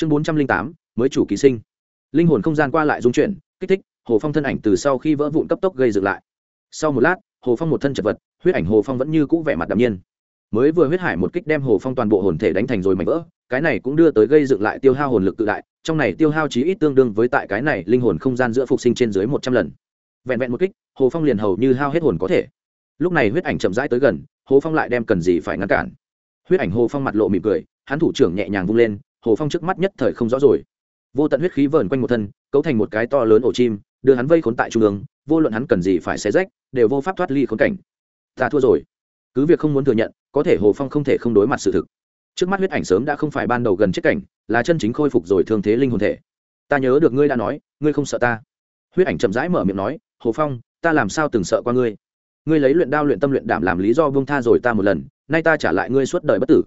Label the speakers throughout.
Speaker 1: chương bốn trăm linh tám, mới chủ ký sinh. Linh hồn không gian qua lại dung chuyển, kích thích, hồ phong thân ảnh từ sau khi vỡ vụn cấp tốc gây dựng lại. Sau một lát, hồ phong một thân chật vật, huyết ảnh hồ phong vẫn như cũ vẻ mặt đạm nhiên. Mới vừa huyết hải một kích đem hồ phong toàn bộ hồn thể đánh thành rồi mảnh vỡ, cái này cũng đưa tới gây dựng lại tiêu hao hồn lực tự đại, trong này tiêu hao chí ít tương đương với tại cái này linh hồn không gian giữa phục sinh trên dưới một trăm lần. Vẹn vẹn một kích, hồ phong liền hầu như hao hết hồn có thể. Lúc này huyết ảnh chậm rãi tới gần, hồ phong lại đem cần gì phải ngăn cản. Huyết ảnh hồ phong mặt lộ mỉm cười, hắn thủ trưởng nhẹ nhàng vung lên hồ phong trước mắt nhất thời không rõ rồi. Vô tận huyết khí vờn quanh một thân, cấu thành một cái to lớn ổ chim, đưa hắn vây khốn tại trung ương, vô luận hắn cần gì phải xé rách, đều vô pháp thoát ly khốn cảnh. Ta thua rồi. Cứ việc không muốn thừa nhận, có thể hồ phong không thể không đối mặt sự thực. Trước mắt huyết ảnh sớm đã không phải ban đầu gần chết cảnh, là chân chính khôi phục rồi thương thế linh hồn thể. Ta nhớ được ngươi đã nói, ngươi không sợ ta. Huyết ảnh chậm rãi mở miệng nói, hồ phong, ta làm sao từng sợ qua ngươi? Ngươi lấy luyện đao luyện tâm luyện đảm làm lý do vương tha rồi ta một lần, nay ta trả lại ngươi suốt đời bất tử.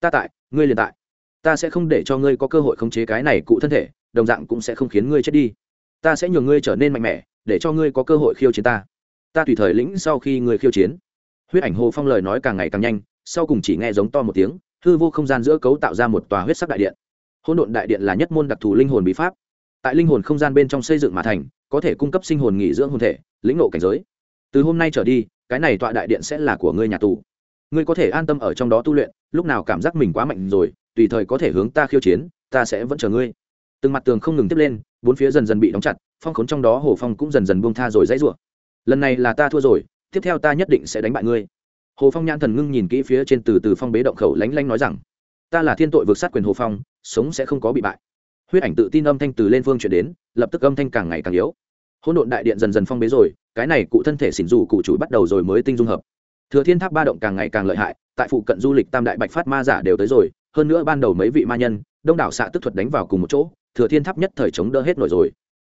Speaker 1: Ta tại, ngươi liền tại ta sẽ không để cho ngươi có cơ hội khống chế cái này cụ thân thể, đồng dạng cũng sẽ không khiến ngươi chết đi. Ta sẽ nhường ngươi trở nên mạnh mẽ, để cho ngươi có cơ hội khiêu chiến ta. Ta tùy thời lĩnh sau khi ngươi khiêu chiến. Huyết ảnh hồ phong lời nói càng ngày càng nhanh, sau cùng chỉ nghe giống to một tiếng, hư vô không gian giữa cấu tạo ra một tòa huyết sắc đại điện. Hỗn độn đại điện là nhất môn đặc thù linh hồn bí pháp. Tại linh hồn không gian bên trong xây dựng mà thành, có thể cung cấp sinh hồn nghỉ dưỡng hồn thể, lĩnh nộ cảnh giới. Từ hôm nay trở đi, cái này tọa đại điện sẽ là của ngươi nhà tù. Ngươi có thể an tâm ở trong đó tu luyện, lúc nào cảm giác mình quá mạnh rồi tùy thời có thể hướng ta khiêu chiến, ta sẽ vẫn chờ ngươi. Từng mặt tường không ngừng tiếp lên, bốn phía dần dần bị đóng chặt, phong khốn trong đó hồ phong cũng dần dần buông tha rồi dãy rủa. Lần này là ta thua rồi, tiếp theo ta nhất định sẽ đánh bại ngươi. Hồ phong nhãn thần ngưng nhìn kỹ phía trên từ từ phong bế động khẩu lánh lánh nói rằng, ta là thiên tội vượt sát quyền hồ phong, sống sẽ không có bị bại. Huyết ảnh tự tin âm thanh từ lên phương chuyển đến, lập tức âm thanh càng ngày càng yếu. Hỗn độn đại điện dần dần phong bế rồi, cái này cụ thân thể xỉn dù cụ chủ bắt đầu rồi mới tinh dung hợp. Thừa thiên tháp ba động càng ngày càng lợi hại, tại phụ cận du lịch tam đại bạch phát ma giả đều tới rồi hơn nữa ban đầu mấy vị ma nhân, đông đảo xạ tức thuật đánh vào cùng một chỗ, thừa thiên tháp nhất thời chống đỡ hết nổi rồi.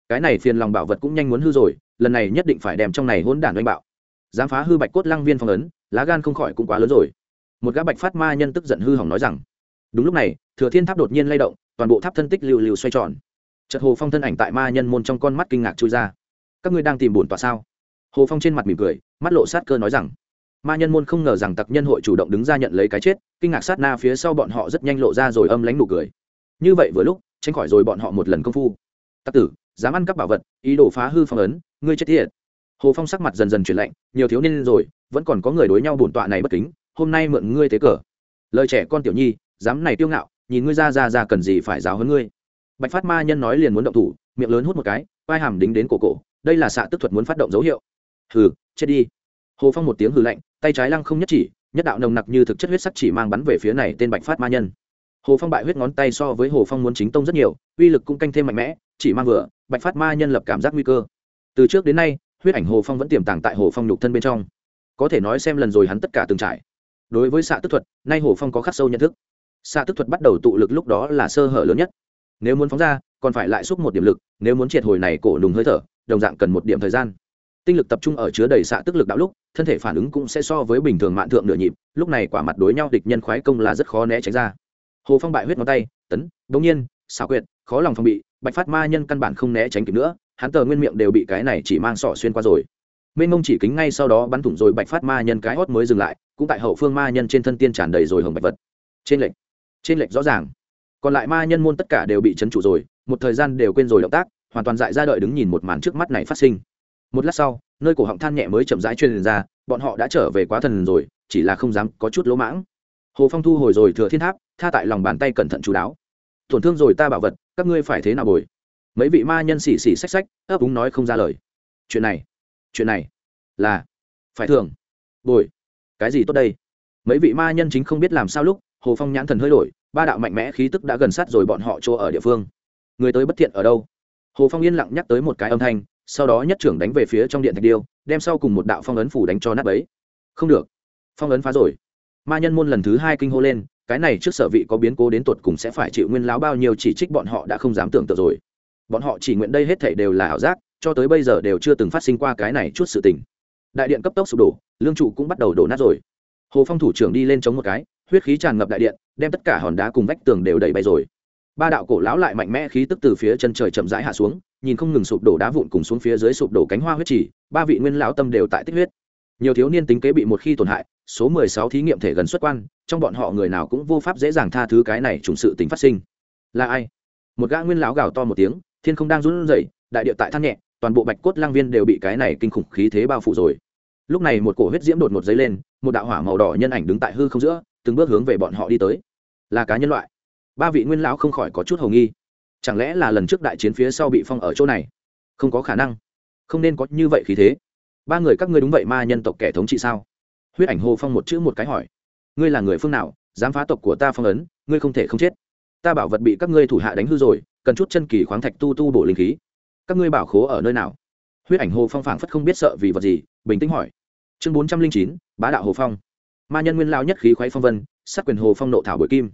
Speaker 1: Cái này phiền lòng bảo vật cũng nhanh muốn hư rồi, lần này nhất định phải đem trong này hôn đản oanh bạo. Dám phá hư bạch cốt lăng viên phong ấn, lá gan không khỏi cũng quá lớn rồi. Một gã bạch phát ma nhân tức giận hư hỏng nói rằng, đúng lúc này, thừa thiên tháp đột nhiên lay động, toàn bộ tháp thân tích lưu lưu xoay tròn. Chật hồ phong thân ảnh tại ma nhân môn trong con mắt kinh ngạc chui ra. Các ngươi đang tìm bổn tọa sao? Hồ phong trên mặt mỉm cười, mắt lộ sát cơ nói rằng ma nhân môn không ngờ rằng tặc nhân hội chủ động đứng ra nhận lấy cái chết, kinh ngạc sát na phía sau bọn họ rất nhanh lộ ra rồi âm lánh nụ cười. Như vậy vừa lúc, tránh khỏi rồi bọn họ một lần công phu. Tặc tử, dám ăn cắp bảo vật, ý đồ phá hư phong ấn, ngươi chết thiệt hồ phong sắc mặt dần dần chuyển lạnh, nhiều thiếu niên rồi, vẫn còn có người đối nhau bổn tọa này bất kính, hôm nay mượn ngươi thế cờ. Lời trẻ con tiểu nhi, dám này tiêu ngạo, nhìn ngươi ra ra ra cần gì phải giáo hơn ngươi. Bạch phát ma nhân nói liền muốn động thủ, miệng lớn hút một cái vai hàm đính đến cổ cổ, đây là xạ tức thuật muốn phát động dấu hiệu. Hừ, chết đi hồ phong một tiếng hư lạnh, tay trái lăng không nhất chỉ, nhất đạo nồng nặc như thực chất huyết sắc chỉ mang bắn về phía này tên bạch phát ma nhân. Hồ phong bại huyết ngón tay so với hồ phong muốn chính tông rất nhiều, uy lực cũng canh thêm mạnh mẽ, chỉ mang vừa, bạch phát ma nhân lập cảm giác nguy cơ. Từ trước đến nay, huyết ảnh hồ phong vẫn tiềm tàng tại hồ phong nhục thân bên trong. Có thể nói xem lần rồi hắn tất cả từng trải. Đối với xạ tức thuật, nay hồ phong có khắc sâu nhận thức. Xạ tức thuật bắt đầu tụ lực lúc đó là sơ hở lớn nhất. Nếu muốn phóng ra, còn phải lại xúc một điểm lực, nếu muốn triệt hồi này cổ đùng hơi thở, đồng dạng cần một điểm thời gian tinh lực tập trung ở chứa đầy xạ tức lực đạo lúc, thân thể phản ứng cũng sẽ so với bình thường mạn thượng nửa nhịp, lúc này quả mặt đối nhau địch nhân khoái công là rất khó né tránh ra. Hồ phong bại huyết ngón tay, tấn bỗng nhiên, xảo quyệt, khó lòng phòng bị, bạch phát ma nhân căn bản không né tránh kịp nữa, hắn tờ nguyên miệng đều bị cái này chỉ mang sọ xuyên qua rồi. Mênh mông chỉ kính ngay sau đó bắn thủng rồi bạch phát ma nhân cái hót mới dừng lại, cũng tại hậu phương ma nhân trên thân tiên tràn đầy rồi hồng bạch vật. Trên lệch trên lệch rõ ràng. Còn lại ma nhân môn tất cả đều bị trấn trụ rồi, một thời gian đều quên rồi động tác, hoàn toàn dại ra đợi đứng nhìn một màn trước mắt này phát sinh một lát sau, nơi cổ họng than nhẹ mới chậm rãi truyền ra, bọn họ đã trở về quá thần rồi, chỉ là không dám có chút lỗ mãng. Hồ phong thu hồi rồi thừa thiên tháp, tha tại lòng bàn tay cẩn thận chú đáo. Tổn thương rồi ta bảo vật, các ngươi phải thế nào bồi? Mấy vị ma nhân xì xì xách xách, ấp úng nói không ra lời. Chuyện này chuyện này là phải thường bồi, cái gì tốt đây? Mấy vị ma nhân chính không biết làm sao lúc, hồ phong nhãn thần hơi đổi, ba đạo mạnh mẽ khí tức đã gần sát rồi bọn họ chỗ ở địa phương. Người tới bất thiện ở đâu? Hồ phong yên lặng nhắc tới một cái âm thanh sau đó nhất trưởng đánh về phía trong điện thạch điêu, đem sau cùng một đạo phong ấn phủ đánh cho nát ấy không được. Phong ấn phá rồi. Ma nhân môn lần thứ hai kinh hô lên, cái này trước sở vị có biến cố đến tuột cùng sẽ phải chịu nguyên láo bao nhiêu chỉ trích bọn họ đã không dám tưởng tượng rồi. Bọn họ chỉ nguyện đây hết thảy đều là ảo giác, cho tới bây giờ đều chưa từng phát sinh qua cái này chút sự tình. Đại điện cấp tốc sụp đổ, lương trụ cũng bắt đầu đổ nát rồi. Hồ phong thủ trưởng đi lên chống một cái, huyết khí tràn ngập đại điện, đem tất cả hòn đá cùng vách tường đều đẩy bay rồi. Ba đạo cổ lão lại mạnh mẽ khí tức từ phía chân trời chậm rãi hạ xuống nhìn không ngừng sụp đổ đá vụn cùng xuống phía dưới sụp đổ cánh hoa huyết chỉ ba vị nguyên lão tâm đều tại tích huyết. Nhiều thiếu niên tính kế bị một khi tổn hại, số mười sáu thí nghiệm thể gần xuất quan, trong bọn họ người nào cũng vô pháp dễ dàng tha thứ cái này trùng sự tính phát sinh. Là ai? Một gã nguyên lão gào to một tiếng, thiên không đang run rẩy, đại địa tại than nhẹ, toàn bộ bạch cốt lang viên đều bị cái này kinh khủng khí thế bao phủ rồi. Lúc này một cổ huyết diễm đột ngột dấy lên, một đạo hỏa màu đỏ nhân ảnh đứng tại hư không giữa, từng bước hướng về bọn họ đi tới. Là cá nhân loại. Ba vị nguyên lão không khỏi có chút hầu nghi chẳng lẽ là lần trước đại chiến phía sau bị phong ở chỗ này? Không có khả năng. Không nên có như vậy khí thế. Ba người các ngươi đúng vậy ma nhân tộc kẻ thống trị sao? Huyết ảnh hồ phong một chữ một cái hỏi. Ngươi là người phương nào, dám phá tộc của ta phong ấn, ngươi không thể không chết. Ta bảo vật bị các ngươi thủ hạ đánh hư rồi, cần chút chân kỳ khoáng thạch tu tu bổ linh khí. Các ngươi bảo khố ở nơi nào? Huyết ảnh hồ phong phảng phất không biết sợ vì vật gì, bình tĩnh hỏi. Chương bốn trăm linh chín, bá đạo hồ phong. Ma nhân nguyên lao nhất khí khoáy phong vân sát quyền hồ phong nộ thảo bội kim.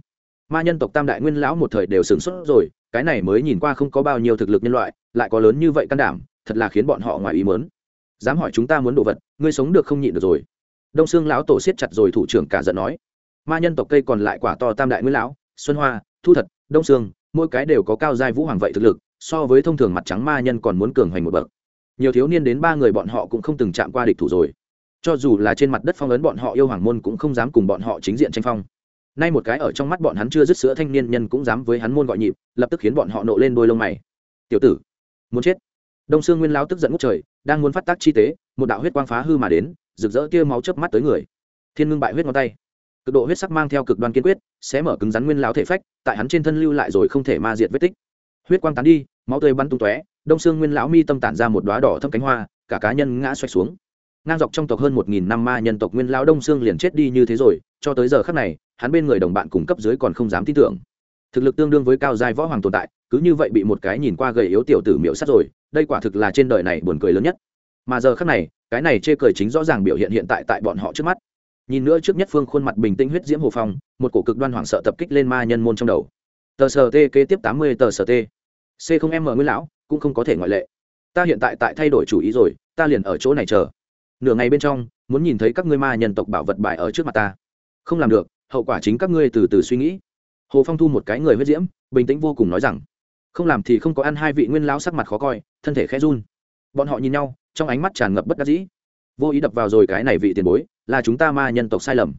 Speaker 1: Ma nhân tộc tam đại nguyên lão một thời đều sửng sốt rồi cái này mới nhìn qua không có bao nhiêu thực lực nhân loại, lại có lớn như vậy can đảm, thật là khiến bọn họ ngoài ý mớn dám hỏi chúng ta muốn đồ vật, ngươi sống được không nhịn được rồi. Đông xương lão tổ siết chặt rồi thủ trưởng cả giận nói. Ma nhân tộc cây còn lại quả to tam đại nguyên lão, xuân hoa, thu thật, đông xương mỗi cái đều có cao giai vũ hoàng vậy thực lực, so với thông thường mặt trắng ma nhân còn muốn cường hoành một bậc. Nhiều thiếu niên đến ba người bọn họ cũng không từng chạm qua địch thủ rồi. Cho dù là trên mặt đất phong ấn bọn họ yêu hoàng môn cũng không dám cùng bọn họ chính diện tranh phong nay một cái ở trong mắt bọn hắn chưa dứt sữa thanh niên nhân cũng dám với hắn môn gọi nhịp, lập tức khiến bọn họ nộ lên đôi lông mày. Tiểu tử, muốn chết? Đông sương nguyên lao tức giận ngút trời, đang muốn phát tác chi tế, một đạo huyết quang phá hư mà đến, rực rỡ tia máu chớp mắt tới người. Thiên ngưng bại huyết ngón tay. Cực độ huyết sắc mang theo cực đoan kiên quyết sẽ mở cứng rắn nguyên lão thể phách, tại hắn trên thân lưu lại rồi không thể ma diệt vết tích. Huyết quang tán đi, máu tươi bắn tung tóe, đông xương nguyên lão mi tâm tản ra một đoá đỏ thâm cánh hoa, cả cá nhân ngã xoay xuống ngang dọc trong tộc hơn một nghìn năm ma nhân tộc nguyên lão đông xương liền chết đi như thế rồi, cho tới giờ khắc này, hắn bên người đồng bạn cùng cấp dưới còn không dám tin tưởng. Thực lực tương đương với cao giai võ hoàng tồn tại, cứ như vậy bị một cái nhìn qua gầy yếu tiểu tử miễu sát rồi, đây quả thực là trên đời này buồn cười lớn nhất. Mà giờ khắc này, cái này chê cười chính rõ ràng biểu hiện hiện tại tại bọn họ trước mắt. Nhìn nữa trước nhất phương khuôn mặt bình tĩnh huyết diễm hồ phong, một cổ cực đoan hoảng sợ tập kích lên ma nhân môn trong đầu. Tờ sở t kế tiếp tám mươi tờ sở t c không m nguyên lão, cũng không có thể ngoại lệ. Ta hiện tại tại thay đổi chủ ý rồi, ta liền ở chỗ này chờ nửa ngày bên trong, muốn nhìn thấy các ngươi ma nhân tộc bảo vật bài ở trước mặt ta. Không làm được, hậu quả chính các ngươi từ từ suy nghĩ. Hồ phong thu một cái người huyết diễm, bình tĩnh vô cùng nói rằng, không làm thì không có ăn hai vị nguyên lão sắc mặt khó coi, thân thể khẽ run. Bọn họ nhìn nhau, trong ánh mắt tràn ngập bất đắc dĩ. Vô ý đập vào rồi cái này vị tiền bối, là chúng ta ma nhân tộc sai lầm.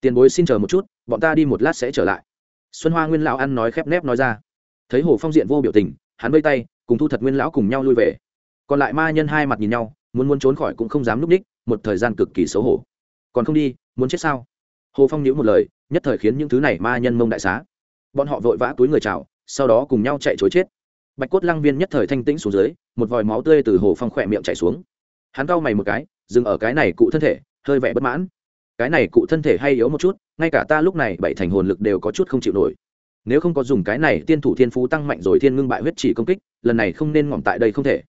Speaker 1: Tiền bối xin chờ một chút, bọn ta đi một lát sẽ trở lại. Xuân hoa nguyên lão ăn nói khép nép nói ra. Thấy hồ phong diện vô biểu tình, hắn vây tay, cùng thu thật nguyên lão cùng nhau lui về. Còn lại ma nhân hai mặt nhìn nhau muốn muốn trốn khỏi cũng không dám núp ních một thời gian cực kỳ xấu hổ. Còn không đi, muốn chết sao? Hồ phong nhíu một lời, nhất thời khiến những thứ này ma nhân mông đại xá. Bọn họ vội vã túi người chào, sau đó cùng nhau chạy chối chết. Bạch cốt lăng viên nhất thời thanh tĩnh xuống dưới, một vòi máu tươi từ hồ phong khỏe miệng chảy xuống. Hắn cau mày một cái, dừng ở cái này cụ thân thể, hơi vẻ bất mãn. Cái này cụ thân thể hay yếu một chút, ngay cả ta lúc này bảy thành hồn lực đều có chút không chịu nổi. Nếu không có dùng cái này tiên thủ thiên phú tăng mạnh rồi thiên ngưng bại huyết chỉ công kích, lần này không nên ngỏm tại đây không thể.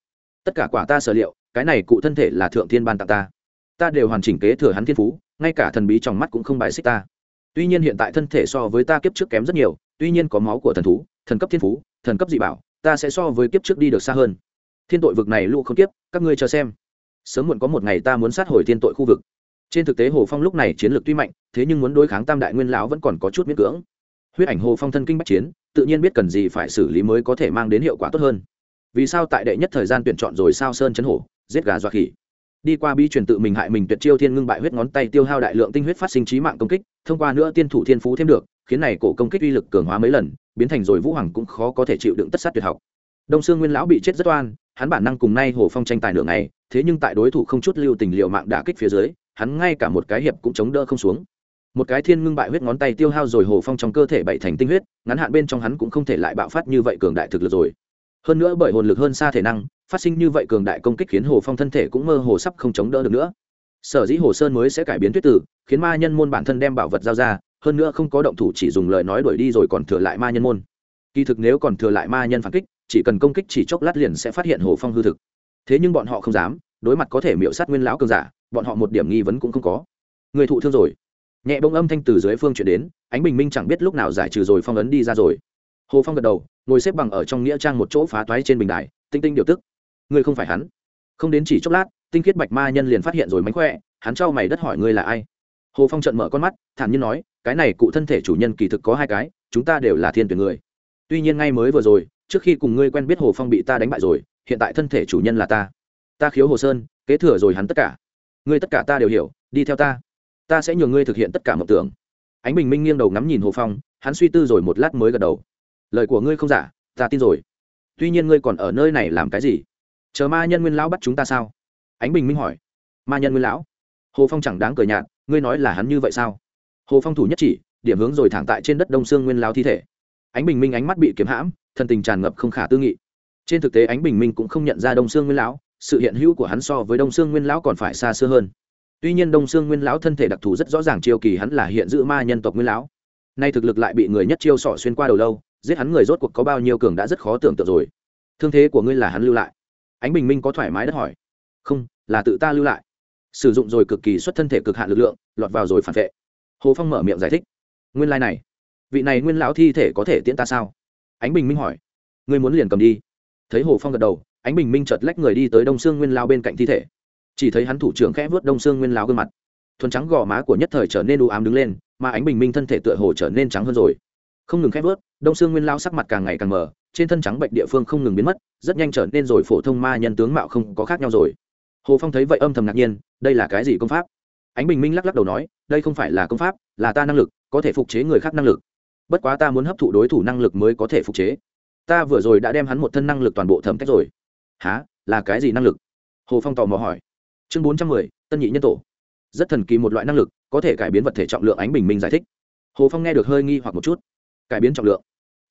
Speaker 1: Tất cả quả ta sở liệu cái này cụ thân thể là thượng thiên ban tặng ta. Ta đều hoàn chỉnh kế thừa hắn thiên phú ngay cả thần bí trong mắt cũng không bài xích ta. Tuy nhiên hiện tại thân thể so với ta kiếp trước kém rất nhiều tuy nhiên có máu của thần thú thần cấp thiên phú thần cấp dị bảo ta sẽ so với kiếp trước đi được xa hơn. Thiên tội vực này lũ không tiếp, các ngươi chờ xem. Sớm muộn có một ngày ta muốn sát hồi thiên tội khu vực. Trên thực tế hồ phong lúc này chiến lược tuy mạnh thế nhưng muốn đối kháng tam đại nguyên lão vẫn còn có chút miễn cưỡng. Huyết ảnh hồ phong thân kinh bách chiến tự nhiên biết cần gì phải xử lý mới có thể mang đến hiệu quả tốt hơn. Vì sao tại đệ nhất thời gian tuyển chọn rồi sao sơn chấn hổ? Giết gà dọa khỉ. Đi qua bi truyền tự mình hại mình tuyệt chiêu thiên ngưng bại huyết ngón tay tiêu hao đại lượng tinh huyết phát sinh trí mạng công kích, thông qua nữa tiên thủ thiên phú thêm được, khiến này cổ công kích uy lực cường hóa mấy lần, biến thành rồi vũ hoàng cũng khó có thể chịu đựng tất sát tuyệt học. Đông sương nguyên lão bị chết rất oan, hắn bản năng cùng nay hồ phong tranh tài nửa ngày, thế nhưng tại đối thủ không chút lưu tình liệu mạng đả kích phía dưới, hắn ngay cả một cái hiệp cũng chống đỡ không xuống. Một cái thiên ngưng bại huyết ngón tay tiêu hao rồi hồ phong trong cơ thể bảy thành tinh huyết, ngắn hạn bên trong hắn cũng không thể lại bạo phát như vậy cường đại thực lực rồi. Hơn nữa bởi hồn lực hơn xa thể năng phát sinh như vậy cường đại công kích khiến hồ phong thân thể cũng mơ hồ sắp không chống đỡ được nữa. Sở dĩ hồ sơn mới sẽ cải biến tuyết tử, khiến ma nhân môn bản thân đem bảo vật giao ra, hơn nữa không có động thủ chỉ dùng lời nói đuổi đi rồi còn thừa lại ma nhân môn. Kỳ thực nếu còn thừa lại ma nhân phản kích, chỉ cần công kích chỉ chốc lát liền sẽ phát hiện hồ phong hư thực. Thế nhưng bọn họ không dám, đối mặt có thể miễu sát nguyên lão cường giả, bọn họ một điểm nghi vấn cũng không có. Người thụ thương rồi. Nhẹ bông âm thanh từ dưới phương chuyển đến, ánh bình minh chẳng biết lúc nào giải trừ rồi phong ấn đi ra rồi. Hồ phong gật đầu, ngồi xếp bằng ở trong nghĩa trang một chỗ phá toái trên bình đài, tinh tinh điều tức ngươi không phải hắn. Không đến chỉ chốc lát, tinh khiết bạch ma nhân liền phát hiện rồi mánh khỏe, hắn trao mày đất hỏi ngươi là ai? Hồ phong trận mở con mắt, thản nhiên nói, cái này cụ thân thể chủ nhân kỳ thực có hai cái, chúng ta đều là thiên tuyển người. Tuy nhiên ngay mới vừa rồi, trước khi cùng ngươi quen biết hồ phong bị ta đánh bại rồi, hiện tại thân thể chủ nhân là ta. Ta khiếu hồ sơn, kế thừa rồi hắn tất cả. Ngươi tất cả ta đều hiểu, đi theo ta. Ta sẽ nhường ngươi thực hiện tất cả mộng tưởng. Ánh bình minh nghiêng đầu ngắm nhìn hồ phong, hắn suy tư rồi một lát mới gật đầu. Lời của ngươi không giả, ta tin rồi. Tuy nhiên ngươi còn ở nơi này làm cái gì? Chờ ma nhân nguyên lão bắt chúng ta sao? Ánh bình minh hỏi. Ma nhân nguyên lão? Hồ phong chẳng đáng cười nhạt, ngươi nói là hắn như vậy sao? Hồ phong thủ nhất chỉ, điểm hướng rồi thẳng tại trên đất đông xương nguyên lão thi thể. Ánh bình minh ánh mắt bị kiếm hãm, thân tình tràn ngập không khả tư nghị. Trên thực tế ánh bình minh cũng không nhận ra đông xương nguyên lão, sự hiện hữu của hắn so với đông xương nguyên lão còn phải xa xưa hơn. Tuy nhiên đông xương nguyên lão thân thể đặc thù rất rõ ràng chiêu kỳ hắn là hiện giữ ma nhân tộc nguyên lão. Nay thực lực lại bị người nhất chiêu sọ xuyên qua đầu lâu, giết hắn người rốt cuộc có bao nhiêu cường đã rất khó tưởng tượng rồi. Thương thế của ngươi là hắn lưu lại ánh bình minh có thoải mái đất hỏi. Không, là tự ta lưu lại. Sử dụng rồi cực kỳ xuất thân thể cực hạn lực lượng, lọt vào rồi phản vệ. Hồ phong mở miệng giải thích. Nguyên lai、like、này, vị này nguyên lão thi thể có thể tiễn ta sao? Ánh bình minh hỏi. Ngươi muốn liền cầm đi. Thấy hồ phong gật đầu, ánh bình minh chợt lách người đi tới đông xương nguyên lao bên cạnh thi thể. Chỉ thấy hắn thủ trưởng khẽ vớt đông xương nguyên lao gương mặt. Thuần trắng gò má của nhất thời trở nên u ám đứng lên, mà ánh bình minh thân thể tựa hồ trở nên trắng hơn rồi. Không ngừng khép vớt đông xương nguyên lao sắc mặt càng ngày càng mờ trên thân trắng bệnh địa phương không ngừng biến mất, rất nhanh trở nên rồi phổ thông ma nhân tướng mạo không có khác nhau rồi. Hồ phong thấy vậy âm thầm ngạc nhiên, đây là cái gì công pháp? Ánh bình minh lắc lắc đầu nói, đây không phải là công pháp, là ta năng lực, có thể phục chế người khác năng lực. Bất quá ta muốn hấp thụ đối thủ năng lực mới có thể phục chế. Ta vừa rồi đã đem hắn một thân năng lực toàn bộ thẩm tách rồi. Há là cái gì năng lực? Hồ phong tò mò hỏi. Chương bốn trăm mười, tân nhị nhân tổ. Rất thần kỳ một loại năng lực, có thể cải biến vật thể trọng lượng, ánh bình minh giải thích. Hồ phong nghe được hơi nghi hoặc một chút. Cải biến trọng lượng.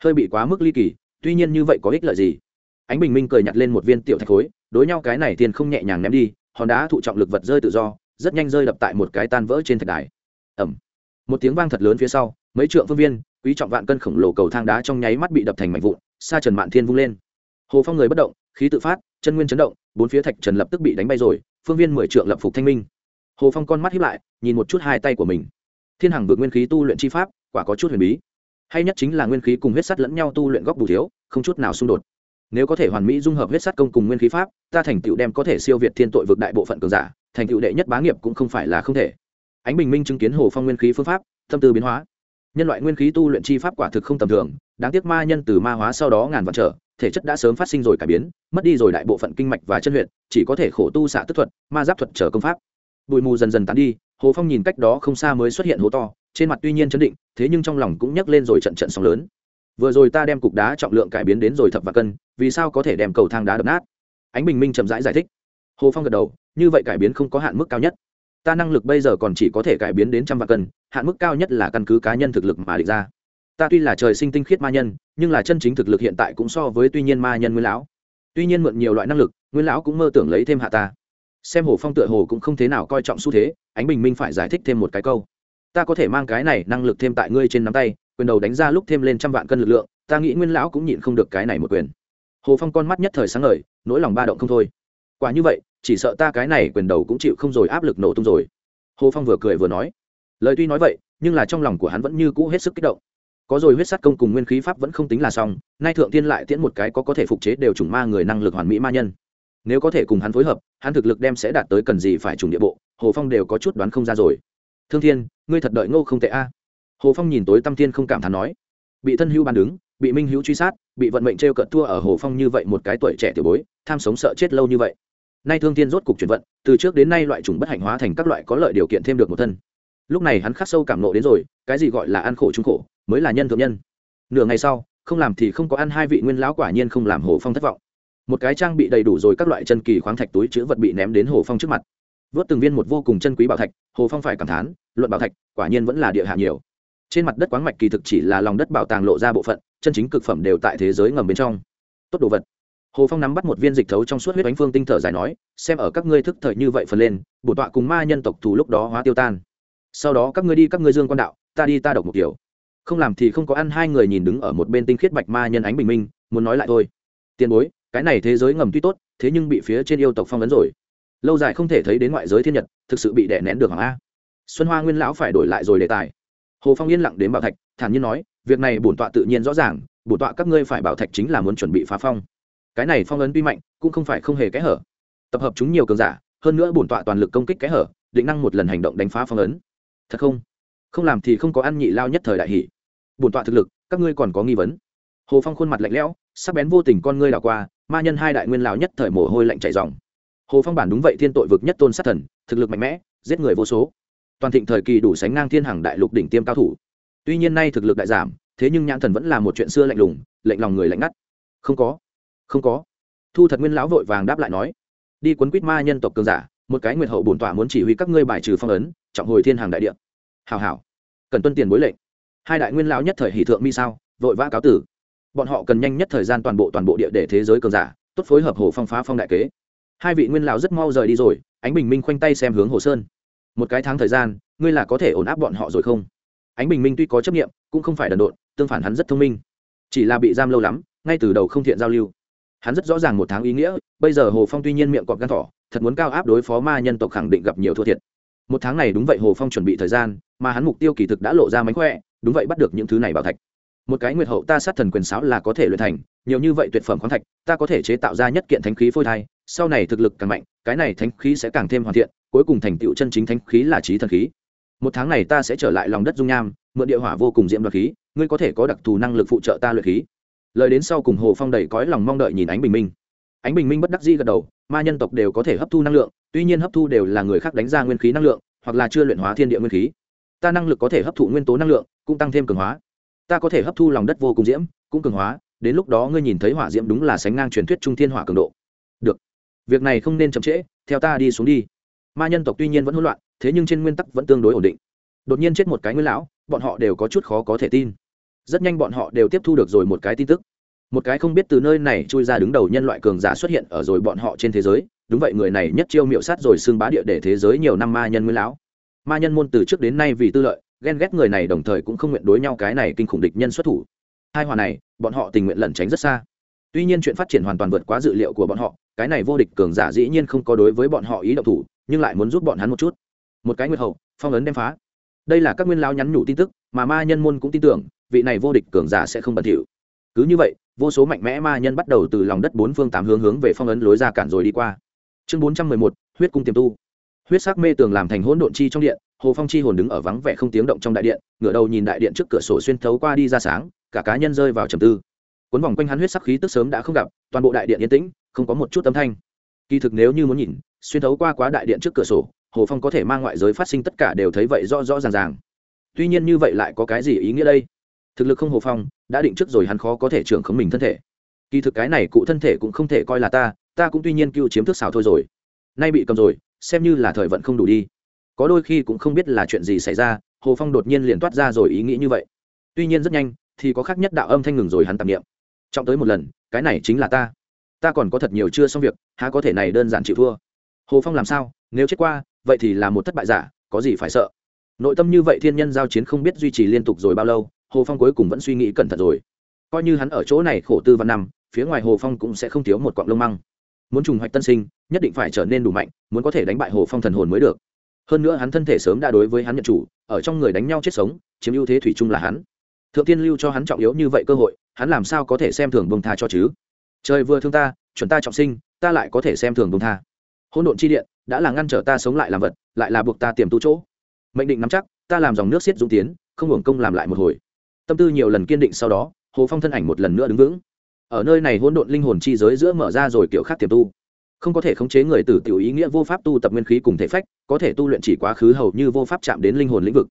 Speaker 1: Hơi bị quá mức ly kỳ tuy nhiên như vậy có ích lợi gì? Ánh bình minh cười nhặt lên một viên tiểu thạch khối, đối nhau cái này tiền không nhẹ nhàng ném đi, hòn đá thụ trọng lực vật rơi tự do, rất nhanh rơi đập tại một cái tan vỡ trên thạch đài. Ẩm một tiếng vang thật lớn phía sau, mấy trượng phương viên, quý trọng vạn cân khổng lồ cầu thang đá trong nháy mắt bị đập thành mảnh vụn xa trần mạn thiên vung lên. Hồ phong người bất động, khí tự phát, chân nguyên chấn động, bốn phía thạch trần lập tức bị đánh bay rồi, phương viên mười trượng lập phục thanh minh. Hồ phong con mắt hiếp lại, nhìn một chút hai tay của mình. Thiên hằng vượt nguyên khí tu luyện chi pháp, quả có chút huyền bí hay nhất chính là nguyên khí cùng huyết sắt lẫn nhau tu luyện góc bù thiếu, không chút nào xung đột. Nếu có thể hoàn mỹ dung hợp huyết sắt công cùng nguyên khí pháp, ta thành tựu đem có thể siêu việt thiên tội vực đại bộ phận cường giả, thành tựu đệ nhất bá nghiệp cũng không phải là không thể. Ánh bình minh chứng kiến hồ phong nguyên khí phương pháp, tâm tư biến hóa. Nhân loại nguyên khí tu luyện chi pháp quả thực không tầm thường, đáng tiếc ma nhân từ ma hóa sau đó ngàn vạn trở, thể chất đã sớm phát sinh rồi cải biến, mất đi rồi đại bộ phận kinh mạch và chân huyện chỉ có thể khổ tu xạ tức thuật, ma giáp thuật trở công pháp. Bụi mù dần dần tán đi, hồ phong nhìn cách đó không xa mới xuất hiện hố to trên mặt tuy nhiên chấn định thế nhưng trong lòng cũng nhấc lên rồi trận trận sóng lớn. Vừa rồi ta đem cục đá trọng lượng cải biến đến rồi thập và cân vì sao có thể đem cầu thang đá đập nát? Ánh bình minh chậm rãi giải, giải thích. Hồ phong gật đầu như vậy cải biến không có hạn mức cao nhất. Ta năng lực bây giờ còn chỉ có thể cải biến đến trăm vạn cân hạn mức cao nhất là căn cứ cá nhân thực lực mà định ra. Ta tuy là trời sinh tinh khiết ma nhân nhưng là chân chính thực lực hiện tại cũng so với tuy nhiên ma nhân nguyên lão. Tuy nhiên mượn nhiều loại năng lực nguyên lão cũng mơ tưởng lấy thêm hạ ta. Xem hồ phong tựa hồ cũng không thế nào coi trọng xu thế ánh bình minh phải giải thích thêm một cái câu ta có thể mang cái này năng lực thêm tại ngươi trên nắm tay, quyền đầu đánh ra lúc thêm lên trăm vạn cân lực lượng, ta nghĩ nguyên lão cũng nhịn không được cái này một quyền. Hồ phong con mắt nhất thời sáng ngời, nỗi lòng ba động không thôi. Quả như vậy, chỉ sợ ta cái này quyền đầu cũng chịu không rồi, áp lực nổ tung rồi. Hồ phong vừa cười vừa nói. Lời tuy nói vậy, nhưng là trong lòng của hắn vẫn như cũ hết sức kích động. Có rồi huyết sát công cùng nguyên khí pháp vẫn không tính là xong, nay thượng tiên lại tiễn một cái có có thể phục chế đều chủng ma người năng lực hoàn mỹ ma nhân. Nếu có thể cùng hắn phối hợp, hắn thực lực đem sẽ đạt tới cần gì phải trùng địa bộ, hồ phong đều có chút đoán không ra rồi thương thiên, ngươi thật đợi ngô không tệ a. Hồ phong nhìn tối tâm thiên không cảm thán nói. Bị thân hữu bàn đứng, bị minh hữu truy sát, bị vận mệnh t r e o cận thua ở hồ phong như vậy một cái tuổi trẻ tiểu bối, tham sống sợ chết lâu như vậy. Nay thương thiên rốt cục chuyển vận, từ trước đến nay loại chủng bất hạnh hóa thành các loại có lợi điều kiện thêm được một thân. Lúc này hắn khắc sâu cảm nộ đến rồi, cái gì gọi là ăn khổ trung khổ, mới là nhân thượng nhân. Nửa ngày sau, không làm thì không có ăn hai vị nguyên lão quả nhiên không làm hồ phong thất vọng. Một cái trang bị đầy đủ rồi các loại chân kỳ khoáng thạch túi chữ vật bị ném đến hồ phong trước mặt vớt từng viên một vô cùng chân quý bảo thạch, hồ phong phải cảm thán, luận bảo thạch, quả nhiên vẫn là địa hạ nhiều. Trên mặt đất quáng mạch kỳ thực chỉ là lòng đất bảo tàng lộ ra bộ phận, chân chính cực phẩm đều tại thế giới ngầm bên trong. Tốt đồ vật. Hồ phong nắm bắt một viên dịch thấu trong suốt huyết bánh phương tinh thở dài nói, xem ở các ngươi thức thời như vậy phần lên bổ tọa cùng ma nhân tộc thủ lúc đó hóa tiêu tan. Sau đó các ngươi đi các ngươi dương quan đạo, ta đi ta độc một kiểu. Không làm thì không có ăn, hai người nhìn đứng ở một bên tinh khiết bạch ma nhân ánh bình minh, muốn nói lại thôi. Tiền bối, cái này thế giới ngầm tuy tốt, thế nhưng bị phía trên yêu tộc phong ấn rồi lâu dài không thể thấy đến ngoại giới thiên nhật, thực sự bị đè nén được hoàng a. Xuân hoa nguyên lão phải đổi lại rồi đề tài. Hồ phong yên lặng đến bảo thạch, thản nhiên nói, việc này bổn tọa tự nhiên rõ ràng, bổn tọa các ngươi phải bảo thạch chính là muốn chuẩn bị phá phong. Cái này phong ấn tuy mạnh, cũng không phải không hề kẽ hở. Tập hợp chúng nhiều cường giả, hơn nữa bổn tọa toàn lực công kích kẽ hở, định năng một lần hành động đánh phá phong ấn. Thật không? Không làm thì không có ăn nhị lao nhất thời đại hỷ. Bổn tọa thực lực, các ngươi còn có nghi vấn. Hồ phong khuôn mặt lạnh lẽo, sắc bén vô tình con ngươi đảo qua, ma nhân hai đại nguyên lão nhất thời mồ hôi lạnh chảy dòng hồ phong bản đúng vậy thiên tội vực nhất tôn sát thần, thực lực mạnh mẽ, giết người vô số. Toàn thịnh thời kỳ đủ sánh ngang thiên hàng đại lục đỉnh tiêm cao thủ. Tuy nhiên nay thực lực đại giảm, thế nhưng nhãn thần vẫn là một chuyện xưa lạnh lùng, lệnh lòng người lạnh ngắt. Không có không có. Thu thật nguyên lão vội vàng đáp lại nói, đi quấn quýt ma nhân tộc cường giả, một cái nguyệt hậu bổn tỏa muốn chỉ huy các ngươi bài trừ phong ấn, trọng hồi thiên hàng đại địa. Hào hào cần tuân tiền bối lệnh. Hai đại nguyên lão nhất thời hỷ thượng mi sao, vội vã cáo tử. Bọn họ cần nhanh nhất thời gian toàn bộ toàn bộ địa để thế giới cường giả, tốt phối hợp hồ phong phá phong đại kế hai vị nguyên lão rất mau rời đi rồi, ánh bình minh khoanh tay xem hướng hồ sơn. Một cái tháng thời gian, ngươi là có thể ổn áp bọn họ rồi không? Ánh bình minh tuy có chấp nghiệm cũng không phải đần độn, tương phản hắn rất thông minh. Chỉ là bị giam lâu lắm, ngay từ đầu không thiện giao lưu. Hắn rất rõ ràng một tháng ý nghĩa, bây giờ hồ phong tuy nhiên miệng cọp gan thỏ, thật muốn cao áp đối phó ma nhân tộc khẳng định gặp nhiều thua thiệt. Một tháng này đúng vậy hồ phong chuẩn bị thời gian, mà hắn mục tiêu kỳ thực đã lộ ra mánh khỏe, đúng vậy bắt được những thứ này bảo thạch một cái nguyệt hậu ta sát thần quyền sáo là có thể luyện thành, nhiều như vậy tuyệt phẩm khoáng thạch, ta có thể chế tạo ra nhất kiện thánh khí phôi thai, sau này thực lực càng mạnh, cái này thánh khí sẽ càng thêm hoàn thiện, cuối cùng thành tựu chân chính thánh khí là trí thần khí. Một tháng này ta sẽ trở lại lòng đất dung nham, mượn địa hỏa vô cùng diễm đoạt khí, ngươi có thể có đặc thù năng lực phụ trợ ta luyện khí. Lời đến sau cùng hồ phong đầy cõi lòng mong đợi nhìn ánh bình minh. Ánh bình minh bất đắc dĩ gật đầu, ma nhân tộc đều có thể hấp thu năng lượng, tuy nhiên hấp thu đều là người khác đánh ra nguyên khí năng lượng, hoặc là chưa luyện hóa thiên địa nguyên khí. Ta năng lực có thể hấp thụ nguyên tố năng lượng, cũng tăng thêm cường hóa ta có thể hấp thu lòng đất vô cùng diễm, cũng cường hóa, đến lúc đó ngươi nhìn thấy hỏa diễm đúng là sánh ngang truyền thuyết trung thiên hỏa cường độ. Được, việc này không nên chậm trễ, theo ta đi xuống đi. Ma nhân tộc tuy nhiên vẫn hỗn loạn, thế nhưng trên nguyên tắc vẫn tương đối ổn định. Đột nhiên chết một cái nguyên lão, bọn họ đều có chút khó có thể tin. Rất nhanh bọn họ đều tiếp thu được rồi một cái tin tức. Một cái không biết từ nơi này chui ra đứng đầu nhân loại cường giả xuất hiện ở rồi bọn họ trên thế giới. Đúng vậy, người này nhất chiêu miệu sát rồi xương bá địa để thế giới nhiều năm ma nhân nguyên lão. Ma nhân môn từ trước đến nay vì tư lợi ghen ghét người này đồng thời cũng không nguyện đối nhau cái này kinh khủng địch nhân xuất thủ. Hai hòa này, bọn họ tình nguyện lẩn tránh rất xa. Tuy nhiên chuyện phát triển hoàn toàn vượt quá dự liệu của bọn họ, cái này vô địch cường giả dĩ nhiên không có đối với bọn họ ý động thủ, nhưng lại muốn giúp bọn hắn một chút. Một cái nguyệt hậu phong ấn đem phá. Đây là các nguyên lao nhắn nhủ tin tức, mà ma nhân môn cũng tin tưởng, vị này vô địch cường giả sẽ không bẩn thỉu. Cứ như vậy, vô số mạnh mẽ ma nhân bắt đầu từ lòng đất bốn phương tám hướng hướng về phong ấn lối ra cản rồi đi qua. Chương bốn trăm mười một, huyết cung tiềm tu. Huyết sắc mê tường làm thành hỗn độn chi trong điện hồ phong chi hồn đứng ở vắng vẻ không tiếng động trong đại điện, ngửa đầu nhìn đại điện trước cửa sổ xuyên thấu qua đi ra sáng, cả cá nhân rơi vào trầm tư. Cuốn vòng quanh hắn huyết sắc khí tức sớm đã không gặp, toàn bộ đại điện yên tĩnh, không có một chút âm thanh. Kỳ thực nếu như muốn nhìn, xuyên thấu qua quá đại điện trước cửa sổ, hồ phong có thể mang ngoại giới phát sinh tất cả đều thấy vậy rõ rõ ràng ràng. Tuy nhiên như vậy lại có cái gì ý nghĩa đây? Thực lực không hồ phong, đã định trước rồi hắn khó có thể trưởng khống mình thân thể. Kỳ thực cái này cụ thân thể cũng không thể coi là ta ta cũng tuy nhiên cưu chiếm thức xào thôi rồi. Nay bị cầm rồi, xem như là thời vận không đủ đi có đôi khi cũng không biết là chuyện gì xảy ra hồ phong đột nhiên liền toát ra rồi ý nghĩ như vậy. Tuy nhiên rất nhanh thì có khác nhất đạo âm thanh ngừng rồi hắn tạp nghiệm trọng tới một lần cái này chính là ta. Ta còn có thật nhiều chưa xong việc há có thể này đơn giản chịu thua. Hồ phong làm sao nếu chết qua vậy thì là một thất bại giả có gì phải sợ? Nội tâm như vậy thiên nhân giao chiến không biết duy trì liên tục rồi bao lâu hồ phong cuối cùng vẫn suy nghĩ cẩn thận rồi. Coi như hắn ở chỗ này khổ tư văn nằm, phía ngoài hồ phong cũng sẽ không thiếu một quặng lông măng. Muốn trùng hoạch tân sinh nhất định phải trở nên đủ mạnh muốn có thể đánh bại hồ phong thần hồn mới được hơn nữa hắn thân thể sớm đã đối với hắn nhận chủ, ở trong người đánh nhau chết sống, chiếm ưu thế thủy chung là hắn. Thượng tiên lưu cho hắn trọng yếu như vậy cơ hội, hắn làm sao có thể xem thường bông tha cho chứ? Trời vừa thương ta, chuẩn ta trọng sinh, ta lại có thể xem thường bông tha. Hỗn độn chi điện, đã là ngăn trở ta sống lại làm vật, lại là buộc ta tiềm tu chỗ. Mệnh định nắm chắc, ta làm dòng nước xiết dũng tiến, không hưởng công làm lại một hồi. Tâm tư nhiều lần kiên định sau đó, hồ phong thân ảnh một lần nữa đứng vững. Ở nơi này hỗn độn linh hồn chi giới giữa mở ra rồi kiểu khác tiềm tu. Không có thể khống chế người tử tiểu ý nghĩa vô pháp tu tập nguyên khí cùng thể phách có thể tu luyện chỉ quá khứ hầu như vô pháp chạm đến linh hồn lĩnh vực.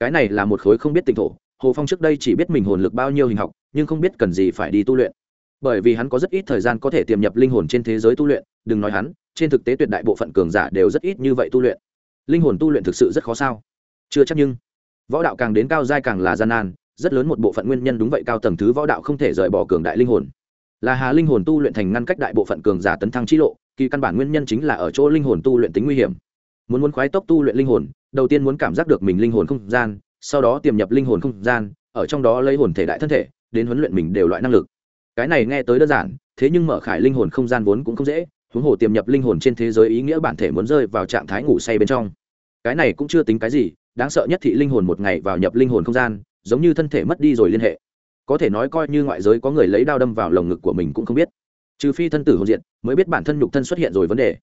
Speaker 1: Cái này là một khối không biết tỉnh thổ, hồ phong trước đây chỉ biết mình hồn lực bao nhiêu hình học, nhưng không biết cần gì phải đi tu luyện. Bởi vì hắn có rất ít thời gian có thể tiềm nhập linh hồn trên thế giới tu luyện, đừng nói hắn, trên thực tế tuyệt đại bộ phận cường giả đều rất ít như vậy tu luyện. Linh hồn tu luyện thực sự rất khó sao? Chưa chắc nhưng võ đạo càng đến cao giai càng là gian nan, rất lớn một bộ phận nguyên nhân đúng vậy cao tầng thứ võ đạo không thể rời bỏ cường đại linh hồn. Là hà linh hồn tu luyện thành ngăn cách đại bộ phận cường giả tấn thăng trí lộ, kỳ căn bản nguyên nhân chính là ở chỗ linh hồn tu luyện tính nguy hiểm muốn muốn khoái tốc tu luyện linh hồn, đầu tiên muốn cảm giác được mình linh hồn không gian, sau đó tiềm nhập linh hồn không gian, ở trong đó lấy hồn thể đại thân thể, đến huấn luyện mình đều loại năng lực. Cái này nghe tới đơn giản, thế nhưng mở khải linh hồn không gian vốn cũng không dễ, huống hồ tiềm nhập linh hồn trên thế giới ý nghĩa bản thể muốn rơi vào trạng thái ngủ say bên trong. Cái này cũng chưa tính cái gì, đáng sợ nhất thị linh hồn một ngày vào nhập linh hồn không gian, giống như thân thể mất đi rồi liên hệ. Có thể nói coi như ngoại giới có người lấy đao đâm vào lồng ngực của mình cũng không biết. Trừ phi thân tử hồn diện mới biết bản thân nhục thân xuất hiện rồi vấn đề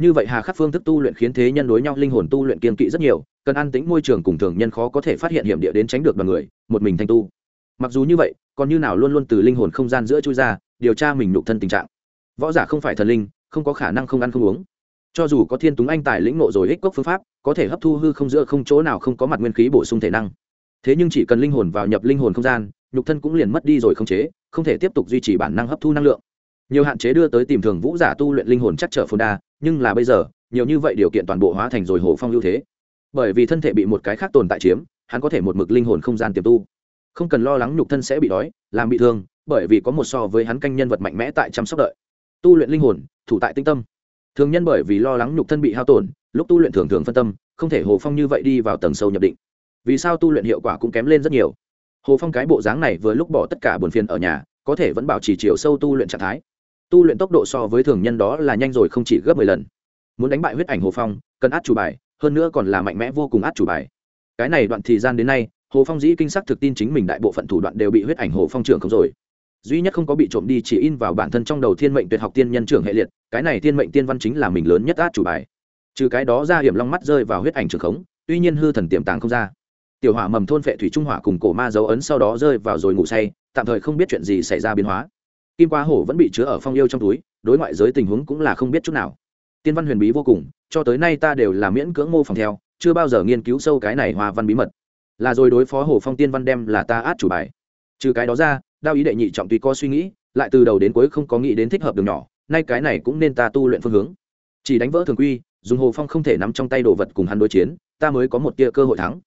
Speaker 1: như vậy hà khắc phương thức tu luyện khiến thế nhân đối nhau linh hồn tu luyện kiên kỵ rất nhiều, cần ăn tính môi trường cùng thường nhân khó có thể phát hiện hiểm địa đến tránh được đoàn người, một mình thanh tu. Mặc dù như vậy, còn như nào luôn luôn từ linh hồn không gian giữa chui ra, điều tra mình nhục thân tình trạng. Võ giả không phải thần linh, không có khả năng không ăn không uống. Cho dù có thiên túng anh tài lĩnh nộ rồi ích cốc phương pháp, có thể hấp thu hư không giữa không chỗ nào không có mặt nguyên khí bổ sung thể năng. Thế nhưng chỉ cần linh hồn vào nhập linh hồn không gian, nhục thân cũng liền mất đi rồi không chế, không thể tiếp tục duy trì bản năng hấp thu năng lượng nhiều hạn chế đưa tới tìm thường vũ giả tu luyện linh hồn chắc trở phồn đa, nhưng là bây giờ, nhiều như vậy điều kiện toàn bộ hóa thành rồi hồ phong ưu thế. Bởi vì thân thể bị một cái khác tồn tại chiếm, hắn có thể một mực linh hồn không gian tiềm tu. Không cần lo lắng nhục thân sẽ bị đói, làm bị thương, bởi vì có một so với hắn canh nhân vật mạnh mẽ tại chăm sóc đợi. Tu luyện linh hồn, thủ tại tinh tâm. Thường nhân bởi vì lo lắng nhục thân bị hao tổn, lúc tu luyện thường thường phân tâm, không thể hồ phong như vậy đi vào tầng sâu nhập định. Vì sao tu luyện hiệu quả cũng kém lên rất nhiều? Hồ phong cái bộ dáng này vừa lúc bỏ tất cả buồn phiền ở nhà, có thể vẫn bảo trì chiều sâu tu luyện trạng thái tu luyện tốc độ so với thường nhân đó là nhanh rồi không chỉ gấp mười lần. Muốn đánh bại huyết ảnh hồ phong, cần át chủ bài, hơn nữa còn là mạnh mẽ vô cùng át chủ bài. Cái này đoạn thời gian đến nay, hồ phong dĩ kinh sắc thực tin chính mình đại bộ phận thủ đoạn đều bị huyết ảnh hồ phong trưởng không rồi. Duy nhất không có bị trộm đi chỉ in vào bản thân trong đầu thiên mệnh tuyệt học tiên nhân trưởng hệ liệt, cái này thiên mệnh tiên văn chính là mình lớn nhất át chủ bài. Trừ cái đó ra hiểm long mắt rơi vào huyết ảnh trường khống, tuy nhiên hư thần tiềm tàng không ra. Tiểu hỏa mầm thôn phệ thủy trung hỏa cùng cổ ma dấu ấn sau đó rơi vào rồi ngủ say, tạm thời không biết chuyện gì xảy ra biến hóa kim qua hổ vẫn bị chứa ở phong yêu trong túi, đối ngoại giới tình huống cũng là không biết chút nào. Tiên văn huyền bí vô cùng, cho tới nay ta đều là miễn cưỡng mô phỏng theo, chưa bao giờ nghiên cứu sâu cái này hoa văn bí mật. Là rồi đối phó hồ phong tiên văn đem là ta át chủ bài. Trừ cái đó ra, đao ý đệ nhị trọng tùy có suy nghĩ, lại từ đầu đến cuối không có nghĩ đến thích hợp đường nhỏ, nay cái này cũng nên ta tu luyện phương hướng. Chỉ đánh vỡ thường quy, dùng hồ phong không thể nắm trong tay đồ vật cùng hắn đối chiến, ta mới có một tia cơ hội thắng.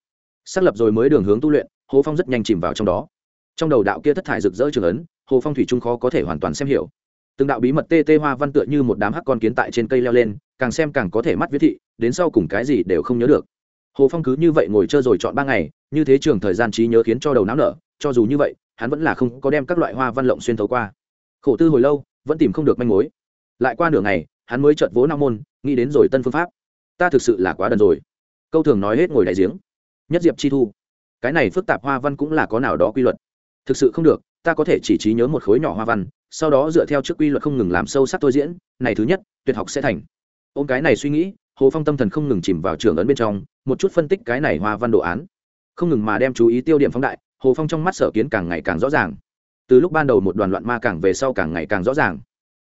Speaker 1: Xác lập rồi mới đường hướng tu luyện, hồ phong rất nhanh chìm vào trong đó. Trong đầu đạo kia thất thải rực rỡ trường ấn hồ phong thủy trung khó có thể hoàn toàn xem hiểu từng đạo bí mật tê tê hoa văn tựa như một đám hắc con kiến tại trên cây leo lên càng xem càng có thể mắt viết thị đến sau cùng cái gì đều không nhớ được hồ phong cứ như vậy ngồi chơi rồi chọn ba ngày như thế trường thời gian trí nhớ khiến cho đầu não nở cho dù như vậy hắn vẫn là không có đem các loại hoa văn lộng xuyên thấu qua khổ tư hồi lâu vẫn tìm không được manh mối lại qua nửa ngày hắn mới chợt vỗ nam môn nghĩ đến rồi tân phương pháp ta thực sự là quá đần rồi câu thường nói hết ngồi đại giếng nhất diệp chi thu cái này phức tạp hoa văn cũng là có nào đó quy luật thực sự không được ta có thể chỉ trí nhớ một khối nhỏ hoa văn, sau đó dựa theo trước quy luật không ngừng làm sâu sắc tôi diễn, này thứ nhất, tuyệt học sẽ thành. Ôm cái này suy nghĩ, hồ phong tâm thần không ngừng chìm vào trường ấn bên trong, một chút phân tích cái này hoa văn đồ án. Không ngừng mà đem chú ý tiêu điểm phóng đại, hồ phong trong mắt sở kiến càng ngày càng rõ ràng. Từ lúc ban đầu một đoàn loạn ma càng về sau càng ngày càng rõ ràng.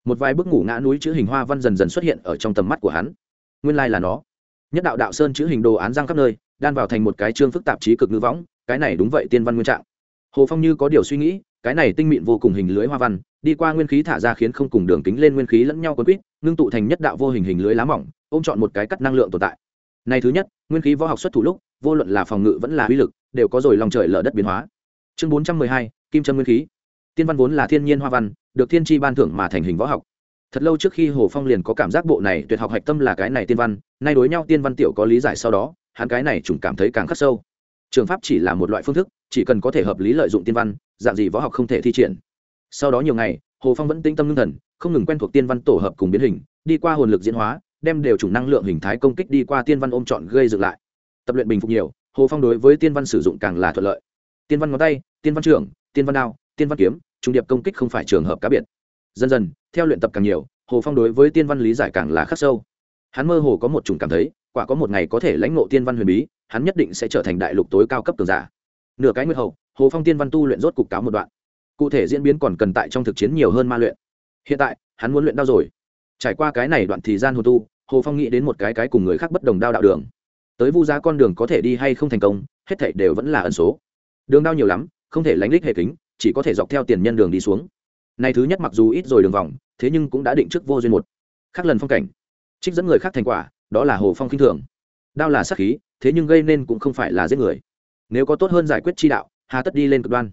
Speaker 1: Một vài bức ngủ ngã núi chữ hình hoa văn dần dần xuất hiện ở trong tầm mắt của hắn. Nguyên lai là nó. Nhất đạo đạo sơn chữ hình đồ án giang khắp nơi, đan vào thành một cái chương phức tạp trí cực ngữ võng, cái này đúng vậy tiên văn nguyên trạng hồ phong như có điều suy nghĩ, cái này tinh mịn vô cùng hình lưới hoa văn, đi qua nguyên khí thả ra khiến không cùng đường kính lên nguyên khí lẫn nhau quấn quýt, ngưng tụ thành nhất đạo vô hình hình lưới lá mỏng, ôm chọn một cái cắt năng lượng tồn tại. Này thứ nhất, nguyên khí võ học xuất thủ lúc, vô luận là phòng ngự vẫn là uy lực, đều có rồi lòng trời lở đất biến hóa. Chương bốn trăm mười hai, kim trâm nguyên khí. Tiên văn vốn là thiên nhiên hoa văn, được thiên tri ban thưởng mà thành hình võ học. Thật lâu trước khi hồ phong liền có cảm giác bộ này tuyệt học hạch tâm là cái này tiên văn, nay đối nhau tiên văn tiểu có lý giải sau đó, hắn cái này trùng cảm thấy càng khắc sâu trường pháp chỉ là một loại phương thức, chỉ cần có thể hợp lý lợi dụng tiên văn, dạng gì võ học không thể thi triển. Sau đó nhiều ngày, hồ phong vẫn tinh tâm ngưng thần, không ngừng quen thuộc tiên văn tổ hợp cùng biến hình, đi qua hồn lực diễn hóa, đem đều chủng năng lượng hình thái công kích đi qua tiên văn ôm trọn gây dựng lại. Tập luyện bình phục nhiều, hồ phong đối với tiên văn sử dụng càng là thuận lợi. Tiên văn ngón tay, tiên văn trưởng tiên văn đao, tiên văn kiếm, trung điệp công kích không phải trường hợp cá biệt. Dần dần, theo luyện tập càng nhiều, hồ phong đối với tiên văn lý giải càng là khắc sâu. Hắn mơ hồ có một chủng cảm thấy, quả có một ngày có thể lãnh ngộ tiên văn huyền bí hắn nhất định sẽ trở thành đại lục tối cao cấp cường giả. Nửa cái nguyệt hậu hồ phong tiên văn tu luyện rốt cục cáo một đoạn. Cụ thể diễn biến còn cần tại trong thực chiến nhiều hơn ma luyện. Hiện tại, hắn muốn luyện đao rồi. Trải qua cái này đoạn thời gian hồ tu, hồ phong nghĩ đến một cái cái cùng người khác bất đồng đao đạo đường. Tới vu giá con đường có thể đi hay không thành công, hết thảy đều vẫn là ẩn số. Đường đao nhiều lắm, không thể lánh lích hệ kính, chỉ có thể dọc theo tiền nhân đường đi xuống. Này thứ nhất mặc dù ít rồi đường vòng, thế nhưng cũng đã định trước vô duyên một. Khác lần phong cảnh. Trích dẫn người khác thành quả, đó là hồ phong khinh thường đao là sát khí, thế nhưng gây nên cũng không phải là giết người. Nếu có tốt hơn giải quyết chi đạo, hà tất đi lên cực đoan.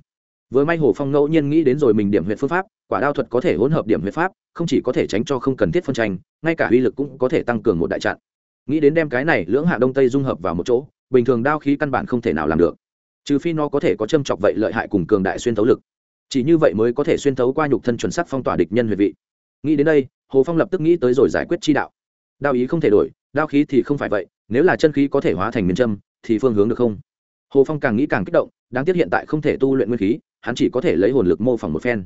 Speaker 1: Với may hồ phong ngẫu nhiên nghĩ đến rồi mình điểm huyện phương pháp, quả đao thuật có thể hỗn hợp điểm huyện pháp, không chỉ có thể tránh cho không cần thiết phân tranh, ngay cả uy lực cũng có thể tăng cường một đại trận nghĩ đến đem cái này lưỡng hạ đông tây dung hợp vào một chỗ, bình thường đao khí căn bản không thể nào làm được. Trừ phi nó có thể có châm chọc vậy lợi hại cùng cường đại xuyên thấu lực. Chỉ như vậy mới có thể xuyên thấu qua nhục thân chuẩn sắc phong tỏa địch nhân huyệt vị. Nghĩ đến đây, hồ phong lập tức nghĩ tới rồi giải quyết chi đạo. Đao ý không thể đổi, đao khí thì không phải vậy nếu là chân khí có thể hóa thành miền châm, thì phương hướng được không? Hồ phong càng nghĩ càng kích động, đáng tiếc hiện tại không thể tu luyện nguyên khí, hắn chỉ có thể lấy hồn lực mô phỏng một phen.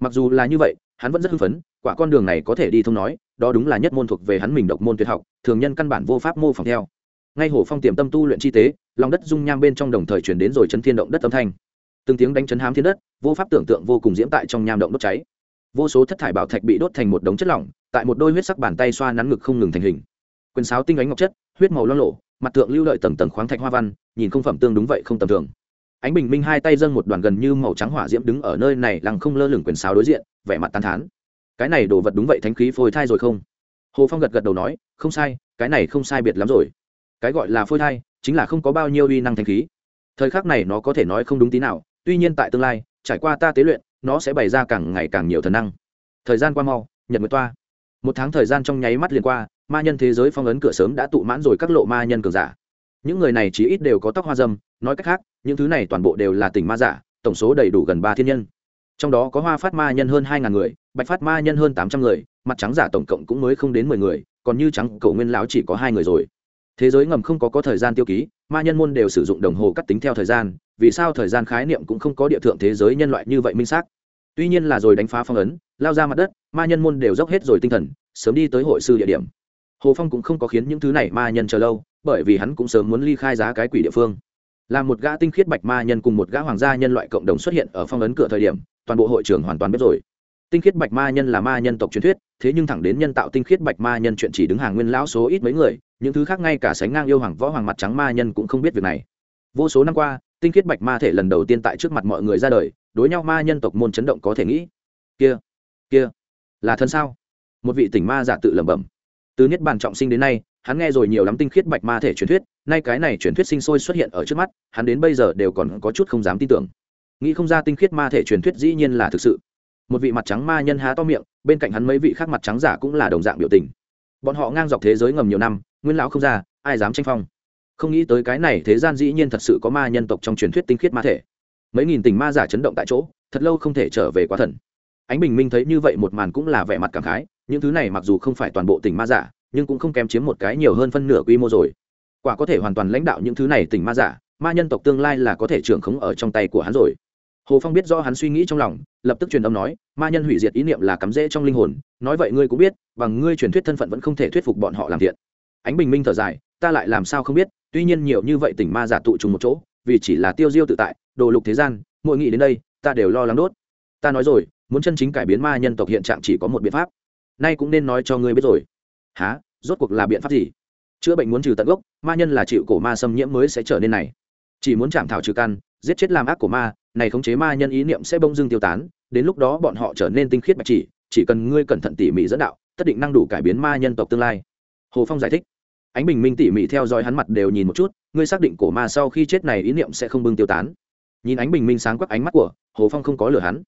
Speaker 1: Mặc dù là như vậy, hắn vẫn rất hưng phấn, quả con đường này có thể đi thông nói, đó đúng là nhất môn thuộc về hắn mình độc môn tuyệt học, thường nhân căn bản vô pháp mô phỏng theo. Ngay hồ phong tiềm tâm tu luyện chi tế, lòng đất dung nham bên trong đồng thời chuyển đến rồi chấn thiên động đất âm thanh. Từng tiếng đánh chấn hám thiên đất, vô pháp tưởng tượng vô cùng diễm tại trong nham động đốt cháy. Vô số thất thải bảo thạch bị đốt thành một đống chất lỏng, tại một đôi huyết sắc bàn tay xoa nắn ngực không ngừng thành hình. Quyền sáo tinh ánh ngọc chất huyết màu lo lộ mặt tượng lưu lợi tầng tầng khoáng thạch hoa văn, nhìn không phẩm tương đúng vậy không tầm thường. Ánh bình minh hai tay dâng một đoàn gần như màu trắng hỏa diễm đứng ở nơi này, lăng không lơ lửng quyền sáo đối diện, vẻ mặt tán thán. Cái này đồ vật đúng vậy thánh khí phôi thai rồi không? Hồ phong gật gật đầu nói, không sai, cái này không sai biệt lắm rồi. Cái gọi là phôi thai, chính là không có bao nhiêu uy năng thánh khí. Thời khắc này nó có thể nói không đúng tí nào, tuy nhiên tại tương lai, trải qua ta tế luyện, nó sẽ bày ra càng ngày càng nhiều thần năng. Thời gian qua mau, nhật nguyệt toa. Một tháng thời gian trong nháy mắt liền qua ma nhân thế giới phong ấn cửa sớm đã tụ mãn rồi các lộ ma nhân cường giả. Những người này chí ít đều có tóc hoa dâm, nói cách khác, những thứ này toàn bộ đều là tỉnh ma giả, tổng số đầy đủ gần ba thiên nhân. Trong đó có hoa phát ma nhân hơn hai ngàn người, bạch phát ma nhân hơn tám trăm người, mặt trắng giả tổng cộng cũng mới không đến mười người, còn như trắng cầu nguyên lão chỉ có hai người rồi. Thế giới ngầm không có có thời gian tiêu ký, ma nhân môn đều sử dụng đồng hồ cắt tính theo thời gian, vì sao thời gian khái niệm cũng không có địa thượng thế giới nhân loại như vậy minh xác? Tuy nhiên là rồi đánh phá phong ấn, lao ra mặt đất, ma nhân môn đều dốc hết rồi tinh thần, sớm đi tới hội sư địa điểm hồ phong cũng không có khiến những thứ này ma nhân chờ lâu, bởi vì hắn cũng sớm muốn ly khai giá cái quỷ địa phương. Là một gã tinh khiết bạch ma nhân cùng một gã hoàng gia nhân loại cộng đồng xuất hiện ở phong ấn cửa thời điểm, toàn bộ hội trưởng hoàn toàn biết rồi. Tinh khiết bạch ma nhân là ma nhân tộc truyền thuyết, thế nhưng thẳng đến nhân tạo tinh khiết bạch ma nhân chuyện chỉ đứng hàng nguyên lão số ít mấy người, những thứ khác ngay cả sánh ngang yêu hoàng võ hoàng mặt trắng ma nhân cũng không biết việc này. Vô số năm qua, tinh khiết bạch ma thể lần đầu tiên tại trước mặt mọi người ra đời, đối nhau ma nhân tộc môn chấn động có thể nghĩ. Kia kia, là thân sao? Một vị tỉnh ma giả tự lẩm bẩm từ niết bàn trọng sinh đến nay, hắn nghe rồi nhiều lắm tinh khiết bạch ma thể truyền thuyết, nay cái này truyền thuyết sinh sôi xuất hiện ở trước mắt, hắn đến bây giờ đều còn có chút không dám tin tưởng. Nghĩ không ra tinh khiết ma thể truyền thuyết dĩ nhiên là thực sự. Một vị mặt trắng ma nhân há to miệng, bên cạnh hắn mấy vị khác mặt trắng giả cũng là đồng dạng biểu tình. Bọn họ ngang dọc thế giới ngầm nhiều năm, nguyên lão không ra, ai dám tranh phong? Không nghĩ tới cái này thế gian dĩ nhiên thật sự có ma nhân tộc trong truyền thuyết tinh khiết ma thể. Mấy nghìn tình ma giả chấn động tại chỗ, thật lâu không thể trở về quá thần. Ánh bình minh thấy như vậy một màn cũng là vẻ mặt cảm khái những thứ này mặc dù không phải toàn bộ tỉnh ma giả, nhưng cũng không kém chiếm một cái nhiều hơn phân nửa quy mô rồi. Quả có thể hoàn toàn lãnh đạo những thứ này tỉnh ma giả, ma nhân tộc tương lai là có thể trưởng khống ở trong tay của hắn rồi. Hồ phong biết do hắn suy nghĩ trong lòng, lập tức truyền âm nói, ma nhân hủy diệt ý niệm là cắm rễ trong linh hồn, nói vậy ngươi cũng biết, bằng ngươi truyền thuyết thân phận vẫn không thể thuyết phục bọn họ làm thiện. Ánh bình minh thở dài, ta lại làm sao không biết, tuy nhiên nhiều như vậy tỉnh ma giả tụ trùng một chỗ, vì chỉ là tiêu diêu tự tại, đồ lục thế gian, mỗi nghĩ đến đây, ta đều lo lắng đốt. Ta nói rồi, muốn chân chính cải biến ma nhân tộc hiện trạng chỉ có một biện pháp nay cũng nên nói cho ngươi biết rồi. Há rốt cuộc là biện pháp gì? Chữa bệnh muốn trừ tận gốc, ma nhân là chịu cổ ma xâm nhiễm mới sẽ trở nên này. Chỉ muốn chạm thảo trừ căn, giết chết làm ác của ma, này khống chế ma nhân ý niệm sẽ bông dưng tiêu tán, đến lúc đó bọn họ trở nên tinh khiết bạch chỉ chỉ cần ngươi cẩn thận tỉ mỉ dẫn đạo, tất định năng đủ cải biến ma nhân tộc tương lai. Hồ phong giải thích. Ánh bình minh tỉ mỉ theo dõi hắn mặt đều nhìn một chút, ngươi xác định cổ ma sau khi chết này ý niệm sẽ không bưng tiêu tán. Nhìn ánh bình minh sáng quắc ánh mắt của hồ phong không có lừa hắn.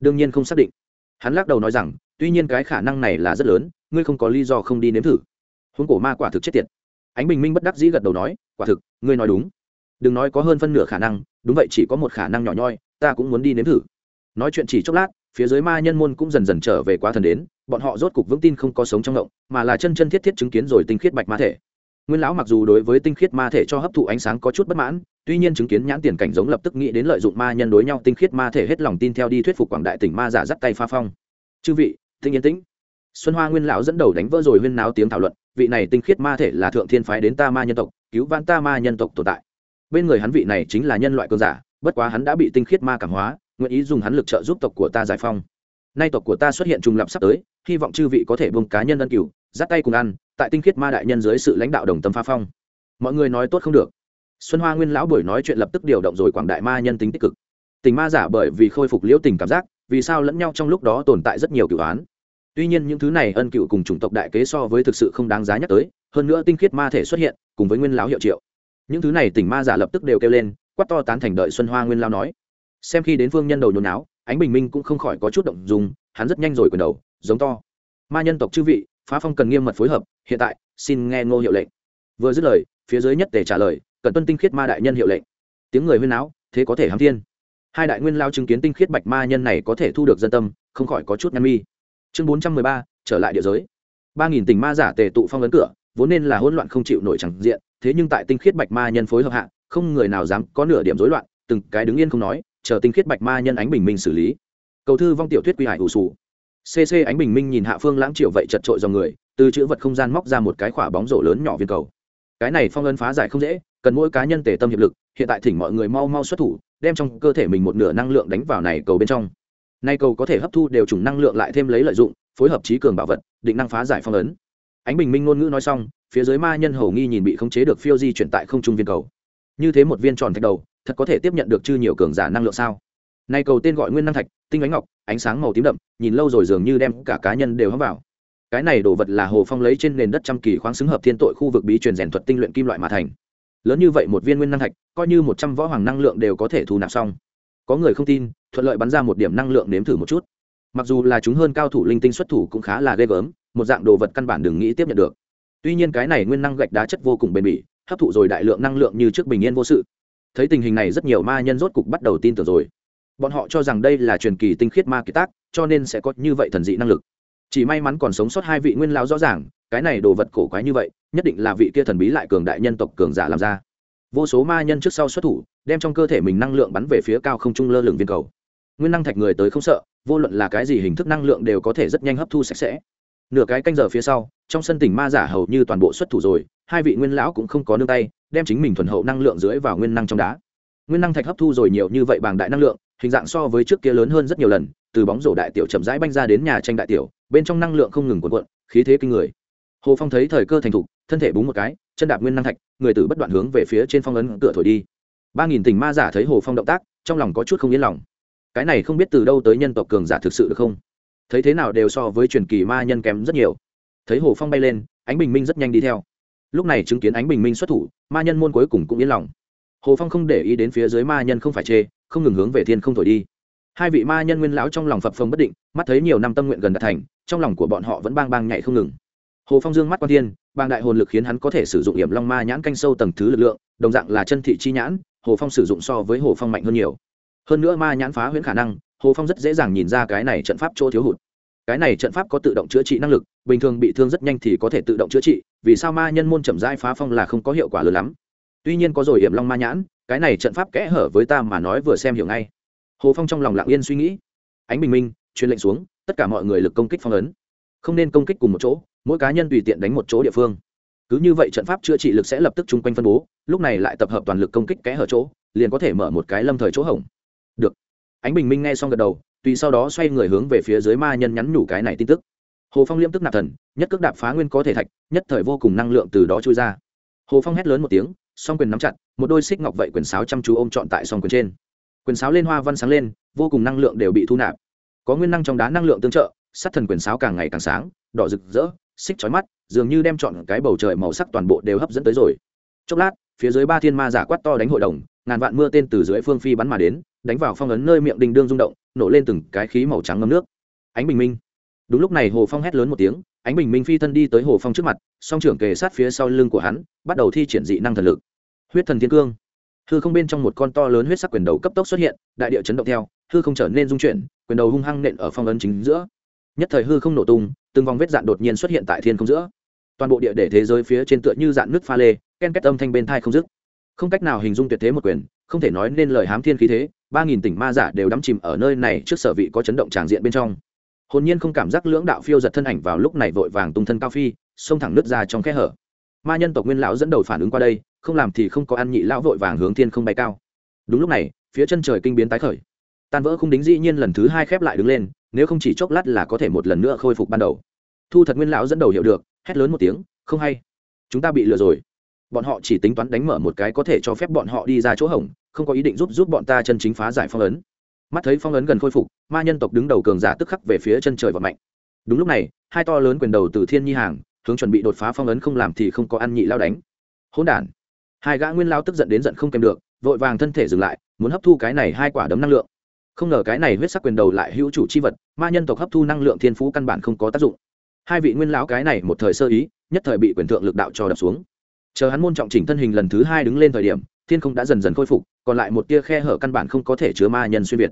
Speaker 1: Đương nhiên không xác định. Hắn lắc đầu nói rằng tuy nhiên cái khả năng này là rất lớn, ngươi không có lý do không đi nếm thử. Huống cổ ma quả thực chết tiệt. Ánh bình minh bất đắc dĩ gật đầu nói, quả thực, ngươi nói đúng. Đừng nói có hơn phân nửa khả năng, đúng vậy chỉ có một khả năng nhỏ nhoi, ta cũng muốn đi nếm thử. Nói chuyện chỉ chốc lát, phía dưới ma nhân môn cũng dần dần trở về quá thần đến, bọn họ rốt cục vững tin không có sống trong ngộng mà là chân chân thiết thiết chứng kiến rồi tinh khiết bạch ma thể. Nguyên lão mặc dù đối với tinh khiết ma thể cho hấp thụ ánh sáng có chút bất mãn, tuy nhiên chứng kiến nhãn tiền cảnh giống lập tức nghĩ đến lợi dụng ma nhân đối nhau tinh khiết ma thể hết lòng tin theo đi thuyết phục quảng đại tỉnh ma giả dắt tay pha phong. Chư vị tinh yên tĩnh. Xuân hoa nguyên lão dẫn đầu đánh vỡ rồi huyên náo tiếng thảo luận, vị này tinh khiết ma thể là thượng thiên phái đến ta ma nhân tộc, cứu vãn ta ma nhân tộc tồn tại. Bên người hắn vị này chính là nhân loại cơn giả, bất quá hắn đã bị tinh khiết ma cảm hóa, nguyện ý dùng hắn lực trợ giúp tộc của ta giải phong nay tộc của ta xuất hiện trùng lập sắp tới, hy vọng chư vị có thể bông cá nhân ân cửu, dắt tay cùng ăn, tại tinh khiết ma đại nhân dưới sự lãnh đạo đồng tâm pha phong. Mọi người nói tốt không được. Xuân hoa nguyên lão buổi nói chuyện lập tức điều động rồi quảng đại ma nhân tính tích cực. Tình ma giả bởi vì khôi phục liễu tình cảm giác, vì sao lẫn nhau trong lúc đó tồn tại rất nhiều cửu án tuy nhiên những thứ này ân cựu cùng chủng tộc đại kế so với thực sự không đáng giá nhắc tới, hơn nữa tinh khiết ma thể xuất hiện, cùng với nguyên lão hiệu triệu. Những thứ này tỉnh ma giả lập tức đều kêu lên, quát to tán thành đợi xuân hoa nguyên lao nói. Xem khi đến phương nhân đầu nhồi náo ánh bình minh cũng không khỏi có chút động dùng hắn rất nhanh rồi quyền đầu, giống to. Ma nhân tộc chư vị, phá phong cần nghiêm mật phối hợp, hiện tại, xin nghe ngô hiệu lệnh. Vừa dứt lời, phía dưới nhất để trả lời, cần tuân tinh khiết ma đại nhân hiệu lệnh. Tiếng người huyên náo, thế có thể hám thiên. Hai đại nguyên lao chứng kiến tinh khiết bạch ma nhân này có thể thu được dân tâm, không khỏi có chút nhăn mi chương bốn trăm mười ba, trở lại địa giới. ba nghìn tình ma giả tề tụ phong ấn cửa, vốn nên là hỗn loạn không chịu nổi chẳng diện, thế nhưng tại tinh khiết bạch ma nhân phối hợp hạ, không người nào dám có nửa điểm rối loạn, từng cái đứng yên không nói, chờ tinh khiết bạch ma nhân ánh bình minh xử lý. Cầu thư vong tiểu thuyết quy hải ủ sù. Cc ánh bình minh nhìn hạ phương lãng triệu vậy chật trội dòng người, từ chữ vật không gian móc ra một cái khỏa bóng rổ lớn nhỏ viên cầu. Cái này phong ấn phá giải không dễ, cần mỗi cá nhân tề tâm hiệp lực, hiện tại thỉnh mọi người mau mau xuất thủ, đem trong cơ thể mình một nửa năng lượng đánh vào này cầu bên trong nay cầu có thể hấp thu đều chủng năng lượng lại thêm lấy lợi dụng, phối hợp trí cường bảo vật, định năng phá giải phong ấn. Ánh bình minh ngôn ngữ nói xong, phía dưới ma nhân hầu nghi nhìn bị khống chế được phiêu di chuyển tại không trung viên cầu. Như thế một viên tròn thạch đầu, thật có thể tiếp nhận được chư nhiều cường giả năng lượng sao? Nay cầu tên gọi nguyên năng thạch, tinh ánh ngọc, ánh sáng màu tím đậm, nhìn lâu rồi dường như đem cả cá nhân đều hấp vào. Cái này đồ vật là hồ phong lấy trên nền đất trăm kỳ khoáng xứng hợp thiên tội khu vực bí truyền rèn thuật tinh luyện kim loại mà thành. Lớn như vậy một viên nguyên năng thạch, coi như một trăm võ hoàng năng lượng đều có thể thu nạp xong có người không tin, thuận lợi bắn ra một điểm năng lượng nếm thử một chút. Mặc dù là chúng hơn cao thủ linh tinh xuất thủ cũng khá là ghê gớm, một dạng đồ vật căn bản đừng nghĩ tiếp nhận được. Tuy nhiên cái này nguyên năng gạch đá chất vô cùng bền bỉ, hấp thụ rồi đại lượng năng lượng như trước bình yên vô sự. Thấy tình hình này rất nhiều ma nhân rốt cục bắt đầu tin tưởng rồi. Bọn họ cho rằng đây là truyền kỳ tinh khiết ma kỳ tác, cho nên sẽ có như vậy thần dị năng lực. Chỉ may mắn còn sống sót hai vị nguyên lao rõ ràng, cái này đồ vật cổ quái như vậy, nhất định là vị kia thần bí lại cường đại nhân tộc cường giả làm ra. Vô số ma nhân trước sau xuất thủ đem trong cơ thể mình năng lượng bắn về phía cao không trung lơ lửng viên cầu. Nguyên năng thạch người tới không sợ, vô luận là cái gì hình thức năng lượng đều có thể rất nhanh hấp thu sạch sẽ. Nửa cái canh giờ phía sau, trong sân tỉnh ma giả hầu như toàn bộ xuất thủ rồi, hai vị nguyên lão cũng không có nương tay, đem chính mình thuần hậu năng lượng dưới vào nguyên năng trong đá. Nguyên năng thạch hấp thu rồi nhiều như vậy bằng đại năng lượng, hình dạng so với trước kia lớn hơn rất nhiều lần, từ bóng rổ đại tiểu chậm rãi banh ra đến nhà tranh đại tiểu, bên trong năng lượng không ngừng cuộn cuộn, khí thế kinh người. Hồ phong thấy thời cơ thành thục, thân thể búng một cái, chân đạp nguyên năng thạch, người tử bất đoạn hướng về phía trên phong ấn cửa thổi đi ba nghìn tình ma giả thấy hồ phong động tác, trong lòng có chút không yên lòng. Cái này không biết từ đâu tới nhân tộc cường giả thực sự được không? Thấy thế nào đều so với truyền kỳ ma nhân kém rất nhiều. Thấy hồ phong bay lên, ánh bình minh rất nhanh đi theo. Lúc này chứng kiến ánh bình minh xuất thủ, ma nhân môn cuối cùng cũng yên lòng. Hồ phong không để ý đến phía dưới ma nhân không phải chê, không ngừng hướng về thiên không thổi đi. Hai vị ma nhân nguyên lão trong lòng phập phồng bất định, mắt thấy nhiều năm tâm nguyện gần đạt thành, trong lòng của bọn họ vẫn bang bang nhảy không ngừng. Hồ phong dương mắt quan thiên bang đại hồn lực khiến hắn có thể sử dụng hiểm long ma nhãn canh sâu tầng thứ lực lượng, đồng dạng là chân thị chi nhãn hồ phong sử dụng so với hồ phong mạnh hơn nhiều. Hơn nữa ma nhãn phá huyễn khả năng, hồ phong rất dễ dàng nhìn ra cái này trận pháp chỗ thiếu hụt. Cái này trận pháp có tự động chữa trị năng lực, bình thường bị thương rất nhanh thì có thể tự động chữa trị, vì sao ma nhân môn chậm rãi phá phong là không có hiệu quả lớn lắm. Tuy nhiên có rồi hiểm long ma nhãn, cái này trận pháp kẽ hở với ta mà nói vừa xem hiểu ngay. Hồ phong trong lòng lặng yên suy nghĩ. Ánh bình minh, truyền lệnh xuống, tất cả mọi người lực công kích phong ấn. Không nên công kích cùng một chỗ, mỗi cá nhân tùy tiện đánh một chỗ địa phương cứ như vậy trận pháp chữa trị lực sẽ lập tức chung quanh phân bố, lúc này lại tập hợp toàn lực công kích kẽ hở chỗ, liền có thể mở một cái lâm thời chỗ hỏng được. Ánh bình minh nghe xong gật đầu, tùy sau đó xoay người hướng về phía dưới ma nhân nhắn nhủ cái này tin tức. Hồ phong liêm tức nạp thần, nhất cước đạp phá nguyên có thể thạch, nhất thời vô cùng năng lượng từ đó trôi ra. Hồ phong hét lớn một tiếng, song quyền nắm chặt, một đôi xích ngọc vậy quyền sáo chăm chú ôm trọn tại song quyền trên. Quyền sáo lên hoa văn sáng lên, vô cùng năng lượng đều bị thu nạp. Có nguyên năng trong đá năng lượng tương trợ, sát thần quyền sáo càng ngày càng sáng, đỏ rực rỡ xích chói mắt, dường như đem chọn cái bầu trời màu sắc toàn bộ đều hấp dẫn tới rồi. Chốc lát, phía dưới ba thiên ma giả quát to đánh hội đồng, ngàn vạn mưa tên từ dưới phương phi bắn mà đến, đánh vào phong ấn nơi miệng đình đương rung động, nổ lên từng cái khí màu trắng ngâm nước. Ánh bình minh. Đúng lúc này hồ phong hét lớn một tiếng, ánh bình minh phi thân đi tới hồ phong trước mặt, song trưởng kề sát phía sau lưng của hắn, bắt đầu thi triển dị năng thần lực. Huyết thần thiên cương. Hư không bên trong một con to lớn huyết sắc quyền đầu cấp tốc xuất hiện, đại địa chấn động theo, hư không trở nên dung chuyển, quyền đầu hung hăng nện ở phong ấn chính giữa. Nhất thời hư không nổ tung từng vòng vết dạn đột nhiên xuất hiện tại thiên không giữa. Toàn bộ địa để thế giới phía trên tựa như dạn nước pha lê, ken kết âm thanh bên thai không dứt. Không cách nào hình dung tuyệt thế một quyền, không thể nói nên lời hám thiên khí thế, ba nghìn tỉnh ma giả đều đắm chìm ở nơi này trước sở vị có chấn động tràng diện bên trong. Hồn nhiên không cảm giác lưỡng đạo phiêu giật thân ảnh vào lúc này vội vàng tung thân cao phi, xông thẳng nước ra trong khe hở. Ma nhân tộc nguyên lão dẫn đầu phản ứng qua đây, không làm thì không có ăn nhị lão vội vàng hướng thiên không bay cao. Đúng lúc này, phía chân trời kinh biến tái khởi. Tan vỡ không đính dĩ nhiên lần thứ hai khép lại đứng lên nếu không chỉ chốc lát là có thể một lần nữa khôi phục ban đầu. Thu thật nguyên lão dẫn đầu hiểu được, hét lớn một tiếng, không hay, chúng ta bị lừa rồi. Bọn họ chỉ tính toán đánh mở một cái có thể cho phép bọn họ đi ra chỗ hỏng không có ý định giúp giúp bọn ta chân chính phá giải phong ấn. Mắt thấy phong ấn gần khôi phục, ma nhân tộc đứng đầu cường giả tức khắc về phía chân trời và mạnh. Đúng lúc này, hai to lớn quyền đầu từ thiên nhi hàng, hướng chuẩn bị đột phá phong ấn không làm thì không có ăn nhị lao đánh. Hỗn đản. Hai gã nguyên lao tức giận đến giận không kèm được, vội vàng thân thể dừng lại, muốn hấp thu cái này hai quả đấm năng lượng không ngờ cái này huyết sắc quyền đầu lại hữu chủ chi vật, ma nhân tộc hấp thu năng lượng thiên phú căn bản không có tác dụng. Hai vị nguyên lão cái này một thời sơ ý, nhất thời bị quyền thượng lực đạo cho đập xuống. Chờ hắn môn trọng chỉnh thân hình lần thứ hai đứng lên thời điểm, thiên không đã dần dần khôi phục, còn lại một tia khe hở căn bản không có thể chứa ma nhân xuyên việt.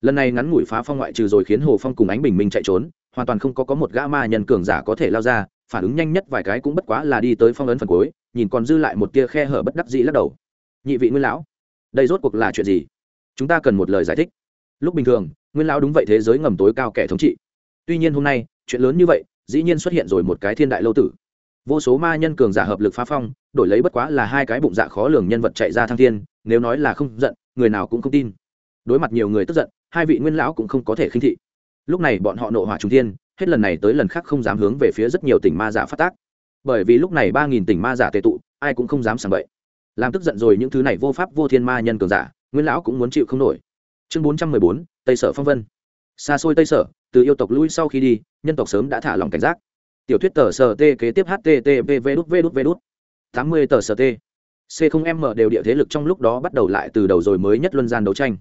Speaker 1: Lần này ngắn ngủi phá phong ngoại trừ rồi khiến hồ phong cùng ánh bình minh chạy trốn, hoàn toàn không có có một gã ma nhân cường giả có thể lao ra, phản ứng nhanh nhất vài cái cũng bất quá là đi tới phong ấn phần cuối, nhìn còn dư lại một tia khe hở bất đắc dĩ lắc đầu. Nhị vị nguyên lão, đây rốt cuộc là chuyện gì? Chúng ta cần một lời giải thích lúc bình thường, nguyên lão đúng vậy thế giới ngầm tối cao kẻ thống trị. Tuy nhiên hôm nay, chuyện lớn như vậy, dĩ nhiên xuất hiện rồi một cái thiên đại lâu tử. Vô số ma nhân cường giả hợp lực phá phong, đổi lấy bất quá là hai cái bụng dạ khó lường nhân vật chạy ra thăng thiên, nếu nói là không giận, người nào cũng không tin. Đối mặt nhiều người tức giận, hai vị nguyên lão cũng không có thể khinh thị. Lúc này bọn họ nộ hỏa trung thiên, hết lần này tới lần khác không dám hướng về phía rất nhiều tỉnh ma giả phát tác. Bởi vì lúc này ba nghìn tỉnh ma giả tệ tụ, ai cũng không dám sảng bậy. Làm tức giận rồi những thứ này vô pháp vô thiên ma nhân cường giả, nguyên lão cũng muốn chịu không nổi chương bốn trăm mười bốn, tây sở phong vân. Xa xôi tây sở, từ yêu tộc lui sau khi đi, nhân tộc sớm đã thả lòng cảnh giác. Tiểu thuyết tờ sở t kế tiếp http v đút v đút v đút. tám mươi tờ sở t c không m đều địa thế lực trong lúc đó bắt đầu lại từ đầu rồi mới nhất luân gian đấu tranh.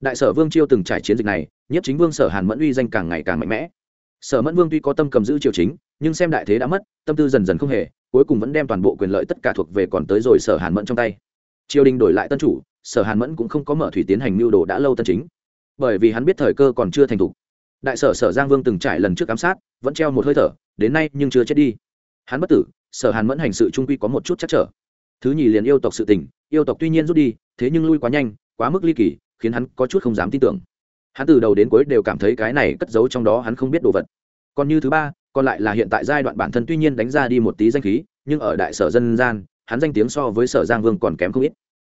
Speaker 1: Đại sở vương chiêu từng trải chiến dịch này, nhất chính vương sở hàn mẫn uy danh càng ngày càng mạnh mẽ. Sở mẫn vương tuy có tâm cầm giữ triều chính, nhưng xem đại thế đã mất, tâm tư dần dần không hề, cuối cùng vẫn đem toàn bộ quyền lợi tất cả thuộc về còn tới rồi sở hàn mẫn trong tay. Triều đình đổi lại tân chủ sở hàn mẫn cũng không có mở thủy tiến hành mưu đồ đã lâu tân chính. Bởi vì hắn biết thời cơ còn chưa thành thục. Đại sở sở giang vương từng trải lần trước ám sát, vẫn treo một hơi thở, đến nay nhưng chưa chết đi. Hắn bất tử, sở hàn mẫn hành sự trung quy có một chút chắc trở. Thứ nhì liền yêu tộc sự tình, yêu tộc tuy nhiên rút đi, thế nhưng lui quá nhanh, quá mức ly kỳ, khiến hắn có chút không dám tin tưởng. Hắn từ đầu đến cuối đều cảm thấy cái này cất giấu trong đó hắn không biết đồ vật. Còn như thứ ba, còn lại là hiện tại giai đoạn bản thân tuy nhiên đánh ra đi một tí danh khí, nhưng ở đại sở dân gian, hắn danh tiếng so với sở giang vương còn kém không ít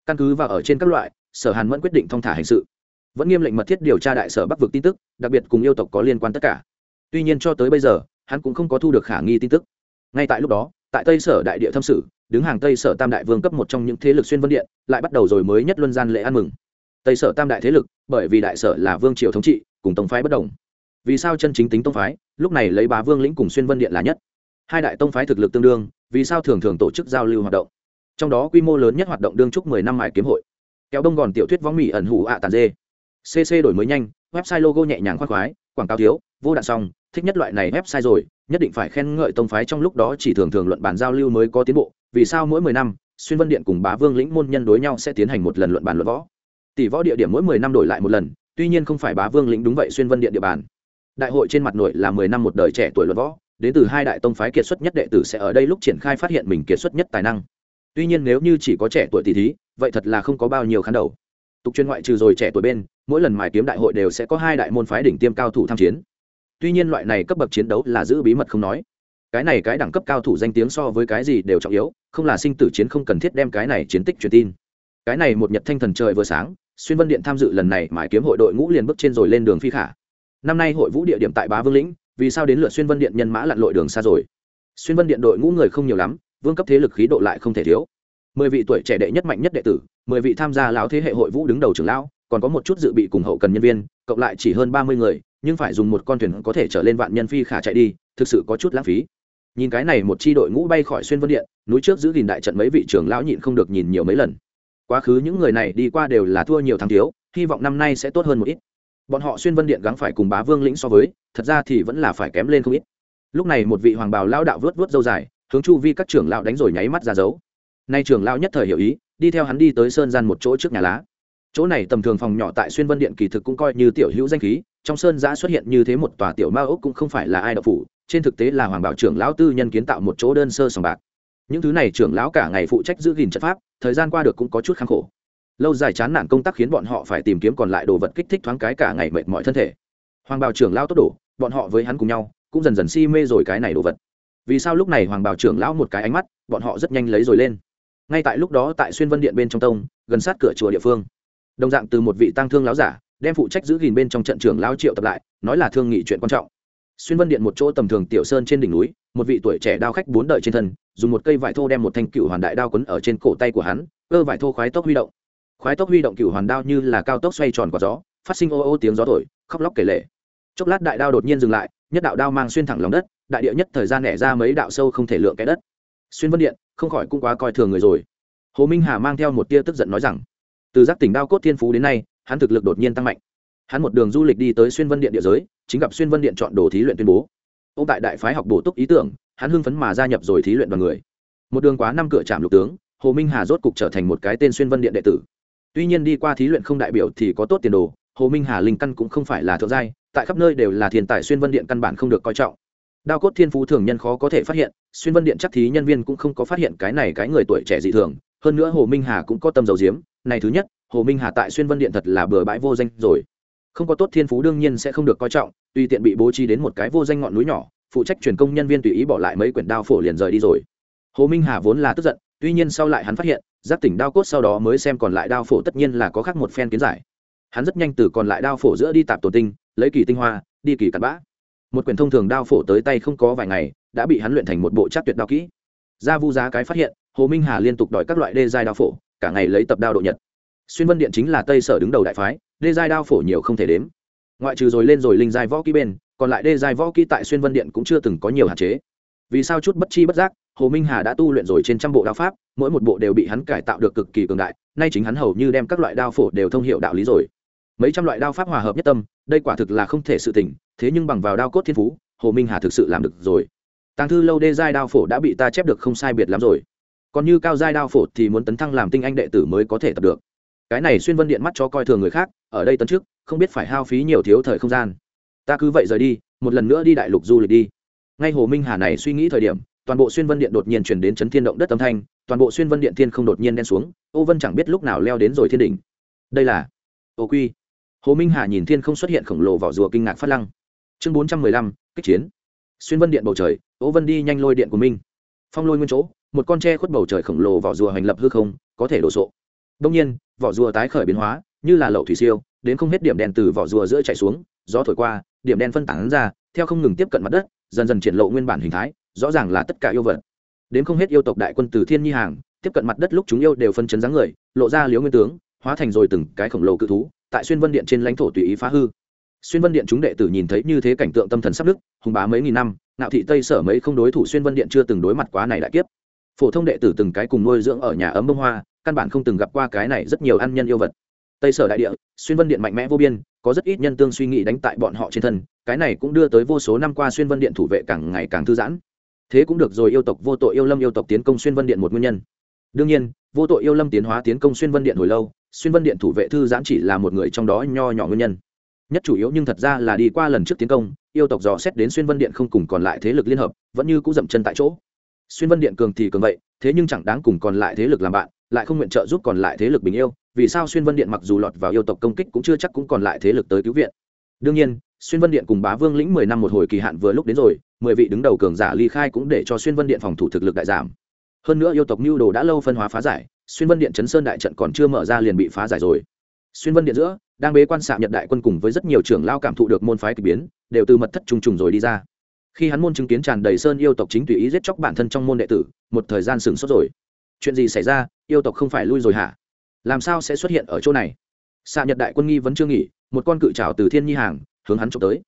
Speaker 1: căn cứ và ở trên các loại, sở hàn vẫn quyết định thong thả hành sự. Vẫn nghiêm lệnh mật thiết điều tra đại sở bắc vực tin tức, đặc biệt cùng yêu tộc có liên quan tất cả. Tuy nhiên cho tới bây giờ, hắn cũng không có thu được khả nghi tin tức. Ngay tại lúc đó, tại tây sở đại địa thâm sử, đứng hàng tây sở tam đại vương cấp một trong những thế lực xuyên vân điện, lại bắt đầu rồi mới nhất luân gian lễ ăn mừng. Tây sở tam đại thế lực, bởi vì đại sở là vương triều thống trị, cùng tông phái bất đồng. Vì sao chân chính tính tông phái, lúc này lấy bá vương lĩnh cùng xuyên vân điện là nhất? Hai đại tông phái thực lực tương đương, vì sao thường thường tổ chức giao lưu hoạt động? Trong đó quy mô lớn nhất hoạt động đương chúc mười năm mài kiếm hội. Kéo đông gòn tiểu thuyết võng mỹ ẩn hủ ạ tàn dê. Cc đổi mới nhanh, website logo nhẹ nhàng khoác khoái, quảng cáo thiếu, vô đạn xong, thích nhất loại này website rồi, nhất định phải khen ngợi tông phái trong lúc đó chỉ thường thường luận bàn giao lưu mới có tiến bộ, vì sao mỗi mười năm, xuyên vân điện cùng bá vương lĩnh môn nhân đối nhau sẽ tiến hành một lần luận bàn luận võ. Tỷ võ địa điểm mỗi mười năm đổi lại một lần, tuy nhiên không phải bá vương lĩnh đúng vậy xuyên vân điện địa bàn. Đại hội trên mặt nội là mười năm một đời trẻ tuổi luận võ, đến từ hai đại tông phái kiệt xuất nhất đệ tử sẽ ở đây lúc triển khai phát hiện mình kiệt xuất nhất tài năng tuy nhiên nếu như chỉ có trẻ tuổi tỷ thí, vậy thật là không có bao nhiêu khán đầu. Tục chuyên ngoại trừ rồi trẻ tuổi bên, mỗi lần mài kiếm đại hội đều sẽ có hai đại môn phái đỉnh tiêm cao thủ tham chiến. Tuy nhiên loại này cấp bậc chiến đấu là giữ bí mật không nói. Cái này cái đẳng cấp cao thủ danh tiếng so với cái gì đều trọng yếu, không là sinh tử chiến không cần thiết đem cái này chiến tích truyền tin. Cái này một nhật thanh thần trời vừa sáng, xuyên vân điện tham dự lần này mãi kiếm hội đội ngũ liền bước trên rồi lên đường phi khả. Năm nay hội vũ địa điểm tại bá vương lĩnh, vì sao đến lượt xuyên vân điện nhân mã lặn lội đường xa rồi? Xuyên vân điện đội ngũ người không nhiều lắm vương cấp thế lực khí độ lại không thể thiếu. Mười vị tuổi trẻ đệ nhất mạnh nhất đệ tử, mười vị tham gia lão thế hệ hội vũ đứng đầu trưởng lão, còn có một chút dự bị cùng hậu cần nhân viên, cộng lại chỉ hơn ba mươi người, nhưng phải dùng một con thuyền có thể trở lên vạn nhân phi khả chạy đi, thực sự có chút lãng phí. Nhìn cái này một chi đội ngũ bay khỏi xuyên vân điện, núi trước giữ gìn đại trận mấy vị trưởng lão nhịn không được nhìn nhiều mấy lần. Quá khứ những người này đi qua đều là thua nhiều thắng thiếu, hy vọng năm nay sẽ tốt hơn một ít. Bọn họ xuyên vân điện gắng phải cùng bá vương lĩnh so với, thật ra thì vẫn là phải kém lên không ít. Lúc này một vị hoàng bào lao đạo vớt vớt dâu dài hướng chu vi các trưởng lão đánh rồi nháy mắt ra dấu. Nay trưởng lão nhất thời hiểu ý, đi theo hắn đi tới sơn gian một chỗ trước nhà lá. Chỗ này tầm thường phòng nhỏ tại xuyên vân điện kỳ thực cũng coi như tiểu hữu danh khí, trong sơn giã xuất hiện như thế một tòa tiểu ma ốc cũng không phải là ai đậu phủ, trên thực tế là hoàng bảo trưởng lão tư nhân kiến tạo một chỗ đơn sơ sòng bạc. Những thứ này trưởng lão cả ngày phụ trách giữ gìn trận pháp, thời gian qua được cũng có chút kháng khổ. Lâu dài chán nản công tác khiến bọn họ phải tìm kiếm còn lại đồ vật kích thích thoáng cái cả ngày mệt mỏi thân thể. Hoàng bào trưởng lão tốt đổ, bọn họ với hắn cùng nhau, cũng dần dần si mê rồi cái này đồ vật vì sao lúc này hoàng bảo trưởng lão một cái ánh mắt, bọn họ rất nhanh lấy rồi lên. Ngay tại lúc đó tại xuyên vân điện bên trong tông, gần sát cửa chùa địa phương. Đồng dạng từ một vị tăng thương lão giả, đem phụ trách giữ gìn bên trong trận trưởng lão triệu tập lại, nói là thương nghị chuyện quan trọng. Xuyên vân điện một chỗ tầm thường tiểu sơn trên đỉnh núi, một vị tuổi trẻ đao khách bốn đợi trên thân, dùng một cây vải thô đem một thanh cựu hoàn đại đao quấn ở trên cổ tay của hắn, cơ vải thô khoái tốc huy động. Khoái tốc huy động cựu hoàn đao như là cao tốc xoay tròn quả gió, phát sinh ô ô tiếng gió thổi, khóc lóc kể lệ chốc lát đại đao đột nhiên dừng lại, nhất đạo đao mang xuyên thẳng lòng đất đại địa nhất thời gian nẻ ra mấy đạo sâu không thể lượng cái đất. Xuyên vân điện, không khỏi cũng quá coi thường người rồi. Hồ minh hà mang theo một tia tức giận nói rằng, từ giác tỉnh đao cốt thiên phú đến nay, hắn thực lực đột nhiên tăng mạnh. Hắn một đường du lịch đi tới xuyên vân điện địa giới, chính gặp xuyên vân điện chọn đồ thí luyện tuyên bố. Ông tại đại phái học bổ túc ý tưởng, hắn hưng phấn mà gia nhập rồi thí luyện đoàn người. Một đường quá năm cửa trạm lục tướng, hồ minh hà rốt cục trở thành một cái tên xuyên vân điện đệ tử. Tuy nhiên đi qua thí luyện không đại biểu thì có tốt tiền đồ, hồ minh hà linh căn cũng không phải là thượng giai, tại khắp nơi đều là thiền tài xuyên vân điện căn bản không được coi trọng đao cốt thiên phú thường nhân khó có thể phát hiện, xuyên vân điện chắc thí nhân viên cũng không có phát hiện cái này cái người tuổi trẻ dị thường, hơn nữa hồ minh hà cũng có tâm dầu diếm, này thứ nhất, hồ minh hà tại xuyên vân điện thật là bừa bãi vô danh rồi. Không có tốt thiên phú đương nhiên sẽ không được coi trọng, tùy tiện bị bố trí đến một cái vô danh ngọn núi nhỏ, phụ trách truyền công nhân viên tùy ý bỏ lại mấy quyển đao phổ liền rời đi rồi. Hồ minh hà vốn là tức giận, tuy nhiên sau lại hắn phát hiện, giác tỉnh đao cốt sau đó mới xem còn lại đao phổ tất nhiên là có khác một phen kiến giải. Hắn rất nhanh từ còn lại đao phổ giữa đi tạp tổ tinh, lấy kỳ tinh hoa, đi kỳ cặn bã một quyển thông thường đao phổ tới tay không có vài ngày, đã bị hắn luyện thành một bộ chắc tuyệt đao kỹ. Ra vu giá cái phát hiện, hồ minh hà liên tục đòi các loại đê giai đao phổ, cả ngày lấy tập đao độ nhật. Xuyên vân điện chính là tây sở đứng đầu đại phái, đê giai đao phổ nhiều không thể đếm. Ngoại trừ rồi lên rồi linh giai võ kỹ bên, còn lại đê giai võ kỹ tại xuyên vân điện cũng chưa từng có nhiều hạn chế. Vì sao chút bất chi bất giác, hồ minh hà đã tu luyện rồi trên trăm bộ đao pháp, mỗi một bộ đều bị hắn cải tạo được cực kỳ cường đại, nay chính hắn hầu như đem các loại đao phổ đều thông hiệu đạo lý rồi. Mấy trăm loại đao pháp hòa hợp nhất tâm, đây quả thực là không thể sự tỉnh thế nhưng bằng vào đao cốt thiên phú, hồ minh hà thực sự làm được rồi. Tàng thư lâu đê giai đao phổ đã bị ta chép được không sai biệt lắm rồi. Còn như cao giai đao phổ thì muốn tấn thăng làm tinh anh đệ tử mới có thể tập được. Cái này xuyên vân điện mắt cho coi thường người khác, ở đây tấn trước, không biết phải hao phí nhiều thiếu thời không gian. Ta cứ vậy rời đi, một lần nữa đi đại lục du lịch đi. Ngay hồ minh hà này suy nghĩ thời điểm, toàn bộ xuyên vân điện đột nhiên chuyển đến chấn thiên động đất âm thanh, toàn bộ xuyên vân điện thiên không đột nhiên đen xuống, ô vân chẳng biết lúc nào leo đến rồi thiên đỉnh. Đây là ô quy. Hồ minh hà nhìn thiên không xuất hiện khổng lồ vỏ rùa kinh ngạc phát lăng chương bốn trăm mười lăm, kích chiến. Xuyên vân điện bầu trời, ố vân đi nhanh lôi điện của minh phong lôi nguyên chỗ, một con tre khuất bầu trời khổng lồ vỏ rùa hành lập hư không, có thể đổ sộ. Đông nhiên, vỏ rùa tái khởi biến hóa, như là lậu thủy siêu, đến không hết điểm đèn từ vỏ rùa giữa chạy xuống, gió thổi qua, điểm đen phân tán ra, theo không ngừng tiếp cận mặt đất, dần dần triển lộ nguyên bản hình thái, rõ ràng là tất cả yêu vật. Đến không hết yêu tộc đại quân từ thiên nhi hàng, tiếp cận mặt đất lúc chúng yêu đều phân chấn dáng người, lộ ra liếu nguyên tướng, hóa thành rồi từng cái khổng lồ cự thú, tại xuyên vân điện trên lãnh thổ tùy ý phá hư xuyên vân điện chúng đệ tử nhìn thấy như thế cảnh tượng tâm thần sắp đức hùng bá mấy nghìn năm nạo thị tây sở mấy không đối thủ xuyên vân điện chưa từng đối mặt quá này đại kiếp. Phổ thông đệ tử từng cái cùng nuôi dưỡng ở nhà ấm bông hoa, căn bản không từng gặp qua cái này rất nhiều ăn nhân yêu vật. Tây sở đại địa, xuyên vân điện mạnh mẽ vô biên, có rất ít nhân tương suy nghĩ đánh tại bọn họ trên thân, cái này cũng đưa tới vô số năm qua xuyên vân điện thủ vệ càng ngày càng thư giãn. Thế cũng được rồi yêu tộc vô tội yêu lâm yêu tộc tiến công xuyên vân điện một nguyên nhân. Đương nhiên, vô tội yêu lâm tiến hóa tiến công xuyên vân điện hồi lâu, xuyên vân điện thủ vệ thư giãn chỉ là một người trong đó nho nhỏ nguyên nhân nhất chủ yếu nhưng thật ra là đi qua lần trước tiến công, yêu tộc dò xét đến xuyên vân điện không cùng còn lại thế lực liên hợp, vẫn như cũng dậm chân tại chỗ. Xuyên vân điện cường thì cường vậy, thế nhưng chẳng đáng cùng còn lại thế lực làm bạn, lại không nguyện trợ giúp còn lại thế lực bình yêu, vì sao xuyên vân điện mặc dù lọt vào yêu tộc công kích cũng chưa chắc cũng còn lại thế lực tới cứu viện. Đương nhiên, xuyên vân điện cùng bá vương lĩnh mười năm một hồi kỳ hạn vừa lúc đến rồi, mười vị đứng đầu cường giả ly khai cũng để cho xuyên vân điện phòng thủ thực lực đại giảm. Hơn nữa yêu tộc mưu đồ đã lâu phân hóa phá giải, xuyên vân điện chấn sơn đại trận còn chưa mở ra liền bị phá giải rồi. Xuyên vân điện giữa đang bế quan xạ nhật đại quân cùng với rất nhiều trưởng lao cảm thụ được môn phái k ỳ biến, đều từ mật thất trùng trùng rồi đi ra. Khi hắn môn chứng kiến tràn đầy sơn yêu tộc chính tùy ý giết chóc bản thân trong môn đệ tử, một thời gian sừng sốt rồi. Chuyện gì xảy ra? Yêu tộc không phải lui rồi hả? Làm sao sẽ xuất hiện ở chỗ này? Xạ nhật đại quân nghi vẫn chưa nghỉ, một con cự trào từ thiên nhi hàng, hướng hắn trộm tới.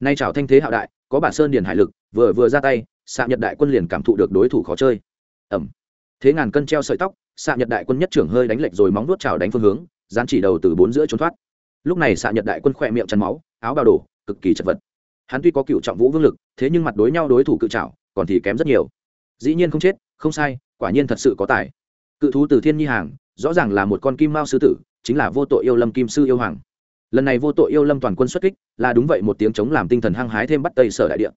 Speaker 1: Nay trào thanh thế hạo đại, có bản sơn điền hải lực, vừa vừa ra tay, xạ nhật đại quân liền cảm thụ được đối thủ khó chơi. Ẩm. Thế ngàn cân treo sợi tóc, xạ nhật đại quân nhất trưởng hơi đánh lệch rồi móng nuốt trào đánh phương hướng, dán chỉ đầu từ bốn giữa trốn thoát lúc này xạ nhật đại quân khỏe miệng chắn máu, áo bào đổ, cực kỳ chật vật. Hắn tuy có cựu trọng vũ vương lực, thế nhưng mặt đối nhau đối thủ cự trảo, còn thì kém rất nhiều. Dĩ nhiên không chết, không sai, quả nhiên thật sự có tài. Cự thú từ thiên nhi hàng, rõ ràng là một con kim mao sư tử, chính là vô tội yêu lâm kim sư yêu hoàng. Lần này vô tội yêu lâm toàn quân xuất kích, là đúng vậy một tiếng chống làm tinh thần hăng hái thêm bắt tây sở đại địa.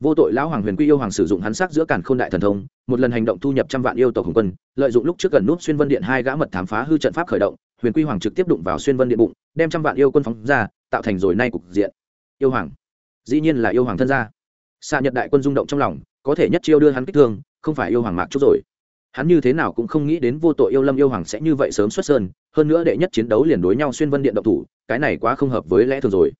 Speaker 1: Vô tội lão hoàng huyền quy yêu hoàng sử dụng hắn sắc giữa cản k h ô n đại thần thông, một lần hành động thu nhập trăm vạn yêu tộc hồng quân, lợi dụng lúc trước gần nút xuyên vân điện hai gã mật thám phá hư trận pháp khởi động huyền quy hoàng trực tiếp đụng vào xuyên vân điện bụng, đem trăm vạn yêu quân phóng ra, tạo thành rồi nay cục diện. Yêu hoàng. Dĩ nhiên là yêu hoàng thân gia. Xạ nhật đại quân rung động trong lòng, có thể nhất chiêu đưa hắn kích thương, không phải yêu hoàng mạc chút rồi. Hắn như thế nào cũng không nghĩ đến vô tội yêu lâm yêu hoàng sẽ như vậy sớm xuất sơn, hơn nữa đệ nhất chiến đấu liền đối nhau xuyên vân điện độc thủ, cái này quá không hợp với lẽ thường rồi.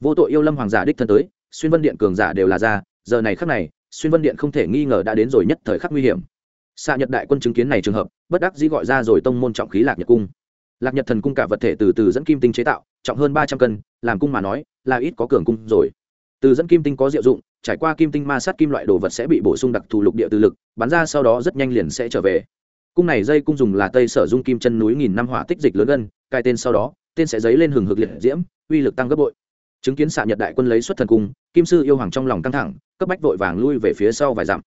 Speaker 1: Vô tội yêu lâm hoàng giả đích thân tới, xuyên vân điện cường giả đều là ra, giờ này khắc này, xuyên vân điện không thể nghi ngờ đã đến rồi nhất thời khắc nguy hiểm. Xạ nhật đại quân chứng kiến này trường hợp, bất đắc dĩ gọi ra rồi tông môn trọng khí lạc nhật cung lạc nhật thần cung cả vật thể từ từ dẫn kim tinh chế tạo, trọng hơn ba trăm cân, làm cung mà nói, là ít có cường cung rồi. Từ dẫn kim tinh có diệu dụng, trải qua kim tinh ma sát kim loại đồ vật sẽ bị bổ sung đặc thù lục địa từ lực, bắn ra sau đó rất nhanh liền sẽ trở về. Cung này dây cung dùng là tây sở dung kim chân núi nghìn năm hỏa tích dịch lớn gân cai tên sau đó, tên sẽ dấy lên hừng hực liệt diễm, uy lực tăng gấp bội. Chứng kiến xạ nhật đại quân lấy xuất thần cung, kim sư yêu hoàng trong lòng căng thẳng, cấp bách vội vàng lui về phía sau vài dặm.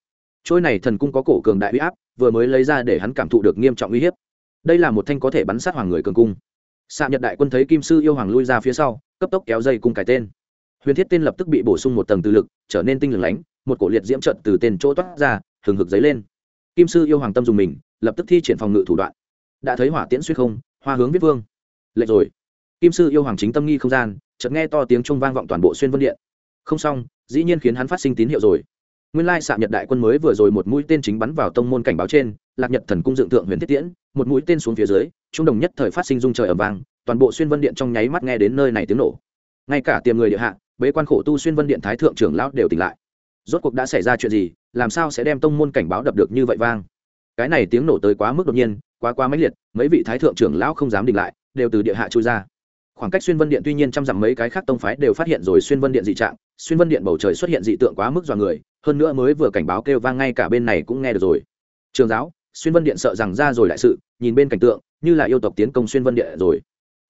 Speaker 1: Trôi này thần cung có cổ cường đại uy áp, vừa mới lấy ra để hắn cảm thụ được nghiêm trọng uy hiếp đây là một thanh có thể bắn sát hoàng người cường cung. Xạ nhật đại quân thấy kim sư yêu hoàng lui ra phía sau, cấp tốc kéo dây cung cải tên. Huyền thiết tên lập tức bị bổ sung một tầng từ lực, trở nên tinh lửng lánh, một cổ liệt diễm trận từ tên chỗ toát ra, hừng hực dấy lên. Kim sư yêu hoàng tâm dùng mình, lập tức thi triển phòng ngự thủ đoạn. Đã thấy hỏa tiễn suy không, hoa hướng viết vương. Lệ rồi. Kim sư yêu hoàng chính tâm nghi không gian, chợt nghe to tiếng trung vang vọng toàn bộ xuyên vân điện. Không xong, dĩ nhiên khiến hắn phát sinh tín hiệu rồi nguyên lai xạ nhật đại quân mới vừa rồi một mũi tên chính bắn vào tông môn cảnh báo trên, lạc nhật thần cung dựng tượng huyền thiết tiễn, một mũi tên xuống phía dưới, trung đồng nhất thời phát sinh dung trời ở vang, toàn bộ xuyên vân điện trong nháy mắt nghe đến nơi này tiếng nổ. Ngay cả tiềm người địa hạ, bế quan khổ tu xuyên vân điện thái thượng trưởng lão đều tỉnh lại. Rốt cuộc đã xảy ra chuyện gì, làm sao sẽ đem tông môn cảnh báo đập được như vậy vang? Cái này tiếng nổ tới quá mức đột nhiên, quá quá mãnh liệt, mấy vị thái thượng trưởng lão không dám định lại, đều từ địa hạ trôi ra. Khoảng cách xuyên vân điện tuy nhiên trăm dặm mấy cái khác tông phái đều phát hiện rồi xuyên vân điện dị trạng, xuyên vân điện bầu trời xuất hiện dị tượng quá mức dọa người hơn nữa mới vừa cảnh báo kêu vang ngay cả bên này cũng nghe được rồi. Trường giáo, xuyên vân điện sợ rằng ra rồi đại sự, nhìn bên cảnh tượng, như là yêu tộc tiến công xuyên vân điện rồi.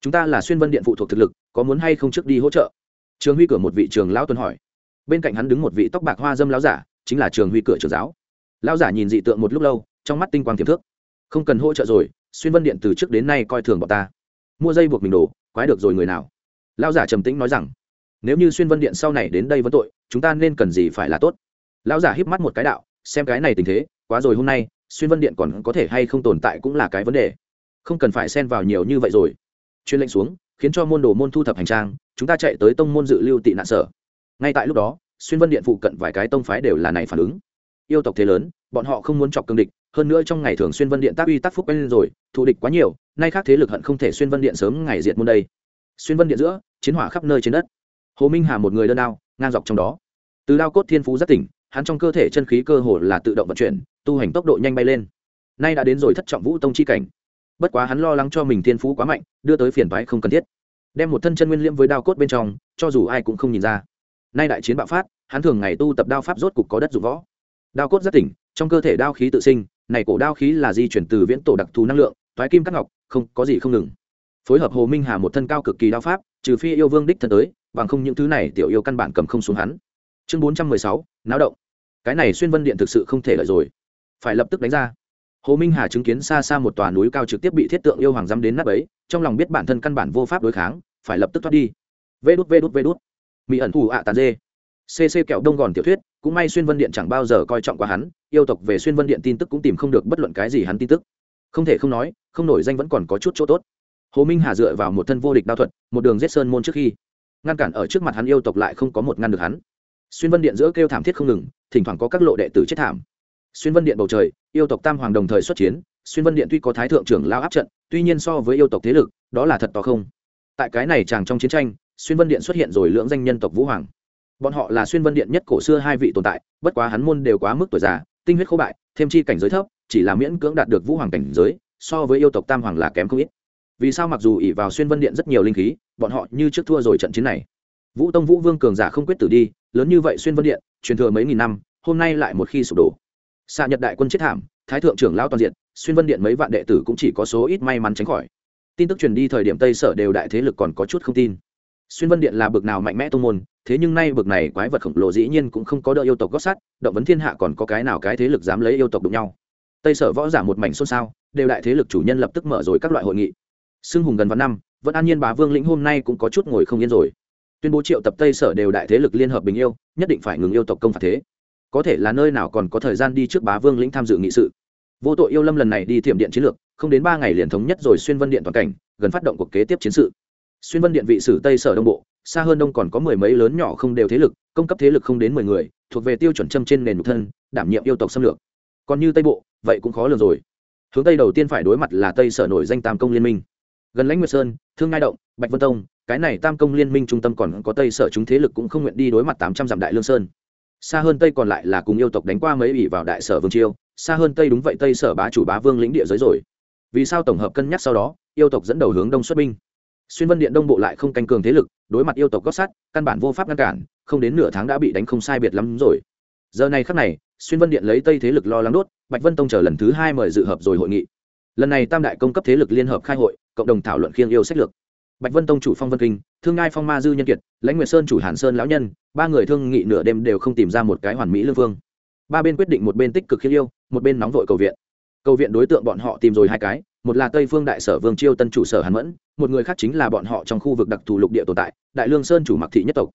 Speaker 1: Chúng ta là xuyên vân điện phụ thuộc thực lực, có muốn hay không trước đi hỗ trợ? Trường huy cửa một vị trường lão tuân hỏi. Bên cạnh hắn đứng một vị tóc bạc hoa dâm lão giả, chính là trường huy cửa trường giáo. Lão giả nhìn dị tượng một lúc lâu, trong mắt tinh quang tiềm thước. Không cần hỗ trợ rồi, xuyên vân điện từ trước đến nay coi thường bọn ta. Mua dây buộc mình đổ, quái được rồi người nào? Lão giả trầm tĩnh nói rằng, nếu như xuyên vân điện sau này đến đây vẫn tội, chúng ta nên cần gì phải là tốt? Lão giả híp mắt một cái đạo, xem cái này tình thế, quá rồi hôm nay, xuyên vân điện còn có thể hay không tồn tại cũng là cái vấn đề. Không cần phải xen vào nhiều như vậy rồi. Chuyên lệnh xuống, khiến cho môn đồ môn thu thập hành trang, chúng ta chạy tới tông môn dự lưu tị nạn sở. Ngay tại lúc đó, xuyên vân điện phụ cận vài cái tông phái đều là này phản ứng. Yêu tộc thế lớn, bọn họ không muốn chọc cương địch, hơn nữa trong ngày thường xuyên vân điện tác uy tác phúc quen lên rồi, thù địch quá nhiều, nay khác thế lực hận không thể xuyên vân điện sớm ngày diệt môn đây. Xuyên vân điện giữa, chiến hỏa khắp nơi trên đất. Hồ minh hà một người đơn đao, ngang dọc trong đó. Từ đao cốt thiên phú rất tỉnh hắn trong cơ thể chân khí cơ hồ là tự động vận chuyển, tu hành tốc độ nhanh bay lên. Nay đã đến rồi thất trọng vũ tông chi cảnh. Bất quá hắn lo lắng cho mình thiên phú quá mạnh, đưa tới phiền toái không cần thiết. Đem một thân chân nguyên liễm với đao cốt bên trong, cho dù ai cũng không nhìn ra. Nay đại chiến bạo phát, hắn thường ngày tu tập đao pháp rốt cục có đất dụng võ. Đao cốt rất tỉnh, trong cơ thể đao khí tự sinh, này cổ đao khí là di chuyển từ viễn tổ đặc thù năng lượng, toái kim cắt ngọc, không, có gì không ngừng. Phối hợp hồ minh hà một thân cao cực kỳ đao pháp, trừ phi yêu vương đích thân tới, bằng không những thứ này tiểu yêu căn bản cầm không xuống hắn chương bốn trăm mười sáu, náo động. Cái này xuyên vân điện thực sự không thể lợi rồi. Phải lập tức đánh ra. Hồ minh hà chứng kiến xa xa một tòa núi cao trực tiếp bị thiết tượng yêu hoàng dám đến nắp ấy trong lòng biết bản thân căn bản vô pháp đối kháng, phải lập tức thoát đi. Vê đút vê đút vê đút. Mỹ ẩn thù ạ tàn dê. Cc kẹo đông gòn tiểu thuyết, cũng may xuyên vân điện chẳng bao giờ coi trọng qua hắn, yêu tộc về xuyên vân điện tin tức cũng tìm không được bất luận cái gì hắn tin tức. Không thể không nói, không nổi danh vẫn còn có chút chỗ tốt. Hồ minh hà dựa vào một thân vô địch đao thuật, một đường giết sơn môn trước khi, ngăn cản ở trước mặt hắn yêu tộc lại không có một ngăn được hắn xuyên vân điện giữa kêu thảm thiết không ngừng, thỉnh thoảng có các lộ đệ tử chết thảm. Xuyên vân điện bầu trời, yêu tộc tam hoàng đồng thời xuất chiến, xuyên vân điện tuy có thái thượng trưởng lao áp trận, tuy nhiên so với yêu tộc thế lực, đó là thật to không. Tại cái này chàng trong chiến tranh, xuyên vân điện xuất hiện rồi lưỡng danh nhân tộc vũ hoàng. Bọn họ là xuyên vân điện nhất cổ xưa hai vị tồn tại, bất quá hắn môn đều quá mức tuổi già, tinh huyết khô bại, thêm chi cảnh giới thấp, chỉ là miễn cưỡng đạt được vũ hoàng cảnh giới, so với yêu tộc tam hoàng là kém không ít. Vì sao mặc dù ỉ vào xuyên vân điện rất nhiều linh khí, bọn họ như trước thua rồi trận chiến này. Vũ tông vũ vương cường giả không quyết tử đi lớn như vậy xuyên vân điện, truyền thừa mấy nghìn năm, hôm nay lại một khi sụp đổ. Xạ nhật đại quân chết thảm, thái thượng trưởng lao toàn diện xuyên vân điện mấy vạn đệ tử cũng chỉ có số ít may mắn tránh khỏi. Tin tức truyền đi thời điểm tây sở đều đại thế lực còn có chút không tin. Xuyên vân điện là bực nào mạnh mẽ tông môn, thế nhưng nay bực này quái vật khổng lồ dĩ nhiên cũng không có đỡ yêu tộc gót sát động vấn thiên hạ còn có cái nào cái thế lực dám lấy yêu tộc đụng nhau. Tây sở võ giả một mảnh xôn xao, đều đại thế lực chủ nhân lập tức mở rồi các loại hội nghị. Xưng hùng gần vạn năm, vẫn an nhiên bà vương lĩnh hôm nay cũng có chút ngồi không yên rồi tuyên bố triệu tập tây sở đều đại thế lực liên hợp bình yêu, nhất định phải ngừng yêu tộc công phạt thế. Có thể là nơi nào còn có thời gian đi trước bá vương lĩnh tham dự nghị sự. Vô tội yêu lâm lần này đi thiểm điện chiến lược, không đến ba ngày liền thống nhất rồi xuyên vân điện toàn cảnh, gần phát động cuộc kế tiếp chiến sự. Xuyên vân điện vị sử tây sở đông bộ, xa hơn đông còn có mười mấy lớn nhỏ không đều thế lực, công cấp thế lực không đến mười người, thuộc về tiêu chuẩn châm trên nền nhục thân, đảm nhiệm yêu tộc xâm lược. Còn như tây bộ, vậy cũng khó lường rồi. Hướng tây đầu tiên phải đối mặt là tây sở nổi danh tam công liên minh. Gần lãnh nguyệt sơn, thương ngai động, bạch vân tông cái này tam công liên minh trung tâm còn có tây sở chúng thế lực cũng không nguyện đi đối mặt tám trăm dặm đại lương sơn. Xa hơn tây còn lại là cùng yêu tộc đánh qua mấy ủy vào đại sở vương chiêu xa hơn tây đúng vậy tây sở bá chủ bá vương lĩnh địa giới rồi. Vì sao tổng hợp cân nhắc sau đó, yêu tộc dẫn đầu hướng đông xuất binh? Xuyên vân điện đông bộ lại không canh cường thế lực, đối mặt yêu tộc gót sắt, căn bản vô pháp ngăn cản, không đến nửa tháng đã bị đánh không sai biệt lắm rồi. Giờ này khắc này, xuyên vân điện lấy tây thế lực lo lắng đốt, bạch vân tông chờ lần thứ hai mời dự hợp rồi hội nghị. Lần này tam đại công cấp thế lực liên hợp khai hội, cộng đồng thảo luận khiêng yêu sách lược bạch vân tông chủ phong vân kinh, thương ngai phong ma dư nhân kiệt, lãnh nguyệt sơn chủ hàn sơn lão nhân, ba người thương nghị nửa đêm đều không tìm ra một cái hoàn mỹ lương phương ba bên quyết định một bên tích cực khiêu yêu, một bên nóng vội cầu viện. Cầu viện đối tượng bọn họ tìm rồi hai cái, một là tây phương đại sở vương chiêu tân chủ sở hàn mẫn, một người khác chính là bọn họ trong khu vực đặc thù lục địa tồn tại, đại lương sơn chủ mặc thị nhất tộc.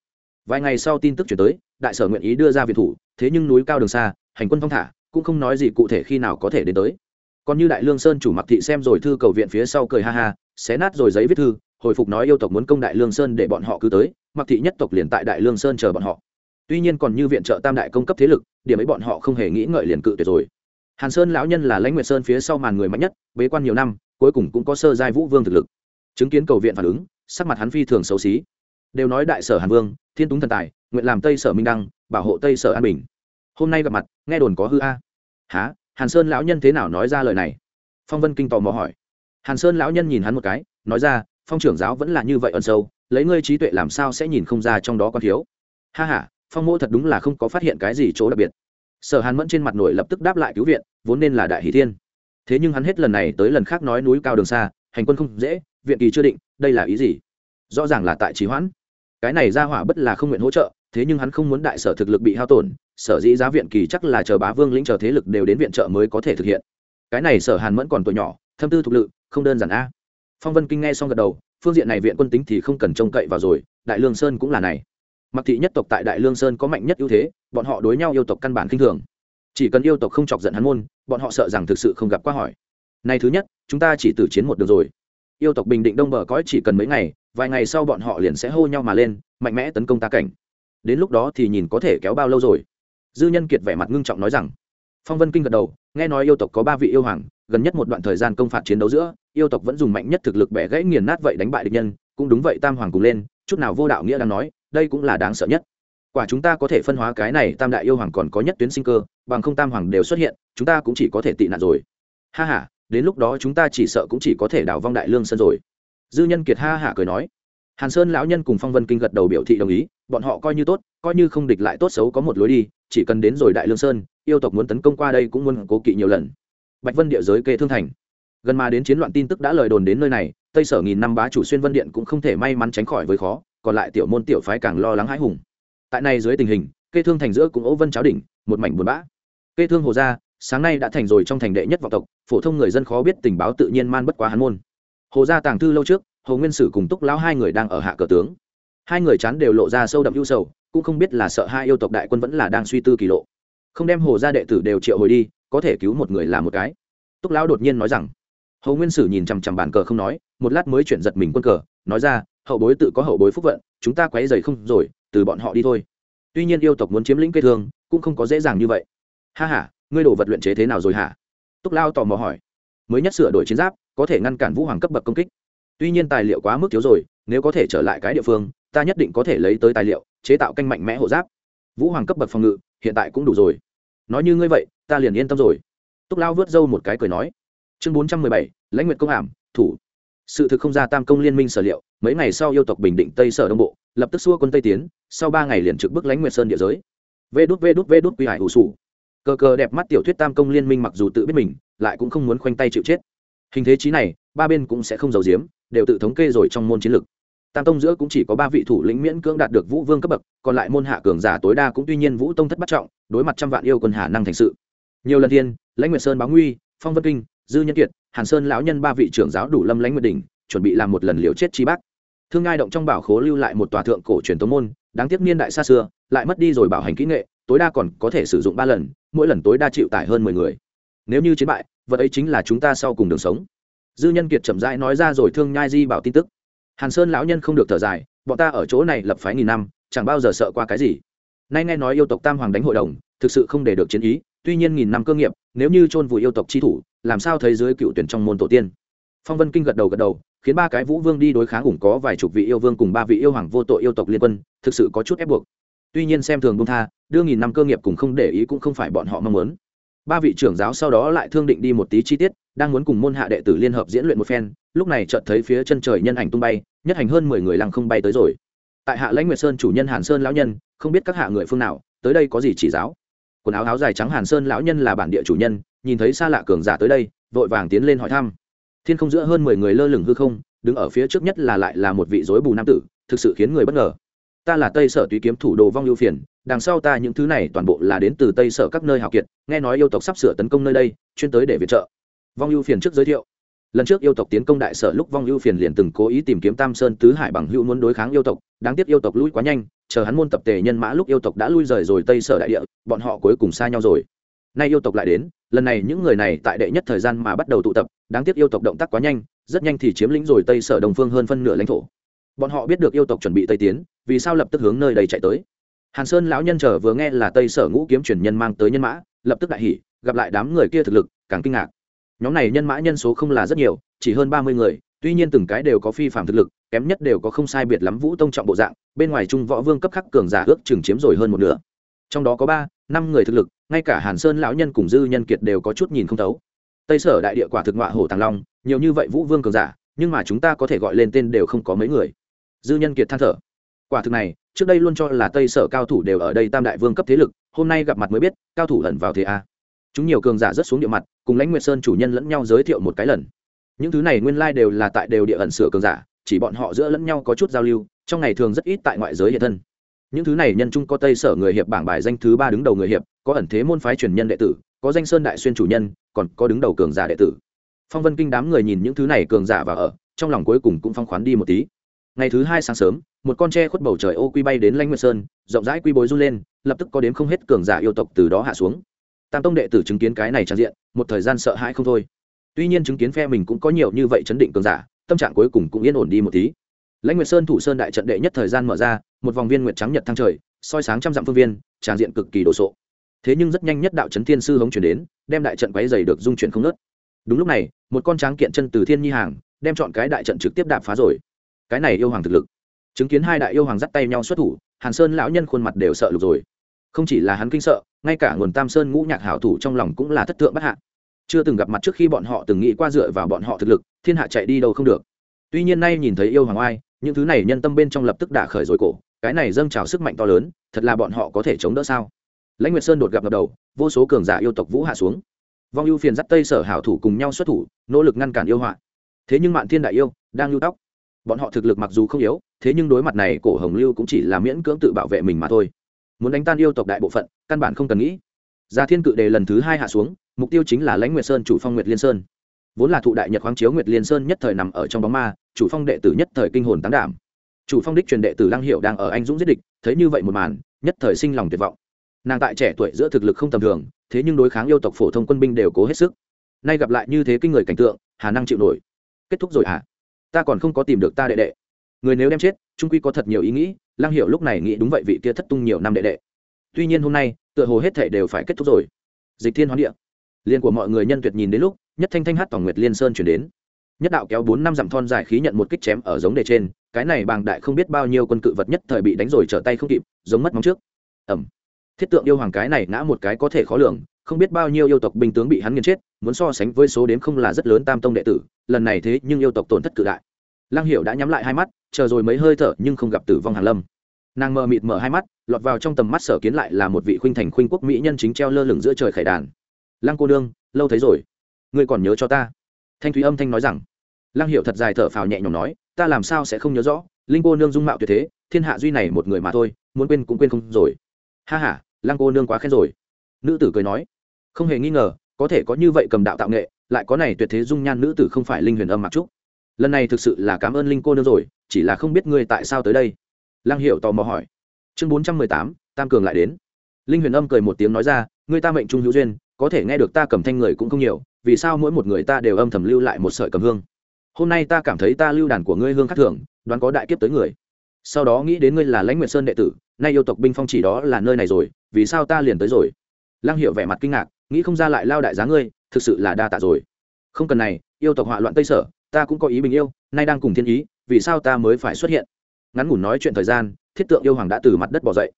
Speaker 1: Vài ngày sau tin tức chuyển tới, đại sở nguyện ý đưa ra viện thủ, thế nhưng núi cao đường xa, hành quân phong thả, cũng không nói gì cụ thể khi nào có thể đến tới. Còn như đại lương sơn chủ mặc thị xem rồi thư cầu viện phía sau cười ha ha, xé nát rồi giấy viết thư hồi phục nói yêu tộc muốn công đại lương sơn để bọn họ cứ tới, mặc thị nhất tộc liền tại đại lương sơn chờ bọn họ. Tuy nhiên còn như viện trợ tam đại công cấp thế lực, điểm ấy bọn họ không hề nghĩ ngợi liền cự tuyệt rồi. Hàn sơn lão nhân là lãnh nguyệt sơn phía sau màn người mạnh nhất, bế quan nhiều năm, cuối cùng cũng có sơ giai vũ vương thực lực. Chứng kiến cầu viện phản ứng, sắc mặt hắn phi thường xấu xí. Đều nói đại sở hàn vương, thiên túng thần tài, nguyện làm tây sở minh đăng, bảo hộ tây sở an bình. Hôm nay gặp mặt, nghe đồn có hư a. Há hàn sơn lão nhân thế nào nói ra lời này? Phong vân kinh tò mò hỏi. Hàn sơn lão nhân nhìn hắn một cái, nói ra phong trưởng giáo vẫn là như vậy ẩn sâu, lấy ngươi trí tuệ làm sao sẽ nhìn không ra trong đó có thiếu? Ha h a phong mô thật đúng là không có phát hiện cái gì chỗ đặc biệt. Sở hàn mẫn trên mặt nổi lập tức đáp lại cứu viện, vốn nên là đại hỷ thiên. Thế nhưng hắn hết lần này tới lần khác nói núi cao đường xa, hành quân không dễ, viện kỳ chưa định, đây là ý gì? Rõ ràng là tại trí hoãn. Cái này ra hỏa bất là không nguyện hỗ trợ, thế nhưng hắn không muốn đại sở thực lực bị hao tổn, sở dĩ giá viện kỳ chắc là chờ bá vương lĩnh chờ thế lực đều đến viện trợ mới có thể thực hiện. Cái này sở hàn mẫn còn tuổi nhỏ, thâm tư thục lự, không đơn giản a phong vân kinh nghe xong gật đầu, phương diện này viện quân tính thì không cần trông cậy vào rồi, đại lương sơn cũng là này. Mặc thị nhất tộc tại đại lương sơn có mạnh nhất ưu thế, bọn họ đối nhau yêu tộc căn bản khinh thường. Chỉ cần yêu tộc không chọc giận hắn môn, bọn họ sợ rằng thực sự không gặp qua hỏi. Này thứ nhất, chúng ta chỉ tử chiến một đường rồi. Yêu tộc bình định đông bờ cõi chỉ cần mấy ngày, vài ngày sau bọn họ liền sẽ hô nhau mà lên, mạnh mẽ tấn công ta cảnh. Đến lúc đó thì nhìn có thể kéo bao lâu rồi. Dư nhân kiệt vẻ mặt ngưng trọng nói rằng. Phong vân kinh gật đầu, nghe nói yêu tộc có ba vị yêu hoàng gần nhất một đoạn thời gian công phạt chiến đấu giữa, yêu tộc vẫn dùng mạnh nhất thực lực bẻ gãy nghiền nát vậy đánh bại địch nhân, cũng đúng vậy tam hoàng cùng lên, chút nào vô đạo nghĩa đang nói, đây cũng là đáng sợ nhất. Quả chúng ta có thể phân hóa cái này tam đại yêu hoàng còn có nhất tuyến sinh cơ, bằng không tam hoàng đều xuất hiện, chúng ta cũng chỉ có thể tị nạn rồi. Ha h a đến lúc đó chúng ta chỉ sợ cũng chỉ có thể đào vong đại lương sơn rồi. Dư nhân kiệt ha hả cười nói. Hàn sơn lão nhân cùng phong vân kinh gật đầu biểu thị đồng ý, bọn họ coi như tốt, coi như không địch lại tốt xấu có một lối đi, chỉ cần đến rồi đại lương sơn, yêu tộc muốn tấn công qua đây cũng muốn cố kỵ nhiều lần bạch vân địa giới kê thương thành. Gần mà đến chiến loạn tin tức đã lời đồn đến nơi này, tây sở nghìn năm bá chủ xuyên vân điện cũng không thể may mắn tránh khỏi với khó, còn lại tiểu môn tiểu phái càng lo lắng hãi hùng. Tại này dưới tình hình, kê thương thành giữa cũng ố vân cháo đỉnh, một mảnh buồn bã. Kê thương hồ gia, sáng nay đã thành rồi trong thành đệ nhất vọng tộc, phổ thông người dân khó biết tình báo tự nhiên man bất quá hắn môn. Hồ gia tàng thư lâu trước, hồ nguyên sử cùng túc lão hai người đang ở hạ cờ tướng. Hai người chán đều lộ ra sâu đậm ưu sầu, cũng không biết là sợ hai yêu tộc đại quân vẫn là đang suy tư kỳ lộ. Không đem hồ gia đệ tử đều triệu hồi đi có thể cứu một người là một cái. Túc lão đột nhiên nói rằng Hầu nguyên sử nhìn chằm chằm bàn cờ không nói, một lát mới chuyển giật mình quân cờ, nói ra, hậu bối tự có hậu bối phúc vận, chúng ta quấy dày không rồi, từ bọn họ đi thôi. Tuy nhiên yêu tộc muốn chiếm lĩnh cây thương cũng không có dễ dàng như vậy. Ha h a ngươi đồ vật luyện chế thế nào rồi hả? Túc lao tò mò hỏi. Mới nhất sửa đổi chiến giáp, có thể ngăn cản vũ hoàng cấp bậc công kích. Tuy nhiên tài liệu quá mức thiếu rồi, nếu có thể trở lại cái địa phương, ta nhất định có thể lấy tới tài liệu, chế tạo canh mạnh mẽ hộ giáp. Vũ hoàng cấp bậc phòng ngự, hiện tại cũng đủ rồi nói như ngươi vậy, ta liền yên tâm rồi. Túc lao vớt râu một cái cười nói. Chương bốn trăm mười bảy, lãnh nguyện công ảm thủ. Sự thực không ra tam công liên minh sở liệu, mấy ngày sau yêu tộc bình định, tây sở đông bộ, lập tức xua quân tây tiến, sau ba ngày liền trực bức lãnh nguyệt sơn địa giới. Vê đút vê đút vê đút quy hải hủ sủ. Cờ cờ đẹp mắt tiểu thuyết tam công liên minh mặc dù tự biết mình, lại cũng không muốn khoanh tay chịu chết. Hình thế chí này, ba bên cũng sẽ không giàu giếm, đều tự thống kê rồi trong môn chiến lược tam tông giữa cũng chỉ có ba vị thủ lĩnh miễn cưỡng đạt được vũ vương cấp bậc, còn lại môn hạ cường giả tối đa cũng tuy nhiên vũ tông thất bắt trọng, đối mặt trăm vạn yêu quân hà năng thành sự. Nhiều lần thiên, lãnh nguyệt sơn báo nguy, phong vân kinh, dư nhân kiệt, hàn sơn lão nhân ba vị trưởng giáo đủ lâm lãnh nguyệt đỉnh, chuẩn bị làm một lần liều chết chi bác. Thương ngai động trong bảo khố lưu lại một tòa thượng cổ truyền tống môn, đáng tiếc niên đại xa xưa, lại mất đi rồi bảo hành kỹ nghệ, tối đa còn có thể sử dụng ba lần, mỗi lần tối đa chịu tải hơn mười người. Nếu như chiến bại, vật ấy chính là chúng ta sau cùng đường sống. Dư nhân kiệt chậm rãi nói ra rồi thương nhai di bảo tin tức hàn sơn lão nhân không được thở dài, bọn ta ở chỗ này lập phái nghìn năm, chẳng bao giờ sợ qua cái gì. Nay nghe nói yêu tộc tam hoàng đánh hội đồng, thực sự không để được chiến ý, tuy nhiên nghìn năm cơ nghiệp, nếu như chôn vùi yêu tộc chi thủ, làm sao thấy dưới cựu tuyển trong môn tổ tiên? Phong vân kinh gật đầu gật đầu, khiến ba cái vũ vương đi đối kháng ủng có vài chục vị yêu vương cùng ba vị yêu hoàng vô tội yêu tộc liên quân, thực sự có chút ép buộc. Tuy nhiên xem thường bông tha, đưa nghìn năm cơ nghiệp cùng không để ý cũng không phải bọn họ mong muốn. Ba vị trưởng giáo sau đó lại thương định đi một tí chi tiết, đang muốn cùng môn hạ đệ tử liên hợp diễn luyện một phen lúc này chợt thấy phía chân trời nhân ảnh tung bay, nhất hành hơn mười người lăng không bay tới rồi. Tại hạ lãnh nguyệt sơn chủ nhân hàn sơn lão nhân, không biết các hạ người phương nào, tới đây có gì chỉ giáo? Quần áo áo dài trắng hàn sơn lão nhân là bản địa chủ nhân, nhìn thấy xa lạ cường giả tới đây, vội vàng tiến lên hỏi thăm. Thiên không giữa hơn mười người lơ lửng hư không, đứng ở phía trước nhất là lại là một vị dối bù nam tử, thực sự khiến người bất ngờ. Ta là tây sở tùy kiếm thủ đồ vong ưu phiền, đằng sau ta những thứ này toàn bộ là đến từ tây sở các nơi hào kiệt, nghe nói yêu tộc sắp sửa tấn công nơi đây, chuyên tới để viện trợ. Vong ưu phiền trước giới thiệu lần trước yêu tộc tiến công đại sở lúc vong ưu phiền liền từng cố ý tìm kiếm tam sơn tứ hải bằng hữu muốn đối kháng yêu tộc, đáng tiếc yêu tộc lui quá nhanh, chờ hắn môn tập tề nhân mã lúc yêu tộc đã lui rời rồi tây sở đại địa, bọn họ cuối cùng xa nhau rồi. Nay yêu tộc lại đến, lần này những người này tại đệ nhất thời gian mà bắt đầu tụ tập, đáng tiếc yêu tộc động tác quá nhanh, rất nhanh thì chiếm lĩnh rồi tây sở đồng phương hơn phân nửa lãnh thổ. Bọn họ biết được yêu tộc chuẩn bị tây tiến, vì sao lập tức hướng nơi đây chạy tới. Hàn sơn lão nhân chờ vừa nghe là tây sở ngũ kiếm truyền nhân mang tới nhân mã, lập tức đại hỉ, gặp lại đám người kia thực lực, càng kinh ngạc nhóm này nhân mã nhân số không là rất nhiều, chỉ hơn ba mươi người, tuy nhiên từng cái đều có phi phạm thực lực, kém nhất đều có không sai biệt lắm vũ tông trọng bộ dạng, bên ngoài trung võ vương cấp khắc cường giả ước chừng chiếm rồi hơn một nửa. Trong đó có ba, năm người thực lực, ngay cả hàn sơn lão nhân cùng dư nhân kiệt đều có chút nhìn không thấu. Tây sở đại địa quả thực ngọa hổ tàng long, nhiều như vậy vũ vương cường giả, nhưng mà chúng ta có thể gọi lên tên đều không có mấy người. Dư nhân kiệt than thở. Quả thực này, trước đây luôn cho là tây sở cao thủ đều ở đây tam đại vương cấp thế lực, hôm nay gặp mặt mới biết, cao thủ lẩn vào thế a chúng nhiều cường giả rất xuống địa mặt, cùng lãnh nguyệt sơn chủ nhân lẫn nhau giới thiệu một cái lần. Những thứ này nguyên lai đều là tại đều địa ẩn sửa cường giả, chỉ bọn họ giữa lẫn nhau có chút giao lưu, trong ngày thường rất ít tại ngoại giới hiện thân. Những thứ này nhân trung có tây sở người hiệp bảng bài danh thứ ba đứng đầu người hiệp, có ẩn thế môn phái truyền nhân đệ tử, có danh sơn đại xuyên chủ nhân, còn có đứng đầu cường giả đệ tử. Phong vân kinh đám người nhìn những thứ này cường giả và ở, trong lòng cuối cùng cũng phong khoán đi một tí. Ngày thứ hai sáng sớm, một con tre khuất bầu trời ô quy bay đến lanh nguyệt sơn, rộng rãi quy bối run lên, lập tức có đến không hết cường giả yêu tộc từ đó hạ xuống tam tông đệ tử chứng kiến cái này trang diện, một thời gian sợ hãi không thôi. Tuy nhiên chứng kiến phe mình cũng có nhiều như vậy chấn định cường giả, tâm trạng cuối cùng cũng yên ổn đi một tí. Lãnh nguyệt sơn thủ sơn đại trận đệ nhất thời gian mở ra, một vòng viên nguyệt trắng nhật thăng trời, soi sáng trăm dặm phương viên tràng diện cực kỳ đồ sộ. Thế nhưng rất nhanh nhất đạo trấn thiên sư hống chuyển đến, đem đại trận quấy dày được dung chuyển không nớt đúng lúc này, một con tráng kiện chân từ thiên nhi hàng, đem chọn cái đại trận trực tiếp đạp phá rồi. Cái này yêu hoàng thực lực. Chứng kiến hai đại yêu hoàng dắt tay nhau xuất thủ, hàn sơn lão nhân khuôn mặt đều sợ lục rồi không chỉ là hắn kinh sợ, ngay cả nguồn tam sơn ngũ nhạc hảo thủ trong lòng cũng là thất thượng bất hạ. Chưa từng gặp mặt trước khi bọn họ từng nghĩ qua dựa vào bọn họ thực lực, thiên hạ chạy đi đâu không được. Tuy nhiên nay nhìn thấy yêu hoàng oai, những thứ này nhân tâm bên trong lập tức đả khởi rồi cổ, cái này dâng trào sức mạnh to lớn, thật là bọn họ có thể chống đỡ sao? Lãnh nguyệt sơn đột gặp ngập đầu, vô số cường giả yêu tộc vũ hạ xuống. Vong ưu phiền dắt tây sở hảo thủ cùng nhau xuất thủ, nỗ lực ngăn cản yêu họa. Thế nhưng mạn thiên đại yêu, đang lưu tóc. Bọn họ thực lực mặc dù không yếu, thế nhưng đối mặt này cổ hồng lưu cũng chỉ là miễn cưỡng tự bảo vệ mình mà thôi muốn đánh tan yêu tộc đại bộ phận, căn bản không cần nghĩ. Gia thiên cự đề lần thứ hai hạ xuống, mục tiêu chính là lãnh nguyệt sơn, chủ phong nguyệt liên sơn. Vốn là thụ đại nhật khoáng chiếu nguyệt liên sơn nhất thời nằm ở trong bóng ma, chủ phong đệ tử nhất thời kinh hồn tán đảm. Chủ phong đích truyền đệ tử lăng hiệu đang ở anh dũng giết địch, thấy như vậy một màn, nhất thời sinh lòng tuyệt vọng. Nàng tại trẻ tuổi giữa thực lực không tầm thường, thế nhưng đối kháng yêu tộc phổ thông quân binh đều cố hết sức. Nay gặp lại như thế kinh người cảnh tượng, hà năng chịu nổi. Kết thúc rồi hả? Ta còn không có tìm được ta đệ đệ. Người nếu đem chết, trung quy có thật nhiều ý nghĩ lăng hiệu lúc này nghĩ đúng vậy, vị kia thất tung nhiều năm đệ đệ. Tuy nhiên hôm nay, tựa hồ hết thể đều phải kết thúc rồi. Dịch thiên hoán địa. Liên của mọi người nhân tuyệt nhìn đến lúc, nhất thanh thanh hát Tỏng nguyệt liên sơn chuyển đến. Nhất đạo kéo bốn năm dặm thon dài khí nhận một kích chém ở giống đề trên, cái này bàng đại không biết bao nhiêu quân cự vật nhất thời bị đánh rồi trở tay không kịp, giống mất móng trước. Ẩm thiết tượng yêu hoàng cái này ngã một cái có thể khó lường, không biết bao nhiêu yêu tộc binh tướng bị hắn nghiền chết, muốn so sánh với số đếm không là rất lớn tam tông đệ tử, lần này thế nhưng yêu tộc tổn thất cự đại. Lăng hiệu đã nhắm lại hai mắt chờ rồi mấy hơi thở nhưng không gặp tử vong hàn lâm. Nàng mờ mịt mở hai mắt, lọt vào trong tầm mắt sở kiến lại là một vị khuynh thành khuynh quốc mỹ nhân chính treo lơ lửng giữa trời khải đàn. Lăng cô đương lâu thấy rồi. Ngươi còn nhớ cho ta. Thanh thúy âm thanh nói rằng. Lăng hiệu thật dài thở phào nhẹ nhõm nói, ta làm sao sẽ không nhớ rõ? Linh cô nương dung mạo tuyệt thế, thiên hạ duy này một người mà thôi, muốn quên cũng quên không rồi. Ha ha, lăng cô nương quá khen rồi. Nữ tử cười nói. Không hề nghi ngờ, có thể có như vậy cầm đạo tạo nghệ, lại có này tuyệt thế dung nhan nữ tử không phải linh huyền âm mặc trúc lần này thực sự là cảm ơn linh cô nương rồi, chỉ là không biết ngươi tại sao tới đây. Lăng hiệu tò mò hỏi. Chương bốn trăm mười tám, tam cường lại đến. Linh huyền âm cười một tiếng nói ra, ngươi ta mệnh trung hữu duyên, có thể nghe được ta cầm thanh người cũng không nhiều, vì sao mỗi một người ta đều âm thầm lưu lại một sợi cầm hương? Hôm nay ta cảm thấy ta lưu đàn của ngươi hương khắc thường, đoán có đại kiếp tới người. Sau đó nghĩ đến ngươi là lãnh nguyệt sơn đệ tử, nay yêu tộc binh phong chỉ đó là nơi này rồi, vì sao ta liền tới rồi? Lăng hiệu vẻ mặt kinh ngạc, nghĩ không ra lại lao đại giá ngươi, thực sự là đa tạ rồi. Không cần này, yêu tộc họa loạn tây sở ta cũng có ý bình yêu, nay đang cùng thiên ý, vì sao ta mới phải xuất hiện? Ngắn ngủn nói chuyện thời gian, thiết tượng yêu hoàng đã từ mặt đất bỏ dậy.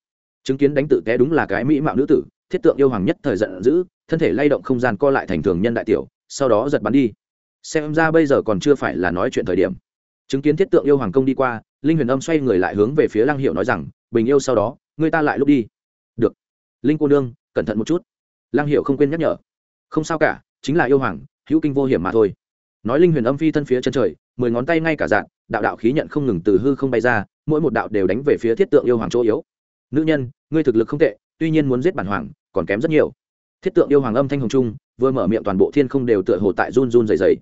Speaker 1: Chứng kiến đánh tự té đúng là cái mỹ mạo nữ tử, thiết tượng yêu hoàng nhất thời giận dữ, thân thể lay động không gian co lại thành thường nhân đại tiểu, sau đó giật bắn đi. Xem ra bây giờ còn chưa phải là nói chuyện thời điểm. Chứng kiến thiết tượng yêu hoàng công đi qua, linh huyền âm xoay người lại hướng về phía lăng hiệu nói rằng, bình yêu sau đó, người ta lại lúc đi. Được. Linh cô nương, cẩn thận một chút. Lăng hiệu không quên nhắc nhở. Không sao cả, chính là yêu hoàng, hữu kinh vô hiểm mà thôi nói linh huyền âm phi thân phía chân trời, mười ngón tay ngay cả dạng đạo đạo khí nhận không ngừng từ hư không bay ra, mỗi một đạo đều đánh về phía thiết tượng yêu hoàng chỗ yếu. Nữ nhân, ngươi thực lực không tệ, tuy nhiên muốn giết bản hoàng, còn kém rất nhiều. Thiết tượng yêu hoàng âm thanh hồng trung, vừa mở miệng toàn bộ thiên không đều tựa hồ tại run run dày dày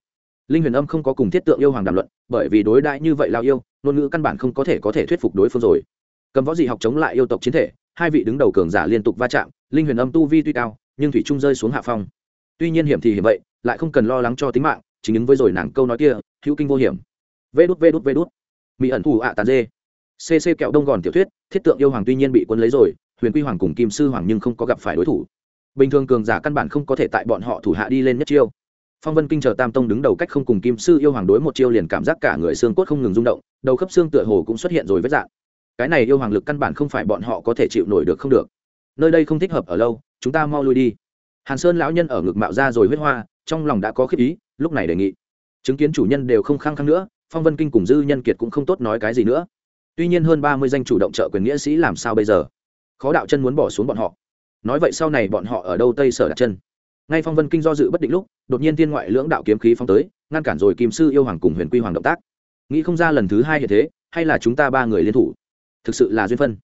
Speaker 1: linh huyền âm không có cùng thiết tượng yêu hoàng đàm luận, bởi vì đối đại như vậy lao yêu, ngôn ngữ căn bản không có thể có thể thuyết phục đối phương rồi. Cầm võ dị học chống lại yêu tộc chiến thể, hai vị đứng đầu cường giả liên tục va chạm, linh huyền âm tu vi tuy cao, nhưng thủy trung rơi xuống hạ phong. Tuy nhiên hiểm thì hiểm vậy, lại không cần lo lắng cho tính mạng chính ứng với rồi nàng câu nói kia, hữu kinh vô hiểm. Vê đút vê đút vê đút. Mỹ ẩn thủ ạ tàn dê. Cc kẹo đông gòn tiểu thuyết, thiết tượng yêu hoàng tuy nhiên bị quân lấy rồi, huyền quy hoàng cùng kim sư hoàng nhưng không có gặp phải đối thủ. Bình thường cường giả căn bản không có thể tại bọn họ thủ hạ đi lên nhất chiêu. Phong vân kinh chờ tam tông đứng đầu cách không cùng kim sư yêu hoàng đối một chiêu liền cảm giác cả người xương cốt không ngừng rung động, đầu khớp xương tựa hồ cũng xuất hiện rồi vết dạng. Cái này yêu hoàng lực căn bản không phải bọn họ có thể chịu nổi được không được. Nơi đây không thích hợp ở lâu, chúng ta mau lui đi hàn sơn lão nhân ở ngực mạo ra rồi huyết hoa, trong lòng đã có khiếp ý, lúc này đề nghị. Chứng kiến chủ nhân đều không khăng khăng nữa, phong vân kinh cùng dư nhân kiệt cũng không tốt nói cái gì nữa. Tuy nhiên hơn ba mươi danh chủ động trợ quyền nghĩa sĩ làm sao bây giờ? Khó đạo chân muốn bỏ xuống bọn họ. Nói vậy sau này bọn họ ở đâu tây sở đặt chân? Ngay phong vân kinh do dự bất định lúc, đột nhiên tiên ngoại lưỡng đạo kiếm khí phong tới, ngăn cản rồi kim sư yêu hoàng cùng huyền quy hoàng động tác. Nghĩ không ra lần thứ hai hiện thế, hay là chúng ta ba người liên thủ? Thực sự là duyên phân.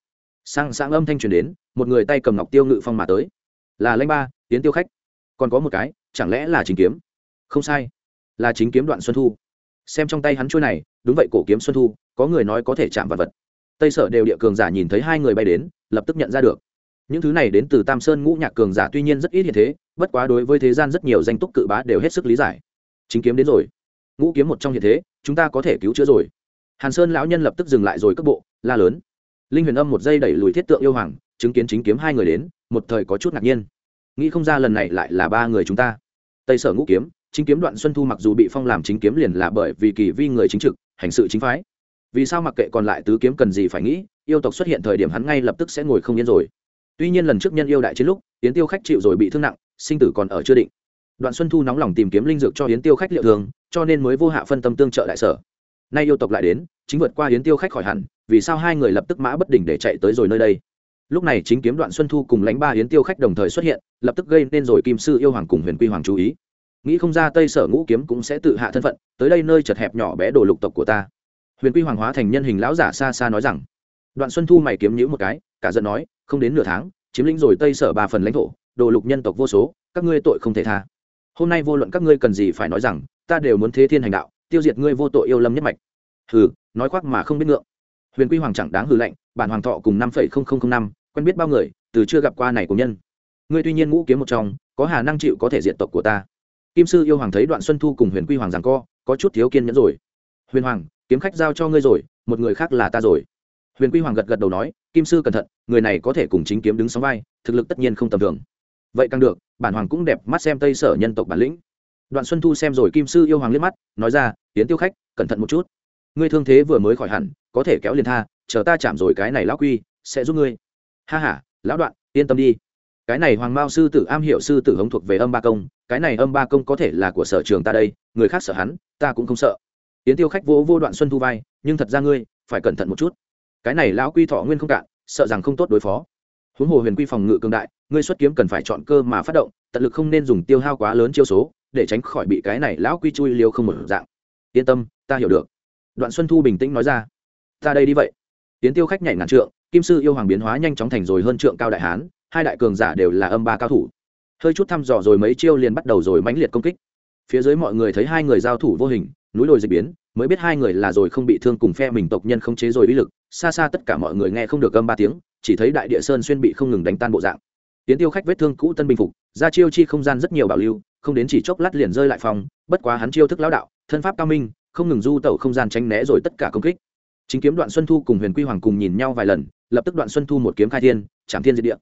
Speaker 1: Sang sáng âm thanh truyền đến, một người tay cầm ngọc tiêu ngự phong mà tới. Là lãnh ba tiến tiêu khách. Còn có một cái, chẳng lẽ là chính kiếm? Không sai, là chính kiếm đoạn xuân thu. Xem trong tay hắn chuôi này, đúng vậy cổ kiếm xuân thu, có người nói có thể chạm vật vật. Tây sở đều địa cường giả nhìn thấy hai người bay đến, lập tức nhận ra được. Những thứ này đến từ tam sơn ngũ nhạc cường giả tuy nhiên rất ít hiện thế, bất quá đối với thế gian rất nhiều danh túc cự bá đều hết sức lý giải. Chính kiếm đến rồi. Ngũ kiếm một trong hiện thế, chúng ta có thể cứu chữa rồi. Hàn sơn lão nhân lập tức dừng lại rồi cước bộ, la lớn. Linh huyền âm một giây đẩy lùi thiết tượng yêu hoàng, chứng kiến chính kiếm hai người đến, một thời có chút ngạc nhiên nghĩ không ra lần này lại là ba người chúng ta. Tây sở ngũ kiếm, chính kiếm đoạn xuân thu mặc dù bị phong làm chính kiếm liền là bởi vì kỳ vi người chính trực, hành sự chính phái. Vì sao mặc kệ còn lại tứ kiếm cần gì phải nghĩ, yêu tộc xuất hiện thời điểm hắn ngay lập tức sẽ ngồi không yên rồi. Tuy nhiên lần trước nhân yêu đại chiến lúc, yến tiêu khách chịu rồi bị thương nặng, sinh tử còn ở chưa định. Đoạn xuân thu nóng lòng tìm kiếm linh dược cho yến tiêu khách liệu thường, cho nên mới vô hạ phân tâm tương trợ đại sở. Nay yêu tộc lại đến, chính vượt qua yến tiêu khách khỏi hẳn, vì sao hai người lập tức mã bất đỉnh để chạy tới rồi nơi đây? Lúc này chính kiếm đoạn xuân thu cùng lãnh ba hiến tiêu khách đồng thời xuất hiện, lập tức gây nên rồi kim sư yêu hoàng cùng huyền quy hoàng chú ý. Nghĩ không ra tây sở ngũ kiếm cũng sẽ tự hạ thân phận, tới đây nơi chật hẹp nhỏ bé đồ lục tộc của ta. Huyền quy hoàng hóa thành nhân hình lão giả xa xa nói rằng. Đoạn xuân thu mày kiếm nhữ một cái, cả giận nói, không đến nửa tháng, chiếm lĩnh rồi tây sở ba phần lãnh thổ, đồ lục nhân tộc vô số, các ngươi tội không thể tha. Hôm nay vô luận các ngươi cần gì phải nói rằng, ta đều muốn thế thiên hành đạo, tiêu diệt ngươi vô tội yêu lâm nhất mạch. Hừ, nói khoác mà không biết ngượng. Huyền quy hoàng chẳng đáng hừ lạnh, bản hoàng thọ cùng năm phẩy không không không năm quen biết bao người, từ chưa gặp qua này của nhân. Ngươi tuy nhiên ngũ kiếm một trong, có hà năng chịu có thể diện tộc của ta. Kim sư yêu hoàng thấy đoạn xuân thu cùng huyền quy hoàng rằng co, có chút thiếu kiên nhẫn rồi. Huyền hoàng, kiếm khách giao cho ngươi rồi, một người khác là ta rồi. Huyền quy hoàng gật gật đầu nói, kim sư cẩn thận, người này có thể cùng chính kiếm đứng sóng vai, thực lực tất nhiên không tầm thường. Vậy càng được, bản hoàng cũng đẹp mắt xem tây sở nhân tộc bản lĩnh. Đoạn xuân thu xem rồi kim sư yêu hoàng liếc mắt, nói ra tiến tiêu khách, cẩn thận một chút. Ngươi thương thế vừa mới khỏi hẳn, có thể kéo liền tha, chờ ta chạm rồi cái này lão quy, sẽ giúp ngươi ha ha, lão đoạn yên tâm đi. Cái này hoàng mao sư tử am hiểu sư tử hống thuộc về âm ba công cái này âm ba công có thể là của sở trường ta đây người khác sợ hắn ta cũng không sợ. Yến tiêu khách vỗ vô đoạn xuân thu vai nhưng thật ra ngươi phải cẩn thận một chút. Cái này lão quy thọ nguyên không cạn sợ rằng không tốt đối phó. Huống hồ huyền quy phòng ngự cường đại ngươi xuất kiếm cần phải chọn cơ mà phát động tận lực không nên dùng tiêu hao quá lớn chiêu số để tránh khỏi bị cái này lão quy chui liêu không một dạng. Yên tâm ta hiểu được. Đoạn xuân thu bình tĩnh nói ra. Ta đây đi vậy. Tiến tiêu khách nhảy ngàn trượng kim sư yêu hoàng biến hóa nhanh chóng thành rồi hơn trượng cao đại hán, hai đại cường giả đều là âm ba cao thủ. Hơi chút thăm dò rồi mấy chiêu liền bắt đầu rồi mãnh liệt công kích. Phía dưới mọi người thấy hai người giao thủ vô hình, núi đồi dịch biến, mới biết hai người là rồi không bị thương cùng phe mình tộc nhân không chế rồi uy lực, xa xa tất cả mọi người nghe không được âm ba tiếng, chỉ thấy đại địa sơn xuyên bị không ngừng đánh tan bộ dạng. Tiến tiêu khách vết thương cũ tân bình phục, ra chiêu chi không gian rất nhiều bảo lưu, không đến chỉ chốc lát liền rơi lại phòng, bất quá hắn chiêu thức lão đạo, thân pháp cao minh, không ngừng du tẩu không gian tránh né rồi tất cả công kích chính kiếm đoạn xuân thu cùng huyền quy hoàng cùng nhìn nhau vài lần, lập tức đoạn xuân thu một kiếm khai thiên, chạm thiên diệt địa.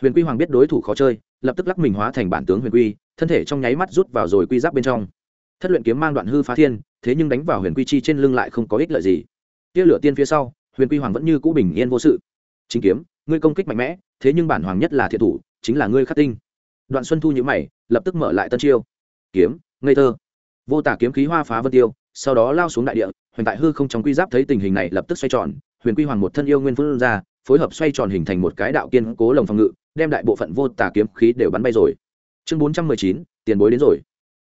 Speaker 1: Huyền quy hoàng biết đối thủ khó chơi, lập tức lắc mình hóa thành bản tướng huyền quy, thân thể trong nháy mắt rút vào rồi quy giáp bên trong. Thất luyện kiếm mang đoạn hư phá thiên, thế nhưng đánh vào huyền quy chi trên lưng lại không có ích lợi gì. Tia lửa tiên phía sau, huyền quy hoàng vẫn như cũ bình yên vô sự. Chính kiếm, ngươi công kích mạnh mẽ, thế nhưng bản hoàng nhất là thiệt thủ, chính là ngươi khắc tinh. Đoạn xuân thu nhữ mày, lập tức mở lại tân chiêu. Kiếm, ngây thơ. Vô tả kiếm khí hoa phá vân tiêu sau đó lao xuống đại địa huyền tại hư không trong quy giáp thấy tình hình này lập tức xoay tròn, huyền quy hoàng một thân yêu nguyên phương ra, phối hợp xoay tròn hình thành một cái đạo kiên cố lồng phòng ngự, đem đại bộ phận vô tả kiếm khí đều bắn bay rồi. Chương bốn trăm mười chín, tiền bối đến rồi.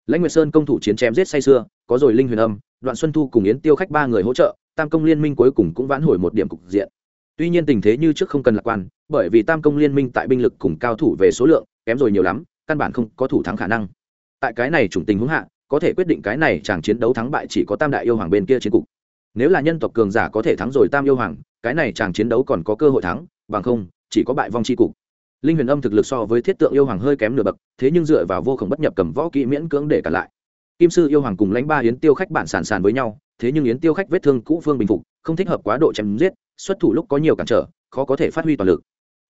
Speaker 1: Lãnh nguyệt sơn công thủ chiến chém giết say xưa có rồi linh huyền âm, đoạn xuân thu cùng yến tiêu khách ba người hỗ trợ, tam công liên minh cuối cùng cũng vãn hồi một điểm cục diện. Tuy nhiên tình thế như trước không cần lạc quan, bởi vì tam công liên minh tại binh lực cùng cao thủ về số lượng kém rồi nhiều lắm, căn bản không có thủ thắng khả năng. Tại cái này chủng tình huống hạ có thể quyết định cái này chàng chiến đấu thắng bại chỉ có tam đại yêu hoàng bên kia chiến cục. Nếu là nhân tộc cường giả có thể thắng rồi tam yêu hoàng, cái này chàng chiến đấu còn có cơ hội thắng, bằng không, chỉ có bại vong c h i cục. Linh huyền âm thực lực so với thiết tượng yêu hoàng hơi kém nửa bậc, thế nhưng dựa vào vô khổng bất nhập cầm võ kỹ miễn cưỡng để cả lại. Kim sư yêu hoàng cùng lãnh ba yến tiêu khách bản sàn sàn với nhau, thế nhưng yến tiêu khách vết thương cũ phương bình phục, không thích hợp quá độ chém giết, xuất thủ lúc có nhiều cản trở, khó có thể phát huy toàn lực.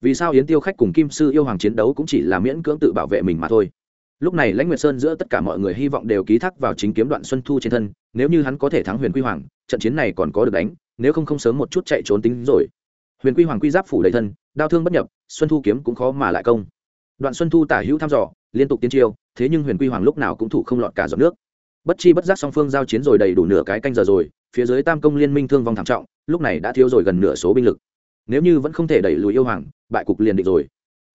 Speaker 1: Vì sao yến tiêu khách cùng kim sư yêu hoàng chiến đấu cũng chỉ là miễn cưỡng tự bảo vệ mình mà thôi? Lúc này lãnh nguyệt sơn giữa tất cả mọi người hy vọng đều ký thác vào chính kiếm đoạn xuân thu trên thân, nếu như hắn có thể thắng huyền quy hoàng, trận chiến này còn có được đánh, nếu không không sớm một chút chạy trốn tính rồi. Huyền quy hoàng quy giáp phủ đầy thân, đao thương bất nhập, xuân thu kiếm cũng khó mà lại công. Đoạn xuân thu tả hữu thăm dò, liên tục tiến chiêu, thế nhưng huyền quy hoàng lúc nào cũng thủ không lọt cả giọt nước. Bất chi bất giác song phương giao chiến rồi đầy đủ nửa cái canh giờ rồi, phía dưới tam công liên minh thương vong thảm trọng, lúc này đã thiếu rồi gần nửa số binh lực. Nếu như vẫn không thể đẩy lùi yêu hoàng, bại cục liền định rồi.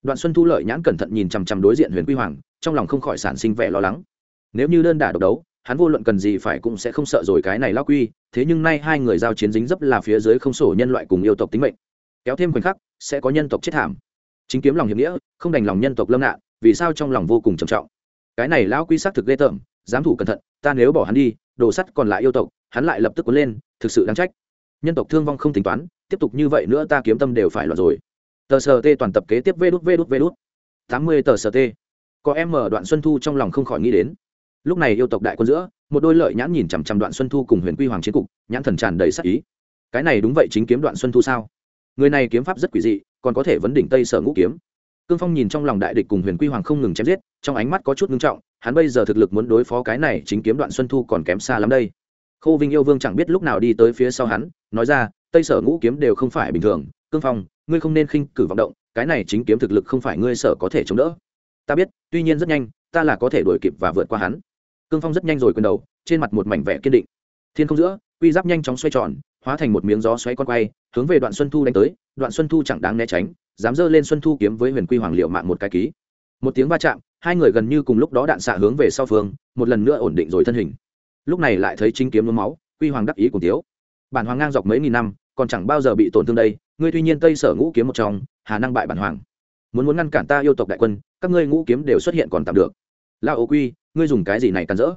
Speaker 1: Đoạn xuân thu lợi nhãn cẩn thận nhìn chằm chằm đối diện huyền quy hoàng trong lòng không khỏi sản sinh vẻ lo lắng. Nếu như đơn đả độc đấu, hắn vô luận cần gì phải cũng sẽ không sợ rồi cái này lao quy, thế nhưng nay hai người giao chiến dính dấp là phía dưới không sổ nhân loại cùng yêu tộc tính mệnh. Kéo thêm khoảnh khắc, sẽ có nhân tộc chết thảm. Chính kiếm lòng hiệp nghĩa, không đành lòng nhân tộc lâm nạn, vì sao trong lòng vô cùng trầm trọng? Cái này lão quy xác thực ghê tởm, dám thủ cẩn thận, ta nếu bỏ hắn đi, đồ sắt còn lại yêu tộc, hắn lại lập tức cuốn lên, thực sự đáng trách. Nhân tộc thương vong không tính toán, tiếp tục như vậy nữa ta kiếm tâm đều phải loạn rồi. Tờ sờ t toàn tập kế tiếp vê đút vê đút vê đút. Tám mươi tờ sờ t có em mở đoạn xuân thu trong lòng không khỏi nghĩ đến. Lúc này yêu tộc đại quân giữa, một đôi lợi nhãn nhìn chằm chằm đoạn xuân thu cùng huyền quy hoàng chiến cục, nhãn thần tràn đầy sắc ý. Cái này đúng vậy chính kiếm đoạn xuân thu sao? Người này kiếm pháp rất quỷ dị, còn có thể vấn đỉnh tây sở ngũ kiếm. Cương phong nhìn trong lòng đại địch cùng huyền quy hoàng không ngừng chém giết, trong ánh mắt có chút ngưng trọng, hắn bây giờ thực lực muốn đối phó cái này chính kiếm đoạn xuân thu còn kém xa lắm đây. Khâu vinh yêu vương chẳng biết lúc nào đi tới phía sau hắn, nói ra, tây sở ngũ kiếm đều không phải bình thường, cương phong, ngươi không nên khinh cử vọng động, cái này chính kiếm thực lực không phải ngươi sở có thể chống đỡ ta biết, tuy nhiên rất nhanh, ta là có thể đuổi kịp và vượt qua hắn. Cương phong rất nhanh rồi quần đầu, trên mặt một mảnh vẻ kiên định. Thiên không giữa, quy giáp nhanh chóng xoay tròn, hóa thành một miếng gió xoáy con quay, hướng về đoạn xuân thu đánh tới, đoạn xuân thu chẳng đáng né tránh, dám dơ lên xuân thu kiếm với huyền quy hoàng liệu mạng một cái ký. Một tiếng va chạm, hai người gần như cùng lúc đó đạn xạ hướng về sau phương, một lần nữa ổn định rồi thân hình. Lúc này lại thấy chính kiếm nôn máu, quy hoàng đắc ý cùng tiếu bản hoàng ngang dọc mấy nghìn năm, còn chẳng bao giờ bị tổn thương đây, ngươi tuy nhiên tây sở ngũ kiếm một trong, hà năng bại bản hoàng. Muốn muốn ngăn cản ta yêu tộc đại quân các ngươi ngũ kiếm đều xuất hiện còn tạm được. Lao ô quy, ngươi dùng cái gì này cắn rỡ?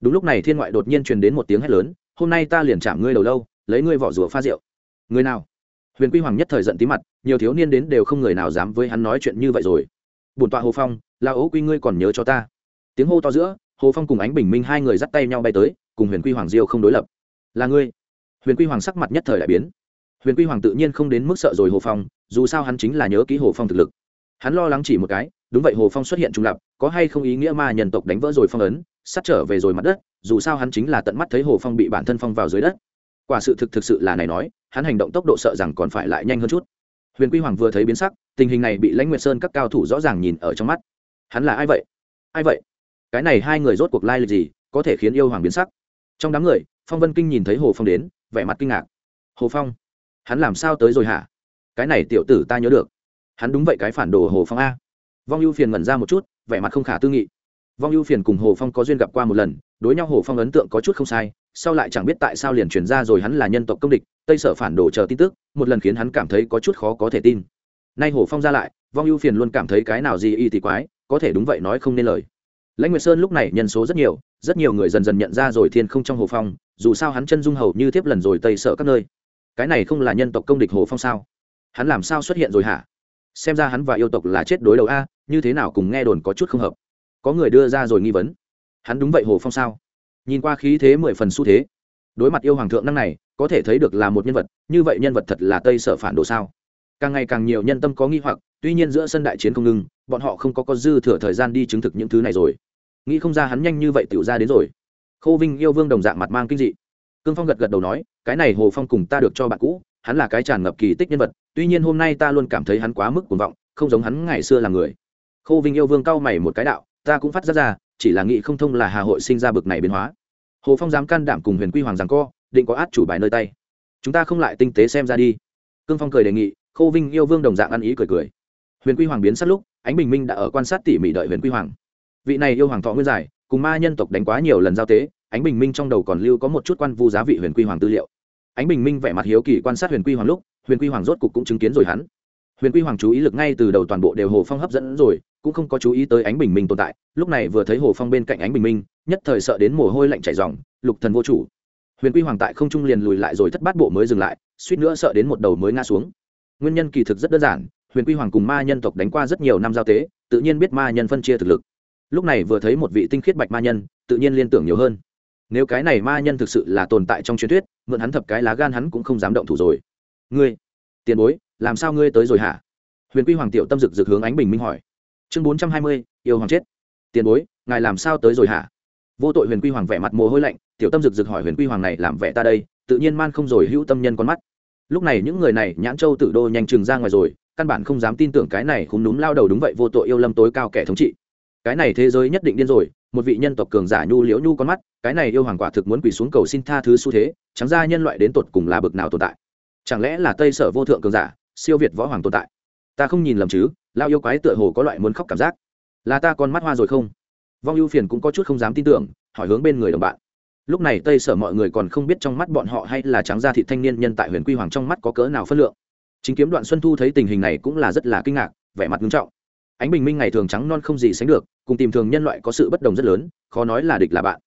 Speaker 1: Đúng lúc này thiên ngoại đột nhiên truyền đến một tiếng hét lớn, hôm nay ta liền chạm ngươi đầu lâu, lấy ngươi vỏ rùa pha rượu. Người nào? Huyền quy hoàng nhất thời giận tí mặt, nhiều thiếu niên đến đều không người nào dám với hắn nói chuyện như vậy rồi. Bổn tọa hồ phong, lao ô quy ngươi còn nhớ cho ta. Tiếng hô to giữa, hồ phong cùng ánh bình minh hai người dắt tay nhau bay tới, cùng huyền quy hoàng diêu không đối lập. Là ngươi? Huyền quy hoàng sắc mặt nhất thời đại biến. Huyền quy hoàng tự nhiên không đến mức sợ rồi hồ phong, dù sao hắn chính là nhớ ký hồ phong thực lực hắn lo lắng chỉ một cái, đúng vậy hồ phong xuất hiện trung lập, có hay không ý nghĩa ma nhân tộc đánh vỡ rồi phong ấn sát trở về rồi mặt đất, dù sao hắn chính là tận mắt thấy hồ phong bị bản thân phong vào dưới đất. Quả sự thực thực sự là này nói, hắn hành động tốc độ sợ rằng còn phải lại nhanh hơn chút. Huyền quy hoàng vừa thấy biến sắc, tình hình này bị lãnh nguyệt sơn các cao thủ rõ ràng nhìn ở trong mắt. Hắn là ai vậy? Ai vậy? Cái này hai người rốt cuộc lai lịch gì, có thể khiến yêu hoàng biến sắc? Trong đám người, phong vân kinh nhìn thấy hồ phong đến, vẻ mặt kinh ngạc. Hồ phong, hắn làm sao tới rồi hả? Cái này tiểu tử ta nhớ được hắn đúng vậy cái phản đồ hồ phong a. Vong ưu phiền ngẩn ra một chút, vẻ mặt không khả tư nghị. Vong ưu phiền cùng hồ phong có duyên gặp qua một lần, đối nhau hồ phong ấn tượng có chút không sai, sau lại chẳng biết tại sao liền truyền ra rồi hắn là nhân tộc công địch, tây sở phản đồ chờ tin tức, một lần khiến hắn cảm thấy có chút khó có thể tin. Nay hồ phong ra lại, vong ưu phiền luôn cảm thấy cái nào gì y thì quái, có thể đúng vậy nói không nên lời. Lãnh nguyệt sơn lúc này nhân số rất nhiều rất nhiều người dần dần nhận ra rồi thiên không trong hồ phong, dù sao hắn chân dung hầu như tiếp lần rồi tây sợ các nơi. Cái này không là nhân tộc công địch hồ phong sao? Hắn làm sao xuất hiện rồi hả? Xem ra hắn và yêu tộc là chết đối đầu a, như thế nào cùng nghe đồn có chút không hợp. Có người đưa ra rồi nghi vấn. Hắn đúng vậy hồ phong sao? Nhìn qua khí thế mười phần xu thế. Đối mặt yêu hoàng thượng năng này, có thể thấy được là một nhân vật, như vậy nhân vật thật là tây sở phản đồ sao? Càng ngày càng nhiều nhân tâm có nghi hoặc, tuy nhiên giữa sân đại chiến không ngừng, bọn họ không có có dư thừa thời gian đi chứng thực những thứ này rồi. Nghĩ không ra hắn nhanh như vậy tiểu ra đến rồi. Khô vinh yêu vương đồng dạng mặt mang kinh dị. Cương phong gật gật đầu nói, cái này hồ phong cùng ta được cho bạn cũ hắn là cái tràn ngập kỳ tích nhân vật, tuy nhiên hôm nay ta luôn cảm thấy hắn quá mức cuồng vọng, không giống hắn ngày xưa là người. Khâu vinh yêu vương cao mày một cái đạo, ta cũng phát ra ra, chỉ là nghĩ không thông là hà hội sinh ra bực này biến hóa. Hồ phong dám can đảm cùng huyền quy hoàng rằng co, định có át chủ bài nơi tay. Chúng ta không lại tinh tế xem ra đi. Cương phong cười đề nghị, Khâu vinh yêu vương đồng dạng ăn ý cười cười. Huyền quy hoàng biến sát lúc, ánh bình minh đã ở quan sát tỉ mỉ đợi huyền quy hoàng. Vị này yêu hoàng thọ nguyên giải, cùng ma nhân tộc đánh quá nhiều lần giao tế, ánh bình minh trong đầu còn lưu có một chút quan vu giá vị huyền quy hoàng tư liệu ánh bình minh vẻ mặt hiếu kỳ quan sát huyền quy hoàng lúc, huyền quy hoàng rốt cục cũng chứng kiến rồi hắn. Huyền quy hoàng chú ý lực ngay từ đầu toàn bộ đều hồ phong hấp dẫn rồi, cũng không có chú ý tới ánh bình minh tồn tại, lúc này vừa thấy hồ phong bên cạnh ánh bình minh, nhất thời sợ đến mồ hôi lạnh chảy dòng lục thần vô chủ. Huyền quy hoàng tại không trung liền lùi lại rồi thất bát bộ mới dừng lại, suýt nữa sợ đến một đầu mới ngã xuống. Nguyên nhân kỳ thực rất đơn giản, huyền quy hoàng cùng ma nhân tộc đánh qua rất nhiều năm giao tế, tự nhiên biết ma nhân phân chia thực lực. Lúc này vừa thấy một vị tinh khiết bạch ma nhân, tự nhiên liên tưởng nhiều hơn nếu cái này ma nhân thực sự là tồn tại trong truyền thuyết, mượn hắn thập cái lá gan hắn cũng không dám động thủ rồi. Ngươi, tiền bối, làm sao ngươi tới rồi hả? Huyền quy hoàng tiểu tâm dực dực hướng ánh bình minh hỏi. Chương bốn trăm hai mươi, yêu hoàng chết. Tiền bối, ngài làm sao tới rồi hả? Vô tội huyền quy hoàng vẻ mặt mồ hôi lạnh, tiểu tâm rực rực hỏi huyền quy hoàng này làm vẻ ta đây, tự nhiên man không rồi, hữu tâm nhân con mắt. Lúc này những người này, nhãn châu tử đô nhanh chừng ra ngoài rồi, căn bản không dám tin tưởng cái này không núm lao đầu đúng vậy, vô tội yêu lâm tối cao kẻ thống trị. Cái này thế giới nhất định điên rồi một vị nhân tộc cường giả nhu liễu nhu con mắt, cái này yêu hoàng quả thực muốn quỳ xuống cầu xin tha thứ xu thế trắng ra nhân loại đến tột cùng là bực nào tồn tại. Chẳng lẽ là tây sở vô thượng cường giả, siêu việt võ hoàng tồn tại? Ta không nhìn lầm chứ lao yêu quái tựa hồ có loại muốn khóc cảm giác. Là ta con mắt hoa rồi không? Vong ưu phiền cũng có chút không dám tin tưởng, hỏi hướng bên người đồng bạn. Lúc này tây sở mọi người còn không biết trong mắt bọn họ hay là trắng gia thị thanh niên nhân tại huyền quy hoàng trong mắt có cỡ nào phân lượng. Chính kiếm đoạn xuân thu thấy tình hình này cũng là rất là kinh ngạc, vẻ mặt nghiêm trọng ánh bình minh ngày thường trắng non không gì sánh được, cùng tìm thường nhân loại có sự bất đồng rất lớn, khó nói là địch là bạn.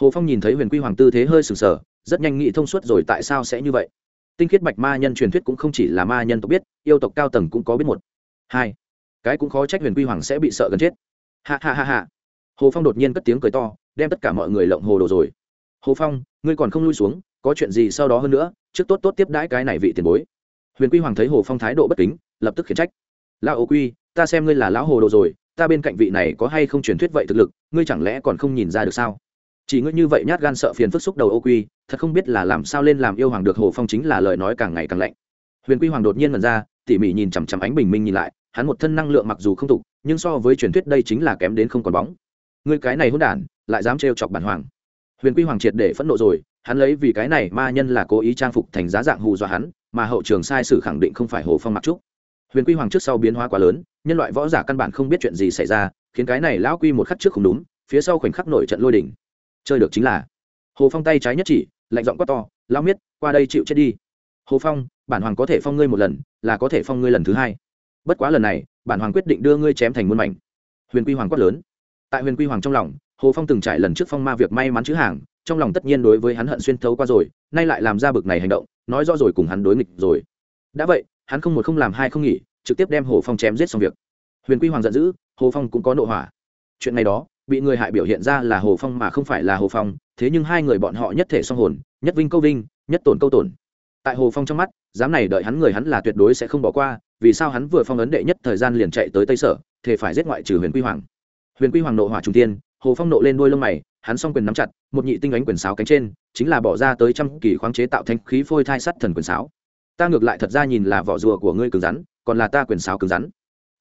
Speaker 1: Hồ phong nhìn thấy huyền quy hoàng tư thế hơi sừng sờ, rất nhanh nghĩ thông suốt rồi tại sao sẽ như vậy. Tinh khiết bạch ma nhân truyền thuyết cũng không chỉ là ma nhân tộc biết, yêu tộc cao tầng cũng có biết một. Hai, cái cũng khó trách huyền quy hoàng sẽ bị sợ gần chết. Ha ha ha ha. Hồ phong đột nhiên cất tiếng cười to, đem tất cả mọi người lộng hồ đồ rồi. Hồ phong, ngươi còn không lui xuống, có chuyện gì sau đó hơn nữa, trước tốt tốt tiếp đãi cái này vị tiền bối. Huyền quy hoàng thấy hồ phong thái độ bất kính, lập tức khiển trách lão ô quy, ta xem ngươi là lão hồ đồ rồi, ta bên cạnh vị này có hay không truyền thuyết vậy thực lực, ngươi chẳng lẽ còn không nhìn ra được sao? Chỉ ngươi như vậy nhát gan sợ phiền phức xúc đầu ô quy, thật không biết là làm sao lên làm yêu hoàng được hồ phong chính là lời nói càng ngày càng lạnh. Huyền quy hoàng đột nhiên mần ra, tỉ mỉ nhìn chằm chằm ánh bình minh nhìn lại, hắn một thân năng lượng mặc dù không tục, nhưng so với truyền thuyết đây chính là kém đến không còn bóng. Ngươi cái này hôn đản, lại dám trêu chọc bản hoàng. Huyền quy hoàng triệt để phẫn nộ rồi, hắn lấy vì cái này ma nhân là cố ý trang phục thành giá dạng hù dọa hắn, mà hậu trường sai sử khẳng định không phải hồ phong mặc trúc huyền quy hoàng trước sau biến hóa quá lớn, nhân loại võ giả căn bản không biết chuyện gì xảy ra, khiến cái này lão quy một khắc trước không đúng, phía sau khoảnh khắc nổi trận lôi đỉnh chơi được chính là, hồ phong tay trái nhất chỉ, lạnh giọng quát to lao miết, qua đây chịu chết đi. Hồ phong, bản hoàng có thể phong ngươi một lần, là có thể phong ngươi lần thứ hai. Bất quá lần này, bản hoàng quyết định đưa ngươi chém thành muôn mảnh. Huyền quy hoàng quát lớn. Tại huyền quy hoàng trong lòng, hồ phong từng trải lần trước phong ma việc may mắn chữ hàng, trong lòng tất nhiên đối với hắn hận xuyên thấu qua rồi, nay lại làm ra bực này hành động, nói rõ rồi cùng hắn đối nghịch rồi. Đã vậy hắn không một không làm hai không nghỉ, trực tiếp đem hồ phong chém giết xong việc. Huyền quy hoàng giận dữ, hồ phong cũng có nội hỏa. Chuyện này đó, bị người hại biểu hiện ra là hồ phong mà không phải là hồ phong, thế nhưng hai người bọn họ nhất thể song hồn, nhất vinh câu vinh, nhất tổn câu tổn. Tại hồ phong trong mắt, dám này đợi hắn người hắn là tuyệt đối sẽ không bỏ qua, vì sao hắn vừa phong ấn đệ nhất thời gian liền chạy tới tây sở thể phải giết ngoại trừ huyền quy hoàng. Huyền quy hoàng nộ hỏa trung tiên hồ phong nộ lên đuôi lông mày, hắn s o n g quyền nắm chặt, một nhị tinh ánh quyền sáo cánh trên, chính là bỏ ra tới trăm kỳ khoáng chế tạo thanh khí phôi thai sắt thần quyền sáo ta ngược lại thật ra nhìn là vỏ rùa của ngươi cứng rắn, còn là ta quyền sáo cứng rắn.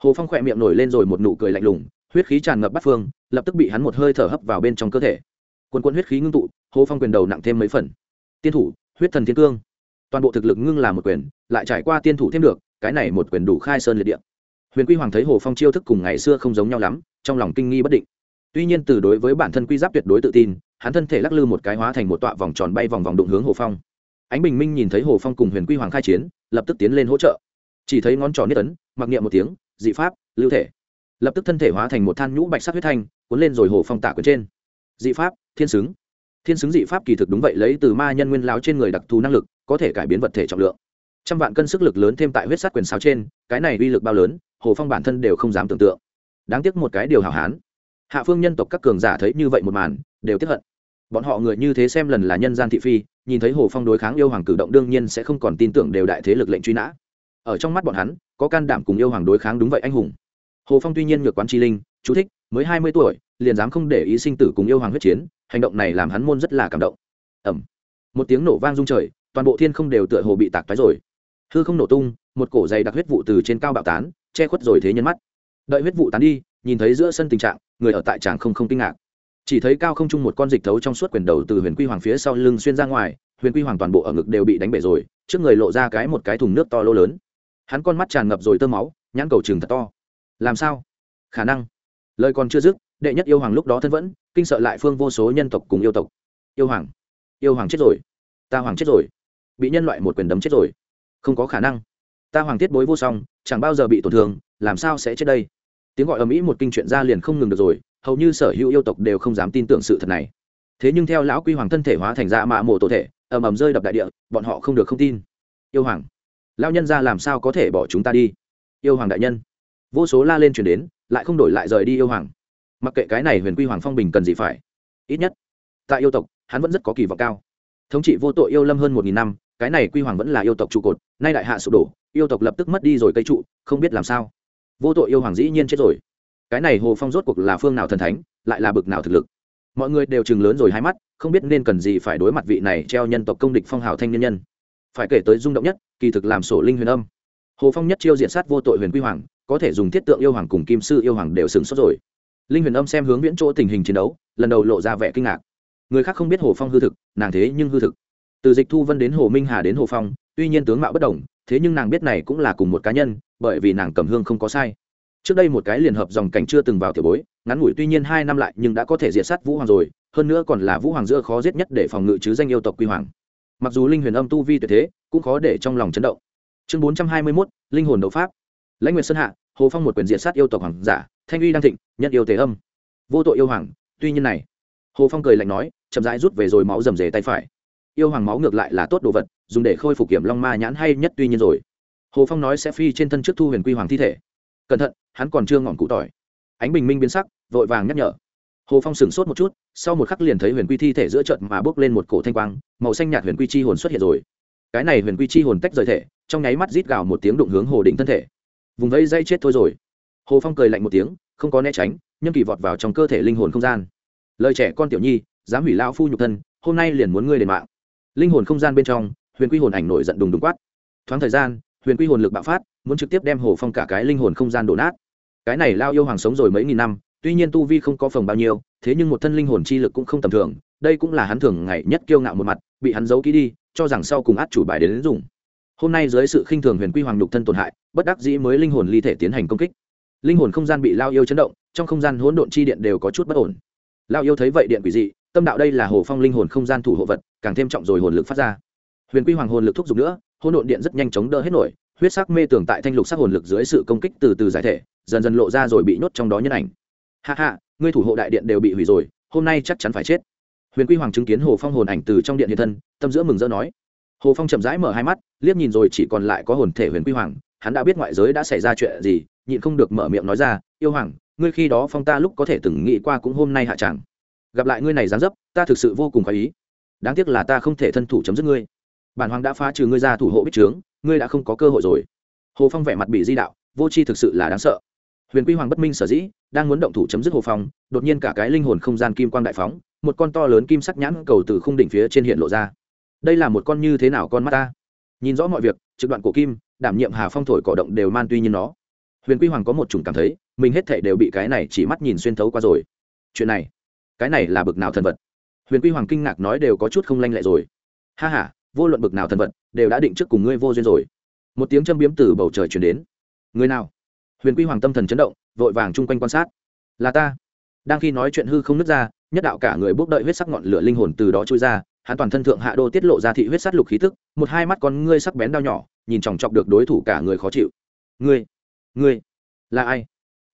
Speaker 1: Hồ phong khỏe miệng nổi lên rồi một nụ cười lạnh lùng, huyết khí tràn ngập bắt phương, lập tức bị hắn một hơi thở hấp vào bên trong cơ thể. Quân quân huyết khí ngưng tụ, hồ phong quyền đầu nặng thêm mấy phần. Tiên thủ, huyết thần thiên cương. Toàn bộ thực lực ngưng là một quyền, lại trải qua tiên thủ thêm được, cái này một quyền đủ khai sơn liệt địa. Huyền quy hoàng thấy hồ phong chiêu thức cùng ngày xưa không giống nhau lắm, trong lòng kinh nghi bất định. Tuy nhiên từ đối với bản thân quy giáp tuyệt đối tự tin, hắn thân thể lắc lư một cái hóa thành một tọa vòng tròn bay vòng vòng đụng hướng hồ phong ánh bình minh nhìn thấy hồ phong cùng huyền quy hoàng khai chiến, lập tức tiến lên hỗ trợ. Chỉ thấy ngón trỏ niết ấn, mặc niệm một tiếng, dị pháp, lưu thể. Lập tức thân thể hóa thành một than nhũ bạch sắc huyết thanh, cuốn lên rồi hồ phong tạ quyền trên. Dị pháp, thiên xứng. Thiên xứng dị pháp kỳ thực đúng vậy, lấy từ ma nhân nguyên láo trên người đặc thù năng lực, có thể cải biến vật thể trọng lượng. Trăm vạn cân sức lực lớn thêm tại huyết sắc quyền sáo trên, cái này uy lực bao lớn, hồ phong bản thân đều không dám tưởng tượng. Đáng tiếc một cái điều hảo hán. Hạ phương nhân tộc các cường giả thấy như vậy một màn, đều tiếp hận. Bọn họ người như thế xem lần là nhân gian thị phi nhìn thấy hồ phong đối kháng yêu hoàng cử động đương nhiên sẽ không còn tin tưởng đều đại thế lực lệnh truy nã. Ở trong mắt bọn hắn, có can đảm cùng yêu hoàng đối kháng đúng vậy anh hùng. Hồ phong tuy nhiên ngược quán chi linh, chú thích, mới hai mươi tuổi, liền dám không để ý sinh tử cùng yêu hoàng huyết chiến, hành động này làm hắn môn rất là cảm động. Ẩm một tiếng nổ vang rung trời, toàn bộ thiên không đều tựa hồ bị tạc tái rồi. Hư không nổ tung, một cổ dày đặc huyết vụ từ trên cao bạo tán, che khuất rồi thế nhân mắt. Đợi huyết vụ tán đi, nhìn thấy giữa sân tình trạng, người ở tại tràng không không kinh ngạc chỉ thấy cao không trung một con dịch thấu trong suốt quyền đầu từ huyền quy hoàng phía sau lưng xuyên ra ngoài, huyền quy hoàng toàn bộ ở ngực đều bị đánh bể rồi, trước người lộ ra cái một cái thùng nước to lô lớn. Hắn con mắt tràn ngập rồi tơ máu, nhãn cầu trường thật to. Làm sao? Khả năng. Lời còn chưa dứt, đệ nhất yêu hoàng lúc đó thân vẫn, kinh sợ lại phương vô số nhân tộc cùng yêu tộc. Yêu hoàng. Yêu hoàng chết rồi. Ta hoàng chết rồi. Bị nhân loại một quyền đấm chết rồi. Không có khả năng. Ta hoàng thiết bối vô song, chẳng bao giờ bị tổn thương, làm sao sẽ chết đây? Tiếng gọi ở mỹ một kinh chuyện ra liền không ngừng được rồi hầu như sở hữu yêu tộc đều không dám tin tưởng sự thật này. Thế nhưng theo lão quy hoàng thân thể hóa thành ra mạ mộ tổ thể, ầm ầm rơi đập đại địa, bọn họ không được không tin. Yêu hoàng lao nhân ra làm sao có thể bỏ chúng ta đi? Yêu hoàng đại nhân, vô số la lên chuyển đến, lại không đổi lại rời đi yêu hoàng. Mặc kệ cái này huyền quy hoàng phong bình cần gì phải, ít nhất, tại yêu tộc, hắn vẫn rất có kỳ vọng cao. Thống trị vô tội yêu lâm hơn một nghìn năm, cái này quy hoàng vẫn là yêu tộc trụ cột, nay đại hạ sụp đổ, yêu tộc lập tức mất đi rồi cây trụ, không biết làm sao. Vô tội yêu hoàng dĩ nhiên chết rồi cái này hồ phong rốt cuộc là phương nào thần thánh, lại là bực nào thực lực. Mọi người đều chừng lớn rồi hai mắt, không biết nên cần gì phải đối mặt vị này treo nhân tộc công địch phong hào thanh nhân nhân. Phải kể tới rung động nhất, kỳ thực làm sổ linh huyền âm. Hồ phong nhất chiêu diện sát vô tội huyền quy hoàng, có thể dùng thiết tượng yêu hoàng cùng kim sư yêu hoàng đều sừng sốt rồi. Linh huyền âm xem hướng viễn chỗ tình hình chiến đấu, lần đầu lộ ra vẻ kinh ngạc. Người khác không biết hồ phong hư thực, nàng thế nhưng hư thực. Từ dịch thu vân đến hồ minh hà đến hồ phong, tuy nhiên tướng mạo bất đồng, thế nhưng nàng biết này cũng là cùng một cá nhân, bởi vì nàng cầm hương không có sai trước đây một cái liền hợp dòng cảnh chưa từng vào tiểu bối, ngắn ngủi tuy nhiên hai năm lại nhưng đã có thể diệt sát vũ hoàng rồi, hơn nữa còn là vũ hoàng giữa khó giết nhất để phòng ngự chứ danh yêu tộc quy hoàng. Mặc dù linh huyền âm tu vi tuyệt thế, cũng khó để trong lòng chấn động. Chương bốn trăm hai mươi mốt, linh hồn đấu pháp. Lãnh nguyệt sơn hạ, hồ phong một quyền diệt sát yêu tộc hoàng giả, thanh uy đang thịnh nhận yêu tế âm. Vô tội yêu hoàng, tuy nhiên này. Hồ phong cười lạnh nói, chậm rãi rút về rồi máu rầm rề tay phải. Yêu hoàng máu ngược lại là tốt đồ vật, dùng để khôi phục kiểm long ma nhãn hay nhất tuy nhiên rồi. Hồ phong nói sẽ phi trên thân trước thu huyền quy hoàng thi thể cẩn thận, hắn còn chưa ngọn cụ tỏi. Ánh bình minh biến sắc, vội vàng nhắc nhở. Hồ phong sửng sốt một chút, sau một khắc liền thấy huyền quy thi thể giữa trận mà bước lên một cổ thanh quang, màu xanh nhạt huyền quy chi hồn xuất hiện rồi. Cái này huyền quy chi hồn tách rời thể, trong nháy mắt rít gào một tiếng đụng hướng hồ định thân thể. Vùng vẫy dây chết thôi rồi. Hồ phong cười lạnh một tiếng, không có né tránh nhưng kỳ vọt vào trong cơ thể linh hồn không gian. Lời trẻ con tiểu nhi, dám hủy lao phu nhục thân, hôm nay liền muốn ngươi đền mạng. Linh hồn không gian bên trong, huyền quy hồn ảnh nổi giận đùng đùng quát. Thoáng thời gian huyền quy hồn lực bạo phát muốn trực tiếp đem hồ phong cả cái linh hồn không gian đổ nát. Cái này lao yêu hoàng sống rồi mấy nghìn năm tuy nhiên tu vi không có phòng bao nhiêu thế nhưng một thân linh hồn chi lực cũng không tầm thường đây cũng là hắn thường ngày nhất kiêu ngạo một mặt bị hắn giấu kỹ đi cho rằng sau cùng át chủ bài đến, đến dùng. Hôm nay dưới sự khinh thường huyền quy hoàng nhục thân tổn hại bất đắc dĩ mới linh hồn ly thể tiến hành công kích. Linh hồn không gian bị lao yêu chấn động trong không gian hỗn độn chi điện đều có chút bất ổn. Lao yêu thấy vậy điện quỷ dị tâm đạo đây là hồ phong linh hồn không gian thủ hộ vật càng thêm trọng rồi hồn lực phát ra. Huyền quy hoàng hồn lực thúc giục nữa hỗn độn điện rất nhanh chóng đỡ hết nổi, huyết sắc mê tường tại thanh lục sắc hồn lực dưới sự công kích từ từ giải thể, dần dần lộ ra rồi bị nhốt trong đó nhân ảnh. Hạ hạ ngươi thủ hộ đại điện đều bị hủy rồi, hôm nay chắc chắn phải chết. Huyền quy hoàng chứng kiến hồ phong hồn ảnh từ trong điện hiện thân, tâm giữa mừng rỡ nói. Hồ phong chậm rãi mở hai mắt, liếc nhìn rồi chỉ còn lại có hồn thể huyền quy hoàng, hắn đã biết ngoại giới đã xảy ra chuyện gì, nhịn không được mở miệng nói ra, yêu hoàng, ngươi khi đó phong ta lúc có thể từng nghĩ qua cũng hôm nay hạ chẳng gặp lại ngươi này dán dấp, ta thực sự vô cùng khó ý. Đáng tiếc là ta không thể thân thủ chấm dứt ngươi bản hoàng đã phá trừ ngươi ra thủ hộ bích trướng, ngươi đã không có cơ hội rồi. Hồ phong vẻ mặt bị di đạo, vô c h i thực sự là đáng sợ. Huyền quy hoàng bất minh sở dĩ, đang muốn động thủ chấm dứt hồ phong, đột nhiên cả cái linh hồn không gian kim quang đại phóng, một con to lớn kim sắc nhãn cầu từ khung đỉnh phía trên hiện lộ ra. Đây là một con như thế nào con mắt ta? Nhìn rõ mọi việc, trực đoạn cổ kim, đảm nhiệm hà phong thổi cỏ động đều man tuy nhiên nó. Huyền quy hoàng có một chủng cảm thấy, mình hết thể đều bị cái này chỉ mắt nhìn xuyên thấu qua rồi. Chuyện này, cái này là bực nào thần vật? Huyền quy hoàng kinh ngạc nói đều có chút không lanh lẹ rồi. Ha h a vô luận bực nào thần vật, đều đã định trước cùng ngươi vô duyên rồi. Một tiếng châm biếm từ bầu trời chuyển đến. Người nào? Huyền quy hoàng tâm thần chấn động, vội vàng chung quanh quan sát. Là ta. Đang khi nói chuyện hư không nứt ra, nhất đạo cả người bốc đợi huyết sắc ngọn lửa linh hồn từ đó trôi ra, hắn toàn thân thượng hạ đô tiết lộ ra thị huyết sắc lục khí tức, một hai mắt con ngươi sắc bén đau nhỏ, nhìn chòng chọc được đối thủ cả người khó chịu. Ngươi ngươi, là ai?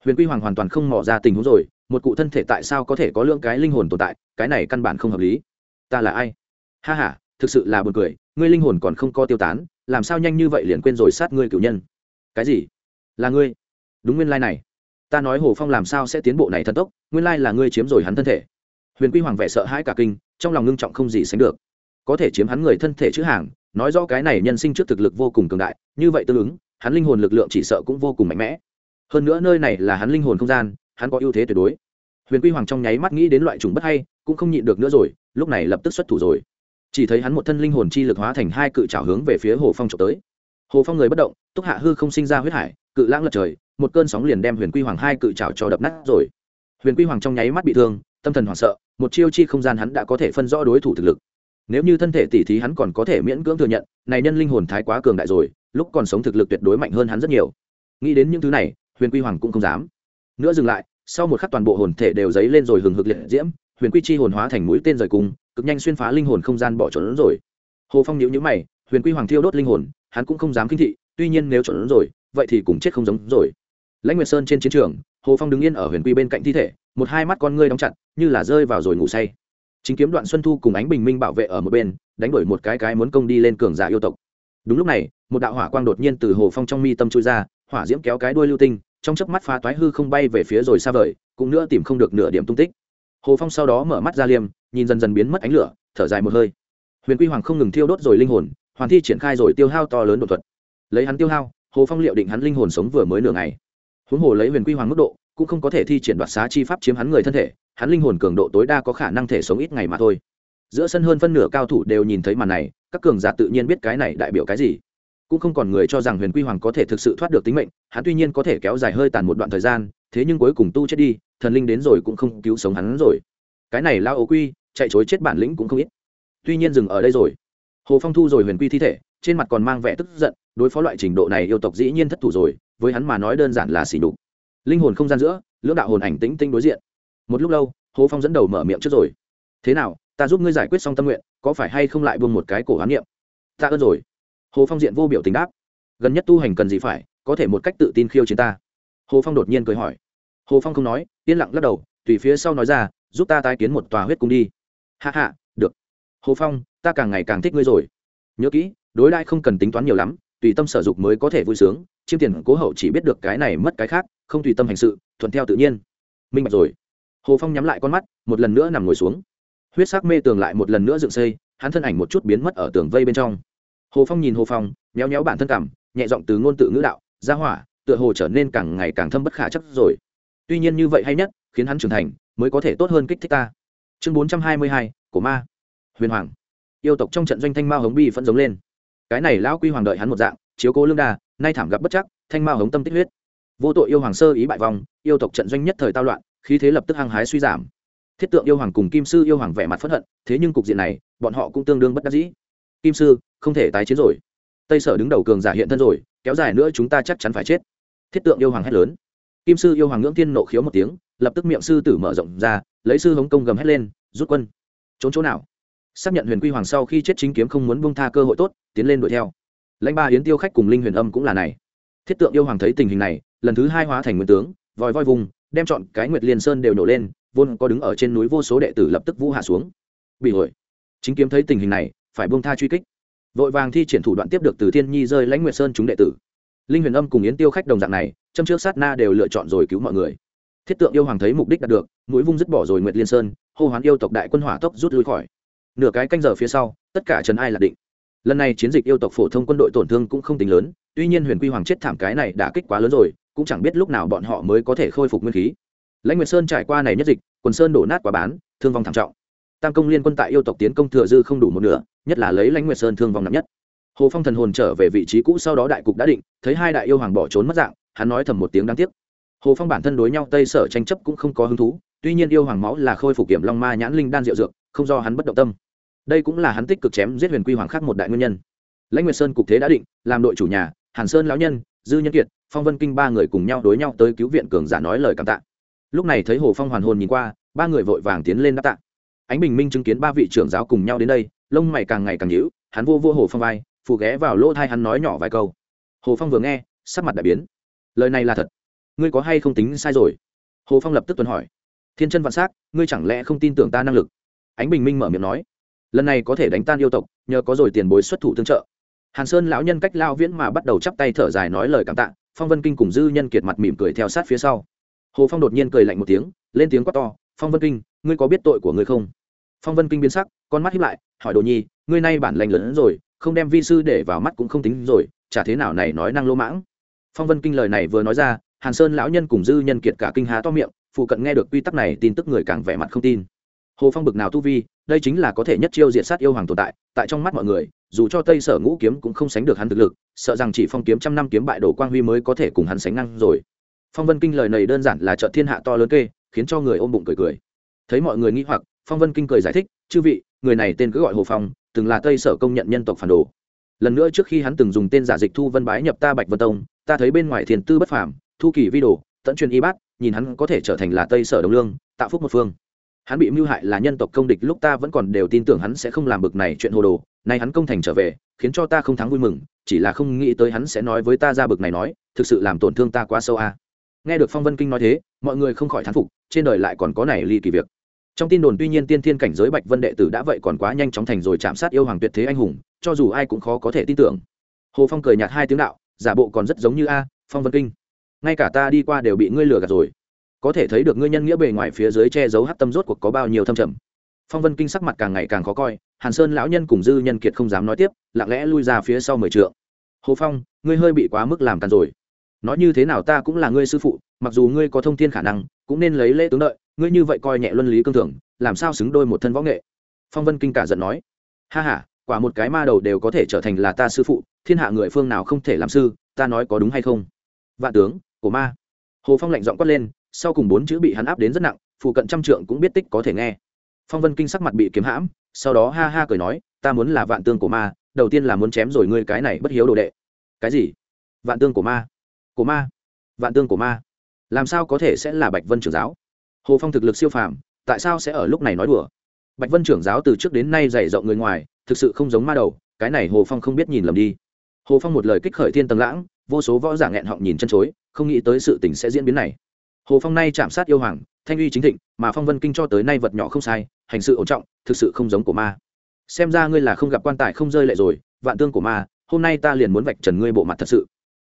Speaker 1: Huyền quy hoàng hoàn toàn không mò ra tình huống rồi, một cụ thân thể tại sao có thể có lượng cái linh hồn tồn tại, cái này căn bản không hợp lý. Ta là ai? Ha h a thực sự là buồn cười, ngươi linh hồn còn không có tiêu tán, làm sao nhanh như vậy liền quên rồi sát ngươi cựu nhân? Cái gì? Là ngươi? Đúng nguyên lai này. Ta nói hồ phong làm sao sẽ tiến bộ này thần tốc, nguyên lai là ngươi chiếm rồi hắn thân thể. Huyền quy hoàng vẻ sợ hãi cả kinh, trong lòng ngưng trọng không gì sánh được. Có thể chiếm hắn người thân thể chữ hàng, nói rõ cái này nhân sinh trước thực lực vô cùng cường đại, như vậy tương ứng, hắn linh hồn lực lượng chỉ sợ cũng vô cùng mạnh mẽ. Hơn nữa nơi này là hắn linh hồn không gian, hắn có ưu thế tuyệt đối. Huyền quy hoàng trong nháy mắt nghĩ đến loại trùng bất hay, cũng không nhịn được nữa rồi, lúc này lập tức xuất thủ rồi chỉ thấy hắn một thân linh hồn chi lực hóa thành hai cự trảo hướng về phía hồ phong trộm tới. Hồ phong người bất động, túc hạ hư không sinh ra huyết hải, cự lãng lật trời, một cơn sóng liền đem huyền quy hoàng hai cự trảo cho đập nát rồi. Huyền quy hoàng trong nháy mắt bị thương, tâm thần hoảng sợ, một chiêu chi không gian hắn đã có thể phân rõ đối thủ thực lực. Nếu như thân thể tỉ thí hắn còn có thể miễn cưỡng thừa nhận, này nhân linh hồn thái quá cường đại rồi, lúc còn sống thực lực tuyệt đối mạnh hơn hắn rất nhiều. Nghĩ đến những thứ này, huyền quy hoàng cũng không dám. Nữa dừng lại, sau một khắc toàn bộ hồn thể đều dấy lên rồi hừng hực liệt diễm, huyền quy chi hồn hóa thành mũi tên rời cung cực nhanh xuyên phá linh hồn không gian bỏ trốn rồi. Hồ phong nhíu nhíu mày, huyền quy hoàng thiêu đốt linh hồn, hắn cũng không dám kinh thị, tuy nhiên nếu trốn rồi, vậy thì cũng chết không giống rồi. Lãnh nguyệt sơn trên chiến trường, hồ phong đứng yên ở huyền quy bên cạnh thi thể, một hai mắt con ngươi đóng chặt, như là rơi vào rồi ngủ say. Chính kiếm đoạn xuân thu cùng ánh bình minh bảo vệ ở một bên, đánh đuổi một cái cái muốn công đi lên cường giả yêu tộc. Đúng lúc này, một đạo hỏa quang đột nhiên từ hồ phong trong mi tâm chui ra, hỏa diễm kéo cái đuôi lưu tinh, trong chớp mắt phá toái hư không bay về phía rồi xa vời, cũng nữa tìm không được nửa điểm tung tích. Hồ phong sau đó mở mắt ra liêm nhìn dần dần biến mất ánh lửa, thở dài một hơi. Huyền quy hoàng không ngừng thiêu đốt rồi linh hồn, hoàn thi triển khai rồi tiêu hao to lớn đột thuật. Lấy hắn tiêu hao, hồ phong liệu định hắn linh hồn sống vừa mới nửa ngày. Huống hồ lấy huyền quy hoàng mức độ, cũng không có thể thi triển đoạt xá chi pháp chiếm hắn người thân thể, hắn linh hồn cường độ tối đa có khả năng thể sống ít ngày mà thôi. Giữa sân hơn phân nửa cao thủ đều nhìn thấy màn này, các cường giả tự nhiên biết cái này đại biểu cái gì. Cũng không còn người cho rằng huyền quy hoàng có thể thực sự thoát được tính mệnh, hắn tuy nhiên có thể kéo dài hơi tàn một đoạn thời gian, thế nhưng cuối cùng tu chết đi, thần linh đến rồi cũng không cứu sống hắn rồi. Cái này lao ấu quy chạy chối chết bản lĩnh cũng không ít. Tuy nhiên dừng ở đây rồi. Hồ phong thu rồi huyền quy thi thể, trên mặt còn mang vẻ tức giận, đối phó loại trình độ này yêu tộc dĩ nhiên thất thủ rồi, với hắn mà nói đơn giản là xỉ đục linh hồn không gian giữa, lưỡng đạo hồn ảnh tĩnh tinh đối diện. Một lúc lâu, hồ phong dẫn đầu mở miệng trước rồi. Thế nào, ta giúp ngươi giải quyết xong tâm nguyện, có phải hay không lại buông một cái cổ hán niệm? Ta ơn rồi. Hồ phong diện vô biểu tình đáp. Gần nhất tu hành cần gì phải, có thể một cách tự tin khiêu chiến ta. Hồ phong đột nhiên cười hỏi. Hồ phong không nói, yên lặng lắc đầu, tùy phía sau nói ra, giúp ta tái kiến một tòa huyết cung đi hạ hạ được. Hồ phong, ta càng ngày càng thích ngươi rồi. Nhớ kỹ, đối đãi không cần tính toán nhiều lắm, tùy tâm sở dục mới có thể vui sướng, chiêm tiền cố hậu chỉ biết được cái này mất cái khác, không tùy tâm hành sự, thuận theo tự nhiên. Minh bạch rồi. Hồ phong nhắm lại con mắt, một lần nữa nằm ngồi xuống. Huyết sắc mê tường lại một lần nữa dựng xây, hắn thân ảnh một chút biến mất ở tường vây bên trong. Hồ phong nhìn hồ phong, méo méo bản thân cảm, nhẹ giọng từ ngôn tự ngữ đạo ra hỏa, tựa hồ trở nên càng ngày càng thâm bất khả chắc rồi. Tuy nhiên như vậy hay nhất, khiến hắn trưởng thành, mới có thể tốt hơn kích thích ta chương bốn trăm hai mươi hai của ma. Huyền hoàng. Yêu tộc trong trận doanh thanh mao hống bi phẫn giống lên. Cái này lão quy hoàng đợi hắn một dạng, chiếu cố lương đà, nay thảm gặp bất chắc, thanh mao hống tâm tích huyết. Vô tội yêu hoàng sơ ý bại vòng yêu tộc trận doanh nhất thời tao loạn, khí thế lập tức hăng hái suy giảm. Thiết tượng yêu hoàng cùng kim sư yêu hoàng vẻ mặt p hận, thế nhưng cục diện này, bọn họ cũng tương đương bất đắc dĩ. Kim sư, không thể tái chiến rồi. Tây sở đứng đầu cường giả hiện thân rồi, kéo dài nữa chúng ta chắc chắn phải chết. Thiết tượng yêu hoàng hét lớn kim sư yêu hoàng ngưỡng tiên nộ khiếu một tiếng, lập tức miệng sư tử mở rộng ra, lấy sư hống công gầm hét lên, rút quân. Trốn chỗ nào? Xác nhận huyền quy hoàng sau khi chết chính kiếm không muốn bông tha cơ hội tốt, tiến lên đuổi theo. Lãnh ba hiến tiêu khách cùng linh huyền âm cũng là này. Thiết tượng yêu hoàng thấy tình hình này, lần thứ hai hóa thành nguyên tướng, vòi voi vùng, đem chọn cái nguyệt liên sơn đều nổ lên, vốn có đứng ở trên núi vô số đệ tử lập tức vũ hạ xuống. Bị hội chính kiếm thấy tình hình này, phải buông tha truy kích. Vội vàng thi triển thủ đoạn tiếp được từ thiên nhi rơi lãnh nguyệt sơn chúng đệ tử. Linh huyền âm cùng yến tiêu khách đồng dạng này châm trước sát na đều lựa chọn rồi cứu mọi người. Thiết tượng yêu hoàng thấy mục đích đạt được, mũi vung dứt bỏ rồi nguyệt liên sơn, hô hoán yêu tộc đại quân hỏa tốc rút lui khỏi. Nửa cái canh giờ phía sau, tất cả trần ai là định. Lần này chiến dịch yêu tộc phổ thông quân đội tổn thương cũng không tính lớn, tuy nhiên huyền quy hoàng chết thảm cái này đã kích quá lớn rồi, cũng chẳng biết lúc nào bọn họ mới có thể khôi phục nguyên khí. Lãnh nguyệt sơn trải qua này nhất dịch, quần sơn đổ nát quá bán, thương vong thảm trọng. Tam công liên quân tại yêu tộc tiến công thừa dư không đủ một nửa, nhất là lấy lãnh nguyệt sơn thương vong nặng nhất. Hồ phong thần hồn trở về vị trí cũ sau đó đại cục đã định, thấy hai đại yêu hoàng bỏ trốn mất dạng hắn nói thầm một tiếng đáng tiếc. Hồ phong bản thân đối nhau tây sở tranh chấp cũng không có hứng thú, tuy nhiên yêu hoàng máu là khôi phục kiểm long ma nhãn linh đan diệu dược, không do hắn bất động tâm. Đây cũng là hắn tích cực chém giết huyền quy hoàng khác một đại nguyên nhân. Lãnh nguyệt sơn cục thế đã định, làm đội chủ nhà, hàn sơn lão nhân, dư nhân kiệt, phong vân kinh ba người cùng nhau đối nhau tới cứu viện cường giả nói lời cảm tạ. Lúc này thấy hồ phong hoàn hồn nhìn qua, ba người vội vàng tiến lên đáp tạ. Ánh bình minh chứng kiến ba vị trưởng giáo cùng nhau đến đây, lông mày càng ngày càng nhíu, hắn vô vô hồ phong vai phụ ghé vào lỗ thai hắn nói nhỏ vài câu. Hồ phong vừa nghe, sắc mặt đại biến lời này là thật. Ngươi có hay không tính sai rồi? Hồ phong lập tức tuấn hỏi. Thiên chân vạn s á c ngươi chẳng lẽ không tin tưởng ta năng lực? Ánh bình minh mở miệng nói. Lần này có thể đánh tan yêu tộc, nhờ có rồi tiền bối xuất thủ tương trợ. Hàn sơn lão nhân cách lao viễn mà bắt đầu chắp tay thở dài nói lời cảm tạ, phong vân kinh cùng dư nhân kiệt mặt mỉm cười theo sát phía sau. Hồ phong đột nhiên cười lạnh một tiếng, lên tiếng quát to, phong vân kinh, ngươi có biết tội của ngươi không? Phong vân kinh biến sắc, con mắt hiếp lại, hỏi đồ nhi, ngươi nay bản lành lớn hơn rồi, không đem vi sư để vào mắt cũng không tính rồi, chả thế nào này nói năng lỗ mãng phong vân kinh lời này vừa nói ra, hàn sơn lão nhân cùng dư nhân kiệt cả kinh há to miệng, phụ cận nghe được quy tắc này, tin tức người càng vẻ mặt không tin. Hồ phong bực nào tu vi, đây chính là có thể nhất chiêu diện sát yêu hoàng tồn tại tại trong mắt mọi người, dù cho tây sở ngũ kiếm cũng không sánh được hắn thực lực, sợ rằng chỉ phong kiếm trăm năm kiếm bại đồ quang huy mới có thể cùng hắn sánh ngang rồi. Phong vân kinh lời này đơn giản là trợ thiên hạ to lớn kê, khiến cho người ôm bụng cười cười. Thấy mọi người nghĩ hoặc, phong vân kinh cười giải thích, chư vị, người này tên cứ gọi hồ phong, từng là tây sở công nhận nhân tộc phản đồ. Lần nữa trước khi hắn từng dùng tên giả dịch thu vân bái nhập ta bạch vân tông ta thấy bên ngoài thiền tư bất phàm, thu kỳ vi đồ, tận truyền y bát, nhìn hắn có thể trở thành là tây sở đồng lương, tạo phúc một phương. Hắn bị mưu hại là nhân tộc công địch, lúc ta vẫn còn đều tin tưởng hắn sẽ không làm bực này chuyện hồ đồ, nay hắn công thành trở về, khiến cho ta không thắng vui mừng, chỉ là không nghĩ tới hắn sẽ nói với ta ra bực này nói, thực sự làm tổn thương ta quá sâu a. À. nghe được phong vân kinh nói thế, mọi người không khỏi thán phục, trên đời lại còn có này ly kỳ việc. Trong tin đồn tuy nhiên tiên thiên cảnh giới bạch vân đệ tử đã vậy còn quá nhanh chóng thành rồi chạm sát yêu hoàng tuyệt thế anh hùng, cho dù ai cũng khó có thể tin tưởng. Hồ phong cười nhạt hai tiếng đạo giả bộ còn rất giống như a, phong vân kinh. Ngay cả ta đi qua đều bị ngươi lừa gạt rồi. Có thể thấy được ngươi nhân nghĩa bề ngoài phía dưới che giấu hát tâm rốt cuộc có bao nhiêu thâm trầm. Phong vân kinh sắc mặt càng ngày càng khó coi, hàn sơn lão nhân cùng dư nhân kiệt không dám nói tiếp, lặng lẽ lui ra phía sau mười trượng. Hồ phong, ngươi hơi bị quá mức làm càn rồi. Nói như thế nào ta cũng là ngươi sư phụ, mặc dù ngươi có thông thiên khả năng, cũng nên lấy lễ tướng đợi, ngươi như vậy coi nhẹ luân lý cương thường, làm sao xứng đôi một thân võ nghệ? Phong vân kinh cả giận nói. Ha h a quả một cái ma đầu đều có thể trở thành là ta sư phụ, thiên hạ người phương nào không thể làm sư, ta nói có đúng hay không? Vạn tướng của ma. Hồ phong lạnh giọng quát lên, sau cùng bốn chữ bị hắn áp đến rất nặng, phụ cận trăm trượng cũng biết tích có thể nghe. Phong vân kinh sắc mặt bị kiếm hãm, sau đó ha ha cười nói, ta muốn là vạn tương của ma, đầu tiên là muốn chém rồi ngươi cái này bất hiếu đồ đệ. Cái gì? Vạn tương của ma. Của ma. Vạn tương của ma. Làm sao có thể sẽ là bạch vân trưởng giáo? Hồ phong thực lực siêu phàm, tại sao sẽ ở lúc này nói đùa? Bạch vân trưởng giáo từ trước đến nay dày rộng người ngoài thực sự không giống ma đầu, cái này hồ phong không biết nhìn lầm đi. Hồ phong một lời kích khởi thiên tầng lãng, vô số võ giả nghẹn họng nhìn chân chối, không nghĩ tới sự tình sẽ diễn biến này. Hồ phong nay chạm sát yêu hoàng, thanh uy chính thịnh, mà phong vân kinh cho tới nay vật nhỏ không sai, hành sự ổn trọng, thực sự không giống của ma. Xem ra ngươi là không gặp quan tài không rơi lệ rồi, vạn tương của ma, hôm nay ta liền muốn vạch trần ngươi bộ mặt thật sự.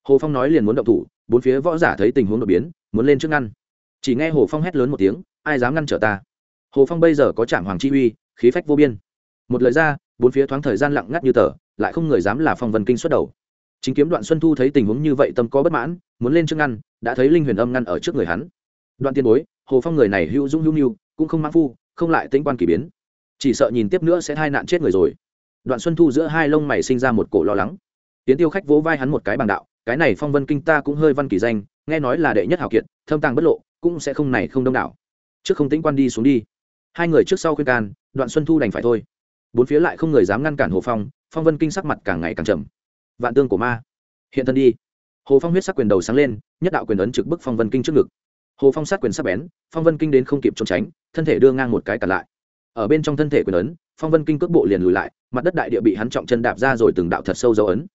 Speaker 1: Hồ phong nói liền muốn động thủ, bốn phía võ giả thấy tình huống đột biến, muốn lên trước ngăn. Chỉ nghe hồ phong hét lớn một tiếng, ai dám ngăn trở ta? Hồ phong bây giờ có trảng hoàng chi uy, khí phách vô biên một lời ra, bốn phía thoáng thời gian lặng ngắt như tờ, lại không người dám là phong vân kinh xuất đầu. Chính kiếm đoạn xuân thu thấy tình huống như vậy tâm có bất mãn, muốn lên trước ngăn, đã thấy linh huyền âm ngăn ở trước người hắn. Đoạn tiên bối, hồ phong người này hữu dũng hữu nhu cũng không mang phu, không lại tính quan k ỳ biến. Chỉ sợ nhìn tiếp nữa sẽ hai nạn chết người rồi. Đoạn xuân thu giữa hai lông mày sinh ra một cổ lo lắng. Tiến tiêu khách vỗ vai hắn một cái bằng đạo, cái này phong vân kinh ta cũng hơi văn kỳ danh, nghe nói là đệ nhất hào kiệt, thâm tàng bất lộ, cũng sẽ không này không đông đảo. Trước không tính quan đi xuống đi. Hai người trước sau khuyên can, đoạn xuân thu đành phải thôi bốn phía lại không người dám ngăn cản hồ phong phong vân kinh sắc mặt càng ngày càng trầm. Vạn tương của ma. Hiện thân đi. Hồ phong huyết sắc quyền đầu sáng lên, nhất đạo quyền ấn trực bức phong vân kinh trước ngực. Hồ phong sát quyền sắc bén, phong vân kinh đến không kịp trốn tránh, thân thể đưa ngang một cái cản lại. Ở bên trong thân thể quyền ấn, phong vân kinh cước bộ liền lùi lại, mặt đất đại địa bị hắn trọng chân đạp ra rồi từng đạo thật sâu dấu ấn.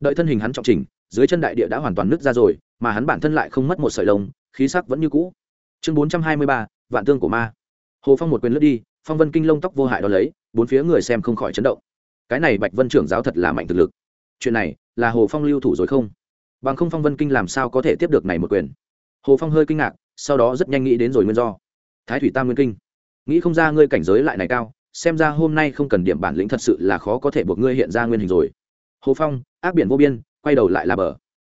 Speaker 1: Đợi thân hình hắn trọng trình dưới chân đại địa đã hoàn toàn nứt ra rồi, mà hắn bản thân lại không mất một sợi lông, khí sắc vẫn như cũ. Chương bốn trăm hai mươi ba, vạn tương của ma. Hồ phong một quyền lướt đi, phong vân kinh lông tóc vô hại đó lấy bốn phía người xem không khỏi chấn động. Cái này bạch vân trưởng giáo thật là mạnh thực lực. Chuyện này, là hồ phong lưu thủ rồi không? Bằng không phong vân kinh làm sao có thể tiếp được này một quyền? Hồ phong hơi kinh ngạc, sau đó rất nhanh nghĩ đến rồi nguyên do. Thái thủy tam nguyên kinh. Nghĩ không ra ngươi cảnh giới lại này cao, xem ra hôm nay không cần điểm bản lĩnh thật sự là khó có thể buộc ngươi hiện ra nguyên hình rồi. Hồ phong, ác biển vô biên, quay đầu lại là bờ.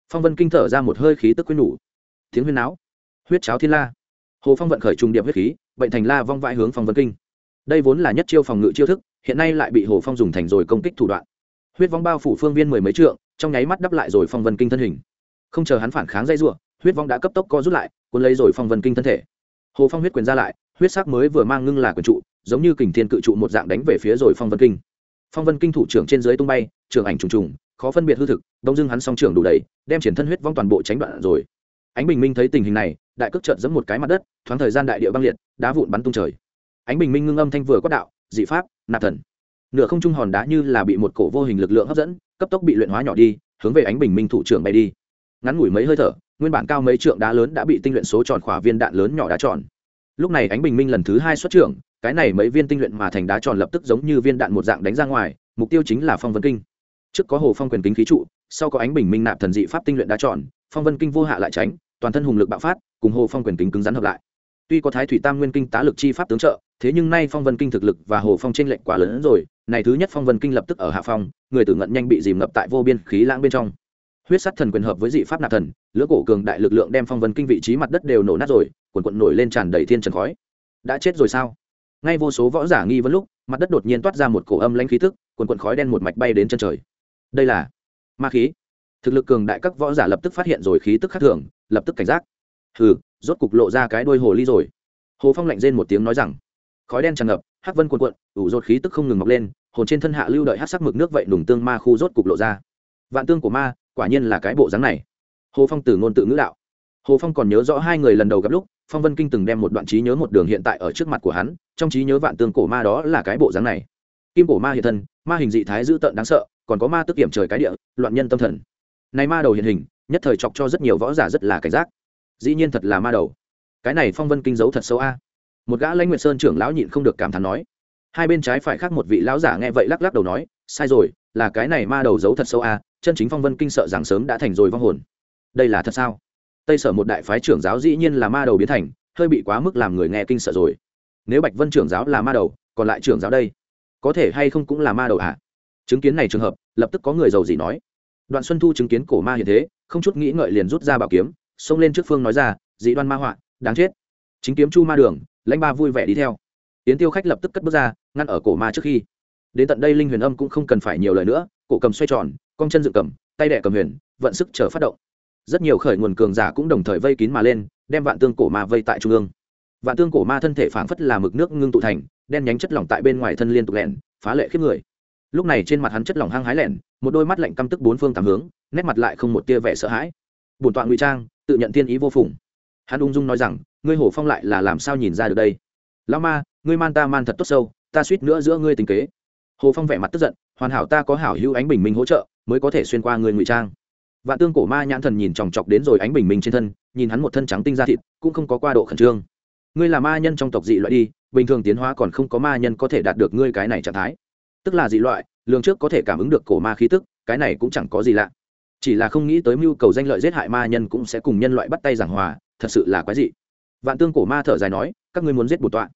Speaker 1: Phong vân kinh thở ra một hơi khí tức quyên nhủ. Tiếng huyên não huyết cháo thiên la. Hồ phong vận khởi trùng điệp huyết khí, bệnh thành la vong vãi hướng phong vân kinh đây vốn là nhất chiêu phòng ngự chiêu thức, hiện nay lại bị hồ phong dùng thành rồi công kích thủ đoạn. Huyết vong bao phủ phương viên mười mấy trượng, trong nháy mắt đắp lại rồi phong vân kinh thân hình. Không chờ hắn phản kháng dây giụa huyết vong đã cấp tốc co rút lại, cuốn lấy rồi phong vân kinh thân thể. Hồ phong huyết quyền ra lại, huyết sắc mới vừa mang ngưng là quyền trụ, giống như kình thiên cự trụ một dạng đánh về phía rồi phong vân kinh. Phong vân kinh thủ trưởng trên dưới tung bay trường ảnh trùng trùng, khó phân biệt hư thực, đông dưng hắn song trưởng đủ đầy, đem triển thân huyết vong toàn bộ tránh đoạn rồi. Ánh bình minh thấy tình hình này, đại cước trợn giẫm một cái mặt đất, thoáng thời gian đại địa băng liệt, đá vụn bắn tung trời ánh bình minh ngưng âm thanh vừa quát đạo, dị pháp, nạp thần. Nửa không trung hòn đá như là bị một cổ vô hình lực lượng hấp dẫn, cấp tốc bị luyện hóa nhỏ đi, hướng về ánh bình minh thủ trưởng bay đi. Ngắn ngủi mấy hơi thở, nguyên bản cao mấy trượng đá lớn đã bị tinh luyện số tròn khỏa viên đạn lớn nhỏ đá tròn. Lúc này ánh bình minh lần thứ hai xuất trưởng, cái này mấy viên tinh luyện mà thành đá tròn lập tức giống như viên đạn một dạng đánh ra ngoài, mục tiêu chính là phong vân kinh. Trước có hồ phong quyền kính khí trụ, sau có ánh bình minh nạp thần dị pháp tinh luyện đá tròn, phong vân kinh vô hạ lại tránh, toàn thân hùng lực bạo phát, cùng hồ phong quyền kính cứng rắn hợp lại. Tuy có thái thủy tam nguyên kinh tá lực chi pháp tướng trợ thế nhưng nay phong vân kinh thực lực và hồ phong t r ê n lệch quá lớn hơn rồi, này thứ nhất phong vân kinh lập tức ở hạ phong, người tử ngận nhanh bị dìm ngập tại vô biên khí lãng bên trong. Huyết sắt thần quyền hợp với dị pháp nạp thần lưỡi cổ cường đại lực lượng đem phong vân kinh vị trí mặt đất đều nổ nát rồi quần quận nổi lên tràn đầy thiên trần khói. Đã chết rồi sao? Ngay vô số võ giả nghi vấn lúc, mặt đất đột nhiên toát ra một cổ âm lãnh khí thức quần quận khói đen một mạch bay đến chân trời. Đây là ma khí. Thực lực cường đại các võ giả lập tức phát hiện rồi khí tức khác thường, lập tức cảnh giác. Hừ, rốt cục lộ ra cái đôi hồ ly rồi. Hồ phong lạnh rên một tiếng nói rằng khói đen tràn ngập, hắc vân cuồn cuộn, ủ rột khí tức không ngừng mọc lên, hồn trên thân hạ lưu đợi hát sắc mực nước vậy đùng tương ma khu rốt cục lộ ra. Vạn tương của ma, quả nhiên là cái bộ dáng này. Hồ phong từ ngôn tự ngữ đạo. Hồ phong còn nhớ rõ hai người lần đầu gặp lúc, phong vân kinh từng đem một đoạn trí nhớ một đường hiện tại ở trước mặt của hắn, trong trí nhớ vạn tương cổ ma đó là cái bộ dáng này. Kim cổ ma hiện thân, ma hình dị thái dữ tợn đáng sợ, còn có ma tức kiểm trời cái địa, loạn nhân tâm thần. Này ma đầu hiện hình, nhất thời chọc cho rất nhiều võ giả rất là cảnh giác. Dĩ nhiên thật là ma đầu. Cái này phong vân kinh giấu thật xấu a một gã lãnh nguyệt sơn trưởng lão nhịn không được cảm thán nói, hai bên trái phải khác một vị lão giả nghe vậy lắc lắc đầu nói, sai rồi, là cái này ma đầu giấu thật sâu a chân chính phong vân kinh sợ rằng sớm đã thành rồi vong hồn. Đây là thật sao? Tây sở một đại phái trưởng giáo dĩ nhiên là ma đầu biến thành, hơi bị quá mức làm người nghe kinh sợ rồi. Nếu bạch vân trưởng giáo là ma đầu, còn lại trưởng giáo đây? Có thể hay không cũng là ma đầu ạ à? chứng kiến này trường hợp, lập tức có người giàu gì nói. Đoạn xuân thu chứng kiến cổ ma hiện thế, không chút nghĩ ngợi liền rút ra bảo kiếm, xông lên trước phương nói ra, dị đoan ma họa, đáng chết. Chính kiếm chu ma đường lãnh ba vui vẻ đi theo. Yến tiêu khách lập tức cất bước ra, ngăn ở cổ ma trước khi. Đến tận đây linh huyền âm cũng không cần phải nhiều lời nữa, cổ cầm xoay tròn, cong chân dựng cầm, tay đẻ cầm huyền, vận sức chờ phát động. Rất nhiều khởi nguồn cường giả cũng đồng thời vây kín mà lên, đem vạn tương cổ ma vây tại trung ương. Vạn tương cổ ma thân thể phảng phất là mực nước ngưng tụ thành, đen nhánh chất lỏng tại bên ngoài thân liên tục lẻn, phá lệ khiếp người. Lúc này trên mặt hắn chất lỏng hăng hái lẻn, một đôi mắt lạnh căm tức bốn phương tám hướng, nét mặt lại không một tia vẻ sợ hãi. Bổn tọa ngụy trang, tự nhận thiên ý vô phùng. Hắn ung dung nói rằng ngươi hổ phong lại là làm sao nhìn ra được đây? Lão ma, ngươi man ta man thật tốt sâu, ta suýt nữa giữa ngươi tình kế. Hồ phong vẻ mặt tức giận, hoàn hảo ta có hảo hữu ánh bình minh hỗ trợ, mới có thể xuyên qua người ngụy trang. Vạn tương cổ ma nhãn thần nhìn chòng chọc đến rồi ánh bình minh trên thân, nhìn hắn một thân trắng tinh ra thịt, cũng không có qua độ khẩn trương. Ngươi là ma nhân trong tộc dị loại đi, bình thường tiến hóa còn không có ma nhân có thể đạt được ngươi cái này trạng thái. Tức là dị loại, lường trước có thể cảm ứng được cổ ma khí tức, cái này cũng chẳng có gì lạ. Chỉ là không nghĩ tới mưu cầu danh lợi giết hại ma nhân cũng sẽ cùng nhân loại bắt tay giảng hòa, thật sự là quái dị vạn tương cổ ma thở dài nói, các ngươi muốn giết bổn tọa.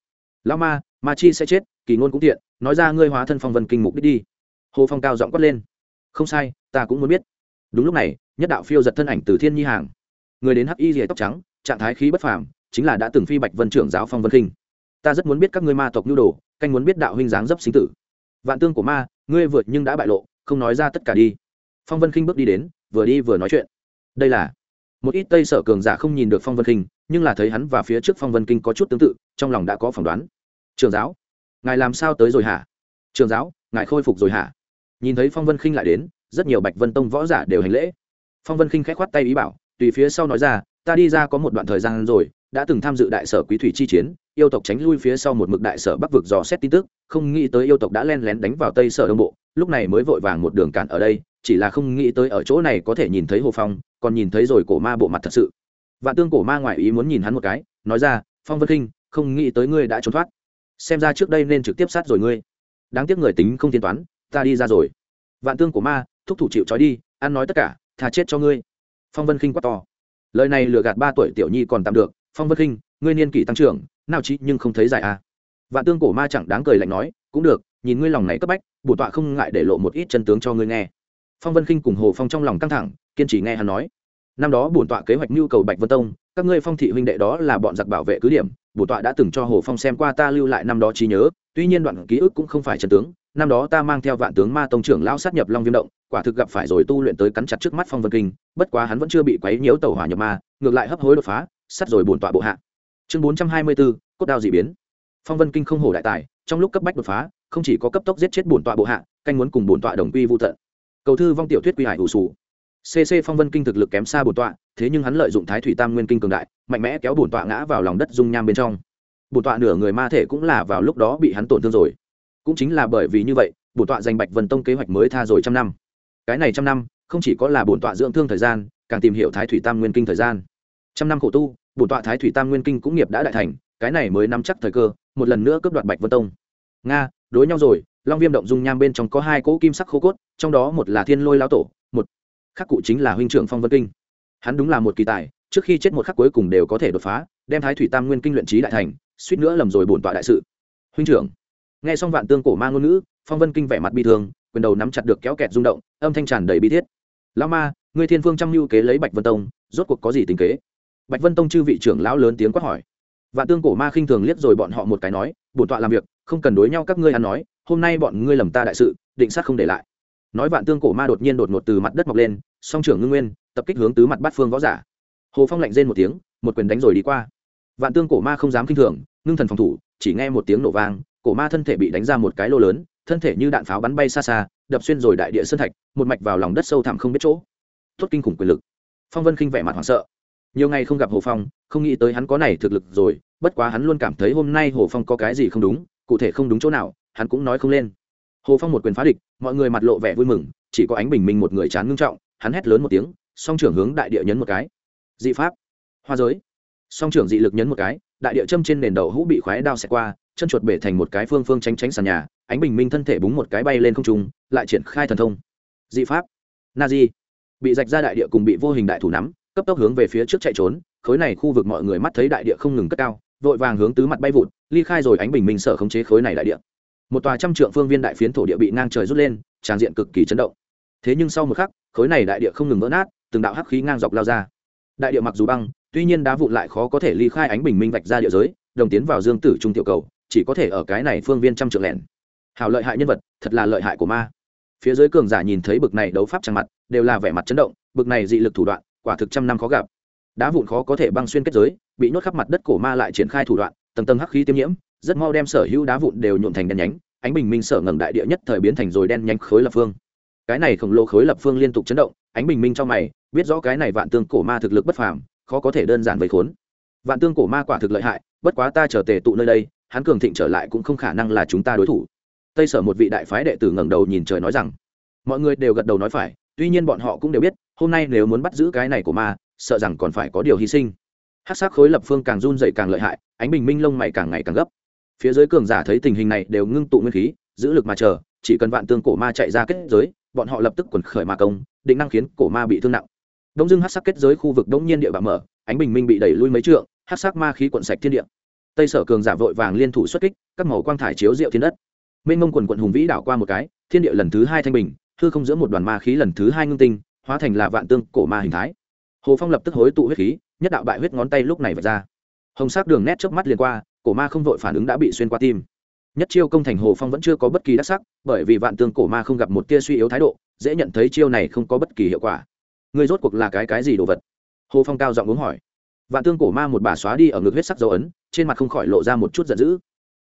Speaker 1: Lao ma ma chi sẽ chết, kỳ ngôn cũng tiện nói ra ngươi hóa thân phong vân kinh mục đích đi. Hồ phong cao giọng quát lên. Không sai, ta cũng muốn biết. Đúng lúc này, nhất đạo phiêu giật thân ảnh từ thiên nhi hàng, người đến hắc y rìa tóc trắng, trạng thái khí bất phàm, chính là đã từng phi bạch vân trưởng giáo phong vân kinh. Ta rất muốn biết các ngươi ma tộc nhu đồ, canh muốn biết đạo huynh dáng dấp sinh tử. Vạn tương của ma, ngươi vượt nhưng đã bại lộ, không nói ra tất cả đi. Phong vân kinh bước đi đến, vừa đi vừa nói chuyện. Đây là một ít tây sở cường giả không nhìn được phong vân kinh, nhưng là thấy hắn và phía trước phong vân kinh có chút tương tự, trong lòng đã có phỏng đoán. Trường giáo, ngài làm sao tới rồi hả? Trường giáo, ngài khôi phục rồi hả? Nhìn thấy phong vân khinh lại đến, rất nhiều bạch vân tông võ giả đều hành lễ. Phong vân khinh k h á c khoát tay ý bảo, tùy phía sau nói ra, ta đi ra có một đoạn thời gian rồi đã từng tham dự đại sở quý thủy chi chiến, yêu tộc tránh lui phía sau một mực đại sở bắc vực dò xét tin tức, không nghĩ tới yêu tộc đã len lén đánh vào tây sở đông bộ, lúc này mới vội vàng một đường cản ở đây, chỉ là không nghĩ tới ở chỗ này có thể nhìn thấy hồ phong, còn nhìn thấy rồi cổ ma bộ mặt thật sự. Vạn tương cổ ma ngoại ý muốn nhìn hắn một cái, nói ra, phong vân khinh không nghĩ tới ngươi đã trốn thoát. Xem ra trước đây nên trực tiếp sát rồi ngươi. Đáng tiếc người tính không tiên toán, ta đi ra rồi. Vạn tương của ma, thúc thủ chịu trói đi, ăn nói tất cả thà chết cho ngươi. Phong vân khinh quát to. Lời này lừa gạt ba tuổi tiểu nhi còn tạm được phong vân khinh, ngươi niên kỷ tăng trưởng, nào chí nhưng không thấy dài à. Vạn tương cổ ma chẳng đáng cười lạnh nói, cũng được, nhìn ngươi lòng này cấp bách, bổ tọa không ngại để lộ một ít chân tướng cho ngươi nghe. Phong vân khinh cùng hồ phong trong lòng căng thẳng, kiên trì nghe hắn nói. Năm đó bổn tọa kế hoạch nhu cầu bạch vân tông, các ngươi phong thị huynh đệ đó là bọn giặc bảo vệ cứ điểm bổn tọa đã từng cho hồ phong xem qua ta lưu lại năm đó trí nhớ, tuy nhiên đoạn ký ức cũng không phải chân tướng, năm đó ta mang theo vạn tướng ma tông trưởng lão sát nhập long viêm động, quả thực gặp phải rồi tu luyện tới cắn chặt trước mắt phong vân kinh, bất quá hắn vẫn chưa bị quấy nhiễu tàu hỏa nhập ma, ngược lại hấp hối đột phá sắt rồi bổn tọa bộ hạ. Chương bốn trăm hai mươi bốn, cốt đao dị biến. Phong vân kinh không hổ đại tài, trong lúc cấp bách đột phá, không chỉ có cấp tốc giết chết bổn tọa bộ hạ, canh muốn cùng bổn tọa đồng quy vô tận. Cầu thư vong tiểu thuyết quy hải hủ sù cc phong vân kinh thực lực kém xa bổn tọa, thế nhưng hắn lợi dụng thái thủy tam nguyên kinh cường đại, mạnh mẽ kéo bổn tọa ngã vào lòng đất dung nham bên trong. Bổn tọa nửa người ma thể cũng là vào lúc đó bị hắn tổn thương rồi. Cũng chính là bởi vì như vậy, bổn tọa giành bạch vân tông kế hoạch mới tha rồi trăm năm. Cái này trăm năm, không chỉ có là bổn tọa dưỡng thương thời gian, càng tìm hiểu thái thủy tam nguyên kinh thời gian. Trăm năm khổ tu bổn tọa thái thủy tam nguyên kinh cũng nghiệp đã đại thành, cái này mới nắm chắc thời cơ, một lần nữa cướp đoạt bạch vân tông. Nga, đối nhau rồi, long viêm động dung nham bên trong có hai cỗ kim sắc khô cốt, trong đó một là thiên lôi lao tổ, một khắc cụ chính là huynh trưởng phong vân kinh. Hắn đúng là một kỳ tài, trước khi chết một khắc cuối cùng đều có thể đột phá, đem thái thủy tam nguyên kinh luyện trí đại thành, suýt nữa lầm rồi bổn tọa đại sự. Huynh trưởng, nghe xong vạn tương cổ ma ngôn ngữ, phong vân kinh vẻ mặt bi thương, quyền đầu nắm chặt được kéo kẹt rung động, âm thanh tràn đầy bi thiết. Lao ma, ngươi thiên phương trăm mưu kế lấy bạch vân tông, rốt cuộc có gì tình kế? Bạch vân tông chư vị trưởng lão lớn tiếng quát hỏi. Vạn tương cổ ma khinh thường liếc rồi bọn họ một cái nói, bổn tọa làm việc, không cần đối nhau các ngươi ăn nói, hôm nay bọn ngươi lầm ta đại sự, định sát không để lại. Nói vạn tương cổ ma đột nhiên đột ngột từ mặt đất mọc lên, song trưởng ngưng nguyên, tập kích hướng tứ mặt bát phương võ giả. Hồ phong lạnh rên một tiếng, một quyền đánh rồi đi qua. Vạn tương cổ ma không dám kinh thường, ngưng thần phòng thủ, chỉ nghe một tiếng nổ vang, cổ ma thân thể bị đánh ra một cái lô lớn, thân thể như đạn pháo bắn bay xa xa, đập xuyên rồi đại địa sơn thạch, một mạch vào lòng đất sâu thẳm không biết chỗ. Tốt kinh khủng quyền lực. Phong vân khinh vẻ mặt hoảng sợ nhiều ngày không gặp hồ phong, không nghĩ tới hắn có này thực lực rồi, bất quá hắn luôn cảm thấy hôm nay hồ phong có cái gì không đúng, cụ thể không đúng chỗ nào, hắn cũng nói không lên. Hồ phong một quyền phá địch, mọi người mặt lộ vẻ vui mừng, chỉ có ánh bình minh một người chán ngưng trọng, hắn hét lớn một tiếng, song trưởng hướng đại địa nhấn một cái. Dị pháp. Hoa giới. Song trưởng dị lực nhấn một cái, đại địa châm trên nền đầu hũ bị khoái đao xẹt qua, chân chuột bể thành một cái phương phương tránh tránh sàn nhà, ánh bình minh thân thể búng một cái bay lên không trung, lại triển khai thần thông. Dị pháp. Na di. Bị rạch ra đại địa cùng bị vô hình đại thủ nắm cấp tốc hướng về phía trước chạy trốn, khối này khu vực mọi người mắt thấy đại địa không ngừng cất cao, vội vàng hướng tứ mặt bay vụt, ly khai rồi ánh bình minh sở khống chế khối này đại địa. Một tòa trăm trượng phương viên đại phiến thổ địa bị ngang trời rút lên, tràn diện cực kỳ chấn động. Thế nhưng sau một khắc, khối này đại địa không ngừng vỡ nát, từng đạo hắc khí ngang dọc lao ra. Đại địa mặc dù băng, tuy nhiên đá vụn lại khó có thể ly khai ánh bình minh vạch ra địa giới, đồng tiến vào dương tử trung tiểu cầu, chỉ có thể ở cái này phương viên trăm trượng lẻn. Hào lợi hại nhân vật, thật là lợi hại của ma. Phía dưới cường giả nhìn thấy bực này đấu pháp trăng mặt, đều là vẻ mặt chấn động, bực này dị lực thủ đoạn quả thực trăm năm khó gặp. Đá vụn khó có thể băng xuyên kết giới, bị nhốt khắp mặt đất cổ ma lại triển khai thủ đoạn, tầng tầng hắc khí tiêm nhiễm, rất mau đem sở hữu đá vụn đều nhuộn thành đen nhánh, ánh bình minh sở ngầm đại địa nhất thời biến thành rồi đen nhánh khối lập phương. Cái này khổng lồ khối lập phương liên tục chấn động, ánh bình minh trong mày, biết rõ cái này vạn tương cổ ma thực lực bất phàm, khó có thể đơn giản vây khốn. Vạn tương cổ ma quả thực lợi hại, bất quá ta trở tề tụ nơi đây, hắn cường thịnh trở lại cũng không khả năng là chúng ta đối thủ. Tây sở một vị đại phái đệ tử ngẩng đầu nhìn trời nói rằng, mọi người đều gật đầu nói phải, tuy nhiên bọn họ cũng đều biết hôm nay nếu muốn bắt giữ cái này của ma, sợ rằng còn phải có điều hy sinh. Hát sắc khối lập phương càng run dậy càng lợi hại, ánh bình minh lông mày càng ngày càng gấp. Phía dưới cường giả thấy tình hình này đều ngưng tụ nguyên khí, giữ lực mà chờ, chỉ cần vạn tương cổ ma chạy ra kết giới, bọn họ lập tức quần khởi ma công, định năng khiến cổ ma bị thương nặng. Đông dưng hát sắc kết giới khu vực đông nhiên địa bạo mở, ánh bình minh bị đẩy lui mấy trượng hát sắc ma khí quận sạch thiên địa. Tây sở cường giả vội vàng liên thủ xuất kích, các màu quang thải chiếu rượu thiên đất. Mênh mông quần quận hùng vĩ đảo qua một cái, thiên địa lần thứ hai thanh bình, hư không giữa một đoàn ma khí lần thứ hai ngưng tinh hóa thành là vạn tương cổ ma hình thái. Hồ phong lập tức hối tụ huyết khí, nhất đạo bại huyết ngón tay lúc này vạch ra. Hồng sắc đường nét trước mắt liền qua, cổ ma không vội phản ứng đã bị xuyên qua tim. Nhất chiêu công thành hồ phong vẫn chưa có bất kỳ đắc sắc, bởi vì vạn tương cổ ma không gặp một tia suy yếu thái độ, dễ nhận thấy chiêu này không có bất kỳ hiệu quả. Người rốt cuộc là cái cái gì đồ vật? Hồ phong cao giọng uống hỏi. Vạn tương cổ ma một bà xóa đi ở ngực huyết sắc dấu ấn, trên mặt không khỏi lộ ra một chút giận dữ.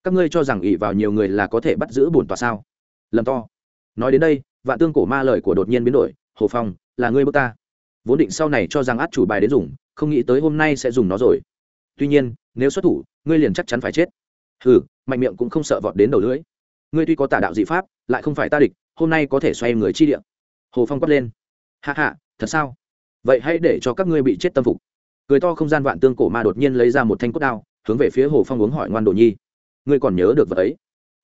Speaker 1: Các ngươi cho rằng ỉ vào nhiều người là có thể bắt giữ bổn tòa sao? Lầm to. Nói đến đây, vạn tương cổ ma lời của đột nhiên biến đổi hồ phong là ngươi bước ta. Vốn định sau này cho rằng át chủ bài đến dùng không nghĩ tới hôm nay sẽ dùng nó rồi. Tuy nhiên nếu xuất thủ ngươi liền chắc chắn phải chết. Hừ, mạnh miệng cũng không sợ vọt đến đầu lưỡi. Ngươi tuy có tà đạo dị pháp lại không phải ta địch hôm nay có thể xoay người chi địa. Hồ phong quát lên. Hạ hạ thật sao? Vậy hãy để cho các ngươi bị chết tâm phục. Cười to không gian vạn tương cổ ma đột nhiên lấy ra một thanh cốt đao hướng về phía hồ phong uống hỏi ngoan đồ nhi. Ngươi còn nhớ được vật ấy?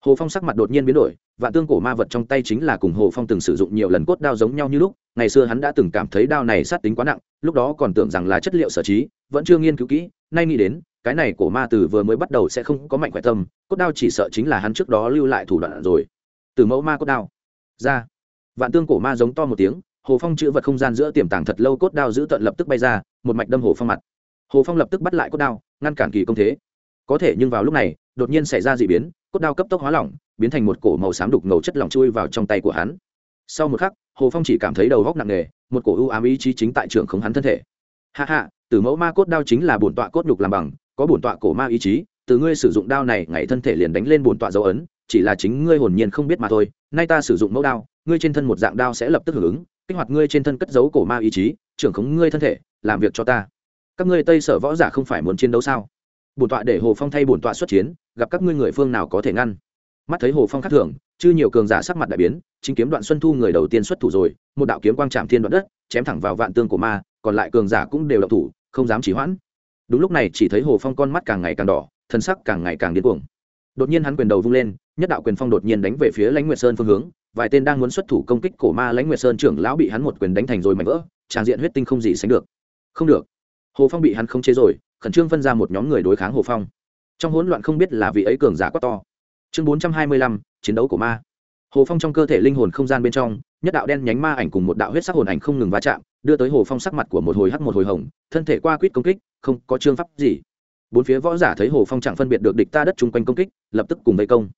Speaker 1: Hồ phong sắc mặt đột nhiên biến đổi vạn tương cổ ma vật trong tay chính là cùng hồ phong từng sử dụng nhiều lần cốt đao giống nhau như lúc, ngày xưa hắn đã từng cảm thấy đao này sát tính quá nặng, lúc đó còn tưởng rằng là chất liệu sở trí, vẫn chưa nghiên cứu kỹ, nay nghĩ đến, cái này cổ ma từ vừa mới bắt đầu sẽ không có mạnh khỏe tâm, cốt đao chỉ sợ chính là hắn trước đó lưu lại thủ đoạn rồi. Từ mẫu ma cốt đao. Ra. Vạn tương cổ ma giống to một tiếng, hồ phong chữ vật không gian giữa tiềm tàng thật lâu cốt đao giữ tận lập tức bay ra, một mạch đâm hồ phong mặt. Hồ phong lập tức bắt lại cốt đao, ngăn cản kỳ công thế. Có thể nhưng vào lúc này đột nhiên xảy ra dị biến, cốt đao cấp tốc hóa lỏng, biến thành một cổ màu xám đục ngầu chất lỏng chui vào trong tay của hắn. Sau một khắc, hồ phong chỉ cảm thấy đầu góc nặng nề, một cổ ưu ám ý chí chính tại trường khống hắn thân thể. Hạ hạ từ mẫu ma cốt đao chính là bổn tọa cốt nhục làm bằng, có bổn tọa cổ ma ý chí, từ ngươi sử dụng đao này, ngày thân thể liền đánh lên bổn tọa dấu ấn, chỉ là chính ngươi hồn nhiên không biết mà thôi, nay ta sử dụng mẫu đao, ngươi trên thân một dạng đao sẽ lập tức hưởng ứng, kích hoạt ngươi trên thân cất giấu cổ ma ý chí, trưởng khống ngươi thân thể, làm việc cho ta. Các ngươi tây sở võ giả không phải muốn chiến đấu sao? Bổn tọa để hồ phong thay bổn tọa xuất chiến, gặp các ngươi người phương nào có thể ngăn. Mắt thấy hồ phong khắc thường, chư nhiều cường giả sắc mặt đại biến, chính kiếm đoạn xuân thu người đầu tiên xuất thủ rồi, một đạo kiếm quang trạm thiên đoạn đất, chém thẳng vào vạn tương của ma, còn lại cường giả cũng đều đậu thủ, không dám chỉ hoãn. Đúng lúc này chỉ thấy hồ phong con mắt càng ngày càng đỏ, thân sắc càng ngày càng điên cuồng. Đột nhiên hắn quyền đầu vung lên, nhất đạo quyền phong đột nhiên đánh về phía lãnh nguyệt sơn phương hướng, vài tên đang muốn xuất thủ công kích cổ ma lãnh nguyệt sơn trưởng lão bị hắn một quyền đánh thành rồi mảnh vỡ, tràn diện huyết tinh không gì sánh được. Không được. Hồ phong bị hắn không chế rồi khẩn trương phân ra một nhóm người đối kháng hồ phong trong hỗn loạn không biết là vị ấy cường giả quá to chương bốn trăm hai mươi lăm chiến đấu của ma hồ phong trong cơ thể linh hồn không gian bên trong nhất đạo đen nhánh ma ảnh cùng một đạo huyết sắc hồn ảnh không ngừng va chạm đưa tới hồ phong sắc mặt của một hồi hắc một hồi hồng thân thể qua quýt công kích không có chương pháp gì bốn phía võ giả thấy hồ phong chẳng phân biệt được địch ta đất chung quanh công kích lập tức cùng vây công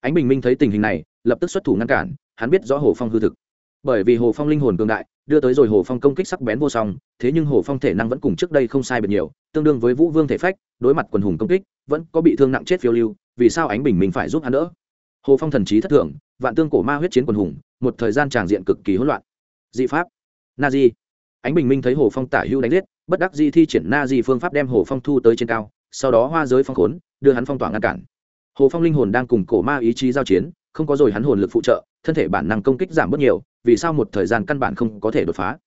Speaker 1: ánh bình minh thấy tình hình này lập tức xuất thủ ngăn cản hắn biết rõ hồ phong hư thực bởi vì hồ phong linh hồn cường đại đưa tới rồi hồ phong công kích sắc bén vô song thế nhưng hồ phong thể năng vẫn cùng trước đây không sai biệt nhiều tương đương với vũ vương thể phách, đối mặt quần hùng công kích, vẫn có bị thương nặng chết phiêu lưu, vì sao ánh bình minh phải giúp hắn đỡ? Hồ phong thần trí thất thường vạn tương cổ ma huyết chiến quần hùng, một thời gian tràng diện cực kỳ hỗn loạn. Dị pháp. Na di. Ánh bình minh thấy hồ phong tả hưu đánh giết, bất đắc di thi triển na di phương pháp đem hồ phong thu tới trên cao, sau đó hoa giới phong khốn, đưa hắn phong tỏa ngăn cản. Hồ phong linh hồn đang cùng cổ ma ý chí giao chiến, không có rồi hắn hồn lực phụ trợ, thân thể bản năng công kích giảm bớt nhiều, vì sao một thời gian căn bản không có thể đột phá?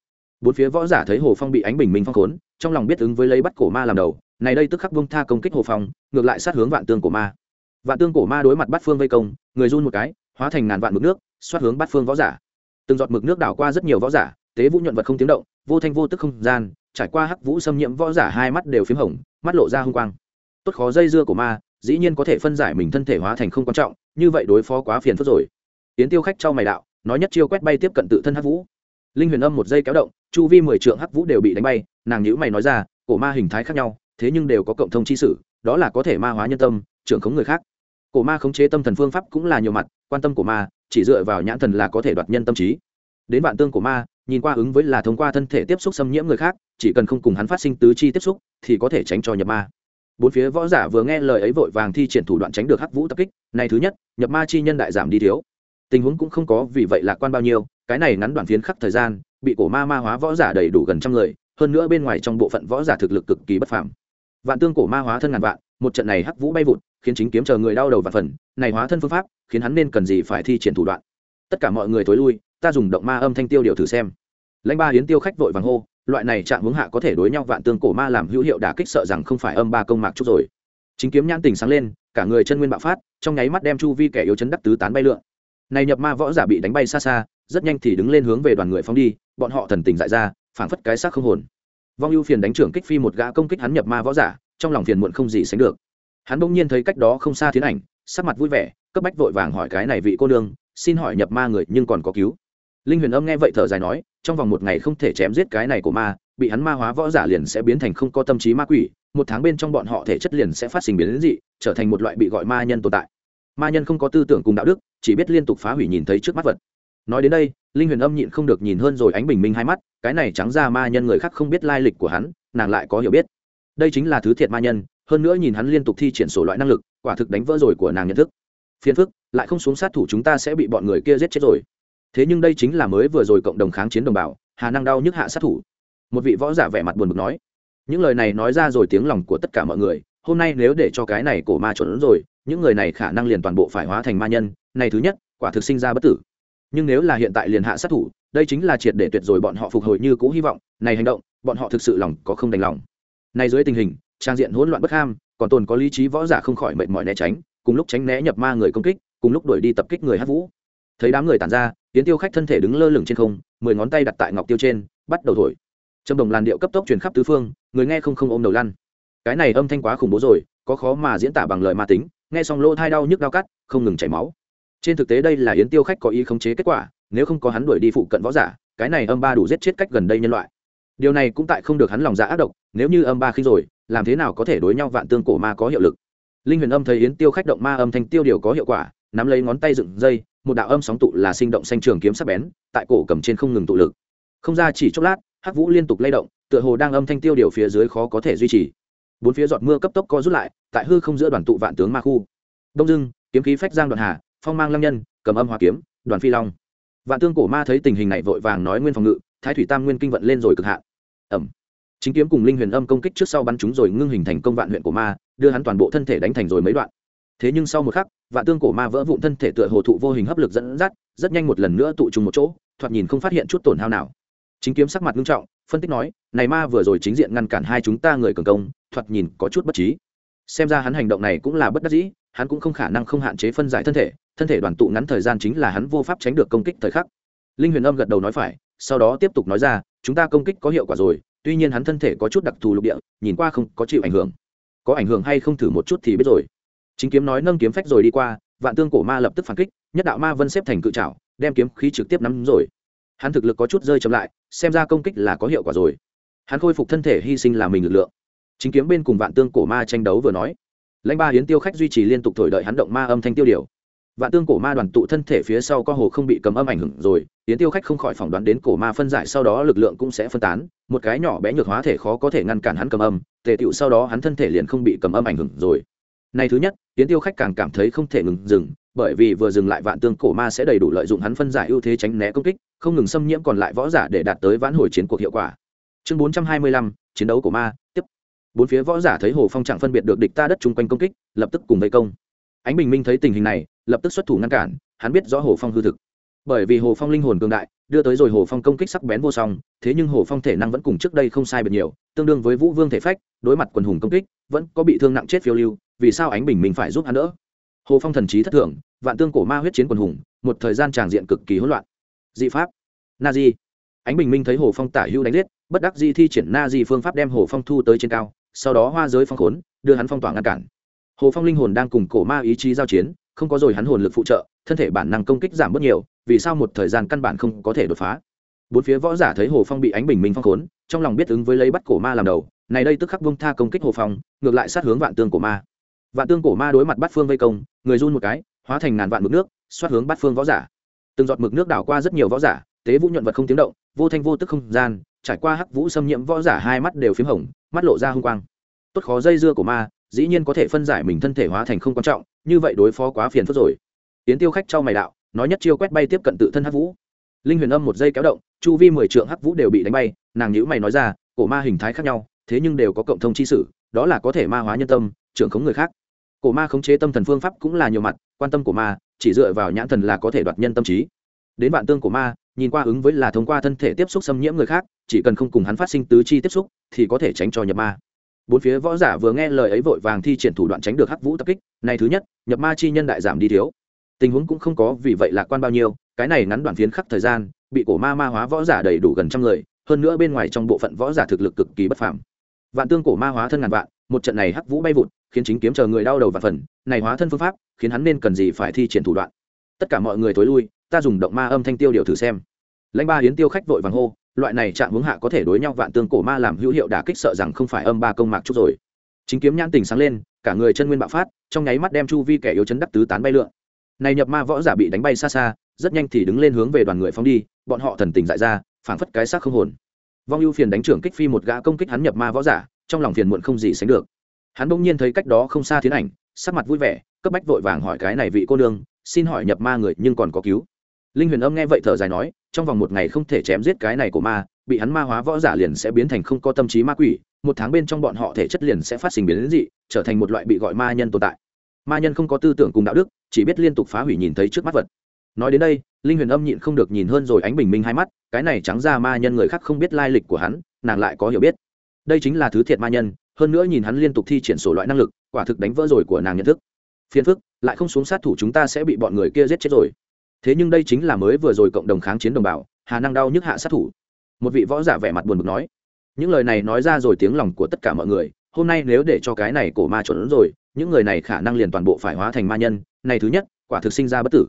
Speaker 1: Bốn phía võ giả thấy hồ phong bị ánh bình minh phong khốn trong lòng biết ứng với lấy bắt cổ ma làm đầu, này đây tức khắc bông tha công kích hồ phong, ngược lại sát hướng vạn tương cổ ma. Vạn tương cổ ma đối mặt bắt phương vây công, người run một cái, hóa thành ngàn vạn mực nước, xoát hướng bắt phương võ giả. Từng giọt mực nước đảo qua rất nhiều võ giả, tế vũ nhuận vật không tiếng động, vô thanh vô tức không gian, trải qua hắc vũ xâm nhiễm võ giả hai mắt đều p h í m hồng, mắt lộ ra h u n g quang. Tốt khó dây dưa của ma, dĩ nhiên có thể phân giải mình thân thể hóa thành không quan trọng, như vậy đối phó quá phiền phức rồi. Tiến tiêu khách cho mày đạo, nói nhất chiêu quét bay tiếp cận tự thân hắc vũ linh huyền âm một giây kéo động, chu vi mười trượng hắc vũ đều bị đánh bay, nàng nhữ mày nói ra, cổ ma hình thái khác nhau, thế nhưng đều có cộng thông chi sử, đó là có thể ma hóa nhân tâm, trưởng khống người khác. Cổ ma khống chế tâm thần phương pháp cũng là nhiều mặt, quan tâm của ma, chỉ dựa vào nhãn thần là có thể đoạt nhân tâm trí. Đến vạn tương của ma, nhìn qua ứng với là thông qua thân thể tiếp xúc xâm nhiễm người khác, chỉ cần không cùng hắn phát sinh tứ chi tiếp xúc, thì có thể tránh cho nhập ma. Bốn phía võ giả vừa nghe lời ấy vội vàng thi triển thủ đoạn tránh được hắc vũ tập kích này thứ nhất, nhập ma chi nhân đại giảm đi thiếu. Tình huống cũng không có, vì vậy lạc quan bao nhiêu cái này ngắn đoạn phiến khắc thời gian, bị cổ ma ma hóa võ giả đầy đủ gần trăm người, hơn nữa bên ngoài trong bộ phận võ giả thực lực cực kỳ bất phàm. Vạn tương cổ ma hóa thân ngàn vạn, một trận này hắc vũ bay vụt, khiến chính kiếm chờ người đau đầu và phần, này hóa thân phương pháp, khiến hắn nên cần gì phải thi triển thủ đoạn. Tất cả mọi người tối lui, ta dùng động ma âm thanh tiêu điều thử xem. Lãnh ba hiến tiêu khách vội vàng hô, loại này chạm hướng hạ có thể đối nhau, vạn tương cổ ma làm hữu hiệu đả kích sợ rằng không phải âm ba công mạc chút rồi. Chính kiếm nhãn tình sáng lên, cả người chân nguyên bạo phát, trong nháy mắt đem chu vi kẻ yếu chấn đắc tứ tán bay lượn. Này nhập ma võ giả bị đánh bay xa xa rất nhanh thì đứng lên hướng về đoàn người phóng đi, bọn họ thần tình dại ra, phảng phất cái xác không hồn. Vong ưu phiền đánh trưởng kích phi một gã công kích hắn nhập ma võ giả, trong lòng phiền muộn không gì sánh được. Hắn bỗng nhiên thấy cách đó không xa tiến ảnh, sắc mặt vui vẻ, cấp bách vội vàng hỏi cái này vị cô nương, xin hỏi nhập ma người nhưng còn có cứu. Linh huyền âm nghe vậy thở dài nói, trong vòng một ngày không thể chém giết cái này của ma, bị hắn ma hóa võ giả liền sẽ biến thành không có tâm trí ma quỷ, một tháng bên trong bọn họ thể chất liền sẽ phát sinh biến đến dị, trở thành một loại bị gọi ma nhân tồn tại. Ma nhân không có tư tưởng cùng đạo đức, chỉ biết liên tục phá hủy nhìn thấy trước mắt vật nói đến đây, linh huyền âm nhịn không được nhìn hơn rồi ánh bình minh hai mắt, cái này trắng ra ma nhân người khác không biết lai lịch của hắn, nàng lại có hiểu biết. Đây chính là thứ thiệt ma nhân, hơn nữa nhìn hắn liên tục thi triển sổ loại năng lực, quả thực đánh vỡ rồi của nàng nhận thức. Phiền phức, lại không xuống sát thủ chúng ta sẽ bị bọn người kia giết chết rồi. Thế nhưng đây chính là mới vừa rồi cộng đồng kháng chiến đồng bào, hà năng đau nhức hạ sát thủ. Một vị võ giả vẻ mặt buồn bực nói, những lời này nói ra rồi tiếng lòng của tất cả mọi người, hôm nay nếu để cho cái này cổ ma chuẩn rồi, những người này khả năng liền toàn bộ phải hóa thành ma nhân, này thứ nhất, quả thực sinh ra bất tử nhưng nếu là hiện tại liền hạ sát thủ, đây chính là triệt để tuyệt rồi bọn họ phục hồi như cũ hy vọng, này hành động, bọn họ thực sự lòng có không đành lòng. Này dưới tình hình, trang diện hỗn loạn bất ham, còn tồn có lý trí võ giả không khỏi mệt mỏi né tránh, cùng lúc tránh né nhập ma người công kích, cùng lúc đuổi đi tập kích người hát vũ. Thấy đám người tàn ra tiến tiêu khách thân thể đứng lơ lửng trên không, mười ngón tay đặt tại ngọc tiêu trên, bắt đầu thổi. Trầm đồng làn điệu cấp tốc truyền khắp tứ phương, người nghe không không ôm đầu lăn. Cái này âm thanh quá khủng bố rồi, có khó mà diễn tả bằng lời ma tính, nghe xong lỗ thai đau nhức đau cắt, không ngừng chảy máu trên thực tế đây là yến tiêu khách có ý khống chế kết quả, nếu không có hắn đuổi đi phụ cận võ giả, cái này âm ba đủ giết chết cách gần đây nhân loại. Điều này cũng tại không được hắn lòng dạ ác độc, nếu như âm ba khi rồi, làm thế nào có thể đối nhau vạn tương cổ ma có hiệu lực? Linh huyền âm thấy yến tiêu khách động ma âm thanh tiêu điều có hiệu quả, nắm lấy ngón tay dựng dây, một đạo âm sóng tụ là sinh động xanh trường kiếm sắc bén, tại cổ cầm trên không ngừng tụ lực. Không ra chỉ chốc lát, hắc vũ liên tục lay động, tựa hồ đang âm thanh tiêu điều phía dưới khó có thể duy trì. Bốn phía giọt mưa cấp tốc co rút lại, tại hư không giữa đoàn tụ vạn tướng ma khu. Đông dưng kiếm khí phách giang đoàn hà phong mang lâm nhân, cầm âm hoa kiếm, đoàn phi long. Vạn tương cổ ma thấy tình hình này vội vàng nói nguyên phòng ngự, thái thủy tam nguyên kinh vận lên rồi cực hạn. Ẩm. Chính kiếm cùng linh huyền âm công kích trước sau bắn chúng rồi ngưng hình thành công vạn huyện của ma, đưa hắn toàn bộ thân thể đánh thành rồi mấy đoạn. Thế nhưng sau một khắc, vạn tương cổ ma vỡ vụn thân thể tựa hồ thụ vô hình hấp lực dẫn dắt, rất nhanh một lần nữa tụ trùng một chỗ, thoạt nhìn không phát hiện chút tổn hao nào. Chính kiếm sắc mặt nghiêm trọng, phân tích nói, này ma vừa rồi chính diện ngăn cản hai chúng ta người cường công, thoạt nhìn có chút bất trí. Xem ra hắn hành động này cũng là bất đắc dĩ hắn cũng không khả năng không hạn chế phân giải thân thể thân thể đoàn tụ ngắn thời gian chính là hắn vô pháp tránh được công kích thời khắc. Linh huyền âm gật đầu nói phải, sau đó tiếp tục nói ra, chúng ta công kích có hiệu quả rồi, tuy nhiên hắn thân thể có chút đặc thù lục địa, nhìn qua không có chịu ảnh hưởng. Có ảnh hưởng hay không thử một chút thì biết rồi. Chính kiếm nói nâng kiếm phách rồi đi qua, vạn tương cổ ma lập tức phản kích, nhất đạo ma vân xếp thành cự trảo, đem kiếm khí trực tiếp nắm rồi. Hắn thực lực có chút rơi chậm lại, xem ra công kích là có hiệu quả rồi. Hắn khôi phục thân thể hy sinh là mình lực lượng. Chính kiếm bên cùng vạn tương cổ ma tranh đấu vừa nói lãnh ba hiến tiêu khách duy trì liên tục thổi đợi hắn động ma âm thanh tiêu điều. Vạn tương cổ ma đoàn tụ thân thể phía sau co hồ không bị cầm âm ảnh hưởng rồi hiến tiêu khách không khỏi phỏng đoán đến cổ ma phân giải sau đó lực lượng cũng sẽ phân tán, một cái nhỏ bé nhược hóa thể khó có thể ngăn cản hắn cầm âm, tề tựu sau đó hắn thân thể liền không bị cầm âm ảnh hưởng rồi. Này thứ nhất hiến tiêu khách càng cảm thấy không thể ngừng dừng, bởi vì vừa dừng lại vạn tương cổ ma sẽ đầy đủ lợi dụng hắn phân giải ưu thế tránh né công kích, không ngừng xâm nhiễm còn lại võ giả để đạt tới vãn hồi chiến cuộc hiệu quả. Chương bốn trăm hai mươi lăm, chiến đấu của ma bốn phía võ giả thấy hồ phong chẳng phân biệt được địch ta đất chung quanh công kích, lập tức cùng vây công. Ánh bình minh thấy tình hình này, lập tức xuất thủ ngăn cản, hắn biết rõ hồ phong hư thực. Bởi vì hồ phong linh hồn cường đại, đưa tới rồi hồ phong công kích sắc bén vô song, thế nhưng hồ phong thể năng vẫn cùng trước đây không sai biệt nhiều, tương đương với vũ vương thể phách, đối mặt quần hùng công kích, vẫn có bị thương nặng chết phiêu lưu, vì sao ánh bình minh phải giúp hắn đỡ? Hồ phong thần trí thất thường, vạn tương cổ ma huyết chiến quần hùng, một thời gian tràng diện cực kỳ hỗn loạn. Dị pháp. Na di. Ánh bình minh thấy hồ phong tả hưu đánh giết, bất đắc di thi triển na di phương pháp đem hồ phong thu tới trên cao sau đó hoa giới phong khốn, đưa hắn phong tỏa ngăn cản. Hồ phong linh hồn đang cùng cổ ma ý chí giao chiến, không có rồi hắn hồn lực phụ trợ, thân thể bản năng công kích giảm bớt nhiều, vì sao một thời gian căn bản không có thể đột phá? Bốn phía võ giả thấy hồ phong bị ánh bình minh phong khốn, trong lòng biết ứng với lấy bắt cổ ma làm đầu, này đây tức khắc bông tha công kích hồ phong, ngược lại sát hướng vạn tương cổ ma. Vạn tương cổ ma đối mặt bắt phương vây công, người run một cái, hóa thành ngàn vạn mực nước, xoát hướng bắt phương võ giả. Từng giọt mực nước đảo qua rất nhiều võ giả, tế vũ nhuận vật không tiếng động, vô thanh vô tức không gian, trải qua hắc vũ xâm nhiễm võ giả hai mắt đều p h í m hồng mắt lộ ra hung quang. Tốt khó dây dưa của ma, dĩ nhiên có thể phân giải mình thân thể hóa thành không quan trọng, như vậy đối phó quá phiền phức rồi. Tiến tiêu khách trao mày đạo, nói nhất chiêu quét bay tiếp cận tự thân hắc vũ. Linh huyền âm một giây kéo động, chu vi mười trượng hắc vũ đều bị đánh bay, nàng nhữ mày nói ra, cổ ma hình thái khác nhau, thế nhưng đều có cộng thông chi sử đó là có thể ma hóa nhân tâm, trưởng khống người khác. Cổ ma khống chế tâm thần phương pháp cũng là nhiều mặt, quan tâm của ma, chỉ dựa vào nhãn thần là có thể đoạt nhân tâm trí. Đến vạn tương của ma nhìn qua ứng với là thông qua thân thể tiếp xúc xâm nhiễm người khác, chỉ cần không cùng hắn phát sinh tứ chi tiếp xúc, thì có thể tránh cho nhập ma. Bốn phía võ giả vừa nghe lời ấy vội vàng thi triển thủ đoạn tránh được hắc vũ tập kích này thứ nhất, nhập ma chi nhân đại giảm đi thiếu. Tình huống cũng không có, vì vậy lạc quan bao nhiêu, cái này ngắn đoạn phiến khắc thời gian, bị cổ ma ma hóa võ giả đầy đủ gần trăm người, hơn nữa bên ngoài trong bộ phận võ giả thực lực cực kỳ bất phàm. Vạn tương cổ ma hóa thân ngàn vạn, một trận này hắc vũ bay vụt, khiến chính kiếm chờ người đau đầu và phần, này hóa thân phương pháp, khiến hắn nên cần gì phải thi triển thủ đoạn. Tất cả mọi người tối lui ta dùng động ma âm thanh tiêu điều thử xem. Lãnh ba hiến tiêu khách vội vàng hô, loại này chạm hướng hạ có thể đối nhau vạn tương cổ ma làm hữu hiệu đả kích sợ rằng không phải âm ba công mạc chút rồi. Chính kiếm nhãn tình sáng lên, cả người chân nguyên bạo phát, trong nháy mắt đem chu vi kẻ yếu chấn đắc tứ tán bay lượn. Này nhập ma võ giả bị đánh bay xa xa, rất nhanh thì đứng lên hướng về đoàn người phóng đi, bọn họ thần tình dại ra, phảng phất cái xác không hồn. Vong ưu phiền đánh trưởng kích phi một gã công kích hắn nhập ma võ giả, trong lòng phiền muộn không gì sánh được. Hắn bỗng nhiên thấy cách đó không xa thiến ảnh, sắc mặt vui vẻ, cấp bách vội vàng hỏi cái này vị cô nương, xin hỏi nhập ma người nhưng còn có cứu linh huyền âm nghe vậy thở dài nói, trong vòng một ngày không thể chém giết cái này của ma, bị hắn ma hóa võ giả liền sẽ biến thành không có tâm trí ma quỷ, một tháng bên trong bọn họ thể chất liền sẽ phát sinh biến đến dị, trở thành một loại bị gọi ma nhân tồn tại. Ma nhân không có tư tưởng cùng đạo đức, chỉ biết liên tục phá hủy nhìn thấy trước mắt vật. Nói đến đây, linh huyền âm nhịn không được nhìn hơn rồi ánh bình minh hai mắt, cái này trắng ra ma nhân người khác không biết lai lịch của hắn, nàng lại có hiểu biết. Đây chính là thứ thiệt ma nhân, hơn nữa nhìn hắn liên tục thi triển sổ loại năng lực, quả thực đánh vỡ rồi của nàng nhận thức. Phiền phức, lại không xuống sát thủ chúng ta sẽ bị bọn người kia giết chết rồi thế nhưng đây chính là mới vừa rồi cộng đồng kháng chiến đồng bào, hà năng đau nhức hạ sát thủ. Một vị võ giả vẻ mặt buồn bực nói, những lời này nói ra rồi tiếng lòng của tất cả mọi người, hôm nay nếu để cho cái này cổ ma chuẩn rồi, những người này khả năng liền toàn bộ phải hóa thành ma nhân, này thứ nhất, quả thực sinh ra bất tử.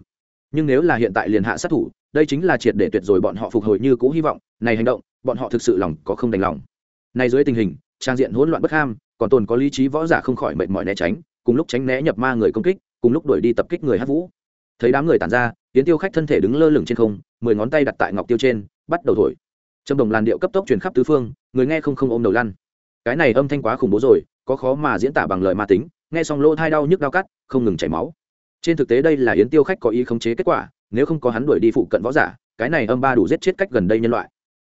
Speaker 1: Nhưng nếu là hiện tại liền hạ sát thủ, đây chính là triệt để tuyệt rồi bọn họ phục hồi như cũ hy vọng, này hành động, bọn họ thực sự lòng có không đành lòng. Này dưới tình hình, trang diện hỗn loạn bất ham, còn tồn có lý trí võ giả không khỏi mệt mỏi né tránh, cùng lúc tránh né nhập ma người công kích, cùng lúc đuổi đi tập kích người hát vũ thấy đám người tản ra tiến tiêu khách thân thể đứng lơ lửng trên không, mười ngón tay đặt tại ngọc tiêu trên, bắt đầu thổi. Trầm đồng làn điệu cấp tốc truyền khắp tứ phương, người nghe không không ôm đầu lăn. Cái này âm thanh quá khủng bố rồi, có khó mà diễn tả bằng lời ma tính, nghe xong lỗ thai đau nhức đau cắt, không ngừng chảy máu. Trên thực tế đây là yến tiêu khách có ý khống chế kết quả, nếu không có hắn đuổi đi phụ cận võ giả, cái này âm ba đủ giết chết cách gần đây nhân loại.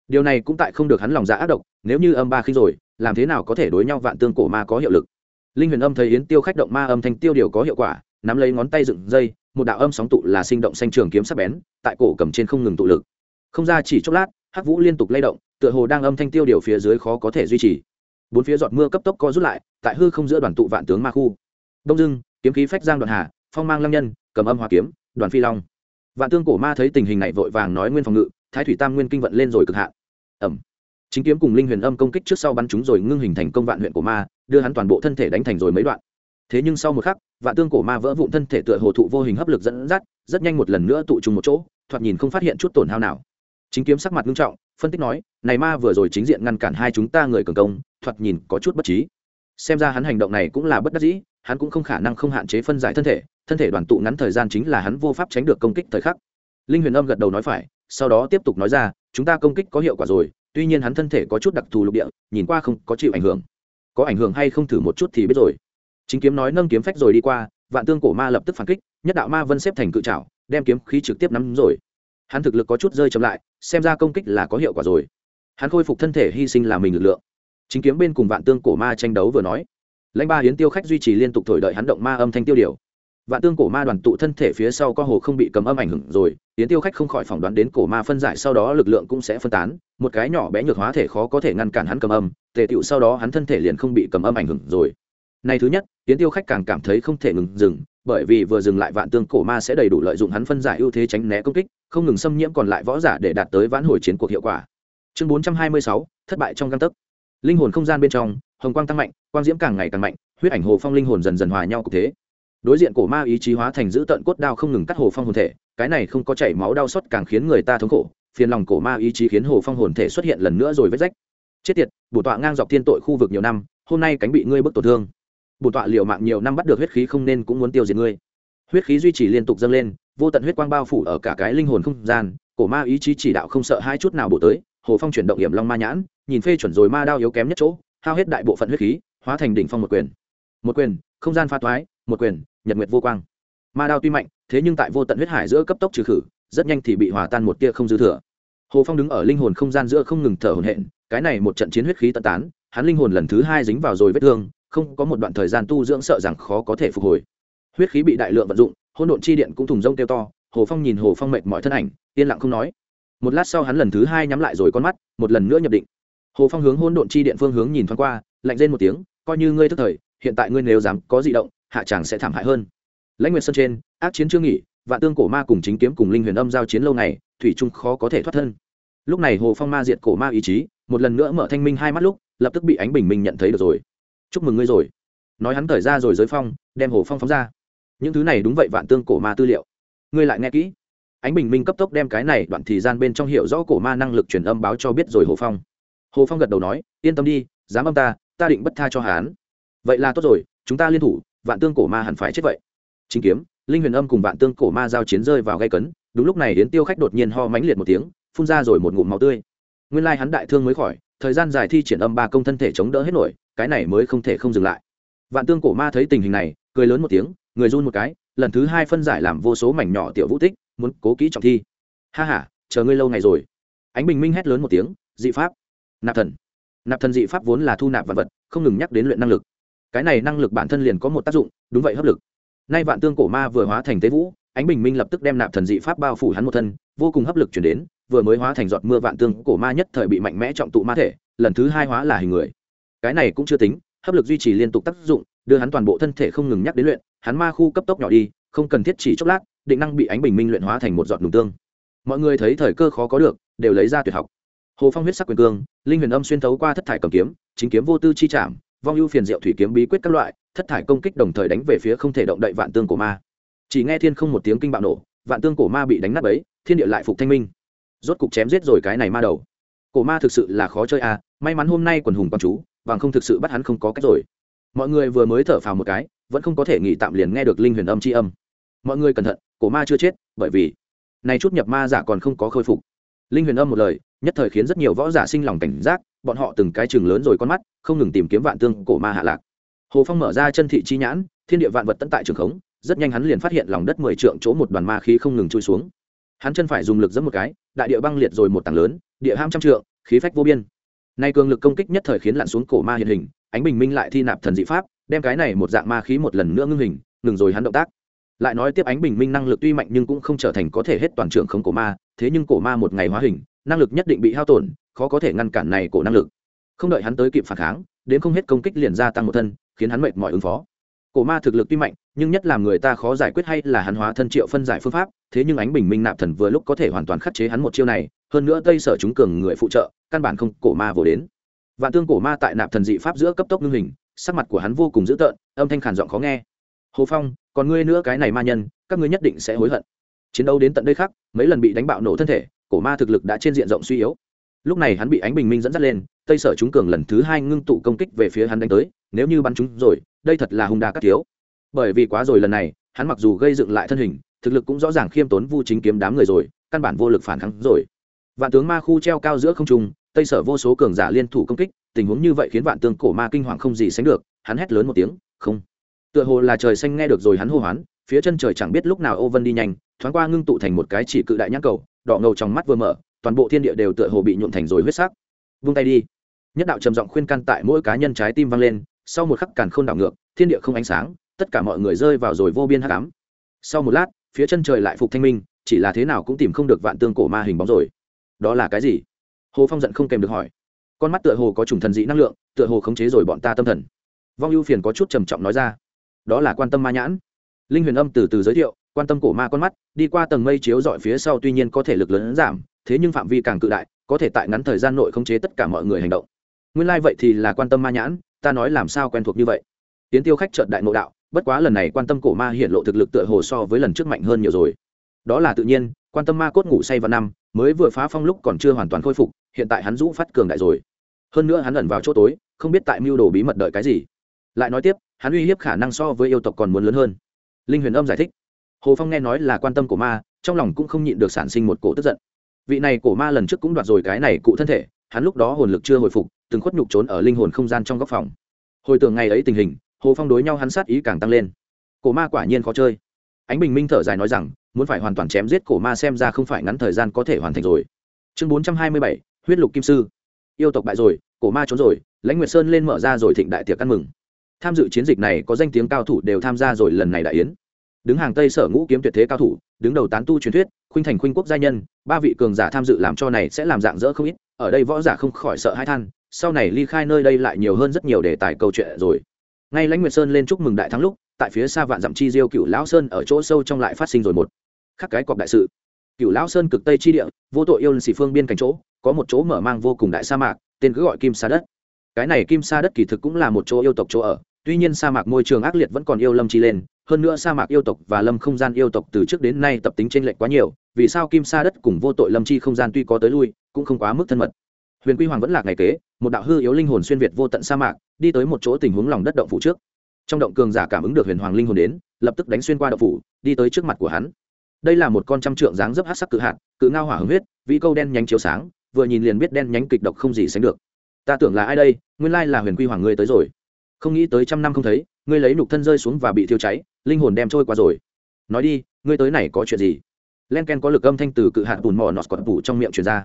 Speaker 1: Điều này cũng tại không được hắn lòng dạ ác độc, nếu như âm ba khi rồi, làm thế nào có thể đối nhau vạn tương cổ ma có hiệu lực? Linh huyền âm thấy yến tiêu khách động ma âm thanh tiêu điều có hiệu quả, nắm lấy ngón tay dựng dây một đạo âm sóng tụ là sinh động xanh trường kiếm sắc bén, tại cổ cầm trên không ngừng tụ lực. Không ra chỉ chốc lát, hắc vũ liên tục lay động, tựa hồ đang âm thanh tiêu điều phía dưới khó có thể duy trì. Bốn phía giọt mưa cấp tốc co rút lại, tại hư không giữa đoàn tụ vạn tướng ma khu. Đông dưng kiếm khí phách giang đoàn hà, phong mang lăng nhân, cầm âm hòa kiếm, đoàn phi long. Vạn tương cổ ma thấy tình hình này vội vàng nói nguyên phòng ngự, thái thủy tam nguyên kinh vận lên rồi cực hạn. Ẩm chính kiếm cùng linh huyền âm công kích trước sau bắn chúng rồi ngưng hình thành công vạn huyện của ma, đưa hắn toàn bộ thân thể đánh thành rồi mấy đoạn thế nhưng sau một khắc, vạn tương cổ ma vỡ vụn thân thể tựa hồ thụ vô hình hấp lực dẫn dắt, rất nhanh một lần nữa tụ trùng một chỗ, thoạt nhìn không phát hiện chút tổn hao nào. Chính kiếm sắc mặt nghiêm trọng, phân tích nói, này ma vừa rồi chính diện ngăn cản hai chúng ta người cường công, thoạt nhìn có chút bất trí. Xem ra hắn hành động này cũng là bất đắc dĩ, hắn cũng không khả năng không hạn chế phân giải thân thể thân thể đoàn tụ ngắn thời gian chính là hắn vô pháp tránh được công kích thời khắc. Linh huyền âm gật đầu nói phải, sau đó tiếp tục nói ra, chúng ta công kích có hiệu quả rồi, tuy nhiên hắn thân thể có chút đặc thù lục địa, nhìn qua không có chịu ảnh hưởng. Có ảnh hưởng hay không thử một chút thì biết rồi chính kiếm nói nâng kiếm phách rồi đi qua, vạn tương cổ ma lập tức phản kích, nhất đạo ma vân xếp thành cự trảo, đem kiếm khí trực tiếp nắm rồi. Hắn thực lực có chút rơi chậm lại, xem ra công kích là có hiệu quả rồi. Hắn khôi phục thân thể hy sinh là mình lực lượng. Chính kiếm bên cùng vạn tương cổ ma tranh đấu vừa nói. Lãnh ba hiến tiêu khách duy trì liên tục thổi đợi hắn động ma âm thanh tiêu điều. Vạn tương cổ ma đoàn tụ thân thể phía sau có hồ không bị cầm âm ảnh hưởng rồi, hiến tiêu khách không khỏi phỏng đoán đến cổ ma phân giải sau đó lực lượng cũng sẽ phân tán, một cái nhỏ bé nhược hóa thể khó có thể ngăn cản hắn cầm âm, tề tựu sau đó hắn thân thể liền không bị cầm âm ảnh hưởng rồi. Này thứ nhất tiến tiêu khách càng cảm thấy không thể ngừng dừng, bởi vì vừa dừng lại vạn tương cổ ma sẽ đầy đủ lợi dụng hắn phân giải ưu thế tránh né công kích, không ngừng xâm nhiễm còn lại võ giả để đạt tới vãn hồi chiến cuộc hiệu quả. Chương bốn trăm hai mươi sáu, thất bại trong găng tấc. Linh hồn không gian bên trong, hồng quang tăng mạnh, quang diễm càng ngày càng mạnh, huyết ảnh hồ phong linh hồn dần dần hòa nhau cục thế. Đối diện cổ ma ý chí hóa thành giữ tận cốt đao không ngừng cắt hồ phong hồn thể, cái này không có chảy máu đau xót càng khiến người ta thống khổ, phiền lòng cổ ma ý chí khiến hồ phong hồn thể xuất hiện lần nữa rồi vết rách. Chết tiệt, bổ tọa ngang dọc thiên tội khu vực nhiều năm, hôm nay cánh bị ngươi bức tổn thương bổn tọa liệu mạng nhiều năm bắt được huyết khí không nên cũng muốn tiêu diệt ngươi. Huyết khí duy trì liên tục dâng lên, vô tận huyết quang bao phủ ở cả cái linh hồn không gian, cổ ma ý chí chỉ đạo không sợ hai chút nào bổ tới, hồ phong chuyển động hiểm long ma nhãn, nhìn phê chuẩn rồi ma đao yếu kém nhất chỗ, hao hết đại bộ phận huyết khí, hóa thành đỉnh phong một quyền. Một quyền, không gian pha toái một quyền, nhật nguyệt vô quang. Ma đao tuy mạnh, thế nhưng tại vô tận huyết hải giữa cấp tốc trừ khử, rất nhanh thì bị hòa tan một tia không dư thừa. Hồ phong đứng ở linh hồn không gian giữa không ngừng thở hổn hển, cái này một trận chiến huyết khí tận tán, hắn linh hồn lần thứ hai dính vào rồi vết thương không có một đoạn thời gian tu dưỡng sợ rằng khó có thể phục hồi. Huyết khí bị đại lượng vận dụng hôn độn chi điện cũng thùng rông kêu to, hồ phong nhìn hồ phong mệt mọi thân ảnh, yên lặng không nói. Một lát sau hắn lần thứ hai nhắm lại rồi con mắt, một lần nữa nhập định. Hồ phong hướng hôn độn chi điện phương hướng nhìn thoáng qua, lạnh lên một tiếng, coi như ngươi thức thời, hiện tại ngươi nếu dám có di động, hạ chàng sẽ thảm hại hơn. Lãnh nguyệt sơn trên, ác chiến chưa nghỉ, vạn tương cổ ma cùng chính kiếm cùng linh huyền âm giao chiến lâu này thủy trung khó có thể thoát thân. Lúc này hồ phong ma diệt cổ ma ý chí, một lần nữa mở thanh minh hai mắt lúc, lập tức bị ánh bình minh nhận thấy được rồi chúc mừng ngươi rồi. Nói hắn thời ra rồi giới phong, đem hồ phong phóng ra. Những thứ này đúng vậy vạn tương cổ ma tư liệu. Ngươi lại nghe kỹ. Ánh bình minh cấp tốc đem cái này đoạn thời gian bên trong hiểu rõ cổ ma năng lực truyền âm báo cho biết rồi hồ phong. Hồ phong gật đầu nói, yên tâm đi, dám âm ta ta định bất tha cho hán vậy là tốt rồi, chúng ta liên thủ, vạn tương cổ ma hẳn phải chết vậy. Chính kiếm, linh huyền âm cùng vạn tương cổ ma giao chiến rơi vào gây cấn, đúng lúc này đến tiêu khách đột nhiên ho mãnh liệt một tiếng, phun ra rồi một ngụm máu tươi. Nguyên lai hắn đại thương mới khỏi thời gian dài thi triển âm ba công thân thể chống đỡ hết nổi, cái này mới không thể không dừng lại. Vạn tương cổ ma thấy tình hình này, cười lớn một tiếng, người run một cái, lần thứ hai phân giải làm vô số mảnh nhỏ tiểu vũ tích, muốn cố kỹ trọng thi. Ha h a chờ ngươi lâu ngày rồi. Ánh bình minh hét lớn một tiếng, dị pháp. Nạp thần. Nạp thần dị pháp vốn là thu nạp vật vật, không ngừng nhắc đến luyện năng lực. Cái này năng lực bản thân liền có một tác dụng, đúng vậy hấp lực. Nay vạn tương cổ ma vừa hóa thành tế vũ, ánh bình minh lập tức đem nạp thần dị pháp bao phủ hắn một thân, vô cùng hấp lực chuyển đến vừa mới hóa thành giọt mưa vạn tương cổ ma nhất thời bị mạnh mẽ trọng tụ ma thể, lần thứ hai hóa là hình người. Cái này cũng chưa tính, hấp lực duy trì liên tục tác dụng, đưa hắn toàn bộ thân thể không ngừng nhắc đến luyện, hắn ma khu cấp tốc nhỏ đi, không cần thiết chỉ chốc lát, định năng bị ánh bình minh luyện hóa thành một giọt nùng tương. Mọi người thấy thời cơ khó có được, đều lấy ra tuyệt học. Hồ phong huyết sắc quyền cương, linh huyền âm xuyên thấu qua thất thải cầm kiếm, chính kiếm vô tư chi trảm, vong ưu phiền diệu thủy kiếm bí quyết các loại, thất thải công kích đồng thời đánh về phía không thể động đậy vạn tương cổ ma. Chỉ nghe thiên không một tiếng kinh bạo nổ, vạn tương cổ ma bị đánh nát ấy thiên địa lại phục thanh minh rốt cục chém giết rồi cái này ma đầu. Cổ ma thực sự là khó chơi à may mắn hôm nay quần hùng con chú vàng không thực sự bắt hắn không có cách rồi. Mọi người vừa mới thở phào một cái, vẫn không có thể nghỉ tạm liền nghe được linh huyền âm c h i âm. Mọi người cẩn thận, cổ ma chưa chết, bởi vì này chút nhập ma giả còn không có khôi phục. Linh huyền âm một lời, nhất thời khiến rất nhiều võ giả sinh lòng cảnh giác, bọn họ từng cái chừng lớn rồi con mắt, không ngừng tìm kiếm vạn tương cổ ma hạ lạc. Hồ phong mở ra chân thị chi nhãn, thiên địa vạn vật tận tại trường khống, rất nhanh hắn liền phát hiện lòng đất mười trượng chỗ một đoàn ma khí không ngừng trôi xuống hắn chân phải dùng lực giẫm một cái, đại địa băng liệt rồi một tảng lớn, địa ham trăm trượng, khí phách vô biên. Nay cường lực công kích nhất thời khiến lặn xuống cổ ma hiện hình, ánh bình minh lại thi nạp thần dị pháp, đem cái này một dạng ma khí một lần nữa ngưng hình, ngừng rồi hắn động tác. Lại nói tiếp ánh bình minh năng lực tuy mạnh nhưng cũng không trở thành có thể hết toàn trường không cổ ma, thế nhưng cổ ma một ngày hóa hình, năng lực nhất định bị hao tổn, khó có thể ngăn cản này cổ năng lực. Không đợi hắn tới kịp phản kháng, đến không hết công kích liền gia tăng một thân, khiến hắn mệt mỏi ứng phó cổ ma thực lực tuy mạnh, nhưng nhất làm người ta khó giải quyết hay là hắn hóa thân triệu phân giải phương pháp, thế nhưng ánh bình minh nạp thần vừa lúc có thể hoàn toàn khắc chế hắn một chiêu này, hơn nữa tây sở chúng cường người phụ trợ, căn bản không, cổ ma vồ đến. Vạn tương cổ ma tại nạp thần dị pháp giữa cấp tốc ngưng hình, sắc mặt của hắn vô cùng dữ tợn, âm thanh khản giọng khó nghe. Hồ phong, còn ngươi nữa cái này ma nhân, các ngươi nhất định sẽ hối hận. Chiến đấu đến tận đây khác mấy lần bị đánh bạo nổ thân thể, cổ ma thực lực đã trên diện rộng suy yếu. Lúc này hắn bị ánh bình minh dẫn dắt lên tây sở chúng cường lần thứ hai ngưng tụ công kích về phía hắn đánh tới, nếu như bắn chúng rồi, đây thật là hung đa các thiếu. Bởi vì quá rồi lần này, hắn mặc dù gây dựng lại thân hình, thực lực cũng rõ ràng khiêm tốn vu chính kiếm đám người rồi, căn bản vô lực phản kháng rồi. Vạn tướng ma khu treo cao giữa không trung, tây sở vô số cường giả liên thủ công kích, tình huống như vậy khiến vạn tướng cổ ma kinh hoàng không gì sánh được, hắn hét lớn một tiếng, không. Tựa hồ là trời xanh nghe được rồi hắn hô hoán, phía chân trời chẳng biết lúc nào ô vân đi nhanh, thoáng qua ngưng tụ thành một cái chỉ cự đại nhãn cầu, đỏ ngầu trong mắt vừa mở, toàn bộ thiên địa đều tựa hồ bị nhuộn thành rồi huyết sắc. Vung tay đi nhất đạo trầm giọng khuyên can tại mỗi cá nhân trái tim vang lên, sau một khắc càn khôn đảo ngược, thiên địa không ánh sáng, tất cả mọi người rơi vào rồi vô biên hắc ám. Sau một lát, phía chân trời lại phục thanh minh, chỉ là thế nào cũng tìm không được vạn tương cổ ma hình bóng rồi. Đó là cái gì? Hồ phong giận không kèm được hỏi. Con mắt tựa hồ có trùng thần dị năng lượng, tựa hồ khống chế rồi bọn ta tâm thần. Vong ưu phiền có chút trầm trọng nói ra. Đó là quan tâm ma nhãn. Linh huyền âm từ từ giới thiệu, quan tâm cổ ma con mắt, đi qua tầng mây chiếu dọi phía sau tuy nhiên có thể lực lớn giảm, thế nhưng phạm vi càng cự đại, có thể tại ngắn thời gian nội khống chế tất cả mọi người hành động nguyên lai、like、vậy thì là quan tâm ma nhãn, ta nói làm sao quen thuộc như vậy. Tiến tiêu khách trợn đại ngộ đạo, bất quá lần này quan tâm cổ ma hiện lộ thực lực tựa hồ so với lần trước mạnh hơn nhiều rồi. Đó là tự nhiên, quan tâm ma cốt ngủ say vào năm, mới vừa phá phong lúc còn chưa hoàn toàn khôi phục, hiện tại hắn rũ phát cường đại rồi. Hơn nữa hắn ẩn vào chỗ tối, không biết tại mưu đồ bí mật đợi cái gì. Lại nói tiếp, hắn uy hiếp khả năng so với yêu tộc còn muốn lớn hơn. Linh huyền âm giải thích. Hồ phong nghe nói là quan tâm của ma, trong lòng cũng không nhịn được sản sinh một cổ tức giận. Vị này cổ ma lần trước cũng đoạt rồi cái này cụ thân thể hắn lúc đó hồn lực chưa hồi phục, từng khuất nhục trốn ở linh hồn không gian trong góc phòng. Hồi tưởng ngày ấy tình hình, hồ phong đối nhau hắn sát ý càng tăng lên. Cổ ma quả nhiên khó chơi. Ánh bình minh thở dài nói rằng, muốn phải hoàn toàn chém giết cổ ma xem ra không phải ngắn thời gian có thể hoàn thành rồi. Chương bốn trăm hai mươi bảy, huyết lục kim sư. Yêu tộc bại rồi, cổ ma trốn rồi, lãnh nguyệt sơn lên mở ra rồi thịnh đại tiệc ăn mừng. Tham dự chiến dịch này có danh tiếng cao thủ đều tham gia rồi lần này đại yến. Đứng hàng tây sở ngũ kiếm tuyệt thế cao thủ, đứng đầu tán tu truyền thuyết, khuynh thành khuynh quốc gia nhân, ba vị cường giả tham dự làm cho này sẽ làm dạng dỡ không ít ở đây võ giả không khỏi sợ hai than, sau này ly khai nơi đây lại nhiều hơn rất nhiều đề tài câu chuyện rồi. Ngay lãnh nguyệt sơn lên chúc mừng đại thắng lúc, tại phía xa vạn dặm chi diêu cựu lão sơn ở chỗ sâu trong lại phát sinh rồi một khắc cái cọp đại sự. Cựu lão sơn cực tây chi địa, vô tội yêu xỉ phương biên cảnh chỗ, có một chỗ mở mang vô cùng đại sa mạc, tên cứ gọi kim sa đất. Cái này kim sa đất kỳ thực cũng là một chỗ yêu tộc chỗ ở, tuy nhiên sa mạc môi trường ác liệt vẫn còn yêu lâm chi lên, hơn nữa sa mạc yêu tộc và lâm không gian yêu tộc từ trước đến nay tập tính trên lệch quá nhiều vì sao kim sa đất cùng vô tội lâm chi không gian tuy có tới lui, cũng không quá mức thân mật. Huyền quy hoàng vẫn là ngày kế, một đạo hư yếu linh hồn xuyên việt vô tận sa mạc, đi tới một chỗ tình huống lòng đất động phủ trước. Trong động cường giả cảm ứng được huyền hoàng linh hồn đến, lập tức đánh xuyên qua động phủ, đi tới trước mặt của hắn. Đây là một con trăm trượng dáng dấp hát sắc cự hạt, cự ngao hỏa hứng huyết, vĩ câu đen nhánh chiếu sáng, vừa nhìn liền biết đen nhánh kịch độc không gì sánh được. Ta tưởng là ai đây, nguyên lai là huyền quy hoàng ngươi tới rồi. Không nghĩ tới trăm năm không thấy, ngươi lấy nục thân rơi xuống và bị thiêu cháy, linh hồn đem trôi qua rồi. Nói đi, ngươi tới này có chuyện gì? Len ken có lực âm thanh từ cự hạt bùn mỏ nọt cọt bù trong miệng truyền ra.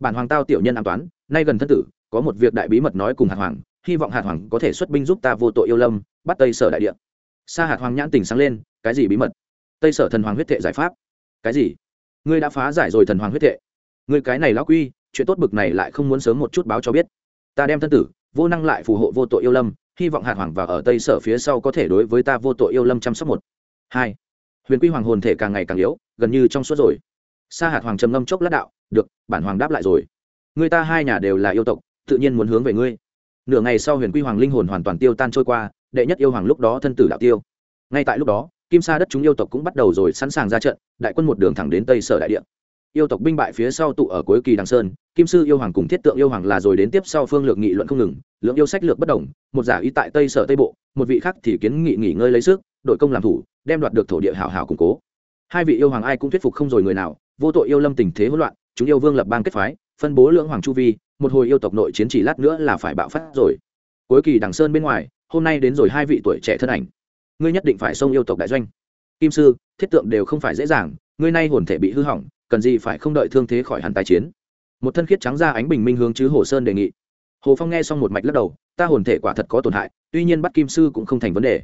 Speaker 1: Bản hoàng tao tiểu nhân an toán, nay gần thân tử, có một việc đại bí mật nói cùng hạt hoàng, hy vọng hạt hoàng có thể xuất binh giúp ta vô tội yêu lâm, bắt tây sở đại địa. Sa hạt hoàng nhãn tình sáng lên, cái gì bí mật? Tây sở thần hoàng huyết thệ giải pháp. Cái gì? Ngươi đã phá giải rồi thần hoàng huyết thệ. Ngươi cái này lão quy, chuyện tốt bực này lại không muốn sớm một chút báo cho biết. Ta đem thân tử, vô năng lại phù hộ vô tội yêu lâm, hy vọng hạt hoàng và ở tây sở phía sau có thể đối với ta vô tội yêu lâm chăm sóc một. Hai huyền quy hoàng hồn thể càng ngày càng yếu, gần như trong suốt rồi. Sa hạt hoàng trầm ngâm chốc lát đạo, được, bản hoàng đáp lại rồi. Người ta hai nhà đều là yêu tộc, tự nhiên muốn hướng về ngươi. Nửa ngày sau huyền quy hoàng linh hồn hoàn toàn tiêu tan trôi qua, đệ nhất yêu hoàng lúc đó thân tử đạo tiêu. Ngay tại lúc đó, kim sa đất chúng yêu tộc cũng bắt đầu rồi sẵn sàng ra trận, đại quân một đường thẳng đến tây sở đại địa yêu tộc binh bại phía sau tụ ở cuối kỳ đằng sơn, kim sư yêu hoàng cùng thiết tượng yêu hoàng là rồi đến tiếp sau phương lược nghị luận không ngừng, lượng yêu sách lược bất đồng, một giả y tại tây sở tây bộ, một vị khác thì kiến nghị nghỉ ngơi lấy sức, đội công làm thủ, đem đoạt được thổ địa hảo hảo củng cố. Hai vị yêu hoàng ai cũng thuyết phục không rồi người nào, vô tội yêu lâm tình thế hỗn loạn, chúng yêu vương lập bang kết phái, phân bố lưỡng hoàng chu vi, một hồi yêu tộc nội chiến chỉ lát nữa là phải bạo phát rồi. Cuối kỳ đằng sơn bên ngoài, hôm nay đến rồi hai vị tuổi trẻ thân ảnh. Ngươi nhất định phải xông yêu tộc đại doanh. Kim sư, thiết tượng đều không phải dễ dàng, ngươi nay hồn thể bị hư hỏng cần gì phải không đợi thương thế khỏi hẳn tài chiến. Một thân khiết trắng ra ánh bình minh hướng chứ hồ sơn đề nghị. Hồ phong nghe xong một mạch lắc đầu, ta hồn thể quả thật có tổn hại, tuy nhiên bắt kim sư cũng không thành vấn đề.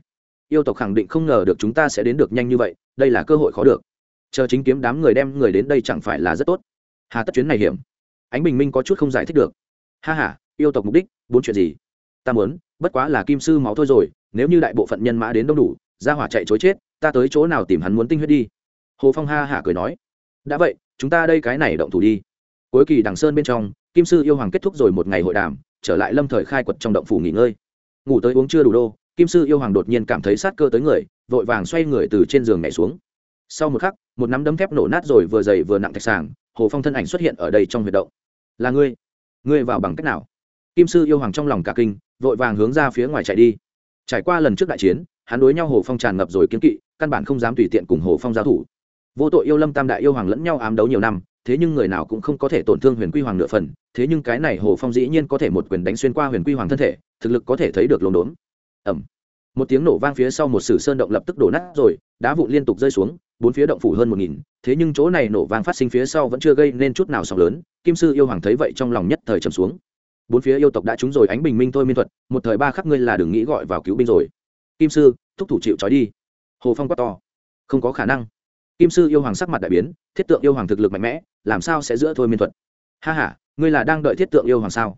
Speaker 1: Yêu tộc khẳng định không ngờ được chúng ta sẽ đến được nhanh như vậy, đây là cơ hội khó được. Chờ chính kiếm đám người đem người đến đây chẳng phải là rất tốt. Hà tất chuyến này hiểm. Ánh bình minh có chút không giải thích được. Ha h a yêu tộc mục đích, bốn chuyện gì? Ta muốn, bất quá là kim sư máu thôi rồi, nếu như đại bộ phận nhân mã đến đông đủ ra hỏa chạy chối chết, ta tới chỗ nào tìm hắn muốn tinh huyết đi. Hồ phong ha hả cười nói đã vậy, chúng ta đây cái này động thủ đi. Cuối kỳ đằng sơn bên trong, kim sư yêu hoàng kết thúc rồi một ngày hội đàm, trở lại lâm thời khai quật trong động phủ nghỉ ngơi. Ngủ tới uống chưa đủ đô, kim sư yêu hoàng đột nhiên cảm thấy sát cơ tới người, vội vàng xoay người từ trên giường nhảy xuống. Sau một khắc, một nắm đấm thép nổ nát rồi vừa dày vừa nặng thạch sàng, hồ phong thân ảnh xuất hiện ở đây trong huyệt động. Là ngươi? Ngươi vào bằng cách nào? Kim sư yêu hoàng trong lòng cả kinh, vội vàng hướng ra phía ngoài chạy đi. Trải qua lần trước đại chiến, hắn đối nhau hồ phong tràn ngập rồi kiếm kỵ, căn bản không dám tùy tiện cùng hồ phong giao thủ vô tội yêu lâm tam đại yêu hoàng lẫn nhau ám đấu nhiều năm, thế nhưng người nào cũng không có thể tổn thương huyền quy hoàng nửa phần, thế nhưng cái này hồ phong dĩ nhiên có thể một quyền đánh xuyên qua huyền quy hoàng thân thể, thực lực có thể thấy được lồn đốn ẩm một tiếng nổ vang phía sau một sử sơn động lập tức đổ nát rồi, đá vụn liên tục rơi xuống, bốn phía động phủ hơn một nghìn, thế nhưng chỗ này nổ vang phát sinh phía sau vẫn chưa gây nên chút nào sóng lớn, kim sư yêu hoàng thấy vậy trong lòng nhất thời trầm xuống. Bốn phía yêu tộc đã trúng rồi ánh bình minh thôi miên thuật, một thời ba khắc ngươi là đừng nghĩ gọi vào cứu binh rồi. Kim sư, thúc thủ chịu trói đi. Hồ phong quát to. Không có khả năng kim sư yêu hoàng sắc mặt đại biến, thiết tượng yêu hoàng thực lực mạnh mẽ, làm sao sẽ giữa thôi miên thuật? Ha h a ngươi là đang đợi thiết tượng yêu hoàng sao?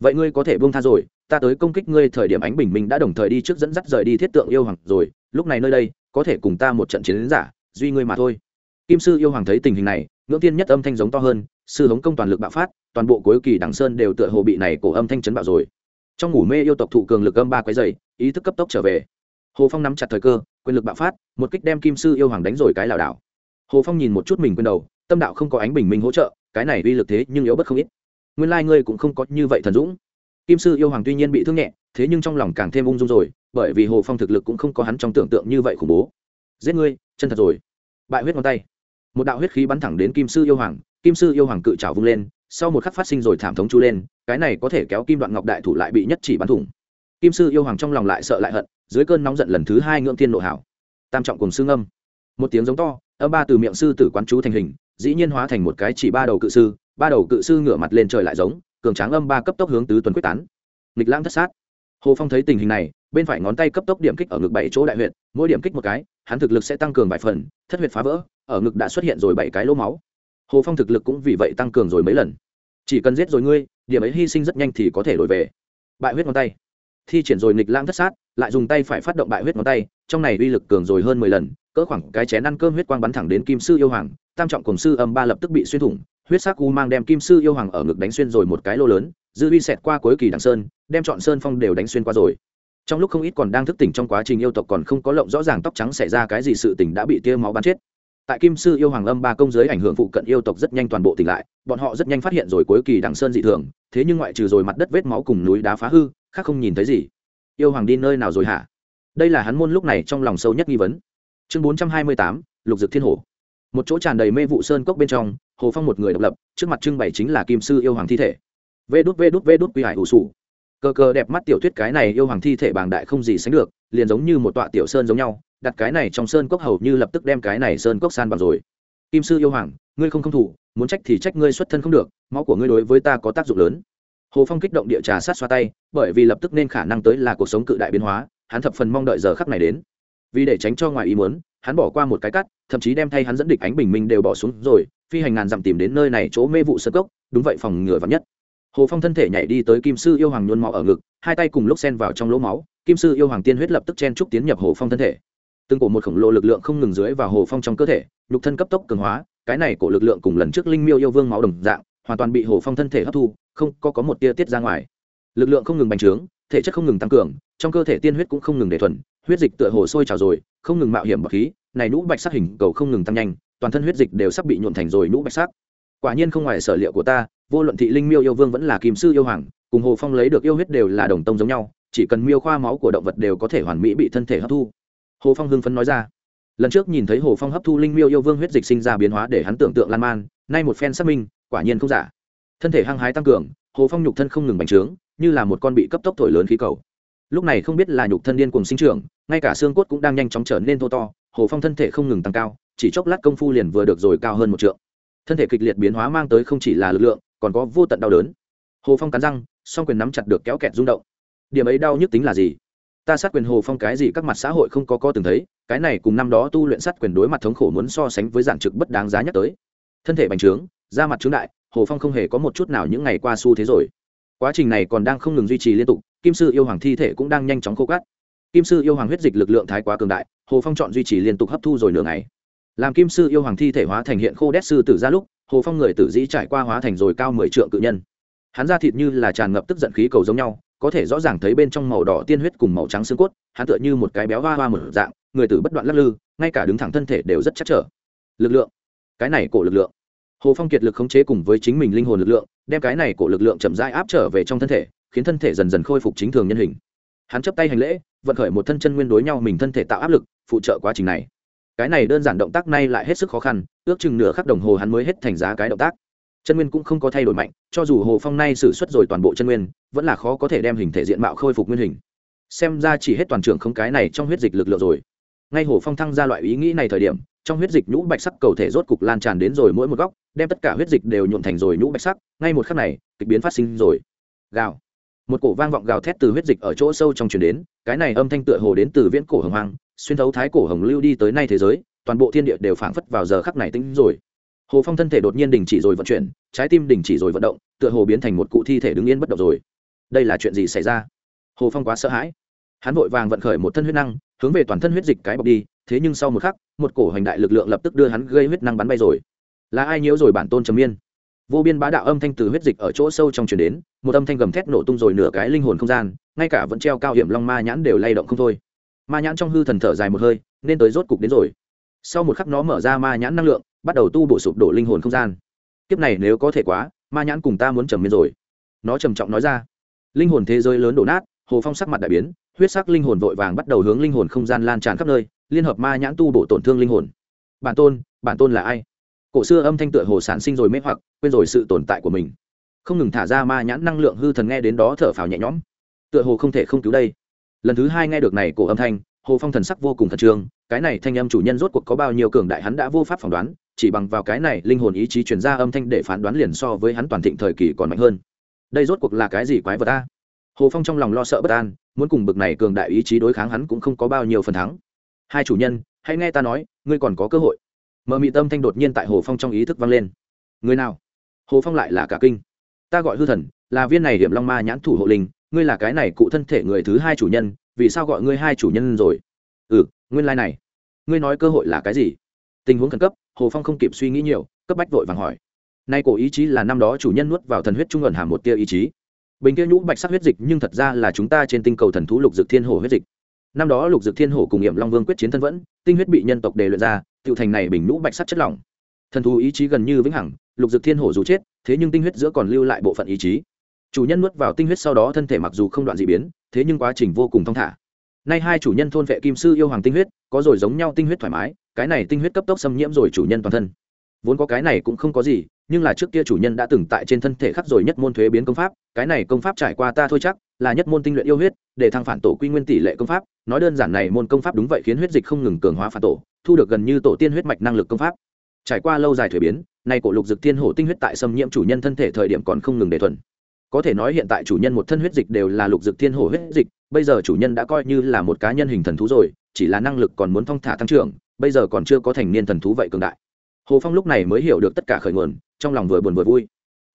Speaker 1: Vậy ngươi có thể buông tha rồi, ta tới công kích ngươi thời điểm ánh bình minh đã đồng thời đi trước dẫn dắt rời đi thiết tượng yêu hoàng rồi, lúc này nơi đây, có thể cùng ta một trận chiến giả, duy ngươi mà thôi. Kim sư yêu hoàng thấy tình hình này, ngưỡng tiên nhất âm thanh giống to hơn, sư hống công toàn lực bạo phát, toàn bộ cuối kỳ đằng sơn đều tựa hồ bị này cổ âm thanh chấn bạo rồi. Trong ngủ mê yêu tộc thụ cường lực âm ba quái dày, ý thức cấp tốc trở về hồ phong nắm chặt thời cơ, quyền lực bạo phát, một kích đem kim sư yêu hoàng đánh rồi cái lảo đảo. Hồ phong nhìn một chút mình quên đầu, tâm đạo không có ánh bình minh hỗ trợ, cái này uy lực thế nhưng yếu bất không ít. Nguyên lai、like、ngươi cũng không có như vậy thần dũng. Kim sư yêu hoàng tuy nhiên bị thương nhẹ, thế nhưng trong lòng càng thêm ung dung rồi, bởi vì hồ phong thực lực cũng không có hắn trong tưởng tượng như vậy khủng bố. Giết ngươi, chân thật rồi. Bại huyết ngón tay. Một đạo huyết khí bắn thẳng đến kim sư yêu hoàng, kim sư yêu hoàng cự trào vung lên, sau một khắc phát sinh rồi thảm thống chú lên, cái này có thể kéo kim đoạn ngọc đại thủ lại bị nhất chỉ bắn thủng. Kim sư yêu hoàng trong lòng lại sợ lại hận dưới cơn nóng giận lần thứ hai ngưỡng thiên nộ hảo. Tam trọng cùng xương âm một tiếng giống to, âm ba từ miệng sư tử quán chú thành hình, dĩ nhiên hóa thành một cái chỉ ba đầu cự sư, ba đầu cự sư ngửa mặt lên trời lại giống, cường tráng âm ba cấp tốc hướng tứ tuần quyết tán. Nghịch lãng thất sát. Hồ phong thấy tình hình này, bên phải ngón tay cấp tốc điểm kích ở ngực bảy chỗ đại huyện mỗi điểm kích một cái, hắn thực lực sẽ tăng cường vài phần, thất huyệt phá vỡ, ở ngực đã xuất hiện rồi bảy cái lỗ máu. Hồ phong thực lực cũng vì vậy tăng cường rồi mấy lần. Chỉ cần giết rồi ngươi, điểm ấy hy sinh rất nhanh thì có thể đổi về. Bại huyết ngón tay. Thi triển rồi nghịch lãng thất sát lại dùng tay phải phát động bại huyết ngón tay, trong này uy lực cường rồi hơn mười lần, cỡ khoảng cái chén ăn cơm huyết quang bắn thẳng đến kim sư yêu hoàng, tam trọng cổng sư âm ba lập tức bị xuyên thủng, huyết sắc u mang đem kim sư yêu hoàng ở ngực đánh xuyên rồi một cái lô lớn, dư uy xẹt qua cuối kỳ đằng sơn, đem chọn sơn phong đều đánh xuyên qua rồi. Trong lúc không ít còn đang thức tỉnh trong quá trình yêu tộc còn không có lộng rõ ràng tóc trắng xảy ra cái gì sự tỉnh đã bị tia máu bắn chết. Tại kim sư yêu hoàng âm ba công giới ảnh hưởng phụ cận yêu tộc rất nhanh toàn bộ tỉnh lại, bọn họ rất nhanh phát hiện rồi cuối kỳ đằng sơn dị thường, thế nhưng ngoại trừ rồi mặt đất vết máu cùng núi đá phá hư, khác không nhìn thấy gì yêu hoàng đi nơi nào rồi hả? Đây là hắn môn lúc này trong lòng sâu nhất nghi vấn. Chương bốn trăm hai mươi tám, lục dực thiên hổ. Một chỗ tràn đầy mê vụ sơn cốc bên trong, hồ phong một người độc lập, trước mặt trưng bày chính là kim sư yêu hoàng thi thể. Vê đút vê đút vê đút quy hải ủ sủ. Cờ cờ đẹp mắt tiểu thuyết cái này yêu hoàng thi thể bàng đại không gì sánh được, liền giống như một tọa tiểu sơn giống nhau, đặt cái này trong sơn cốc hầu như lập tức đem cái này sơn cốc san bằng rồi. Kim sư yêu hoàng, ngươi không không thủ, muốn trách thì trách ngươi xuất thân không được, máu của ngươi đối với ta có tác dụng lớn hồ phong kích động địa trà sát xoa tay, bởi vì lập tức nên khả năng tới là cuộc sống cự đại biến hóa, hắn thập phần mong đợi giờ khắc này đến. Vì để tránh cho ngoài ý muốn, hắn bỏ qua một cái cắt, thậm chí đem thay hắn dẫn địch ánh bình minh đều bỏ xuống rồi, phi hành ngàn dặm tìm đến nơi này chỗ mê vụ sơ cốc, đúng vậy phòng ngừa vắng nhất. Hồ phong thân thể nhảy đi tới kim sư yêu hoàng nhuôn máu ở ngực, hai tay cùng lúc xen vào trong lỗ máu, kim sư yêu hoàng tiên huyết lập tức chen trúc tiến nhập hồ phong thân thể. Từng cổ một khổng lồ lực lượng không ngừng dưới vào hồ phong trong cơ thể, nhục thân cấp tốc cường hóa, cái này cổ lực lượng cùng lần trước linh miêu yêu vương máu đồng dạng hoàn toàn bị hồ phong thân thể hấp thu không có, có một tia tiết ra ngoài. Lực lượng không ngừng bành trướng thể chất không ngừng tăng cường trong cơ thể tiên huyết cũng không ngừng để thuần huyết dịch tựa hồ sôi trào rồi không ngừng mạo hiểm bậc khí này nũ bạch sắc hình cầu không ngừng tăng nhanh toàn thân huyết dịch đều sắp bị nhuộn thành rồi nũ bạch sắc. Quả nhiên không ngoài sở liệu của ta vô luận thị linh miêu yêu vương vẫn là kim sư yêu hoàng cùng hồ phong lấy được yêu huyết đều là đồng tông giống nhau chỉ cần miêu khoa máu của động vật đều có thể hoàn mỹ bị thân thể hấp thu. Hồ phong hưng phấn nói ra. Lần trước nhìn thấy hồ phong hấp thu linh miêu yêu vương huyết dịch sinh ra biến hóa để hắn tưởng tượng lan man nay một phen xác minh quả nhiên không giả. Thân thể hăng hái tăng cường, hồ phong nhục thân không ngừng bành trướng, như là một con bị cấp tốc thổi lớn khí cầu. Lúc này không biết là nhục thân điên cùng sinh trưởng, ngay cả xương cốt cũng đang nhanh chóng trở nên thô to, hồ phong thân thể không ngừng tăng cao, chỉ chốc lát công phu liền vừa được rồi cao hơn một trượng. Thân thể kịch liệt biến hóa mang tới không chỉ là lực lượng, còn có vô tận đau đớn. Hồ phong cắn răng, song quyền nắm chặt được kéo kẹt rung động. Điểm ấy đau nhức tính là gì? Ta sát quyền hồ phong cái gì các mặt xã hội không có co từng thấy, cái này cùng năm đó tu luyện sát quyền đối mặt thống khổ muốn so sánh với giản trực bất đáng giá nhắc tới. Thân thể bành trướng da mặt trướng đại, hồ phong không hề có một chút nào những ngày qua xu thế rồi. Quá trình này còn đang không ngừng duy trì liên tục, kim sư yêu hoàng thi thể cũng đang nhanh chóng khô cát. Kim sư yêu hoàng huyết dịch lực lượng thái quá cường đại, hồ phong chọn duy trì liên tục hấp thu rồi nửa ngày. Làm kim sư yêu hoàng thi thể hóa thành hiện khô đét sư tử ra lúc, hồ phong người tử dĩ trải qua hóa thành rồi cao mười trượng cự nhân. Hắn ra thịt như là tràn ngập tức giận khí cầu giống nhau, có thể rõ ràng thấy bên trong màu đỏ tiên huyết cùng màu trắng xương cốt, hắn tựa như một cái béo hoa hoa mở dạng, người tử bất đoạn lắc lư, ngay cả đứng thẳng thân thể đều rất chắc trở. Lực lượng. Cái này cổ lực lượng hồ phong kiệt lực khống chế cùng với chính mình linh hồn lực lượng, đem cái này của lực lượng chậm rãi áp trở về trong thân thể, khiến thân thể dần dần khôi phục chính thường nhân hình. Hắn chấp tay hành lễ, vận khởi một thân chân nguyên đối nhau mình thân thể tạo áp lực, phụ trợ quá trình này. Cái này đơn giản động tác này lại hết sức khó khăn, ước chừng nửa khắc đồng hồ hắn mới hết thành giá cái động tác. Chân nguyên cũng không có thay đổi mạnh, cho dù hồ phong nay xử suất rồi toàn bộ chân nguyên, vẫn là khó có thể đem hình thể diện mạo khôi phục nguyên hình. Xem ra chỉ hết toàn trường không cái này trong huyết dịch lực lượng rồi ngay hồ phong thăng ra loại ý nghĩ này thời điểm, trong huyết dịch nhũ bạch sắc cầu thể rốt cục lan tràn đến rồi mỗi một góc, đem tất cả huyết dịch đều nhuộn thành rồi nhũ bạch sắc, ngay một khắc này, kịch biến phát sinh rồi. Gào. Một cổ vang vọng gào thét từ huyết dịch ở chỗ sâu trong truyền đến, cái này âm thanh tựa hồ đến từ viễn cổ hồng hoang, xuyên thấu thái cổ hồng lưu đi tới nay thế giới, toàn bộ thiên địa đều phảng phất vào giờ khắc này tính rồi. Hồ phong thân thể đột nhiên đình chỉ rồi vận chuyển, trái tim đình chỉ rồi vận động, tựa hồ biến thành một cụ thi thể đứng yên bất động rồi. Đây là chuyện gì xảy ra? Hồ phong quá sợ hãi hắn vội vàng vận khởi một thân huyết năng, hướng về toàn thân huyết dịch cái bọc đi, thế nhưng sau một khắc, một cổ hành đại lực lượng lập tức đưa hắn gây huyết năng bắn bay rồi. Là ai nhiễu rồi bản tôn trầm miên? Vô biên bá đạo âm thanh từ huyết dịch ở chỗ sâu trong chuyển đến, một âm thanh gầm thét nổ tung rồi nửa cái linh hồn không gian, ngay cả vẫn treo cao hiểm long ma nhãn đều lay động không thôi. Ma nhãn trong hư thần thở dài một hơi, nên tới rốt cục đến rồi. Sau một khắc nó mở ra ma nhãn năng lượng, bắt đầu tu bổ sụp đổ linh hồn không gian. Kiếp này nếu có thể quá, ma nhãn cùng ta muốn trầm miên rồi. Nó trầm trọng nói ra. Linh hồn thế giới lớn đổ nát, hồ phong sắc mặt đại biến huyết sắc linh hồn vội vàng bắt đầu hướng linh hồn không gian lan tràn khắp nơi, liên hợp ma nhãn tu bổ tổn thương linh hồn. Bản tôn bản tôn là ai? Cổ xưa âm thanh tựa hồ sản sinh rồi mê hoặc, quên rồi sự tồn tại của mình. Không ngừng thả ra ma nhãn năng lượng hư thần nghe đến đó thở phào nhẹ nhõm. Tựa hồ không thể không cứu đây. Lần thứ hai nghe được này cổ âm thanh, hồ phong thần sắc vô cùng khẩn trương, cái này thanh âm chủ nhân rốt cuộc có bao nhiêu cường đại hắn đã vô pháp phỏng đoán, chỉ bằng vào cái này linh hồn ý chí chuyển ra âm thanh để phán đoán liền so với hắn toàn thịnh thời kỳ còn mạnh hơn. Đây rốt cuộc là cái gì quái vật ta hồ phong trong lòng lo sợ bất an, muốn cùng bực này cường đại ý chí đối kháng hắn cũng không có bao nhiêu phần thắng. Hai chủ nhân, hãy nghe ta nói, ngươi còn có cơ hội. Mơ mị tâm thanh đột nhiên tại hồ phong trong ý thức vang lên. Người nào? Hồ phong lại là cả kinh. Ta gọi hư thần, là viên này điểm long ma nhãn thủ hộ linh, ngươi là cái này cụ thân thể người thứ hai chủ nhân, vì sao gọi ngươi hai chủ nhân rồi? Ừ nguyên lai、like、này. Ngươi nói cơ hội là cái gì? Tình huống khẩn cấp, hồ phong không kịp suy nghĩ nhiều, cấp bách vội vàng hỏi. Nay cổ ý chí là năm đó chủ nhân nuốt vào thần huyết trung ẩn hàm một tia ý chí bình kia nhũ bạch sắc huyết dịch nhưng thật ra là chúng ta trên tinh cầu thần thú lục dực thiên hồ huyết dịch. Năm đó lục dực thiên hồ cùng nghiệm long vương quyết chiến thân vẫn, tinh huyết bị nhân tộc đề luyện ra tự thành này bình nhũ bạch sắc chất lỏng. Thần thú ý chí gần như vĩnh hằng, lục dực thiên hồ dù chết, thế nhưng tinh huyết giữa còn lưu lại bộ phận ý chí. Chủ nhân nuốt vào tinh huyết sau đó thân thể mặc dù không đoạn d ị biến, thế nhưng quá trình vô cùng thong thả. Nay hai chủ nhân thôn vệ kim sư yêu hoàng tinh huyết, có rồi giống nhau tinh huyết thoải mái, cái này tinh huyết cấp tốc xâm nhiễm rồi chủ nhân toàn thân vốn có cái này cũng không có gì, nhưng là trước kia chủ nhân đã từng tại trên thân thể khắc rồi nhất môn thuế biến công pháp, cái này công pháp trải qua ta thôi chắc, là nhất môn tinh luyện yêu huyết, để thăng phản tổ quy nguyên tỷ lệ công pháp, nói đơn giản này môn công pháp đúng vậy khiến huyết dịch không ngừng cường hóa phản tổ, thu được gần như tổ tiên huyết mạch năng lực công pháp. Trải qua lâu dài thuế biến, nay cổ lục dực tiên hổ tinh huyết tại xâm nhiễm chủ nhân thân thể thời điểm còn không ngừng để thuần. Có thể nói hiện tại chủ nhân một thân huyết dịch đều là lục dực thiên hổ huyết dịch, bây giờ chủ nhân đã coi như là một cá nhân hình thần thú rồi, chỉ là năng lực còn muốn thong thả tăng trưởng, bây giờ còn chưa có thành niên thần thú vậy cường đại hồ phong lúc này mới hiểu được tất cả khởi nguồn, trong lòng vừa buồn vừa vui.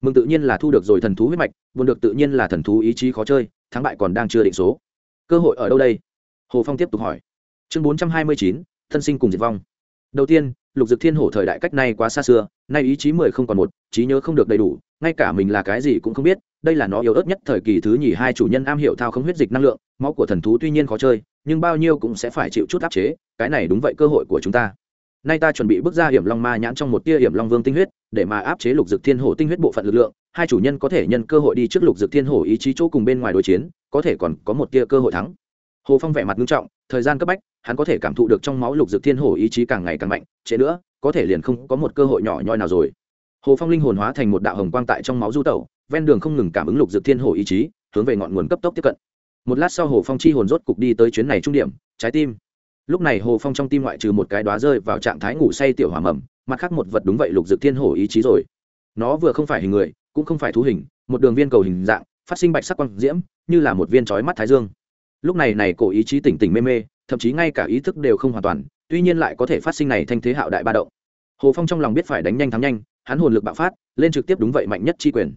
Speaker 1: Mừng tự nhiên là thu được rồi thần thú huyết mạch, buồn được tự nhiên là thần thú ý chí khó chơi, thắng bại còn đang chưa định số. Cơ hội ở đâu đây? Hồ phong tiếp tục hỏi. Chương bốn trăm hai mươi chín, thân sinh cùng diệt vong. Đầu tiên, lục dực thiên hổ thời đại cách nay quá xa xưa, nay ý chí mười không còn một, trí nhớ không được đầy đủ, ngay cả mình là cái gì cũng không biết, đây là nó yếu ớt nhất thời kỳ thứ nhì hai chủ nhân am hiểu thao không huyết dịch năng lượng, máu của thần thú tuy nhiên khó chơi, nhưng bao nhiêu cũng sẽ phải chịu chút áp chế, cái này đúng vậy cơ hội của chúng ta nay ta chuẩn bị bước ra hiểm long ma nhãn trong một tia hiểm long vương tinh huyết, để mà áp chế lục dực thiên hổ tinh huyết bộ phận lực lượng. Hai chủ nhân có thể nhân cơ hội đi trước lục dực thiên hổ ý chí chỗ cùng bên ngoài đối chiến, có thể còn có một tia cơ hội thắng. Hồ phong vẻ mặt nghiêm trọng, thời gian cấp bách, hắn có thể cảm thụ được trong máu lục dực thiên hổ ý chí càng ngày càng mạnh, trễ nữa, có thể liền không có một cơ hội nhỏ nhoi nào rồi. Hồ phong linh hồn hóa thành một đạo hồng quang tại trong máu du tẩu, ven đường không ngừng cảm ứng lục dực thiên hổ ý chí, hướng về ngọn nguồn cấp tốc tiếp cận. Một lát sau hồ phong chi hồn rốt cục đi tới chuyến này trung điểm, trái tim lúc này hồ phong trong tim ngoại trừ một cái đoá rơi vào trạng thái ngủ say tiểu hỏa mầm, mặt khác một vật đúng vậy lục dự thiên hổ ý chí rồi. Nó vừa không phải hình người, cũng không phải thú hình, một đường viên cầu hình dạng, phát sinh bạch sắc quang diễm, như là một viên trói mắt thái dương. Lúc này này cổ ý chí tỉnh tỉnh mê mê, thậm chí ngay cả ý thức đều không hoàn toàn, tuy nhiên lại có thể phát sinh này thanh thế hạo đại ba động. Hồ phong trong lòng biết phải đánh nhanh thắng nhanh, hắn hồn lực bạo phát, lên trực tiếp đúng vậy mạnh nhất chi quyền.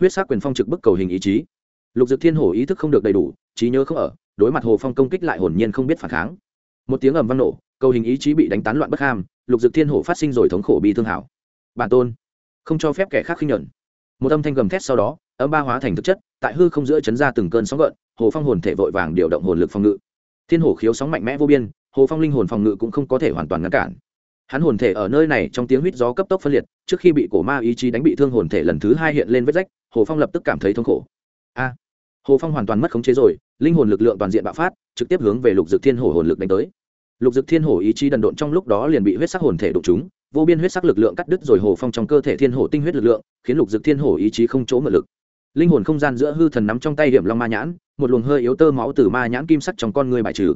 Speaker 1: Huyết sắc quyền phong trực bức cầu hình ý chí. Lục dực thiên hổ ý thức không được đầy đủ, trí nhớ không ở, đối mặt hồ phong công kích lại hồn nhiên không biết phản kháng một tiếng ầm vang nổ, cầu hình ý chí bị đánh tán loạn bất ham, lục dực thiên hổ phát sinh rồi thống khổ bị thương hảo. Bản tôn, không cho phép kẻ khác khinh nhẫn một âm thanh gầm thét sau đó, âm ba hóa thành thực chất, tại hư không giữa chấn ra từng cơn sóng gợn, hồ phong hồn thể vội vàng điều động hồn lực phòng ngự. Thiên hổ khiếu sóng mạnh mẽ vô biên, hồ phong linh hồn phòng ngự cũng không có thể hoàn toàn ngăn cản. Hắn hồn thể ở nơi này trong tiếng huýt gió cấp tốc phân liệt, trước khi bị cổ ma ý chí đánh bị thương hồn thể lần thứ hai hiện lên vết rách, hồ phong lập tức cảm thấy thống khổ hồ phong hoàn toàn mất khống chế rồi, linh hồn lực lượng toàn diện bạo phát, trực tiếp hướng về lục dực thiên hổ hồn lực đánh tới. Lục dực thiên hổ ý chí đần độn trong lúc đó liền bị huyết sắc hồn thể đụng chúng vô biên huyết sắc lực lượng cắt đứt rồi hồ phong trong cơ thể thiên hổ tinh huyết lực lượng, khiến lục dực thiên hổ ý chí không chỗ mở lực. Linh hồn không gian giữa hư thần nắm trong tay hiểm long ma nhãn, một luồng hơi yếu tơ máu từ ma nhãn kim sắc trong con người bài trừ.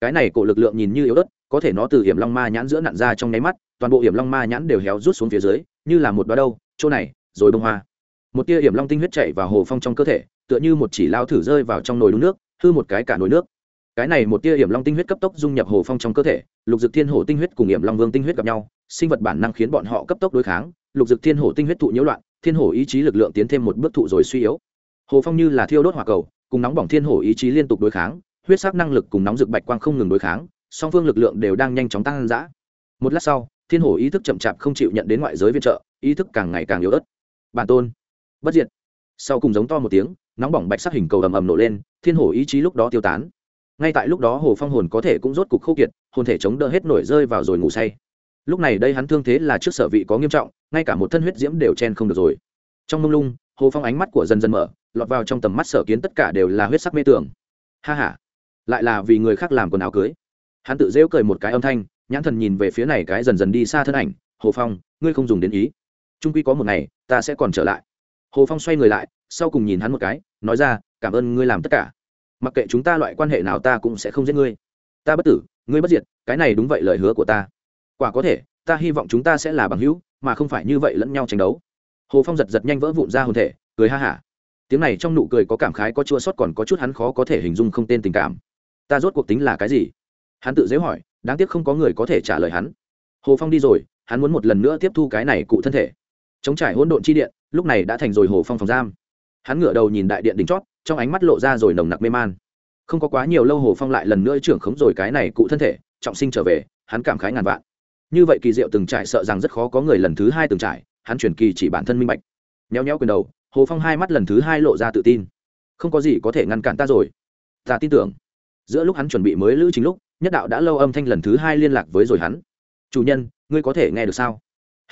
Speaker 1: Cái này cổ lực lượng nhìn như yếu ớt, có thể nó từ hiểm long ma nhãn giữa nặn ra trong nháy mắt, toàn bộ hiểm long ma nhãn đều héo rút xuống phía dưới, như là một đoá đâu, chỗ này, rồi bông hoa. Một tia hiểm long tinh huyết chảy vào hồ phong trong cơ thể tựa như một chỉ lao thử rơi vào trong nồi đun nước, hư một cái cả nồi nước. Cái này một tia hiểm long tinh huyết cấp tốc dung nhập hồ phong trong cơ thể, lục dực thiên hổ tinh huyết cùng hiểm long vương tinh huyết gặp nhau, sinh vật bản năng khiến bọn họ cấp tốc đối kháng, lục dực thiên hổ tinh huyết thụ nhiễu loạn, thiên hổ ý chí lực lượng tiến thêm một bước thụ rồi suy yếu. Hồ phong như là thiêu đốt hỏa cầu, cùng nóng bỏng thiên hổ ý chí liên tục đối kháng, huyết sắc năng lực cùng nóng rực bạch quang không ngừng đối kháng, song phương lực lượng đều đang nhanh chóng tăng dã. Một lát sau, thiên hổ ý thức chậm chạp không chịu nhận đến ngoại giới viện trợ, ý thức càng ngày càng yếu ớt. Bản tôn, bất diệt. Sau cùng giống to một tiếng nóng bỏng bạch sắc hình cầu ầm ầm nổ lên thiên hổ ý chí lúc đó tiêu tán. Ngay tại lúc đó hồ phong hồn có thể cũng rốt cục khô kiệt hồn thể chống đỡ hết nổi rơi vào rồi ngủ say. Lúc này đây hắn thương thế là trước sở vị có nghiêm trọng ngay cả một thân huyết diễm đều chen không được rồi. Trong mông lung hồ phong ánh mắt của dần dần mở lọt vào trong tầm mắt sở kiến tất cả đều là huyết sắc mê tường. Ha ha, lại là vì người khác làm quần áo cưới. Hắn tự rêu cười một cái âm thanh nhãn thần nhìn về phía này cái dần dần đi xa thân ảnh. Hồ phong ngươi không dùng đến ý. Trung quy có một ngày ta sẽ còn trở lại hồ phong xoay người lại, sau cùng nhìn hắn một cái, nói ra, cảm ơn ngươi làm tất cả. Mặc kệ chúng ta loại quan hệ nào ta cũng sẽ không giết ngươi. Ta bất tử, ngươi bất diệt, cái này đúng vậy lời hứa của ta. Quả có thể, ta hy vọng chúng ta sẽ là bằng hữu, mà không phải như vậy lẫn nhau tranh đấu. Hồ phong giật giật nhanh vỡ vụn ra hồn thể, cười ha hả. Tiếng này trong nụ cười có cảm khái, có chua sót còn có chút hắn khó có thể hình dung không tên tình cảm. Ta rốt cuộc tính là cái gì? Hắn tự dễ hỏi, đáng tiếc không có người có thể trả lời hắn. Hồ phong đi rồi, hắn muốn một lần nữa tiếp thu cái này cụ thân thể. Chống trải hỗn độn chi điện lúc này đã thành rồi hồ phong phòng giam. Hắn ngửa đầu nhìn đại điện đỉnh chót, trong ánh mắt lộ ra rồi nồng nặc mê man. Không có quá nhiều lâu hồ phong lại lần nữa trưởng khống rồi cái này cụ thân thể, trọng sinh trở về, hắn cảm khái ngàn vạn. Như vậy kỳ diệu từng trải sợ rằng rất khó có người lần thứ hai từng trải, hắn chuyển kỳ chỉ bản thân minh bạch. Nheo nheo quyền đầu, hồ phong hai mắt lần thứ hai lộ ra tự tin. Không có gì có thể ngăn cản ta rồi. Ta tin tưởng. Giữa lúc hắn chuẩn bị mới lữ chính lúc, nhất đạo đã lâu âm thanh lần thứ hai liên lạc với rồi hắn. Chủ nhân, ngươi có thể nghe được sao?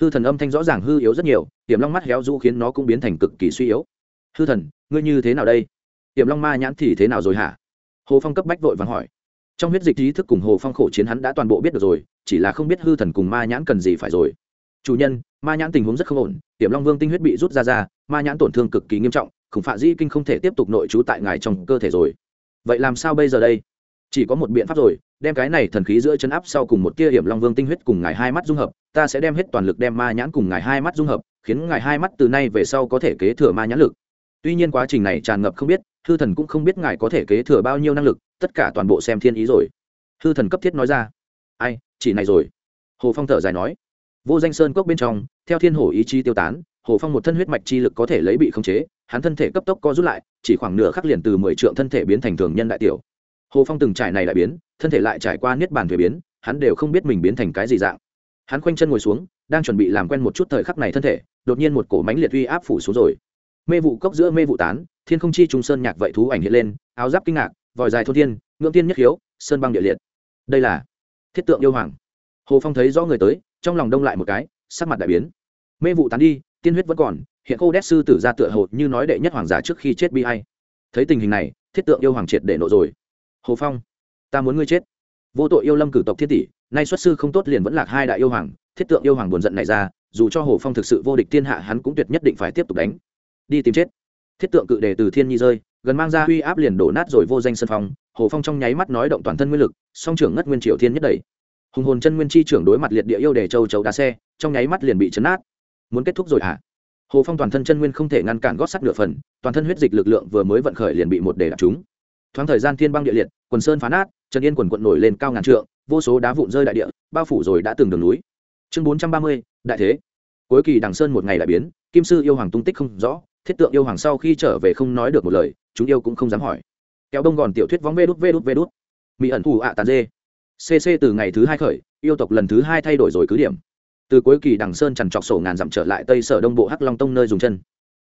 Speaker 1: Hư thần âm thanh rõ ràng hư yếu rất nhiều, tiềm long mắt héo rũ khiến nó cũng biến thành cực kỳ suy yếu. Hư thần, ngươi như thế nào đây? Tiềm long ma nhãn thì thế nào rồi hả? Hồ phong cấp bách vội vàng hỏi. Trong huyết dịch ý thức cùng hồ phong khổ chiến hắn đã toàn bộ biết được rồi, chỉ là không biết hư thần cùng ma nhãn cần gì phải rồi. Chủ nhân, ma nhãn tình huống rất không ổn, tiềm long vương tinh huyết bị rút ra ra, ma nhãn tổn thương cực kỳ nghiêm trọng, khủng phạ dĩ kinh không thể tiếp tục nội trú tại ngài trong cơ thể rồi. Vậy làm sao bây giờ đây? Chỉ có một biện pháp rồi đem cái này thần khí giữa chân áp sau cùng một tia hiểm long vương tinh huyết cùng ngài hai mắt dung hợp, ta sẽ đem hết toàn lực đem ma nhãn cùng ngài hai mắt dung hợp, khiến ngài hai mắt từ nay về sau có thể kế thừa ma nhãn lực. Tuy nhiên quá trình này tràn ngập không biết, hư thần cũng không biết ngài có thể kế thừa bao nhiêu năng lực, tất cả toàn bộ xem thiên ý rồi. Hư thần cấp thiết nói ra. Ai, chỉ này rồi. Hồ phong thở dài nói. Vô danh sơn cốc bên trong, theo thiên hổ ý chí tiêu tán, hồ phong một thân huyết mạch chi lực có thể lấy bị khống chế, hắn thân thể cấp tốc co rút lại, chỉ khoảng nửa khắc liền từ mười triệu thân thể biến thành thường nhân đại tiểu. Hồ phong từng trải này đại biến thân thể lại trải qua niết bàn thuế biến, hắn đều không biết mình biến thành cái gì dạng. Hắn khoanh chân ngồi xuống, đang chuẩn bị làm quen một chút thời khắc này thân thể, đột nhiên một cổ mánh liệt uy áp phủ xuống rồi. Mê vụ cốc giữa mê vụ tán, thiên không chi trung sơn nhạc vậy thú ảnh hiện lên, áo giáp kinh ngạc, vòi dài thôn thiên, ngưỡng tiên nhất khiếu, sơn băng địa liệt. Đây là thiết tượng yêu hoàng. Hồ phong thấy rõ người tới, trong lòng đông lại một cái, sắc mặt đại biến. Mê vụ tán đi, tiên huyết vẫn còn, hiện cô đét sư tử ra tựa hồ như nói đệ nhất hoàng giả trước khi chết bi hay thấy tình hình này, thiết tượng yêu hoàng triệt để nộ rồi. Hồ phong ta muốn ngươi chết. Vô tội yêu lâm cử tộc thiết tỷ, nay xuất sư không tốt liền vẫn lạc hai đại yêu hoàng, thiết tượng yêu hoàng buồn giận này ra, dù cho hồ phong thực sự vô địch thiên hạ hắn cũng tuyệt nhất định phải tiếp tục đánh. Đi tìm chết. Thiết tượng cự đề từ thiên nhi rơi, gần mang ra uy áp liền đổ nát rồi vô danh sân phong, hồ phong trong nháy mắt nói động toàn thân nguyên lực, song trưởng ngất nguyên triều thiên nhất đẩy. Hùng hồn chân nguyên chi trưởng đối mặt liệt địa yêu để châu chấu đá xe, trong nháy mắt liền bị chấn nát. Muốn kết thúc rồi hả? À? hồ phong toàn thân chân nguyên không thể ngăn cản gót sắt nửa phần, toàn thân huyết dịch lực lượng vừa mới vận khởi liền bị một đề đạp chúng thoáng thời gian thiên băng địa liệt, quần sơn phá nát, trần yên quần quận nổi lên cao ngàn trượng, vô số đá vụn rơi đại địa, bao phủ rồi đã từng đường núi. Chương bốn trăm ba mươi, đại thế. Cuối kỳ đằng sơn một ngày đại biến, kim sư yêu hoàng tung tích không rõ, thiết tượng yêu hoàng sau khi trở về không nói được một lời, chúng yêu cũng không dám hỏi. Kéo đông gòn tiểu thuyết vóng vê đút vê đút vê đút. Mỹ ẩn thù ạ tàn dê. Cc từ ngày thứ hai khởi, yêu tộc lần thứ hai thay đổi rồi cứ điểm. Từ cuối kỳ đằng sơn trằn trọc sổ ngàn dặm trở lại tây sở đông bộ hắc long tông nơi dùng chân.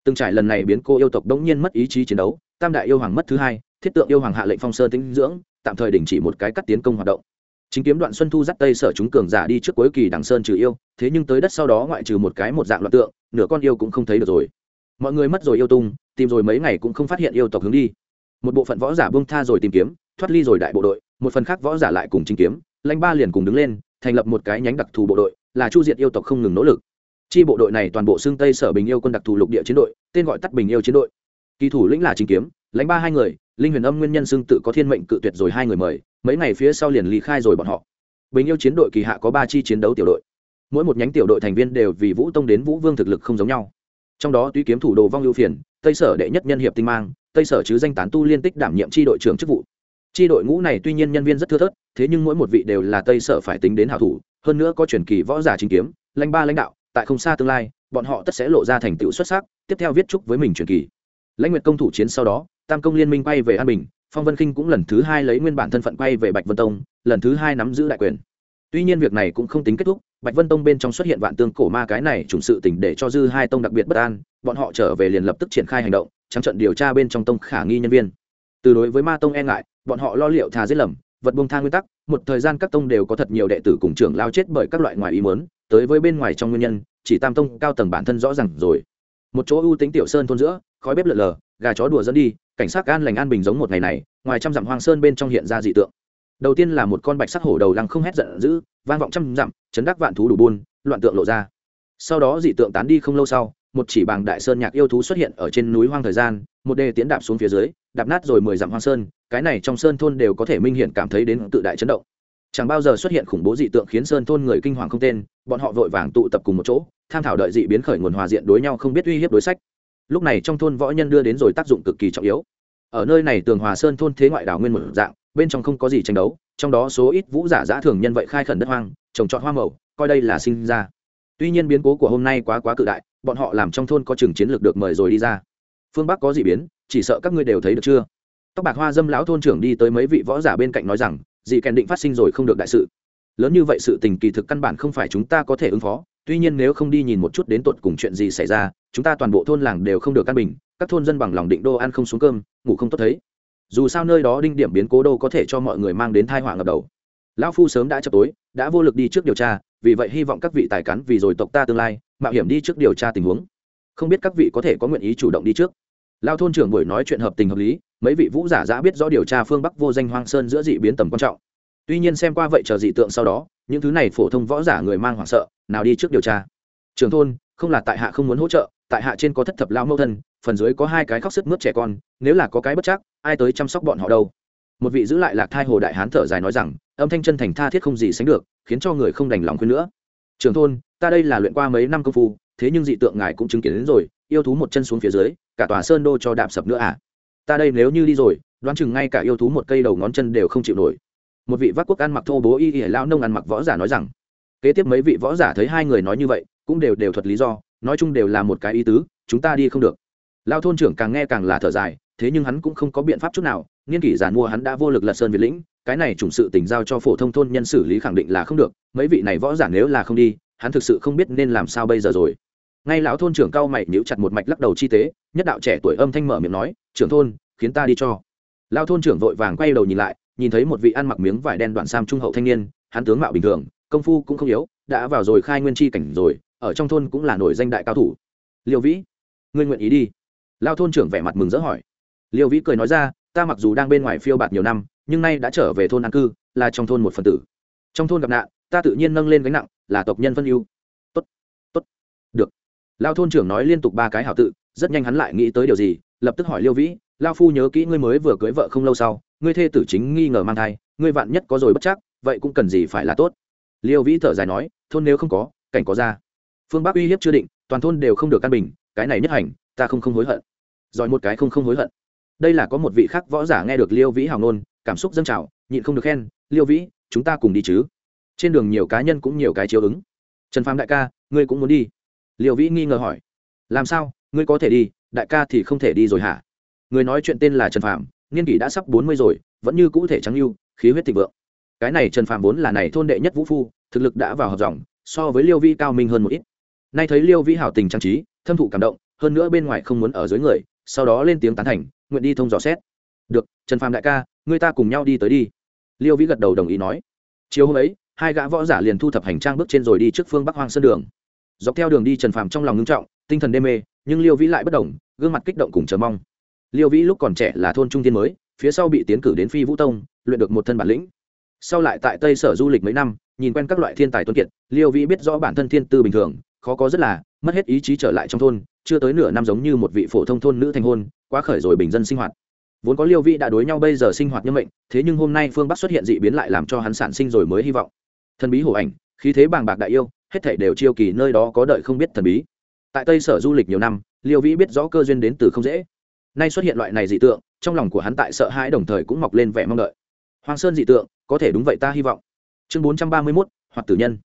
Speaker 1: Từng trải lần này biến cô yêu tộc đống nhiên mất ý chí chiến đấu, tam đại yêu hoàng mất thứ hai thiết tượng yêu hoàng hạ lệnh phong sơn tĩnh dưỡng, tạm thời đình chỉ một cái cắt tiến công hoạt động. Chính kiếm đoạn xuân thu dắt tây sở chúng cường giả đi trước cuối kỳ đằng sơn trừ yêu, thế nhưng tới đất sau đó ngoại trừ một cái một dạng loạn tượng, nửa con yêu cũng không thấy được rồi. Mọi người mất rồi yêu tung, tìm rồi mấy ngày cũng không phát hiện yêu tộc hướng đi. Một bộ phận võ giả buông tha rồi tìm kiếm, thoát ly rồi đại bộ đội, một phần khác võ giả lại cùng chính kiếm, lãnh ba liền cùng đứng lên, thành lập một cái nhánh đặc thù bộ đội, là chu diệt yêu tộc không ngừng nỗ lực. Chi bộ đội này toàn bộ xương tây sở bình yêu quân đặc thù lục địa chiến đội, tên gọi tắt bình yêu chiến đội. Kỳ thủ lĩnh là chính kiếm, lãnh ba hai người linh huyền âm nguyên nhân xưng tự có thiên mệnh cự tuyệt rồi hai người mời, mấy ngày phía sau liền lý khai rồi bọn họ. Bình yêu chiến đội kỳ hạ có ba chi chiến đấu tiểu đội. Mỗi một nhánh tiểu đội thành viên đều vì vũ tông đến vũ vương thực lực không giống nhau. Trong đó tuy kiếm thủ đồ vong ưu phiền, tây sở đệ nhất nhân hiệp tinh mang, tây sở chứ danh tán tu liên tích đảm nhiệm tri đội trưởng chức vụ. Tri đội ngũ này tuy nhiên nhân viên rất thưa thớt, thế nhưng mỗi một vị đều là tây sở phải tính đến hảo thủ, hơn nữa có truyền kỳ võ giả chính kiếm, lãnh ba lãnh đạo, tại không xa tương lai, bọn họ tất sẽ lộ ra thành tựu xuất sắc, tiếp theo viết chúc với mình truyền kỳ. Lãnh nguyệt công thủ chiến sau đó tam công liên minh quay về an bình, phong vân khinh cũng lần thứ hai lấy nguyên bản thân phận quay về bạch vân tông, lần thứ hai nắm giữ đại quyền. Tuy nhiên việc này cũng không tính kết thúc, bạch vân tông bên trong xuất hiện vạn tương cổ ma cái này chủng sự tỉnh để cho dư hai tông đặc biệt bất an, bọn họ trở về liền lập tức triển khai hành động, trắng trận điều tra bên trong tông khả nghi nhân viên. Từ đối với ma tông e ngại, bọn họ lo liệu thà giết lầm, vật buông thang nguyên tắc, một thời gian các tông đều có thật nhiều đệ tử cùng trưởng lao chết bởi các loại ngoài ý muốn, tới với bên ngoài trong nguyên nhân, chỉ tam tông cao tầng bản thân rõ ràng rồi. Một chỗ ưu tính tiểu sơn thôn giữa, khói bếp lợn lờ gà chó đùa dẫn đi cảnh sát an lành an bình giống một ngày này, ngoài trăm dặm hoang sơn bên trong hiện ra dị tượng. Đầu tiên là một con bạch sắc hổ đầu lăng không hét giận dữ, vang vọng trăm dặm, chấn đắc vạn thú đủ buôn, loạn tượng lộ ra. Sau đó dị tượng tán đi không lâu sau, một chỉ bằng đại sơn nhạc yêu thú xuất hiện ở trên núi hoang thời gian, một đề tiến đạp xuống phía dưới, đạp nát rồi mười dặm hoang sơn, cái này trong sơn thôn đều có thể minh hiện cảm thấy đến tự đại chấn động. Chẳng bao giờ xuất hiện khủng bố dị tượng khiến sơn thôn người kinh hoàng không tên, bọn họ vội vàng tụ tập cùng một chỗ, tham thảo đợi dị biến khởi nguồn hòa diện đối nhau không biết uy hiếp đối sách lúc này trong thôn võ nhân đưa đến rồi tác dụng cực kỳ trọng yếu. Ở nơi này tường hòa sơn thôn thế ngoại đảo nguyên một dạng, bên trong không có gì tranh đấu, trong đó số ít vũ giả giã thường nhân vậy khai khẩn đất hoang, trồng trọt hoa màu, coi đây là sinh ra. Tuy nhiên biến cố của hôm nay quá quá cự đại, bọn họ làm trong thôn có chừng chiến lược được mời rồi đi ra. Phương bắc có gì biến, chỉ sợ các ngươi đều thấy được chưa? Tóc bạc hoa dâm lão thôn trưởng đi tới mấy vị võ giả bên cạnh nói rằng dị kèn định phát sinh rồi không được đại sự. Lớn như vậy sự tình kỳ thực căn bản không phải chúng ta có thể ứng phó tuy nhiên nếu không đi nhìn một chút đến tột cùng chuyện gì xảy ra, chúng ta toàn bộ thôn làng đều không được căn bình, các thôn dân bằng lòng định đô ăn không xuống cơm, ngủ không tốt thấy. Dù sao nơi đó đinh điểm biến cố đô có thể cho mọi người mang đến thai họa ngập đầu. Lão phu sớm đã chập tối, đã vô lực đi trước điều tra, vì vậy hy vọng các vị tài cán vì rồi tộc ta tương lai, mạo hiểm đi trước điều tra tình huống. Không biết các vị có thể có nguyện ý chủ động đi trước. Lao thôn trưởng buổi nói chuyện hợp tình hợp lý, mấy vị vũ giả giã biết rõ điều tra phương bắc vô danh hoang sơn giữa dị biến tầm quan trọng. Tuy nhiên xem qua vậy chờ dị tượng sau đó, những thứ này phổ thông võ giả người mang hoảng sợ nào đi trước điều tra. Trường thôn, không là tại hạ không muốn hỗ trợ, tại hạ trên có thất thập lao mẫu thân, phần dưới có hai cái khóc sức mướt trẻ con, nếu là có cái bất chắc, ai tới chăm sóc bọn họ đâu? Một vị giữ lại lạc thai hồ đại hán thở dài nói rằng, âm thanh chân thành tha thiết không gì sánh được, khiến cho người không đành lòng khuyên nữa. Trường thôn, ta đây là luyện qua mấy năm công phu, thế nhưng dị tượng ngài cũng chứng kiến đến rồi, yêu thú một chân xuống phía dưới, cả tòa sơn đô cho đạp sập nữa à? Ta đây nếu như đi rồi, đoán chừng ngay cả yêu thú một cây đầu ngón chân đều không chịu nổi. Một vị vác quốc ăn mặc thô bố y y lao nông ăn mặc võ giả nói rằng kế tiếp mấy vị võ giả thấy hai người nói như vậy, cũng đều đều thuật lý do, nói chung đều là một cái ý tứ, chúng ta đi không được. Lao thôn trưởng càng nghe càng là thở dài, thế nhưng hắn cũng không có biện pháp chút nào, nghiên kỷ giàn mua hắn đã vô lực lật sơn việt lĩnh, cái này chủng sự tình giao cho phổ thông thôn nhân xử lý khẳng định là không được, mấy vị này võ giả nếu là không đi, hắn thực sự không biết nên làm sao bây giờ rồi. Ngay lão thôn trưởng cao mày nhíu chặt một mạch lắc đầu chi tế, nhất đạo trẻ tuổi âm thanh mở miệng nói, trưởng thôn, khiến ta đi cho. Lao thôn trưởng vội vàng quay đầu nhìn lại, nhìn thấy một vị ăn mặc miếng vải đen đoạn sam trung hậu thanh niên, hắn tướng mạo bình thường công phu cũng không yếu, đã vào rồi khai nguyên chi cảnh rồi, ở trong thôn cũng là nổi danh đại cao thủ. Liêu vĩ, ngươi nguyện ý đi? Lao thôn trưởng vẻ mặt mừng rỡ hỏi. Liêu vĩ cười nói ra, ta mặc dù đang bên ngoài phiêu bạt nhiều năm, nhưng nay đã trở về thôn an cư, là trong thôn một phần tử. Trong thôn gặp nạn, ta tự nhiên nâng lên gánh nặng, là tộc nhân phân ưu. Tốt tốt, được. Lao thôn trưởng nói liên tục ba cái hảo tự, rất nhanh hắn lại nghĩ tới điều gì, lập tức hỏi liêu vĩ, lao phu nhớ kỹ ngươi mới vừa cưới vợ không lâu sau, ngươi thê tử chính nghi ngờ mang thai, ngươi vạn nhất có rồi bất chắc, vậy cũng cần gì phải là tốt liêu vĩ thở dài nói, thôn nếu không có, cảnh có ra. Phương bắc uy hiếp chưa định, toàn thôn đều không được căn bình, cái này nhất hành, ta không không hối hận. Giỏi một cái không không hối hận. Đây là có một vị khác võ giả nghe được liêu vĩ hào nôn cảm xúc dâng trào, nhịn không được khen, liêu vĩ, chúng ta cùng đi chứ. Trên đường nhiều cá nhân cũng nhiều cái chiếu ứng. Trần phàm đại ca, ngươi cũng muốn đi? Liêu vĩ nghi ngờ hỏi. Làm sao? Ngươi có thể đi, đại ca thì không thể đi rồi hả? Người nói chuyện tên là trần phàm, niên kỷ đã sắp bốn mươi rồi, vẫn như cũ thể trắng yêu khí huyết thịnh vượng cái này trần phàm vốn là này thôn đệ nhất vũ phu, thực lực đã vào hợp dòng, so với liêu vi cao minh hơn một ít. Nay thấy liêu vi hảo tình trang trí, thâm thụ cảm động, hơn nữa bên ngoài không muốn ở dưới người, sau đó lên tiếng tán thành, nguyện đi thông dò xét. Được, trần phàm đại ca, người ta cùng nhau đi tới đi. Liêu vĩ gật đầu đồng ý nói. Chiều hôm ấy, hai gã võ giả liền thu thập hành trang bước trên rồi đi trước phương bắc hoang sơn đường. Dọc theo đường đi trần phàm trong lòng ngưng trọng, tinh thần đê mê, nhưng liêu vĩ lại bất đồng gương mặt kích động cùng chờ mong. Liêu vĩ lúc còn trẻ là thôn trung tiên mới, phía sau bị tiến cử đến phi vũ tông, luyện được một thân bản lĩnh sau lại tại tây sở du lịch mấy năm, nhìn quen các loại thiên tài tuân kiệt, liêu vĩ biết rõ bản thân thiên tư bình thường, khó có rất là, mất hết ý chí trở lại trong thôn, chưa tới nửa năm giống như một vị phổ thông thôn nữ thành hôn, quá khởi rồi bình dân sinh hoạt. Vốn có liêu vĩ đã đối nhau bây giờ sinh hoạt như mệnh, thế nhưng hôm nay phương bắc xuất hiện dị biến lại làm cho hắn sản sinh rồi mới hy vọng. Thần bí hổ ảnh, khí thế bàng bạc đại yêu, hết thảy đều chiêu kỳ nơi đó có đợi không biết thần bí. Tại tây sở du lịch nhiều năm, liêu vĩ biết rõ cơ duyên đến từ không dễ. Nay xuất hiện loại này dị tượng, trong lòng của hắn tại sợ hãi đồng thời cũng mọc lên vẻ mong đợi hoàng sơn dị tượng, có thể đúng vậy ta hy vọng. Chương bốn trăm ba mươi mốt hoặc tử nhân.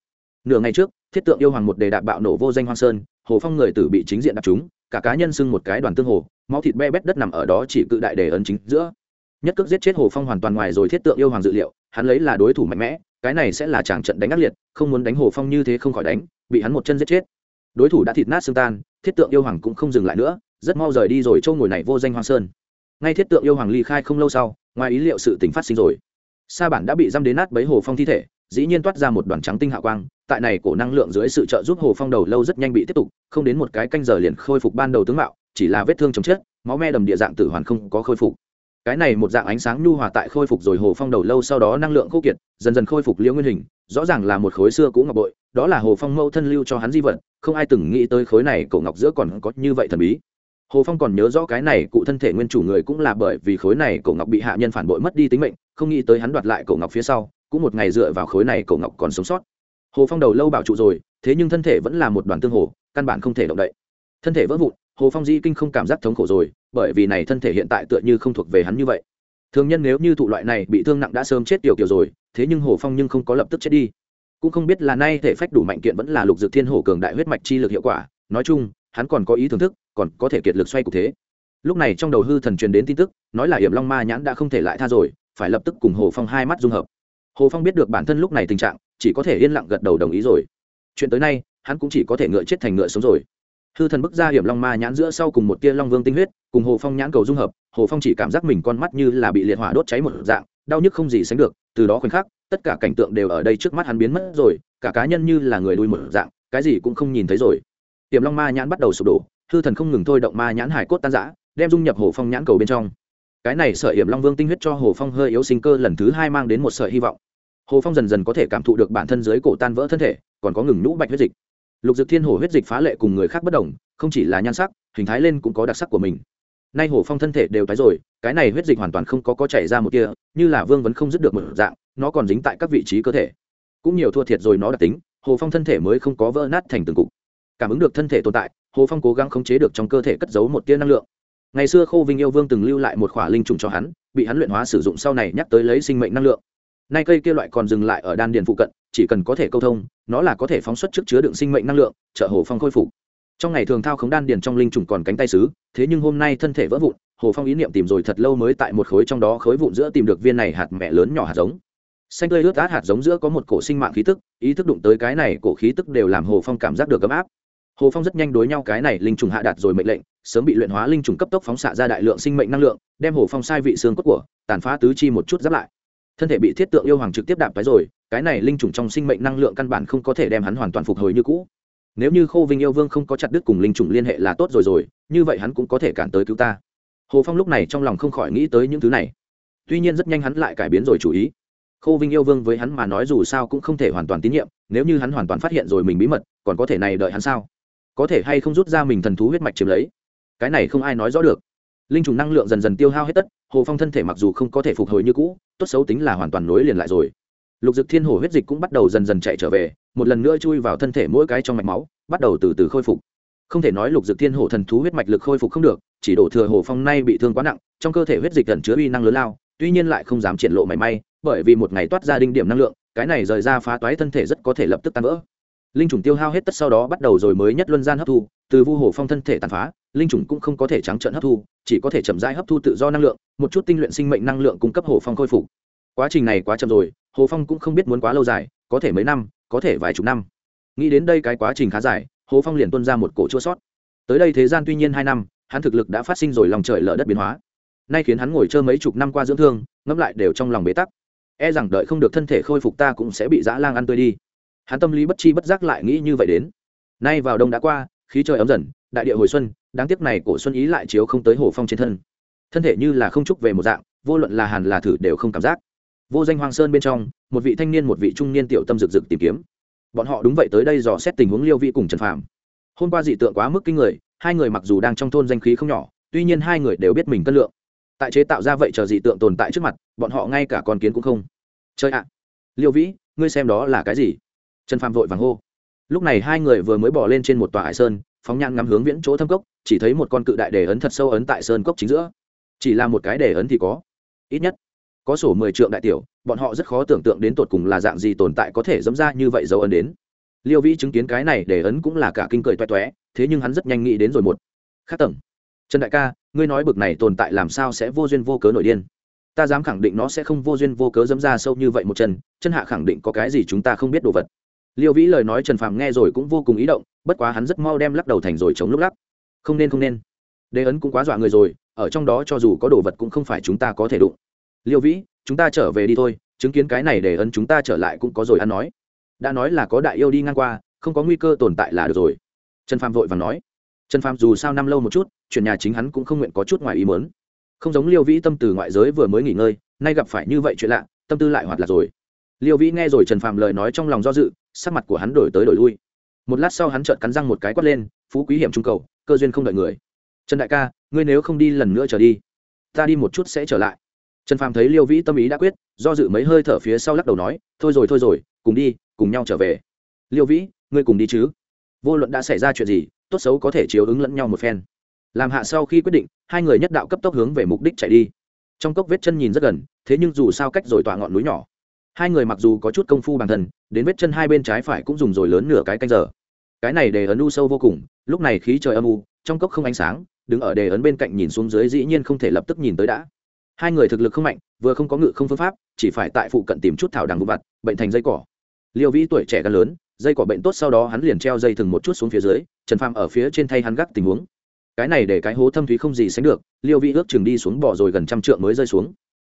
Speaker 1: Nửa ngày trước, thiết tượng yêu hoàng một đề đạp bạo nổ vô danh hoang sơn, hồ phong người tử bị chính diện đạp chúng cả cá nhân xưng một cái đoàn tương hồ, máu thịt be bét đất nằm ở đó chỉ cự đại đề ấn chính giữa. Nhất cước giết chết hồ phong hoàn toàn ngoài rồi thiết tượng yêu hoàng dự liệu, hắn lấy là đối thủ mạnh mẽ, cái này sẽ là chàng trận đánh ác liệt, không muốn đánh hồ phong như thế không khỏi đánh, bị hắn một chân giết chết. Đối thủ đã thịt nát xương tan, thiết tượng yêu hoàng cũng không dừng lại nữa, rất mau rời đi rồi châu ngồi này vô danh hoang sơn. Ngay thiết tượng yêu hoàng ly khai không lâu sau ngoài ý liệu sự tình phát sinh rồi. Sa bản đã bị giam đến nát bấy hồ phong thi thể, dĩ nhiên toát ra một đoàn trắng tinh hạ quang, tại này cổ năng lượng dưới sự trợ giúp hồ phong đầu lâu rất nhanh bị tiếp tục, không đến một cái canh giờ liền khôi phục ban đầu tướng mạo, chỉ là vết thương chồng chết, máu me đầm địa dạng tử hoàn không có khôi phục. Cái này một dạng ánh sáng nhu hòa tại khôi phục rồi hồ phong đầu lâu sau đó năng lượng khô kiệt, dần dần khôi phục liễu nguyên hình, rõ ràng là một khối xưa cũ ngọc bội, đó là hồ phong mâu thân lưu cho hắn di vật, không ai từng nghĩ tới khối này cổ ngọc giữa còn có như vậy thần bí hồ phong còn nhớ rõ cái này, cụ thân thể nguyên chủ người cũng là bởi vì khối này cổ ngọc bị hạ nhân phản bội mất đi tính mệnh, không nghĩ tới hắn đoạt lại cổ ngọc phía sau, cũng một ngày dựa vào khối này cổ ngọc còn sống sót. Hồ phong đầu lâu bảo trụ rồi, thế nhưng thân thể vẫn là một đoàn tương hồ, căn bản không thể động đậy. Thân thể vỡ vụn, hồ phong di kinh không cảm giác thống khổ rồi, bởi vì này thân thể hiện tại tựa như không thuộc về hắn như vậy. Thường nhân nếu như thụ loại này bị thương nặng đã sớm chết tiểu kiểu rồi, thế nhưng hồ phong nhưng không có lập tức chết đi. Cũng không biết là nay thể phách đủ mạnh kiện vẫn là lục dược thiên hổ cường đại huyết mạch chi lực hiệu quả, nói chung, hắn còn có ý thưởng thức còn có thể kiệt lực xoay cục thế. Lúc này trong đầu hư thần truyền đến tin tức, nói là hiểm long ma nhãn đã không thể lại tha rồi, phải lập tức cùng hồ phong hai mắt dung hợp. Hồ phong biết được bản thân lúc này tình trạng, chỉ có thể yên lặng gật đầu đồng ý rồi. Chuyện tới nay, hắn cũng chỉ có thể ngựa chết thành ngựa sống rồi. Hư thần bức ra hiểm long ma nhãn giữa sau cùng một tia long vương tinh huyết, cùng hồ phong nhãn cầu dung hợp, hồ phong chỉ cảm giác mình con mắt như là bị liệt hỏa đốt cháy một dạng, đau nhức không gì sánh được, từ đó khoảnh khắc, tất cả cảnh tượng đều ở đây trước mắt hắn biến mất rồi, cả cá nhân như là người đuôi một dạng, cái gì cũng không nhìn thấy rồi. Hiểm long ma nhãn bắt đầu sụp đổ hư thần không ngừng thôi động ma nhãn hải cốt tan giã đem dung nhập hồ phong nhãn cầu bên trong. Cái này sợi hiểm long vương tinh huyết cho hồ phong hơi yếu sinh cơ lần thứ hai mang đến một sợi hy vọng. Hồ phong dần dần có thể cảm thụ được bản thân dưới cổ tan vỡ thân thể, còn có ngừng nhũ bạch huyết dịch. Lục dược thiên hồ huyết dịch phá lệ cùng người khác bất đồng, không chỉ là nhan sắc, hình thái lên cũng có đặc sắc của mình. Nay hồ phong thân thể đều tái rồi, cái này huyết dịch hoàn toàn không có có chảy ra một kia như là vương vẫn không dứt được một dạng, nó còn dính tại các vị trí cơ thể. Cũng nhiều thua thiệt rồi nó đặc tính, hồ phong thân thể mới không có vỡ nát thành từng cục. Cảm ứng được thân thể tồn tại hồ phong cố gắng khống chế được trong cơ thể cất giấu một tia năng lượng. Ngày xưa khô vinh yêu vương từng lưu lại một khỏa linh trùng cho hắn, bị hắn luyện hóa sử dụng sau này nhắc tới lấy sinh mệnh năng lượng. Nay cây kia loại còn dừng lại ở đan điền phụ cận, chỉ cần có thể câu thông, nó là có thể phóng xuất trước chứa đựng sinh mệnh năng lượng, trợ hồ phong khôi phục. Trong ngày thường thao khống đan điền trong linh trùng còn cánh tay xứ thế nhưng hôm nay thân thể vỡ vụn, hồ phong ý niệm tìm rồi thật lâu mới tại một khối trong đó khối vụn giữa tìm được viên này hạt mẹ lớn nhỏ hạt giống. Xanh tươi ướt át hạt giống giữa có một cổ sinh mạng khí tức, ý thức đụng tới cái này cổ khí tức đều làm hồ phong cảm giác được ấm áp hồ phong rất nhanh đối nhau cái này linh trùng hạ đạt rồi mệnh lệnh, sớm bị luyện hóa linh trùng cấp tốc phóng xạ ra đại lượng sinh mệnh năng lượng, đem hồ phong sai vị xương cốt của, tàn phá tứ chi một chút giáp lại. Thân thể bị thiết tượng yêu hoàng trực tiếp đạp tới rồi, cái này linh trùng trong sinh mệnh năng lượng căn bản không có thể đem hắn hoàn toàn phục hồi như cũ. Nếu như khô vinh yêu vương không có chặt đứt cùng linh trùng liên hệ là tốt rồi rồi, như vậy hắn cũng có thể cản tới cứu ta. Hồ phong lúc này trong lòng không khỏi nghĩ tới những thứ này. Tuy nhiên rất nhanh hắn lại cải biến rồi chủ ý. Khô vinh yêu vương với hắn mà nói dù sao cũng không thể hoàn toàn tín nhiệm, nếu như hắn hoàn toàn phát hiện rồi mình bí mật, còn có thể này đợi hắn sao? Có thể hay không rút ra mình thần thú huyết mạch chiếm lấy? Cái này không ai nói rõ được. Linh trùng năng lượng dần dần tiêu hao hết tất, hồ phong thân thể mặc dù không có thể phục hồi như cũ, tốt xấu tính là hoàn toàn nối liền lại rồi. Lục dực thiên hồ huyết dịch cũng bắt đầu dần dần chạy trở về, một lần nữa chui vào thân thể mỗi cái trong mạch máu, bắt đầu từ từ khôi phục. Không thể nói lục dực thiên hồ thần thú huyết mạch lực khôi phục không được, chỉ đổ thừa hồ phong nay bị thương quá nặng, trong cơ thể huyết dịch gần chứa uy năng lớn lao, tuy nhiên lại không dám triển lộ mảy may, bởi vì một ngày toát ra đinh điểm năng lượng, cái này rời ra phá toái thân thể rất có thể lập tức tan vỡ linh trùng tiêu hao hết tất sau đó bắt đầu rồi mới nhất luân gian hấp thu, từ vu hồ phong thân thể tàn phá, linh trùng cũng không có thể trắng trợn hấp thu, chỉ có thể chậm rãi hấp thu tự do năng lượng, một chút tinh luyện sinh mệnh năng lượng cung cấp hồ phong khôi phục. Quá trình này quá chậm rồi, hồ phong cũng không biết muốn quá lâu dài, có thể mấy năm, có thể vài chục năm. Nghĩ đến đây cái quá trình khá dài, hồ phong liền tuân ra một cổ chua sót. Tới đây thế gian tuy nhiên hai năm, hắn thực lực đã phát sinh rồi lòng trời lở đất biến hóa. Nay khiến hắn ngồi chơi mấy chục năm qua dưỡng thương, ngẫm lại đều trong lòng bế tắc. E rằng đợi không được thân thể khôi phục ta cũng sẽ bị dã lang ăn tươi đi hắn tâm lý bất chi bất giác lại nghĩ như vậy đến. Nay vào đông đã qua, khí trời ấm dần, đại địa hồi xuân, đáng tiếc này cổ xuân ý lại chiếu không tới hồ phong trên thân. Thân thể như là không trúc về một dạng, vô luận là hàn là thử đều không cảm giác. Vô danh hoang sơn bên trong, một vị thanh niên một vị trung niên tiểu tâm rực rực tìm kiếm. Bọn họ đúng vậy tới đây dò xét tình huống liêu vị cùng trần phạm hôm qua dị tượng quá mức kinh người, hai người mặc dù đang trong thôn danh khí không nhỏ, tuy nhiên hai người đều biết mình cân lượng. Tại chế tạo ra vậy chờ dị tượng tồn tại trước mặt, bọn họ ngay cả con kiến cũng không. Chơi ạ! Liêu vĩ, ngươi xem đó là cái gì? Trần phạm vội vàng hô. Lúc này hai người vừa mới bỏ lên trên một tòa hải sơn, phóng nhãn ngắm hướng viễn chỗ thâm cốc, chỉ thấy một con cự đại đề ấn thật sâu ấn tại sơn cốc chính giữa. Chỉ là một cái đề ấn thì có. Ít nhất, có sổ mười trượng đại tiểu, bọn họ rất khó tưởng tượng đến tột cùng là dạng gì tồn tại có thể dẫm ra như vậy dấu ấn đến. Liêu vĩ chứng kiến cái này đề ấn cũng là cả kinh cười toe toé, thế nhưng hắn rất nhanh nghĩ đến rồi một. Khác tầng, trần đại ca, ngươi nói bực này tồn tại làm sao sẽ vô duyên vô cớ nổi điên? Ta dám khẳng định nó sẽ không vô duyên vô cớ dẫm ra sâu như vậy một chân chân hạ khẳng định có cái gì chúng ta không biết đồ vật liêu vĩ lời nói trần phàm nghe rồi cũng vô cùng ý động, bất quá hắn rất mau đem lắc đầu thành rồi chống lúc lắc. Không nên không nên. Đế ấn cũng quá dọa người rồi, ở trong đó cho dù có đồ vật cũng không phải chúng ta có thể đụng. Liêu vĩ, chúng ta trở về đi thôi, chứng kiến cái này để ấn chúng ta trở lại cũng có rồi ăn nói. Đã nói là có đại yêu đi ngang qua, không có nguy cơ tồn tại là được rồi. Trần phàm vội và nói. Trần phàm dù sao năm lâu một chút, chuyện nhà chính hắn cũng không nguyện có chút ngoài ý mớn không giống liêu vĩ tâm từ ngoại giới vừa mới nghỉ ngơi, nay gặp phải như vậy chuyện lạ, tâm tư lại hoạt lạc rồi liêu vĩ nghe rồi trần phạm lời nói trong lòng do dự, sắc mặt của hắn đổi tới đổi lui. Một lát sau hắn trợn cắn răng một cái quát lên, phú quý hiểm trung cầu, cơ duyên không đợi người. Trần đại ca, ngươi nếu không đi lần nữa trở đi, ta đi một chút sẽ trở lại. Trần phàm thấy liêu vĩ tâm ý đã quyết, do dự mấy hơi thở phía sau lắc đầu nói, thôi rồi thôi rồi, cùng đi, cùng nhau trở về. Liêu vĩ, ngươi cùng đi chứ. Vô luận đã xảy ra chuyện gì, tốt xấu có thể chiếu ứng lẫn nhau một phen. Làm hạ sau khi quyết định, hai người nhất đạo cấp tốc hướng về mục đích chạy đi. Trong cốc vết chân nhìn rất gần, thế nhưng dù sao cách rồi tọa ngọn núi nhỏ hai người mặc dù có chút công phu bằng thân, đến vết chân hai bên trái phải cũng dùng rồi lớn nửa cái canh giờ. Cái này để ấn u sâu vô cùng, lúc này khí trời âm u, trong cốc không ánh sáng, đứng ở đề ấn bên cạnh nhìn xuống dưới dĩ nhiên không thể lập tức nhìn tới đã. Hai người thực lực không mạnh, vừa không có ngự không phương pháp, chỉ phải tại phụ cận tìm chút thảo đằng vụ vặt, bệnh thành dây cỏ. Liêu vĩ tuổi trẻ gan lớn, dây cỏ bệnh tốt sau đó hắn liền treo dây thừng một chút xuống phía dưới, trần phàm ở phía trên thay hắn gác tình huống. Cái này để cái hố thâm thúy không gì sánh được, liêu vĩ ước chừng đi xuống bỏ rồi gần trăm trượng mới rơi xuống.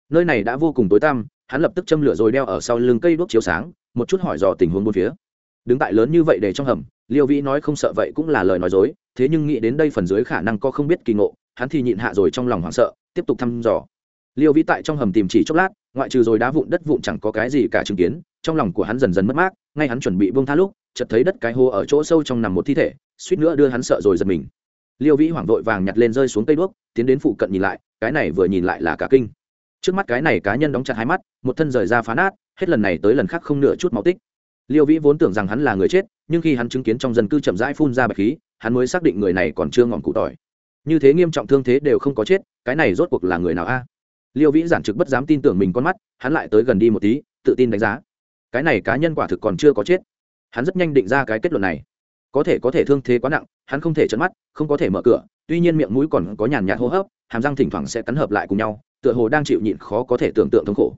Speaker 1: Nơi này đã vô cùng tối tăm hắn lập tức châm lửa rồi đeo ở sau lưng cây đuốc chiếu sáng, một chút hỏi dò tình huống bốn phía. Đứng tại lớn như vậy để trong hầm, liêu vĩ nói không sợ vậy cũng là lời nói dối, thế nhưng nghĩ đến đây phần dưới khả năng có không biết kỳ ngộ, hắn thì nhịn hạ rồi trong lòng hoảng sợ, tiếp tục thăm dò. Liêu vĩ tại trong hầm tìm chỉ chốc lát, ngoại trừ rồi đá vụn đất vụn chẳng có cái gì cả chứng kiến, trong lòng của hắn dần dần mất mát, ngay hắn chuẩn bị bông tha lúc, chợt thấy đất cái hô ở chỗ sâu trong nằm một thi thể, suýt nữa đưa hắn sợ rồi giật mình. Liêu vĩ hoảng vội vàng nhặt lên rơi xuống cây đuốc, tiến đến phụ cận nhìn lại, cái này vừa nhìn lại là cả kinh trước mắt cái này cá nhân đóng chặt hai mắt, một thân rời ra phá nát, hết lần này tới lần khác không nửa chút máu tích. Liêu vĩ vốn tưởng rằng hắn là người chết, nhưng khi hắn chứng kiến trong dân cư chậm rãi phun ra bạch khí, hắn mới xác định người này còn chưa ngọn cụ tỏi. Như thế nghiêm trọng thương thế đều không có chết, cái này rốt cuộc là người nào a? Liêu vĩ giản trực bất dám tin tưởng mình con mắt, hắn lại tới gần đi một tí, tự tin đánh giá. Cái này cá nhân quả thực còn chưa có chết. Hắn rất nhanh định ra cái kết luận này. Có thể có thể thương thế quá nặng, hắn không thể chấn mắt, không có thể mở cửa, tuy nhiên miệng mũi còn có nhàn nhạt hô hấp, hàm răng thỉnh thoảng sẽ cắn hợp lại cùng nhau tựa hồ đang chịu nhịn khó có thể tưởng tượng thống khổ.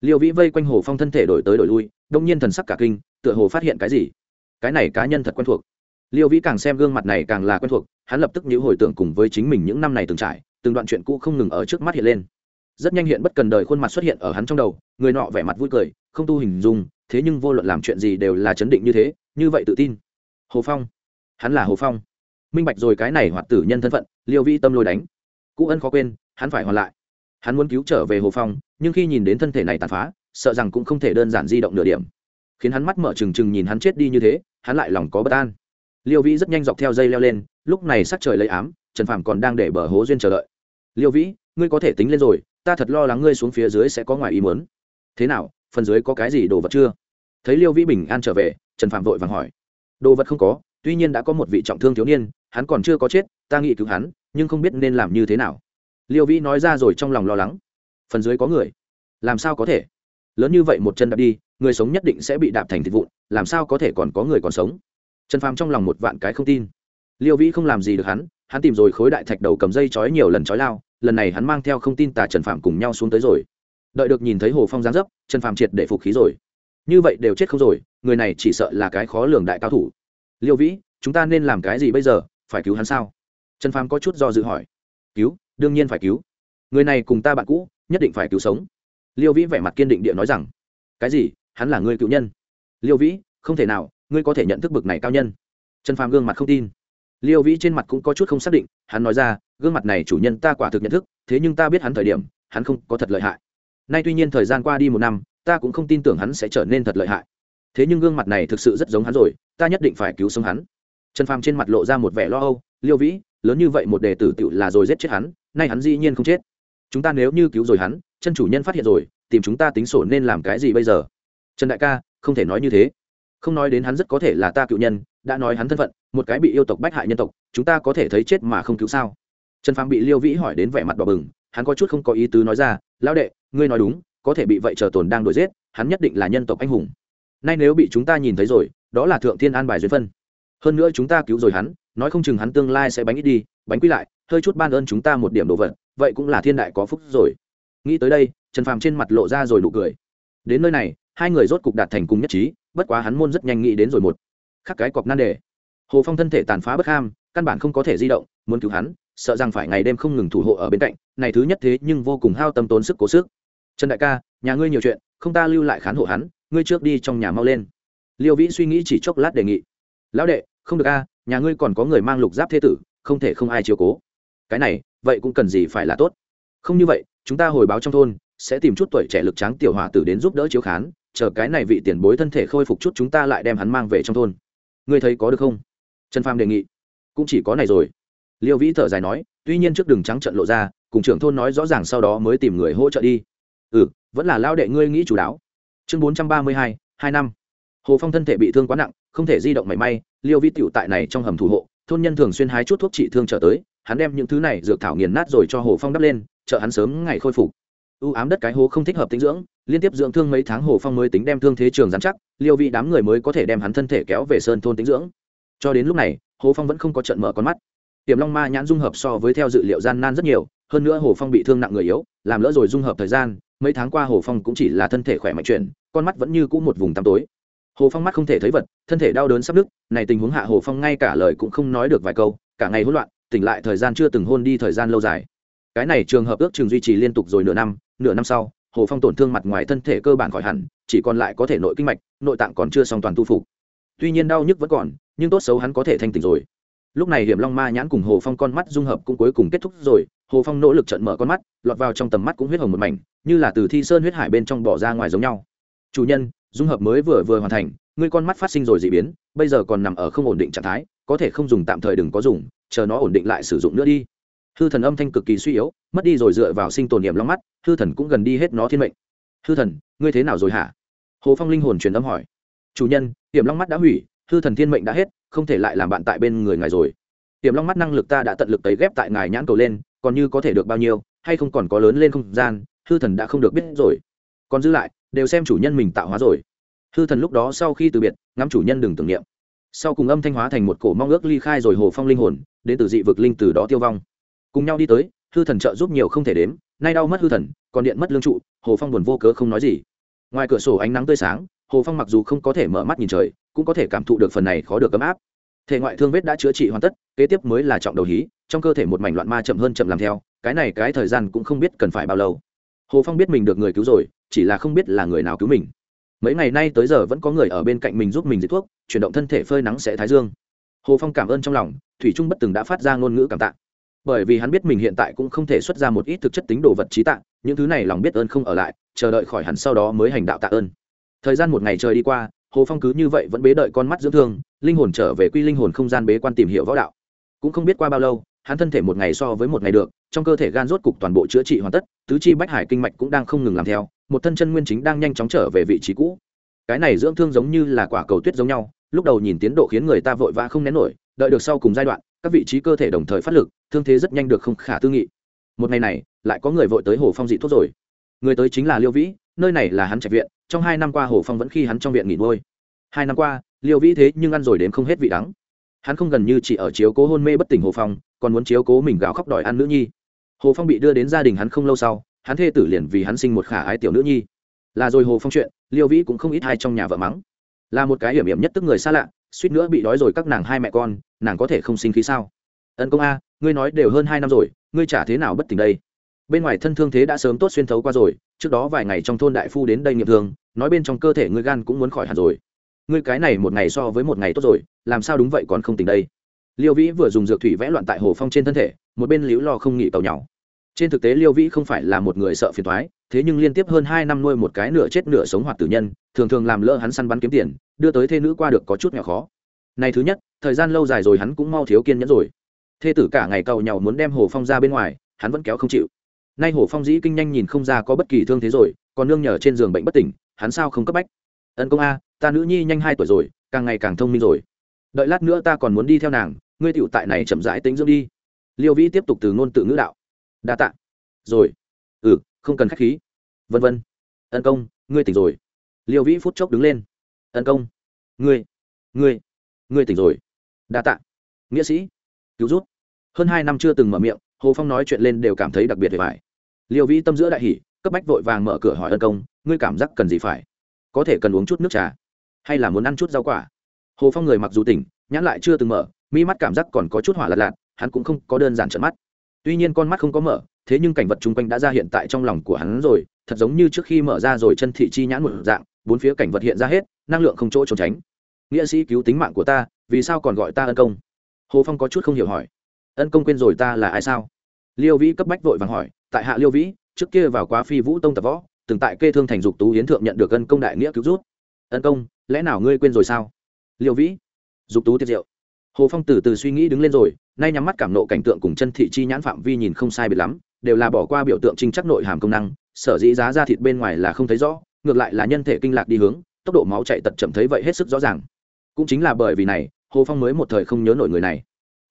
Speaker 1: Liêu vĩ vây quanh hồ phong thân thể đổi tới đổi lui, đông nhiên thần sắc cả kinh, tựa hồ phát hiện cái gì? Cái này cá nhân thật quen thuộc. Liêu vĩ càng xem gương mặt này càng là quen thuộc, hắn lập tức nhữ hồi tưởng cùng với chính mình những năm này từng trải, từng đoạn chuyện cũ không ngừng ở trước mắt hiện lên. Rất nhanh hiện bất cần đời khuôn mặt xuất hiện ở hắn trong đầu, người nọ vẻ mặt vui cười, không tu hình dung, thế nhưng vô luận làm chuyện gì đều là chấn định như thế, như vậy tự tin. Hồ phong. Hắn là hồ phong. Minh bạch rồi cái này hoạt tử nhân thân phận, liêu vĩ tâm lôi đánh. Cũ ân khó quên, hắn phải hoàn lại hắn muốn cứu trở về hồ phong, nhưng khi nhìn đến thân thể này tàn phá, sợ rằng cũng không thể đơn giản di động nửa điểm. Khiến hắn mắt mở trừng trừng nhìn hắn chết đi như thế, hắn lại lòng có bất an. Liêu vĩ rất nhanh dọc theo dây leo lên, lúc này sắc trời lấy ám, trần phàm còn đang để bờ hố duyên chờ đợi. Liêu vĩ, ngươi có thể tính lên rồi, ta thật lo lắng ngươi xuống phía dưới sẽ có ngoài ý muốn. Thế nào, phần dưới có cái gì đồ vật chưa? Thấy liêu vĩ bình an trở về, trần phạm vội vàng hỏi. Đồ vật không có, tuy nhiên đã có một vị trọng thương thiếu niên, hắn còn chưa có chết, ta nghĩ cứu hắn, nhưng không biết nên làm như thế nào liêu vĩ nói ra rồi trong lòng lo lắng. Phần dưới có người. Làm sao có thể? Lớn như vậy một chân đạp đi, người sống nhất định sẽ bị đạp thành thịt vụn, làm sao có thể còn có người còn sống? Trần phàm trong lòng một vạn cái không tin. Liêu vĩ không làm gì được hắn hắn tìm rồi khối đại thạch đầu cầm dây chói nhiều lần chói lao, lần này hắn mang theo không tin tà trần phàm cùng nhau xuống tới rồi. Đợi được nhìn thấy hồ phong giáng dấp, trần Phàm triệt để phục khí rồi. Như vậy đều chết không rồi, người này chỉ sợ là cái khó lường đại cao thủ. Liêu vĩ, chúng ta nên làm cái gì bây giờ? Phải cứu hắn sao? Trần Phàm có chút do dự hỏi. Cứu? Đương nhiên phải cứu. Người này cùng ta bạn cũ, nhất định phải cứu sống. Liêu vĩ vẻ mặt kiên định địa nói rằng. Cái gì? Hắn là người cựu nhân. Liêu vĩ, không thể nào, ngươi có thể nhận thức bực này cao nhân. Trần phàm gương mặt không tin. Liêu vĩ trên mặt cũng có chút không xác định, hắn nói ra, gương mặt này chủ nhân ta quả thực nhận thức, thế nhưng ta biết hắn thời điểm, hắn không có thật lợi hại. Nay tuy nhiên thời gian qua đi một năm, ta cũng không tin tưởng hắn sẽ trở nên thật lợi hại. Thế nhưng gương mặt này thực sự rất giống hắn rồi, ta nhất định phải cứu sống hắn. Trần phàm trên mặt lộ ra một vẻ lo âu, liêu vĩ, lớn như vậy một đề tử tựu là rồi giết chết hắn nay hắn dĩ nhiên không chết. Chúng ta nếu như cứu rồi hắn, chân chủ nhân phát hiện rồi, tìm chúng ta tính sổ nên làm cái gì bây giờ? Trần đại ca, không thể nói như thế. Không nói đến hắn rất có thể là ta cựu nhân, đã nói hắn thân phận, một cái bị yêu tộc bách hại nhân tộc, chúng ta có thể thấy chết mà không cứu sao? Trần phàm bị liêu vĩ hỏi đến vẻ mặt đỏ bừng, hắn có chút không có ý tứ nói ra, lão đệ, ngươi nói đúng, có thể bị vậy chờ tồn đang đuổi giết, hắn nhất định là nhân tộc anh hùng. Nay nếu bị chúng ta nhìn thấy rồi, đó là thượng thiên an bài duyên phân. Hơn nữa chúng ta cứu rồi hắn, nói không chừng hắn tương lai sẽ bánh ít đi, bánh quy lại hơi chút ban ơn chúng ta một điểm đồ vật, vậy cũng là thiên đại có phúc rồi. Nghĩ tới đây, trần phàm trên mặt lộ ra rồi nụ cười. Đến nơi này, hai người rốt cục đạt thành cùng nhất trí, bất quá hắn môn rất nhanh nghĩ đến rồi một. Khắc cái cọc nan đề. Hồ phong thân thể tàn phá bất ham, căn bản không có thể di động, muốn cứu hắn, sợ rằng phải ngày đêm không ngừng thủ hộ ở bên cạnh, này thứ nhất thế nhưng vô cùng hao tâm tốn sức cố sức. Trần đại ca, nhà ngươi nhiều chuyện, không ta lưu lại khán hộ hắn, ngươi trước đi trong nhà mau lên. Liêu vĩ suy nghĩ chỉ chốc lát đề nghị. Lão đệ, không được a, nhà ngươi còn có người mang lục giáp thế tử, không thể không ai chiều cố cái này, vậy cũng cần gì phải là tốt. Không như vậy, chúng ta hồi báo trong thôn, sẽ tìm chút tuổi trẻ lực tráng tiểu hòa tử đến giúp đỡ chiếu khán, chờ cái này vị tiền bối thân thể khôi phục chút chúng ta lại đem hắn mang về trong thôn. Ngươi thấy có được không? Trần pham đề nghị. Cũng chỉ có này rồi. Liêu vĩ thở dài nói, tuy nhiên trước đường trắng trận lộ ra, cùng trưởng thôn nói rõ ràng sau đó mới tìm người hỗ trợ đi. Ừ vẫn là lao đệ ngươi nghĩ chủ đáo. Chương bốn trăm ba mươi hai hai năm. Hồ phong thân thể bị thương quá nặng, không thể di động mảy may, liêu vĩ tựu tại này trong hầm thủ hộ, thôn nhân thường xuyên hái chút thuốc trị thương trở tới hắn đem những thứ này dược thảo nghiền nát rồi cho hồ phong đắp lên, chợ hắn sớm ngày khôi phục. U ám đất cái hố không thích hợp tinh dưỡng, liên tiếp dưỡng thương mấy tháng hồ phong mới tính đem thương thế trường giám chắc, liêu vị đám người mới có thể đem hắn thân thể kéo về sơn thôn tính dưỡng. Cho đến lúc này, hồ phong vẫn không có trận mở con mắt. Tiềm long ma nhãn dung hợp so với theo dự liệu gian nan rất nhiều, hơn nữa hồ phong bị thương nặng người yếu, làm lỡ rồi dung hợp thời gian, mấy tháng qua hồ phong cũng chỉ là thân thể khỏe mạnh chuyển, con mắt vẫn như cũ một vùng tăm tối. Hồ phong mắt không thể thấy vật, thân thể đau đớn sắp nứt, này tình huống hạ hồ phong ngay cả lời cũng không nói được vài câu, cả ngày hỗn loạn tỉnh lại thời gian chưa từng hôn đi thời gian lâu dài. Cái này trường hợp ước chừng duy trì liên tục rồi nửa năm nửa năm sau, hồ phong tổn thương mặt ngoài thân thể cơ bản khỏi hẳn, chỉ còn lại có thể nội kinh mạch, nội tạng còn chưa xong toàn tu phục. Tuy nhiên đau nhức vẫn còn, nhưng tốt xấu hắn có thể thanh tỉnh rồi. Lúc này hiểm long ma nhãn cùng hồ phong con mắt dung hợp cũng cuối cùng kết thúc rồi, hồ phong nỗ lực trận mở con mắt, lọt vào trong tầm mắt cũng huyết hồng một mảnh, như là từ thi sơn huyết hải bên trong bỏ ra ngoài giống nhau. Chủ nhân, dung hợp mới vừa vừa hoàn thành, ngươi con mắt phát sinh rồi d ị biến, bây giờ còn nằm ở không ổn định trạng thái có thể không dùng, tạm thời đừng có dùng, chờ nó ổn định lại sử dụng nữa đi. Hư thần âm thanh cực kỳ suy yếu, mất đi rồi dựa vào sinh tồn niệm long mắt, hư thần cũng gần đi hết nó thiên mệnh. Hư thần, ngươi thế nào rồi hả? Hồ phong linh hồn truyền âm hỏi. Chủ nhân hiểm long mắt đã hủy, hư thần thiên mệnh đã hết, không thể lại làm bạn tại bên người ngài rồi. Hiểm long mắt năng lực ta đã tận lực tấy ghép tại ngài nhãn cầu lên, còn như có thể được bao nhiêu, hay không còn có lớn lên không gian, hư thần đã không được biết rồi. Còn giữ lại, đều xem chủ nhân mình tạo hóa rồi. Hư thần lúc đó sau khi từ biệt, ngắm chủ nhân đừng tưởng niệm sau cùng âm thanh hóa thành một cổ mong ước ly khai rồi hồ phong linh hồn, đến từ dị vực linh từ đó tiêu vong. Cùng nhau đi tới, hư thần trợ giúp nhiều không thể đếm, nay đau mất hư thần, còn điện mất lương trụ, hồ phong buồn vô cớ không nói gì. Ngoài cửa sổ ánh nắng tươi sáng, hồ phong mặc dù không có thể mở mắt nhìn trời, cũng có thể cảm thụ được phần này khó được ấm áp. Thể ngoại thương vết đã chữa trị hoàn tất, kế tiếp mới là trọng đầu hí, trong cơ thể một mảnh loạn ma chậm hơn chậm làm theo, cái này cái thời gian cũng không biết cần phải bao lâu. Hồ phong biết mình được người cứu rồi, chỉ là không biết là người nào cứu mình. Mấy ngày nay tới giờ vẫn có người ở bên cạnh mình giúp mình dịch thuốc chuyển động thân thể phơi nắng sẽ thái dương. Hồ phong cảm ơn trong lòng, thủy trung bất từng đã phát ra ngôn ngữ cảm tạ. Bởi vì hắn biết mình hiện tại cũng không thể xuất ra một ít thực chất tính đồ vật trí tạng những thứ này lòng biết ơn không ở lại, chờ đợi khỏi hẳn sau đó mới hành đạo tạ ơn. Thời gian một ngày trời đi qua, hồ phong cứ như vậy vẫn bế đợi con mắt dưỡng thương, linh hồn trở về quy linh hồn không gian bế quan tìm hiểu võ đạo. Cũng không biết qua bao lâu, hắn thân thể một ngày so với một ngày được, trong cơ thể gan rốt cục toàn bộ chữa trị hoàn tất, tứ chi bách hải kinh mạch cũng đang không ngừng làm theo, một thân chân nguyên chính đang nhanh chóng trở về vị trí cũ. Cái này dưỡng thương giống như là quả cầu tuyết giống nhau lúc đầu nhìn tiến độ khiến người ta vội vã không nén nổi, đợi được sau cùng giai đoạn, các vị trí cơ thể đồng thời phát lực, thương thế rất nhanh được không khả tư nghị. Một ngày này, lại có người vội tới hồ phong dị thuốc rồi. Người tới chính là liêu vĩ, nơi này là hắn trạch viện, trong hai năm qua hồ phong vẫn khi hắn trong viện nghỉ ngơi. Hai năm qua, liêu vĩ thế nhưng ăn rồi đến không hết vị đắng. Hắn không gần như chỉ ở chiếu cố hôn mê bất tỉnh hồ phong, còn muốn chiếu cố mình gào khóc đòi ăn nữ nhi. Hồ phong bị đưa đến gia đình hắn không lâu sau, hắn thê tử liền vì hắn sinh một khả ái tiểu nữ nhi. Là rồi hồ phong chuyện, liêu vĩ cũng không ít hai trong nhà vợ mắng là một cái hiểm hiểm nhất tức người xa lạ, suýt nữa bị đói rồi các nàng hai mẹ con, nàng có thể không sinh khí sao? Ân công a, ngươi nói đều hơn hai năm rồi, ngươi trả thế nào bất tỉnh đây? Bên ngoài thân thương thế đã sớm tốt xuyên thấu qua rồi, trước đó vài ngày trong thôn đại phu đến đây nghiệm thương, nói bên trong cơ thể ngươi gan cũng muốn khỏi hẳn rồi. Ngươi cái này một ngày so với một ngày tốt rồi, làm sao đúng vậy còn không tỉnh đây? Liêu vĩ vừa dùng dược thủy vẽ loạn tại hồ phong trên thân thể, một bên liễu lo không nghỉ tàu nhỏ. Trên thực tế liêu vĩ không phải là một người sợ phiền thoái thế nhưng liên tiếp hơn hai năm nuôi một cái nửa chết nửa sống hoạt tử nhân thường thường làm lỡ hắn săn bắn kiếm tiền, đưa tới thê nữ qua được có chút nhỏ khó. Này thứ nhất, thời gian lâu dài rồi hắn cũng mau thiếu kiên nhẫn rồi. Thê tử cả ngày cầu nhau muốn đem hồ phong ra bên ngoài, hắn vẫn kéo không chịu. Nay hồ phong dĩ kinh nhanh nhìn không ra có bất kỳ thương thế rồi, còn nương nhờ trên giường bệnh bất tỉnh, hắn sao không cấp bách? Ân công a, ta nữ nhi nhanh hai tuổi rồi, càng ngày càng thông minh rồi. Đợi lát nữa ta còn muốn đi theo nàng, ngươi tựu tại này chậm rãi tính dưỡng đi. Liêu vĩ tiếp tục từ ngôn tự ngữ đạo. Đa tạ. Rồi. Ừ không cần khách khí. Vân vân. Ân công, ngươi tỉnh rồi liêu vĩ phút chốc đứng lên. Tấn công. Ngươi ngươi ngươi tỉnh rồi. Đa tạ. Nghĩa sĩ, cứu rút hơn hai năm chưa từng mở miệng, hồ phong nói chuyện lên đều cảm thấy đặc biệt về phải liêu vĩ tâm giữa đại hỷ cấp bách vội vàng mở cửa hỏi ân công, ngươi cảm giác cần gì phải? Có thể cần uống chút nước trà, hay là muốn ăn chút rau quả? Hồ phong người mặc dù tỉnh, nhãn lại chưa từng mở, mi mắt cảm giác còn có chút hỏa lạt lạt, hắn cũng không có đơn giản trận mắt. Tuy nhiên con mắt không có mở, thế nhưng cảnh vật chung quanh đã ra hiện tại trong lòng của hắn rồi, thật giống như trước khi mở ra rồi chân thị chi nhãn một dạng bốn phía cảnh vật hiện ra hết, năng lượng không chỗ trốn tránh. Nghĩa sĩ cứu tính mạng của ta, vì sao còn gọi ta ân công? Hồ phong có chút không hiểu hỏi. Ân công quên rồi ta là ai sao? Liêu vĩ cấp bách vội vàng hỏi, tại hạ liêu vĩ, trước kia vào quá phi vũ tông tập võ, từng tại kê thương thành dục tú hiến thượng nhận được ân công đại nghĩa cứu rút. Ân công, lẽ nào ngươi quên rồi sao? Liêu vĩ, dục tú tiết diệu. Hồ phong từ từ suy nghĩ đứng lên rồi, nay nhắm mắt cảm nộ cảnh tượng cùng chân thị chi nhãn phạm vi nhìn không sai biệt lắm, đều là bỏ qua biểu tượng trinh chắc nội hàm công năng, sở dĩ giá ra thịt bên ngoài là không thấy rõ ngược lại là nhân thể kinh lạc đi hướng, tốc độ máu chạy tật chậm thấy vậy hết sức rõ ràng. Cũng chính là bởi vì này, hồ phong mới một thời không nhớ nổi người này.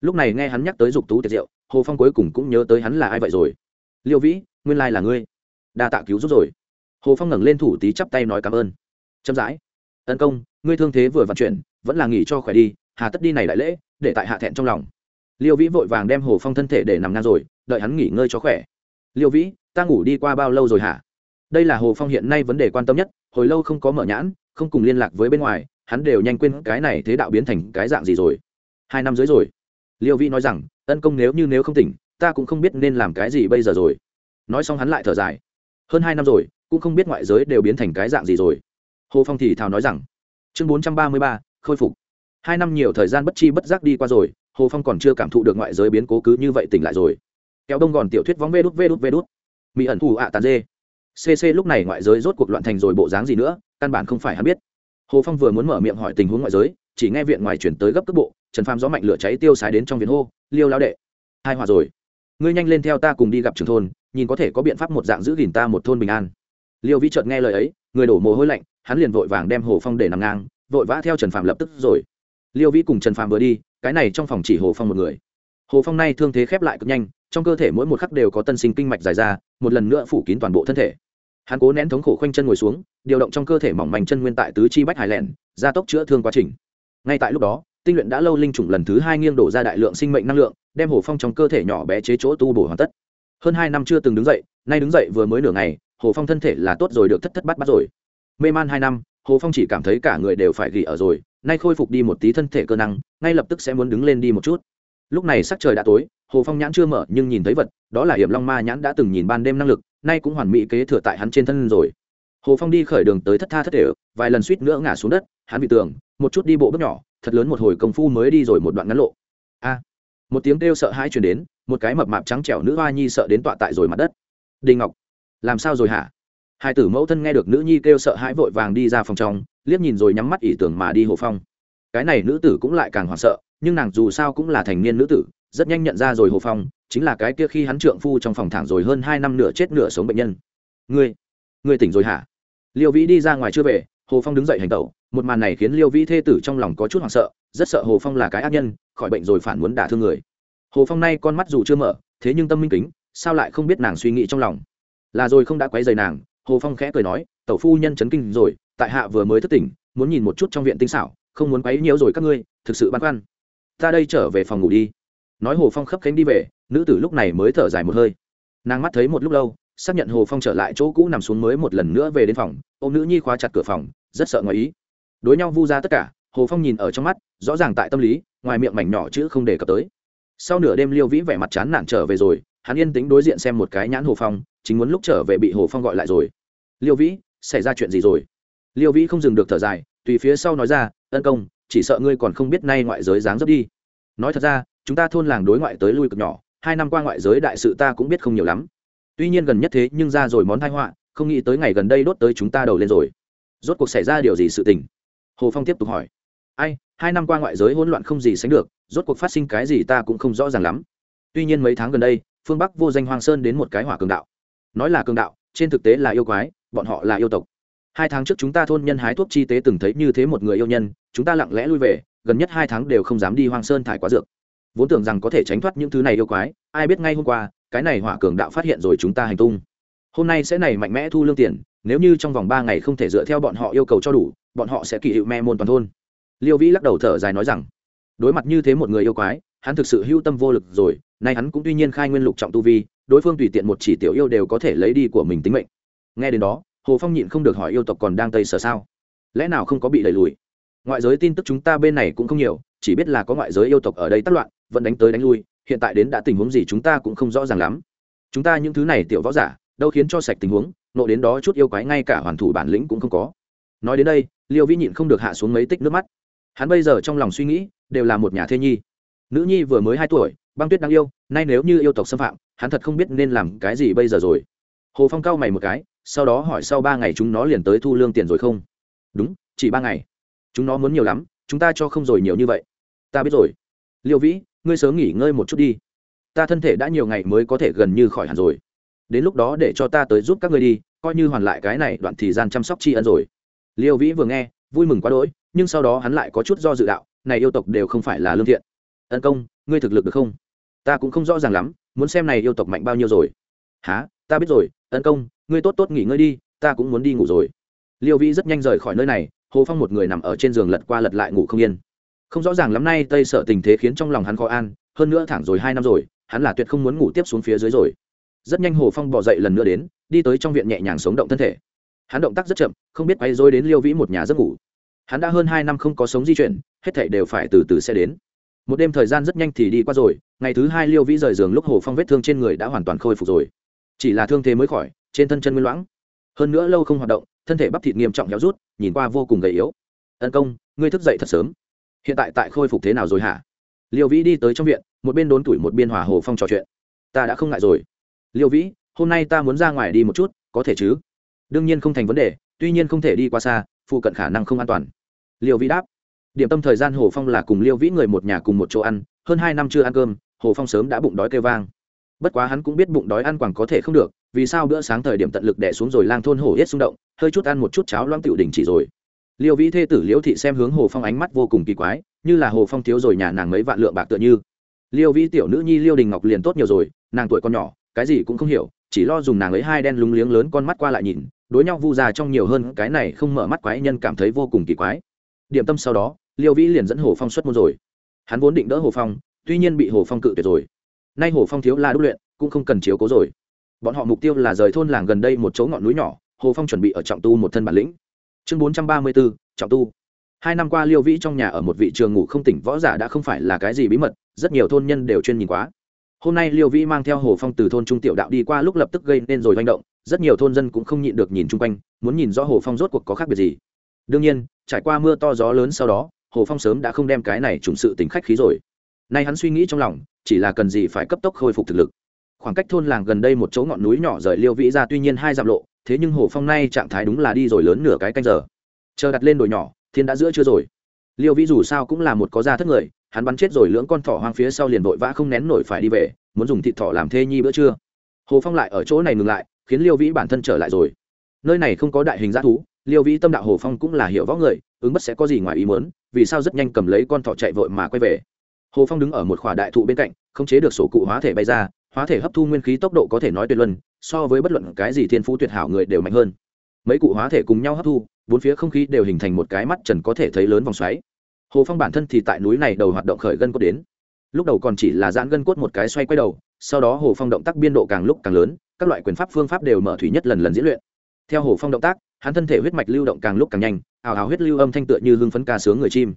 Speaker 1: Lúc này nghe hắn nhắc tới dục tú tiệt diệu, hồ phong cuối cùng cũng nhớ tới hắn là ai vậy rồi. Liêu vĩ, nguyên lai là ngươi. Đa tạ cứu giúp rồi. Hồ phong ngẩng lên thủ tí chắp tay nói cảm ơn. Chậm rãi. Tấn công, ngươi thương thế vừa vận chuyển, vẫn là nghỉ cho khỏe đi, hà tất đi này đại lễ, để tại hạ thẹn trong lòng. Liêu vĩ vội vàng đem hồ phong thân thể để nằm ngang rồi, đợi hắn nghỉ ngơi cho khỏe. Liêu vĩ, ta ngủ đi qua bao lâu rồi hả? Đây là hồ phong hiện nay vấn đề quan tâm nhất, hồi lâu không có mở nhãn, không cùng liên lạc với bên ngoài, hắn đều nhanh quên cái này thế đạo biến thành cái dạng gì rồi. Hai năm dưới rồi. Liêu vĩ nói rằng, ân công nếu như nếu không tỉnh, ta cũng không biết nên làm cái gì bây giờ rồi. Nói xong hắn lại thở dài. Hơn hai năm rồi, cũng không biết ngoại giới đều biến thành cái dạng gì rồi. Hồ phong thì thào nói rằng, chương bốn trăm ba mươi ba, khôi phục. Hai năm nhiều thời gian bất chi bất giác đi qua rồi, hồ phong còn chưa cảm thụ được ngoại giới biến cố cứ như vậy tỉnh lại rồi. Kéo đông gòn tiểu thuyết vóng vê đút vê đút vê đút. Mỹ ẩn thù ạ tàn dê cc lúc này ngoại giới rốt cuộc loạn thành rồi bộ dáng gì nữa, căn bản không phải hắn biết. Hồ phong vừa muốn mở miệng hỏi tình huống ngoại giới, chỉ nghe viện ngoài chuyển tới gấp cấp bộ, trần phàm gió mạnh lửa cháy tiêu xài đến trong viện hô, liêu lao đệ, hai hòa rồi. Ngươi nhanh lên theo ta cùng đi gặp trường thôn, nhìn có thể có biện pháp một dạng giữ gìn ta một thôn bình an. Liêu vĩ chợt nghe lời ấy, người đổ mồ hôi lạnh, hắn liền vội vàng đem hồ phong để nằm ngang, vội vã theo trần phàm lập tức rồi. Liêu vĩ cùng trần phàm vừa đi, cái này trong phòng chỉ hồ phong một người. Hồ phong nay thương thế khép lại cực nhanh trong cơ thể mỗi một khắc đều có tân sinh kinh mạch dài ra, một lần nữa phủ kín toàn bộ thân thể. Hắn cố nén thống khổ khoanh chân ngồi xuống, điều động trong cơ thể mỏng manh chân nguyên tại tứ chi bách hải lẻn gia tốc chữa thương quá trình. Ngay tại lúc đó, tinh luyện đã lâu linh trùng lần thứ hai nghiêng đổ ra đại lượng sinh mệnh năng lượng, đem hồ phong trong cơ thể nhỏ bé chế chỗ tu bổ hoàn tất. Hơn hai năm chưa từng đứng dậy, nay đứng dậy vừa mới nửa ngày, hồ phong thân thể là tốt rồi được thất thất bắt bắt rồi. Mê man hai năm, hồ phong chỉ cảm thấy cả người đều phải gỉ ở rồi, nay khôi phục đi một tí thân thể cơ năng, ngay lập tức sẽ muốn đứng lên đi một chút lúc này sắc trời đã tối, hồ phong nhãn chưa mở nhưng nhìn thấy vật, đó là hiểm long ma nhãn đã từng nhìn ban đêm năng lực, nay cũng hoàn mỹ kế thừa tại hắn trên thân rồi. Hồ phong đi khởi đường tới thất tha thất đều vài lần suýt nữa ngã xuống đất, hắn bị tường, một chút đi bộ bước nhỏ, thật lớn một hồi công phu mới đi rồi một đoạn ngắn lộ. A! Một tiếng kêu sợ hãi chuyển đến, một cái mập mạp trắng trẻo nữ hoa nhi sợ đến tọa tại rồi mặt đất. Đình ngọc! Làm sao rồi hả? Hai tử mẫu thân nghe được nữ nhi kêu sợ hãi vội vàng đi ra phòng trong, liếc nhìn rồi nhắm mắt ỷ tưởng mà đi hồ phong. Cái này nữ tử cũng lại càng hoảng sợ nhưng nàng dù sao cũng là thành niên nữ tử, rất nhanh nhận ra rồi hồ phong, chính là cái kia khi hắn trượng phu trong phòng thẳng rồi hơn hai năm nửa chết nửa sống bệnh nhân. Ngươi ngươi tỉnh rồi hả? Liêu vĩ đi ra ngoài chưa về, hồ phong đứng dậy hành tẩu, một màn này khiến liêu vĩ thê tử trong lòng có chút hoảng sợ, rất sợ hồ phong là cái ác nhân, khỏi bệnh rồi phản muốn đả thương người. Hồ phong nay con mắt dù chưa mở, thế nhưng tâm minh kính, sao lại không biết nàng suy nghĩ trong lòng? Là rồi không đã quấy rầy nàng, hồ phong khẽ cười nói, tẩu phu nhân chấn kinh rồi, tại hạ vừa mới thức tỉnh, muốn nhìn một chút trong viện tinh xảo, không muốn quấy nhiễu rồi các ngươi, thực sự băn khoăn ta đây trở về phòng ngủ đi. Nói hồ phong khấp khánh đi về, nữ tử lúc này mới thở dài một hơi. Nàng mắt thấy một lúc lâu, xác nhận hồ phong trở lại chỗ cũ nằm xuống mới một lần nữa về đến phòng ô nữ nhi khóa chặt cửa phòng, rất sợ ngoài ý. Đối nhau vu ra tất cả, hồ phong nhìn ở trong mắt, rõ ràng tại tâm lý, ngoài miệng mảnh nhỏ chứ không đề cập tới. Sau nửa đêm liêu vĩ vẻ mặt chán nản trở về rồi, hắn yên tính đối diện xem một cái nhãn hồ phong, chính muốn lúc trở về bị hồ phong gọi lại rồi. Liêu vĩ, xảy ra chuyện gì rồi? Liêu vĩ không dừng được thở dài, tùy phía sau nói ra, ân công chỉ sợ ngươi còn không biết nay ngoại giới dáng dấp đi. Nói thật ra, chúng ta thôn làng đối ngoại tới lui cực nhỏ, hai năm qua ngoại giới đại sự ta cũng biết không nhiều lắm. Tuy nhiên gần nhất thế, nhưng ra rồi món thai họa, không nghĩ tới ngày gần đây đốt tới chúng ta đầu lên rồi. Rốt cuộc xảy ra điều gì sự tình? Hồ phong tiếp tục hỏi. Ai, hai năm qua ngoại giới hỗn loạn không gì sánh được, rốt cuộc phát sinh cái gì ta cũng không rõ ràng lắm. Tuy nhiên mấy tháng gần đây, phương bắc vô danh hoàng sơn đến một cái hỏa cường đạo. Nói là cường đạo, trên thực tế là yêu quái, bọn họ là yêu tộc hai tháng trước chúng ta thôn nhân hái thuốc chi tế từng thấy như thế một người yêu nhân, chúng ta lặng lẽ lui về, gần nhất hai tháng đều không dám đi hoang sơn thải quá dược. Vốn tưởng rằng có thể tránh thoát những thứ này yêu quái, ai biết ngay hôm qua, cái này hỏa cường đạo phát hiện rồi chúng ta hành tung. Hôm nay sẽ này mạnh mẽ thu lương tiền, nếu như trong vòng ba ngày không thể dựa theo bọn họ yêu cầu cho đủ, bọn họ sẽ kỳ hiệu me môn toàn thôn. Liêu vĩ lắc đầu thở dài nói rằng, đối mặt như thế một người yêu quái, hắn thực sự hưu tâm vô lực rồi, nay hắn cũng tuy nhiên khai nguyên lục trọng tu vi, đối phương tùy tiện một chỉ tiểu yêu đều có thể lấy đi của mình tính mệnh. Nghe đến đó hồ phong nhịn không được hỏi yêu tộc còn đang tây sở sao? Lẽ nào không có bị đẩy lùi? Ngoại giới tin tức chúng ta bên này cũng không nhiều, chỉ biết là có ngoại giới yêu tộc ở đây tắc loạn, vẫn đánh tới đánh lui, hiện tại đến đã tình huống gì chúng ta cũng không rõ ràng lắm. Chúng ta những thứ này tiểu võ giả, đâu khiến cho sạch tình huống, nộ đến đó chút yêu quái ngay cả hoàn thủ bản lĩnh cũng không có. Nói đến đây, liêu vĩ nhịn không được hạ xuống mấy tích nước mắt. Hắn bây giờ trong lòng suy nghĩ, đều là một nhà thê nhi. Nữ nhi vừa mới hai tuổi, băng tuyết đang yêu, nay nếu như yêu tộc xâm phạm, hắn thật không biết nên làm cái gì bây giờ rồi. Hồ phong cao mày một cái sau đó hỏi sau ba ngày chúng nó liền tới thu lương tiền rồi không? Đúng, chỉ ba ngày. Chúng nó muốn nhiều lắm, chúng ta cho không rồi nhiều như vậy. Ta biết rồi. Liệu vĩ, ngươi sớm nghỉ ngơi một chút đi. Ta thân thể đã nhiều ngày mới có thể gần như khỏi hẳn rồi. Đến lúc đó để cho ta tới giúp các ngươi đi, coi như hoàn lại cái này đoạn thời gian chăm sóc tri ân rồi. Liêu vĩ vừa nghe, vui mừng quá đỗi, nhưng sau đó hắn lại có chút do dự đạo, này yêu tộc đều không phải là lương thiện. Ân công, ngươi thực lực được không? Ta cũng không rõ ràng lắm, muốn xem này yêu tộc mạnh bao nhiêu rồi. Há ta biết rồi, ân công ngươi tốt tốt nghỉ ngơi đi, ta cũng muốn đi ngủ rồi. Liêu vĩ rất nhanh rời khỏi nơi này, hồ phong một người nằm ở trên giường lật qua lật lại ngủ không yên. Không rõ ràng lắm nay tây sợ tình thế khiến trong lòng hắn khó an, hơn nữa thẳng rồi hai năm rồi, hắn là tuyệt không muốn ngủ tiếp xuống phía dưới rồi. Rất nhanh hồ phong bỏ dậy lần nữa đến, đi tới trong viện nhẹ nhàng sống động thân thể. Hắn động tác rất chậm, không biết quay dối đến liêu vĩ một nhà giấc ngủ. Hắn đã hơn hai năm không có sống di chuyển, hết thảy đều phải từ từ sẽ đến. Một đêm thời gian rất nhanh thì đi qua rồi, ngày thứ hai liêu vĩ rời giường lúc hồ phong vết thương trên người đã hoàn toàn khôi phục rồi. Chỉ là thương thế mới khỏi trên thân chân nguyên loãng. Hơn nữa lâu không hoạt động, thân thể bắp thịt nghiêm trọng héo rút, nhìn qua vô cùng gầy yếu. Tấn công, ngươi thức dậy thật sớm. Hiện tại tại khôi phục thế nào rồi hả? Liêu vĩ đi tới trong viện, một bên đốn tuổi một biên hòa hồ phong trò chuyện. Ta đã không ngại rồi. Liêu vĩ, hôm nay ta muốn ra ngoài đi một chút, có thể chứ? Đương nhiên không thành vấn đề, tuy nhiên không thể đi qua xa, phụ cận khả năng không an toàn. Liêu vĩ đáp. Điểm tâm thời gian hồ phong là cùng liêu vĩ người một nhà cùng một chỗ ăn, hơn hai năm chưa ăn cơm, hồ phong sớm đã bụng đói kêu vang. Bất quá hắn cũng biết bụng đói ăn quẳng có thể không được vì sao bữa sáng thời điểm tận lực đẻ xuống rồi lang thôn hổ hết xung động, hơi chút ăn một chút cháo loãng tiểu đỉnh chỉ rồi. Liêu vĩ thê tử liễu thị xem hướng hồ phong ánh mắt vô cùng kỳ quái, như là hồ phong thiếu rồi nhà nàng mấy vạn lượng bạc tựa như. Liêu vĩ tiểu nữ nhi liêu đình ngọc liền tốt nhiều rồi, nàng tuổi con nhỏ, cái gì cũng không hiểu, chỉ lo dùng nàng ấy hai đen lúng liếng lớn con mắt qua lại nhìn, đối nhau vu già trong nhiều hơn, cái này không mở mắt quái nhân cảm thấy vô cùng kỳ quái. Điểm tâm sau đó, liêu vĩ liền dẫn hồ phong xuất môn rồi. Hắn vốn định đỡ hồ phong, tuy nhiên bị hồ phong cự tuyệt rồi. Nay hồ phong thiếu la đúc luyện, cũng không cần chiếu cố rồi bọn họ mục tiêu là rời thôn làng gần đây một chỗ ngọn núi nhỏ, hồ phong chuẩn bị ở trọng tu một thân bản lĩnh. Chương bốn trăm ba mươi bốn trọng tu. Hai năm qua liêu vĩ trong nhà ở một vị trường ngủ không tỉnh võ giả đã không phải là cái gì bí mật, rất nhiều thôn nhân đều chuyên nhìn quá. Hôm nay liêu vĩ mang theo hồ phong từ thôn trung tiểu đạo đi qua lúc lập tức gây nên rồi manh động, rất nhiều thôn dân cũng không nhịn được nhìn chung quanh, muốn nhìn rõ hồ phong rốt cuộc có khác biệt gì. Đương nhiên, trải qua mưa to gió lớn sau đó, hồ phong sớm đã không đem cái này trùng sự tính khách khí rồi. Nay hắn suy nghĩ trong lòng, chỉ là cần gì phải cấp tốc khôi phục thực lực khoảng cách thôn làng gần đây một chỗ ngọn núi nhỏ rời liêu vĩ ra tuy nhiên hai dặm lộ, thế nhưng hồ phong nay trạng thái đúng là đi rồi lớn nửa cái canh giờ. Chờ đặt lên đồi nhỏ, thiên đã giữa chưa rồi. Liêu vĩ dù sao cũng là một có da thất người, hắn bắn chết rồi lưỡng con thỏ hoang phía sau liền vội vã không nén nổi phải đi về, muốn dùng thịt thỏ làm thê nhi bữa trưa. Hồ phong lại ở chỗ này ngừng lại, khiến liêu vĩ bản thân trở lại rồi. Nơi này không có đại hình g thú, liêu vĩ tâm đạo hồ phong cũng là hiểu võ người, ứng bất sẽ có gì ngoài ý muốn, vì sao rất nhanh cầm lấy con thỏ chạy vội mà quay về. Hồ phong đứng ở một khỏa đại thụ bên cạnh, không chế được sổ cụ hóa thể bay ra hóa thể hấp thu nguyên khí tốc độ có thể nói tuyệt luân, so với bất luận cái gì thiên phú tuyệt hảo người đều mạnh hơn. Mấy cụ hóa thể cùng nhau hấp thu, bốn phía không khí đều hình thành một cái mắt trần có thể thấy lớn vòng xoáy. Hồ phong bản thân thì tại núi này đầu hoạt động khởi gân cốt đến. Lúc đầu còn chỉ là giãn gân cốt một cái xoay quay đầu, sau đó hồ phong động tác biên độ càng lúc càng lớn, các loại quyền pháp phương pháp đều mở thủy nhất lần lần diễn luyện. Theo hồ phong động tác, hắn thân thể huyết mạch lưu động càng lúc càng nhanh ảo ảo huyết lưu âm thanh tựa như hưng phấn ca sướng người chim.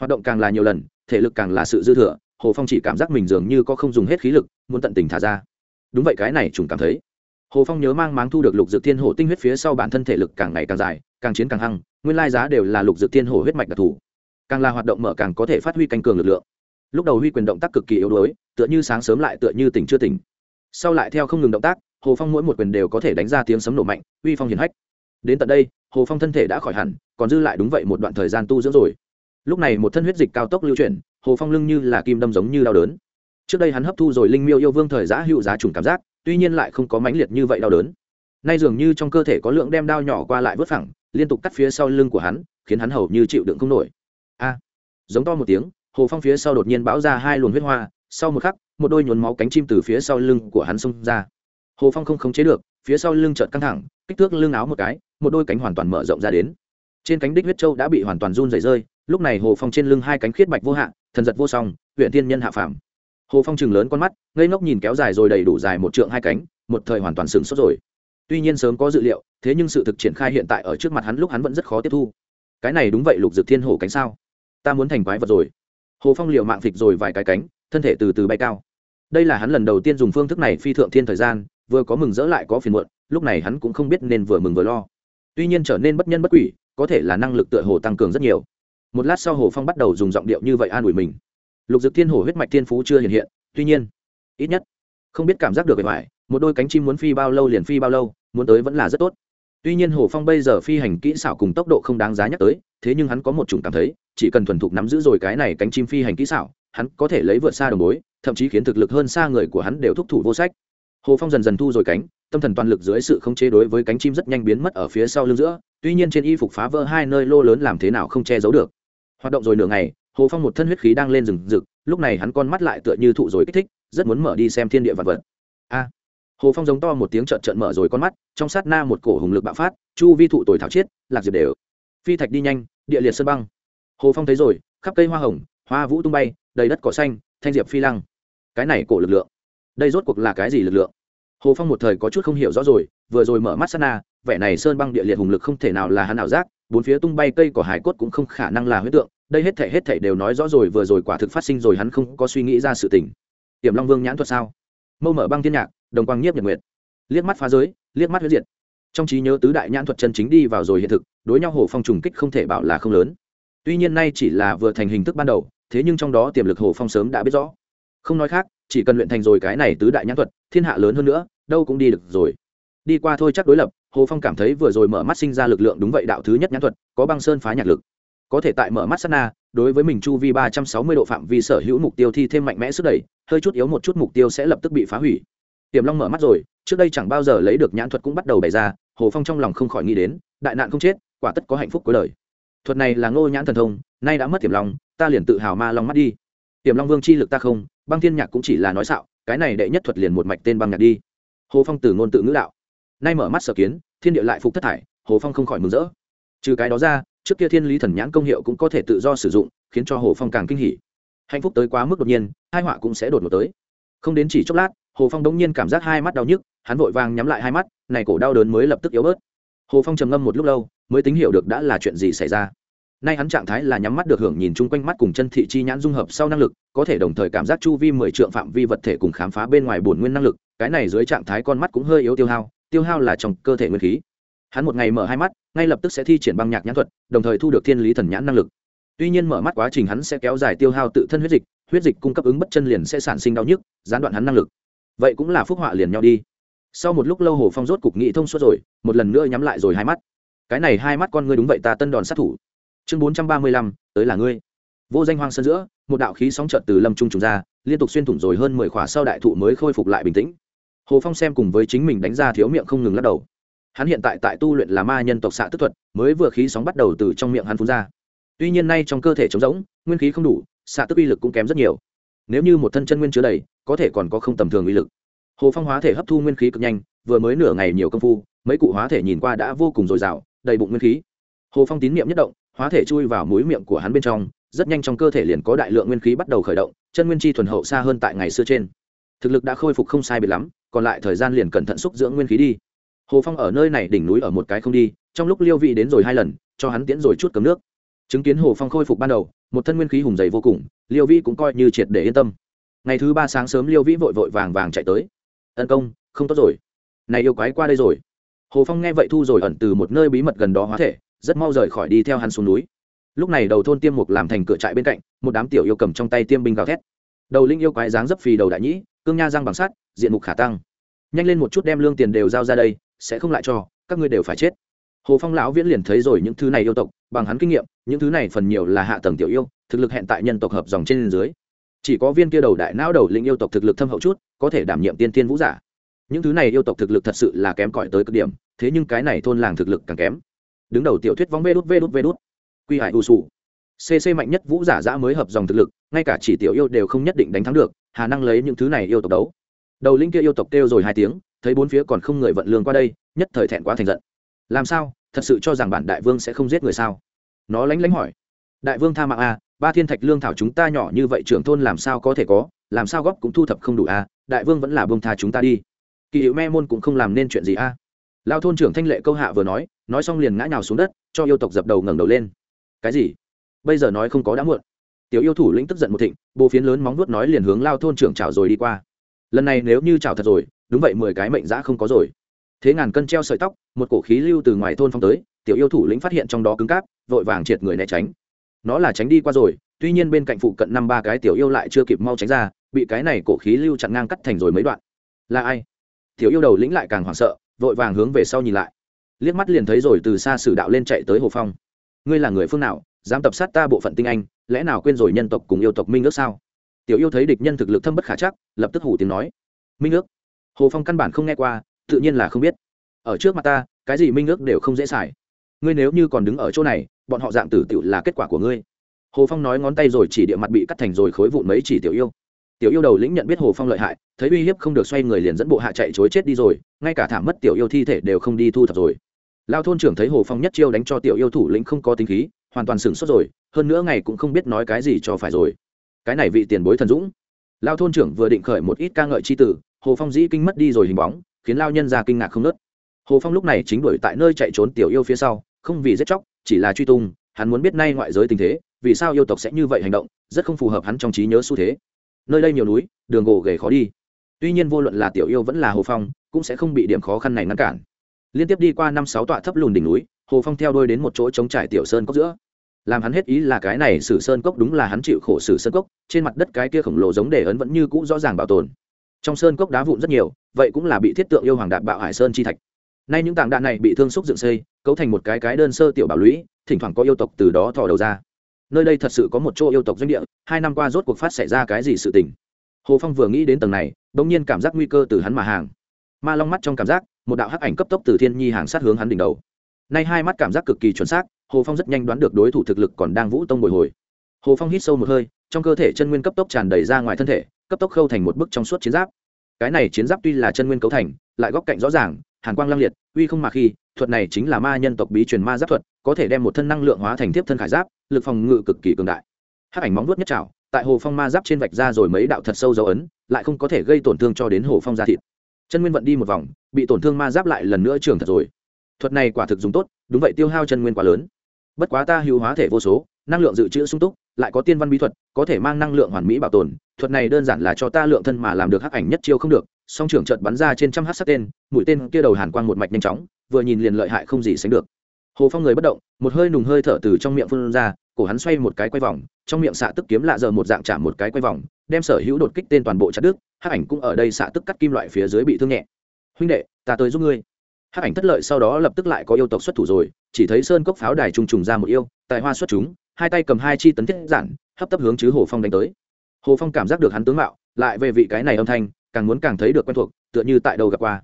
Speaker 1: Hoạt động càng là nhiều lần, thể lực càng là sự dư thừa hồ phong chỉ cảm giác mình dường như có không dùng hết khí lực, muốn tận tình thả ra. Đúng vậy, cái này trùng cảm thấy. Hồ phong nhớ mang máng thu được lục dự thiên hồ tinh huyết phía sau bản thân thể lực càng ngày càng dài, càng chiến càng hăng, nguyên lai giá đều là lục dự thiên hồ huyết mạch đặc thù. Càng là hoạt động mở càng có thể phát huy canh cường lực lượng. Lúc đầu huy quyền động tác cực kỳ yếu đuối, tựa như sáng sớm lại tựa như tỉnh chưa tỉnh. Sau lại theo không ngừng động tác, hồ phong mỗi một quyền đều có thể đánh ra tiếng sấm nổ mạnh, uy phong hiền hách. Đến tận đây, hồ phong thân thể đã khỏi hẳn, còn dư lại đúng vậy một đoạn thời gian tu dưỡng rồi. Lúc này một thân huyết dịch cao tốc lưu chuyển hồ phong lưng như là kim đâm giống như đau đớn. Trước đây hắn hấp thu rồi linh miêu yêu vương thời giá hữu giá trùng cảm giác, tuy nhiên lại không có mãnh liệt như vậy đau đớn. Nay dường như trong cơ thể có lượng đem đao nhỏ qua lại vớt phẳng, liên tục cắt phía sau lưng của hắn, khiến hắn hầu như chịu đựng không nổi. A! Giống to một tiếng, hồ phong phía sau đột nhiên bão ra hai luồng huyết hoa, sau một khắc, một đôi nhuốm máu cánh chim từ phía sau lưng của hắn xông ra. Hồ phong không khống chế được, phía sau lưng chợt căng thẳng, kích thước lưng áo một cái, một đôi cánh hoàn toàn mở rộng ra đến. Trên cánh đích huyết châu đã bị hoàn toàn run rẩy rơi, lúc này hồ phong trên lưng hai cánh khiết bạch vô hạn thần giật vô song, huyện thiên nhân hạ phàm. Hồ phong chừng lớn con mắt, ngây ngốc nhìn kéo dài rồi đầy đủ dài một trượng hai cánh, một thời hoàn toàn sửng sốt rồi. Tuy nhiên sớm có dự liệu, thế nhưng sự thực triển khai hiện tại ở trước mặt hắn lúc hắn vẫn rất khó tiếp thu. Cái này đúng vậy lục dược thiên hổ cánh sao? Ta muốn thành quái vật rồi. Hồ phong liều mạng phịch rồi vài cái cánh, thân thể từ từ bay cao. Đây là hắn lần đầu tiên dùng phương thức này phi thượng thiên thời gian, vừa có mừng rỡ lại có phiền muộn, lúc này hắn cũng không biết nên vừa mừng vừa lo. Tuy nhiên trở nên bất nhân bất quỷ, có thể là năng lực tựa hồ tăng cường rất nhiều một lát sau hồ phong bắt đầu dùng giọng điệu như vậy an ủi mình. Lục dực thiên hồ huyết mạch thiên phú chưa hiện hiện, tuy nhiên, ít nhất, không biết cảm giác được bề ngoài, một đôi cánh chim muốn phi bao lâu liền phi bao lâu, muốn tới vẫn là rất tốt. Tuy nhiên hồ phong bây giờ phi hành kỹ xảo cùng tốc độ không đáng giá nhắc tới, thế nhưng hắn có một chủng cảm thấy, chỉ cần thuần thục nắm giữ rồi cái này cánh chim phi hành kỹ xảo, hắn có thể lấy vượt xa đồng bối, thậm chí khiến thực lực hơn xa người của hắn đều thúc thủ vô sách. Hồ phong dần dần thu rồi cánh, tâm thần toàn lực dưới sự không chế đối với cánh chim rất nhanh biến mất ở phía sau lưng giữa, tuy nhiên trên y phục phá vỡ hai nơi lô lớn làm thế nào không che giấu được hoạt động rồi nửa ngày hồ phong một thân huyết khí đang lên rừng rực lúc này hắn con mắt lại tựa như thụ rồi kích thích rất muốn mở đi xem thiên địa vật vật. A! Hồ phong giống to một tiếng trợn trợn mở rồi con mắt trong sát na một cổ hùng lực bạo phát chu vi thụ tuổi thảo chiết lạc diệp đều. Phi thạch đi nhanh địa liệt sơn băng. Hồ phong thấy rồi khắp cây hoa hồng hoa vũ tung bay đầy đất cỏ xanh thanh diệp phi lăng. Cái này cổ lực lượng đây rốt cuộc là cái gì lực lượng? Hồ phong một thời có chút không hiểu rõ rồi vừa rồi mở mắt sát na, vẻ này sơn băng địa liệt hùng lực không thể nào là hắn ảo giác bốn phía tung bay cây cỏ hải cốt cũng không khả năng là huyết tượng, đây hết thể hết thể đều nói rõ rồi, vừa rồi quả thực phát sinh rồi, hắn không có suy nghĩ ra sự tình. Tiềm long vương nhãn thuật sao? Mâu mở băng thiên nhạc, đồng quang nhiếp nhật nguyệt. Liếc mắt phá giới, liếc mắt huyết diệt. Trong trí nhớ tứ đại nhãn thuật chân chính đi vào rồi hiện thực, đối nhau hồ phong trùng kích không thể bảo là không lớn. Tuy nhiên nay chỉ là vừa thành hình thức ban đầu, thế nhưng trong đó tiềm lực hồ phong sớm đã biết rõ. Không nói khác, chỉ cần luyện thành rồi cái này tứ đại nhãn thuật, thiên hạ lớn hơn nữa, đâu cũng đi được rồi. Đi qua thôi chắc đối lập hồ phong cảm thấy vừa rồi mở mắt sinh ra lực lượng đúng vậy đạo thứ nhất nhãn thuật, có băng sơn phá nhạc lực. Có thể tại mở mắt sát na, đối với mình chu vi ba trăm sáu mươi độ phạm vi sở hữu mục tiêu thi thêm mạnh mẽ sức đẩy, hơi chút yếu một chút mục tiêu sẽ lập tức bị phá hủy. Tiềm long mở mắt rồi, trước đây chẳng bao giờ lấy được nhãn thuật cũng bắt đầu bày ra, hồ phong trong lòng không khỏi nghĩ đến, đại nạn không chết, quả tất có hạnh phúc cuối đời. Thuật này là ngô nhãn thần thông, nay đã mất tiềm long, ta liền tự hào ma long mắt đi. Tiềm long vương chi lực ta không, băng thiên nhạc cũng chỉ là nói xạo, cái này đệ nhất thuật liền một mạch tên băng nhạc đi. Hồ phong từ ngôn tự ngữ đạo nay mở mắt sở kiến, thiên địa lại phục thất thải, hồ phong không khỏi mừng rỡ. Trừ cái đó ra, trước kia thiên lý thần nhãn công hiệu cũng có thể tự do sử dụng, khiến cho hồ phong càng kinh hỉ. Hạnh phúc tới quá mức đột nhiên, hai họa cũng sẽ đột ngột tới. Không đến chỉ chốc lát, hồ phong đống nhiên cảm giác hai mắt đau nhức, hắn vội vàng nhắm lại hai mắt, này cổ đau đớn mới lập tức yếu bớt. Hồ phong trầm ngâm một lúc lâu, mới tính hiểu được đã là chuyện gì xảy ra. Nay hắn trạng thái là nhắm mắt được hưởng nhìn chung quanh mắt cùng chân thị chi nhãn dung hợp sau năng lực, có thể đồng thời cảm giác chu vi mười trượng phạm vi vật thể cùng khám phá bên ngoài bổn nguyên năng lực, cái này dưới trạng thái con mắt cũng hơi yếu tiêu hao tiêu hao là trong cơ thể nguyên khí. Hắn một ngày mở hai mắt, ngay lập tức sẽ thi triển băng nhạc nhãn thuật, đồng thời thu được thiên lý thần nhãn năng lực. Tuy nhiên mở mắt quá trình hắn sẽ kéo dài tiêu hao tự thân huyết dịch huyết dịch cung cấp ứng bất chân liền sẽ sản sinh đau nhức, gián đoạn hắn năng lực. Vậy cũng là phúc họa liền nhau đi. Sau một lúc lâu hồ phong rốt cục nghĩ thông suốt rồi, một lần nữa nhắm lại rồi hai mắt. Cái này hai mắt con ngươi đúng vậy ta tân đòn sát thủ. Chương bốn trăm ba mươi lăm, tới là ngươi. Vô danh hoang sân giữa, một đạo khí sóng trợt từ lâm trung trùng ra, liên tục xuyên thủng rồi hơn mười khỏa sau đại thụ mới khôi phục lại bình tĩnh hồ phong xem cùng với chính mình đánh ra thiếu miệng không ngừng lắc đầu. Hắn hiện tại tại tu luyện là ma nhân tộc xạ tức thuật, mới vừa khí sóng bắt đầu từ trong miệng hắn phun ra. Tuy nhiên nay trong cơ thể trống rỗng, nguyên khí không đủ, xạ tức uy lực cũng kém rất nhiều. Nếu như một thân chân nguyên chứa đầy, có thể còn có không tầm thường uy lực. Hồ phong hóa thể hấp thu nguyên khí cực nhanh, vừa mới nửa ngày nhiều công phu, mấy cụ hóa thể nhìn qua đã vô cùng dồi dào, đầy bụng nguyên khí. Hồ phong tín niệm nhất động, hóa thể chui vào mũi miệng của hắn bên trong, rất nhanh trong cơ thể liền có đại lượng nguyên khí bắt đầu khởi động, chân nguyên chi thuần hậu xa hơn tại ngày xưa trên. Thực lực đã khôi phục không sai biệt lắm còn lại thời gian liền cẩn thận xúc dưỡng nguyên khí đi. Hồ phong ở nơi này đỉnh núi ở một cái không đi, trong lúc liêu vị đến rồi hai lần, cho hắn tiễn rồi chút cấm nước. Chứng kiến hồ phong khôi phục ban đầu, một thân nguyên khí hùng dày vô cùng, liêu vĩ cũng coi như triệt để yên tâm. Ngày thứ ba sáng sớm liêu vĩ vội vội vàng vàng chạy tới. Tấn công, không tốt rồi. Này yêu quái qua đây rồi. Hồ phong nghe vậy thu rồi ẩn từ một nơi bí mật gần đó hóa thể, rất mau rời khỏi đi theo hắn xuống núi. Lúc này đầu thôn tiêm mục làm thành cửa trại bên cạnh, một đám tiểu yêu cầm trong tay tiêm binh gào thét. Đầu linh yêu quái dáng dấp phì đầu đại nhĩ, cương nha răng bằng sắt diện mục khả tăng. Nhanh lên một chút đem lương tiền đều giao ra đây, sẽ không lại cho, các ngươi đều phải chết. Hồ phong lão viễn liền thấy rồi những thứ này yêu tộc, bằng hắn kinh nghiệm, những thứ này phần nhiều là hạ tầng tiểu yêu, thực lực hẹn tại nhân tộc hợp dòng trên dưới. Chỉ có viên kia đầu đại não đầu linh yêu tộc thực lực thâm hậu chút, có thể đảm nhiệm tiên tiên vũ giả. Những thứ này yêu tộc thực lực thật sự là kém cỏi tới cực điểm, thế nhưng cái này thôn làng thực lực càng kém. Đứng đầu tiểu thuyết vóng vê đút vê đút vê đút. Quy hải u sù cc mạnh nhất vũ giả giã mới hợp dòng thực lực, ngay cả chỉ tiểu yêu đều không nhất định đánh thắng được, hà năng lấy những thứ này yêu tộc đấu đầu linh kia yêu tộc kêu rồi hai tiếng thấy bốn phía còn không người vận lương qua đây nhất thời thẹn quá thành giận. Làm sao? Thật sự cho rằng bản đại vương sẽ không giết người sao? Nó lánh lánh hỏi. Đại vương tha mạng a à, ba thiên thạch lương thảo chúng ta nhỏ như vậy trưởng thôn làm sao có thể có làm sao góp cũng thu thập không đủ a à, đại vương vẫn là bông tha chúng ta đi. Kỳ hiệu me môn cũng không làm nên chuyện gì a à. lao thôn trưởng thanh lệ câu hạ vừa nói nói xong liền ngã nhào xuống đất cho yêu tộc dập đầu ngẩng đầu lên. Cái gì? Bây giờ nói không có đã muộn. Tiểu yêu thủ lĩnh tức giận một thịnh bộ phiến lớn móng vuốt nói liền hướng lao thôn trưởng chào rồi đi qua lần này nếu như chào thật rồi, đúng vậy, mười cái mệnh giã không có rồi. Thế ngàn cân treo sợi tóc, một cổ khí lưu từ ngoài thôn phong tới, tiểu yêu thủ lĩnh phát hiện trong đó cứng cáp, vội vàng triệt người né tránh. Nó là tránh đi qua rồi, tuy nhiên bên cạnh phụ cận năm ba cái tiểu yêu lại chưa kịp mau tránh ra, bị cái này cổ khí lưu chặn ngang cắt thành rồi mấy đoạn. Là ai? Tiểu yêu đầu lĩnh lại càng hoảng sợ, vội vàng hướng về sau nhìn lại. Liếc mắt liền thấy rồi từ xa sử đạo lên chạy tới hồ phong. Ngươi là người phương nào, dám tập sát ta bộ phận tinh anh, lẽ nào quên rồi nhân tộc cùng yêu tộc minh ước sao? Tiểu yêu thấy địch nhân thực lực thâm bất khả chắc, lập tức hủ tiếng nói. Minh ước. Hồ phong căn bản không nghe qua, tự nhiên là không biết. Ở trước mặt ta, cái gì minh ước đều không dễ xài. Ngươi nếu như còn đứng ở chỗ này, bọn họ dạng tử tựu là kết quả của ngươi. Hồ phong nói ngón tay rồi chỉ địa mặt bị cắt thành rồi khối vụn mấy chỉ tiểu yêu. Tiểu yêu đầu lĩnh nhận biết hồ phong lợi hại, thấy uy hiếp không được xoay người liền dẫn bộ hạ chạy chối chết đi rồi, ngay cả thảm mất tiểu yêu thi thể đều không đi thu thập rồi. Lao thôn trưởng thấy hồ phong nhất chiêu đánh cho tiểu yêu thủ lĩnh không có tính khí, hoàn toàn sửng sốt rồi, hơn nữa ngày cũng không biết nói cái gì cho phải rồi cái này vị tiền bối thần dũng. Lao thôn trưởng vừa định khởi một ít ca ngợi c h i tử, hồ phong dĩ kinh mất đi rồi hình bóng, khiến lao nhân ra kinh ngạc không nớt. Hồ phong lúc này chính đuổi tại nơi chạy trốn tiểu yêu phía sau, không vì giết chóc, chỉ là truy tung, hắn muốn biết nay ngoại giới tình thế, vì sao yêu tộc sẽ như vậy hành động, rất không phù hợp hắn trong trí nhớ xu thế. Nơi đây nhiều núi, đường gồ ghề khó đi. Tuy nhiên vô luận là tiểu yêu vẫn là hồ phong, cũng sẽ không bị điểm khó khăn này ngăn cản. Liên tiếp đi qua năm sáu tọa thấp lùn đỉnh núi, hồ phong theo đôi đến một chỗ trống trải tiểu sơn cốc giữa làm hắn hết ý là cái này sử sơn cốc đúng là hắn chịu khổ sử sơn cốc, trên mặt đất cái kia khổng lồ giống để ấn vẫn như cũ rõ ràng bảo tồn. Trong sơn cốc đá vụn rất nhiều, vậy cũng là bị thiết tượng yêu hoàng đạp bạo hải sơn chi thạch. Nay những tảng đạn này bị thương xúc dựng xây, cấu thành một cái cái đơn sơ tiểu bảo lũy, thỉnh thoảng có yêu tộc từ đó thò đầu ra. Nơi đây thật sự có một chỗ yêu tộc doanh địa, hai năm qua rốt cuộc phát xảy ra cái gì sự tình. Hồ phong vừa nghĩ đến tầng này, bỗng nhiên cảm giác nguy cơ từ hắn mà hàng. Ma long mắt trong cảm giác, một đạo hắc ảnh cấp tốc từ thiên nhi hàng sát hướng hắn đỉnh đầu. Nay hai mắt cảm giác cực kỳ chuẩn xác hồ phong rất nhanh đoán được đối thủ thực lực còn đang vũ tông bồi hồi. Hồ phong hít sâu một hơi, trong cơ thể chân nguyên cấp tốc tràn đầy ra ngoài thân thể, cấp tốc khâu thành một bức trong suốt chiến giáp. Cái này chiến giáp tuy là chân nguyên cấu thành, lại góc cạnh rõ ràng, hàn quang lăng liệt, uy không mà khi, thuật này chính là ma nhân tộc bí truyền ma giáp thuật, có thể đem một thân năng lượng hóa thành tiếp thân khải giáp, lực phòng ngự cực kỳ cường đại. Hát ảnh móng vuốt nhất trào tại hồ phong ma giáp trên vạch ra rồi mấy đạo thật sâu dấu ấn, lại không có thể gây tổn thương cho đến hồ phong da thịt. Chân nguyên vận đi một vòng, bị tổn thương ma giáp lại lần nữa trưởng thật rồi. Thuật này quả thực dùng tốt, đúng vậy tiêu hao chân nguyên quá lớn bất quá ta hữu hóa thể vô số, năng lượng dự trữ sung túc, lại có tiên văn bí thuật, có thể mang năng lượng hoàn mỹ bảo tồn. Thuật này đơn giản là cho ta lượng thân mà làm được hắc ảnh nhất chiêu không được. Song trưởng trợt bắn ra trên trăm hát sát tên, mũi tên kia đầu hàn quang một mạch nhanh chóng, vừa nhìn liền lợi hại không gì sánh được. Hồ phong người bất động, một hơi nùng hơi thở từ trong miệng phun ra, cổ hắn xoay một cái quay vòng, trong miệng xạ tức kiếm lạ giờ một dạng chạm một cái quay vòng, đem sở hữu đột kích tên toàn bộ chặt đức hắc ảnh cũng ở đây xạ tức cắt kim loại phía dưới bị thương nhẹ. Huynh đệ, ta tới giúp ngươi hắc ảnh thất lợi sau đó lập tức lại có yêu tộc xuất thủ rồi, chỉ thấy sơn cốc pháo đài trùng trùng ra một yêu tại hoa xuất chúng, hai tay cầm hai chi tấn thiết giản, hấp tấp hướng chứ hồ phong đánh tới. Hồ phong cảm giác được hắn tướng mạo, lại về vị cái này âm thanh, càng muốn càng thấy được quen thuộc, tựa như tại đầu gặp qua.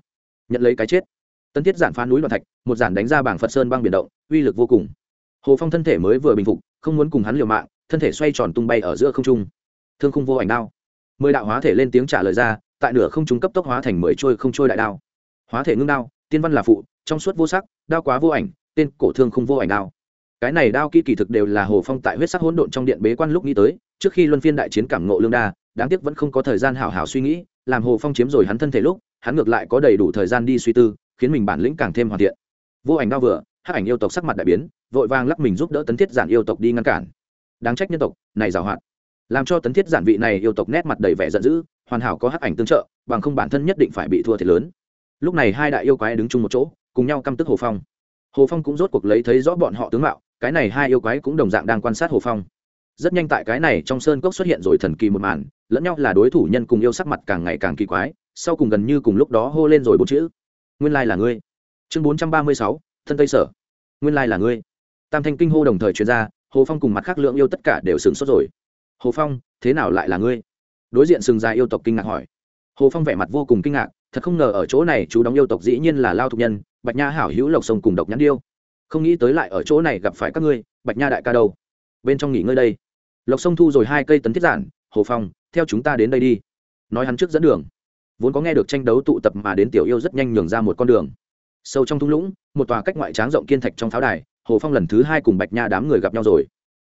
Speaker 1: Nhận lấy cái chết. Tân thiết giản phá núi loạn thạch, một giản đánh ra bảng phật sơn băng biển động, uy lực vô cùng. Hồ phong thân thể mới vừa bình phục, không muốn cùng hắn liều mạng, thân thể xoay tròn tung bay ở giữa không trung. Thương không vô ảnh đao. Mười đạo hóa thể lên tiếng trả lời ra, tại nửa không trung cấp tốc hóa thành mười trôi không trôi đại đao. Hóa thể ngưng đao tiên văn là phụ, trong suốt vô sắc, đao quá vô ảnh, tên cổ thương không vô ảnh đao. Cái này đao kỹ kỳ thực đều là hồ phong tại huyết sắc hỗn độn trong điện bế quan lúc nghĩ tới, trước khi luân phiên đại chiến cảm ngộ lương đa, đáng tiếc vẫn không có thời gian hảo hảo suy nghĩ, làm hồ phong chiếm rồi hắn thân thể lúc, hắn ngược lại có đầy đủ thời gian đi suy tư, khiến mình bản lĩnh càng thêm hoàn thiện. Vô ảnh đao vừa, hắc ảnh yêu tộc sắc mặt đại biến, vội vàng lắc mình giúp đỡ tấn thiết giản yêu tộc đi ngăn cản. Đáng trách nhân tộc, này giảo hoạt. Làm cho tấn thiết giản vị này yêu tộc nét mặt đầy vẻ giận dữ, hoàn hảo có hắc ảnh tương trợ, bằng không bản thân nhất định phải bị thua thiệt lớn lúc này hai đại yêu quái đứng chung một chỗ cùng nhau căm tức hồ phong. Hồ phong cũng rốt cuộc lấy thấy rõ bọn họ tướng mạo cái này hai yêu quái cũng đồng dạng đang quan sát hồ phong. Rất nhanh tại cái này trong sơn cốc xuất hiện rồi thần kỳ một màn lẫn nhau là đối thủ nhân cùng yêu sắc mặt càng ngày càng kỳ quái sau cùng gần như cùng lúc đó hô lên rồi bốn chữ. Nguyên lai là ngươi. Chương bốn trăm ba mươi sáu thân tây sở. Nguyên lai là ngươi. Tam thanh kinh hô đồng thời chuyên ra, hồ phong cùng mặt khác lượng yêu tất cả đều sửng sốt rồi. Hồ phong thế nào lại là ngươi? Đối diện sừng dài yêu tộc kinh ngạc hỏi hồ phong vẻ mặt vô cùng kinh ngạc, thật không ngờ ở chỗ này chú đóng yêu tộc dĩ nhiên là lao thục nhân, bạch nha hảo hữu lộc sông cùng độc nhãn điêu. Không nghĩ tới lại ở chỗ này gặp phải các ngươi, bạch nha đại ca đâu. Bên trong nghỉ ngơi đây. Lộc sông thu rồi hai cây tấn thiết giản, hồ phong, theo chúng ta đến đây đi. Nói hắn trước dẫn đường. Vốn có nghe được tranh đấu tụ tập mà đến tiểu yêu rất nhanh nhường ra một con đường. Sâu trong thung lũng, một tòa cách ngoại tráng rộng kiên thạch trong pháo đài, hồ phong lần thứ hai cùng bạch nha đám người gặp nhau rồi.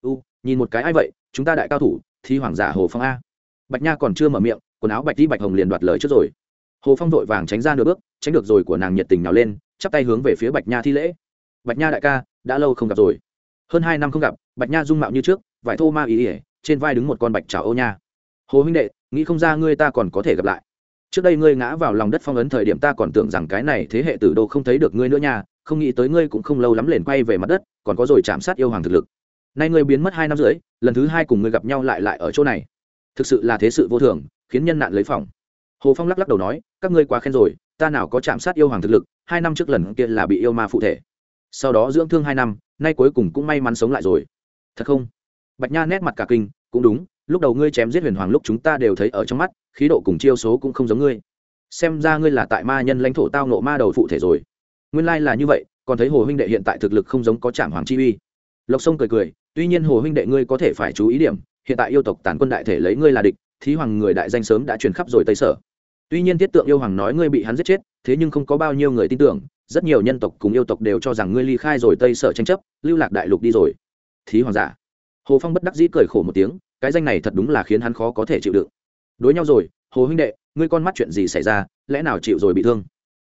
Speaker 1: U, nhìn một cái ai vậy? Chúng ta đại cao thủ, thi hoàng giả hồ phong a. Bạch nha còn chưa mở miệng quần áo bạch đi bạch hồng liền đoạt lời trước rồi. Hồ phong vội vàng tránh ra nửa bước, tránh được rồi của nàng nhiệt tình nào lên, chắp tay hướng về phía bạch nha thi lễ. Bạch nha đại ca, đã lâu không gặp rồi. Hơn hai năm không gặp, bạch nha dung mạo như trước, vải thô ma ý ỉa, trên vai đứng một con bạch trào ô nha. Hồ huynh đệ, nghĩ không ra ngươi ta còn có thể gặp lại. Trước đây ngươi ngã vào lòng đất phong ấn thời điểm ta còn tưởng rằng cái này thế hệ tử đô không thấy được ngươi nữa nha, không nghĩ tới ngươi cũng không lâu lắm liền quay về mặt đất, còn có rồi chạm sát yêu hoàng thực lực. Nay ngươi biến mất hai năm rưỡi, lần thứ hai cùng ngươi gặp nhau lại lại ở chỗ này. Thực sự là thế sự vô thường khiến nhân nạn lấy phòng. Hồ phong lắc lắc đầu nói, các ngươi quá khen rồi, ta nào có chạm sát yêu hoàng thực lực, hai năm trước lần kia là bị yêu ma phụ thể. Sau đó dưỡng thương hai năm, nay cuối cùng cũng may mắn sống lại rồi. Thật không? Bạch nha nét mặt cả kinh, cũng đúng, lúc đầu ngươi chém giết huyền hoàng lúc chúng ta đều thấy ở trong mắt, khí độ cùng chiêu số cũng không giống ngươi. Xem ra ngươi là tại ma nhân lãnh thổ tao nộ ma đầu phụ thể rồi. Nguyên lai là như vậy, còn thấy hồ huynh đệ hiện tại thực lực không giống có trảm hoàng chi uy. Lộc sông cười cười, tuy nhiên hồ huynh đệ ngươi có thể phải chú ý điểm, hiện tại yêu tộc tàn quân đại thể lấy ngươi là địch thí hoàng người đại danh sớm đã truyền khắp rồi tây sở. Tuy nhiên thiết tượng yêu hoàng nói ngươi bị hắn giết chết, thế nhưng không có bao nhiêu người tin tưởng, rất nhiều nhân tộc cùng yêu tộc đều cho rằng ngươi ly khai rồi tây sở tranh chấp, lưu lạc đại lục đi rồi. Thí hoàng giả. Hồ phong bất đắc dĩ cười khổ một tiếng, cái danh này thật đúng là khiến hắn khó có thể chịu đựng. Đối nhau rồi, hồ huynh đệ, ngươi con mắt chuyện gì xảy ra, lẽ nào chịu rồi bị thương?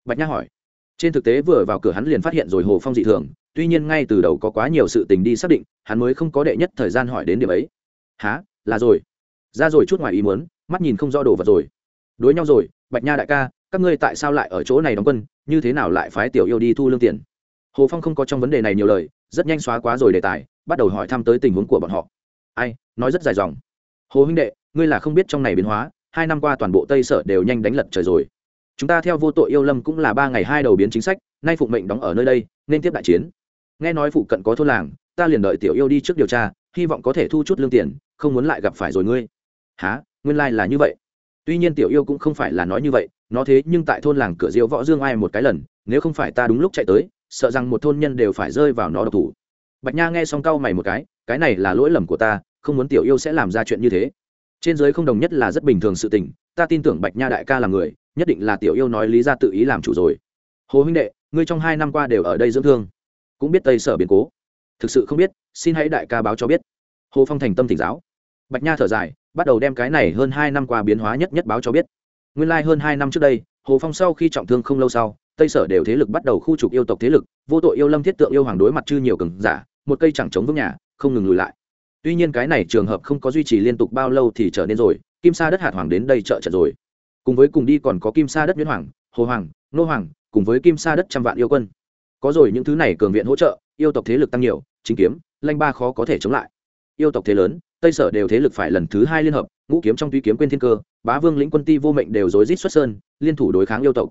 Speaker 1: Bạch nha hỏi. Trên thực tế vừa vào cửa hắn liền phát hiện rồi hồ phong dị thường, tuy nhiên ngay từ đầu có quá nhiều sự tình đi xác định, hắn mới không có đệ nhất thời gian hỏi đến điểm ấy. Há là rồi ra rồi chút ngoài ý muốn, mắt nhìn không rõ đồ vật rồi. Đối nhau rồi, bạch nha đại ca, các ngươi tại sao lại ở chỗ này đóng quân, như thế nào lại phái tiểu yêu đi thu lương tiền? Hồ phong không có trong vấn đề này nhiều lời, rất nhanh xóa quá rồi đề tài, bắt đầu hỏi thăm tới tình huống của bọn họ. Ai, nói rất dài dòng. Hồ huynh đệ, ngươi là không biết trong này biến hóa, hai năm qua toàn bộ tây sở đều nhanh đánh lật trời rồi. Chúng ta theo vô tội yêu lâm cũng là ba ngày hai đầu biến chính sách, nay phụ mệnh đóng ở nơi đây, nên tiếp đại chiến. Nghe nói phụ cận có thôn làng, ta liền đợi tiểu yêu đi trước điều tra, hy vọng có thể thu chút lương tiền, không muốn lại gặp phải rồi ngươi há nguyên lai、like、là như vậy. Tuy nhiên tiểu yêu cũng không phải là nói như vậy, nó thế nhưng tại thôn làng cửa diêu võ dương ai một cái lần, nếu không phải ta đúng lúc chạy tới, sợ rằng một thôn nhân đều phải rơi vào nó độc thủ. Bạch nha nghe xong cau mày một cái cái này là lỗi lầm của ta, không muốn tiểu yêu sẽ làm ra chuyện như thế. Trên giới không đồng nhất là rất bình thường sự tình, ta tin tưởng bạch nha đại ca là người, nhất định là tiểu yêu nói lý ra tự ý làm chủ rồi. Hồ huynh đệ, ngươi trong hai năm qua đều ở đây dưỡng thương, cũng biết tây sở biến cố. Thực sự không biết, xin hãy đại ca báo cho biết. Hồ phong thành tâm tỉnh giáo. Bạch nha thở dài bắt đầu đem cái này hơn hai năm qua biến hóa nhất nhất báo cho biết. Nguyên lai hơn hai năm trước đây, hồ phong sau khi trọng thương không lâu sau, tây sở đều thế lực bắt đầu khu trục yêu tộc thế lực, vô tội yêu lâm thiết tượng yêu hoàng đối mặt chư nhiều cường giả, một cây chẳng chống vững nhà, không ngừng lùi lại. Tuy nhiên cái này trường hợp không có duy trì liên tục bao lâu thì trở nên rồi, kim sa đất hạt hoàng đến đây trợ trận rồi. Cùng với cùng đi còn có kim sa đất nguyễn hoàng, hồ hoàng, nô hoàng, cùng với kim sa đất trăm vạn yêu quân. Có rồi, những thứ này cường viện hỗ trợ, yêu tộc thế lực tăng nhiều, chính kiếm, lanh ba khó có thể chống lại. Yêu tộc thế lớn tây sở đều thế lực phải lần thứ hai liên hợp ngũ kiếm trong tuy kiếm quên thiên cơ bá vương lĩnh quân ti vô mệnh đều rối rít xuất sơn liên thủ đối kháng yêu tộc.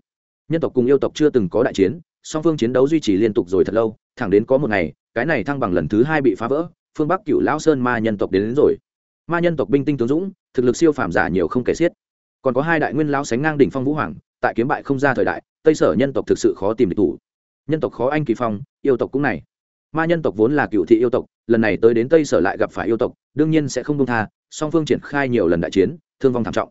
Speaker 1: Nhân tộc cùng yêu tộc chưa từng có đại chiến song phương chiến đấu duy trì liên tục rồi thật lâu thẳng đến có một ngày cái này thăng bằng lần thứ hai bị phá vỡ phương bắc cựu lão sơn ma nhân tộc đến, đến rồi. Ma nhân tộc binh tinh tướng dũng thực lực siêu phàm giả nhiều không kể xiết. Còn có hai đại nguyên lão sánh ngang đỉnh phong vũ hoàng tại kiếm bại không ra thời đại tây sở nhân tộc thực sự khó tìm địch thủ. Nhân tộc khó anh kỳ phong yêu tộc cũng này ma nhân tộc vốn là cựu thị yêu tộc, lần này tới đến tây sở lại gặp phải yêu tộc, đương nhiên sẽ không công tha, song phương triển khai nhiều lần đại chiến, thương vong thảm trọng.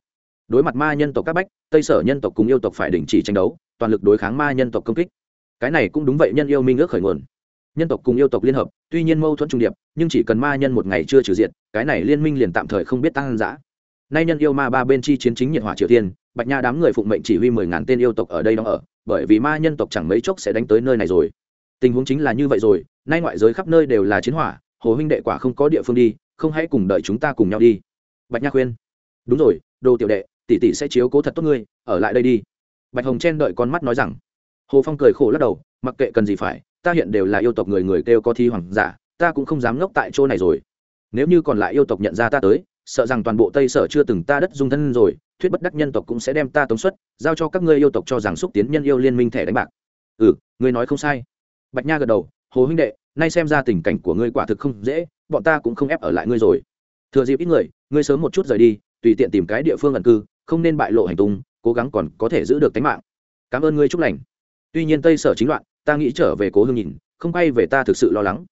Speaker 1: Đối mặt ma nhân tộc các bách, tây sở nhân tộc cùng yêu tộc phải đình chỉ tranh đấu, toàn lực đối kháng ma nhân tộc công kích. Cái này cũng đúng vậy, nhân yêu minh ước khởi nguồn. Nhân tộc cùng yêu tộc liên hợp, tuy nhiên mâu thuẫn trung điệp, nhưng chỉ cần ma nhân một ngày chưa trừ diện cái này liên minh liền tạm thời không biết tăng giã nay nhân yêu ma ba bên chi chiến chính nhiệt hỏa triều tiên, bạch nha đám người phụng mệnh chỉ huy mười ngàn tên yêu tộc ở đây đang ở, bởi vì ma nhân tộc chẳng mấy chốc sẽ đánh tới nơi này rồi tình huống chính là như vậy rồi, nay ngoại giới khắp nơi đều là chiến hỏa, hồ huynh đệ quả không có địa phương đi, không hãy cùng đợi chúng ta cùng nhau đi. Bạch nha khuyên. Đúng rồi, đồ tiểu đệ, tỷ tỷ sẽ chiếu cố thật tốt ngươi, ở lại đây đi. Bạch hồng chen đợi con mắt nói rằng. Hồ phong cười khổ lắc đầu, mặc kệ cần gì phải, ta hiện đều là yêu tộc người người kêu có thi hoàng giả, ta cũng không dám ngốc tại chỗ này rồi. Nếu như còn lại yêu tộc nhận ra ta tới, sợ rằng toàn bộ tây sở chưa từng ta đất dung thân rồi, thuyết bất đắc nhân tộc cũng sẽ đem ta tống xuất, giao cho các ngươi yêu tộc cho rằng xúc tiến nhân yêu liên minh thẻ đánh bạc. Ừ ngươi nói không sai bạch nha gật đầu, hồ huynh đệ, nay xem ra tình cảnh của ngươi quả thực không dễ, bọn ta cũng không ép ở lại ngươi rồi. Thừa dịp ít người, ngươi sớm một chút rời đi, tùy tiện tìm cái địa phương ẩn cư, không nên bại lộ hành tung, cố gắng còn có thể giữ được tính mạng. Cảm ơn ngươi chúc lành. Tuy nhiên tây sở chính loạn, ta nghĩ trở về cố hương nhìn, không quay về ta thực sự lo lắng.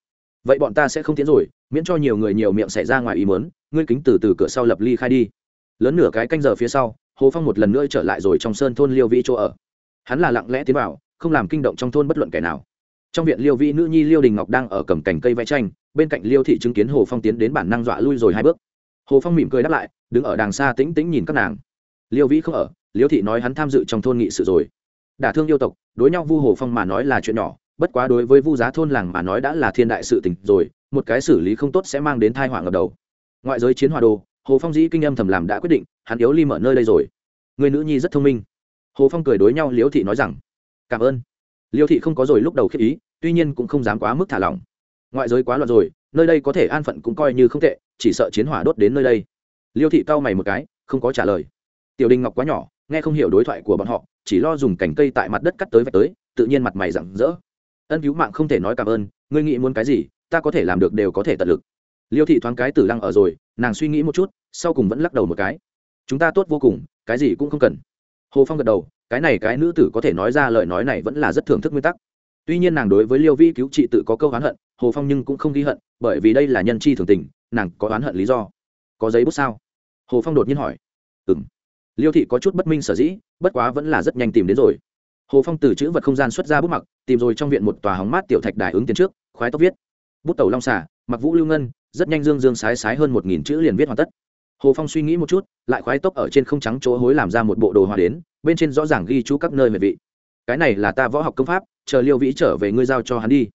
Speaker 1: Vậy bọn ta sẽ không tiến rồi, miễn cho nhiều người nhiều miệng xảy ra ngoài ý mớn ngươi kính từ từ cửa sau lập ly khai đi. Lớn nửa cái canh giờ phía sau, hồ phong một lần nữa trở lại rồi trong sơn thôn liêu vĩ chỗ ở. Hắn là lặng lẽ tiến vào, không làm kinh động trong thôn bất luận kẻ nào trong viện liêu vĩ nữ nhi liêu đình ngọc đang ở cầm cành cây vẽ tranh, bên cạnh liêu thị chứng kiến hồ phong tiến đến bản năng dọa lui rồi hai bước. Hồ phong mỉm cười đáp lại, đứng ở đàng xa tĩnh tĩnh nhìn các nàng. Liêu vĩ không ở, liêu thị nói hắn tham dự trong thôn nghị sự rồi. Đả thương yêu tộc, đối nhau vu hồ phong mà nói là chuyện nhỏ, bất quá đối với vu giá thôn làng mà nói đã là thiên đại sự tình rồi, một cái xử lý không tốt sẽ mang đến thai họa ở đầu. Ngoại giới chiến hòa đồ, hồ phong dĩ kinh âm thầm làm đã quyết định, hắn yếu ly mở nơi đây rồi. Người nữ nhi rất thông minh. Hồ phong cười đối nhau liễu thị nói rằng, cảm ơn. Liêu thị không có rồi lúc đầu khiếp ý, tuy nhiên cũng không dám quá mức thả lỏng. Ngoại giới quá loạn rồi, nơi đây có thể an phận cũng coi như không tệ, chỉ sợ chiến hỏa đốt đến nơi đây. Liêu thị cau mày một cái, không có trả lời. Tiểu đình ngọc quá nhỏ, nghe không hiểu đối thoại của bọn họ, chỉ lo dùng cành cây tại mặt đất cắt tới vạch tới, tự nhiên mặt mày rặng rỡ. Ân cứu mạng không thể nói cảm ơn, ngươi nghĩ muốn cái gì, ta có thể làm được đều có thể tận lực. Liêu thị thoáng cái tử lăng ở rồi, nàng suy nghĩ một chút, sau cùng vẫn lắc đầu một cái. Chúng ta tốt vô cùng, cái gì cũng không cần. Hồ phong gật đầu cái này cái nữ tử có thể nói ra lời nói này vẫn là rất thưởng thức nguyên tắc. Tuy nhiên nàng đối với liêu vi cứu trị tự có câu oán hận, hồ phong nhưng cũng không ghi hận, bởi vì đây là nhân chi thường tình, nàng có oán hận lý do. Có giấy bút sao? Hồ phong đột nhiên hỏi. Ừ m liêu thị có chút bất minh sở dĩ, bất quá vẫn là rất nhanh tìm đến rồi. Hồ phong từ chữ vật không gian xuất ra bút mặc, tìm rồi trong viện một tòa hóng mát tiểu thạch đài ứng tiền trước, khoái tóc viết. Bút tàu long xả mặc vũ lưu ngân, rất nhanh dương dương sái sái hơn một nghìn chữ liền viết hoàn tất hồ phong suy nghĩ một chút, lại khoái tốc ở trên không trắng chỗ hối làm ra một bộ đồ hòa đến, bên trên rõ ràng ghi chú các nơi mệt vị. Cái này là ta võ học công pháp, chờ liêu vĩ trở về ngươi giao cho hắn đi.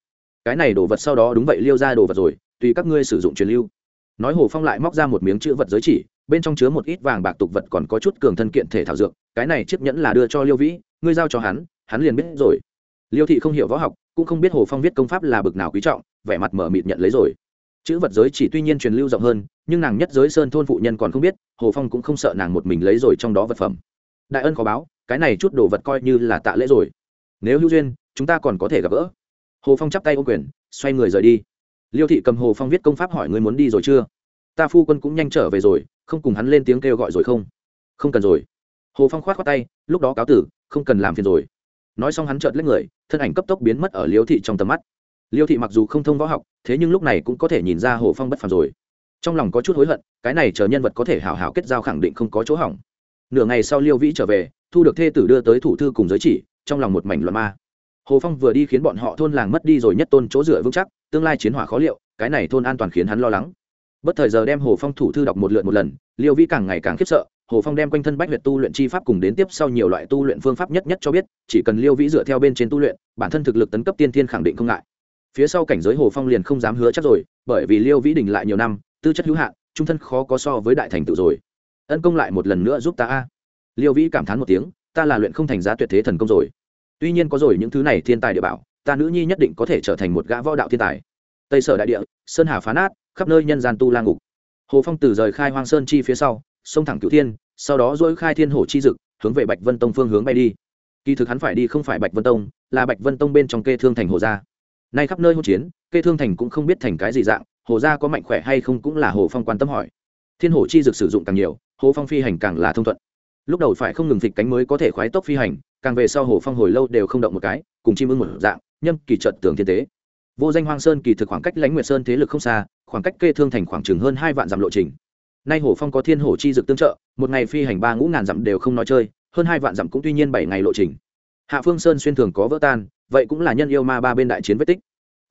Speaker 1: Cái này đồ vật sau đó đúng vậy liêu ra đồ vật rồi, tùy các ngươi sử dụng truyền lưu. Nói hồ phong lại móc ra một miếng chữ vật giới chỉ, bên trong chứa một ít vàng bạc tục vật còn có chút cường thân kiện thể thảo dược, cái này chiếc nhẫn là đưa cho liêu vĩ, ngươi giao cho hắn hắn liền biết rồi. Liêu thị không hiểu võ học, cũng không biết hồ phong viết công pháp là bực nào quý trọng, vẻ mặt mở mịt nhận lấy rồi chữ vật giới chỉ tuy nhiên truyền lưu rộng hơn, nhưng nàng nhất giới sơn thôn phụ nhân còn không biết, hồ phong cũng không sợ nàng một mình lấy rồi trong đó vật phẩm. Đại ân khó báo, cái này chút đồ vật coi như là tạ lễ rồi. Nếu hữu duyên, chúng ta còn có thể gặp gỡ. Hồ phong chắp tay ô quyền, xoay người rời đi. Liêu thị cầm hồ phong viết công pháp hỏi người muốn đi rồi chưa? Ta phu quân cũng nhanh trở về rồi, không cùng hắn lên tiếng kêu gọi rồi không? Không cần rồi. Hồ phong khoát khoát tay, lúc đó cáo tử, không cần làm phiền rồi. Nói xong hắn chợt lấy người, thân ảnh cấp tốc biến mất ở liêu thị trong tầm mắt liêu thị mặc dù không thông võ học, thế nhưng lúc này cũng có thể nhìn ra hồ phong bất phàm rồi. Trong lòng có chút hối hận, cái này chờ nhân vật có thể hào hào kết giao khẳng định không có chỗ hỏng. Nửa ngày sau liêu vĩ trở về, thu được thê tử đưa tới thủ thư cùng giới chỉ, trong lòng một mảnh loạn ma. Hồ phong vừa đi khiến bọn họ thôn làng mất đi rồi nhất tôn chỗ dựa vững chắc, tương lai chiến hỏa khó liệu, cái này thôn an toàn khiến hắn lo lắng. Bất thời giờ đem hồ phong thủ thư đọc một lượt một lần, liêu vĩ càng ngày càng khiếp sợ, hồ phong đem quanh thân bách huyệt tu luyện chi pháp cùng đến tiếp sau nhiều loại tu luyện phương pháp nhất nhất cho biết, chỉ cần liêu vĩ dựa theo bên trên tu luyện, bản thân thực lực tấn cấp tiên thiên khẳng định không ngại phía sau cảnh giới hồ phong liền không dám hứa chắc rồi, bởi vì liêu vĩ đình lại nhiều năm, tư chất hữu hạn, trung thân khó có so với đại thành tựu rồi. Ân công lại một lần nữa giúp ta a. Liêu vĩ cảm thán một tiếng, ta là luyện không thành giá tuyệt thế thần công rồi. Tuy nhiên có rồi những thứ này thiên tài địa bảo, ta nữ nhi nhất định có thể trở thành một gã võ đạo thiên tài. Tây sở đại địa, sơn hà phá nát, khắp nơi nhân gian tu la ngục. Hồ phong từ rời khai hoang sơn chi phía sau sông thẳng cửu thiên, sau đó dỗi khai thiên hồ chi dực, hướng về bạch vân tông phương hướng bay đi. Kỳ thực hắn phải đi không phải bạch vân tông, là bạch vân tông bên trong kê thương thành hồ gia nay khắp nơi hỗn chiến, kê thương thành cũng không biết thành cái gì dạng, hồ gia có mạnh khỏe hay không cũng là hồ phong quan tâm hỏi. Thiên hồ chi dược sử dụng càng nhiều, hồ phong phi hành càng là thông thuận. Lúc đầu phải không ngừng phịch cánh mới có thể khoái tốc phi hành, càng về sau hồ phong hồi lâu đều không động một cái, cùng chim ưng một dạng, nhâm kỳ chợt tường thiên tế. Vô danh hoang sơn kỳ thực khoảng cách lãnh nguyệt sơn thế lực không xa, khoảng cách kê thương thành khoảng chừng hơn hai vạn dặm lộ trình. Nay hồ phong có thiên hồ chi dực tương trợ, một ngày phi hành ba ngũ ngàn dặm đều không nói chơi, hơn hai vạn dặm cũng tuy nhiên bảy ngày lộ trình hạ phương sơn xuyên thường có vỡ tan, vậy cũng là nhân yêu ma ba bên đại chiến vết tích.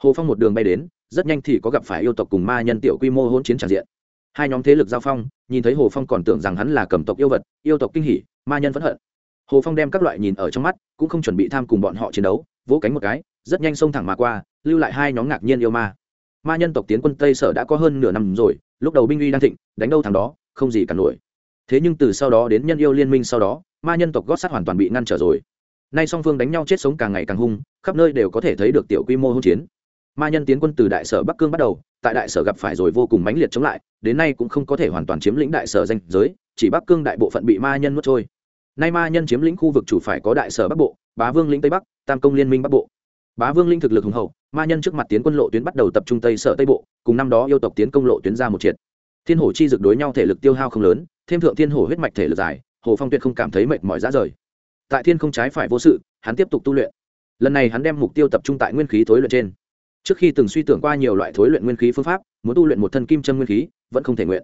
Speaker 1: Hồ phong một đường bay đến, rất nhanh thì có gặp phải yêu tộc cùng ma nhân tiểu quy mô hỗn chiến tràn diện. Hai nhóm thế lực giao phong, nhìn thấy hồ phong còn tưởng rằng hắn là cầm tộc yêu vật, yêu tộc kinh hỉ, ma nhân phẫn hận. Hồ phong đem các loại nhìn ở trong mắt, cũng không chuẩn bị tham cùng bọn họ chiến đấu, vỗ cánh một cái, rất nhanh xông thẳng mà qua, lưu lại hai nhóm ngạc nhiên yêu ma. Ma nhân tộc tiến quân tây sở đã có hơn nửa năm rồi, lúc đầu binh uy đang thịnh, đánh đâu thằng đó, không gì cả nổi. Thế nhưng từ sau đó đến nhân yêu liên minh sau đó, ma nhân tộc gót sắt hoàn toàn bị ngăn trở rồi nay song phương đánh nhau chết sống càng ngày càng hung, khắp nơi đều có thể thấy được tiểu quy mô hỗn chiến. Ma nhân tiến quân từ đại sở bắc cương bắt đầu, tại đại sở gặp phải rồi vô cùng mãnh liệt chống lại, đến nay cũng không có thể hoàn toàn chiếm lĩnh đại sở danh giới, chỉ bắc cương đại bộ phận bị ma nhân mất trôi. Nay ma nhân chiếm lĩnh khu vực chủ phải có đại sở bắc bộ, bá vương lĩnh tây bắc, tam công liên minh bắc bộ. Bá vương linh thực lực hùng hậu, ma nhân trước mặt tiến quân lộ tuyến bắt đầu tập trung tây sở tây bộ, cùng năm đó yêu tộc tiến công lộ tuyến ra một triệt. Thiên hổ chi dực đối nhau thể lực tiêu hao không lớn, thêm thượng thiên hổ huyết mạch thể lực dài, hồ phong tuyệt không cảm thấy mệt mỏi ra rời tại thiên không trái phải vô sự, hắn tiếp tục tu luyện. Lần này hắn đem mục tiêu tập trung tại nguyên khí thối luyện trên. Trước khi từng suy tưởng qua nhiều loại thối luyện nguyên khí phương pháp, muốn tu luyện một thân kim châm nguyên khí, vẫn không thể nguyện.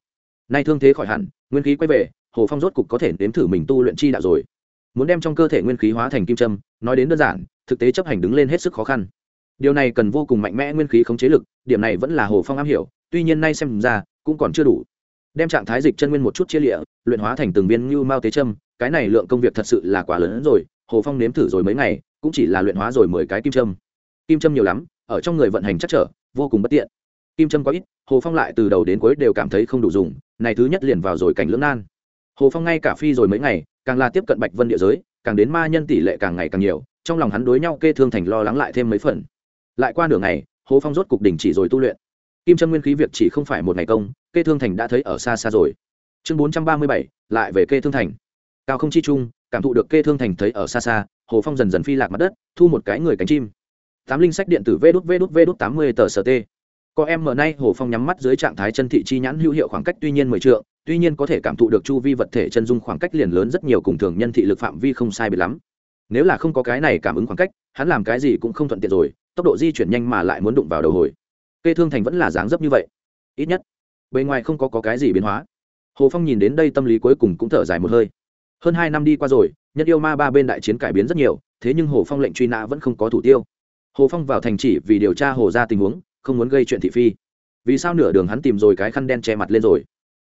Speaker 1: Nay thương thế khỏi hẳn, nguyên khí quay về, hồ phong rốt cục có thể nếm thử mình tu luyện chi đạo rồi. Muốn đem trong cơ thể nguyên khí hóa thành kim châm, nói đến đơn giản, thực tế chấp hành đứng lên hết sức khó khăn. Điều này cần vô cùng mạnh mẽ nguyên khí khống chế lực, điểm này vẫn là hồ phong am hiểu, tuy nhiên nay xem ra, cũng còn chưa đủ. Đem trạng thái dịch chân nguyên một chút chia lịa, luyện hóa thành từng viên như mao tế châm cái này lượng công việc thật sự là quá lớn hơn rồi, hồ phong nếm thử rồi mấy ngày, cũng chỉ là luyện hóa rồi mười cái kim trâm. kim trâm nhiều lắm, ở trong người vận hành chắc trở, vô cùng bất tiện. Kim trâm quá ít, hồ phong lại từ đầu đến cuối đều cảm thấy không đủ dùng, này thứ nhất liền vào rồi cảnh lưỡng nan. Hồ phong ngay cả phi rồi mấy ngày, càng là tiếp cận bạch vân địa giới, càng đến ma nhân tỷ lệ càng ngày càng nhiều, trong lòng hắn đối nhau kê thương thành lo lắng lại thêm mấy phần. Lại qua nửa ngày, hồ phong rốt cục đình chỉ rồi tu luyện. Kim trâm nguyên khí việc chỉ không phải một ngày công, kê thương thành đã thấy ở xa xa rồi. Chương bốn trăm ba mươi bảy, lại về kê thương thành cao không chi chung, cảm thụ được kê thương thành thấy ở xa xa hồ phong dần dần phi lạc mặt đất thu một cái người cánh chim. Tám linh sách điện tử vê đút vê đút vê đút tám mươi tờ sở t. có em mở nay hồ phong nhắm mắt dưới trạng thái chân thị chi nhãn hữu hiệu khoảng cách tuy nhiên mười trượng tuy nhiên có thể cảm thụ được chu vi vật thể chân dung khoảng cách liền lớn rất nhiều cùng thường nhân thị lực phạm vi không sai bị lắm. Nếu là không có cái này cảm ứng khoảng cách hắn làm cái gì cũng không thuận tiện rồi tốc độ di chuyển nhanh mà lại muốn đụng vào đầu hồi. Kê thương thành vẫn là dáng dấp như vậy. Ít nhất bề ngoài không có, có cái gì biến hóa. Hồ phong nhìn đến đây tâm lý cuối cùng cũng thở dài một hơi hơn hai năm đi qua rồi, nhất yêu ma ba bên đại chiến cải biến rất nhiều, thế nhưng hồ phong lệnh truy nã vẫn không có thủ tiêu. Hồ phong vào thành chỉ vì điều tra hồ ra tình huống, không muốn gây chuyện thị phi. Vì sao nửa đường hắn tìm rồi cái khăn đen che mặt lên rồi?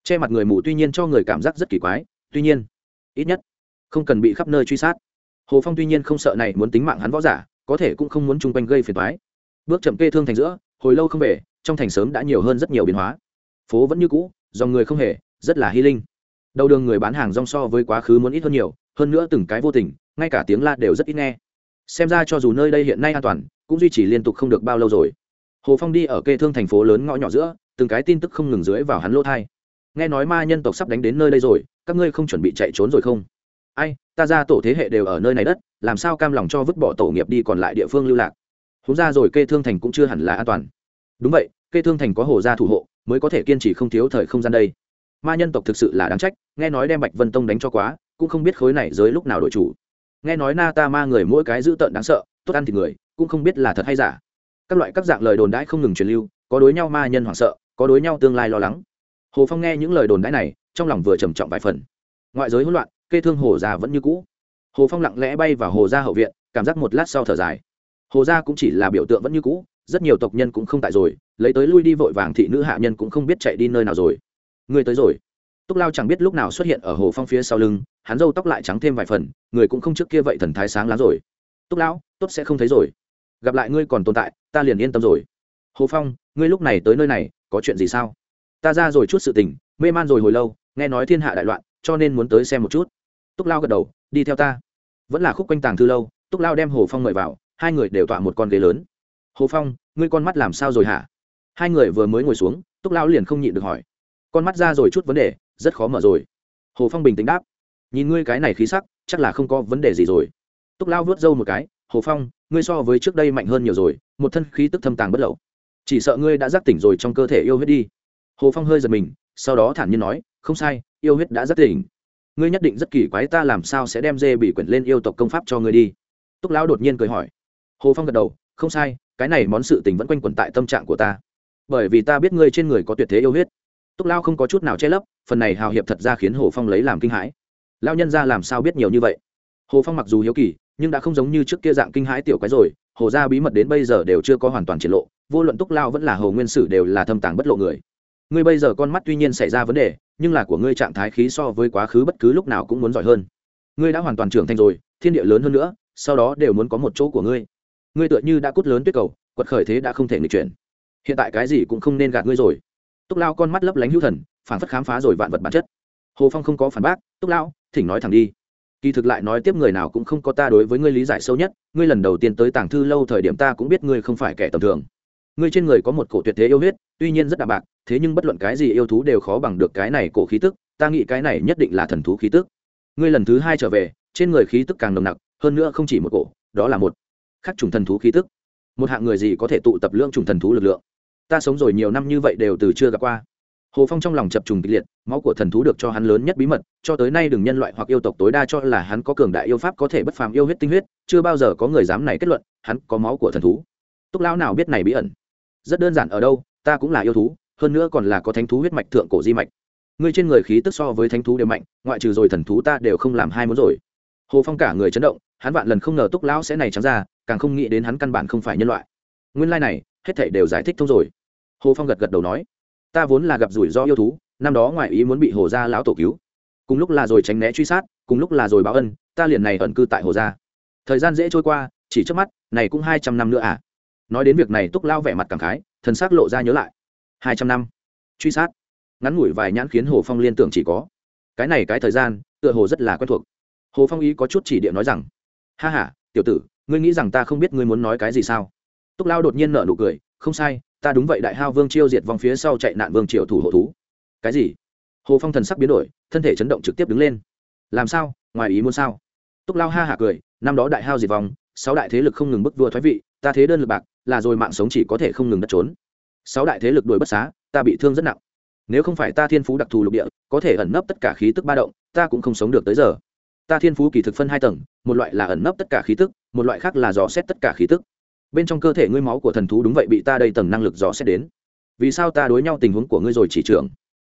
Speaker 1: Che mặt người mù tuy nhiên cho người cảm giác rất kỳ quái, tuy nhiên, ít nhất, không cần bị khắp nơi truy sát. Hồ phong tuy nhiên không sợ này muốn tính mạng hắn võ giả, có thể cũng không muốn chung quanh gây phiền toái. Bước chậm kê thương thành giữa, hồi lâu không về, trong thành sớm đã nhiều hơn rất nhiều biến hóa. Phố vẫn như cũ, dòng người không hề, rất là hy linh đầu đường người bán hàng rong so với quá khứ muốn ít hơn nhiều, hơn nữa từng cái vô tình, ngay cả tiếng la đều rất ít nghe. Xem ra cho dù nơi đây hiện nay an toàn, cũng duy trì liên tục không được bao lâu rồi. Hồ phong đi ở kê thương thành phố lớn ngõ nhỏ giữa, từng cái tin tức không ngừng dưới vào hắn lỗ thai. Nghe nói ma nhân tộc sắp đánh đến nơi đây rồi, các ngươi không chuẩn bị chạy trốn rồi không? Ai, ta ra tổ thế hệ đều ở nơi này đất, làm sao cam lòng cho vứt bỏ tổ nghiệp đi còn lại địa phương lưu lạc? Húng ra rồi kê thương thành cũng chưa hẳn là an toàn. Đúng vậy, kê thương thành có hồ gia thủ hộ, mới có thể kiên trì không thiếu thời không gian đây ma nhân tộc thực sự là đáng trách, nghe nói đem bạch vân tông đánh cho quá, cũng không biết khối này giới lúc nào đổi chủ. Nghe nói na ta ma người mỗi cái dữ tợn đáng sợ, tốt ăn thì người, cũng không biết là thật hay giả. Các loại các dạng lời đồn đãi không ngừng truyền lưu, có đối nhau ma nhân hoảng sợ, có đối nhau tương lai lo lắng. Hồ phong nghe những lời đồn đãi này, trong lòng vừa trầm trọng vài phần. Ngoại giới hỗn loạn, kê thương hồ già vẫn như cũ. Hồ phong lặng lẽ bay vào hồ gia hậu viện, cảm giác một lát sau thở dài. Hồ gia cũng chỉ là biểu tượng vẫn như cũ, rất nhiều tộc nhân cũng không tại rồi, lấy tới lui đi vội vàng thị nữ hạ nhân cũng không biết chạy đi nơi nào rồi. Ngươi tới rồi. Túc lao chẳng biết lúc nào xuất hiện ở hồ phong phía sau lưng, hắn râu tóc lại trắng thêm vài phần, người cũng không trước kia vậy thần thái sáng lắm rồi. Túc lão, tốt sẽ không thấy rồi. Gặp lại ngươi còn tồn tại, ta liền yên tâm rồi. Hồ phong, ngươi lúc này tới nơi này, có chuyện gì sao? Ta ra rồi chút sự tình, mê man rồi hồi lâu, nghe nói thiên hạ đại loạn, cho nên muốn tới xem một chút. Túc lao gật đầu, đi theo ta. Vẫn là khúc quanh tàng thư lâu, túc lao đem hồ phong mời vào, hai người đều tọa một con ghế lớn. Hồ phong, ngươi con mắt làm sao rồi hả? Hai người vừa mới ngồi xuống, túc lao liền không nhịn được hỏi con mắt ra rồi chút vấn đề, rất khó mở rồi. Hồ phong bình tĩnh đáp, nhìn ngươi cái này khí sắc, chắc là không có vấn đề gì rồi. Túc lao vớt râu một cái, hồ phong, ngươi so với trước đây mạnh hơn nhiều rồi, một thân khí tức thâm tàng bất lậu. Chỉ sợ ngươi đã giác tỉnh rồi trong cơ thể yêu huyết đi. Hồ phong hơi giật mình, sau đó thản nhiên nói, không sai, yêu huyết đã giác tỉnh. Ngươi nhất định rất kỳ quái, ta làm sao sẽ đem dê bị quyển lên yêu tộc công pháp cho ngươi đi? Túc lão đột nhiên cười hỏi. Hồ phong gật đầu, không sai, cái này món sự tình vẫn quanh quẩn tại tâm trạng của ta. Bởi vì ta biết ngươi trên người có tuyệt thế yêu huyết túc lao không có chút nào che lấp, phần này hào hiệp thật ra khiến hồ phong lấy làm kinh hãi. Lao nhân ra làm sao biết nhiều như vậy? Hồ phong mặc dù hiếu kỳ, nhưng đã không giống như trước kia dạng kinh hãi tiểu quái rồi, hồ gia bí mật đến bây giờ đều chưa có hoàn toàn triển lộ, vô luận túc lao vẫn là hồ nguyên sử đều là thâm tàng bất lộ người. Ngươi bây giờ con mắt tuy nhiên xảy ra vấn đề, nhưng là của ngươi trạng thái khí so với quá khứ bất cứ lúc nào cũng muốn giỏi hơn. Ngươi đã hoàn toàn trưởng thành rồi, thiên địa lớn hơn nữa, sau đó đều muốn có một chỗ của ngươi. Ngươi tựa như đã cút lớn tuyết cầu, quật khởi thế đã không thể nghịch chuyển. Hiện tại cái gì cũng không nên gạt ngươi rồi túc lao con mắt lấp lánh hữu thần phản phất khám phá rồi vạn vật bản chất. Hồ phong không có phản bác, túc lão thỉnh nói thẳng đi. Kỳ thực lại nói tiếp người nào cũng không có ta đối với ngươi lý giải sâu nhất, ngươi lần đầu tiên tới tàng thư lâu thời điểm ta cũng biết ngươi không phải kẻ tầm thường. Ngươi trên người có một cổ tuyệt thế yêu huyết, tuy nhiên rất đạm bạc, thế nhưng bất luận cái gì yêu thú đều khó bằng được cái này cổ khí tức, ta nghĩ cái này nhất định là thần thú khí tức. Ngươi lần thứ hai trở về, trên người khí tức càng nồng nặc, hơn nữa không chỉ một cổ, đó là một khắc trùng thần thú khí tức. Một hạng người gì có thể tụ tập lượng trùng thần thú lực lượng? Ta sống rồi nhiều năm như vậy đều từ chưa gặp qua. Hồ phong trong lòng chập trùng kịch liệt, máu của thần thú được cho hắn lớn nhất bí mật, cho tới nay đừng nhân loại hoặc yêu tộc tối đa cho là hắn có cường đại yêu pháp có thể bất phàm yêu huyết tinh huyết, chưa bao giờ có người dám này kết luận, hắn có máu của thần thú. Túc lão nào biết này bí ẩn? Rất đơn giản, ở đâu, ta cũng là yêu thú, hơn nữa còn là có thánh thú huyết mạch thượng cổ di mạch. Ngươi trên người khí tức so với thánh thú đều mạnh, ngoại trừ rồi thần thú ta đều không làm hai muốn rồi. Hồ phong cả người chấn động, hắn vạn lần không ngờ túc lão sẽ này trắng ra, càng không nghĩ đến hắn căn bản không phải nhân loại. Nguyên lai này, hết thảy đều giải thích thông rồi hồ phong gật gật đầu nói, ta vốn là gặp rủi ro yêu thú, năm đó ngoại ý muốn bị hồ gia lão tổ cứu. Cùng lúc là rồi tránh né truy sát, cùng lúc là rồi báo ân, ta liền này ẩn cư tại hồ gia. Thời gian dễ trôi qua, chỉ trước mắt, này cũng hai trăm năm nữa à? Nói đến việc này túc lao vẻ mặt cảm khái, thần s ắ c lộ ra nhớ lại. Hai trăm năm. Truy sát. Ngắn ngủi vài nhãn khiến hồ phong liên tưởng chỉ có. Cái này cái thời gian, tựa hồ rất là quen thuộc. Hồ phong ý có chút chỉ điểm nói rằng, ha h a tiểu tử, ngươi nghĩ rằng ta không biết ngươi muốn nói cái gì sao? Túc lao đột nhiên nợ nụ cười không sai, ta đúng vậy đại hao vương chiêu diệt vòng phía sau chạy nạn vương triều thủ hộ thú. Cái gì? Hồ phong thần sắc biến đổi, thân thể chấn động trực tiếp đứng lên. Làm sao? Ngoài ý muốn sao? Túc lao ha hạ cười, năm đó đại hao diệt vòng sáu đại thế lực không ngừng bức vua thoái vị, ta thế đơn lực bạc, là rồi mạng sống chỉ có thể không ngừng đất trốn. Sáu đại thế lực đuổi bất xá, ta bị thương rất nặng. Nếu không phải ta thiên phú đặc thù lục địa, có thể ẩn nấp tất cả khí tức ba động, ta cũng không sống được tới giờ. Ta thiên phú kỳ thực phân hai tầng, một loại là ẩn nấp tất cả khí tức, một loại khác là dò xét tất cả khí tức bên trong cơ thể ngươi máu của thần thú đúng vậy bị ta đây tầng năng lực dò xét đến. Vì sao ta đối nhau tình huống của ngươi rồi chỉ trưởng?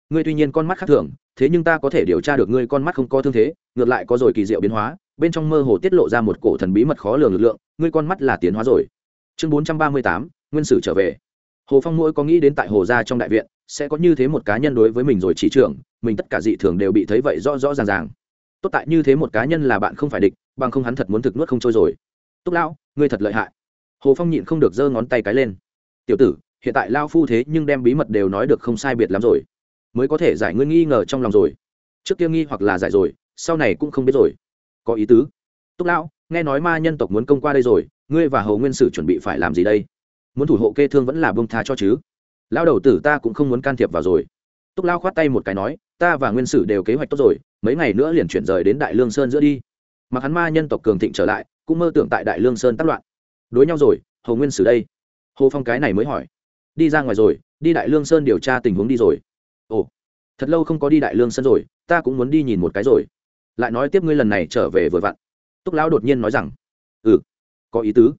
Speaker 1: Ngươi tuy nhiên con mắt khác thường, thế nhưng ta có thể điều tra được ngươi con mắt không có thương thế, ngược lại có rồi kỳ diệu biến hóa, bên trong mơ hồ tiết lộ ra một cổ thần bí mật khó lường lực lượng, ngươi con mắt là tiến hóa rồi. Chương bốn trăm ba mươi tám, nguyên sử trở về. Hồ phong mỗi có nghĩ đến tại hồ gia trong đại viện, sẽ có như thế một cá nhân đối với mình rồi chỉ trưởng, mình tất cả dị thường đều bị thấy vậy rõ rõ ràng ràng. Tốt tại như thế một cá nhân là bạn không phải địch, bằng không hắn thật muốn thực nuốt không trôi rồi. Túc lão, ngươi thật lợi hại hồ phong nhịn không được giơ ngón tay cái lên. Tiểu tử, hiện tại lao phu thế nhưng đem bí mật đều nói được không sai biệt lắm rồi, mới có thể giải ngươi nghi ngờ trong lòng rồi. Trước kia nghi hoặc là giải rồi, sau này cũng không biết rồi. Có ý tứ. Túc lão, nghe nói ma nhân tộc muốn công qua đây rồi, ngươi và hầu nguyên sử chuẩn bị phải làm gì đây? Muốn thủ hộ kê thương vẫn là bông tha cho chứ? Lao đầu tử ta cũng không muốn can thiệp vào rồi. Túc lao khoát tay một cái nói, ta và nguyên sử đều kế hoạch tốt rồi, mấy ngày nữa liền chuyển rời đến đại lương sơn giữa đi. Mặc hắn ma nhân tộc cường thịnh trở lại, cũng mơ tưởng tại đại lương sơn tác loạn đối nhau rồi, hồ nguyên sử đây. Hồ phong cái này mới hỏi. Đi ra ngoài rồi, đi đại lương sơn điều tra tình huống đi rồi. Ồ, thật lâu không có đi đại lương sơn rồi, ta cũng muốn đi nhìn một cái rồi. Lại nói tiếp ngươi lần này trở về vừa vặn. Túc lão đột nhiên nói rằng ừ có ý tứ.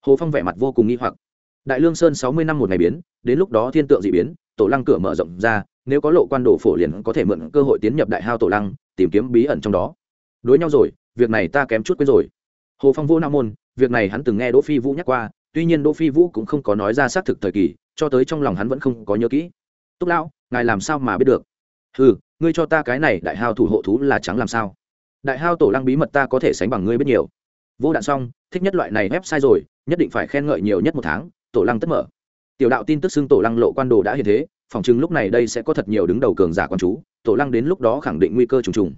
Speaker 1: Hồ phong vẻ mặt vô cùng nghi hoặc. Đại lương sơn sáu mươi năm một ngày biến, đến lúc đó thiên tượng d ị biến, tổ lăng cửa mở rộng ra, nếu có lộ quan đồ phổ liền có thể mượn cơ hội tiến nhập đại hao tổ lăng, tìm kiếm bí ẩn trong đó. Đối nhau rồi, việc này ta kém chút quên rồi. Hồ phong vô nam môn việc này hắn từng nghe đỗ phi vũ nhắc qua tuy nhiên đỗ phi vũ cũng không có nói ra xác thực thời kỳ cho tới trong lòng hắn vẫn không có nhớ kỹ. Túc lão ngài làm sao mà biết được? Hừ, ngươi cho ta cái này đại hao thủ hộ thú là trắng làm sao? Đại hao tổ lăng bí mật ta có thể sánh bằng ngươi biết nhiều. Vô đạn xong thích nhất loại này ép sai rồi nhất định phải khen ngợi nhiều nhất một tháng tổ lăng tất mở. Tiểu đạo tin tức xưng tổ lăng lộ quan đồ đã hiện thế phòng chừng lúc này đây sẽ có thật nhiều đứng đầu cường giả quan chú tổ lăng đến lúc đó khẳng định nguy cơ trùng trùng.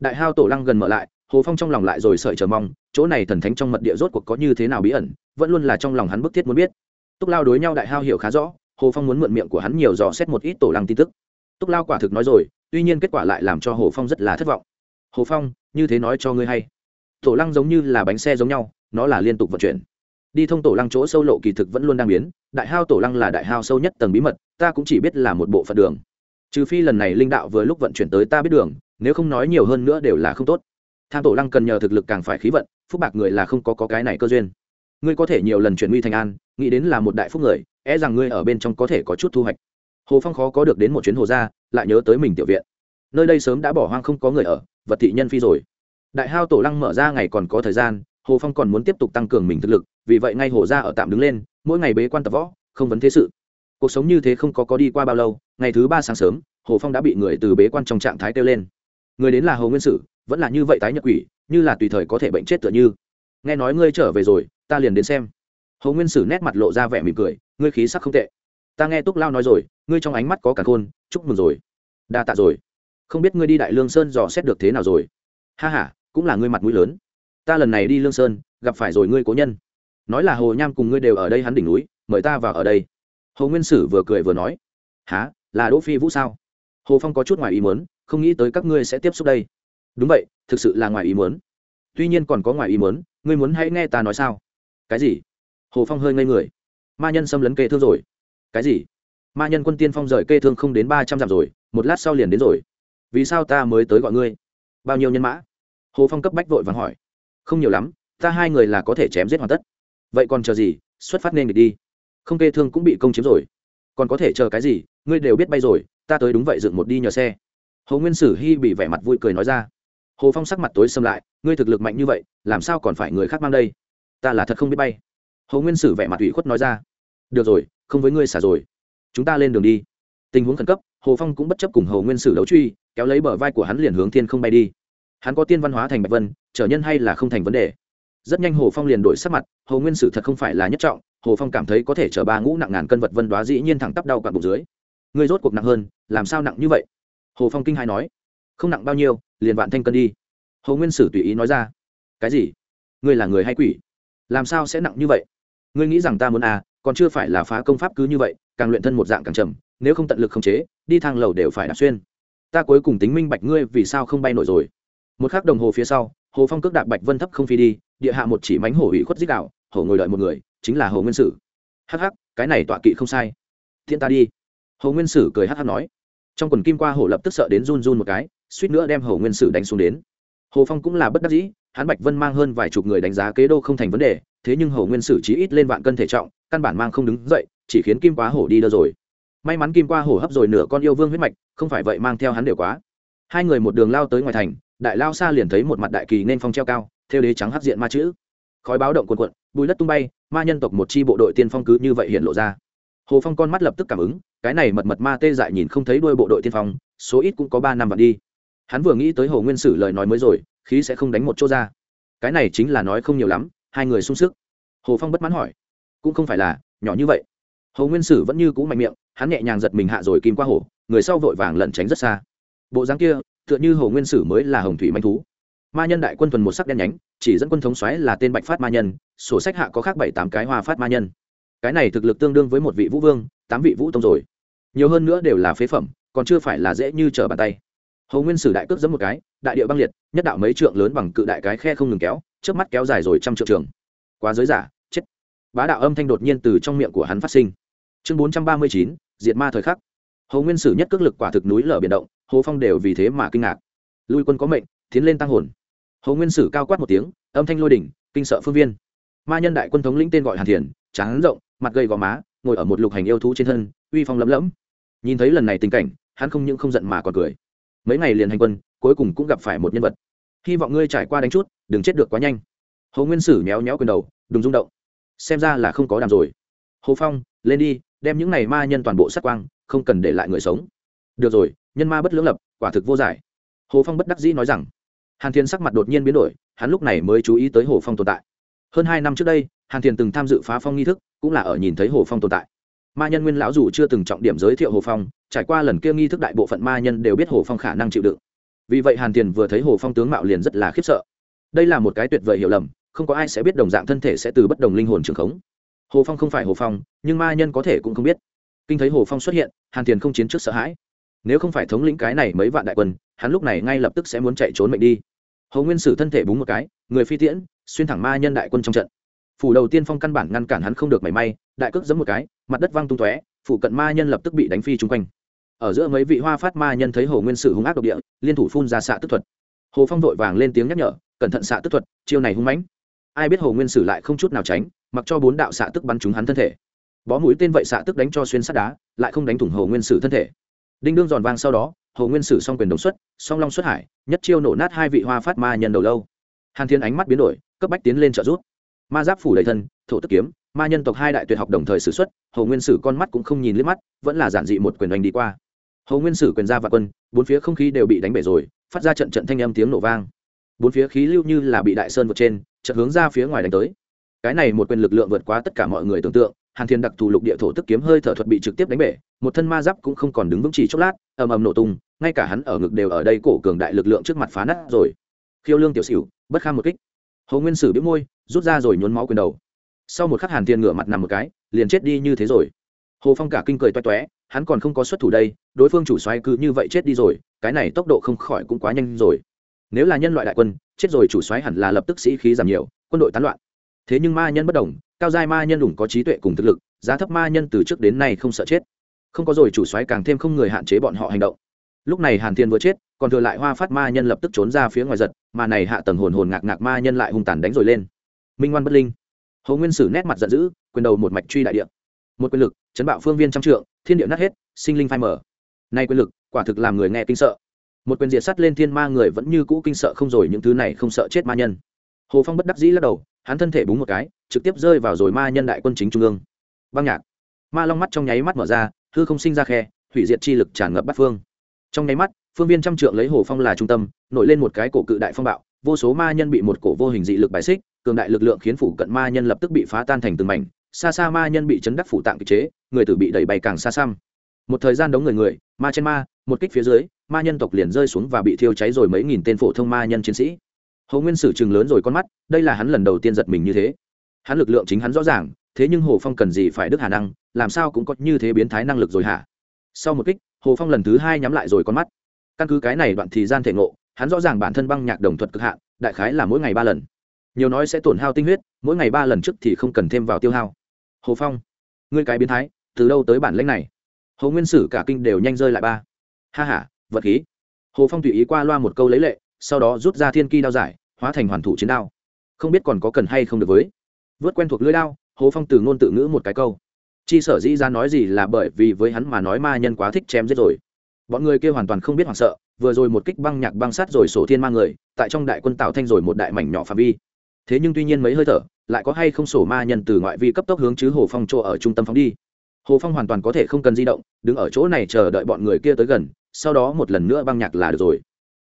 Speaker 1: Đại hao tổ lăng gần mở lại hồ phong trong lòng lại rồi sợi chờ mong, chỗ này thần thánh trong mật địa rốt cuộc có như thế nào bí ẩn, vẫn luôn là trong lòng hắn bức thiết muốn biết. Túc lao đối nhau đại hao hiểu khá rõ, hồ phong muốn mượn miệng của hắn nhiều dò xét một ít tổ lăng tin tức. Túc lao quả thực nói rồi, tuy nhiên kết quả lại làm cho hồ phong rất là thất vọng. Hồ phong, như thế nói cho ngươi hay. Tổ lăng giống như là bánh xe giống nhau, nó là liên tục vận chuyển. Đi thông tổ lăng chỗ sâu lộ kỳ thực vẫn luôn đang biến, đại hao tổ lăng là đại hao sâu nhất tầng bí mật, ta cũng chỉ biết là một bộ phận đường. Trừ phi lần này linh đạo vừa lúc vận chuyển tới ta biết đường, nếu không nói nhiều hơn nữa đều là không tốt tham tổ lăng cần nhờ thực lực càng phải khí vận phúc bạc người là không có, có cái này cơ duyên. Ngươi có thể nhiều lần chuyển nguy thành an nghĩ đến là một đại phúc người e rằng ngươi ở bên trong có thể có chút thu hoạch. Hồ phong khó có được đến một chuyến hồ ra lại nhớ tới mình tiểu viện. Nơi đây sớm đã bỏ hoang không có người ở vật thị nhân phi rồi. Đại hao tổ lăng mở ra ngày còn có thời gian hồ phong còn muốn tiếp tục tăng cường mình thực lực vì vậy ngay hồ ra ở tạm đứng lên mỗi ngày bế quan tập võ không vấn thế sự. Cuộc sống như thế không có có đi qua bao lâu ngày thứ ba sáng sớm hồ phong đã bị người từ bế quan trong trạng thái kêu lên. Người đến là hồ nguyên sử vẫn là như vậy tái nhập quỷ, như là tùy thời có thể bệnh chết tựa như. Nghe nói ngươi trở về rồi, ta liền đến xem. Hồ nguyên sử nét mặt lộ ra vẻ mỉm cười, ngươi khí sắc không tệ. Ta nghe túc lao nói rồi, ngươi trong ánh mắt có cả khôn, chúc mừng rồi. Đa tạ rồi. Không biết ngươi đi đại lương sơn dò xét được thế nào rồi? Ha h a cũng là ngươi mặt mũi lớn. Ta lần này đi lương sơn, gặp phải rồi ngươi cố nhân. Nói là hồ nham cùng ngươi đều ở đây hắn đỉnh núi, mời ta vào ở đây. Hồ nguyên sử vừa cười vừa nói. Há là đỗ phi vũ sao? Hồ phong có chút ngoài ý muốn, không nghĩ tới các ngươi sẽ tiếp xúc đây đúng vậy, thực sự là ngoài ý muốn. Tuy nhiên còn có ngoài ý muốn, ngươi muốn hãy nghe ta nói sao? Cái gì? Hồ phong hơi ngây người. Ma nhân xâm lấn kê thương rồi. Cái gì? Ma nhân quân tiên phong rời kê thương không đến ba trăm dặm rồi, một lát sau liền đến rồi. Vì sao ta mới tới gọi ngươi? Bao nhiêu nhân mã? Hồ phong cấp bách vội vàng hỏi. Không nhiều lắm, ta hai người là có thể chém giết hoàn tất. Vậy còn chờ gì? Xuất phát nên để đi. Không kê thương cũng bị công chiếm rồi. Còn có thể chờ cái gì? Ngươi đều biết bay rồi, ta tới đúng vậy, dựng một đi nhờ xe. Hồ nguyên sử hy bị vẻ mặt vui cười nói ra hồ phong sắc mặt tối xâm lại, ngươi thực lực mạnh như vậy, làm sao còn phải người khác mang đây? Ta là thật không biết bay. Hồ nguyên sử vẻ mặt ủy khuất nói ra, được rồi, không với ngươi xả rồi. Chúng ta lên đường đi. Tình huống khẩn cấp, hồ phong cũng bất chấp cùng hồ nguyên sử đấu truy, kéo lấy bờ vai của hắn liền hướng thiên không bay đi. Hắn có tiên văn hóa thành bạch vân, trở nhân hay là không thành vấn đề. Rất nhanh hồ phong liền đổi sắc mặt, hồ nguyên sử thật không phải là nhất trọng, hồ phong cảm thấy có thể chở ba ngũ nặng ngàn cân vật vân đoá dĩ nhiên thẳng tắp đau quặn bụng dưới. Ngươi rốt cuộc nặng hơn, làm sao nặng như vậy? Hồ phong kinh hai nói không nặng bao nhiêu, liền vạn thanh cân đi. Hồ nguyên sử tùy ý nói ra, cái gì? Ngươi là người hay quỷ? Làm sao sẽ nặng như vậy? Ngươi nghĩ rằng ta muốn à còn chưa phải là phá công pháp cứ như vậy, càng luyện thân một dạng càng trầm, nếu không tận lực khống chế, đi thang lầu đều phải đạp xuyên. Ta cuối cùng tính minh bạch ngươi vì sao không bay nổi rồi. Một khắc đồng hồ phía sau, hồ phong cước đạp bạch vân thấp không phi đi, địa hạ một chỉ mánh hổ ủy khuất dích đạo hổ ngồi đợi một người, chính là hồ nguyên sử. Hắc hắc, cái này tọa kỵ không sai. Thiên ta đi. Hồ nguyên sử cười hắc hắc nói. Trong quần kim qua hổ lập tức sợ đến run run một cái suýt nữa đem hồ nguyên sử đánh xuống đến. Hồ phong cũng là bất đắc dĩ, hắn bạch vân mang hơn vài chục người đánh giá kế đô không thành vấn đề, thế nhưng hồ nguyên sử chí ít lên vạn cân thể trọng, căn bản mang không đứng dậy, chỉ khiến kim quá hổ đi đâu rồi. May mắn kim qua hổ hấp rồi nửa con yêu vương huyết mạch, không phải vậy mang theo hắn đều quá. Hai người một đường lao tới ngoài thành, đại lao xa liền thấy một mặt đại kỳ nên phong treo cao, theo đế trắng hắc diện ma chữ. Khói báo động cuồn cuộn, bùi đất tung bay, ma nhân tộc một chi bộ đội tiên phong cứ như vậy hiện lộ ra. Hồ phong con mắt lập tức cảm ứng, cái này mật mật ma tê dại nhìn không thấy đuôi bộ đội tiên phong, số ít cũng có ba năm vạn đi hắn vừa nghĩ tới hồ nguyên sử lời nói mới rồi, khí sẽ không đánh một chỗ ra. Cái này chính là nói không nhiều lắm, hai người sung sức. Hồ phong bất mãn hỏi. Cũng không phải là, nhỏ như vậy. Hồ nguyên sử vẫn như cũ mạnh miệng, hắn nhẹ nhàng giật mình hạ rồi kim qua hồ, người sau vội vàng lẩn tránh rất xa. Bộ dáng kia, tựa như hồ nguyên sử mới là hồng thủy manh thú. Ma nhân đại quân thuần một sắc đen nhánh, chỉ dẫn quân thống xoáy là tên bạch phát ma nhân, sổ sách hạ có khác bảy tám cái hoa phát ma nhân. Cái này thực lực tương đương với một vị vũ vương, tám vị vũ tông rồi. Nhiều hơn nữa đều là phế phẩm, còn chưa phải là dễ như trở bàn tay hầu nguyên sử đại cước giấm một cái, đại địa băng liệt, nhất đạo mấy trượng lớn bằng cự đại cái khe không ngừng kéo trước mắt kéo dài rồi trăm trượng trường. Quá giới giả, chết. Bá đạo âm thanh đột nhiên từ trong miệng của hắn phát sinh. Chương bốn trăm ba mươi chín, diệt ma thời khắc. Hầu nguyên sử nhất cước lực quả thực núi lở biển động hồ phong đều vì thế mà kinh ngạc. Lui quân có mệnh, tiến lên tăng hồn. Hầu nguyên sử cao quát một tiếng, âm thanh lôi đỉnh, kinh sợ phương viên. Ma nhân đại quân thống lĩnh tên gọi hàn thiền, tráng rộng, mặt gầy gò má, ngồi ở một lục hành yêu thú trên thân, uy phong lấm lẫm. Nhìn thấy lần này tình cảnh, hắn không những không giận mà còn cười mấy ngày liền hành quân, cuối cùng cũng gặp phải một nhân vật. Hy vọng ngươi trải qua đánh chút, đừng chết được quá nhanh. Hồ nguyên sử méo méo quyền đầu đùng rung động. Xem ra là không có đàm rồi. Hồ phong, lên đi, đem những này ma nhân toàn bộ sát quang, không cần để lại người sống. Được rồi, nhân ma bất lưỡng lập, quả thực vô giải. Hồ phong bất đắc dĩ nói rằng. Hàn thiên sắc mặt đột nhiên biến đổi, hắn lúc này mới chú ý tới hồ phong tồn tại. Hơn hai năm trước đây, hàn thiên từng tham dự phá phong nghi thức, cũng là ở nhìn thấy hồ phong tồn tại ma nhân nguyên lão dù chưa từng trọng điểm giới thiệu hồ phong, trải qua lần kia nghi thức đại bộ phận ma nhân đều biết hồ phong khả năng chịu đựng. Vì vậy hàn tiền vừa thấy hồ phong tướng mạo liền rất là khiếp sợ. Đây là một cái tuyệt vời hiểu lầm, không có ai sẽ biết đồng dạng thân thể sẽ từ bất đồng linh hồn trường khống. Hồ phong không phải hồ phong, nhưng ma nhân có thể cũng không biết. Kinh thấy hồ phong xuất hiện, hàn tiền không chiến trước sợ hãi. Nếu không phải thống lĩnh cái này mấy vạn đại quân, hắn lúc này ngay lập tức sẽ muốn chạy trốn mệnh đi. Hồ nguyên sử thân thể búng một cái, người phi tiễn, xuyên thẳng ma nhân đại quân trong trận phủ đầu tiên phong căn bản ngăn cản hắn không được mảy may, đại cước giẫm một cái, mặt đất văng tung tóe, phủ cận ma nhân lập tức bị đánh phi chung quanh. Ở giữa mấy vị hoa phát ma nhân thấy hồ nguyên sử hung ác độc địa, liên thủ phun ra xạ tức thuật. Hồ phong vội vàng lên tiếng nhắc nhở, cẩn thận xạ tức thuật, chiêu này hung mãnh. Ai biết hồ nguyên sử lại không chút nào tránh, mặc cho bốn đạo xạ tức bắn trúng hắn thân thể. Bó mũi tên vậy xạ tức đánh cho xuyên sắt đá, lại không đánh thủng hồ nguyên sử thân thể. Đinh đương giòn vang sau đó, hồ nguyên sử song quyền đồng xuất, song long xuất hải, nhất chiêu nổ nát hai vị hoa phát ma nhân đầu lâu. Hàn thiên ánh mắt biến đổi, cấp bách tiến lên trợ giúp ma giáp phủ đầy thân, thổ tức kiếm, ma nhân tộc hai đại tuyệt học đồng thời xử x u ấ t hầu nguyên sử con mắt cũng không nhìn liếc mắt, vẫn là giản dị một quyền đánh đi qua. Hầu nguyên sử quyền ra và quân, bốn phía không khí đều bị đánh bể rồi, phát ra trận trận thanh âm tiếng nổ vang. Bốn phía khí lưu như là bị đại sơn vượt trên trận hướng ra phía ngoài đánh tới. Cái này một quyền lực lượng vượt qua tất cả mọi người tưởng tượng, hàn thiên đặc thù lục địa thổ tức kiếm hơi thở thuật bị trực tiếp đánh bể, một thân ma giáp cũng không còn đứng vững chỉ chốc lát, ầm ầm nổ tung, ngay cả hắn ở ngực đều ở đây cổ cường đại lực lượng trước mặt phá nát rồi. Khiêu lương tiểu xỉu, bất kham một kích. Hầu nguyên sử biết môi rút ra rồi nhuốn máu quyền đầu. Sau một khắc hàn thiên ngửa mặt nằm một cái, liền chết đi như thế rồi. Hồ phong cả kinh cười toe toé, hắn còn không có xuất thủ đây, đối phương chủ xoáy cứ như vậy chết đi rồi, cái này tốc độ không khỏi cũng quá nhanh rồi. Nếu là nhân loại đại quân, chết rồi chủ xoáy hẳn là lập tức sĩ khí giảm nhiều, quân đội tán loạn. Thế nhưng ma nhân bất đồng, cao giai ma nhân đủng có trí tuệ cùng thực lực, giá thấp ma nhân từ trước đến nay không sợ chết. Không có rồi chủ xoáy càng thêm không người hạn chế bọn họ hành động. Lúc này hàn thiên vừa chết, còn thừa lại hoa phát ma nhân lập tức trốn ra phía ngoài giật, mà này hạ tầng hồn hồn ngạc ngạc ma nhân lại hung tàn đánh rồi lên minh ngoan bất linh. Hồ nguyên sử nét mặt giận dữ, quyền đầu một mạch truy đại địa. Một quyền lực, chấn bạo phương viên trăm trượng, thiên địa nát hết, sinh linh phai mở nay quyền lực, quả thực làm người nghe kinh sợ. Một quyền diệt sắt lên thiên ma người vẫn như cũ kinh sợ không rồi những thứ này không sợ chết ma nhân. Hồ phong bất đắc dĩ lắc đầu, hắn thân thể búng một cái, trực tiếp rơi vào rồi ma nhân đại quân chính trung ương. Băng nhạc. Ma long mắt trong nháy mắt mở ra, hư không sinh ra khe, hủy diệt chi lực tràn ngập bắt phương. Trong nháy mắt, phương viên trăm trượng lấy hồ phong là trung tâm, nổi lên một cái cổ cự đại phong bạo vô số ma nhân bị một cổ vô hình dị lực bài xích, cường đại lực lượng khiến phủ cận ma nhân lập tức bị phá tan thành từng mảnh, xa xa ma nhân bị chấn đắc phủ tạng kịch chế, người tử bị đẩy bay càng xa xăm. Một thời gian đống người người, ma trên ma, một kích phía dưới, ma nhân tộc liền rơi xuống và bị thiêu cháy rồi mấy nghìn tên phổ thông ma nhân chiến sĩ. Hồ nguyên sử chừng lớn rồi con mắt, đây là hắn lần đầu tiên giật mình như thế. Hắn lực lượng chính hắn rõ ràng, thế nhưng hồ phong cần gì phải đức hà năng, làm sao cũng có như thế biến thái năng lực rồi hả? Sau một kích, hồ phong lần thứ hai nhắm lại rồi con mắt. Căn cứ cái này đoạn thì gian thể ngộ hắn rõ ràng bản thân băng nhạc đồng thuật cực hạn, đại khái là mỗi ngày ba lần. Nhiều nói sẽ tổn hao tinh huyết, mỗi ngày ba lần trước thì không cần thêm vào tiêu hao. Hồ phong, ngươi cái biến thái, từ đâu tới bản lãnh này? Hồ nguyên sử cả kinh đều nhanh rơi lại ba. Ha h a vật khí. Hồ phong tùy ý qua loa một câu lấy lệ, sau đó rút ra thiên kỳ đao giải, hóa thành hoàn thủ chiến đao. Không biết còn có cần hay không được với. Vớt quen thuộc lưỡi đao, hồ phong từ ngôn tự ngữ một cái câu. Chi sở dĩ ra nói gì là bởi vì với hắn mà nói ma nhân quá thích chém giết rồi. Bọn người kia hoàn toàn không biết hoảng sợ vừa rồi một kích băng nhạc băng sát rồi sổ thiên ma người, tại trong đại quân tạo thanh rồi một đại mảnh nhỏ phạm vi. Thế nhưng tuy nhiên mấy hơi thở, lại có hay không sổ ma nhân từ ngoại vi cấp tốc hướng chứ hồ phong chỗ ở trung tâm phóng đi. Hồ phong hoàn toàn có thể không cần di động, đứng ở chỗ này chờ đợi bọn người kia tới gần, sau đó một lần nữa băng nhạc là được rồi.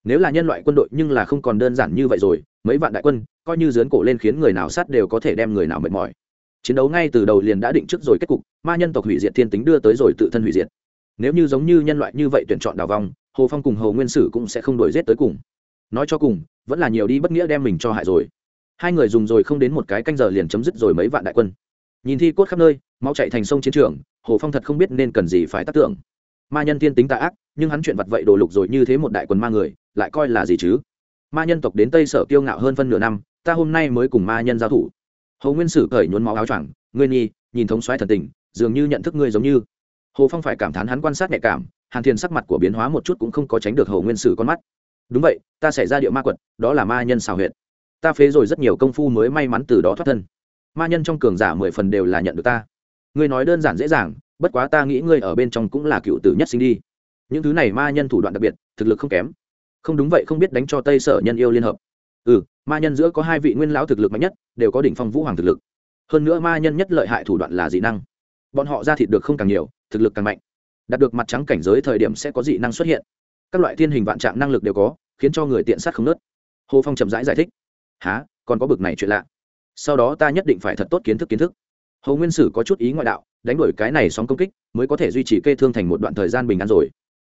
Speaker 1: Nếu là nhân loại quân đội nhưng là không còn đơn giản như vậy rồi, mấy vạn đại quân, coi như dướn cổ lên khiến người nào sát đều có thể đem người nào mệt mỏi. Chiến đấu ngay từ đầu liền đã định trước rồi kết cục, ma nhân tộc hủy diệt thiên tính đưa tới rồi tự thân hủy diệt. Nếu như giống như nhân loại như vậy tuyển chọn đào vong hồ phong cùng hồ nguyên sử cũng sẽ không đổi rét tới cùng. Nói cho cùng, vẫn là nhiều đi bất nghĩa đem mình cho hại rồi. Hai người dùng rồi không đến một cái canh giờ liền chấm dứt rồi mấy vạn đại quân. Nhìn thi cốt khắp nơi mau chạy thành sông chiến trường, hồ phong thật không biết nên cần gì phải tác tưởng. Ma nhân tiên tính tạ ác, nhưng hắn chuyện vặt vậy đồ lục rồi như thế một đại quân ma người, lại coi là gì chứ? Ma nhân tộc đến tây sở kiêu ngạo hơn phân nửa năm, ta hôm nay mới cùng ma nhân giao thủ. Hồ nguyên sử cởi nhuốm máu áo choàng, ngươi nhi, nhìn thống xoáy thần tình, dường như nhận thức ngươi giống như. Hồ phong phải cảm thán hắn quan sát nhạy cảm hàn thiền sắc mặt của biến hóa một chút cũng không có tránh được hầu nguyên sử con mắt. Đúng vậy, ta xảy ra điệu ma quật, đó là ma nhân xào huyệt. Ta phế rồi rất nhiều công phu mới may mắn từ đó thoát thân. Ma nhân trong cường giả mười phần đều là nhận được ta. Ngươi nói đơn giản dễ dàng, bất quá ta nghĩ ngươi ở bên trong cũng là cựu tử nhất sinh đi. Những thứ này ma nhân thủ đoạn đặc biệt, thực lực không kém. Không đúng vậy, không biết đánh cho tây sở nhân yêu liên hợp. Ừ ma nhân giữa có hai vị nguyên lão thực lực mạnh nhất, đều có đỉnh phong vũ hoàng thực lực. Hơn nữa ma nhân nhất lợi hại thủ đoạn là dị năng. Bọn họ ra thịt được không càng nhiều, thực lực càng mạnh đạt được mặt trắng cảnh giới thời điểm sẽ có dị năng xuất hiện. Các loại thiên hình vạn trạng năng lực đều có khiến cho người tiện sát không nớt. Hồ phong chậm rãi giải, giải thích. Há còn có bực này chuyện lạ. Sau đó ta nhất định phải thật tốt kiến thức kiến thức. Hầu nguyên sử có chút ý ngoại đạo đánh đổi cái này sóng công kích mới có thể duy trì kê thương thành một đoạn thời gian bình an rồi.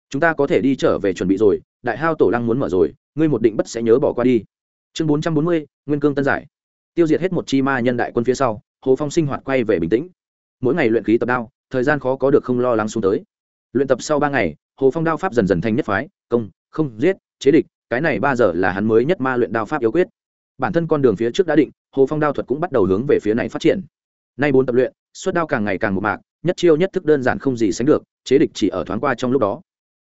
Speaker 1: Chúng ta có thể đi trở về chuẩn bị rồi đại hao tổ lăng muốn mở rồi ngươi một định bất sẽ nhớ bỏ qua đi. Chương bốn trăm bốn mươi nguyên cương tân giải. Tiêu diệt hết một chi ma nhân đại quân phía sau hồ phong sinh hoạt quay về bình tĩnh. Mỗi ngày luyện khí tập đao thời gian khó có được không lo lắng xuống tới luyện tập sau ba ngày, hồ phong đao pháp dần dần thành nhất phái, công, không, giết, chế địch, cái này ba giờ là hắn mới nhất ma luyện đao pháp yếu quyết. Bản thân con đường phía trước đã định, hồ phong đao thuật cũng bắt đầu hướng về phía này phát triển. Nay bốn tập luyện, suất đao càng ngày càng một mạc, nhất chiêu nhất thức đơn giản không gì sánh được, chế địch chỉ ở thoáng qua trong lúc đó.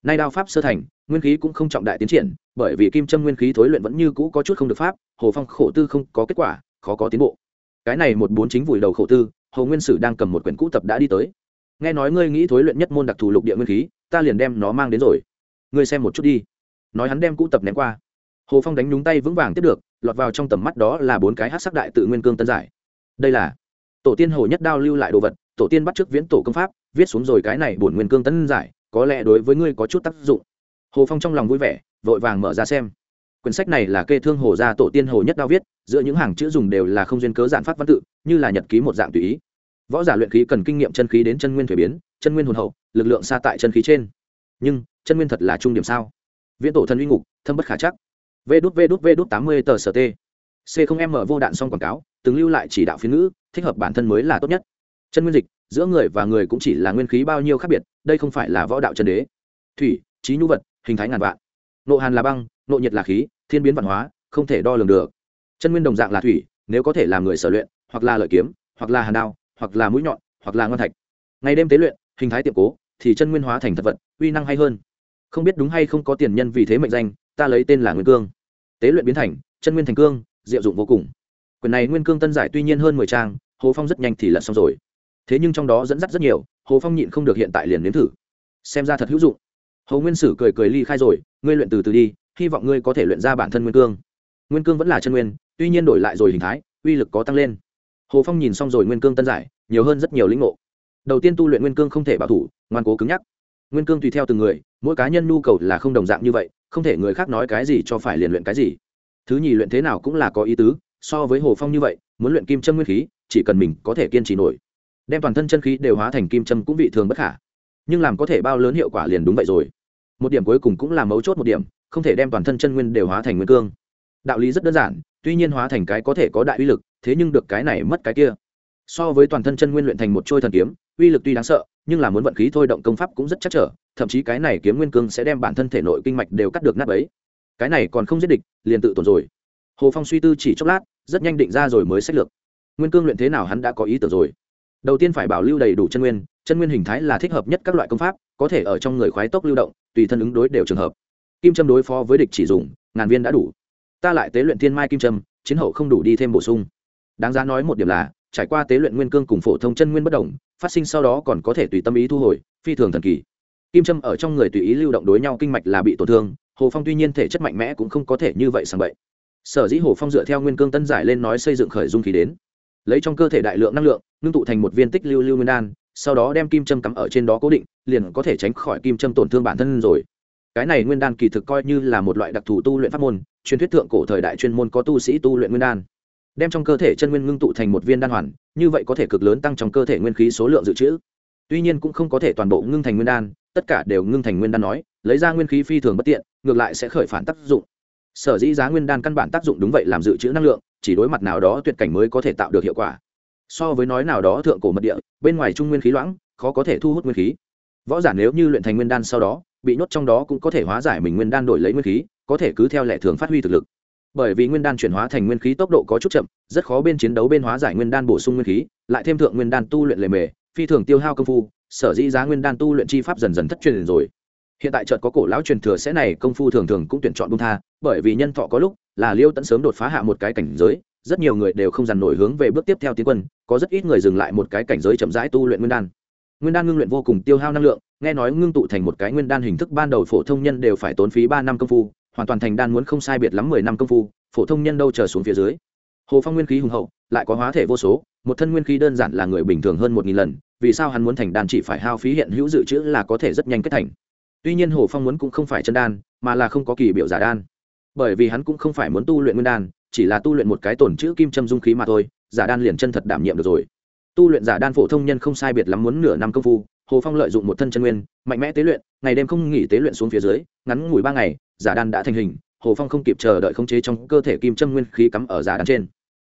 Speaker 1: Nay đao pháp sơ thành, nguyên khí cũng không trọng đại tiến triển, bởi vì kim châm nguyên khí thối luyện vẫn như cũ có chút không được pháp, hồ phong khổ tư không có kết quả, khó có tiến bộ. Cái này một bốn chính vùi đầu khổ tư, hồ nguyên sử đang cầm một quyển cũ tập đã đi tới nghe nói ngươi nghĩ thối luyện nhất môn đặc thù lục địa nguyên khí, ta liền đem nó mang đến rồi. Ngươi xem một chút đi. Nói hắn đem cũ tập ném qua. Hồ phong đánh nhúng tay vững vàng tiếp được, lọt vào trong tầm mắt đó là bốn cái hát sắc đại tự nguyên cương tân giải. Đây là tổ tiên hồ nhất đao lưu lại đồ vật, tổ tiên bắt t r ư ớ c viễn tổ công pháp, viết xuống rồi cái này bổn nguyên cương tân giải, có lẽ đối với ngươi có chút tác dụng. Hồ phong trong lòng vui vẻ, vội vàng mở ra xem. Quyển sách này là kê thương hồ gia tổ tiên hồ nhất đao viết, giữa những hàng chữ dùng đều là không duyên cớ giản phát văn tự, như là nhật ký một dạng tùy ý võ giả luyện khí cần kinh nghiệm chân khí đến chân nguyên thuế biến, chân nguyên hồn hậu, lực lượng xa tại chân khí trên. Nhưng, chân nguyên thật là trung điểm sao? Viễn tổ thần uy ngục, thâm bất khả chắc. Vê đút vê đút vê đút tám mươi tờ sở t. C không m vô đạn xong quảng cáo, từng lưu lại chỉ đạo phiên ngữ, thích hợp bản thân mới là tốt nhất. Chân nguyên dịch, giữa người và người cũng chỉ là nguyên khí bao nhiêu khác biệt, đây không phải là võ đạo chân đế. Thủy, trí nhu vật, hình thái ngàn vạn. Nộ hàn là băng, nộ nhiệt là khí, thiên biến văn hóa, không thể đo lường được. Chân nguyên đồng dạng là thủy, nếu có thể làm người sở luyện, hoặc là lợi kiếm, hoặc là hàn đao hoặc là mũi nhọn, hoặc là ngon thạch. Ngày đêm tế luyện, hình thái tiệm cố, thì chân nguyên hóa thành thật vật, uy năng hay hơn. Không biết đúng hay không có tiền nhân vì thế mệnh danh, ta lấy tên là nguyên cương. Tế luyện biến thành, chân nguyên thành cương, diệu dụng vô cùng. Quyền này nguyên cương tân giải tuy nhiên hơn mười trang, hồ phong rất nhanh thì lật xong rồi. Thế nhưng trong đó dẫn dắt rất nhiều, hồ phong nhịn không được hiện tại liền nếm thử. Xem ra thật hữu dụng. Hồ nguyên sử cười cười ly khai rồi, ngươi luyện từ từ đi, hy vọng ngươi có thể luyện ra bản thân nguyên cương. Nguyên cương vẫn là chân nguyên, tuy nhiên đổi lại rồi hình thái, uy lực có tăng lên hồ phong nhìn xong rồi nguyên cương tân giải, nhiều hơn rất nhiều lĩnh ngộ. Đầu tiên tu luyện nguyên cương không thể bảo thủ, ngoan cố cứng nhắc. Nguyên cương tùy theo từng người, mỗi cá nhân nhu cầu là không đồng dạng như vậy, không thể người khác nói cái gì cho phải liền luyện cái gì. Thứ nhì luyện thế nào cũng là có ý tứ, so với hồ phong như vậy, muốn luyện kim châm nguyên khí, chỉ cần mình có thể kiên trì nổi. Đem toàn thân chân khí đều hóa thành kim châm cũng vị thường bất khả. Nhưng làm có thể bao lớn hiệu quả liền đúng vậy rồi. Một điểm cuối cùng cũng là mấu chốt một điểm, không thể đem toàn thân chân nguyên đều hóa thành nguyên cương. Đạo lý rất đơn giản, tuy nhiên hóa thành cái có thể có đại uy lực thế nhưng được cái này mất cái kia. So với toàn thân chân nguyên luyện thành một trôi thần kiếm, uy lực tuy đáng sợ, nhưng là muốn vận khí thôi động công pháp cũng rất chắc trở, thậm chí cái này kiếm nguyên cương sẽ đem bản thân thể nội kinh mạch đều cắt được nát ấy cái này còn không giết địch, liền tự tổn rồi. Hồ phong suy tư chỉ chốc lát, rất nhanh định ra rồi mới sách lược. Nguyên cương luyện thế nào hắn đã có ý tưởng rồi. Đầu tiên phải bảo lưu đầy đủ chân nguyên chân nguyên hình thái là thích hợp nhất các loại công pháp, có thể ở trong người khoái tốc lưu động, tùy thân ứng đối đều trường hợp. Kim châm đối phó với địch chỉ dùng, ngàn viên đã đủ. Ta lại tế luyện thiên mai kim châm, chiến hậu không đủ đi thêm bổ sung đáng giá nói một điểm là, trải qua tế luyện nguyên cương cùng phổ thông chân nguyên bất đồng, phát sinh sau đó còn có thể tùy tâm ý thu hồi, phi thường thần kỳ. Kim châm ở trong người tùy ý lưu động đối nhau kinh mạch là bị tổn thương, hồ phong tuy nhiên thể chất mạnh mẽ cũng không có thể như vậy sang vậy sở dĩ hồ phong dựa theo nguyên cương tân giải lên nói xây dựng khởi dung khí đến. Lấy trong cơ thể đại lượng năng lượng, ngưng tụ thành một viên tích lưu lưu nguyên đan, sau đó đem kim châm cắm ở trên đó cố định, liền có thể tránh khỏi kim châm tổn thương bản thân rồi. Cái này nguyên đan kỳ thực coi như là một loại đặc thù tu luyện pháp môn, truyền thuyết thượng cổ thời đại chuyên môn có tu sĩ tu luyện nguyên đan đem trong cơ thể chân nguyên ngưng tụ thành một viên đan hoàn, như vậy có thể cực lớn tăng trong cơ thể nguyên khí số lượng dự trữ. Tuy nhiên cũng không có thể toàn bộ ngưng thành nguyên đan, tất cả đều ngưng thành nguyên đan nói, lấy ra nguyên khí phi thường bất tiện, ngược lại sẽ khởi phản tác dụng. Sở dĩ giá nguyên đan căn bản tác dụng đúng vậy làm dự trữ năng lượng, chỉ đối mặt nào đó tuyệt cảnh mới có thể tạo được hiệu quả. So với nói nào đó thượng cổ mật địa, bên ngoài trung nguyên khí loãng, khó có thể thu hút nguyên khí. Võ giả nếu như luyện thành nguyên đan sau đó, bị nhốt trong đó cũng có thể hóa giải mình nguyên đan đổi lấy nguyên khí, có thể cứ theo lệ thường phát huy thực lực bởi vì nguyên đan chuyển hóa thành nguyên khí tốc độ có chút chậm, rất khó bên chiến đấu bên hóa giải nguyên đan bổ sung nguyên khí, lại thêm thượng nguyên đan tu luyện lề mề, phi thường tiêu hao công phu, sở dĩ giá nguyên đan tu luyện chi pháp dần dần thất truyền rồi. Hiện tại chợt có cổ lão truyền thừa sẽ này công phu thường thường cũng tuyển chọn bung tha, bởi vì nhân thọ có lúc là liêu tận sớm đột phá hạ một cái cảnh giới, rất nhiều người đều không dằn nổi hướng về bước tiếp theo tiến quân, có rất ít người dừng lại một cái cảnh giới chậm rãi tu luyện nguyên đan. Nguyên đan ngưng luyện vô cùng tiêu hao năng lượng, nghe nói ngưng tụ thành một cái nguyên đan hình thức ban đầu phổ thông nhân đều phải tốn phí ba năm công phu hoàn toàn thành đan muốn không sai biệt lắm mười năm công phu, phổ thông nhân đâu chờ xuống phía dưới. Hồ phong nguyên khí hùng hậu, lại có hóa thể vô số, một thân nguyên khí đơn giản là người bình thường hơn một nghìn lần, vì sao hắn muốn thành đan chỉ phải hao phí hiện hữu dự trữ là có thể rất nhanh kết thành. Tuy nhiên hồ phong muốn cũng không phải chân đan, mà là không có kỳ biểu giả đan. Bởi vì hắn cũng không phải muốn tu luyện nguyên đan, chỉ là tu luyện một cái tổn chữ kim châm dung khí mà thôi, giả đan liền chân thật đảm nhiệm được rồi. Tu luyện giả đan phổ thông nhân không sai biệt lắm muốn nửa năm công phu, hồ phong lợi dụng một thân chân nguyên, mạnh mẽ tế luyện, ngày đêm không nghỉ tế luyện xuống phía dưới, ngắn ngủi ba ngày giả đan đã thành hình, hồ phong không kịp chờ đợi khống chế trong cơ thể kim châm nguyên khí cắm ở giả đan trên.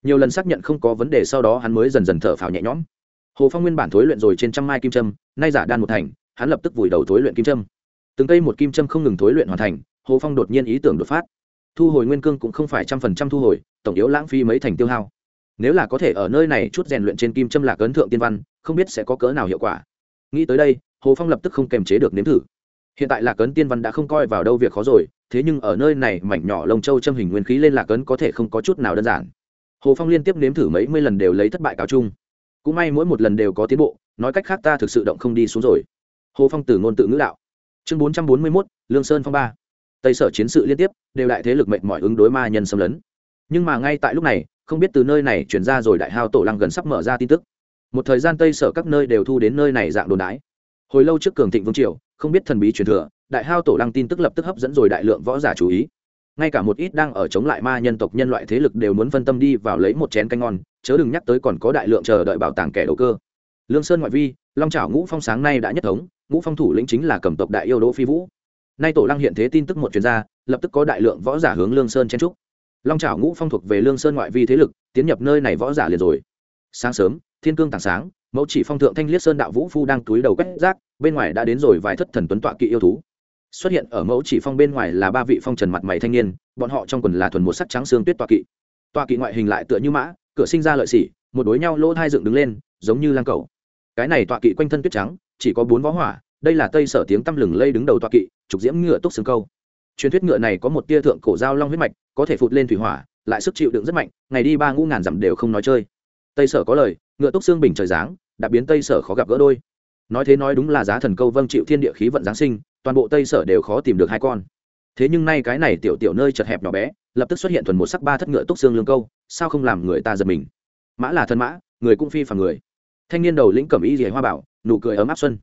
Speaker 1: Nhiều lần xác nhận không có vấn đề sau đó hắn mới dần dần thở phào nhẹ nhõm. Hồ phong nguyên bản thối luyện rồi trên trăm mai kim châm, nay giả đan một thành, hắn lập tức vùi đầu thối luyện kim châm. Từng cây một kim châm không ngừng thối luyện hoàn thành, hồ phong đột nhiên ý tưởng đột phát. Thu hồi nguyên cương cũng không phải trăm phần trăm thu hồi, tổng yếu lãng phí mấy thành tiêu hao. Nếu là có thể ở nơi này chút rèn luyện trên kim châm lạc ấn thượng tiên văn, không biết sẽ có cỡ nào hiệu quả. Nghĩ tới đây, hồ phong lập tức không kềm chế được nếm thử. Hiện tại lạc ấn tiên văn đã không coi vào đâu việc khó rồi thế nhưng ở nơi này mảnh nhỏ lông châu châm hình nguyên khí lên lạc ấn có thể không có chút nào đơn giản. Hồ phong liên tiếp nếm thử mấy mươi lần đều lấy thất bại cáo chung. Cũng may mỗi một lần đều có tiến bộ, nói cách khác ta thực sự động không đi xuống rồi. Hồ phong tử ngôn tự ngữ đạo. Chương bốn trăm bốn mươi mốt, lương sơn phong ba. Tây sở chiến sự liên tiếp, đều đại thế lực mệnh mọi ứng đối ma nhân xâm lấn. Nhưng mà ngay tại lúc này, không biết từ nơi này chuyển ra rồi đại hao tổ lăng gần sắp mở ra tin tức. Một thời gian tây sở các nơi đều thu đến nơi này dạng đồn đái. Hồi lâu trước cường thịnh vương triều, không biết thần bí truyền thừa đại hao tổ lăng tin tức lập tức hấp dẫn rồi đại lượng võ giả chú ý. Ngay cả một ít đang ở chống lại ma nhân tộc nhân loại thế lực đều muốn phân tâm đi vào lấy một chén canh ngon, chớ đừng nhắc tới còn có đại lượng chờ đợi bảo tàng kẻ đầu cơ. Lương sơn ngoại vi, long trào ngũ phong sáng nay đã nhất thống, ngũ phong thủ lĩnh chính là cầm tộc đại yêu đỗ phi vũ. Nay tổ lăng hiện thế tin tức một chuyên gia lập tức có đại lượng võ giả hướng lương sơn chen trúc long trào ngũ phong thuộc về lương sơn ngoại vi thế lực, tiến nhập nơi này võ giả liền rồi. Sáng sớm, thiên cương tảng sáng, mẫu chỉ phong thượng thanh liết sơn đạo vũ phu đang túi đầu quét rác, bên ngoài đã đến rồi vài thất thần tuấn tọa kỵ yêu thú xuất hiện ở mẫu chỉ phong bên ngoài là ba vị phong trần mặt mày thanh niên, bọn họ trong quần là thuần một sắc trắng xương tuyết tọa kỵ. Tọa kỵ ngoại hình lại tựa như mã, cửa sinh ra lợi xỉ một đối nhau lỗ thai dựng đứng lên, giống như lang cầu. Cái này tọa kỵ quanh thân tuyết trắng, chỉ có bốn võ hỏa, đây là tây sở tiếng tăm lừng lây đứng đầu tọa kỵ, trục diễm ngựa túc xương câu. Truyền thuyết ngựa này có một tia thượng cổ giao long huyết mạch, có thể phụt lên thủy hỏa, lại sức chịu đựng rất mạnh, ngày đi ba ngũ ngàn dặm đều không nói chơi. Tây sở có lời, ngựa túc xương bình trời dáng đã biến tây sở khó gặp gỡ đôi. Nói thế nói đúng là giá thần câu vâng chịu thiên địa khí vận giáng sinh toàn bộ tây sở đều khó tìm được hai con. Thế nhưng nay cái này tiểu tiểu nơi chật hẹp nhỏ bé, lập tức xuất hiện thuần một sắc ba thất ngựa túc xương lương câu, sao không làm người ta giật mình? Mã là thân mã, người cũng phi phàm người. Thanh niên đầu lĩnh cẩm y rỉa hoa bảo, nụ cười ấm áp xuân.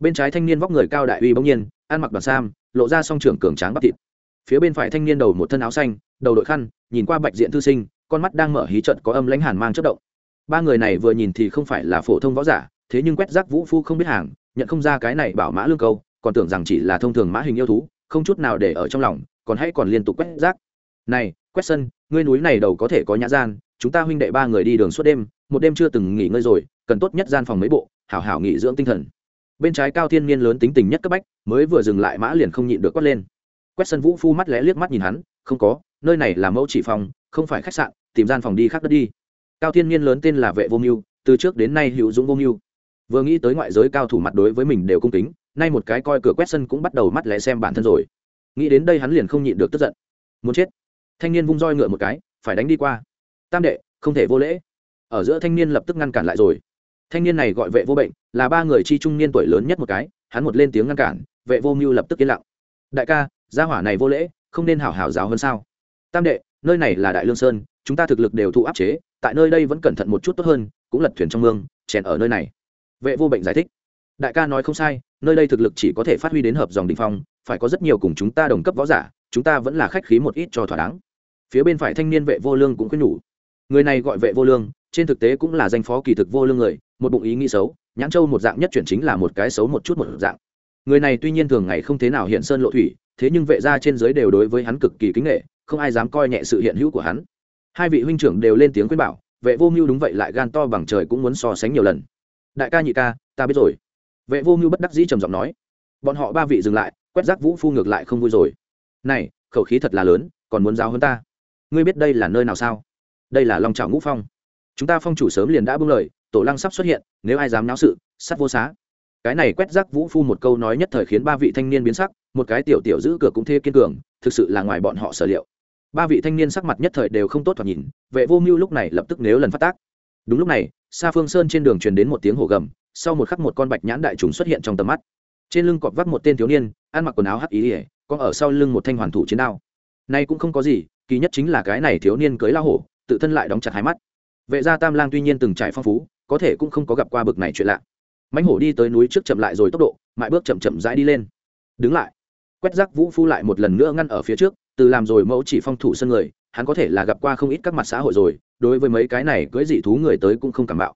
Speaker 1: Bên trái thanh niên vóc người cao đại uy bỗng nhiên, ăn mặc đoàn sam, lộ ra song trưởng cường tráng bắp thịt. Phía bên phải thanh niên đầu một thân áo xanh, đầu đội khăn, nhìn qua bạch diện thư sinh, con mắt đang mở hí trận có âm lãnh hàn mang chất động. Ba người này vừa nhìn thì không phải là phổ thông võ giả, thế nhưng quét rác vũ phu không biết hàng, nhận không ra cái này bảo mã lương câu còn tưởng rằng chỉ là thông thường mã hình yêu thú, không chút nào để ở trong lòng, còn hãy còn liên tục quét rác. Này, quét sân, ngươi núi này đầu có thể có nhã gian, chúng ta huynh đệ ba người đi đường suốt đêm, một đêm chưa từng nghỉ ngơi rồi, cần tốt nhất gian phòng mấy bộ, hảo hảo nghỉ dưỡng tinh thần. Bên trái cao thiên niên lớn tính tình nhất cấp bách, mới vừa dừng lại mã liền không nhịn được quát lên. Quét sân vũ phu mắt lẽ liếc mắt nhìn hắn, không có, nơi này là mẫu chỉ phòng, không phải khách sạn, tìm gian phòng đi khác đất đi. Cao thiên niên lớn tên là vệ vô mưu từ trước đến nay hữu dũng vô mưu vừa nghĩ tới ngoại giới cao thủ mặt đối với mình đều cung kính nay một cái coi cửa quét sân cũng bắt đầu mắt lẽ xem bản thân rồi. Nghĩ đến đây hắn liền không nhịn được tức giận. Muốn chết. Thanh niên vung roi ngựa một cái, phải đánh đi qua. Tam đệ, không thể vô lễ. Ở giữa thanh niên lập tức ngăn cản lại rồi. Thanh niên này gọi vệ vô bệnh, là ba người chi trung niên tuổi lớn nhất một cái, hắn một lên tiếng ngăn cản, vệ vô mưu lập tức yên lặng. Đại ca, gia hỏa này vô lễ, không nên hảo hảo giáo hơn sao? Tam đệ, nơi này là đại lương sơn, chúng ta thực lực đều thụ áp chế, tại nơi đây vẫn cẩn thận một chút tốt hơn, cũng lật thuyền trong mương, chèn ở nơi này. Vệ vô bệnh giải thích. Đại ca nói không sai nơi đây thực lực chỉ có thể phát huy đến hợp dòng đình phong, phải có rất nhiều cùng chúng ta đồng cấp võ giả, chúng ta vẫn là khách khí một ít cho thỏa đáng. Phía bên phải thanh niên vệ vô lương cũng khuyên nhủ. Người này gọi vệ vô lương, trên thực tế cũng là danh phó kỳ thực vô lương người, một bụng ý nghĩ xấu, nhãn châu một dạng nhất chuyển chính là một cái xấu một chút một dạng. Người này tuy nhiên thường ngày không thế nào hiện sơn lộ thủy, thế nhưng vệ gia trên giới đều đối với hắn cực kỳ kính nghệ không ai dám coi nhẹ sự hiện hữu của hắn. Hai vị huynh trưởng đều lên tiếng khuyên bảo, vệ vô mưu đúng vậy lại gan to bằng trời cũng muốn so sánh nhiều lần. Đại ca nhị ca, ta biết rồi vệ vô mưu bất đắc dĩ trầm giọng nói, bọn họ ba vị dừng lại, quét rác vũ phu ngược lại không vui rồi. Này, khẩu khí thật là lớn, còn muốn giáo hơn ta. Ngươi biết đây là nơi nào sao? Đây là long trào ngũ phong. Chúng ta phong chủ sớm liền đã bưng lời, tổ lăng sắp xuất hiện, nếu ai dám náo sự, sắt vô xá. Cái này quét rác vũ phu một câu nói nhất thời khiến ba vị thanh niên biến sắc, một cái tiểu tiểu giữ cửa cũng thê kiên cường, thực sự là ngoài bọn họ sở liệu. Ba vị thanh niên sắc mặt nhất thời đều không tốt thoạt nhìn, vệ vô mưu lúc này lập tức nếu lần phát tác. Đúng lúc này xa phương sơn trên đường truyền đến một tiếng hổ gầm, sau một khắc một con bạch nhãn đại trùng xuất hiện trong tầm mắt. Trên lưng cọp vắt một tên thiếu niên, ăn mặc quần áo hắc ý ỉa có ở sau lưng một thanh hoàn thủ chiến đao. Nay cũng không có gì, kỳ nhất chính là cái này thiếu niên cưới lao hổ, tự thân lại đóng chặt hai mắt. Vệ gia tam lang tuy nhiên từng trải phong phú, có thể cũng không có gặp qua bực này chuyện lạ. Mãnh hổ đi tới núi trước chậm lại rồi tốc độ, mãi bước chậm chậm rãi đi lên. Đứng lại. Quét rác vũ phu lại một lần nữa ngăn ở phía trước, từ làm rồi mẫu chỉ phong thủ sân người hắn có thể là gặp qua không ít các mặt xã hội rồi, đối với mấy cái này cưới dị thú người tới cũng không cảm bạo.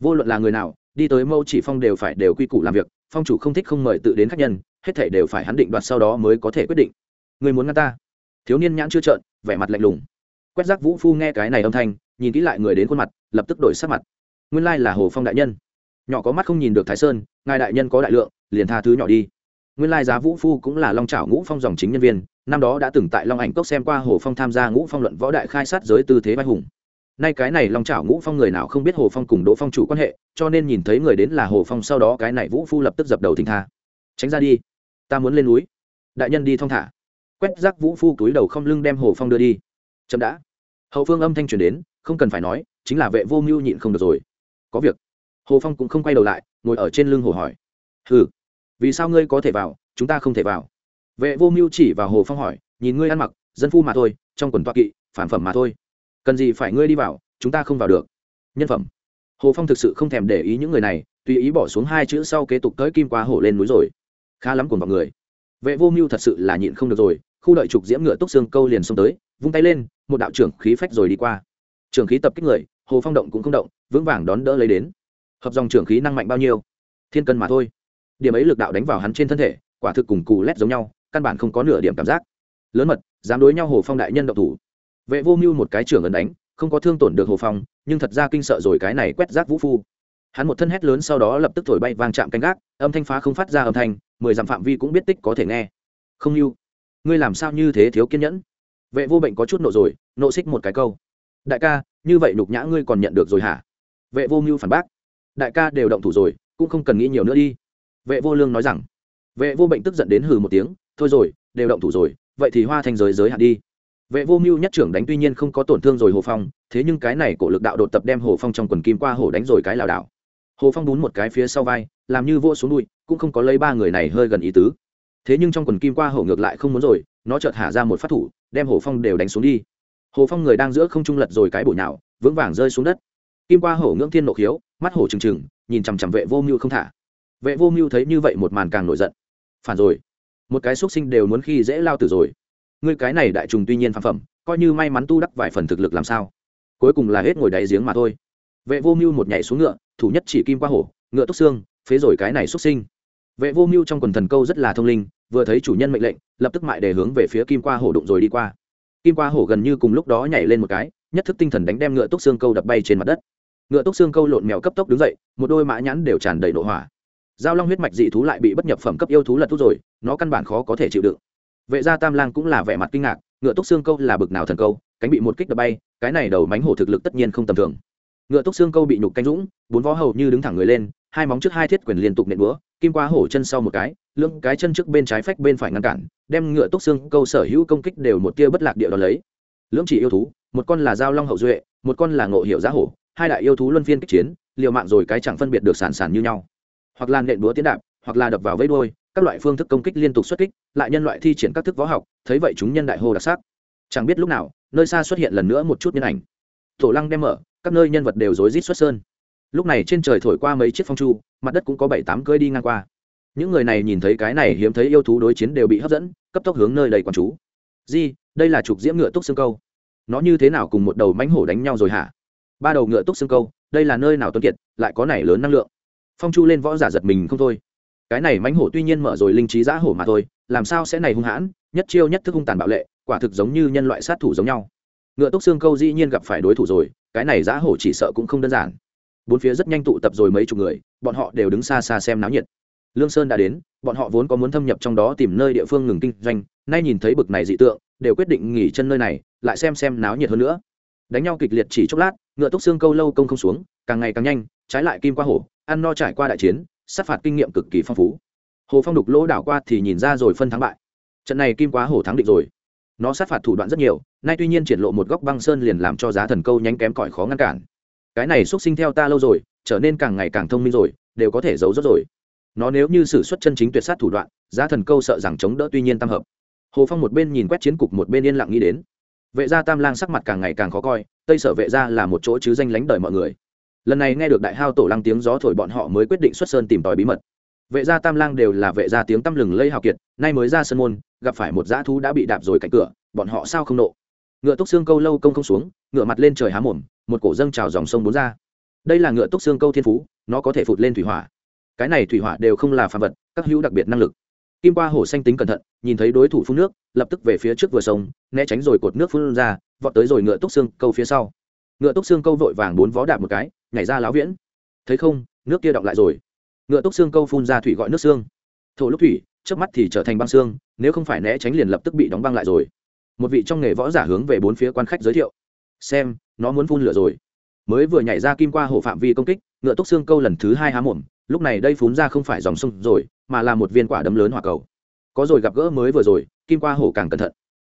Speaker 1: Vô luận là người nào, đi tới mâu chỉ phong đều phải đều quy củ làm việc, phong chủ không thích không mời tự đến khách nhân, hết thể đều phải hắn định đoạt sau đó mới có thể quyết định. Người muốn ngăn ta? Thiếu niên nhãn chưa trợn, vẻ mặt lạnh lùng. Quét rác vũ phu nghe cái này âm thanh, nhìn kỹ lại người đến khuôn mặt, lập tức đổi sắc mặt. Nguyên lai là hồ phong đại nhân. Nhỏ có mắt không nhìn được thái sơn, ngài đại nhân có đại lượng, liền tha thứ nhỏ đi. Nguyên lai giá vũ phu cũng là long trảo ngũ phong dòng chính nhân viên năm đó đã từng tại long ảnh cốc xem qua hồ phong tham gia ngũ phong luận võ đại khai sát giới tư thế vai hùng. Nay cái này long trào ngũ phong người nào không biết hồ phong cùng đỗ phong chủ quan hệ, cho nên nhìn thấy người đến là hồ phong, sau đó cái này vũ phu lập tức dập đầu thỉnh tha. Tránh ra đi, ta muốn lên núi. Đại nhân đi thong thả. Quét rác vũ phu túi đầu không lưng đem hồ phong đưa đi. Chậm đã. Hậu phương âm thanh truyền đến, không cần phải nói, chính là vệ vô mưu nhịn không được rồi. Có việc. Hồ phong cũng không quay đầu lại, ngồi ở trên lưng hồ hỏi. Ừ vì sao ngươi có thể vào, chúng ta không thể vào? Vệ vô mưu chỉ vào hồ phong hỏi, nhìn ngươi ăn mặc, dân phu mà thôi, trong quần toa kỵ, phản phẩm mà thôi. Cần gì phải ngươi đi vào, chúng ta không vào được. Nhân phẩm. Hồ phong thực sự không thèm để ý những người này, tùy ý bỏ xuống hai chữ sau kế tục tới kim qua hổ lên núi rồi. Khá lắm cùng vào người. Vệ vô mưu thật sự là nhịn không được rồi, khu đợi trục diễm ngựa túc xương câu liền xông tới, vung tay lên, một đạo trưởng khí phách rồi đi qua. Trưởng khí tập kích người, hồ phong động cũng không động, vững vàng đón đỡ lấy đến. Hợp dòng trưởng khí năng mạnh bao nhiêu? Thiên cân mà thôi. Điểm ấy lực đạo đánh vào hắn trên thân thể, quả thực cùng cù lét giống nhau căn bản không có nửa điểm cảm giác. Lớn mật, dám đối nhau hồ phong đại nhân độc thủ. Vệ vô mưu một cái trưởng ấn đánh, không có thương tổn được hồ phong, nhưng thật ra kinh sợ rồi cái này quét rác vũ phu. Hắn một thân hét lớn sau đó lập tức thổi bay vang chạm canh gác, âm thanh phá không phát ra âm thanh, mười dặm phạm vi cũng biết tích có thể nghe. Không yêu. Ngươi làm sao như thế thiếu kiên nhẫn? Vệ vô bệnh có chút nộ rồi, nộ xích một cái câu. Đại ca, như vậy nhục nhã ngươi còn nhận được rồi hả? Vệ vô mưu phản bác. Đại ca đều động thủ rồi, cũng không cần nghĩ nhiều nữa đi. Vệ vô lương nói rằng. Vệ vô bệnh tức giận đến hừ một tiếng thôi rồi, đều động thủ rồi, vậy thì hoa Thanh giới giới hạn đi. Vệ vô mưu nhất trưởng đánh tuy nhiên không có tổn thương rồi hồ phong, thế nhưng cái này cổ lực đạo đột tập đem hồ phong trong quần kim qua hồ đánh rồi cái lảo đảo. Hồ phong bún một cái phía sau vai, làm như vô xuống đuôi cũng không có lấy ba người này hơi gần ý tứ. Thế nhưng trong quần kim qua hồ ngược lại không muốn rồi, nó chợt hạ ra một phát thủ, đem hồ phong đều đánh xuống đi. Hồ phong người đang giữa không trung lật rồi cái bổ nhào, vững vàng rơi xuống đất. Kim qua hổ ngưỡng thiên nộ khiếu, mắt hổ trừng trừng, nhìn chằm chằm vệ vô mưu không thả. Vệ vô mưu thấy như vậy một màn càng nổi giận. Phản rồi một cái xuất sinh đều muốn khi dễ lao tử rồi. Ngươi cái này đại trùng tuy nhiên phản phẩm, coi như may mắn tu đắc vài phần thực lực làm sao? Cuối cùng là hết ngồi đáy giếng mà thôi. Vệ vô mưu một nhảy xuống ngựa, thủ nhất chỉ kim qua hổ, ngựa túc xương, phế rồi cái này xuất sinh. Vệ vô mưu trong quần thần câu rất là thông linh, vừa thấy chủ nhân mệnh lệnh, lập tức mại để hướng về phía kim qua hổ đụng rồi đi qua. Kim qua hổ gần như cùng lúc đó nhảy lên một cái, nhất thức tinh thần đánh đem ngựa túc xương câu đập bay trên mặt đất. Ngựa túc xương câu lộn mèo cấp tốc đứng dậy, một đôi mã nhãn đều tràn đầy nội hỏa. Giao long huyết mạch dị thú lại bị bất nhập phẩm cấp yêu thú lật thút rồi nó căn bản khó có thể chịu đựng. Vệ gia tam lang cũng là vẻ mặt kinh ngạc, ngựa túc xương câu là bực nào thần câu, cánh bị một kích đập bay, cái này đầu mánh hổ thực lực tất nhiên không tầm thường. Ngựa túc xương câu bị nhục canh dũng, bốn vó hầu như đứng thẳng người lên, hai móng trước hai thiết quyền liên tục nện búa, kim qua hổ chân sau một cái, lưỡng cái chân trước bên trái phách bên phải ngăn cản, đem ngựa túc xương câu sở hữu công kích đều một tia bất lạc địa đó lấy. Lưỡng chỉ yêu thú, một con là giao long hậu duệ, một con là ngộ hiệu giá hổ, hai đại yêu thú luân phiên kích chiến, liều mạng rồi cái chẳng phân biệt được sản sản như nhau. Hoặc là nện búa tiến đạp, hoặc là đập vào vây đôi các loại phương thức công kích liên tục xuất kích, lại nhân loại thi triển các thức võ học, thấy vậy chúng nhân đại hô đặc sắc. Chẳng biết lúc nào, nơi xa xuất hiện lần nữa một chút nhân ảnh. Tổ lăng đem mở, các nơi nhân vật đều rối rít xuất sơn. Lúc này trên trời thổi qua mấy chiếc phong chu, mặt đất cũng có bảy tám cơi đi ngang qua. Những người này nhìn thấy cái này hiếm thấy yêu thú đối chiến đều bị hấp dẫn, cấp tốc hướng nơi đầy quán chú. Di, đây là trục diễm ngựa túc xương câu. Nó như thế nào cùng một đầu mánh hổ đánh nhau rồi hả? Ba đầu ngựa túc xương câu, đây là nơi nào tuân kiệt, lại có này lớn năng lượng. Phong chu lên võ giả giật mình không thôi cái này mãnh hổ tuy nhiên mở rồi linh trí giã hổ mà thôi, làm sao sẽ này hung hãn, nhất chiêu nhất thức hung tàn bạo lệ, quả thực giống như nhân loại sát thủ giống nhau. Ngựa túc xương câu dĩ nhiên gặp phải đối thủ rồi, cái này giã hổ chỉ sợ cũng không đơn giản. Bốn phía rất nhanh tụ tập rồi mấy chục người, bọn họ đều đứng xa xa xem náo nhiệt. Lương sơn đã đến, bọn họ vốn có muốn thâm nhập trong đó tìm nơi địa phương ngừng kinh doanh, nay nhìn thấy bực này dị tượng, đều quyết định nghỉ chân nơi này, lại xem xem náo nhiệt hơn nữa. Đánh nhau kịch liệt chỉ chốc lát, ngựa túc xương câu lâu công không xuống, càng ngày càng nhanh, trái lại kim qua hổ, ăn no trải qua đại chiến sát phạt kinh nghiệm cực kỳ phong phú. Hồ phong đục lỗ đảo qua thì nhìn ra rồi phân thắng bại. Trận này kim quá hổ thắng định rồi. Nó sát phạt thủ đoạn rất nhiều, nay tuy nhiên triển lộ một góc băng sơn liền làm cho giá thần câu nhánh kém cỏi khó ngăn cản. Cái này xuất sinh theo ta lâu rồi, trở nên càng ngày càng thông minh rồi, đều có thể giấu rất rồi. Nó nếu như xử xuất chân chính tuyệt sát thủ đoạn, giá thần câu sợ rằng chống đỡ tuy nhiên tam hợp. Hồ phong một bên nhìn quét chiến cục một bên yên lặng nghĩ đến. Vệ gia tam lang sắc mặt càng ngày càng khó coi, tây sở vệ gia là một chỗ chứ danh lánh đời mọi người lần này nghe được đại hao tổ lăng tiếng gió thổi bọn họ mới quyết định xuất sơn tìm tòi bí mật. Vệ gia tam lang đều là vệ gia tiếng tăm lừng lây hào kiệt, nay mới ra sân môn, gặp phải một dã thú đã bị đạp rồi cạnh cửa, bọn họ sao không nộ? Ngựa túc xương câu lâu công không xuống, ngựa mặt lên trời há mồm, một cổ dâng trào dòng sông bốn ra. Đây là ngựa túc xương câu thiên phú, nó có thể phụt lên thủy hỏa. Cái này thủy hỏa đều không là phàm vật, các hữu đặc biệt năng lực. Kim qua hổ xanh tính cẩn thận, nhìn thấy đối thủ phun nước, lập tức về phía trước vừa sông, né tránh rồi cột nước phun ra, vọt tới rồi ngựa túc xương câu phía sau. Ngựa túc xương câu vội vàng bốn vó đạp một cái nhảy ra láo viễn. Thấy không, nước kia động lại rồi. Ngựa túc xương câu phun ra thủy gọi nước xương. Thổ lúc thủy trước mắt thì trở thành băng xương, nếu không phải né tránh liền lập tức bị đóng băng lại rồi. Một vị trong nghề võ giả hướng về bốn phía quan khách giới thiệu. Xem, nó muốn phun lửa rồi. Mới vừa nhảy ra kim qua hổ phạm vi công kích, ngựa túc xương câu lần thứ hai há mồm, lúc này đây phun ra không phải dòng sông rồi, mà là một viên quả đấm lớn hỏa cầu. Có rồi gặp gỡ mới vừa rồi, kim qua hổ càng cẩn thận.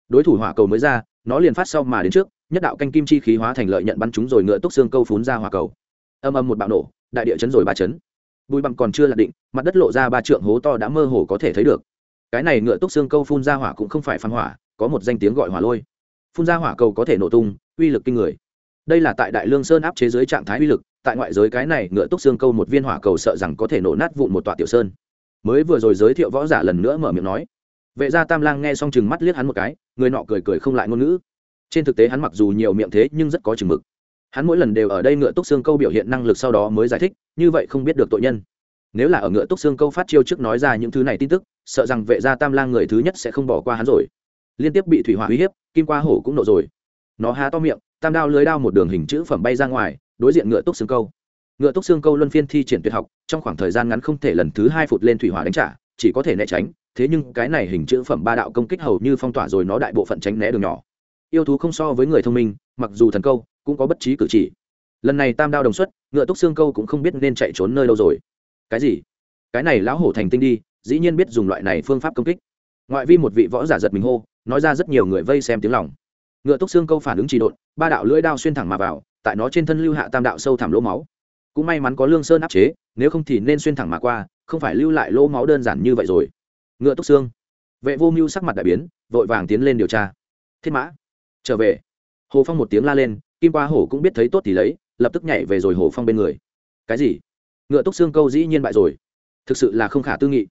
Speaker 1: Đối thủ hỏa cầu mới ra, nó liền phát sau mà đến trước, nhất đạo canh kim chi khí hóa thành lợi nhận bắn chúng rồi ngựa túc xương câu phun ra hỏa cầu âm âm một bạo nổ, đại địa chấn rồi ba chấn. Bùi bằng còn chưa lạc định, mặt đất lộ ra ba trượng hố to đã mơ hồ có thể thấy được. Cái này ngựa túc xương câu phun ra hỏa cũng không phải phan hỏa, có một danh tiếng gọi hỏa lôi. Phun ra hỏa cầu có thể nổ tung, uy lực kinh người. Đây là tại đại lương sơn áp chế dưới trạng thái uy lực, tại ngoại giới cái này ngựa túc xương câu một viên hỏa cầu sợ rằng có thể nổ nát vụn một tọa tiểu sơn. Mới vừa rồi giới thiệu võ giả lần nữa mở miệng nói. Vệ gia tam lang nghe xong chừng mắt liếc hắn một cái, người nọ cười cười không lại ngôn ngữ. Trên thực tế hắn mặc dù nhiều miệng thế nhưng rất có chừng mực hắn mỗi lần đều ở đây ngựa túc xương câu biểu hiện năng lực sau đó mới giải thích, như vậy không biết được tội nhân. Nếu là ở ngựa túc xương câu phát chiêu trước nói ra những thứ này tin tức, sợ rằng vệ gia tam lang người thứ nhất sẽ không bỏ qua hắn rồi. Liên tiếp bị thủy hỏa uy hiếp, kim qua hổ cũng nổ rồi. Nó há to miệng, tam đao lưới đao một đường hình chữ phẩm bay ra ngoài, đối diện ngựa túc xương câu. Ngựa túc xương câu luân phiên thi triển tuyệt học, trong khoảng thời gian ngắn không thể lần thứ hai phụt lên thủy hỏa đánh trả, chỉ có thể né tránh, thế nhưng cái này hình chữ phẩm ba đạo công kích hầu như phong tỏa rồi nó đại bộ phận tránh né đường nhỏ. Yêu thú không so với người thông minh, mặc dù thần câu cũng có bất trí cử chỉ. Lần này tam đao đồng xuất, ngựa túc xương câu cũng không biết nên chạy trốn nơi đâu rồi. Cái gì? Cái này lão hổ thành tinh đi, dĩ nhiên biết dùng loại này phương pháp công kích. Ngoại vi một vị võ giả giật mình hô, nói ra rất nhiều người vây xem tiếng lòng. Ngựa túc xương câu phản ứng trì độn, ba đạo lưỡi đao xuyên thẳng mà vào, tại nó trên thân lưu hạ tam đạo sâu thẳm lỗ máu. Cũng may mắn có lương sơn áp chế, nếu không thì nên xuyên thẳng mà qua, không phải lưu lại lỗ máu đơn giản như vậy rồi. Ngựa túc xương. Vệ vô mưu sắc mặt đại biến, vội vàng tiến lên điều tra. Thiết mã. Trở về. Hồ phong một tiếng la lên kim qua hổ cũng biết thấy tốt thì lấy, lập tức nhảy về rồi hồ phong bên người. Cái gì? Ngựa túc xương câu dĩ nhiên bại rồi. Thực sự là không khả tư nghị.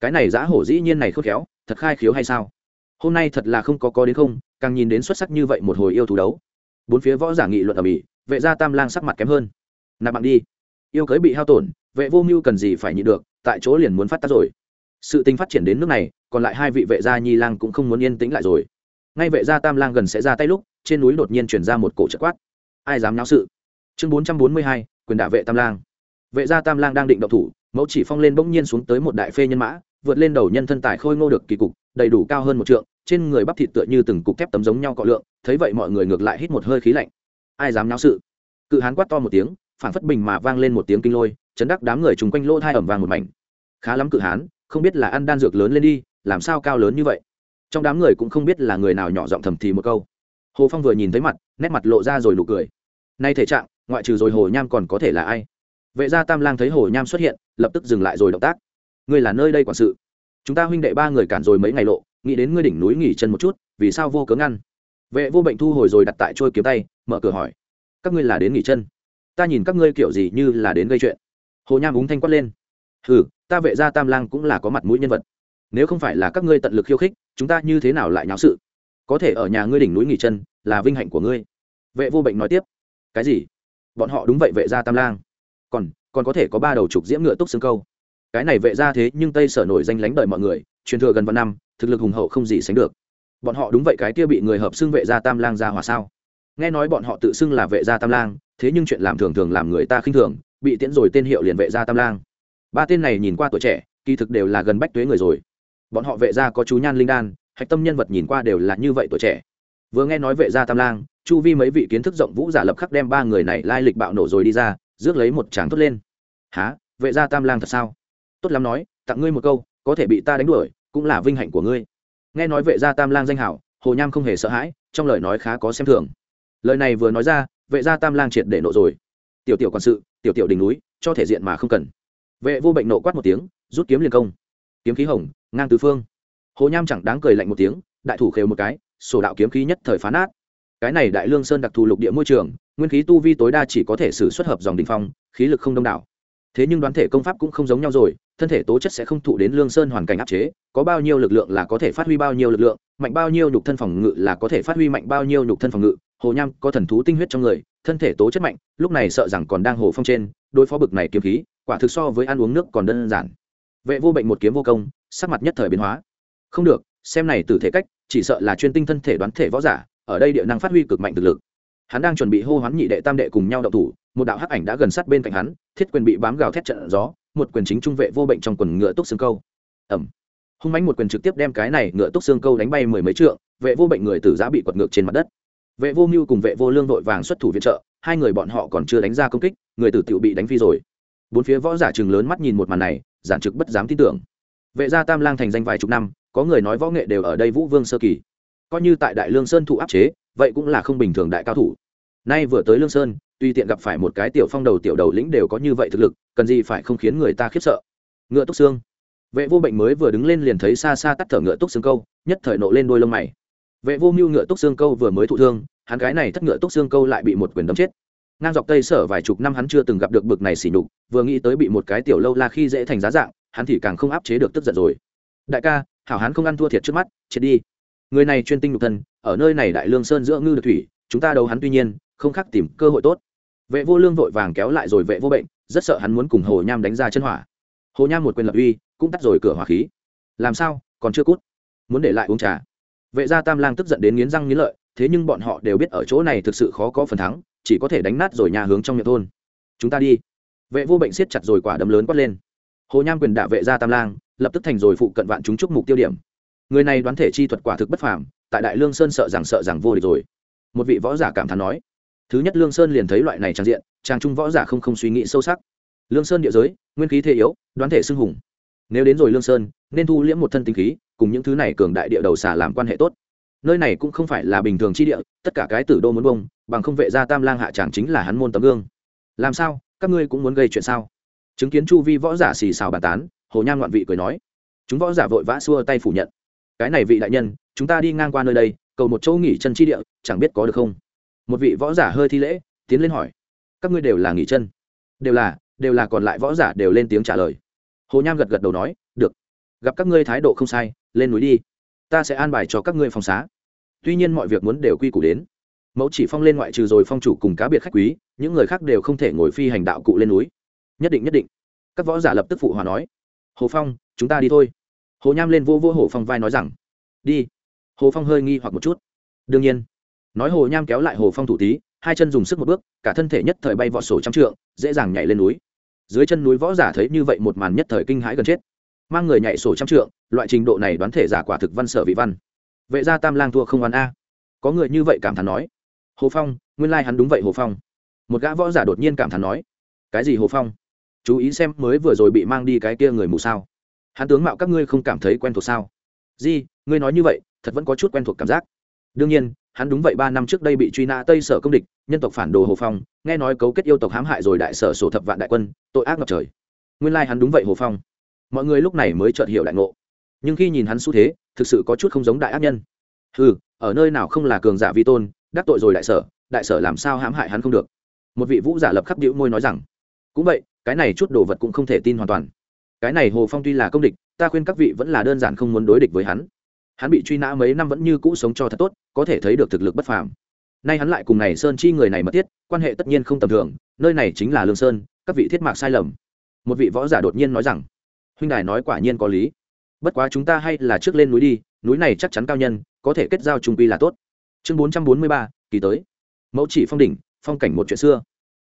Speaker 1: Cái này giã hổ dĩ nhiên này khôn khéo, thật khai khiếu hay sao? Hôm nay thật là không có có đến không, càng nhìn đến xuất sắc như vậy một hồi yêu thú đấu. Bốn phía võ giả nghị luận ở mỹ vệ gia tam lang sắc mặt kém hơn. Nạp bạn đi. Yêu cưới bị hao tổn, vệ vô mưu cần gì phải nhịn được, tại chỗ liền muốn phát tác rồi. Sự tình phát triển đến nước này, còn lại hai vị vệ gia nhi lang cũng không muốn yên tĩnh lại rồi. Ngay vệ gia tam lang gần sẽ ra tay lúc trên núi đột nhiên chuyển ra một cổ trợ quát. Ai dám náo sự? Chương bốn trăm bốn mươi hai, quyền đả vệ tam lang. Vệ gia tam lang đang định động thủ, mẫu chỉ phong lên bỗng nhiên xuống tới một đại phê nhân mã, vượt lên đầu nhân thân tài khôi ngô được kỳ cục, đầy đủ cao hơn một trượng, trên người bắp thịt tựa như từng cục thép tấm giống nhau cọ lượng, thấy vậy mọi người ngược lại hít một hơi khí lạnh. Ai dám náo sự? Cự hán quát to một tiếng, phản phất bình mà vang lên một tiếng kinh lôi, chấn đắc đám người chung quanh lỗ thai ẩm vàng một mảnh. Khá lắm cự hán, không biết là ăn đan dược lớn lên đi, làm sao cao lớn như vậy? Trong đám người cũng không biết là người nào nhỏ giọng thầm thì một câu hồ phong vừa nhìn thấy mặt, nét mặt lộ ra rồi nụ cười. Nay thể trạng, ngoại trừ rồi hồ nham còn có thể là ai? Vệ gia tam lang thấy hồ nham xuất hiện, lập tức dừng lại rồi động tác. Ngươi là nơi đây quản sự. Chúng ta huynh đệ ba người cản rồi mấy ngày lộ, nghĩ đến ngươi đỉnh núi nghỉ chân một chút, vì sao vô cớ ngăn? Vệ vô bệnh thu hồi rồi đặt tại trôi kiếm tay, mở cửa hỏi. Các ngươi là đến nghỉ chân? Ta nhìn các ngươi kiểu gì như là đến gây chuyện. Hồ nham úng thanh quát lên. Ừ ta vệ gia tam lang cũng là có mặt mũi nhân vật. Nếu không phải là các ngươi tận lực khiêu khích, chúng ta như thế nào lại nháo sự? Có thể ở nhà ngươi đỉnh núi nghỉ chân, là vinh hạnh của ngươi. Vệ vô bệnh nói tiếp. Cái gì? Bọn họ đúng vậy vệ gia tam lang. Còn còn có thể có ba đầu trục diễm ngựa túc xương câu. Cái này vệ gia thế nhưng tây sở nổi danh lánh đời mọi người, truyền thừa gần vạn năm, thực lực hùng hậu không gì sánh được. Bọn họ đúng vậy cái kia bị người hợp xưng vệ gia tam lang ra hòa sao? Nghe nói bọn họ tự xưng là vệ gia tam lang, thế nhưng chuyện làm thường thường làm người ta khinh thường, bị tiễn rồi tên hiệu liền vệ gia tam lang. Ba tên này nhìn qua tuổi trẻ, kỳ thực đều là gần bách tuế người rồi. Bọn họ vệ gia có chú nhan linh đan hạch tâm nhân vật nhìn qua đều là như vậy tuổi trẻ. Vừa nghe nói vệ gia tam lang, chu vi mấy vị kiến thức rộng vũ giả lập khắc đem ba người này lai lịch bạo nổ rồi đi ra, rước lấy một tràng thốt lên. Há vệ gia tam lang thật sao? Tốt lắm nói, tặng ngươi một câu, có thể bị ta đánh đuổi, cũng là vinh hạnh của ngươi. Nghe nói vệ gia tam lang danh hảo, hồ nham không hề sợ hãi, trong lời nói khá có xem thường. Lời này vừa nói ra, vệ gia tam lang triệt để nộ rồi. Tiểu tiểu quản sự, tiểu tiểu đỉnh núi, cho thể diện mà không cần. Vệ vô bệnh nộ quát một tiếng, rút kiếm liền công. Kiếm khí hồng, ngang tứ phương hồ nham chẳng đáng cười lạnh một tiếng, đại thủ khều một cái, sổ đạo kiếm khí nhất thời phá nát. Cái này đại lương sơn đặc thù lục địa môi trường, nguyên khí tu vi tối đa chỉ có thể xử xuất hợp dòng đình phong, khí lực không đông đảo. Thế nhưng đoán thể công pháp cũng không giống nhau rồi, thân thể tố chất sẽ không thụ đến lương sơn hoàn cảnh áp chế, có bao nhiêu lực lượng là có thể phát huy bao nhiêu lực lượng, mạnh bao nhiêu nhục thân phòng ngự là có thể phát huy mạnh bao nhiêu nhục thân phòng ngự. Hồ nham có thần thú tinh huyết trong người, thân thể tố chất mạnh, lúc này sợ rằng còn đang hồ phong trên, đối phó bực này kiếm khí, quả thực so với ăn uống nước còn đơn giản. Vệ vô bệnh một kiếm vô công, sắc mặt nhất thời biến hóa không được, xem này từ thể cách, chỉ sợ là chuyên tinh thân thể đoán thể võ giả, ở đây địa năng phát huy cực mạnh thực lực. Hắn đang chuẩn bị hô hoán nhị đệ tam đệ cùng nhau đậu thủ, một đạo hắc ảnh đã gần sát bên cạnh hắn, thiết quyền bị bám gào thét trận gió, một quyền chính trung vệ vô bệnh trong quần ngựa túc xương câu. Ẩm hung mánh một quyền trực tiếp đem cái này ngựa túc xương câu đánh bay mười mấy trượng, vệ vô bệnh người tử giá bị quật ngược trên mặt đất. Vệ vô mưu cùng vệ vô lương vội vàng xuất thủ viện trợ, hai người bọn họ còn chưa đánh ra công kích, người tử tiểu bị đánh phi rồi. Bốn phía võ giả chừng lớn mắt nhìn một màn này, giản trực bất dám tin tưởng. Vệ gia tam lang thành danh vài chục năm có người nói võ nghệ đều ở đây vũ vương sơ kỳ. Coi như tại đại lương sơn thụ áp chế, vậy cũng là không bình thường đại cao thủ. Nay vừa tới lương sơn, tuy tiện gặp phải một cái tiểu phong đầu tiểu đầu lĩnh đều có như vậy thực lực, cần gì phải không khiến người ta khiếp sợ. Ngựa túc xương. Vệ vô bệnh mới vừa đứng lên liền thấy xa xa tắt thở ngựa túc xương câu, nhất thời nộ lên đôi lông mày. Vệ vô mưu ngựa túc xương câu vừa mới thụ thương, hắn gái này thất ngựa túc xương câu lại bị một quyền đấm chết. Ngang dọc tây sở vài chục năm hắn chưa từng gặp được bực này xỉ nhục, vừa nghĩ tới bị một cái tiểu lâu la khi dễ thành giá dạng, hắn thì càng không áp chế được tức giận rồi đại ca, hảo hán không ăn thua thiệt trước mắt, chết đi. Người này chuyên tinh nhục thân, ở nơi này đại lương sơn giữa ngư được thủy, chúng ta đấu hắn tuy nhiên, không khác tìm cơ hội tốt. Vệ vô lương vội vàng kéo lại rồi vệ vô bệnh, rất sợ hắn muốn cùng hồ nham đánh ra chân hỏa. Hồ nham một quyền lập uy, cũng tắt rồi cửa hỏa khí. Làm sao, còn chưa cút? Muốn để lại uống trà. Vệ gia tam lang tức giận đến nghiến răng nghiến lợi, thế nhưng bọn họ đều biết ở chỗ này thực sự khó có phần thắng, chỉ có thể đánh nát rồi nhà hướng trong miệng thôn. Chúng ta đi. Vệ vô bệnh siết chặt rồi quả đấm lớn quát lên hồ nham quyền đạ vệ gia tam lang, lập tức thành rồi phụ cận vạn chúng chúc mục tiêu điểm. Người này đoán thể chi thuật quả thực bất phàm, tại đại lương sơn sợ rằng sợ rằng vô địch rồi. Một vị võ giả cảm thán nói, thứ nhất lương sơn liền thấy loại này trang diện trang trung võ giả không không suy nghĩ sâu sắc. Lương sơn địa giới, nguyên khí thế yếu, đoán thể xưng hùng. Nếu đến rồi lương sơn, nên thu liễm một thân tinh khí, cùng những thứ này cường đại địa đầu xả làm quan hệ tốt. Nơi này cũng không phải là bình thường chi địa, tất cả cái tử đô muốn bông, bằng không vệ gia tam lang hạ tràng chính là hắn môn tấm gương. Làm sao, các ngươi cũng muốn gây chuyện sao? Chứng kiến chu vi võ giả xì xào bàn tán, hồ nham loạn vị cười nói, chúng võ giả vội vã xua tay phủ nhận. Cái này vị đại nhân, chúng ta đi ngang qua nơi đây, cầu một chỗ nghỉ chân chi địa, chẳng biết có được không? Một vị võ giả hơi thi lễ, tiến lên hỏi, các ngươi đều là nghỉ chân? Đều là đều là, còn lại võ giả đều lên tiếng trả lời. Hồ nham gật gật đầu nói, được. Gặp các ngươi thái độ không sai, lên núi đi. Ta sẽ an bài cho các ngươi phòng xá. Tuy nhiên mọi việc muốn đều quy củ đến. Mẫu chỉ phong lên ngoại trừ rồi phong chủ cùng cá biệt khách quý, những người khác đều không thể ngồi phi hành đạo cụ lên núi nhất định nhất định. Các võ giả lập tức phụ hòa nói. Hồ phong, chúng ta đi thôi. Hồ nham lên vô vô hồ phong vai nói rằng. Đi. Hồ phong hơi nghi hoặc một chút. Đương nhiên. Nói hồ nham kéo lại hồ phong thủ tí, hai chân dùng sức một bước, cả thân thể nhất thời bay vọt sổ trăm trượng, dễ dàng nhảy lên núi. Dưới chân núi võ giả thấy như vậy một màn nhất thời kinh hãi gần chết. Mang người nhảy sổ trăm trượng, loại trình độ này đoán thể giả quả thực văn sở vị văn. Vệ gia tam lang thua không oán a. Có người như vậy cảm thán nói. Hồ phong, nguyên lai hắn đúng vậy hồ phong. Một gã võ giả đột nhiên cảm thán nói. Cái gì hồ phong? Chú ý xem mới vừa rồi bị mang đi cái kia người mù sao. Hắn tướng mạo các ngươi không cảm thấy quen thuộc sao? Di, ngươi nói như vậy, thật vẫn có chút quen thuộc cảm giác. Đương nhiên, hắn đúng vậy, ba năm trước đây bị truy nã tây sở công địch, nhân tộc phản đồ hồ phong, nghe nói cấu kết yêu tộc hãm hại rồi đại sở sổ thập vạn đại quân, tội ác ngập trời. Nguyên lai hắn đúng vậy, hồ phong. Mọi người lúc này mới chợt hiểu đại ngộ. Nhưng khi nhìn hắn xu thế, thực sự có chút không giống đại ác nhân. Ừ ở nơi nào không là cường giả vi tôn, đắc tội rồi đại sở đại sở làm sao hãm hại hắn không được. Một vị vũ giả lập khắc đĩu môi nói rằng, cũng vậy cái này chút đồ vật cũng không thể tin hoàn toàn. Cái này hồ phong tuy là công địch, ta khuyên các vị vẫn là đơn giản không muốn đối địch với hắn. Hắn bị truy nã mấy năm vẫn như cũ sống cho thật tốt, có thể thấy được thực lực bất phàm. Nay hắn lại cùng này sơn chi người này mất tiết quan hệ tất nhiên không tầm thường, nơi này chính là lương sơn, các vị thiết mạc sai lầm. Một vị võ giả đột nhiên nói rằng, huynh đài nói quả nhiên có lý. Bất quá chúng ta hay là trước lên núi đi, núi này chắc chắn cao nhân, có thể kết giao trung quy là tốt. Chương bốn trăm bốn mươi ba, kỳ tới. Mẫu chỉ phong đỉnh, phong cảnh một chuyện xưa.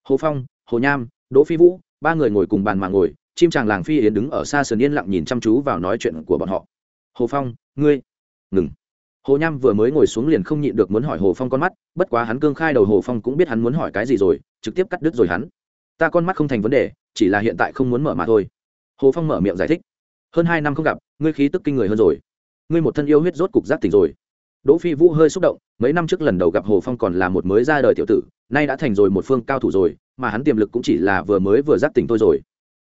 Speaker 1: Hồ phong, hồ nham, đỗ phi vũ ba người ngồi cùng bàn mà ngồi, chim chàng làng phi yến đứng ở xa sườn yên lặng nhìn chăm chú vào nói chuyện của bọn họ. Hồ phong, ngươi, ngừng. Hồ nham vừa mới ngồi xuống liền không nhịn được muốn hỏi hồ phong con mắt, bất quá hắn cương khai đầu hồ phong cũng biết hắn muốn hỏi cái gì rồi, trực tiếp cắt đứt rồi hắn. Ta con mắt không thành vấn đề, chỉ là hiện tại không muốn mở mà thôi. Hồ phong mở miệng giải thích. Hơn hai năm không gặp, ngươi khí tức kinh người hơn rồi. Ngươi một thân yêu huyết rốt cục giác tỉnh rồi. Đỗ phi vũ hơi xúc động, mấy năm trước lần đầu gặp hồ phong còn là một mới ra đời tiểu tử, nay đã thành rồi một phương cao thủ rồi mà hắn tiềm lực cũng chỉ là vừa mới vừa giác tỉnh tôi rồi.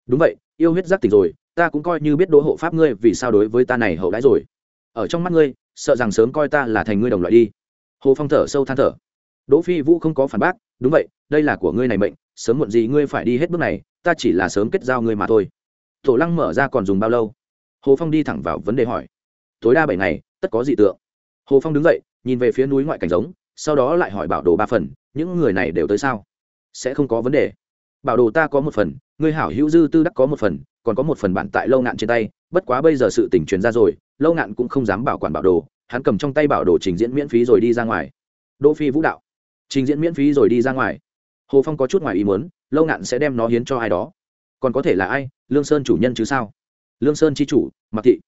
Speaker 1: Đúng vậy, yêu huyết giác tỉnh rồi, ta cũng coi như biết đỗ hộ pháp ngươi vì sao đối với ta này hậu đãi rồi. Ở trong mắt ngươi, sợ rằng sớm coi ta là thành ngươi đồng loại đi. Hồ phong thở sâu than thở. Đỗ phi vũ không có phản bác, đúng vậy, đây là của ngươi này mệnh, sớm muộn gì ngươi phải đi hết bước này, ta chỉ là sớm kết giao ngươi mà thôi. Tổ lăng mở ra còn dùng bao lâu? Hồ phong đi thẳng vào vấn đề hỏi. Tối đa bảy ngày, tất có dị tượng. Hồ phong đứng dậy, nhìn về phía núi ngoại cảnh giống, sau đó lại hỏi bảo đồ ba phần, những người này đều tới sao? Sẽ không có vấn đề. Bảo đồ ta có một phần, ngươi hảo hữu dư tư đắc có một phần, còn có một phần bạn tại lâu nạn trên tay, bất quá bây giờ sự tình truyền ra rồi, lâu nạn cũng không dám bảo quản bảo đồ, hắn cầm trong tay bảo đồ trình diễn miễn phí rồi đi ra ngoài. Đỗ phi vũ đạo. Trình diễn miễn phí rồi đi ra ngoài. Hồ phong có chút ngoài ý muốn, lâu nạn sẽ đem nó hiến cho ai đó. Còn có thể là ai? Lương sơn chủ nhân chứ sao? Lương sơn chi chủ mặc thị.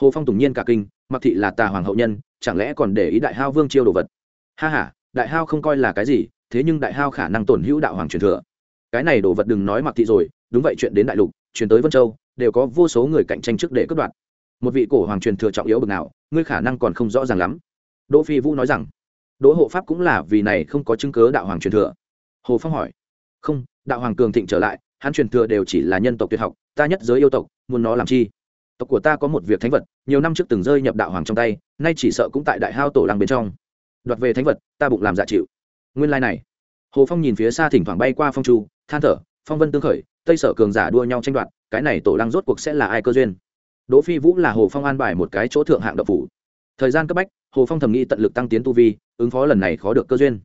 Speaker 1: Hồ phong tùng nhiên cả kinh mặc thị là tà hoàng hậu nhân, chẳng lẽ còn để ý đại hao vương chiêu đồ vật? Ha h a đại hao không coi là cái gì thế nhưng đại hao khả năng tổn hữu đạo hoàng truyền thừa. Cái này đồ vật đừng nói mặc thị rồi, đúng vậy chuyện đến đại lục chuyển tới vân châu, đều có vô số người cạnh tranh trước để cướp đoạt. Một vị cổ hoàng truyền thừa trọng yếu bực nào, ngươi khả năng còn không rõ ràng lắm. Đỗ phi vũ nói rằng, đỗ hộ pháp cũng là vì này không có chứng cớ đạo hoàng truyền thừa. Hồ phong hỏi, không, đạo hoàng cường thịnh trở lại, hắn truyền thừa đều chỉ là nhân tộc tuyệt học, ta nhất giới yêu tộc, muốn nó làm chi? Tộc của ta có một việc thánh vật, nhiều năm trước từng rơi nhập đạo hoàng trong tay, nay chỉ sợ cũng tại đại hao tổ lăng bên trong. Đoạt về thánh vật, ta bụng làm dạ chịu nguyên lai này. Hồ phong nhìn phía xa thỉnh thoảng bay qua phong chu, than thở, phong vân tương khởi, tây sở cường giả đua nhau tranh đoạt, cái này tổ lăng rốt cuộc sẽ là ai cơ duyên? Đỗ phi vũ là hồ phong an bài một cái chỗ thượng hạng độc phủ. Thời gian cấp bách, hồ phong thầm nghĩ tận lực tăng tiến tu vi, ứng phó lần này khó được cơ duyên.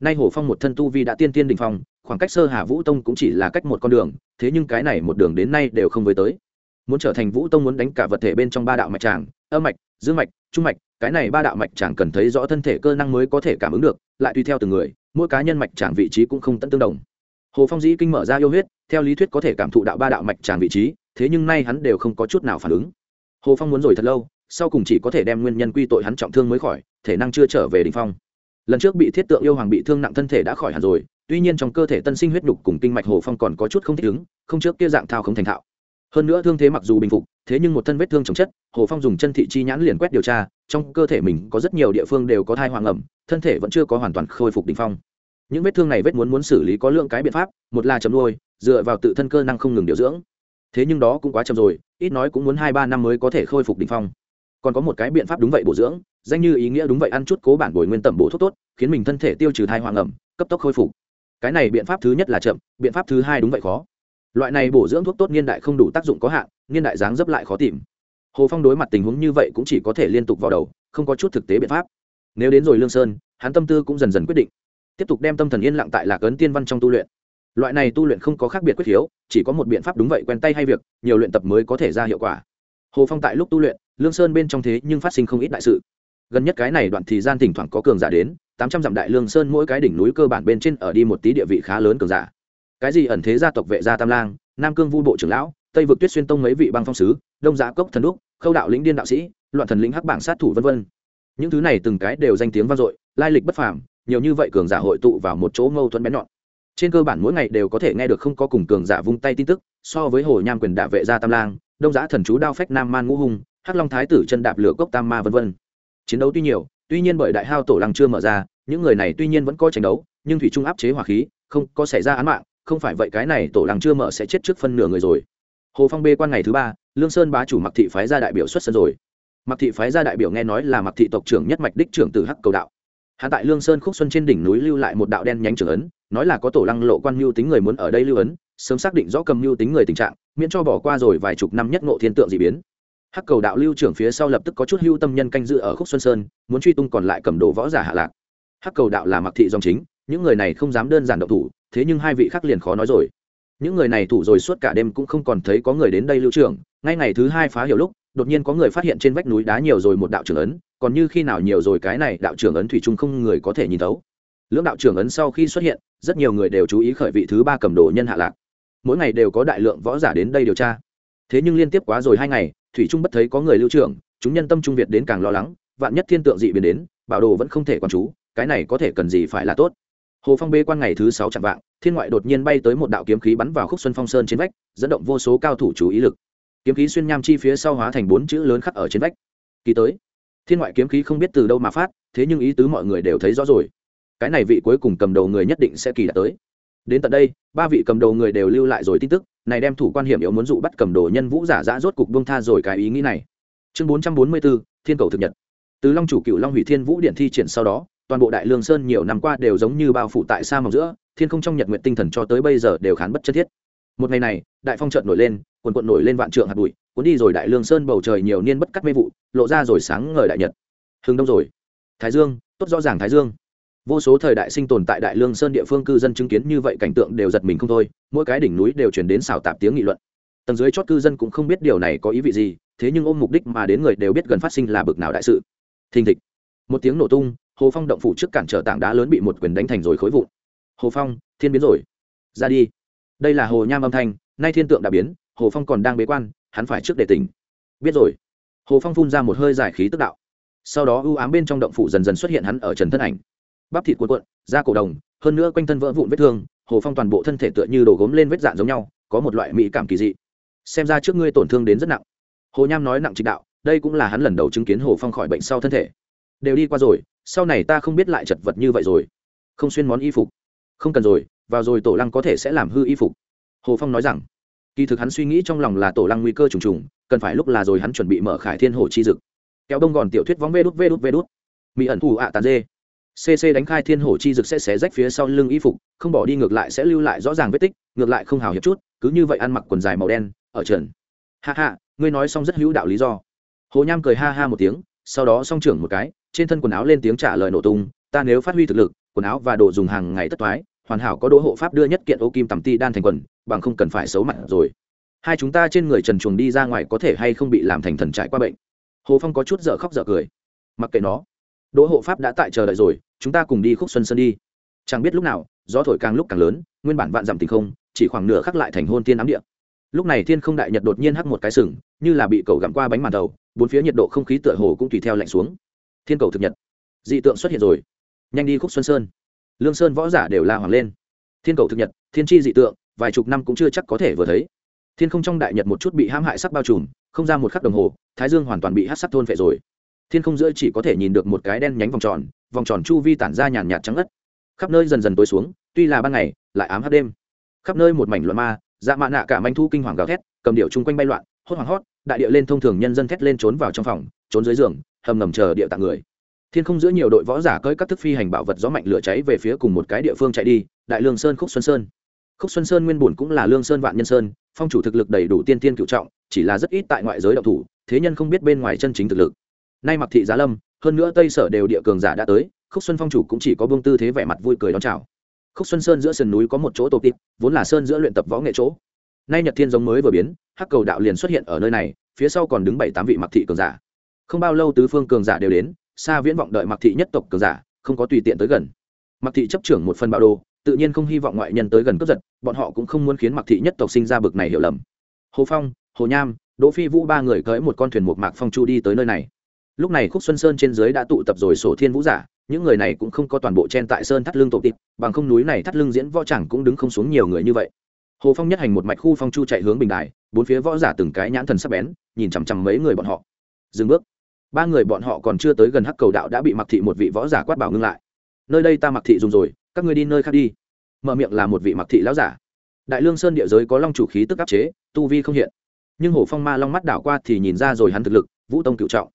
Speaker 1: Nay hồ phong một thân tu vi đã tiên tiên đỉnh phong, khoảng cách sơ hà vũ tông cũng chỉ là cách một con đường, thế nhưng cái này một đường đến nay đều không với tới. Muốn trở thành vũ tông muốn đánh cả vật thể bên trong ba đạo mạch tràng, âm mạch, dương mạch, trung mạch cái này ba đạo mạch chẳng cần thấy rõ thân thể cơ năng mới có thể cảm ứng được, lại tùy theo từng người, mỗi cá nhân mạch chẳng vị trí cũng không tận tương đồng. Hồ phong dĩ kinh mở ra yêu huyết, theo lý thuyết có thể cảm thụ đạo ba đạo mạch tràng vị trí, thế nhưng nay hắn đều không có chút nào phản ứng. Hồ phong muốn rồi thật lâu, sau cùng chỉ có thể đem nguyên nhân quy tội hắn trọng thương mới khỏi, thể năng chưa trở về đình phong. Lần trước bị thiết tượng yêu hoàng bị thương nặng thân thể đã khỏi hẳn rồi, tuy nhiên trong cơ thể tân sinh huyết nhục cùng kinh mạch hồ phong còn có chút không thích ứng, không trước kia dạng thao không thành thạo. Hơn nữa thương thế mặc dù bình phục, thế nhưng một thân vết thương chồng chất, hồ phong dùng chân thị chi nhãn liền quét điều tra trong cơ thể mình có rất nhiều địa phương đều có thai hoàng ẩm, thân thể vẫn chưa có hoàn toàn khôi phục đ ỉ n h phong. Những vết thương này vết muốn muốn xử lý có lượng cái biện pháp, một là chấm nuôi, dựa vào tự thân cơ năng không ngừng điều dưỡng. Thế nhưng đó cũng quá chậm rồi, ít nói cũng muốn hai ba năm mới có thể khôi phục đ ỉ n h phong. Còn có một cái biện pháp đúng vậy bổ dưỡng, danh như ý nghĩa đúng vậy ăn chút cố bản bồi nguyên tẩm bổ thuốc tốt, khiến mình thân thể tiêu trừ thai hoàng ẩm, cấp tốc khôi phục. Cái này biện pháp thứ nhất là chậm, biện pháp thứ hai đúng vậy khó. Loại này bổ dưỡng thuốc tốt niên đại không đủ tác dụng có hạn, niên đại dáng dấp lại khó tìm hồ phong đối mặt tình huống như vậy cũng chỉ có thể liên tục vào đầu, không có chút thực tế biện pháp. Nếu đến rồi lương sơn, hắn tâm tư cũng dần dần quyết định. Tiếp tục đem tâm thần yên lặng tại lạc ấn tiên văn trong tu luyện. Loại này tu luyện không có khác biệt quyết hiếu, chỉ có một biện pháp đúng vậy quen tay hay việc, nhiều luyện tập mới có thể ra hiệu quả. Hồ phong tại lúc tu luyện, lương sơn bên trong thế nhưng phát sinh không ít đại sự. Gần nhất cái này đoạn thời gian thỉnh thoảng có cường giả đến, tám trăm dặm đại lương sơn mỗi cái đỉnh núi cơ bản bên trên ở đi một tí địa vị khá lớn cường giả. Cái gì ẩn thế gia tộc vệ gia tam lang, nam cương vu bộ trưởng lão tây vực tuyết xuyên tông mấy vị băng phong sứ, đông giá cốc thần đúc, khâu đạo lĩnh điên đạo sĩ, loạn thần lĩnh hắc bảng sát thủ vân vân. Những thứ này từng cái đều danh tiếng vang dội, lai lịch bất phàm, nhiều như vậy cường giả hội tụ vào một chỗ mâu thuẫn bén nhọn. Trên cơ bản mỗi ngày đều có thể nghe được không có cùng cường giả vung tay tin tức, so với hồ nham quyền đạ vệ gia tam lang, đông giá thần chú đao phách nam man ngũ hùng hắc long thái tử chân đạp lửa cốc tam ma vân vân. Chiến đấu tuy nhiều, tuy nhiên bởi đại hao tổ lăng chưa mở ra, những người này tuy nhiên vẫn có tranh đấu, nhưng thủy trung áp chế hỏa khí, không có xảy ra án mạng, không phải vậy cái này tổ lăng chưa mở sẽ chết trước phân nửa người rồi hồ phong bê quan ngày thứ ba, lương sơn bá chủ mặc thị phái ra đại biểu xuất sân rồi. Mặc thị phái ra đại biểu nghe nói là mặc thị tộc trưởng nhất mạch đích trưởng từ hắc cầu đạo. Hạ tại lương sơn khúc xuân trên đỉnh núi lưu lại một đạo đen nhánh trưởng ấn, nói là có tổ lăng lộ quan mưu tính người muốn ở đây lưu ấn, sớm xác định rõ cầm mưu tính người tình trạng, miễn cho bỏ qua rồi vài chục năm nhất ngộ thiên tượng d ị biến. Hắc cầu đạo lưu trưởng phía sau lập tức có chút hưu tâm nhân canh dự ở khúc xuân sơn, muốn truy tung còn lại cầm đồ võ giả hạ lạc. Hắc cầu đạo là mặc thị dòng chính, những người này không dám đơn giản động thủ, thế nhưng hai vị khác liền khó nói rồi những người này thủ rồi suốt cả đêm cũng không còn thấy có người đến đây lưu trưởng. Ngay ngày thứ hai phá hiểu lúc, đột nhiên có người phát hiện trên vách núi đá nhiều rồi một đạo trưởng ấn, còn như khi nào nhiều rồi cái này đạo trưởng ấn thủy chung không người có thể nhìn thấu. Lưỡng đạo trưởng ấn sau khi xuất hiện, rất nhiều người đều chú ý khởi vị thứ ba cầm đồ nhân hạ lạc. Mỗi ngày đều có đại lượng võ giả đến đây điều tra. Thế nhưng liên tiếp quá rồi hai ngày, thủy trung bất thấy có người lưu trưởng, chúng nhân tâm trung việt đến càng lo lắng, vạn nhất thiên tượng dị biến đến, bảo đồ vẫn không thể quản chú cái này có thể cần gì phải là tốt. Hồ phong bê quan ngày thứ sáu chạm vạng thiên ngoại đột nhiên bay tới một đạo kiếm khí bắn vào khúc xuân phong sơn trên vách, dẫn động vô số cao thủ chú ý lực. Kiếm khí xuyên nham chi phía sau hóa thành bốn chữ lớn khắc ở trên vách. Kỳ tới. Thiên ngoại kiếm khí không biết từ đâu mà phát, thế nhưng ý tứ mọi người đều thấy rõ rồi. Cái này vị cuối cùng cầm đầu người nhất định sẽ kỳ đã tới. Đến tận đây, ba vị cầm đầu người đều lưu lại rồi tin tức, này đem thủ quan hiểm yếu muốn dụ bắt cầm đồ nhân vũ giả dã rốt cục buông tha rồi cái ý nghĩ này. Chương bốn trăm bốn mươi bốn thiên cầu thực nhật. Từ long chủ cựu long hủy thiên vũ điện thi triển sau đó, toàn bộ đại lương sơn nhiều năm qua đều giống như bao phủ tại sa mỏng giữa thiên không trong nhật nguyện tinh thần cho tới bây giờ đều khán bất chân thiết. Một ngày này, đại phong trợn nổi lên, quần quận nổi lên vạn trượng hạt bụi, cuốn đi rồi đại lương sơn bầu trời nhiều niên bất cắt mê vụ, lộ ra rồi sáng ngời đại nhật. Hừng đông rồi. Thái dương, tốt rõ ràng thái dương. Vô số thời đại sinh tồn tại đại lương sơn địa phương cư dân chứng kiến như vậy cảnh tượng đều giật mình không thôi, mỗi cái đỉnh núi đều chuyển đến xào tạp tiếng nghị luận. Tầng dưới chót cư dân cũng không biết điều này có ý vị gì, thế nhưng ôm mục đích mà đến người đều biết gần phát sinh là bực nào đại sự. Thình thịch. Một tiếng nổ tung, hồ phong động phủ trước cản trở tảng đá lớn bị một quyền đánh thành rồi khối vụn hồ phong, thiên biến rồi. Ra đi. Đây là hồ nham âm thanh, nay thiên tượng đã biến, hồ phong còn đang bế quan, hắn phải trước để tỉnh. Biết rồi. Hồ phong phun ra một hơi giải khí tức đạo. Sau đó ưu ám bên trong động phủ dần dần xuất hiện hắn ở trần thân ảnh. Bắp thịt cuộn cuộn, da cổ đồng, hơn nữa quanh thân vỡ vụn vết thương, hồ phong toàn bộ thân thể tựa như đổ gốm lên vết dạn giống nhau, có một loại mỹ cảm kỳ dị. Xem ra trước ngươi tổn thương đến rất nặng. Hồ nham nói nặng trịch đạo, đây cũng là hắn lần đầu chứng kiến hồ phong khỏi bệnh sau thân thể. Đều đi qua rồi, sau này ta không biết lại chật vật như vậy rồi. Không xuyên món y phục không cần rồi, vào rồi tổ lăng có thể sẽ làm hư y phục. Hồ phong nói rằng, kỳ thực hắn suy nghĩ trong lòng là tổ lăng nguy cơ trùng trùng, cần phải lúc là rồi hắn chuẩn bị mở khải thiên hồ chi dực. Kéo đông gòn tiểu thuyết vóng vê đút vê đút vê đút. Mỹ ẩn thù ạ tàn dê. Cc đánh khai thiên hồ chi dực sẽ xé rách phía sau lưng y phục, không bỏ đi ngược lại sẽ lưu lại rõ ràng vết tích, ngược lại không hào hiệp chút, cứ như vậy ăn mặc quần dài màu đen, ở trần. Ha ha, ngươi nói xong rất hữu đạo lý do. Hồ nham cười ha ha một tiếng, sau đó song trưởng một cái, trên thân quần áo lên tiếng trả lời nổ tung, ta nếu phát huy thực lực, quần áo và đồ dùng hàng ngày tất toái hoàn hảo có đỗ hộ pháp đưa nhất kiện ô kim tầm ti đan thành quần, bằng không cần phải xấu mặt rồi. Hai chúng ta trên người trần chuồng đi ra ngoài có thể hay không bị làm thành thần trải qua bệnh. Hồ phong có chút dở khóc dở cười. Mặc kệ nó, đỗ hộ pháp đã tại chờ đợi rồi, chúng ta cùng đi khúc xuân sơn đi. Chẳng biết lúc nào, gió thổi càng lúc càng lớn, nguyên bản vạn dặm tình không, chỉ khoảng nửa khắc lại thành hôn tiên ám địa. Lúc này thiên không đại nhật đột nhiên hắc một cái sừng, như là bị cầu gặm qua bánh màn đầu, bốn phía nhiệt độ không khí tựa hồ cũng tùy theo lạnh xuống. Thiên cầu thực nhật, dị tượng xuất hiện rồi. Nhanh đi khúc xuân sơn lương sơn võ giả đều la hoàng lên. Thiên cầu thực nhật, thiên tri dị tượng, vài chục năm cũng chưa chắc có thể vừa thấy. Thiên không trong đại nhật một chút bị hãm hại sắc bao trùm, không ra một khắc đồng hồ, thái dương hoàn toàn bị hát sắc thôn phệ rồi. Thiên không giữa chỉ có thể nhìn được một cái đen nhánh vòng tròn vòng tròn chu vi tản ra nhàn nhạt trắng ất khắp nơi dần dần tối xuống, tuy là ban ngày, lại ám hát đêm. Khắp nơi một mảnh loạn ma dạ mạ nạ cả manh thu kinh hoàng gào thét, cầm điệu chung quanh bay loạn, hốt hoảng hót đại địa lên thông thường nhân dân thét lên trốn vào trong phòng, trốn dưới giường, hầm ngầm chờ địa tạng người thiên không giữa nhiều đội võ giả cơi các thức phi hành bảo vật gió mạnh lửa cháy về phía cùng một cái địa phương chạy đi, đại lương sơn, khúc xuân sơn. Khúc xuân sơn nguyên bổn cũng là lương sơn vạn nhân sơn, phong chủ thực lực đầy đủ tiên tiên cựu trọng, chỉ là rất ít tại ngoại giới đạo thủ, thế nhân không biết bên ngoài chân chính thực lực. Nay mặc thị giá lâm, hơn nữa tây sở đều địa cường giả đã tới, khúc xuân phong chủ cũng chỉ có bông tư thế vẻ mặt vui cười đón chào. Khúc xuân sơn giữa sườn núi có một chỗ tổ tịp vốn là sơn giữa luyện tập võ nghệ chỗ. Nay nhật thiên giống mới vừa biến, hắc cầu đạo liền xuất hiện ở nơi này, phía sau còn đứng bảy tám vị mặc thị cường giả. Không bao lâu tứ phương cường giả đều đến xa viễn vọng đợi mặc thị nhất tộc cường giả, không có tùy tiện tới gần. Mặc thị chấp trưởng một phần bạo đồ, tự nhiên không hy vọng ngoại nhân tới gần cướp giật, bọn họ cũng không muốn khiến mặc thị nhất tộc sinh ra bực này hiểu lầm. Hồ phong, hồ nham, đỗ phi vũ ba người cưỡi một con thuyền một mạc phong chu đi tới nơi này. Lúc này khúc xuân sơn trên dưới đã tụ tập rồi sổ thiên vũ giả, những người này cũng không có toàn bộ chen tại sơn thắt lưng tổ tịp bằng không núi này thắt lưng diễn võ chẳng cũng đứng không xuống nhiều người như vậy. Hồ phong nhất hành một mạch khu phong chu chạy hướng bình đài, bốn phía võ giả từng cái nhãn thần sắc bén, nhìn chằm chằm mấy người bọn họ. Dừng bước ba người bọn họ còn chưa tới gần hắc cầu đạo đã bị mặc thị một vị võ giả quát bảo ngưng lại. Nơi đây ta mặc thị dùng rồi, các ngươi đi nơi khác đi. Mở miệng là một vị mặc thị lão giả. Đại lương sơn địa giới có long chủ khí tức áp chế, tu vi không hiện. Nhưng hổ phong ma long mắt đảo qua thì nhìn ra rồi hắn thực lực, vũ tông cựu trọng.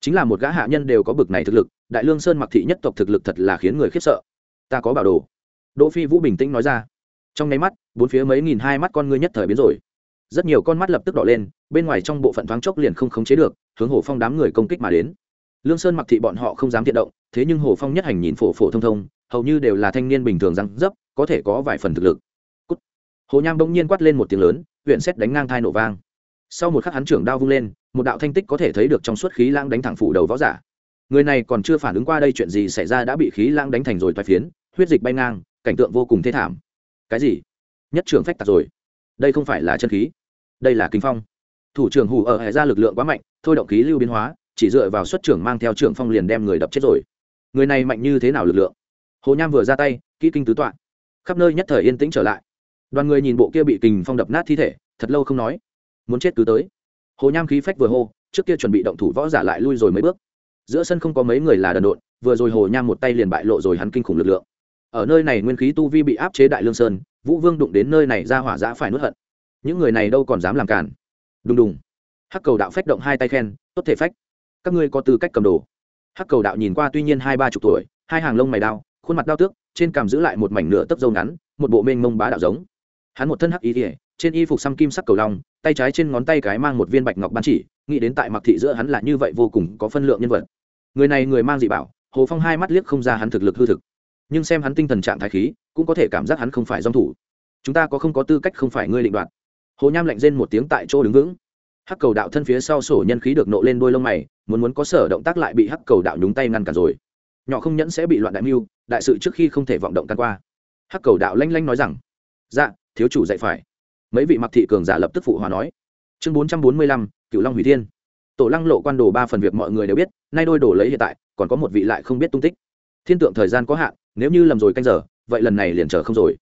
Speaker 1: Chính là một gã hạ nhân đều có bực này thực lực, đại lương sơn mặc thị nhất tộc thực lực thật là khiến người khiếp sợ. Ta có bảo đồ. Đỗ phi vũ bình tĩnh nói ra. Trong nháy mắt, bốn phía mấy nghìn hai mắt con ngươi nhất thời biến rồi. Rất nhiều con mắt lập tức đỏ lên, bên ngoài trong bộ phận thoáng chốc liền không khống chế được hướng hồ phong đám người công kích mà đến. Lương sơn mặc thị bọn họ không dám thiện động, thế nhưng hồ phong nhất hành nhìn phổ phổ thông thông, hầu như đều là thanh niên bình thường răng dấp, có thể có vài phần thực lực. Cút. hồ nham bỗng nhiên quát lên một tiếng lớn, huyện xét đánh ngang thai nổ vang. Sau một khắc hắn trưởng đao vung lên, một đạo thanh tích có thể thấy được trong suốt khí lãng đánh thẳng phủ đầu võ giả. Người này còn chưa phản ứng qua đây chuyện gì xảy ra đã bị khí lãng đánh thành rồi toai phiến, huyết dịch bay ngang, cảnh tượng vô cùng thê thảm. Cái gì? Nhất trưởng phách tạc rồi. Đây không phải là chân khí. Đây là kinh phong. Thủ trưởng hù ở hệ ra lực lượng quá mạnh thôi động khí lưu biến hóa, chỉ dựa vào xuất trưởng mang theo trưởng phong liền đem người đập chết rồi. Người này mạnh như thế nào lực lượng? Hồ nham vừa ra tay, kỹ kinh tứ tọa. Khắp nơi nhất thời yên tĩnh trở lại. Đoàn người nhìn bộ kia bị kình phong đập nát thi thể, thật lâu không nói. Muốn chết cứ tới. Hồ nham khí phách vừa hô, trước kia chuẩn bị động thủ võ giả lại lui rồi mấy bước. Giữa sân không có mấy người là đần độn, vừa rồi hồ nham một tay liền bại lộ rồi hắn kinh khủng lực lượng. Ở nơi này nguyên khí tu vi bị áp chế đại lương sơn, vũ vương đụng đến nơi này ra hỏa giã phải nuốt hận. Những người này đâu còn dám làm cản đùng đùng hắc cầu đạo phách động hai tay khen, tốt thể phách. Các ngươi có tư cách cầm đồ. Hắc cầu đạo nhìn qua tuy nhiên hai ba chục tuổi, hai hàng lông mày đao, khuôn mặt đao tước, trên cằm giữ lại một mảnh nửa tấc dâu ngắn, một bộ mênh mông bá đạo giống. Hắn một thân hắc ý ỉa trên y phục xăm kim sắc cầu long, tay trái trên ngón tay cái mang một viên bạch ngọc ban chỉ, nghĩ đến tại mặc thị giữa hắn là như vậy vô cùng có phân lượng nhân vật. Người này người mang dị bảo, hồ phong hai mắt liếc không ra hắn thực lực hư thực. Nhưng xem hắn tinh thần trạng thái khí, cũng có thể cảm giác hắn không phải dòng thủ. Chúng ta có không có tư cách không phải ngươi định đoạt. Hồ nham lạnh rên một tiếng tại chỗ đứng vững hắc cầu đạo thân phía sau sổ nhân khí được nộ lên đôi lông mày, muốn muốn có sở động tác lại bị hắc cầu đạo nhúng tay ngăn cản rồi. Nhỏ không nhẫn sẽ bị loạn đại mưu, đại sự trước khi không thể vọng động căn qua. Hắc cầu đạo lanh lanh nói rằng dạ thiếu chủ dạy phải. Mấy vị mặc thị cường giả lập tức phụ hòa nói. Chương bốn trăm bốn mươi lăm cựu long hủy thiên. Tổ lăng lộ quan đồ ba phần việc mọi người đều biết, nay đôi đồ lấy hiện tại, còn có một vị lại không biết tung tích. Thiên tượng thời gian có hạn, nếu như lầm rồi canh giờ, vậy lần này liền chờ không rồi.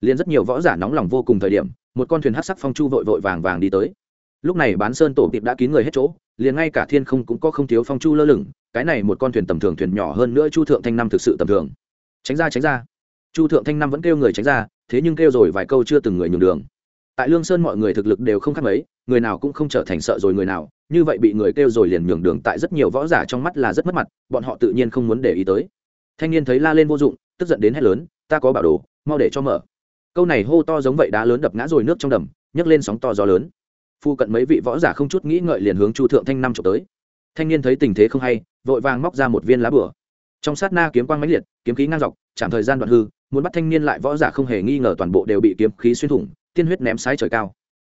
Speaker 1: Liền rất nhiều võ giả nóng lòng vô cùng thời điểm, một con thuyền hát sắc phong chu vội vội vàng vàng đi tới lúc này bán sơn tổ tiệp đã kín người hết chỗ, liền ngay cả thiên không cũng có không thiếu phong chu lơ lửng, cái này một con thuyền tầm thường thuyền nhỏ hơn nữa chu thượng thanh năm thực sự tầm thường. Tránh ra tránh ra. Chu thượng thanh năm vẫn kêu người tránh ra, thế nhưng kêu rồi vài câu chưa từng người nhường đường. Tại lương sơn mọi người thực lực đều không khác mấy, người nào cũng không trở thành sợ rồi người nào, như vậy bị người kêu rồi liền nhường đường tại rất nhiều võ giả trong mắt là rất mất mặt, bọn họ tự nhiên không muốn để ý tới. Thanh niên thấy la lên vô dụng, tức giận đến hét lớn, ta có bảo đồ, mau để cho mở. Câu này hô to giống vậy đá lớn đập ngã rồi nước trong đầm, nhấc lên sóng to gió lớn phu cận mấy vị võ giả không chút nghĩ ngợi liền hướng chu thượng thanh năm trộm tới. Thanh niên thấy tình thế không hay, vội vàng móc ra một viên lá bửa trong sát na kiếm quang mãnh liệt, kiếm khí ngang dọc, chạm thời gian đoạn hư, muốn bắt thanh niên lại võ giả không hề nghi ngờ toàn bộ đều bị kiếm khí xuyên thủng, tiên huyết ném sái trời cao.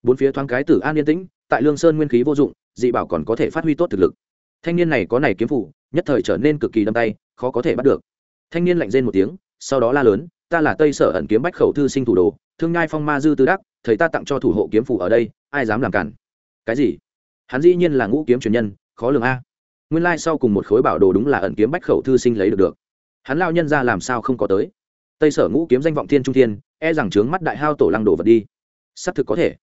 Speaker 1: Bốn phía thoáng cái tử an yên tĩnh, tại lương sơn nguyên khí vô dụng, dị bảo còn có thể phát huy tốt thực lực. Thanh niên này có này kiếm phủ nhất thời trở nên cực kỳ đâm tay, khó có thể bắt được. Thanh niên lạnh rên một tiếng, sau đó la lớn, ta là tây sở ẩn kiếm bách khẩu thư sinh thủ đồ, thương nhai phong ma dư tư đắc, thầy ta tặng cho thủ hộ kiếm phủ ở đây ai dám làm cản? Cái gì? Hắn dĩ nhiên là ngũ kiếm truyền nhân, khó lường a. Nguyên lai sau cùng một khối bảo đồ đúng là ẩn kiếm bách khẩu thư sinh lấy được được. Hắn lao nhân ra làm sao không có tới? Tây sở ngũ kiếm danh vọng thiên trung thiên e rằng trướng mắt đại hao tổ lăng đồ vật đi. Xác thực có thể.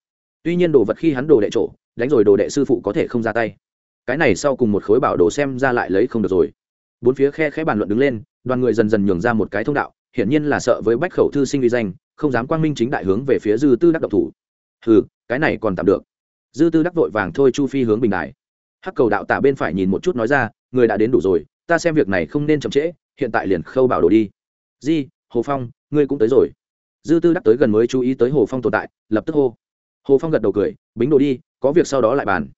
Speaker 1: Tuy nhiên đồ vật khi hắn đồ đệ trổ đánh rồi đồ đệ sư phụ có thể không ra tay. Cái này sau cùng một khối bảo đồ xem ra lại lấy không được rồi. Bốn phía khe khẽ bàn luận đứng lên, đoàn người dần dần nhường ra một cái thông đạo, hiển nhiên là sợ với bách khẩu thư sinh uy danh, không dám quang minh chính đại hướng về phía dư tư đắc độc thủ ừ cái này còn tạm được. Dư tư đắc vội vàng thôi chu phi hướng bình đài. Hắc cầu đạo tả bên phải nhìn một chút nói ra, người đã đến đủ rồi, ta xem việc này không nên chậm trễ, hiện tại liền khâu bảo đồ đi. Di, hồ phong, ngươi cũng tới rồi. Dư tư đắc tới gần mới chú ý tới hồ phong tồn tại, lập tức hô. Hồ phong gật đầu cười, bính đồ đi, có việc sau đó lại bàn.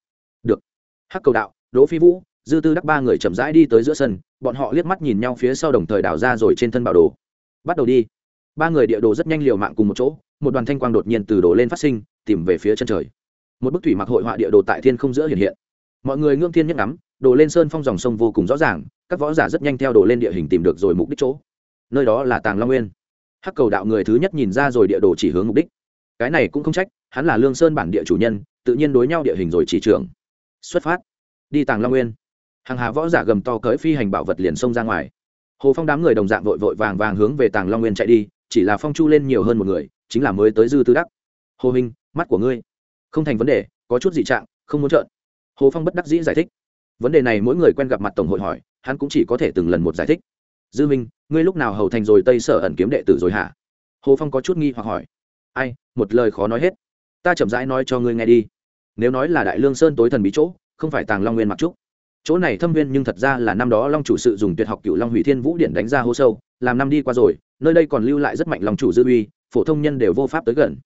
Speaker 1: Được. Hắc cầu đạo, đỗ phi vũ, dư tư đắc ba người chậm rãi đi tới giữa sân, bọn họ liếc mắt nhìn nhau phía sau đồng thời đào ra rồi trên thân bảo đồ. Bắt đầu đi. Ba người địa đồ rất nhanh liều mạng cùng một chỗ một đoàn thanh quang đột nhiên từ đổ lên phát sinh, tìm về phía chân trời. Một bức thủy mặc hội họa địa đồ tại thiên không giữa hiện hiện. Mọi người ngưỡng thiên nhức ngắm, đổ lên sơn phong dòng sông vô cùng rõ ràng, các võ giả rất nhanh theo đổ lên địa hình tìm được rồi mục đích chỗ. Nơi đó là tàng long nguyên. Hắc cầu đạo người thứ nhất nhìn ra rồi địa đồ chỉ hướng mục đích. Cái này cũng không trách, hắn là lương sơn bản địa chủ nhân, tự nhiên đối nhau địa hình rồi chỉ trưởng. xuất phát. Đi tàng long nguyên. Hàng hà võ giả gầm to cởi phi hành bảo vật liền xông ra ngoài. Hồ phong đám người đồng dạng vội vội vàng vàng hướng về tàng long nguyên chạy đi, chỉ là phong chu lên nhiều hơn một người chính là mới tới dư tư đắc. Hồ hình, mắt của ngươi. Không thành vấn đề, có chút dị trạng, không muốn trợn. Hồ phong bất đắc dĩ giải thích. Vấn đề này mỗi người quen gặp mặt tổng hội hỏi, hắn cũng chỉ có thể từng lần một giải thích. Dư minh, ngươi lúc nào hầu thành rồi tây sở ẩn kiếm đệ tử rồi hả? Hồ phong có chút nghi hoặc hỏi. Ai, một lời khó nói hết. Ta chậm rãi nói cho ngươi nghe đi. Nếu nói là đại lương sơn tối thần bí chỗ, không phải tàng long nguyên mặc trúc. Chỗ này thâm viên nhưng thật ra là năm đó long chủ sự dùng tuyệt học cựu long hủy thiên vũ điện đánh ra hô sâu, làm năm đi qua rồi, nơi đây còn lưu lại rất mạnh long chủ dư uy phổ thông nhân đều vô pháp tới gần.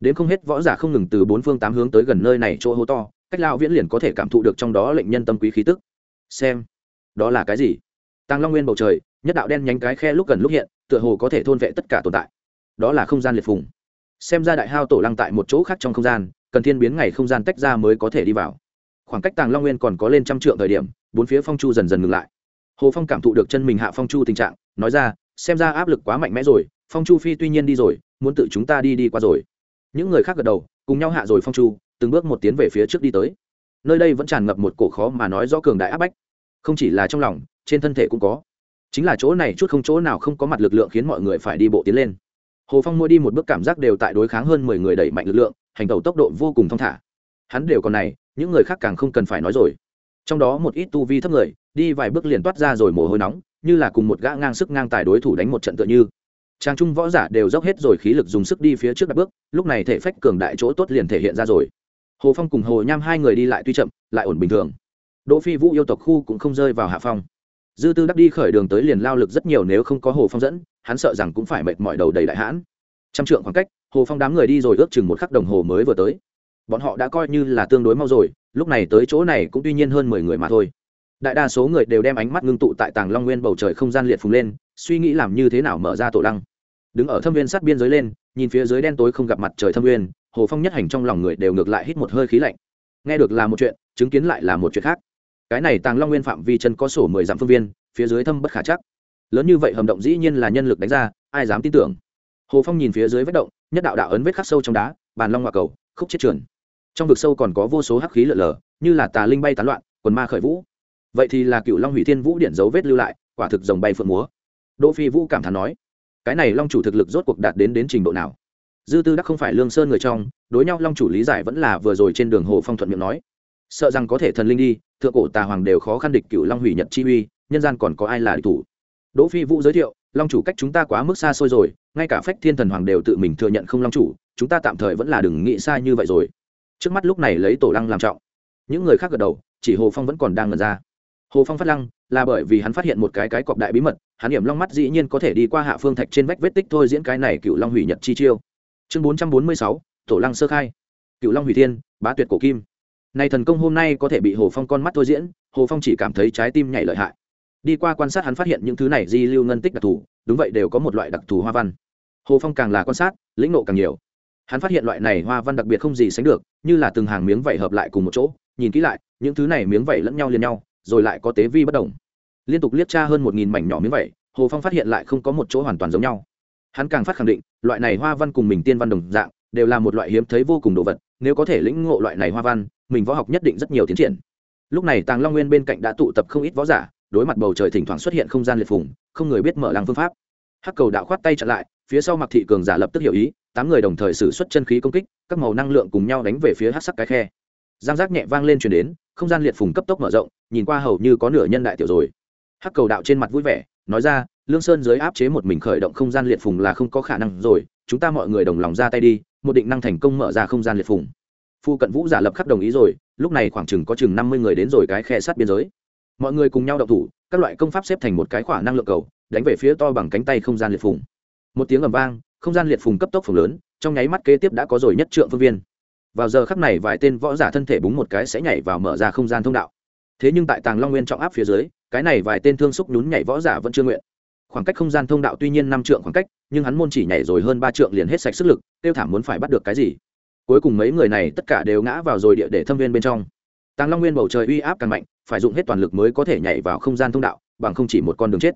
Speaker 1: Đến không hết võ giả không ngừng từ bốn phương tám hướng tới gần nơi này chỗ hố to, cách lao viễn liền có thể cảm thụ được trong đó lệnh nhân tâm quý khí tức. Xem, đó là cái gì? Tàng long nguyên bầu trời, nhất đạo đen nhánh cái khe lúc gần lúc hiện, tựa hồ có thể thôn vệ tất cả tồn tại. Đó là không gian liệt phùng. Xem ra đại hao tổ lăng tại một chỗ khác trong không gian, cần thiên biến ngày không gian tách ra mới có thể đi vào. Khoảng cách tàng long nguyên còn có lên trăm trượng thời điểm, bốn phía phong chu dần dần ngừng lại. Hồ phong cảm thụ được chân mình hạ phong chu tình trạng, nói ra, xem ra áp lực quá mạnh mẽ rồi, phong chu phi tuy nhiên đi rồi muốn tự chúng ta đi đi qua rồi. Những người khác gật đầu, cùng nhau hạ rồi phong chu, từng bước một tiến về phía trước đi tới. Nơi đây vẫn tràn ngập một cổ khó mà nói rõ cường đại áp bách. Không chỉ là trong lòng, trên thân thể cũng có. Chính là chỗ này chút không chỗ nào không có mặt lực lượng khiến mọi người phải đi bộ tiến lên. Hồ phong mỗi đi một bước cảm giác đều tại đối kháng hơn mười người đẩy mạnh lực lượng, hành tẩu tốc độ vô cùng thong thả. Hắn đều còn này, những người khác càng không cần phải nói rồi. Trong đó một ít tu vi thấp người, đi vài bước liền toát ra rồi mồ hôi nóng, như là cùng một gã ngang sức ngang tài đối thủ đánh một trận tựa như trang trung võ giả đều dốc hết rồi khí lực dùng sức đi phía trước đặt bước, lúc này thể phách cường đại chỗ tốt liền thể hiện ra rồi. Hồ phong cùng hồ nham hai người đi lại tuy chậm, lại ổn bình thường. Đỗ phi vũ yêu tộc khu cũng không rơi vào hạ phong. Dư tư đắc đi khởi đường tới liền lao lực rất nhiều nếu không có hồ phong dẫn, hắn sợ rằng cũng phải mệt mỏi đầu đầy đại hãn. Trăm trượng khoảng cách, hồ phong đám người đi rồi ước chừng một khắc đồng hồ mới vừa tới. Bọn họ đã coi như là tương đối mau rồi, lúc này tới chỗ này cũng tuy nhiên hơn mười người mà thôi. Đại đa số người đều đem ánh mắt ngưng tụ tại tàng long nguyên bầu trời không gian liệt phùng lên suy nghĩ làm như thế nào mở ra tổ lăng. Đứng ở thâm viên sát biên giới lên, nhìn phía dưới đen tối không gặp mặt trời thâm viên, hồ phong nhất hành trong lòng người đều ngược lại hít một hơi khí lạnh. Nghe được là một chuyện, chứng kiến lại là một chuyện khác. Cái này tàng long nguyên phạm vi chân có sổ mười dặm phương viên, phía dưới thâm bất khả chắc. Lớn như vậy hầm động dĩ nhiên là nhân lực đánh ra, ai dám tin tưởng? Hồ phong nhìn phía dưới vết động, nhất đạo đạo ấn vết khắc sâu trong đá, bàn long hoa cầu, khúc chết trườn. Trong vực sâu còn có vô số hắc khí lượn lờ như là tà linh bay tán loạn, quần ma khởi vũ. Vậy thì là cựu long hủy thiên vũ điện dấu vết lưu lại, quả thực dòng bay phượng múa đỗ phi vũ cảm thán nói, cái này long chủ thực lực rốt cuộc đạt đến đến trình độ nào? Dư tư đắc không phải lương sơn người trong, đối nhau long chủ lý giải vẫn là vừa rồi trên đường hồ phong thuận miệng nói, sợ rằng có thể thần linh đi, thượng cổ tà hoàng đều khó khăn địch cựu long hủy nhật chi uy, nhân gian còn có ai là địch thủ? Đỗ phi vũ giới thiệu, long chủ cách chúng ta quá mức xa xôi rồi, ngay cả phách thiên thần hoàng đều tự mình thừa nhận không long chủ, chúng ta tạm thời vẫn là đừng nghĩ xa như vậy rồi. Trước mắt lúc này lấy tổ lăng làm trọng. Những người khác gật đầu, chỉ hồ phong vẫn còn đang ngần ra hồ phong phát lăng, là bởi vì hắn phát hiện một cái cái cọc đại bí mật, hắn hiểm long mắt dĩ nhiên có thể đi qua hạ phương thạch trên vách vết tích thôi diễn cái này cựu long hủy nhật chi chiêu. Chương bốn trăm bốn mươi sáu, tổ lăng sơ khai. Cựu long hủy thiên, bá tuyệt cổ kim. Này thần công hôm nay có thể bị hồ phong con mắt thôi diễn, hồ phong chỉ cảm thấy trái tim nhảy lợi hại. Đi qua quan sát hắn phát hiện những thứ này di lưu ngân tích đặc thù, đúng vậy đều có một loại đặc thù hoa văn. Hồ phong càng là quan sát, lĩnh nộ càng nhiều. Hắn phát hiện loại này hoa văn đặc biệt không gì sánh được, như là từng hàng miếng vẩy hợp lại cùng một chỗ, nhìn kỹ lại, những thứ này miếng vẩy lẫn nhau liền nhau rồi lại có tế vi bất đồng. Liên tục liếc tra hơn một nghìn mảnh nhỏ miếng vậy, hồ phong phát hiện lại không có một chỗ hoàn toàn giống nhau. Hắn càng phát khẳng định, loại này hoa văn cùng mình tiên văn đồng dạng, đều là một loại hiếm thấy vô cùng đồ vật, nếu có thể lĩnh ngộ loại này hoa văn, mình võ học nhất định rất nhiều tiến triển. Lúc này tàng long nguyên bên cạnh đã tụ tập không ít võ giả, đối mặt bầu trời thỉnh thoảng xuất hiện không gian liệt phùng, không người biết mở làng phương pháp. Hắc cầu đạo khoát tay chặn lại, phía sau mặc thị cường giả lập tức hiểu ý, tám người đồng thời xử xuất chân khí công kích, các màu năng lượng cùng nhau đánh về phía hát sắc cái khe. Giang giác nhẹ vang lên chuyển đến không gian liệt phùng cấp tốc mở rộng, nhìn qua hầu như có nửa nhân đại tiểu rồi. Hắc cầu đạo trên mặt vui vẻ, nói ra, lương sơn dưới áp chế một mình khởi động không gian liệt phùng là không có khả năng rồi, chúng ta mọi người đồng lòng ra tay đi, một định năng thành công mở ra không gian liệt phùng. Phu cận vũ giả lập khắc đồng ý rồi, lúc này khoảng chừng có chừng năm mươi người đến rồi cái khe sát biên giới. Mọi người cùng nhau đậu thủ, các loại công pháp xếp thành một cái khỏa năng lượng cầu, đánh về phía to bằng cánh tay không gian liệt phùng. Một tiếng ầm vang, không gian liệt phùng cấp tốc phùng lớn, trong nháy mắt kế tiếp đã có rồi nhất trượng phương viên vào giờ khắc này vài tên võ giả thân thể búng một cái sẽ nhảy vào mở ra không gian thông đạo. Thế nhưng tại tàng long nguyên trọng áp phía dưới, cái này vài tên thương xúc nhún nhảy võ giả vẫn chưa nguyện. Khoảng cách không gian thông đạo tuy nhiên năm trượng khoảng cách, nhưng hắn môn chỉ nhảy rồi hơn ba trượng liền hết sạch sức lực, tiêu thảm muốn phải bắt được cái gì? Cuối cùng mấy người này tất cả đều ngã vào rồi địa để thâm viên bên trong. Tàng long nguyên bầu trời uy áp càng mạnh, phải dùng hết toàn lực mới có thể nhảy vào không gian thông đạo, bằng không chỉ một con đường chết.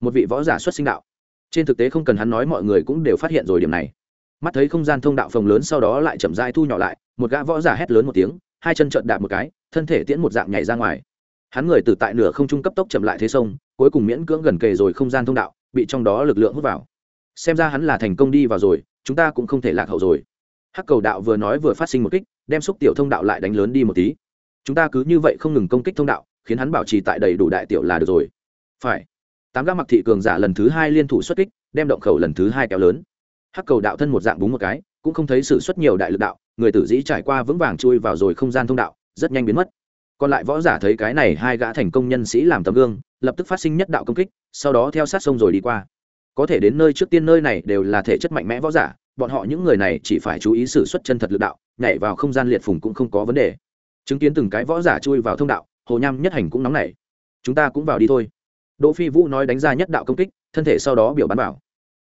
Speaker 1: Một vị võ giả xuất sinh đạo. Trên thực tế không cần hắn nói mọi người cũng đều phát hiện rồi điểm này mắt thấy không gian thông đạo phòng lớn sau đó lại chậm rãi thu nhỏ lại, một gã võ giả hét lớn một tiếng, hai chân trợn đạp một cái, thân thể tiễn một dạng nhảy ra ngoài. Hắn người từ tại nửa không trung cấp tốc chậm lại thế sông, cuối cùng miễn cưỡng gần kề rồi không gian thông đạo, bị trong đó lực lượng hút vào. Xem ra hắn là thành công đi vào rồi, chúng ta cũng không thể lạc hậu rồi. Hắc cầu đạo vừa nói vừa phát sinh một kích, đem xúc tiểu thông đạo lại đánh lớn đi một tí. Chúng ta cứ như vậy không ngừng công kích thông đạo, khiến hắn bảo trì tại đầy đủ đại tiểu là được rồi. Phải. Tám gã mặc thị cường giả lần thứ hai liên thủ xuất kích, đem động khẩu lần thứ hai kéo lớn hắc cầu đạo thân một dạng búng một cái, cũng không thấy sự xuất nhiều đại lực đạo, người tử dĩ trải qua vững vàng chui vào rồi không gian thông đạo, rất nhanh biến mất. Còn lại võ giả thấy cái này hai gã thành công nhân sĩ làm tấm gương, lập tức phát sinh nhất đạo công kích, sau đó theo sát sông rồi đi qua. Có thể đến nơi trước tiên nơi này đều là thể chất mạnh mẽ võ giả, bọn họ những người này chỉ phải chú ý sự xuất chân thật lực đạo, nhảy vào không gian liệt phùng cũng không có vấn đề. Chứng kiến từng cái võ giả chui vào thông đạo, hồ nham nhất hành cũng nóng nảy. Chúng ta cũng vào đi thôi. Đỗ phi vũ nói đánh ra nhất đạo công kích, thân thể sau đó biểu bắn vào.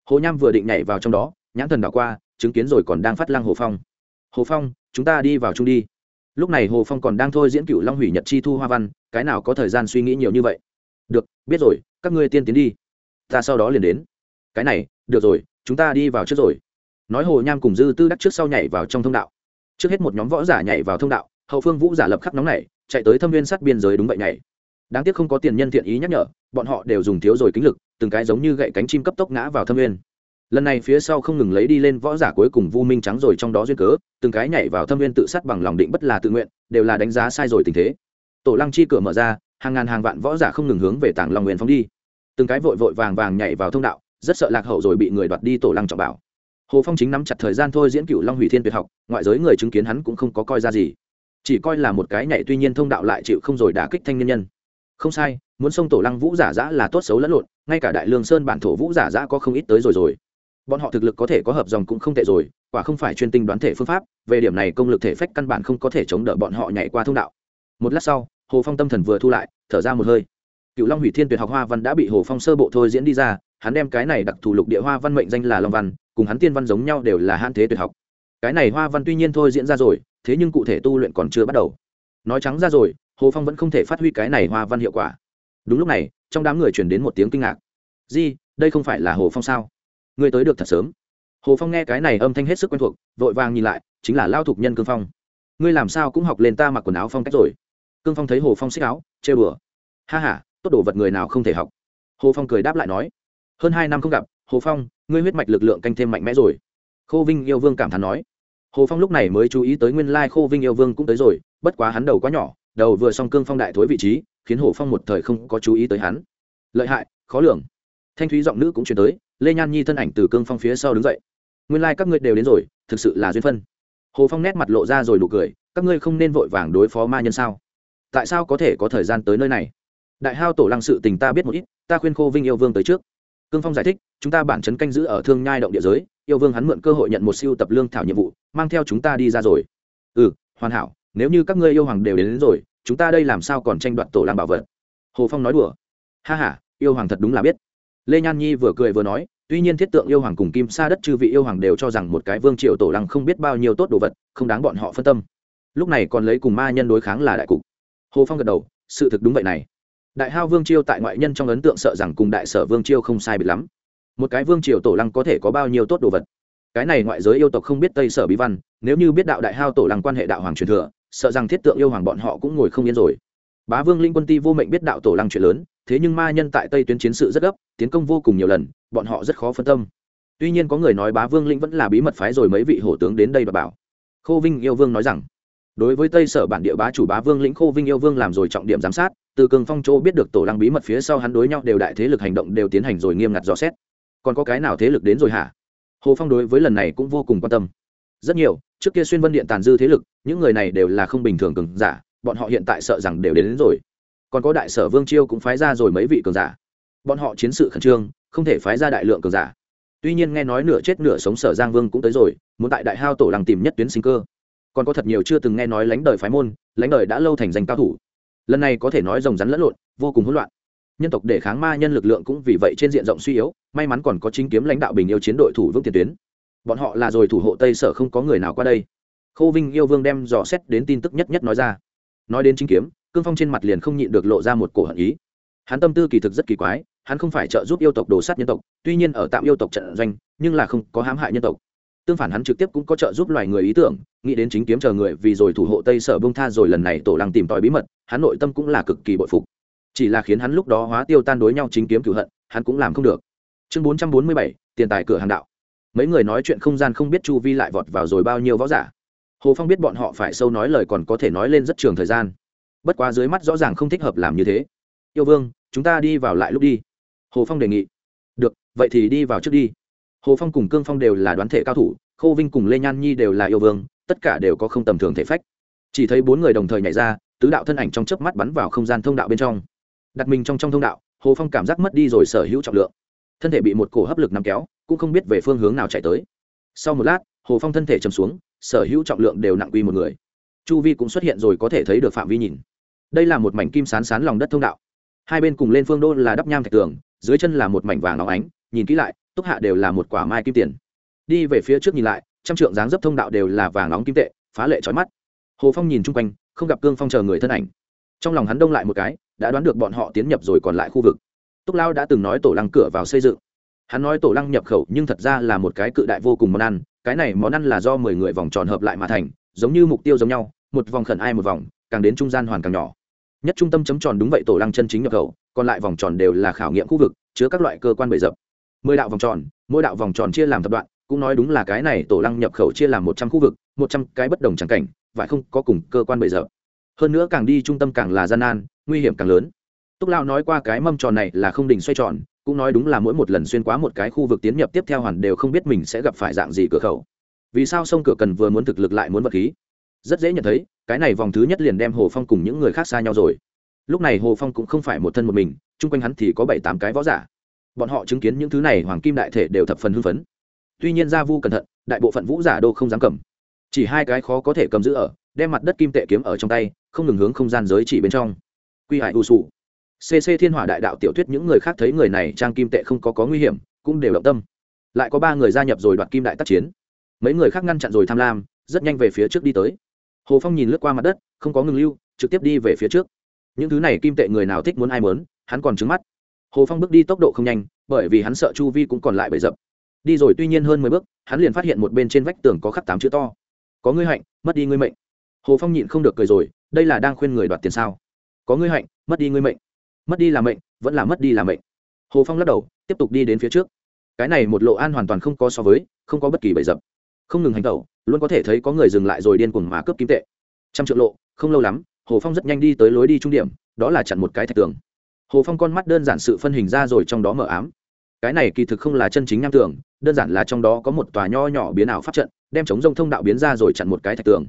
Speaker 1: Hồ nham vừa định nhảy vào trong đó nhãn thần đảo qua, chứng kiến rồi còn đang phát lăng hồ phong. Hồ phong, chúng ta đi vào chung đi. Lúc này hồ phong còn đang thôi diễn cựu long hủy nhật chi thu hoa văn, cái nào có thời gian suy nghĩ nhiều như vậy? Được, biết rồi, các ngươi tiên tiến đi. Ta sau đó liền đến. Cái này, được rồi, chúng ta đi vào trước rồi. Nói hồ nham cùng dư tư đắc trước sau nhảy vào trong thông đạo. Trước hết một nhóm võ giả nhảy vào thông đạo, hậu phương vũ giả lập khắc nóng này, chạy tới thâm viên sát biên giới đúng vậy nhảy. Đáng tiếc không có tiền nhân thiện ý nhắc nhở, bọn họ đều dùng thiếu rồi kính lực, từng cái giống như gậy cánh chim cấp tốc ngã vào thâm viên lần này phía sau không ngừng lấy đi lên võ giả cuối cùng vu minh trắng rồi trong đó duyên cớ, từng cái nhảy vào thâm viên tự sát bằng lòng định bất là tự nguyện, đều là đánh giá sai rồi tình thế. Tổ lăng chi cửa mở ra, hàng ngàn hàng vạn võ giả không ngừng hướng về tảng lòng nguyện phóng đi. Từng cái vội vội vàng vàng nhảy vào thông đạo, rất sợ lạc hậu rồi bị người đoạt đi tổ lăng trọng bảo. Hồ phong chính nắm chặt thời gian thôi diễn cựu long hủy thiên tuyệt học, ngoại giới người chứng kiến hắn cũng không có coi ra gì. Chỉ coi là một cái nhảy tuy nhiên thông đạo lại chịu không rồi đả kích thanh niên nhân. Không sai, muốn sông tổ lăng vũ giả giã là tốt xấu lẫn lộn, ngay cả đại lương sơn bản thổ vũ giả giã có không ít tới rồi rồi bọn họ thực lực có thể có hợp dòng cũng không tệ rồi, quả không phải chuyên tinh đoán thể phương pháp, về điểm này công lực thể phách căn bản không có thể chống đỡ bọn họ nhảy qua thông đạo. Một lát sau, hồ phong tâm thần vừa thu lại, thở ra một hơi. Cựu long hủy thiên tuyệt học hoa văn đã bị hồ phong sơ bộ thôi diễn đi ra, hắn đem cái này đặc thù lục địa hoa văn mệnh danh là long văn, cùng hắn tiên văn giống nhau đều là han thế tuyệt học. Cái này hoa văn tuy nhiên thôi diễn ra rồi, thế nhưng cụ thể tu luyện còn chưa bắt đầu. Nói trắng ra rồi, hồ phong vẫn không thể phát huy cái này hoa văn hiệu quả. Đúng lúc này, trong đám người chuyển đến một tiếng kinh ngạc. Di, đây không phải là hồ phong sao? Ngươi tới được thật sớm. Hồ phong nghe cái này âm thanh hết sức quen thuộc, vội vàng nhìn lại, chính là lao thục nhân cương phong. Ngươi làm sao cũng học lên ta mặc quần áo phong cách rồi. Cương phong thấy hồ phong xích áo chê bừa ha h a tốt đồ vật người nào không thể học. Hồ phong cười đáp lại nói. Hơn hai năm không gặp, hồ phong, ngươi huyết mạch lực lượng canh thêm mạnh mẽ rồi. Khô vinh yêu vương cảm thán nói. Hồ phong lúc này mới chú ý tới nguyên lai khô vinh yêu vương cũng tới rồi, bất quá hắn đầu quá nhỏ, đầu vừa xong cương phong đại thối vị trí, khiến hồ phong một thời không có chú ý tới hắn. Lợi hại, khó lường. Thanh thúy giọng nữ cũng chuyển tới lê nhan nhi thân ảnh từ cương phong phía sau đứng dậy. Nguyên lai các ngươi đều đến rồi thực sự là duyên phân. Hồ phong nét mặt lộ ra rồi nụ cười các ngươi không nên vội vàng đối phó ma nhân sao? Tại sao có thể có thời gian tới nơi này? Đại hao tổ lăng sự tình ta biết một ít ta khuyên khô vinh yêu vương tới trước. Cương phong giải thích chúng ta bản chấn canh giữ ở thương nhai động địa giới yêu vương hắn mượn cơ hội nhận một siêu tập lương thảo nhiệm vụ mang theo chúng ta đi ra rồi. Ừ hoàn hảo nếu như các ngươi yêu hoàng đều đến, đến rồi chúng ta đây làm sao còn tranh đoạt tổ lăng bảo vật? Hồ phong nói đùa. Ha h a yêu hoàng thật đúng là biết. Lê nhan nhi vừa cười vừa nói tuy nhiên thiết tượng yêu hoàng cùng kim sa đất chư vị yêu hoàng đều cho rằng một cái vương triều tổ lăng không biết bao nhiêu tốt đồ vật, không đáng bọn họ phân tâm. Lúc này còn lấy cùng ma nhân đối kháng là đại cục. Hồ phong gật đầu, sự thực đúng vậy này. Đại hao vương chiêu tại ngoại nhân trong ấn tượng sợ rằng cùng đại sở vương chiêu không sai biệt lắm. Một cái vương triều tổ lăng có thể có bao nhiêu tốt đồ vật? Cái này ngoại giới yêu tộc không biết tây sở bí văn, nếu như biết đạo đại hao tổ lăng quan hệ đạo hoàng truyền thừa, sợ rằng thiết tượng yêu hoàng bọn họ cũng ngồi không yên rồi. Bá vương linh quân ti vô mệnh biết đạo tổ lăng chuyện lớn thế nhưng ma nhân tại tây tuyến chiến sự rất gấp tiến công vô cùng nhiều lần bọn họ rất khó phân tâm. Tuy nhiên có người nói bá vương lĩnh vẫn là bí mật phái rồi mấy vị hổ tướng đến đây và bảo. Khô vinh yêu vương nói rằng đối với tây sở bản địa bá chủ bá vương lĩnh khô vinh yêu vương làm rồi trọng điểm giám sát từ cường phong châu biết được tổ lăng bí mật phía sau hắn đối nhau đều đại thế lực hành động đều tiến hành rồi nghiêm ngặt dò xét. Còn có cái nào thế lực đến rồi hả? Hồ phong đối với lần này cũng vô cùng quan tâm. Rất nhiều trước kia xuyên vân điện tàn dư thế lực những người này đều là không bình thường cường giả bọn họ hiện tại sợ rằng đều đến, đến rồi còn có đại sở vương chiêu cũng phái ra rồi mấy vị cường giả. Bọn họ chiến sự khẩn trương, không thể phái ra đại lượng cường giả. Tuy nhiên nghe nói nửa chết nửa sống sở giang vương cũng tới rồi, muốn tại đại hao tổ làng tìm nhất tuyến sinh cơ. Còn có thật nhiều chưa từng nghe nói lánh đời phái môn lánh đời đã lâu thành danh cao thủ. Lần này có thể nói rồng rắn lẫn lộn, vô cùng hỗn loạn. Nhân tộc để kháng ma nhân lực lượng cũng vì vậy trên diện rộng suy yếu, may mắn còn có chính kiếm lãnh đạo bình yêu chiến đội thủ vương tiền tuyến. Bọn họ là rồi thủ hộ tây sở không có người nào qua đây. Khâu vinh yêu vương đem dò xét đến tin tức nhất nhất nói ra. Nói đến chính kiếm cương phong trên mặt liền không nhịn được lộ ra một cổ hận ý. Hắn tâm tư kỳ thực rất kỳ quái, hắn không phải trợ giúp yêu tộc đồ sát nhân tộc, tuy nhiên ở tạm yêu tộc trận doanh, nhưng là không có hãm hại nhân tộc. Tương phản hắn trực tiếp cũng có trợ giúp loài người ý tưởng, nghĩ đến chính kiếm chờ người vì rồi thủ hộ tây sở bông tha rồi lần này tổ lăng tìm tòi bí mật, hắn nội tâm cũng là cực kỳ bội phục. Chỉ là khiến hắn lúc đó hóa tiêu tan đối nhau chính kiếm cửu hận, hắn cũng làm không được. Chương bốn trăm bốn mươi bảy, tiền tài cửa hàng đạo. Mấy người nói chuyện không gian không biết chu vi lại vọt vào rồi bao nhiêu võ giả. Hồ phong biết bọn họ phải sâu nói lời còn có thể nói lên rất trường thời gian bất quá dưới mắt rõ ràng không thích hợp làm như thế. Yêu vương, chúng ta đi vào lại lúc đi. Hồ phong đề nghị. Được, vậy thì đi vào trước đi. Hồ phong cùng cương phong đều là đoán thể cao thủ, khô vinh cùng lê nhan nhi đều là yêu vương, tất cả đều có không tầm thường thể phách. Chỉ thấy bốn người đồng thời nhảy ra, tứ đạo thân ảnh trong chớp mắt bắn vào không gian thông đạo bên trong. Đặt mình trong trong thông đạo, hồ phong cảm giác mất đi rồi sở hữu trọng lượng. Thân thể bị một cổ hấp lực nắm kéo, cũng không biết về phương hướng nào chạy tới. Sau một lát, hồ phong thân thể chầm xuống, sở hữu trọng lượng đều nặng quy một người. Chu vi cũng xuất hiện rồi có thể thấy được phạm vi nhìn đây là một mảnh kim sán sán lòng đất thông đạo. Hai bên cùng lên phương đô là đắp nham thạch tường, dưới chân là một mảnh vàng óng ánh, nhìn kỹ lại, túc hạ đều là một quả mai kim tiền. Đi về phía trước nhìn lại, trăm trượng dáng dấp thông đạo đều là vàng óng kim tệ, phá lệ trói mắt. Hồ phong nhìn chung quanh, không gặp cương phong chờ người thân ảnh. Trong lòng hắn đông lại một cái, đã đoán được bọn họ tiến nhập rồi còn lại khu vực. Túc lao đã từng nói tổ lăng cửa vào xây dựng. Hắn nói tổ lăng nhập khẩu nhưng thật ra là một cái cự đại vô cùng món ăn, cái này món ăn là do mười người vòng tròn hợp lại mà thành, giống như mục tiêu giống nhau, một vòng khẩn ai một vòng, càng đến trung gian hoàn càng nhỏ nhất trung tâm chấm tròn đúng vậy tổ lăng chân chính nhập khẩu, còn lại vòng tròn đều là khảo nghiệm khu vực, chứa các loại cơ quan bệ dập. Mười đạo vòng tròn, mỗi đạo vòng tròn chia làm tập đoạn, cũng nói đúng là cái này tổ lăng nhập khẩu chia làm một trăm khu vực, một trăm cái bất đồng tràng cảnh và không có cùng cơ quan bệ dập. Hơn nữa càng đi trung tâm càng là gian nan, nguy hiểm càng lớn. Túc lao nói qua cái mâm tròn này là không đỉnh xoay tròn, cũng nói đúng là mỗi một lần xuyên qua một cái khu vực tiến nhập tiếp theo hoàn đều không biết mình sẽ gặp phải dạng gì cửa khẩu. Vì sao sông cửa cần vừa muốn thực lực lại muốn vật khí? Rất dễ nhận thấy cái này vòng thứ nhất liền đem hồ phong cùng những người khác xa nhau rồi. Lúc này hồ phong cũng không phải một thân một mình, chung quanh hắn thì có bảy tám cái võ giả. Bọn họ chứng kiến những thứ này, hoàng kim đại thể đều thập phần hưng phấn. Tuy nhiên gia vu cẩn thận, đại bộ phận vũ giả đô không dám cầm. Chỉ hai cái khó có thể cầm giữ ở, đem mặt đất kim tệ kiếm ở trong tay, không ngừng hướng không gian giới chỉ bên trong. Quy hại u sụ. Cc thiên hỏa đại đạo tiểu thuyết những người khác thấy người này trang kim tệ không có có nguy hiểm, cũng đều động tâm. Lại có ba người gia nhập rồi đoạt kim đại tác chiến. Mấy người khác ngăn chặn rồi tham lam, rất nhanh về phía trước đi tới hồ phong nhìn lướt qua mặt đất, không có ngừng lưu, trực tiếp đi về phía trước. Những thứ này kim tệ người nào thích muốn ai mớn hắn còn trứng mắt. Hồ phong bước đi tốc độ không nhanh, bởi vì hắn sợ chu vi cũng còn lại bậy rập đi rồi tuy nhiên hơn mười bước, hắn liền phát hiện một bên trên vách tường có khắc tám chữ to. Có ngươi hạnh, mất đi ngươi mệnh. Hồ phong nhịn không được cười rồi, đây là đang khuyên người đoạt tiền sao? Có ngươi hạnh, mất đi ngươi mệnh. Mất đi là mệnh, vẫn là mất đi là mệnh. Hồ phong lắc đầu, tiếp tục đi đến phía trước. Cái này một lộ an hoàn toàn không có so với, không có bất kỳ bậy rập không ngừng hành tẩu luôn có thể thấy có người dừng lại rồi điên cuồng mà cướp kim tệ. Trăm triệu lộ, không lâu lắm, hồ phong rất nhanh đi tới lối đi trung điểm, đó là chặn một cái thạch tường. Hồ phong con mắt đơn giản sự phân hình ra rồi trong đó mờ ám. Cái này kỳ thực không là chân chính nham tường, đơn giản là trong đó có một tòa nho nhỏ biến ảo pháp trận, đem chống rông thông đạo biến ra rồi chặn một cái thạch tường.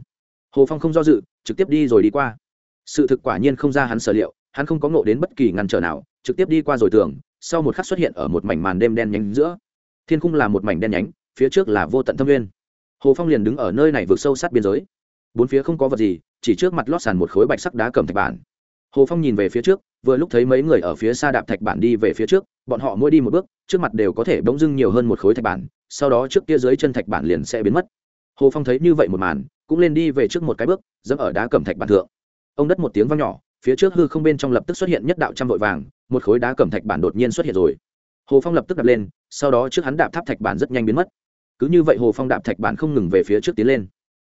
Speaker 1: Hồ phong không do dự, trực tiếp đi rồi đi qua. Sự thực quả nhiên không ra hắn sở liệu, hắn không có ngộ đến bất kỳ ngăn trở nào, trực tiếp đi qua rồi tường, sau một khắc xuất hiện ở một mảnh màn đêm đen nhánh giữa. Thiên khung là một mảnh đen nhánh, phía trước là vô tận thâm nguyên hồ phong liền đứng ở nơi này vượt sâu sát biên giới. Bốn phía không có vật gì, chỉ trước mặt lót sàn một khối bạch sắc đá cầm thạch bản. Hồ phong nhìn về phía trước, vừa lúc thấy mấy người ở phía xa đạp thạch bản đi về phía trước, bọn họ mỗi đi một bước, trước mặt đều có thể bỗng dưng nhiều hơn một khối thạch bản, sau đó trước kia dưới chân thạch bản liền sẽ biến mất. Hồ phong thấy như vậy một màn, cũng lên đi về trước một cái bước, dẫm ở đá cầm thạch bản thượng. Ông đất một tiếng vang nhỏ, phía trước hư không bên trong lập tức xuất hiện nhất đạo trăm vội vàng, một khối đá cầm thạch bản đột nhiên xuất hiện rồi. Hồ phong lập tức đập lên, sau đó trước hắn đạp tháp thạch bản rất nhanh biến mất cứ như vậy hồ phong đạp thạch bản không ngừng về phía trước tiến lên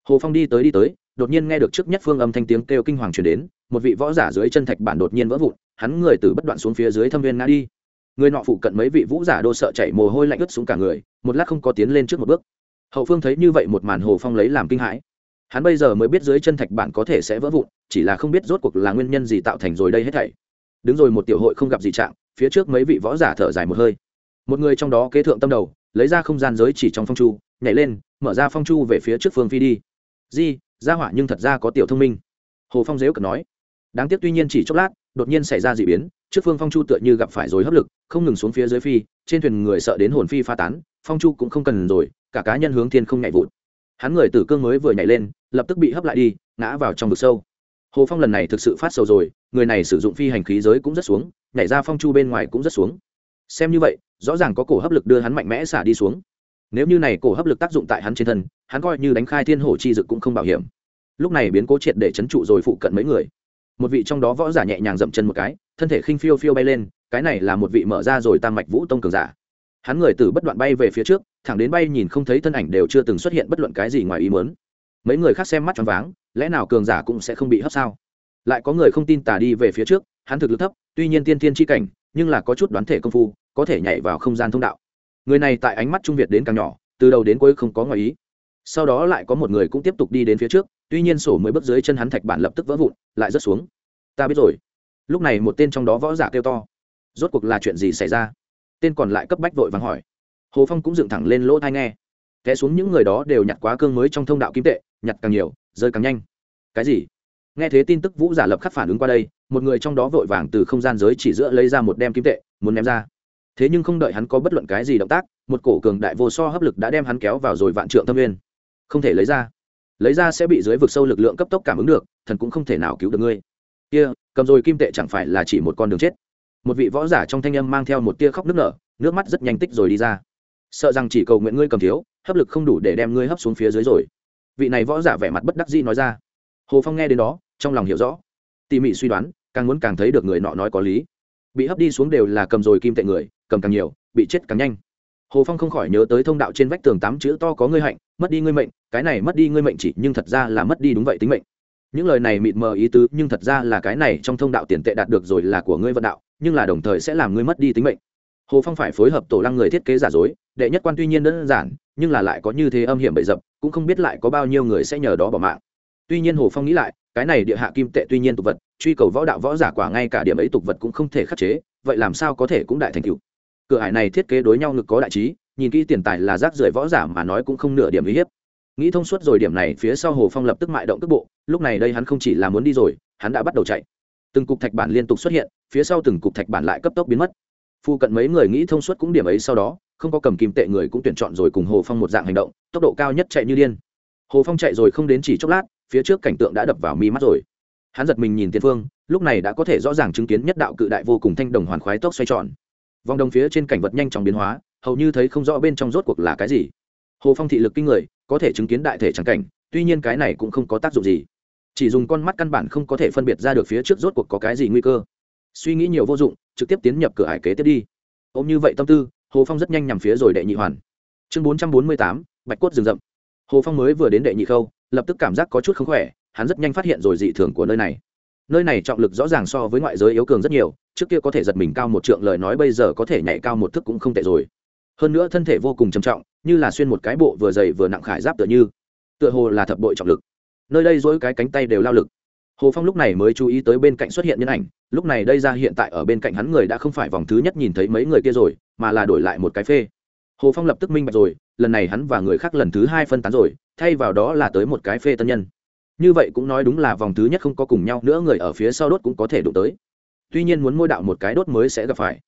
Speaker 1: hồ phong đi tới đi tới đột nhiên nghe được trước nhất phương âm thanh tiếng kêu kinh hoàng truyền đến một vị võ giả dưới chân thạch bản đột nhiên vỡ vụn hắn người từ bất đoạn xuống phía dưới thâm viên ngã đi người nọ phụ cận mấy vị vũ giả đô sợ chảy mồ hôi lạnh ướt xuống cả người một lát không có tiến lên trước một bước hậu phương thấy như vậy một màn hồ phong lấy làm kinh hãi hắn bây giờ mới biết dưới chân thạch bản có thể sẽ vỡ vụn chỉ là không biết rốt cuộc là nguyên nhân gì tạo thành rồi đây hết thảy đứng rồi một tiểu hội không gặp gì trạng phía trước mấy vị võ giả thở dài một hơi một người trong đó kế thượng tâm đầu lấy ra không gian giới chỉ trong phong chu, nhảy lên, mở ra phong chu về phía trước phương phi đi. Di ra hỏa nhưng thật ra có tiểu thông minh. Hồ phong dếu cần nói. Đáng tiếc tuy nhiên chỉ chốc lát, đột nhiên xảy ra d ị biến, trước phương phong chu tựa như gặp phải rồi hấp lực, không ngừng xuống phía dưới phi, trên thuyền người sợ đến hồn phi pha tán, phong chu cũng không cần rồi, cả cá nhân hướng thiên không nhảy vụt. Hắn người tử cương mới vừa nhảy lên, lập tức bị hấp lại đi, ngã vào trong vực sâu. Hồ phong lần này thực sự phát sầu rồi, người này sử dụng phi hành khí giới cũng rất xuống, nhảy ra phong chu bên ngoài cũng rất xuống xem như vậy, rõ ràng có cổ hấp lực đưa hắn mạnh mẽ xả đi xuống. Nếu như này cổ hấp lực tác dụng tại hắn trên thân, hắn coi như đánh khai thiên hổ chi dực cũng không bảo hiểm. Lúc này biến cố triệt để chấn trụ rồi phụ cận mấy người. Một vị trong đó võ giả nhẹ nhàng dậm chân một cái, thân thể khinh phiêu phiêu bay lên, cái này là một vị mở ra rồi tam mạch vũ tông cường giả. Hắn người từ bất đoạn bay về phía trước, thẳng đến bay nhìn không thấy thân ảnh đều chưa từng xuất hiện bất luận cái gì ngoài ý muốn. Mấy người khác xem mắt choáng váng, lẽ nào cường giả cũng sẽ không bị hấp sao? Lại có người không tin tà đi về phía trước, hắn thực lực thấp, tuy nhiên tiên tiên tri cảnh nhưng là có chút đoán thể công phu, có thể nhảy vào không gian thông đạo. Người này tại ánh mắt trung việt đến càng nhỏ, từ đầu đến cuối không có ngoài ý. Sau đó lại có một người cũng tiếp tục đi đến phía trước, tuy nhiên sổ mới bước dưới chân hắn thạch bản lập tức vỡ vụn, lại rớt xuống. Ta biết rồi. Lúc này một tên trong đó võ giả kêu to. Rốt cuộc là chuyện gì xảy ra? Tên còn lại cấp bách vội vàng hỏi. Hồ phong cũng dựng thẳng lên lỗ thai nghe. Té xuống những người đó đều nhặt quá cương mới trong thông đạo kim tệ, nhặt càng nhiều, rơi càng nhanh. Cái gì? Nghe thế tin tức vũ giả lập khắc phản ứng qua đây, một người trong đó vội vàng từ không gian giới chỉ giữa lấy ra một đem kim tệ, muốn ném ra. Thế nhưng không đợi hắn có bất luận cái gì động tác, một cổ cường đại vô so hấp lực đã đem hắn kéo vào rồi vạn trượng tâm nguyên. Không thể lấy ra. Lấy ra sẽ bị dưới vực sâu lực lượng cấp tốc cảm ứng được, thần cũng không thể nào cứu được ngươi. Kia, cầm rồi kim tệ chẳng phải là chỉ một con đường chết. Một vị võ giả trong thanh âm mang theo một tia khóc nước nở, nước mắt rất nhanh tích rồi đi ra. Sợ rằng chỉ cầu nguyện ngươi cầm thiếu, hấp lực không đủ để đem ngươi hấp xuống phía dưới rồi. Vị này võ giả vẻ mặt bất đắc dĩ nói ra. Hồ phong nghe đến đó trong lòng hiểu rõ. Tỉ mỉ suy đoán, càng muốn càng thấy được người nọ nói có lý. Bị hấp đi xuống đều là cầm rồi kim tệ người, cầm càng nhiều, bị chết càng nhanh. Hồ phong không khỏi nhớ tới thông đạo trên vách tường tám chữ to có ngươi hạnh, mất đi ngươi mệnh, cái này mất đi ngươi mệnh chỉ, nhưng thật ra là mất đi đúng vậy tính mệnh. Những lời này mịt mờ ý tứ, nhưng thật ra là cái này trong thông đạo tiền tệ đạt được rồi là của ngươi vận đạo, nhưng là đồng thời sẽ làm ngươi mất đi tính mệnh. Hồ phong phải phối hợp tổ lăng người thiết kế giả dối, đệ nhất quan tuy nhiên đơn giản, nhưng là lại có như thế âm hiểm bậy dập, cũng không biết lại có bao nhiêu người sẽ nhờ đó bỏ mạng. Tuy nhiên hồ phong nghĩ lại cái này địa hạ kim tệ tuy nhiên tục vật, truy cầu võ đạo võ giả quả ngay cả điểm ấy tục vật cũng không thể khắc chế, vậy làm sao có thể cũng đại thành cựu cửa hải này thiết kế đối nhau ngực có đại trí, nhìn kỹ tiền tài là rác rưởi võ giả mà nói cũng không nửa điểm uy hiếp. Nghĩ thông suốt rồi điểm này, phía sau hồ phong lập tức mại động tức bộ, lúc này đây hắn không chỉ là muốn đi rồi, hắn đã bắt đầu chạy. Từng cục thạch bản liên tục xuất hiện, phía sau từng cục thạch bản lại cấp tốc biến mất. Phu cận mấy người nghĩ thông suốt cũng điểm ấy sau đó, không có cầm kim tệ người cũng tuyển chọn rồi cùng hồ phong một dạng hành động, tốc độ cao nhất chạy như điên. Hồ phong chạy rồi không đến chỉ chốc lát phía trước cảnh tượng đã đập vào mi mắt rồi. Hắn giật mình nhìn tiền phương, lúc này đã có thể rõ ràng chứng kiến nhất đạo cự đại vô cùng thanh đồng hoàn khoái tốc xoay tròn. Vòng đồng phía trên cảnh vật nhanh chóng biến hóa, hầu như thấy không rõ bên trong rốt cuộc là cái gì. Hồ phong thị lực kinh người, có thể chứng kiến đại thể trắng cảnh, tuy nhiên cái này cũng không có tác dụng gì. Chỉ dùng con mắt căn bản không có thể phân biệt ra được phía trước rốt cuộc có cái gì nguy cơ. Suy nghĩ nhiều vô dụng, trực tiếp tiến nhập cửa hải kế tiếp đi. Ôm như vậy tâm tư, hồ phong rất nhanh nhằm phía rồi đệ nhị hoàn. Chương bốn trăm bốn mươi tám, bạch cốt rừng rậm. Hồ phong mới vừa đến đệ nhị khâu lập tức cảm giác có chút không khỏe, hắn rất nhanh phát hiện rồi dị thường của nơi này. Nơi này trọng lực rõ ràng so với ngoại giới yếu cường rất nhiều, trước kia có thể giật mình cao một trượng lời nói bây giờ có thể nhảy cao một thức cũng không tệ rồi. Hơn nữa thân thể vô cùng trầm trọng, như là xuyên một cái bộ vừa dày vừa nặng khải giáp tựa như. Tựa hồ là thập bội trọng lực. Nơi đây dỗi cái cánh tay đều lao lực. Hồ phong lúc này mới chú ý tới bên cạnh xuất hiện nhân ảnh, lúc này đây ra hiện tại ở bên cạnh hắn người đã không phải vòng thứ nhất nhìn thấy mấy người kia rồi, mà là đổi lại một cái phê hồ phong lập tức minh bạch rồi, lần này hắn và người khác lần thứ hai phân tán rồi, thay vào đó là tới một cái phê tân nhân. Như vậy cũng nói đúng là vòng thứ nhất không có cùng nhau nữa, người ở phía sau đốt cũng có thể đụng tới. Tuy nhiên muốn môi đạo một cái đốt mới sẽ gặp phải.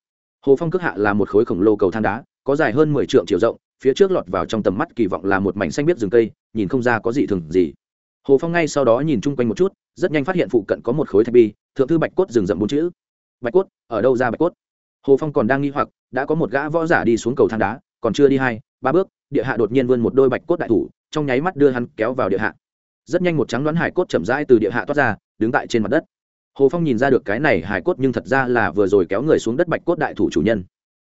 Speaker 1: Hồ phong cước hạ là một khối khổng lồ cầu thang đá, có dài hơn mười triệu chiều rộng, phía trước lọt vào trong tầm mắt kỳ vọng là một mảnh xanh biết rừng cây, nhìn không ra có gì thường gì. Hồ phong ngay sau đó nhìn chung quanh một chút, rất nhanh phát hiện phụ cận có một khối thạch bi, thượng thư bạch cốt rừng rậm bốn chữ. Bạch cốt, ở đâu ra bạch cốt? Hồ phong còn đang nghi hoặc, đã có một gã võ giả đi xuống cầu thang đá còn chưa đi hai, ba bước, địa hạ đột nhiên vươn một đôi bạch cốt đại thủ, trong nháy mắt đưa hắn kéo vào địa hạ. Rất nhanh một trắng đoán hải cốt chậm rãi từ địa hạ toát ra, đứng tại trên mặt đất. Hồ phong nhìn ra được cái này hải cốt nhưng thật ra là vừa rồi kéo người xuống đất bạch cốt đại thủ chủ nhân.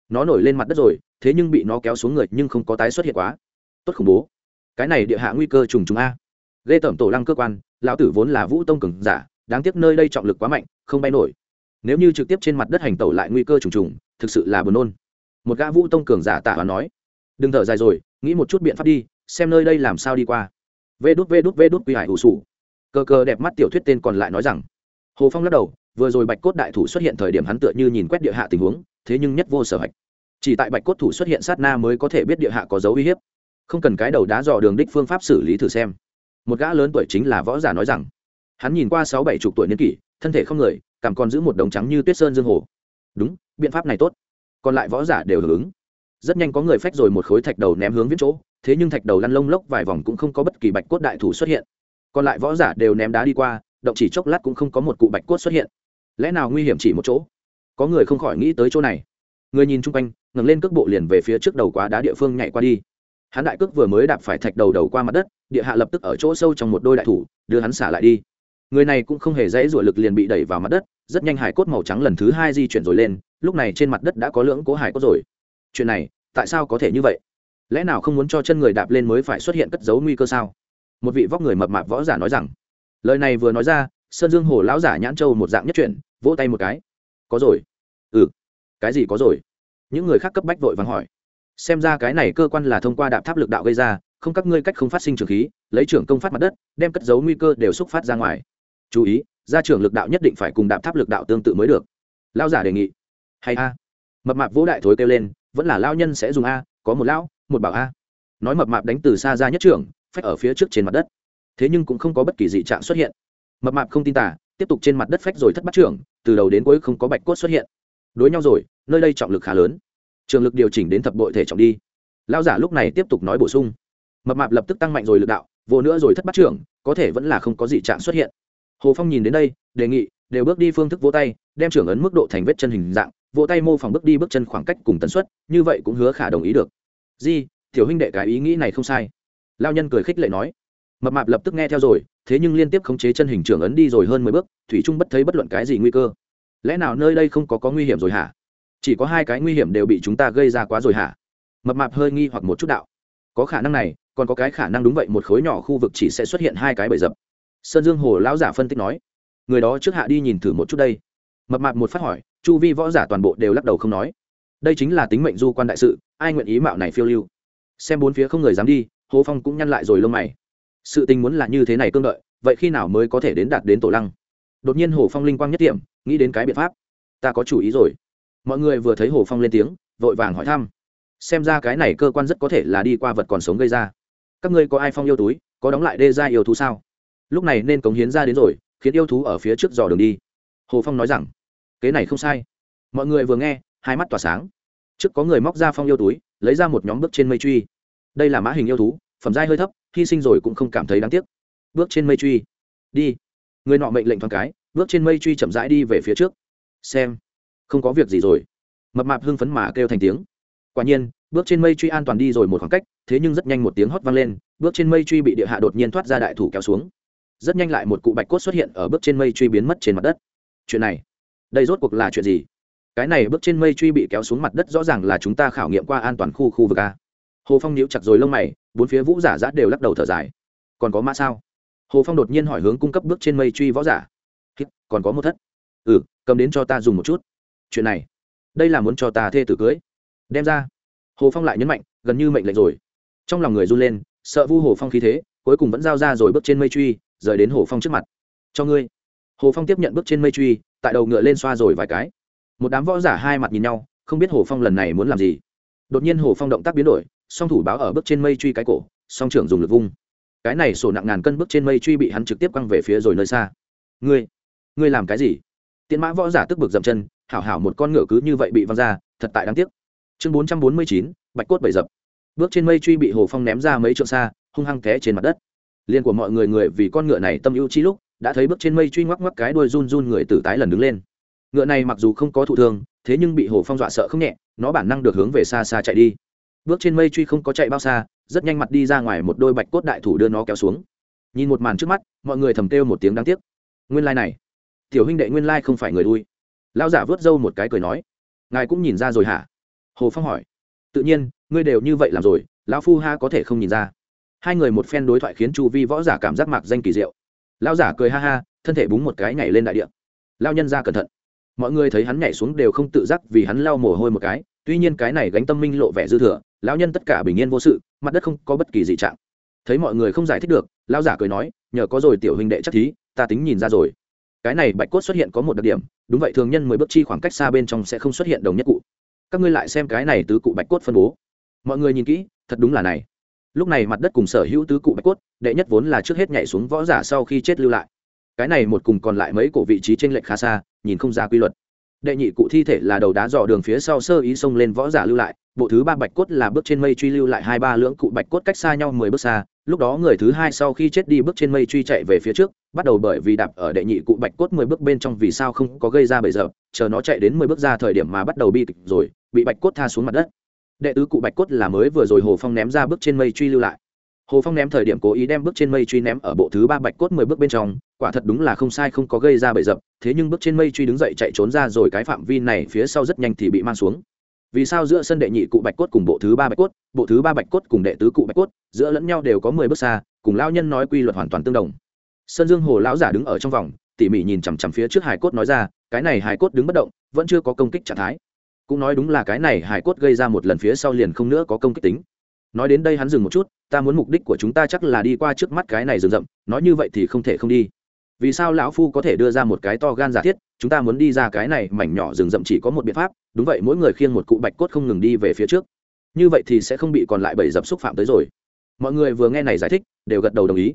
Speaker 1: Nó nổi lên mặt đất rồi, thế nhưng bị nó kéo xuống người nhưng không có tái xuất hiện quá. Tốt khủng bố. Cái này địa hạ nguy cơ trùng trùng a. Ghê tởm tổ lăng cơ quan, lão tử vốn là vũ tông cường giả, đáng tiếc nơi đây trọng lực quá mạnh, không bay nổi. Nếu như trực tiếp trên mặt đất hành tẩu lại nguy cơ trùng trùng, thực sự là buồn nôn một gã vũ tông cường giả tạ và nói, đừng thở dài rồi, nghĩ một chút biện pháp đi, xem nơi đây làm sao đi qua. Vê đút vê đút vê đút quy hải hủ sủ. Cờ cờ đẹp mắt tiểu thuyết tên còn lại nói rằng, hồ phong lắc đầu, vừa rồi bạch cốt đại thủ xuất hiện thời điểm hắn tựa như nhìn quét địa hạ tình huống, thế nhưng nhất vô sở hạch. Chỉ tại bạch cốt thủ xuất hiện sát na mới có thể biết địa hạ có dấu uy hiếp. Không cần cái đầu đá dò đường đích phương pháp xử lý thử xem. Một gã lớn tuổi chính là võ giả nói rằng, hắn nhìn qua sáu bảy chục tuổi niên kỷ, thân thể không người, cảm còn giữ một đống trắng như tuyết sơn dương hồ. Đúng, biện pháp này tốt còn lại võ giả đều hưởng ứng. Rất nhanh có người phách rồi một khối thạch đầu ném hướng viễn chỗ, thế nhưng thạch đầu lăn lông lốc vài vòng cũng không có bất kỳ bạch cốt đại thủ xuất hiện. Còn lại võ giả đều ném đá đi qua, động chỉ chốc lát cũng không có một cụ bạch cốt xuất hiện. Lẽ nào nguy hiểm chỉ một chỗ? Có người không khỏi nghĩ tới chỗ này. Người nhìn chung quanh, ngẩng lên cước bộ liền về phía trước đầu quá đá địa phương nhảy qua đi. Hắn đại cước vừa mới đạp phải thạch đầu đầu qua mặt đất, địa hạ lập tức ở chỗ sâu trong một đôi đại thủ, đưa hắn xả lại đi. Người này cũng không hề dãy rủa lực liền bị đẩy vào mặt đất, rất nhanh hải cốt màu trắng lần thứ hai di chuyển rồi lên lúc này trên mặt đất đã có lưỡng cố hải cốt rồi. Chuyện này, tại sao có thể như vậy? Lẽ nào không muốn cho chân người đạp lên mới phải xuất hiện cất giấu nguy cơ sao? Một vị vóc người mập mạp võ giả nói rằng. Lời này vừa nói ra, sơn dương hồ lão giả nhãn châu một dạng nhất chuyển vỗ tay một cái. Có rồi. Ừ. Cái gì có rồi? Những người khác cấp bách vội vàng hỏi. Xem ra cái này cơ quan là thông qua đạp tháp lực đạo gây ra, không các ngươi cách không phát sinh trường khí, lấy trưởng công phát mặt đất, đem cất giấu nguy cơ đều xúc phát ra ngoài. Chú ý, ra trưởng lực đạo nhất định phải cùng đạp tháp lực đạo tương tự mới được. Lao giả đề nghị hay a. Mập mạp vỗ đại thối kêu lên, vẫn là lao nhân sẽ dùng a, có một lão, một bảo a. Nói mập mạp đánh từ xa ra nhất trưởng, phách ở phía trước trên mặt đất. Thế nhưng cũng không có bất kỳ dị trạng xuất hiện. Mập mạp không tin tả tiếp tục trên mặt đất phách rồi thất bắt trưởng, từ đầu đến cuối không có bạch cốt xuất hiện. Đối nhau rồi, nơi đây trọng lực khá lớn. Trường lực điều chỉnh đến thập bội thể trọng đi. Lao giả lúc này tiếp tục nói bổ sung. Mập mạp lập tức tăng mạnh rồi lực đạo, vô nữa rồi thất bắt trưởng, có thể vẫn là không có gì trạng xuất hiện. Hồ phong nhìn đến đây, đề nghị, đều bước đi phương thức vô tay, đem trưởng ấn mức độ thành vết chân hình dạng vỗ tay mô phỏng bước đi bước chân khoảng cách cùng tần suất, như vậy cũng hứa khả đồng ý được. Di, tiểu huynh đệ cái ý nghĩ này không sai. Lao nhân cười khích lệ nói. Mập mạp lập tức nghe theo rồi, thế nhưng liên tiếp khống chế chân hình trưởng ấn đi rồi hơn mười bước, thủy trung bất thấy bất luận cái gì nguy cơ. Lẽ nào nơi đây không có có nguy hiểm rồi hả? Chỉ có hai cái nguy hiểm đều bị chúng ta gây ra quá rồi hả? Mập mạp hơi nghi hoặc một chút đạo. Có khả năng này, còn có cái khả năng đúng vậy, một khối nhỏ khu vực chỉ sẽ xuất hiện hai cái bẫy dập sơn dương hồ lão giả phân tích nói. Người đó trước hạ đi nhìn thử một chút đây. Mập mạp một phát hỏi chu vi võ giả toàn bộ đều lắc đầu không nói. Đây chính là tính mệnh du quan đại sự, ai nguyện ý mạo này phiêu lưu? Xem bốn phía không người dám đi, hồ phong cũng nhăn lại rồi lông mày. Sự tình muốn là như thế này cương đợi, vậy khi nào mới có thể đến đạt đến tổ lăng? Đột nhiên hồ phong linh quang nhất điểm nghĩ đến cái biện pháp. Ta có chủ ý rồi. Mọi người vừa thấy hồ phong lên tiếng, vội vàng hỏi thăm. Xem ra cái này cơ quan rất có thể là đi qua vật còn sống gây ra. Các ngươi có ai phong yêu túi, có đóng lại đê ra yêu thú sao? Lúc này nên cống hiến ra đến rồi, khiến yêu thú ở phía trước dò đường đi. Hồ phong nói rằng kế này không sai. Mọi người vừa nghe, hai mắt tỏa sáng. Trước có người móc ra phong yêu túi, lấy ra một nhóm bước trên mây truy. Đây là mã hình yêu thú, phẩm giai hơi thấp, hy sinh rồi cũng không cảm thấy đáng tiếc. Bước trên mây truy. Đi. Người nọ mệnh lệnh thoáng cái, bước trên mây truy chậm rãi đi về phía trước. Xem. Không có việc gì rồi. Mập mạp hưng phấn mà kêu thành tiếng. Quả nhiên, bước trên mây truy an toàn đi rồi một khoảng cách, thế nhưng rất nhanh một tiếng hót vang lên, bước trên mây truy bị địa hạ đột nhiên thoát ra đại thủ kéo xuống. Rất nhanh lại một cụ bạch cốt xuất hiện ở bước trên mây truy biến mất trên mặt đất. Chuyện này đây rốt cuộc là chuyện gì? Cái này bước trên mây truy bị kéo xuống mặt đất rõ ràng là chúng ta khảo nghiệm qua an toàn khu khu vực a. Hồ phong níu chặt rồi lông mày, bốn phía vũ giả giã đều lắc đầu thở dài. Còn có mã sao? Hồ phong đột nhiên hỏi hướng cung cấp bước trên mây truy võ giả. Còn có một thất. Ừ cầm đến cho ta dùng một chút. Chuyện này, đây là muốn cho ta thê tử cưới. Đem ra. Hồ phong lại nhấn mạnh, gần như mệnh lệnh rồi. Trong lòng người run lên, sợ vu hồ phong khí thế, cuối cùng vẫn giao ra rồi bước trên mây truy, rời đến hồ phong trước mặt. Cho ngươi. Hồ phong tiếp nhận bước trên mây truy tại đầu ngựa lên xoa rồi vài cái. Một đám võ giả hai mặt nhìn nhau, không biết hồ phong lần này muốn làm gì. Đột nhiên hồ phong động tác biến đổi, song thủ báo ở bước trên mây truy cái cổ, song trưởng dùng lực vung. Cái này sổ nặng ngàn cân bước trên mây truy bị hắn trực tiếp quăng về phía rồi nơi xa. Ngươi ngươi làm cái gì? Tiến mã võ giả tức bực dậm chân, hảo hảo một con ngựa cứ như vậy bị văng ra, thật tại đáng tiếc. Chương bốn trăm bốn mươi chín, bạch cốt bảy dập. Bước trên mây truy bị hồ phong ném ra mấy trượng xa, hung hăng té trên mặt đất. Liên của mọi người người vì con ngựa này tâm ưu chi lúc đã thấy bước trên mây truy ngoắc ngoắc cái đuôi run run người tử tái lần đứng lên. Ngựa này mặc dù không có thụ thương, thế nhưng bị hồ phong dọa sợ không nhẹ, nó bản năng được hướng về xa xa chạy đi. Bước trên mây truy không có chạy bao xa, rất nhanh mặt đi ra ngoài một đôi bạch cốt đại thủ đưa nó kéo xuống. Nhìn một màn trước mắt, mọi người thầm kêu một tiếng đáng tiếc. Nguyên lai、like、này, tiểu huynh đệ nguyên lai không phải người đuôi. Lao giả vớt râu một cái cười nói, ngài cũng nhìn ra rồi hả? Hồ phong hỏi. Tự nhiên, ngươi đều như vậy làm rồi, lão phu ha có thể không nhìn ra. Hai người một phen đối thoại khiến chu vi võ giả cảm giác mạc danh kỳ diệu lao giả cười ha ha, thân thể búng một cái nhảy lên đại địa. Lao nhân ra cẩn thận. Mọi người thấy hắn nhảy xuống đều không tự giác vì hắn lao mồ hôi một cái, tuy nhiên cái này gánh tâm minh lộ vẻ dư thừa, lão nhân tất cả bình yên vô sự, mặt đất không có bất kỳ dị trạng. Thấy mọi người không giải thích được lao giả cười nói, nhờ có rồi tiểu huynh đệ chắc thí, ta tính nhìn ra rồi. Cái này bạch cốt xuất hiện có một đặc điểm, đúng vậy thường nhân mười bước chi khoảng cách xa bên trong sẽ không xuất hiện đồng nhất cụ. Các ngươi lại xem cái này tứ cụ bạch cốt phân bố. Mọi người nhìn kỹ, thật đúng là này lúc này mặt đất cùng sở hữu tứ cụ bạch cốt, đệ nhất vốn là trước hết nhảy xuống võ giả sau khi chết lưu lại. Cái này một cùng còn lại mấy cổ vị trí t r ê n lệch khá xa, nhìn không ra quy luật. Đệ nhị cụ thi thể là đầu đá dò đường phía sau sơ ý xông lên võ giả lưu lại, bộ thứ ba bạch cốt là bước trên mây truy lưu lại hai ba lưỡng cụ bạch cốt cách xa nhau mười bước xa, lúc đó người thứ hai sau khi chết đi bước trên mây truy chạy về phía trước, bắt đầu bởi vì đạp ở đệ nhị cụ bạch cốt mười bước bên trong vì sao không có gây ra bây giờ chờ nó chạy đến mười bước ra thời điểm mà bắt đầu bi kịch rồi, bị bạch cốt tha xuống mặt đất đệ tứ cụ bạch cốt là mới vừa rồi hồ phong ném ra bước trên mây truy lưu lại. Hồ phong ném thời điểm cố ý đem bước trên mây truy ném ở bộ thứ ba bạch cốt mười bước bên trong, quả thật đúng là không sai không có gây ra bậy dập, thế nhưng bước trên mây truy đứng dậy chạy trốn ra rồi cái phạm vi này phía sau rất nhanh thì bị mang xuống. Vì sao giữa sân đệ nhị cụ bạch cốt cùng bộ thứ ba bạch cốt, bộ thứ ba bạch cốt cùng đệ tứ cụ bạch cốt, giữa lẫn nhau đều có mười bước xa, cùng lao nhân nói quy luật hoàn toàn tương đồng. Sơn dương hồ lão giả đứng ở trong vòng, tỉ mỉ nhìn chằm chằm phía trước hải cốt nói ra, cái này hải cốt đứng bất động, vẫn chưa có công kích trạng thái cũng nói đúng là cái này hải cốt gây ra một lần phía sau liền không nữa có công kích tính. Nói đến đây hắn dừng một chút, ta muốn mục đích của chúng ta chắc là đi qua trước mắt cái này rừng rậm, nói như vậy thì không thể không đi. Vì sao lão phu có thể đưa ra một cái to gan giả thiết, chúng ta muốn đi ra cái này mảnh nhỏ rừng rậm chỉ có một biện pháp, đúng vậy mỗi người khiêng một cụ bạch cốt không ngừng đi về phía trước. Như vậy thì sẽ không bị còn lại bảy dập xúc phạm tới rồi. Mọi người vừa nghe này giải thích, đều gật đầu đồng ý.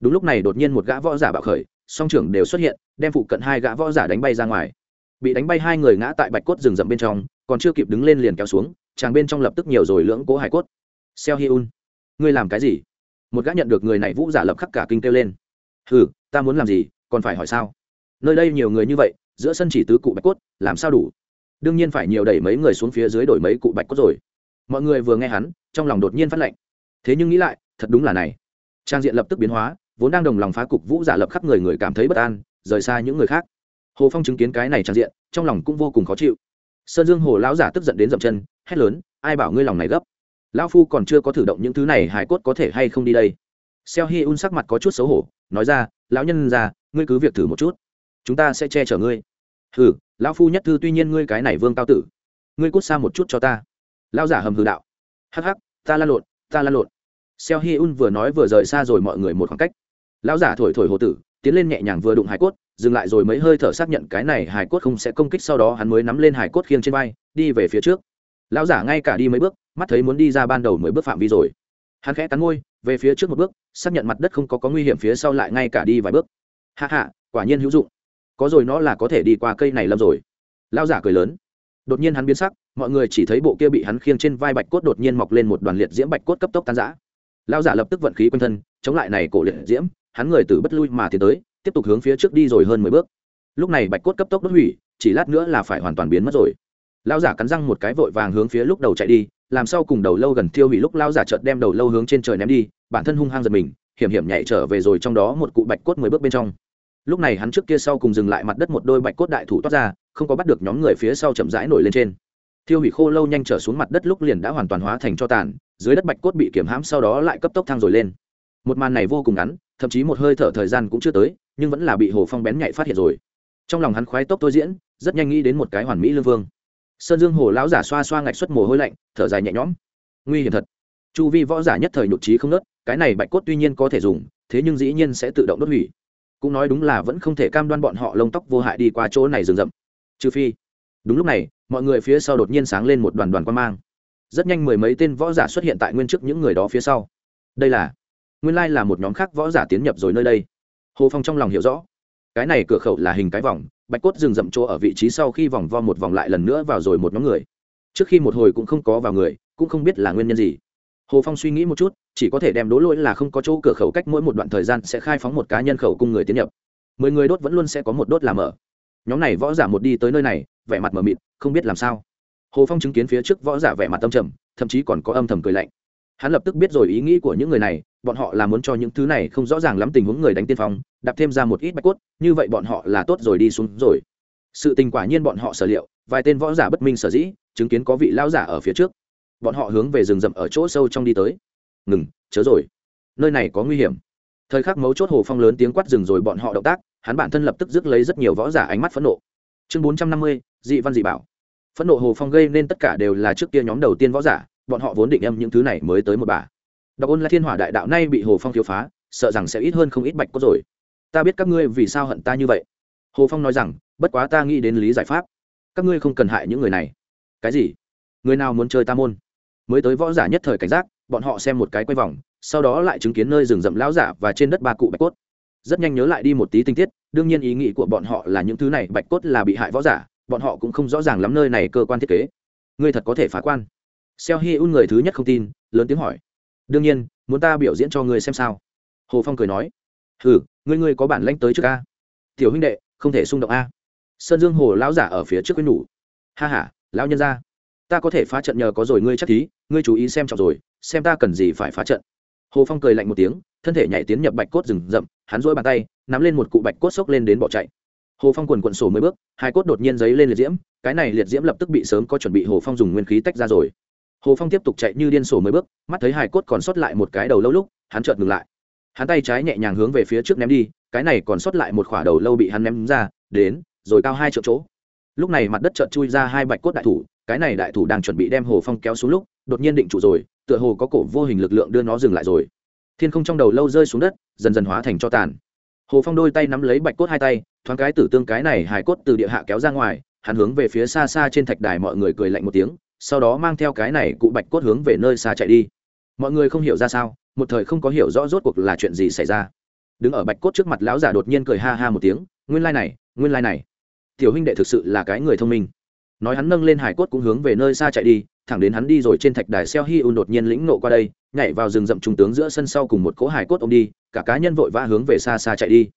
Speaker 1: Đúng lúc này đột nhiên một gã võ giả bạo khởi, song trưởng đều xuất hiện, đem phụ cận hai gã võ giả đánh bay ra ngoài bị đánh bay hai người ngã tại bạch cốt rừng rậm bên trong, còn chưa kịp đứng lên liền kéo xuống, chàng bên trong lập tức nhiều rồi lưỡng cố hải cốt. Xeo hi un, ngươi làm cái gì? Một gã nhận được người này vũ giả lập khắc cả kinh kêu lên. Ừ ta muốn làm gì, còn phải hỏi sao? Nơi đây nhiều người như vậy, giữa sân chỉ tứ cụ bạch cốt, làm sao đủ? Đương nhiên phải nhiều đẩy mấy người xuống phía dưới đổi mấy cụ bạch cốt rồi. Mọi người vừa nghe hắn, trong lòng đột nhiên phát lệnh thế nhưng nghĩ lại, thật đúng là này. Trang diện lập tức biến hóa, vốn đang đồng lòng phá cục vũ giả lập khắp người người cảm thấy bất an, rời xa những người khác hồ phong chứng kiến cái này trang diện, trong lòng cũng vô cùng khó chịu. Sơn dương hồ lão giả tức giận đến dậm chân, hét lớn, ai bảo ngươi lòng này gấp? Lão phu còn chưa có thử động những thứ này hải cốt có thể hay không đi đây? Xeo hi un sắc mặt có chút xấu hổ, nói ra, lão nhân già, ngươi cứ việc thử một chút. Chúng ta sẽ che chở ngươi. Hừ, lão phu nhất thư tuy nhiên ngươi cái này vương cao tử. Ngươi cút xa một chút cho ta. Lão giả hầm hừ đạo. Hắc hắc, ta la lộn, ta la lộn. Xeo hi un vừa nói vừa rời xa rồi mọi người một khoảng cách. Lão giả thổi thổi hồ tử, tiến lên nhẹ nhàng vừa đụng hải cốt dừng lại rồi mấy hơi thở xác nhận cái này hải cốt không sẽ công kích sau đó hắn mới nắm lên hải cốt khiêng trên vai, đi về phía trước. Lão giả ngay cả đi mấy bước, mắt thấy muốn đi ra ban đầu mới bước phạm vi rồi. Hắn khẽ cắn môi, về phía trước một bước, xác nhận mặt đất không có có nguy hiểm phía sau lại ngay cả đi vài bước. Hạ hạ quả nhiên hữu dụng. Có rồi nó là có thể đi qua cây này lâm rồi. Lão giả cười lớn. Đột nhiên hắn biến sắc, mọi người chỉ thấy bộ kia bị hắn khiêng trên vai bạch cốt đột nhiên mọc lên một đoàn liệt diễm bạch cốt cấp tốc tan giã lão giả lập tức vận khí quanh thân, chống lại này cổ liệt diễm, hắn người từ bất lui mà tiến tới tiếp tục hướng phía trước đi rồi hơn mười bước. Lúc này bạch cốt cấp tốc đốt hủy, chỉ lát nữa là phải hoàn toàn biến mất rồi. Lão giả cắn răng một cái vội vàng hướng phía lúc đầu chạy đi, làm sao cùng đầu lâu gần thiêu hủy lúc lão giả chợt đem đầu lâu hướng trên trời ném đi, bản thân hung hăng giật mình, hiểm hiểm nhảy trở về rồi trong đó một cụ bạch cốt mười bước bên trong. Lúc này hắn trước kia sau cùng dừng lại mặt đất một đôi bạch cốt đại thủ toát ra, không có bắt được nhóm người phía sau chậm rãi nổi lên trên. Thiêu hủy khô lâu nhanh trở xuống mặt đất lúc liền đã hoàn toàn hóa thành cho tàn, dưới đất bạch cốt bị kiểm hãm sau đó lại cấp tốc thang rồi lên một màn này vô cùng ngắn, thậm chí một hơi thở thời gian cũng chưa tới, nhưng vẫn là bị hồ phong bén nhạy phát hiện rồi. Trong lòng hắn khoái tốc tôi diễn, rất nhanh nghĩ đến một cái hoàn mỹ lương vương. Sơn dương hồ lão giả xoa xoa ngạch xuất mồ hôi lạnh, thở dài nhẹ nhõm. Nguy hiểm thật. Chu vi võ giả nhất thời nhụt trí không nớt cái này bạch cốt tuy nhiên có thể dùng, thế nhưng dĩ nhiên sẽ tự động đốt hủy. Cũng nói đúng là vẫn không thể cam đoan bọn họ lông tóc vô hại đi qua chỗ này rừng rậm. Trừ phi, đúng lúc này, mọi người phía sau đột nhiên sáng lên một đoàn đoàn quan mang. Rất nhanh mười mấy tên võ giả xuất hiện tại nguyên trước những người đó phía sau. Đây là nguyên lai là một nhóm khác võ giả tiến nhập rồi nơi đây. Hồ phong trong lòng hiểu rõ. Cái này cửa khẩu là hình cái vòng, bạch cốt rừng rậm chỗ ở vị trí sau khi vòng vo một vòng lại lần nữa vào rồi một nhóm người. Trước khi một hồi cũng không có vào người, cũng không biết là nguyên nhân gì. Hồ phong suy nghĩ một chút, chỉ có thể đem đố lỗi là không có chỗ cửa khẩu cách mỗi một đoạn thời gian sẽ khai phóng một cá nhân khẩu cung người tiến nhập. Mười người đốt vẫn luôn sẽ có một đốt làm ở nhóm này võ giả một đi tới nơi này, vẻ mặt mờ mịt, không biết làm sao. Hồ phong chứng kiến phía trước võ giả vẻ mặt tâm trầm, thậm chí còn có âm thầm cười lạnh hắn lập tức biết rồi ý nghĩ của những người này, bọn họ là muốn cho những thứ này không rõ ràng lắm tình huống người đánh tiên phong, đạp thêm ra một ít bạch cốt, như vậy bọn họ là tốt rồi đi xuống rồi. Sự tình quả nhiên bọn họ sở liệu, vài tên võ giả bất minh sở dĩ, chứng kiến có vị lao giả ở phía trước. Bọn họ hướng về rừng rậm ở chỗ sâu trong đi tới. Ngừng, chớ rồi. Nơi này có nguy hiểm. Thời khắc mấu chốt hồ phong lớn tiếng quát rừng rồi bọn họ động tác, hắn bản thân lập tức rước lấy rất nhiều võ giả ánh mắt phẫn nộ. Chương bốn trăm năm mươi, dị văn dị bảo. Phẫn nộ hồ phong gây nên tất cả đều là trước kia nhóm đầu tiên võ giả bọn họ vốn định âm những thứ này mới tới một bà. Đọc ôn là thiên hỏa đại đạo nay bị hồ phong thiếu phá, sợ rằng sẽ ít hơn không ít bạch cốt rồi. Ta biết các ngươi vì sao hận ta như vậy. Hồ phong nói rằng, bất quá ta nghĩ đến lý giải pháp. Các ngươi không cần hại những người này. Cái gì? Người nào muốn chơi ta môn? Mới tới võ giả nhất thời cảnh giác, bọn họ xem một cái quay vòng, sau đó lại chứng kiến nơi rừng rậm lão giả và trên đất ba cụ bạch cốt. Rất nhanh nhớ lại đi một tí tinh tiết, đương nhiên ý nghĩ của bọn họ là những thứ này bạch cốt là bị hại võ giả, bọn họ cũng không rõ ràng lắm nơi này cơ quan thiết kế. Ngươi thật có thể phá quan. Seo hi un người thứ nhất không tin lớn tiếng hỏi. Đương nhiên muốn ta biểu diễn cho ngươi xem sao? Hồ phong cười nói. Hừ ngươi ngươi có bản lãnh tới trước a. Tiểu huynh đệ không thể xung động a. Sơn dương hồ lão giả ở phía trước với nhủ. Ha ha, lão nhân gia, ta có thể phá trận nhờ có rồi ngươi chắc thí ngươi chú ý xem trọng rồi xem ta cần gì phải phá trận. Hồ phong cười lạnh một tiếng thân thể nhảy tiến nhập bạch cốt rừng rậm hắn duỗi bàn tay nắm lên một cụ bạch cốt xốc lên đến bỏ chạy. Hồ phong quần quần sổ mấy bước hai cốt đột nhiên giấy lên liệt diễm cái này liệt diễm lập tức bị sớm có chuẩn bị hồ phong dùng nguyên khí tách ra rồi hồ phong tiếp tục chạy như điên sổ mấy bước, mắt thấy hải cốt còn sót lại một cái đầu lâu lúc, hắn chợt ngừng lại. Hắn tay trái nhẹ nhàng hướng về phía trước ném đi, cái này còn sót lại một khỏa đầu lâu bị hắn ném ra, đến, rồi cao hai triệu chỗ. Lúc này mặt đất chợt chui ra hai bạch cốt đại thủ, cái này đại thủ đang chuẩn bị đem hồ phong kéo xuống lúc, đột nhiên định trụ rồi, tựa hồ có cổ vô hình lực lượng đưa nó dừng lại rồi. Thiên không trong đầu lâu rơi xuống đất, dần dần hóa thành cho tàn. Hồ phong đôi tay nắm lấy bạch cốt hai tay, thoáng cái tử tương cái này hài cốt từ địa hạ kéo ra ngoài, hắn hướng về phía xa xa trên thạch đài mọi người cười lạnh một tiếng sau đó mang theo cái này cụ bạch cốt hướng về nơi xa chạy đi. Mọi người không hiểu ra sao, một thời không có hiểu rõ rốt cuộc là chuyện gì xảy ra. Đứng ở bạch cốt trước mặt lão giả đột nhiên cười ha ha một tiếng, nguyên lai này, nguyên lai này. Tiểu huynh đệ thực sự là cái người thông minh. Nói hắn nâng lên hải cốt cũng hướng về nơi xa chạy đi, thẳng đến hắn đi rồi trên thạch đài xeo hi un đột nhiên lĩnh nộ qua đây, nhảy vào rừng rậm trung tướng giữa sân sau cùng một cỗ hải cốt ông đi, cả cá nhân vội vã hướng về xa xa chạy đi.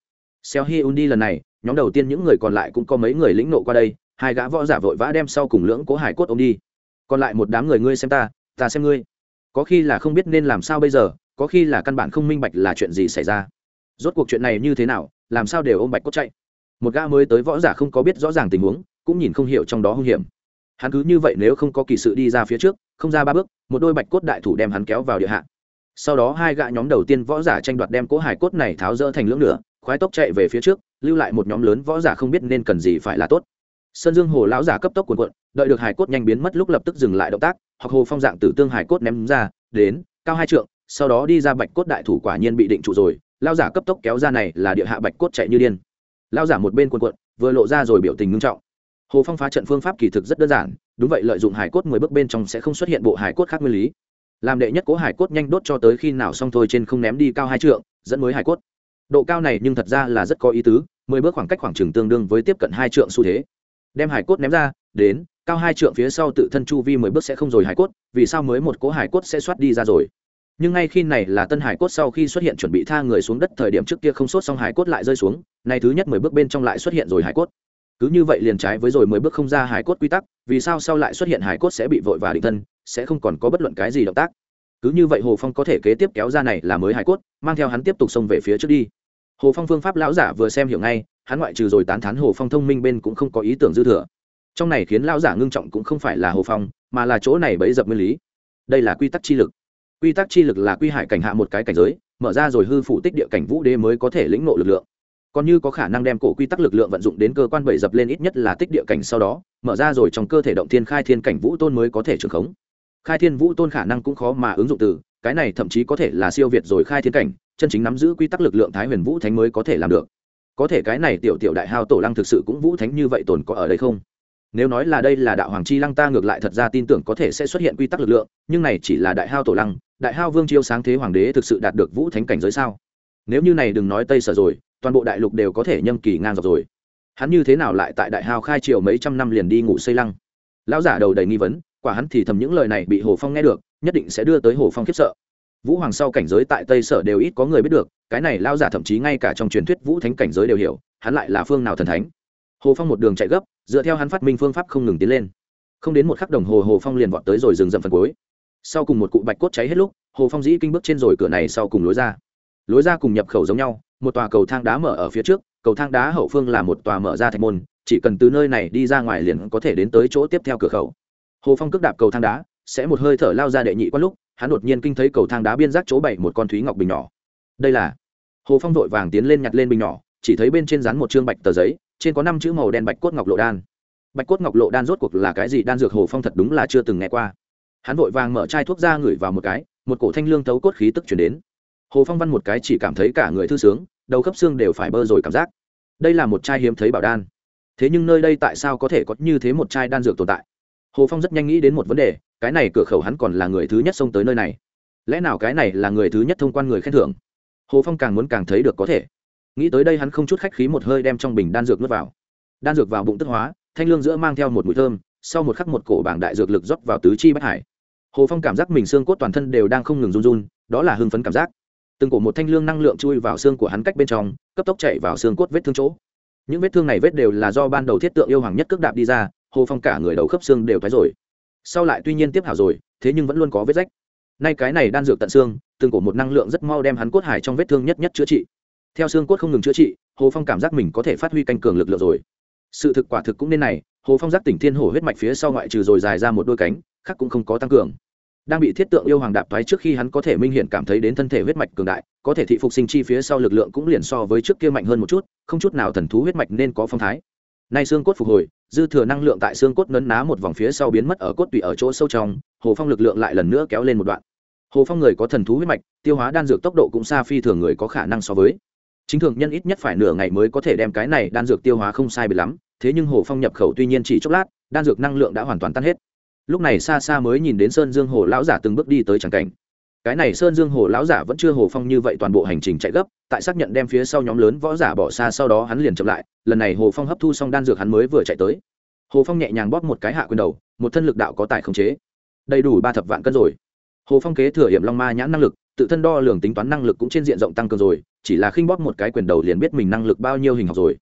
Speaker 1: Xeo hi un đi lần này, nhóm đầu tiên những người còn lại cũng có mấy người lĩnh nộ qua đây, hai gã võ giả vội vã đem sau cùng lưỡng cỗ hải cốt ông đi còn lại một đám người ngươi xem ta ta xem ngươi. Có khi là không biết nên làm sao bây giờ, có khi là căn bản không minh bạch là chuyện gì xảy ra. Rốt cuộc chuyện này như thế nào, làm sao đều ôm bạch cốt chạy. Một gã mới tới võ giả không có biết rõ ràng tình huống, cũng nhìn không hiểu trong đó hung hiểm. Hắn cứ như vậy nếu không có kỳ sự đi ra phía trước, không ra ba bước, một đôi bạch cốt đại thủ đem hắn kéo vào địa hạ. Sau đó hai gã nhóm đầu tiên võ giả tranh đoạt đem cỗ hải cốt này tháo rỡ thành lưỡng nửa, khoái tốc chạy về phía trước, lưu lại một nhóm lớn võ giả không biết nên cần gì phải là tốt sơn dương hồ lão giả cấp tốc cuộn cuộn, đợi được hải cốt nhanh biến mất lúc lập tức dừng lại động tác hoặc hồ phong dạng tử tương hải cốt ném ra, đến, cao hai trượng, sau đó đi ra bạch cốt đại thủ quả nhiên bị định trụ rồi lao giả cấp tốc kéo ra này là địa hạ bạch cốt chạy như điên. Lao giả một bên cuộn cuộn, vừa lộ ra rồi biểu tình ngưng trọng. Hồ phong phá trận phương pháp kỳ thực rất đơn giản, đúng vậy lợi dụng hải cốt mười bước bên trong sẽ không xuất hiện bộ hải cốt khác nguyên lý. Làm đệ nhất cố hải cốt nhanh đốt cho tới khi nào xong thôi trên không ném đi cao hai trượng, dẫn mới hải cốt. Độ cao này nhưng thật ra là rất có ý tứ, mười bước khoảng cách khoảng trừng tương đương với tiếp cận hai trượng xu thế đem hải cốt ném ra, đến, cao hai trượng phía sau tự thân chu vi mười bước sẽ không rồi hải cốt, vì sao mới một cố hải cốt sẽ soát đi ra rồi? Nhưng ngay khi này là tân hải cốt sau khi xuất hiện chuẩn bị tha người xuống đất, thời điểm trước kia không sốt xong hải cốt lại rơi xuống, nay thứ nhất mười bước bên trong lại xuất hiện rồi hải cốt. Cứ như vậy liền trái với rồi mười bước không ra hải cốt quy tắc, vì sao sau lại xuất hiện hải cốt sẽ bị vội và định thân, sẽ không còn có bất luận cái gì động tác? Cứ như vậy hồ phong có thể kế tiếp kéo ra này là mới hải cốt, mang theo hắn tiếp tục xông về phía trước đi. Hồ phong phương pháp lão giả vừa xem hiểu ngay hắn ngoại trừ rồi tán thán hồ phong thông minh bên cũng không có ý tưởng dư thừa. Trong này khiến lão giả ngưng trọng cũng không phải là hồ phong, mà là chỗ này bấy dập nguyên lý. Đây là quy tắc chi lực. Quy tắc chi lực là quy hải cảnh hạ một cái cảnh giới, mở ra rồi hư phủ tích địa cảnh vũ đế mới có thể lĩnh nộ lực lượng. Còn như có khả năng đem cổ quy tắc lực lượng vận dụng đến cơ quan bẫy dập lên ít nhất là tích địa cảnh sau đó, mở ra rồi trong cơ thể động thiên khai thiên cảnh vũ tôn mới có thể trưởng khống. Khai thiên vũ tôn khả năng cũng khó mà ứng dụng từ, cái này thậm chí có thể là siêu việt rồi khai thiên cảnh, chân chính nắm giữ quy tắc lực lượng thái huyền vũ thánh mới có thể làm được có thể cái này tiểu tiểu đại hao tổ lăng thực sự cũng vũ thánh như vậy tồn có ở đây không? Nếu nói là đây là đạo hoàng chi lăng ta ngược lại thật ra tin tưởng có thể sẽ xuất hiện quy tắc lực lượng, nhưng này chỉ là đại hao tổ lăng, đại hao vương chiêu sáng thế hoàng đế thực sự đạt được vũ thánh cảnh giới sao? Nếu như này đừng nói tây sở rồi, toàn bộ đại lục đều có thể nhâm kỳ ngang dọc rồi. Hắn như thế nào lại tại đại hao khai triều mấy trăm năm liền đi ngủ xây lăng? Lão giả đầu đầy nghi vấn, quả hắn thì thầm những lời này bị hồ phong nghe được, nhất định sẽ đưa tới hồ phong khiếp sợ vũ hoàng sau cảnh giới tại tây sở đều ít có người biết được, cái này lao giả thậm chí ngay cả trong truyền thuyết vũ thánh cảnh giới đều hiểu, hắn lại là phương nào thần thánh. Hồ phong một đường chạy gấp, dựa theo hắn phát minh phương pháp không ngừng tiến lên. Không đến một khắc đồng hồ hồ phong liền vọt tới rồi dừng dậm phần cuối. Sau cùng một cụ bạch cốt cháy hết lúc, hồ phong dĩ kinh bước trên rồi cửa này sau cùng lối ra. Lối ra cùng nhập khẩu giống nhau, một tòa cầu thang đá mở ở phía trước, cầu thang đá hậu phương là một tòa mở ra thạch môn, chỉ cần từ nơi này đi ra ngoài liền có thể đến tới chỗ tiếp theo cửa khẩu. Hồ phong cước đạp cầu thang đá sẽ một hơi thở lao ra đệ nhị quan lúc, hắn đột nhiên kinh thấy cầu thang đá biên giác chỗ bảy một con thúy ngọc bình nhỏ. Đây là, hồ phong vội vàng tiến lên nhặt lên bình nhỏ, chỉ thấy bên trên rán một chương bạch tờ giấy, trên có năm chữ màu đen bạch cốt ngọc lộ đan. Bạch cốt ngọc lộ đan rốt cuộc là cái gì? Đan dược hồ phong thật đúng là chưa từng nghe qua. Hắn vội vàng mở chai thuốc ra ngửi vào một cái, một cổ thanh lương thấu cốt khí tức chuyển đến. Hồ phong văn một cái chỉ cảm thấy cả người thư sướng, đầu khớp xương đều phải bơ rồi cảm giác. Đây là một chai hiếm thấy bảo đan. Thế nhưng nơi đây tại sao có thể có như thế một chai đan dược tồn tại? Hồ phong rất nhanh nghĩ đến một vấn đề cái này cửa khẩu hắn còn là người thứ nhất xông tới nơi này. Lẽ nào cái này là người thứ nhất thông quan người khen thưởng? Hồ phong càng muốn càng thấy được có thể. Nghĩ tới đây hắn không chút khách khí một hơi đem trong bình đan dược nuốt vào. Đan dược vào bụng tức hóa, thanh lương giữa mang theo một mũi thơm, sau một khắc một cổ bảng đại dược lực rót vào tứ chi bách hải. Hồ phong cảm giác mình xương cốt toàn thân đều đang không ngừng run run, đó là hưng phấn cảm giác. Từng cổ một thanh lương năng lượng chui vào xương của hắn cách bên trong, cấp tốc chạy vào xương cốt vết thương chỗ. Những vết thương này vết đều là do ban đầu thiết tượng yêu hoàng nhất cước đạp đi ra, hồ phong cả người đầu khớp xương đều thoái rồi sau lại tuy nhiên tiếp hảo rồi, thế nhưng vẫn luôn có vết rách. Nay cái này đan dược tận xương, từng cổ một năng lượng rất mau đem hắn cốt hải trong vết thương nhất nhất chữa trị. Theo xương cốt không ngừng chữa trị, hồ phong cảm giác mình có thể phát huy canh cường lực lượng rồi. Sự thực quả thực cũng nên này, hồ phong giác tỉnh thiên hổ huyết mạch phía sau ngoại trừ rồi dài ra một đôi cánh, khác cũng không có tăng cường. Đang bị thiết tượng yêu hoàng đạp thoái trước khi hắn có thể minh hiện cảm thấy đến thân thể huyết mạch cường đại, có thể thị phục sinh chi phía sau lực lượng cũng liền so với trước kia mạnh hơn một chút, không chút nào thần thú huyết mạch nên có phong thái. Nay xương cốt phục hồi dư thừa năng lượng tại xương cốt nấn ná một vòng phía sau biến mất ở cốt tủy ở chỗ sâu trong, hồ phong lực lượng lại lần nữa kéo lên một đoạn. Hồ phong người có thần thú huyết mạch, tiêu hóa đan dược tốc độ cũng xa phi thường người có khả năng so với. Chính thường nhân ít nhất phải nửa ngày mới có thể đem cái này đan dược tiêu hóa không sai bị lắm, thế nhưng hồ phong nhập khẩu tuy nhiên chỉ chốc lát, đan dược năng lượng đã hoàn toàn tan hết. Lúc này xa xa mới nhìn đến sơn dương hồ lão giả từng bước đi tới tràng cảnh. Cái này sơn dương hồ lão giả vẫn chưa hồ phong như vậy toàn bộ hành trình chạy gấp, tại xác nhận đem phía sau nhóm lớn võ giả bỏ xa sau đó hắn liền chậm lại lần này hồ phong hấp thu xong đan dược hắn mới vừa chạy tới. Hồ phong nhẹ nhàng bóp một cái hạ quyền đầu, một thân lực đạo có tài khống chế. Đầy đủ ba thập vạn cân rồi. Hồ phong kế thừa hiểm long ma nhãn năng lực, tự thân đo lường tính toán năng lực cũng trên diện rộng tăng cường rồi, chỉ là khinh bóp một cái quyền đầu liền biết mình năng lực bao nhiêu hình học rồi.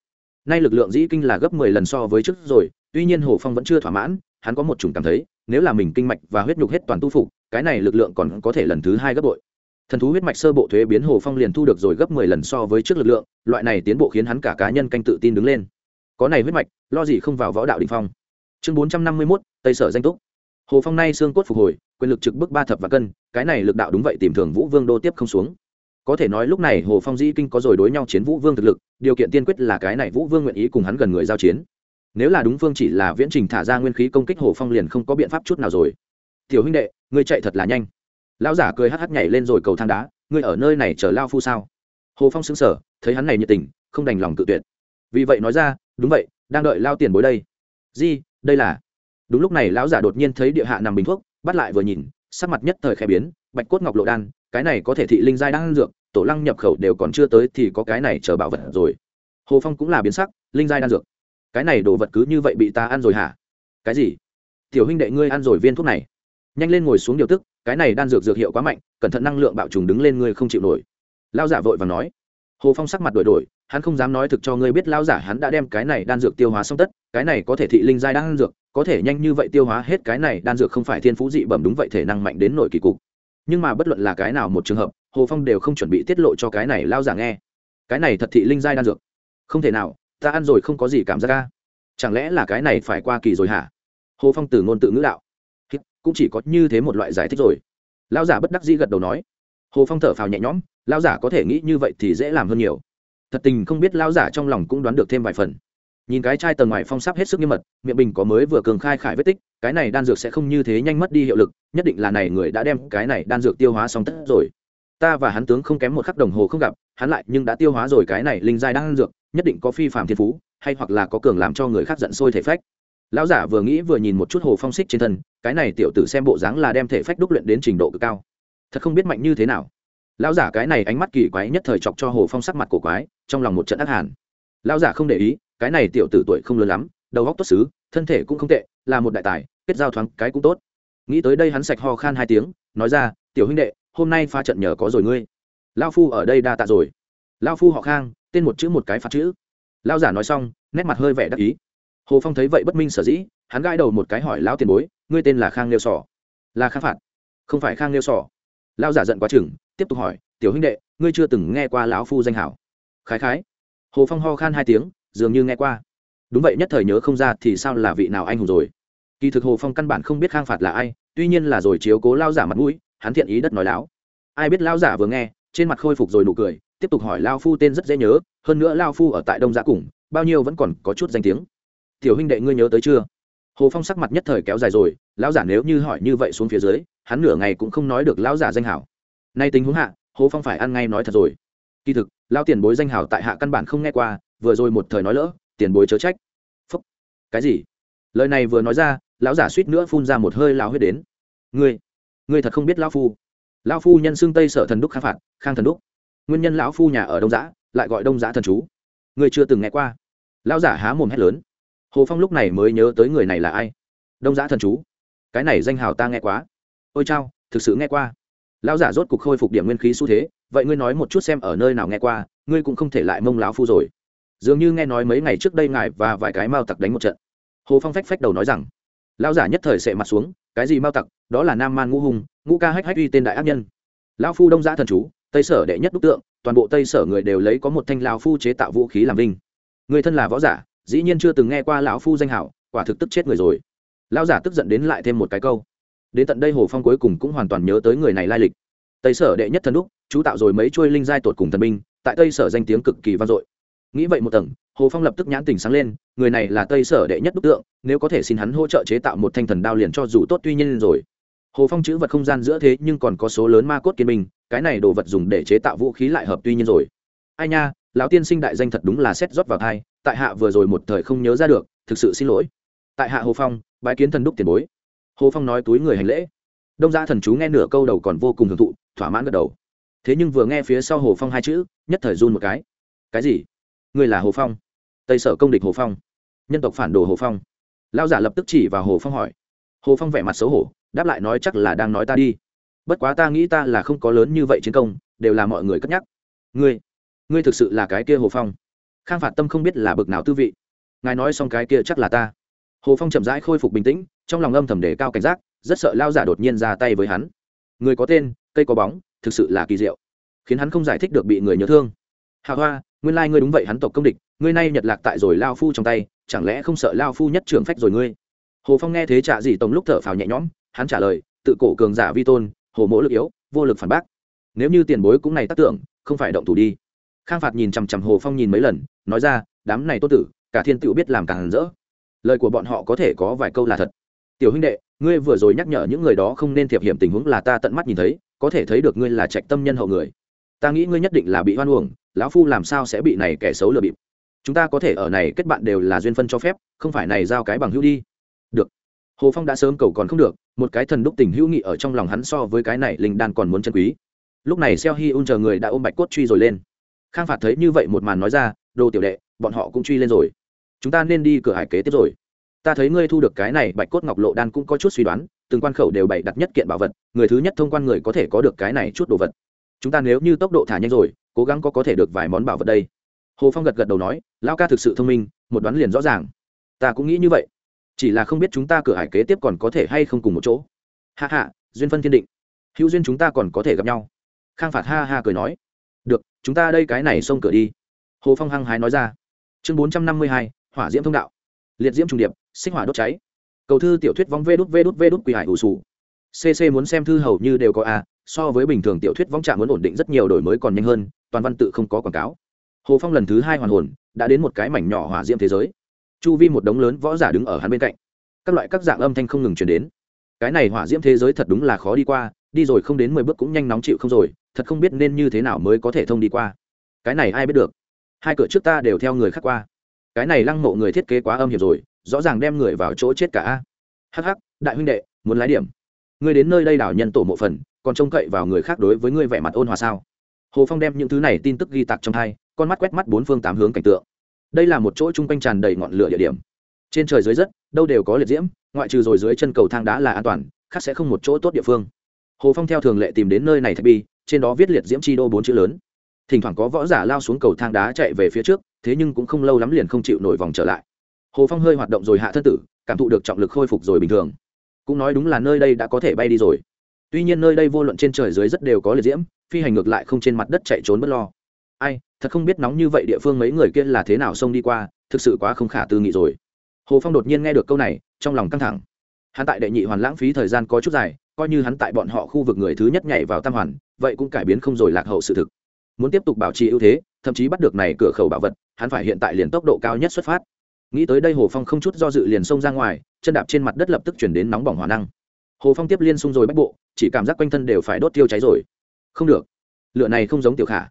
Speaker 1: Nay lực lượng dĩ kinh là gấp mười lần so với trước rồi, tuy nhiên hồ phong vẫn chưa thỏa mãn, hắn có một chủng cảm thấy, nếu là mình kinh mạch và huyết nhục hết toàn tu phục, cái này lực lượng còn có thể lần thứ hai gấp bội thần thú huyết mạch sơ bộ thuế biến hồ phong liền thu được rồi gấp mười lần so với trước lực lượng, loại này tiến bộ khiến hắn cả cá nhân canh tự tin đứng lên. Có này huyết mạch, lo gì không vào võ đạo đình phong. Chương bốn trăm năm mươi mốt, tây sở danh túc. Hồ phong nay xương cốt phục hồi, quyền lực trực bức ba thập và cân, cái này lực đạo đúng vậy tìm thường vũ vương đô tiếp không xuống. Có thể nói lúc này hồ phong dĩ kinh có rồi đối nhau chiến vũ vương thực lực, điều kiện tiên quyết là cái này vũ vương nguyện ý cùng hắn gần người giao chiến. Nếu là đúng phương chỉ là viễn trình thả ra nguyên khí công kích hồ phong liền không có biện pháp chút nào rồi. Tiểu huynh đệ, ngươi chạy thật là nhanh lão giả cười hắc hắc nhảy lên rồi cầu thang đá, ngươi ở nơi này chờ lao phu sao? Hồ phong xứng sở thấy hắn này nhiệt tình, không đành lòng tự tuyệt. Vì vậy nói ra, đúng vậy, đang đợi lao tiền bối đây. Di, đây là đúng lúc này, lão giả đột nhiên thấy địa hạ nằm bình thuốc, bắt lại vừa nhìn, sắc mặt nhất thời khẽ biến, bạch cốt ngọc lộ đan, cái này có thể thị linh giai đang ăn dược, tổ lăng nhập khẩu đều còn chưa tới thì có cái này chờ bảo vật rồi. Hồ phong cũng là biến sắc, linh giai đan dược, cái này đồ vật cứ như vậy bị ta ăn rồi hả? Cái gì? Tiểu huynh đệ ngươi ăn rồi viên thuốc này. Nhanh lên ngồi xuống điều tức cái này đan dược dược hiệu quá mạnh, cẩn thận năng lượng bạo trùng đứng lên ngươi không chịu nổi. Lao giả vội và nói. Hồ phong sắc mặt đổi đổi, hắn không dám nói thực cho ngươi biết lao giả hắn đã đem cái này đan dược tiêu hóa xong tất, cái này có thể thị linh giai đan dược, có thể nhanh như vậy tiêu hóa hết cái này đan dược không phải thiên phú dị bẩm đúng vậy thể năng mạnh đến nội kỳ cục. Nhưng mà bất luận là cái nào một trường hợp, hồ phong đều không chuẩn bị tiết lộ cho cái này lao giả nghe. Cái này thật thị linh giai đan dược. Không thể nào, ta ăn rồi không có gì cảm giác ca chẳng lẽ là cái này phải qua kỳ rồi hả? Hồ phong từ ngôn tự ngữ đạo cũng chỉ có như thế một loại giải thích rồi. Lao giả bất đắc dĩ gật đầu nói. Hồ phong thở phào nhẹ nhõm lao giả có thể nghĩ như vậy thì dễ làm hơn nhiều. Thật tình không biết lao giả trong lòng cũng đoán được thêm vài phần. Nhìn cái chai tầng ngoài phong sắp hết sức nghiêm mật, miệng bình có mới vừa cường khai khải vết tích, cái này đan dược sẽ không như thế nhanh mất đi hiệu lực, nhất định là này người đã đem cái này đan dược tiêu hóa xong tất rồi. Ta và hắn tướng không kém một khắc đồng hồ không gặp, hắn lại nhưng đã tiêu hóa rồi cái này linh giai đan dược, nhất định có phi phạm thiên phú, hay hoặc là có cường làm cho người khác giận sôi thể phách lão giả vừa nghĩ vừa nhìn một chút hồ phong xích trên thân, cái này tiểu tử xem bộ dáng là đem thể phách đúc luyện đến trình độ cực cao. Thật không biết mạnh như thế nào. Lão giả cái này ánh mắt kỳ quái nhất thời chọc cho hồ phong sắc mặt cổ quái, trong lòng một trận ác hàn. Lão giả không để ý, cái này tiểu tử tuổi không lớn lắm, đầu óc tốt xứ, thân thể cũng không tệ, là một đại tài, kết giao thoáng cái cũng tốt. Nghĩ tới đây hắn sạch ho khan hai tiếng, nói ra, tiểu huynh đệ, hôm nay pha trận nhờ có rồi ngươi. Lao phu ở đây đa tạ rồi. Lao phu họ khang, tên một chữ một cái phạt chữ. Lao giả nói xong, nét mặt hơi vẻ đắc ý hồ phong thấy vậy bất minh sở dĩ, hắn gãi đầu một cái hỏi lão tiền bối, ngươi tên là khang nêu sỏ là khang phạt. Không phải khang nêu sỏ Lão giả giận quá chừng, tiếp tục hỏi, tiểu huynh đệ, ngươi chưa từng nghe qua lão phu danh hảo. Khái khái. Hồ phong ho khan hai tiếng, dường như nghe qua. Đúng vậy nhất thời nhớ không ra thì sao là vị nào anh hùng rồi. Kỳ thực hồ phong căn bản không biết khang phạt là ai, tuy nhiên là rồi chiếu cố lao giả mặt mũi, hắn thiện ý đất nói láo. Ai biết lao giả vừa nghe, trên mặt khôi phục rồi nụ cười, tiếp tục hỏi lao phu tên rất dễ nhớ, hơn nữa lao phu ở tại đông giã cùng bao nhiêu vẫn còn có chút danh tiếng tiểu huynh đệ ngươi nhớ tới chưa? Hồ phong sắc mặt nhất thời kéo dài rồi, lão giả nếu như hỏi như vậy xuống phía dưới, hắn nửa ngày cũng không nói được lão giả danh hảo. Nay tình huống hạ, hồ phong phải ăn ngay nói thật rồi. Kỳ thực lao tiền bối danh hảo tại hạ căn bản không nghe qua, vừa rồi một thời nói lỡ, tiền bối chớ trách. Phúc. Cái gì? Lời này vừa nói ra, lão giả suýt nữa phun ra một hơi lao huyết đến. Ngươi ngươi thật không biết lão phu. Lão phu nhân xương tây sở thần đúc khang phạt, khang thần đúc. Nguyên nhân lão phu nhà ở đông giã, lại gọi đông giã thần chú. Ngươi chưa từng nghe qua. Lão giả há mồm hét lớn hồ phong lúc này mới nhớ tới người này là ai? Đông giã thần chú. Cái này danh hào ta nghe quá. Ôi chao, thực sự nghe qua. Lão giả rốt cục khôi phục điểm nguyên khí xu thế, vậy ngươi nói một chút xem ở nơi nào nghe qua, ngươi cũng không thể lại mông lão phu rồi. Dường như nghe nói mấy ngày trước đây ngài và vài cái mao tặc đánh một trận. Hồ phong phách phách đầu nói rằng, lão giả nhất thời sệ mặt xuống, cái gì mao tặc, đó là nam man ngũ hùng, ngũ ca hách hách uy tên đại ác nhân. Lão phu đông giã thần chú, tây sở đệ nhất đúc tượng, toàn bộ tây sở người đều lấy có một thanh lão phu chế tạo vũ khí làm vinh. Người thân là võ giả dĩ nhiên chưa từng nghe qua lão phu danh hảo, quả thực tức chết người rồi. Lão giả tức giận đến lại thêm một cái câu. Đến tận đây hồ phong cuối cùng cũng hoàn toàn nhớ tới người này lai lịch. Tây sở đệ nhất thần đúc, chú tạo rồi mấy chuôi linh giai tột cùng thần binh, tại tây sở danh tiếng cực kỳ vang dội. Nghĩ vậy một tầng, hồ phong lập tức nhãn tình sáng lên, người này là tây sở đệ nhất đúc tượng, nếu có thể xin hắn hỗ trợ chế tạo một thanh thần đao liền cho dù tốt tuy nhiên rồi. Hồ phong chữ vật không gian giữa thế nhưng còn có số lớn ma cốt kiên minh cái này đồ vật dùng để chế tạo vũ khí lại hợp tuy nhiên rồi. Ai nha, lão tiên sinh đại danh thật đúng là xét rót vào thai tại hạ vừa rồi một thời không nhớ ra được, thực sự xin lỗi. Tại hạ hồ phong, bái kiến thần đúc tiền bối. Hồ phong nói túi người hành lễ. Đông gia thần chú nghe nửa câu đầu còn vô cùng hưởng thụ, thỏa mãn gật đầu. Thế nhưng vừa nghe phía sau hồ phong hai chữ, nhất thời run một cái. Cái gì? Người là hồ phong? Tây sở công địch hồ phong. Nhân tộc phản đồ hồ phong. Lao giả lập tức chỉ vào hồ phong hỏi. Hồ phong vẻ mặt xấu hổ, đáp lại nói chắc là đang nói ta đi. Bất quá ta nghĩ ta là không có lớn như vậy chiến công, đều là mọi người cất nhắc. Ngươi ngươi thực sự là cái kia hồ phong khang phạt tâm không biết là bực nào tư vị. Ngài nói xong cái kia chắc là ta. Hồ phong chậm rãi khôi phục bình tĩnh, trong lòng âm thầm đề cao cảnh giác, rất sợ lao giả đột nhiên ra tay với hắn. Người có tên, cây có bóng, thực sự là kỳ diệu. Khiến hắn không giải thích được bị người nhớ thương. Hạ hoa, nguyên lai、like、ngươi đúng vậy, hắn tộc công địch, ngươi nay nhật lạc tại rồi lao phu trong tay, chẳng lẽ không sợ lao phu nhất trường phách rồi ngươi? Hồ phong nghe thế trả gì tổng lúc thở phào nhẹ nhõm, hắn trả lời, tự cổ cường giả vi tôn, hồ mỗ lực yếu, vô lực phản bác. Nếu như tiền bối cũng này tác tưởng, không phải động thủ đi khang phạt nhìn chằm chằm hồ phong nhìn mấy lần, nói ra, đám này tô tử, cả thiên tựu biết làm càng rỡ. Lời của bọn họ có thể có vài câu là thật. Tiểu huynh đệ, ngươi vừa rồi nhắc nhở những người đó không nên thiệp hiểm tình huống là ta tận mắt nhìn thấy, có thể thấy được ngươi là trạch tâm nhân hậu người. Ta nghĩ ngươi nhất định là bị hoan uổng, lão phu làm sao sẽ bị này kẻ xấu lừa bịp. Chúng ta có thể ở này kết bạn đều là duyên phân cho phép, không phải này giao cái bằng hữu đi. Được. Hồ phong đã sớm cầu còn không được, một cái thần đúc tình hữu nghị ở trong lòng hắn so với cái này linh đan còn muốn chân quý. Lúc này xeo hi un chờ người đã ôm bạch cốt truy rồi lên khang phạt thấy như vậy một màn nói ra, đồ tiểu đệ, bọn họ cũng truy lên rồi. Chúng ta nên đi cửa hải kế tiếp rồi. Ta thấy ngươi thu được cái này bạch cốt ngọc lộ đan cũng có chút suy đoán, từng quan khẩu đều bày đặt nhất kiện bảo vật, người thứ nhất thông quan người có thể có được cái này chút đồ vật. Chúng ta nếu như tốc độ thả nhanh rồi, cố gắng có có thể được vài món bảo vật đây. Hồ phong gật gật đầu nói lao ca thực sự thông minh, một đoán liền rõ ràng. Ta cũng nghĩ như vậy. Chỉ là không biết chúng ta cửa hải kế tiếp còn có thể hay không cùng một chỗ. Hạ hạ duyên phân thiên định. Hữu duyên chúng ta còn có thể gặp nhau. Khang phạt ha ha cười nói được, chúng ta đây cái này xông cửa đi. Hồ phong hăng hái nói ra. Chương bốn trăm năm mươi hai, hỏa diễm thông đạo. Liệt diễm trung điệp sinh hỏa đốt cháy. Cầu thư tiểu thuyết vong vê đút vê đút vê đút quỳ hải ủ sù. Cc muốn xem thư hầu như đều có a, so với bình thường tiểu thuyết vong trạm muốn ổn định rất nhiều đổi mới còn nhanh hơn, toàn văn tự không có quảng cáo. Hồ phong lần thứ hai hoàn hồn, đã đến một cái mảnh nhỏ hỏa diễm thế giới. Chu vi một đống lớn võ giả đứng ở hắn bên cạnh. Các loại các dạng âm thanh không ngừng chuyển đến. Cái này hỏa diễm thế giới thật đúng là khó đi qua đi rồi không đến mười bước cũng nhanh nóng chịu không rồi, thật không biết nên như thế nào mới có thể thông đi qua. Cái này ai biết được? Hai cửa trước ta đều theo người khác qua. Cái này lăng mộ người thiết kế quá âm hiểm rồi, rõ ràng đem người vào chỗ chết cả. Hắc hắc, đại huynh đệ, muốn lái điểm. Ngươi đến nơi đây đảo nhân tổ mộ phần, còn trông cậy vào người khác đối với ngươi vẻ mặt ôn hòa sao? Hồ phong đem những thứ này tin tức ghi tặc trong hai, con mắt quét mắt bốn phương tám hướng cảnh tượng. Đây là một chỗ chung quanh tràn đầy ngọn lửa địa điểm. Trên trời dưới đất đâu đều có liệt diễm, ngoại trừ rồi dưới chân cầu thang đá là an toàn, khác sẽ không một chỗ tốt địa phương hồ phong theo thường lệ tìm đến nơi này thạch bi, trên đó viết liệt diễm chi đô bốn chữ lớn. Thỉnh thoảng có võ giả lao xuống cầu thang đá chạy về phía trước, thế nhưng cũng không lâu lắm liền không chịu nổi vòng trở lại. Hồ phong hơi hoạt động rồi hạ thân tử, cảm thụ được trọng lực khôi phục rồi bình thường. Cũng nói đúng là nơi đây đã có thể bay đi rồi. Tuy nhiên nơi đây vô luận trên trời dưới rất đều có liệt diễm, phi hành ngược lại không trên mặt đất chạy trốn bất lo. Ai, thật không biết nóng như vậy địa phương mấy người kia là thế nào xông đi qua, thực sự quá không khả tư nghị rồi. Hồ phong đột nhiên nghe được câu này, trong lòng căng thẳng. Hắn tại đệ nhị hoàn lãng phí thời gian có chút dài coi như hắn tại bọn họ khu vực người thứ nhất nhảy vào tam hoàn, vậy cũng cải biến không rồi lạc hậu sự thực. Muốn tiếp tục bảo trì ưu thế, thậm chí bắt được này cửa khẩu bảo vật, hắn phải hiện tại liền tốc độ cao nhất xuất phát. Nghĩ tới đây hồ phong không chút do dự liền xông ra ngoài, chân đạp trên mặt đất lập tức chuyển đến nóng bỏng hỏa năng. Hồ phong tiếp liên xung rồi bách bộ, chỉ cảm giác quanh thân đều phải đốt tiêu cháy rồi. Không được lựa này không giống tiểu khả.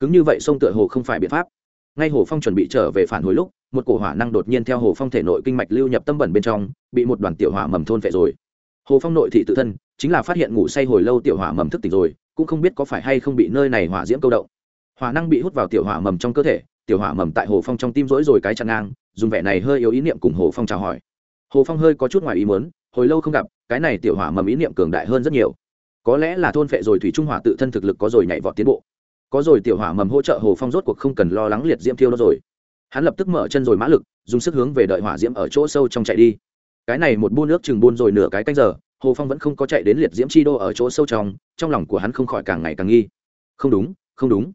Speaker 1: Cứng như vậy sông tựa hồ không phải biện pháp. Ngay hồ phong chuẩn bị trở về phản hồi lúc, một cổ hỏa năng đột nhiên theo hồ phong thể nội kinh mạch lưu nhập tâm bẩn bên trong, bị một đoàn tiểu hỏa mầm thôn phệ rồi hồ phong nội thị tự thân chính là phát hiện ngủ say hồi lâu tiểu hỏa mầm thức tỉnh rồi, cũng không biết có phải hay không bị nơi này hỏa diễm câu động. Hỏa năng bị hút vào tiểu hỏa mầm trong cơ thể, tiểu hỏa mầm tại hồ phong trong tim rỗi rồi cái chặn ngang, dùng vẻ này hơi yếu ý niệm cùng hồ phong chào hỏi. Hồ phong hơi có chút ngoài ý muốn, hồi lâu không gặp, cái này tiểu hỏa mầm ý niệm cường đại hơn rất nhiều. Có lẽ là thôn phệ rồi thủy trung hỏa tự thân thực lực có rồi nhảy vọt tiến bộ. Có rồi tiểu hỏa mầm hỗ trợ hồ phong rốt cuộc không cần lo lắng liệt diễm thiêu đó rồi. Hắn lập tức mở chân rồi mã lực, dùng sức hướng về đợi hỏa diễm ở chỗ sâu trong chạy đi cái này một buôn nước chừng buôn rồi nửa cái canh giờ, hồ phong vẫn không có chạy đến liệt diễm chi đô ở chỗ sâu trong trong lòng của hắn không khỏi càng ngày càng nghi. Không đúng không đúng.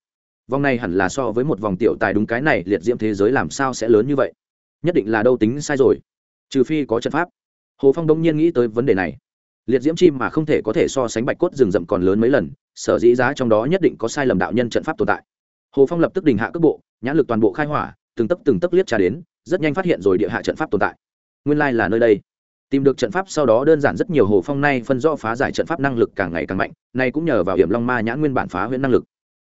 Speaker 1: Vòng này hẳn là so với một vòng tiểu tài đúng cái này, liệt diễm thế giới làm sao sẽ lớn như vậy? Nhất định là đâu tính sai rồi. Trừ phi có trận pháp. Hồ phong đông nhiên nghĩ tới vấn đề này. Liệt diễm chim mà không thể có thể so sánh bạch cốt rừng rậm còn lớn mấy lần, sở dĩ giá trong đó nhất định có sai lầm đạo nhân trận pháp tồn tại. Hồ phong lập tức đình hạ cước bộ, nhãn lực toàn bộ khai hỏa, từng tấc từng tấc liếc trà đến, rất nhanh phát hiện rồi địa hạ trận pháp tồn tại nguyên lai là nơi đây. Tìm được trận pháp sau đó đơn giản rất nhiều hồ phong nay phân rõ phá giải trận pháp năng lực càng ngày càng mạnh, nay cũng nhờ vào hiểm long ma nhãn nguyên bản phá huyễn năng lực.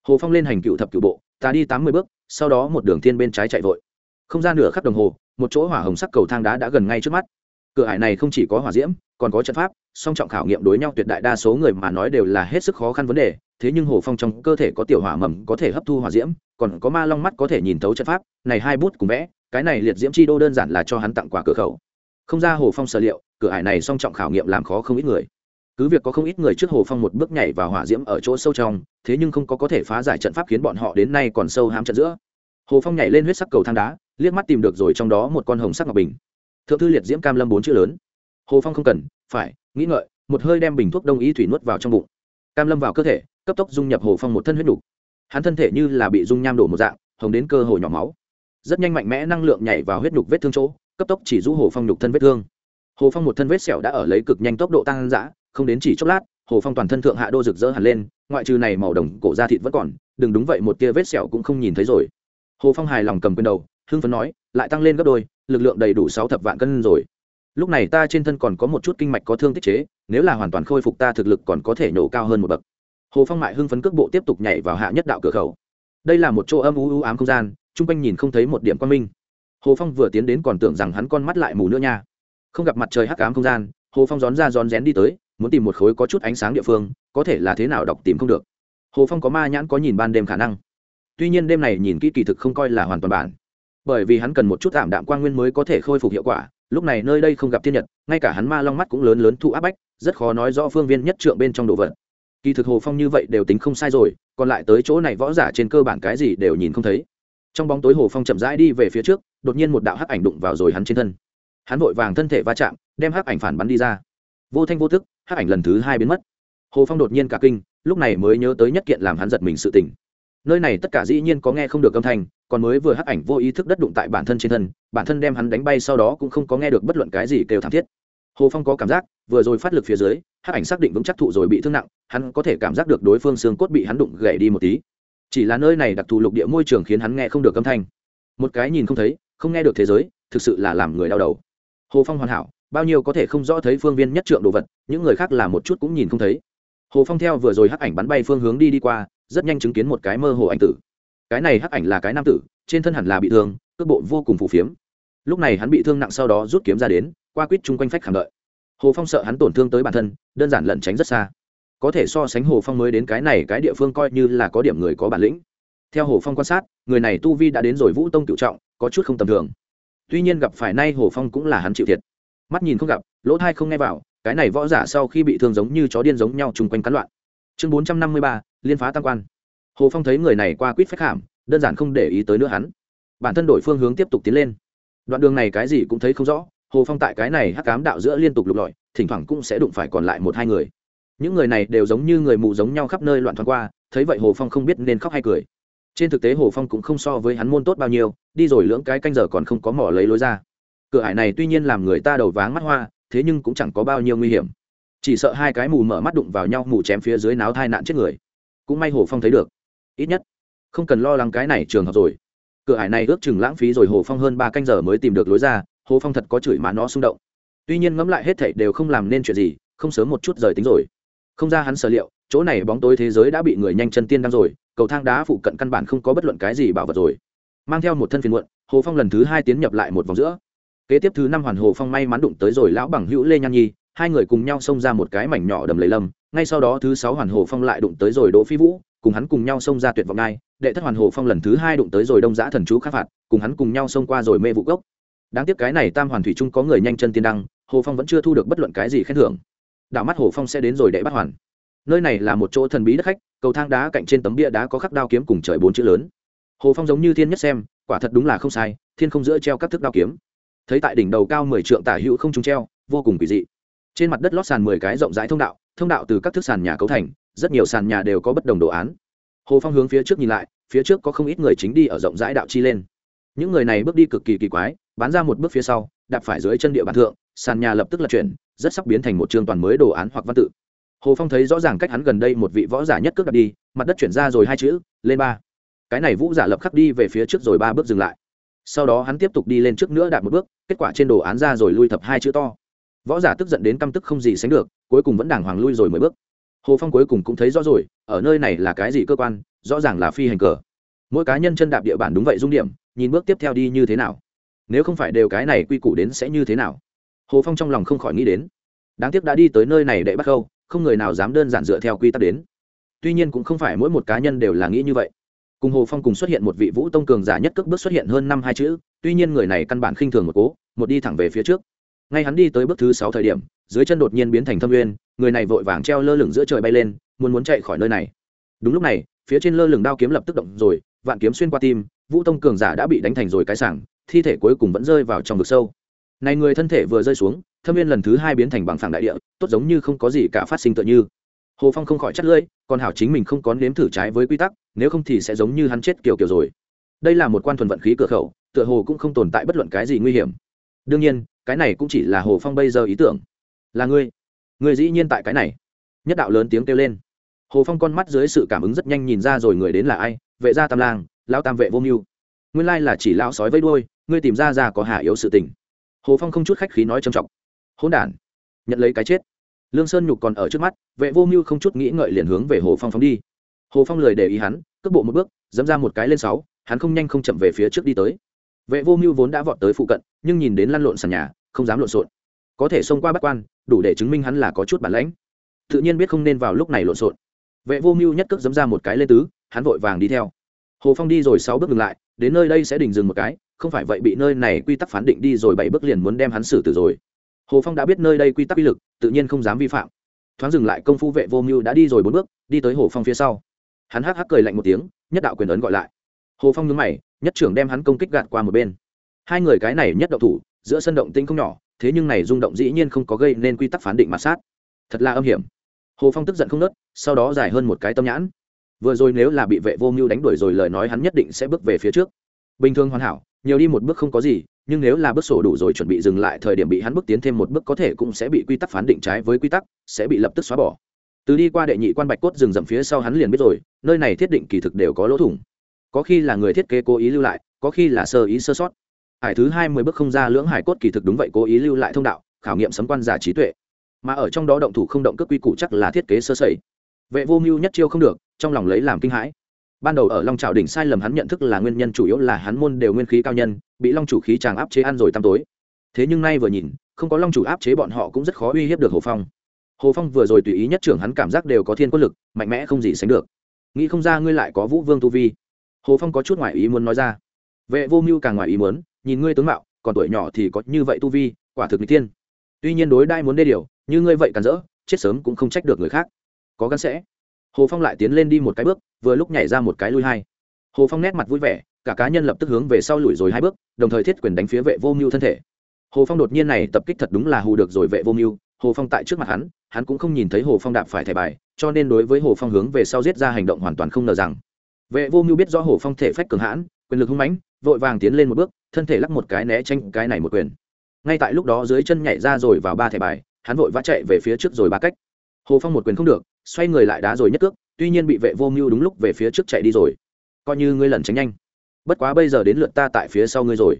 Speaker 1: Hồ phong lên hành cựu thập cựu bộ, ta đi tám mươi bước, sau đó một đường thiên bên trái chạy vội. Không ra nửa khắc đồng hồ, một chỗ hỏa hồng sắc cầu thang đá đã gần ngay trước mắt. Cửa hải này không chỉ có hỏa diễm, còn có trận pháp, song trọng khảo nghiệm đối nhau tuyệt đại đa số người mà nói đều là hết sức khó khăn vấn đề, thế nhưng hồ phong trong cơ thể có tiểu hỏa mầm có thể hấp thu hỏa diễm, còn có ma long mắt có thể nhìn thấu trận pháp, này hai bút cùng vẽ, cái này liệt diễm chi đô đơn giản là cho hắn tặng quà cửa khẩu không ra hồ phong sở liệu, cửa hải này song trọng khảo nghiệm làm khó không ít người. Cứ việc có không ít người trước hồ phong một bước nhảy vào hỏa diễm ở chỗ sâu trong, thế nhưng không có có thể phá giải trận pháp khiến bọn họ đến nay còn sâu hám trận giữa. Hồ phong nhảy lên huyết sắc cầu thang đá, liếc mắt tìm được rồi trong đó một con hồng sắc ngọc bình. Thượng thư liệt diễm cam lâm bốn chữ lớn. Hồ phong không cần, phải, nghĩ ngợi, một hơi đem bình thuốc đông y thủy nuốt vào trong bụng. Cam lâm vào cơ thể, cấp tốc dung nhập hồ phong một thân huyết đủ. hắn thân thể như là bị dung nham đổ một dạng, hồng đến cơ hồ nhỏ máu. Rất nhanh mạnh mẽ năng lượng nhảy vào huyết nhục vết thương chỗ cấp tốc chỉ rũ hồ phong nhục thân vết thương. Hồ phong một thân vết sẹo đã ở lấy cực nhanh tốc độ tăng dã, không đến chỉ chốc lát, hồ phong toàn thân thượng hạ đô rực rỡ hẳn lên, ngoại trừ này màu đồng cổ da thịt vẫn còn, đừng đúng vậy một tia vết sẹo cũng không nhìn thấy rồi. Hồ phong hài lòng cầm quyền đầu, hưng phấn nói, lại tăng lên gấp đôi, lực lượng đầy đủ sáu thập vạn cân rồi. Lúc này ta trên thân còn có một chút kinh mạch có thương tích chế, nếu là hoàn toàn khôi phục ta thực lực còn có thể nổ cao hơn một bậc. Hồ phong mại hưng phấn cước bộ tiếp tục nhảy vào hạ nhất đạo cửa khẩu. Đây là một chỗ âm u u ám không gian, chung quanh nhìn không thấy một điểm quan minh hồ phong vừa tiến đến còn tưởng rằng hắn con mắt lại mù nữa nha. Không gặp mặt trời hắc ám không gian, hồ phong rón ra rón rén đi tới, muốn tìm một khối có chút ánh sáng địa phương, có thể là thế nào đọc tìm không được. Hồ phong có ma nhãn có nhìn ban đêm khả năng. Tuy nhiên đêm này nhìn kỹ kỳ thực không coi là hoàn toàn bản. Bởi vì hắn cần một chút tạm đạm quang nguyên mới có thể khôi phục hiệu quả, lúc này nơi đây không gặp thiên nhật, ngay cả hắn ma long mắt cũng lớn lớn thụ áp bách, rất khó nói rõ phương viên nhất trượng bên trong đồ vật. Kỳ thực hồ phong như vậy đều tính không sai rồi, còn lại tới chỗ này võ giả trên cơ bản cái gì đều nhìn không thấy. Trong bóng tối hồ phong chậm rãi đi về phía trước đột nhiên một đạo hắc ảnh đụng vào rồi hắn trên thân. Hắn vội vàng thân thể va chạm, đem hắc ảnh phản bắn đi ra. Vô thanh vô thức hắc ảnh lần thứ hai biến mất. Hồ phong đột nhiên cả kinh, lúc này mới nhớ tới nhất kiện làm hắn giật mình sự tỉnh nơi này tất cả dĩ nhiên có nghe không được âm thanh, còn mới vừa hắc ảnh vô ý thức đất đụng tại bản thân trên thân, bản thân đem hắn đánh bay sau đó cũng không có nghe được bất luận cái gì kêu thảm thiết. Hồ phong có cảm giác, vừa rồi phát lực phía dưới, hắc ảnh xác định vững chắc thụ rồi bị thương nặng, hắn có thể cảm giác được đối phương xương cốt bị hắn đụng gãy đi một tí. Chỉ là nơi này đặc thù lục địa môi trường khiến hắn nghe không được âm thanh. Một cái nhìn không thấy không nghe được thế giới, thực sự là làm người đau đầu. Hồ phong hoàn hảo, bao nhiêu có thể không rõ thấy phương viên nhất trượng đồ vật, những người khác là một chút cũng nhìn không thấy. Hồ phong theo vừa rồi hắc ảnh bắn bay phương hướng đi đi qua, rất nhanh chứng kiến một cái mơ hồ ảnh tử. Cái này hắc ảnh là cái nam tử, trên thân hẳn là bị thương, cước bộ vô cùng phù phiếm. Lúc này hắn bị thương nặng sau đó rút kiếm ra đến, qua quýt chung quanh phách khảm đợi. Hồ phong sợ hắn tổn thương tới bản thân, đơn giản lẩn tránh rất xa. Có thể so sánh hồ phong mới đến cái này cái địa phương coi như là có điểm người có bản lĩnh. Theo hồ phong quan sát, người này tu vi đã đến rồi vũ tông cựu trọng có chút không tầm thường. Tuy nhiên gặp phải nay hồ phong cũng là hắn chịu thiệt. Mắt nhìn không gặp, lỗ thai không nghe vào, cái này võ giả sau khi bị thương giống như chó điên giống nhau chung quanh cắn loạn. Chương bốn trăm năm mươi ba, liên phá tam quan. Hồ phong thấy người này qua quýt phách hàm, đơn giản không để ý tới nữa hắn. Bản thân đổi phương hướng tiếp tục tiến lên. Đoạn đường này cái gì cũng thấy không rõ, hồ phong tại cái này hắc cám đạo giữa liên tục lục lọi, thỉnh thoảng cũng sẽ đụng phải còn lại một hai người. Những người này đều giống như người mù giống nhau khắp nơi loạn thoáng qua, thấy vậy hồ phong không biết nên khóc hay cười trên thực tế hồ phong cũng không so với hắn môn tốt bao nhiêu, đi rồi lưỡng cái canh giờ còn không có mỏ lấy lối ra. Cửa hải này tuy nhiên làm người ta đầu váng mắt hoa, thế nhưng cũng chẳng có bao nhiêu nguy hiểm. Chỉ sợ hai cái mù mở mắt đụng vào nhau, mù chém phía dưới náo thai nạn chết người. Cũng may hồ phong thấy được. Ít nhất, không cần lo lắng cái này trường hợp rồi. Cửa hải này ước chừng lãng phí rồi, hồ phong hơn ba canh giờ mới tìm được lối ra, hồ phong thật có chửi mà nó xung động. Tuy nhiên ngẫm lại hết thảy đều không làm nên chuyện gì, không sớm một chút rời tính rồi. Không ra hắn sở liệu, chỗ này bóng tối thế giới đã bị người nhanh chân tiên đăng rồi cầu thang đá phụ cận căn bản không có bất luận cái gì bảo vật rồi. Mang theo một thân phiền muộn, hồ phong lần thứ hai tiến nhập lại một vòng giữa. Kế tiếp thứ năm hoàn hồ phong may mắn đụng tới rồi lão bằng hữu lê nhan nhi, hai người cùng nhau xông ra một cái mảnh nhỏ đầm lầy lâm, ngay sau đó thứ sáu hoàn hồ phong lại đụng tới rồi đỗ phi vũ, cùng hắn cùng nhau xông ra tuyệt vọng ngai đệ thất hoàn hồ phong lần thứ hai đụng tới rồi đông giã thần chú khắc phạt, cùng hắn cùng nhau xông qua rồi mê vụ gốc đáng tiếc cái này tam hoàn thủy trung có người nhanh chân tiên đăng, hồ phong vẫn chưa thu được bất luận cái gì khen thưởng. Đảo mắt hồ phong sẽ đến rồi đệ bắt hoàn nơi này là một chỗ thần bí đất khách, cầu thang đá cạnh trên tấm bia đá có khắc đao kiếm cùng trời bốn chữ lớn. Hồ phong giống như thiên nhất xem, quả thật đúng là không sai, thiên không giữa treo các thức đao kiếm. Thấy tại đỉnh đầu cao mười trượng tả hữu không trúng treo, vô cùng kỳ dị. Trên mặt đất lót sàn mười cái rộng rãi thông đạo thông đạo từ các thức sàn nhà cấu thành, rất nhiều sàn nhà đều có bất đồng đồ án. Hồ phong hướng phía trước nhìn lại, phía trước có không ít người chính đi ở rộng rãi đạo chi lên. Những người này bước đi cực kỳ kỳ quái bán ra một bước phía sau, đạp phải dưới chân địa bàn thượng, sàn nhà lập tức lật chuyển, rất sắp biến thành một trường toàn mới đồ án hoặc văn tự hồ phong thấy rõ ràng cách hắn gần đây một vị võ giả nhất cước đặt đi, mặt đất chuyển ra rồi hai chữ, lên ba. Cái này vũ giả lập khắc đi về phía trước rồi ba bước dừng lại. Sau đó hắn tiếp tục đi lên trước nữa đạt một bước, kết quả trên đồ án ra rồi lui thập hai chữ to. Võ giả tức giận đến căm tức không gì sánh được, cuối cùng vẫn đàng hoàng lui rồi mười bước. Hồ phong cuối cùng cũng thấy rõ rồi, ở nơi này là cái gì cơ quan, rõ ràng là phi hành cờ. Mỗi cá nhân chân đạp địa bàn đúng vậy dung điểm, nhìn bước tiếp theo đi như thế nào. Nếu không phải đều cái này quy củ đến sẽ như thế nào? Hồ phong trong lòng không khỏi nghĩ đến. Đáng tiếc đã đi tới nơi này để bắt khâu không người nào dám đơn giản dựa theo quy tắc đến. Tuy nhiên cũng không phải mỗi một cá nhân đều là nghĩ như vậy. Cùng hồ phong cùng xuất hiện một vị vũ tông cường giả nhất cước bước xuất hiện hơn năm hai chữ tuy nhiên người này căn bản khinh thường một cố một đi thẳng về phía trước. Ngay hắn đi tới bước thứ sáu thời điểm dưới chân đột nhiên biến thành thâm nguyên, người này vội vàng treo lơ lửng giữa trời bay lên muốn muốn chạy khỏi nơi này. Đúng lúc này phía trên lơ lửng đao kiếm lập tức động rồi vạn kiếm xuyên qua tim vũ tông cường giả đã bị đánh thành rồi cái sảng thi thể cuối cùng vẫn rơi vào trong vực sâu. Này người thân thể vừa rơi xuống thâm viên lần thứ hai biến thành bằng phẳng đại địa, tốt giống như không có gì cả phát sinh tự như. Hồ phong không khỏi chắt lưỡi còn hảo chính mình không có nếm thử trái với quy tắc, nếu không thì sẽ giống như hắn chết kiểu kiểu rồi. Đây là một quan thuần vận khí cửa khẩu, tựa hồ cũng không tồn tại bất luận cái gì nguy hiểm. Đương nhiên, cái này cũng chỉ là hồ phong bây giờ ý tưởng. Là ngươi. Người dĩ nhiên tại cái này. Nhất đạo lớn tiếng kêu lên. Hồ phong con mắt dưới sự cảm ứng rất nhanh nhìn ra rồi người đến là ai, vệ gia tam lang lao tam vệ vô mưu nguyên lai là chỉ lão sói vây đuôi, ngươi tìm ra ra có hạ yếu sự tình. Hồ phong không chút khách khí nói trầm trọng hỗn đản. Nhận lấy cái chết. Lương sơn nhục còn ở trước mắt, vệ vô mưu không chút nghĩ ngợi liền hướng về hồ phong phóng đi. Hồ phong lời để ý hắn, cước bộ một bước, dẫm ra một cái lên sáu, hắn không nhanh không chậm về phía trước đi tới. Vệ vô mưu vốn đã vọt tới phụ cận, nhưng nhìn đến lăn lộn sàn nhà, không dám lộn xộn. Có thể xông qua bắt quan, đủ để chứng minh hắn là có chút bản lãnh. Tự nhiên biết không nên vào lúc này lộn xộn. Vệ vô mưu nhất cước dẫm ra một cái lên tứ, hắn vội vàng đi theo. Hồ phong đi rồi sáu bước ngừng lại, đến nơi đây sẽ đình dừng một cái, không phải vậy bị nơi này quy tắc phán định đi rồi bảy bước liền muốn đem hắn xử tử rồi hồ phong đã biết nơi đây quy tắc uy lực, tự nhiên không dám vi phạm. Thoáng dừng lại công phu vệ vô mưu đã đi rồi bốn bước, đi tới hồ phong phía sau. Hắn hắc hắc cười lạnh một tiếng, nhất đạo quyền ấn gọi lại. Hồ phong nhướng mày, nhất trưởng đem hắn công kích gạt qua một bên. Hai người cái này nhất động thủ, giữa sân động tinh không nhỏ, thế nhưng này rung động dĩ nhiên không có gây nên quy tắc phán định mà sát. Thật là âm hiểm. Hồ phong tức giận không nớt, sau đó dài hơn một cái tâm nhãn. Vừa rồi nếu là bị vệ vô mưu đánh đuổi rồi lời nói hắn nhất định sẽ bước về phía trước. Bình thường hoàn hảo, nhiều đi một bước không có gì nhưng nếu là bước sổ đủ rồi chuẩn bị dừng lại thời điểm bị hắn bước tiến thêm một bước có thể cũng sẽ bị quy tắc phán định trái với quy tắc, sẽ bị lập tức xóa bỏ. Từ đi qua đệ nhị quan bạch cốt rừng rậm phía sau hắn liền biết rồi, nơi này thiết định kỳ thực đều có lỗ thủng. Có khi là người thiết kế cố ý lưu lại, có khi là sơ ý sơ sót. Hải thứ hai mươi bước không ra lưỡng hải cốt kỳ thực đúng vậy cố ý lưu lại thông đạo, khảo nghiệm sấm quan giả trí tuệ. Mà ở trong đó động thủ không động cước quy củ chắc là thiết kế sơ sẩy. Vệ vô mưu nhất chiêu không được, trong lòng lấy làm kinh hãi ban đầu ở long trào đỉnh sai lầm hắn nhận thức là nguyên nhân chủ yếu là hắn môn đều nguyên khí cao nhân, bị long chủ khí chàng áp chế ăn rồi tăm tối. Thế nhưng nay vừa nhìn, không có long chủ áp chế bọn họ cũng rất khó uy hiếp được hồ phong. Hồ phong vừa rồi tùy ý nhất trưởng hắn cảm giác đều có thiên quân lực, mạnh mẽ không gì sánh được. Nghĩ không ra ngươi lại có vũ vương tu vi. Hồ phong có chút ngoại ý muốn nói ra. Vệ vô mưu càng ngoại ý muốn, nhìn ngươi tướng mạo, còn tuổi nhỏ thì có như vậy tu vi, quả thực n tiên tuy nhiên đối đai muốn đê điều, như ngươi vậy càn rỡ, chết sớm cũng không trách được người khác. Có gắn sẽ hồ phong lại tiến lên đi một cái bước, vừa lúc nhảy ra một cái lui hai. Hồ phong nét mặt vui vẻ, cả cá nhân lập tức hướng về sau lùi rồi hai bước, đồng thời thiết quyền đánh phía vệ vô mưu thân thể. Hồ phong đột nhiên này tập kích thật đúng là hù được rồi vệ vô mưu. Hồ phong tại trước mặt hắn hắn cũng không nhìn thấy hồ phong đạp phải thẻ bài, cho nên đối với hồ phong hướng về sau giết ra hành động hoàn toàn không ngờ rằng. Vệ vô mưu biết rõ hồ phong thể phách cường hãn, quyền lực hung mãnh, vội vàng tiến lên một bước, thân thể lắc một cái né tranh cái này một quyền. Ngay tại lúc đó dưới chân nhảy ra rồi vào ba thẻ bài, hắn vội vã chạy về phía trước rồi ba cách. Hồ phong một quyền không được xoay người lại đá rồi nhất cước, tuy nhiên bị vệ vô mưu đúng lúc về phía trước chạy đi rồi. Coi như ngươi lần tránh nhanh. Bất quá bây giờ đến lượt ta tại phía sau ngươi rồi.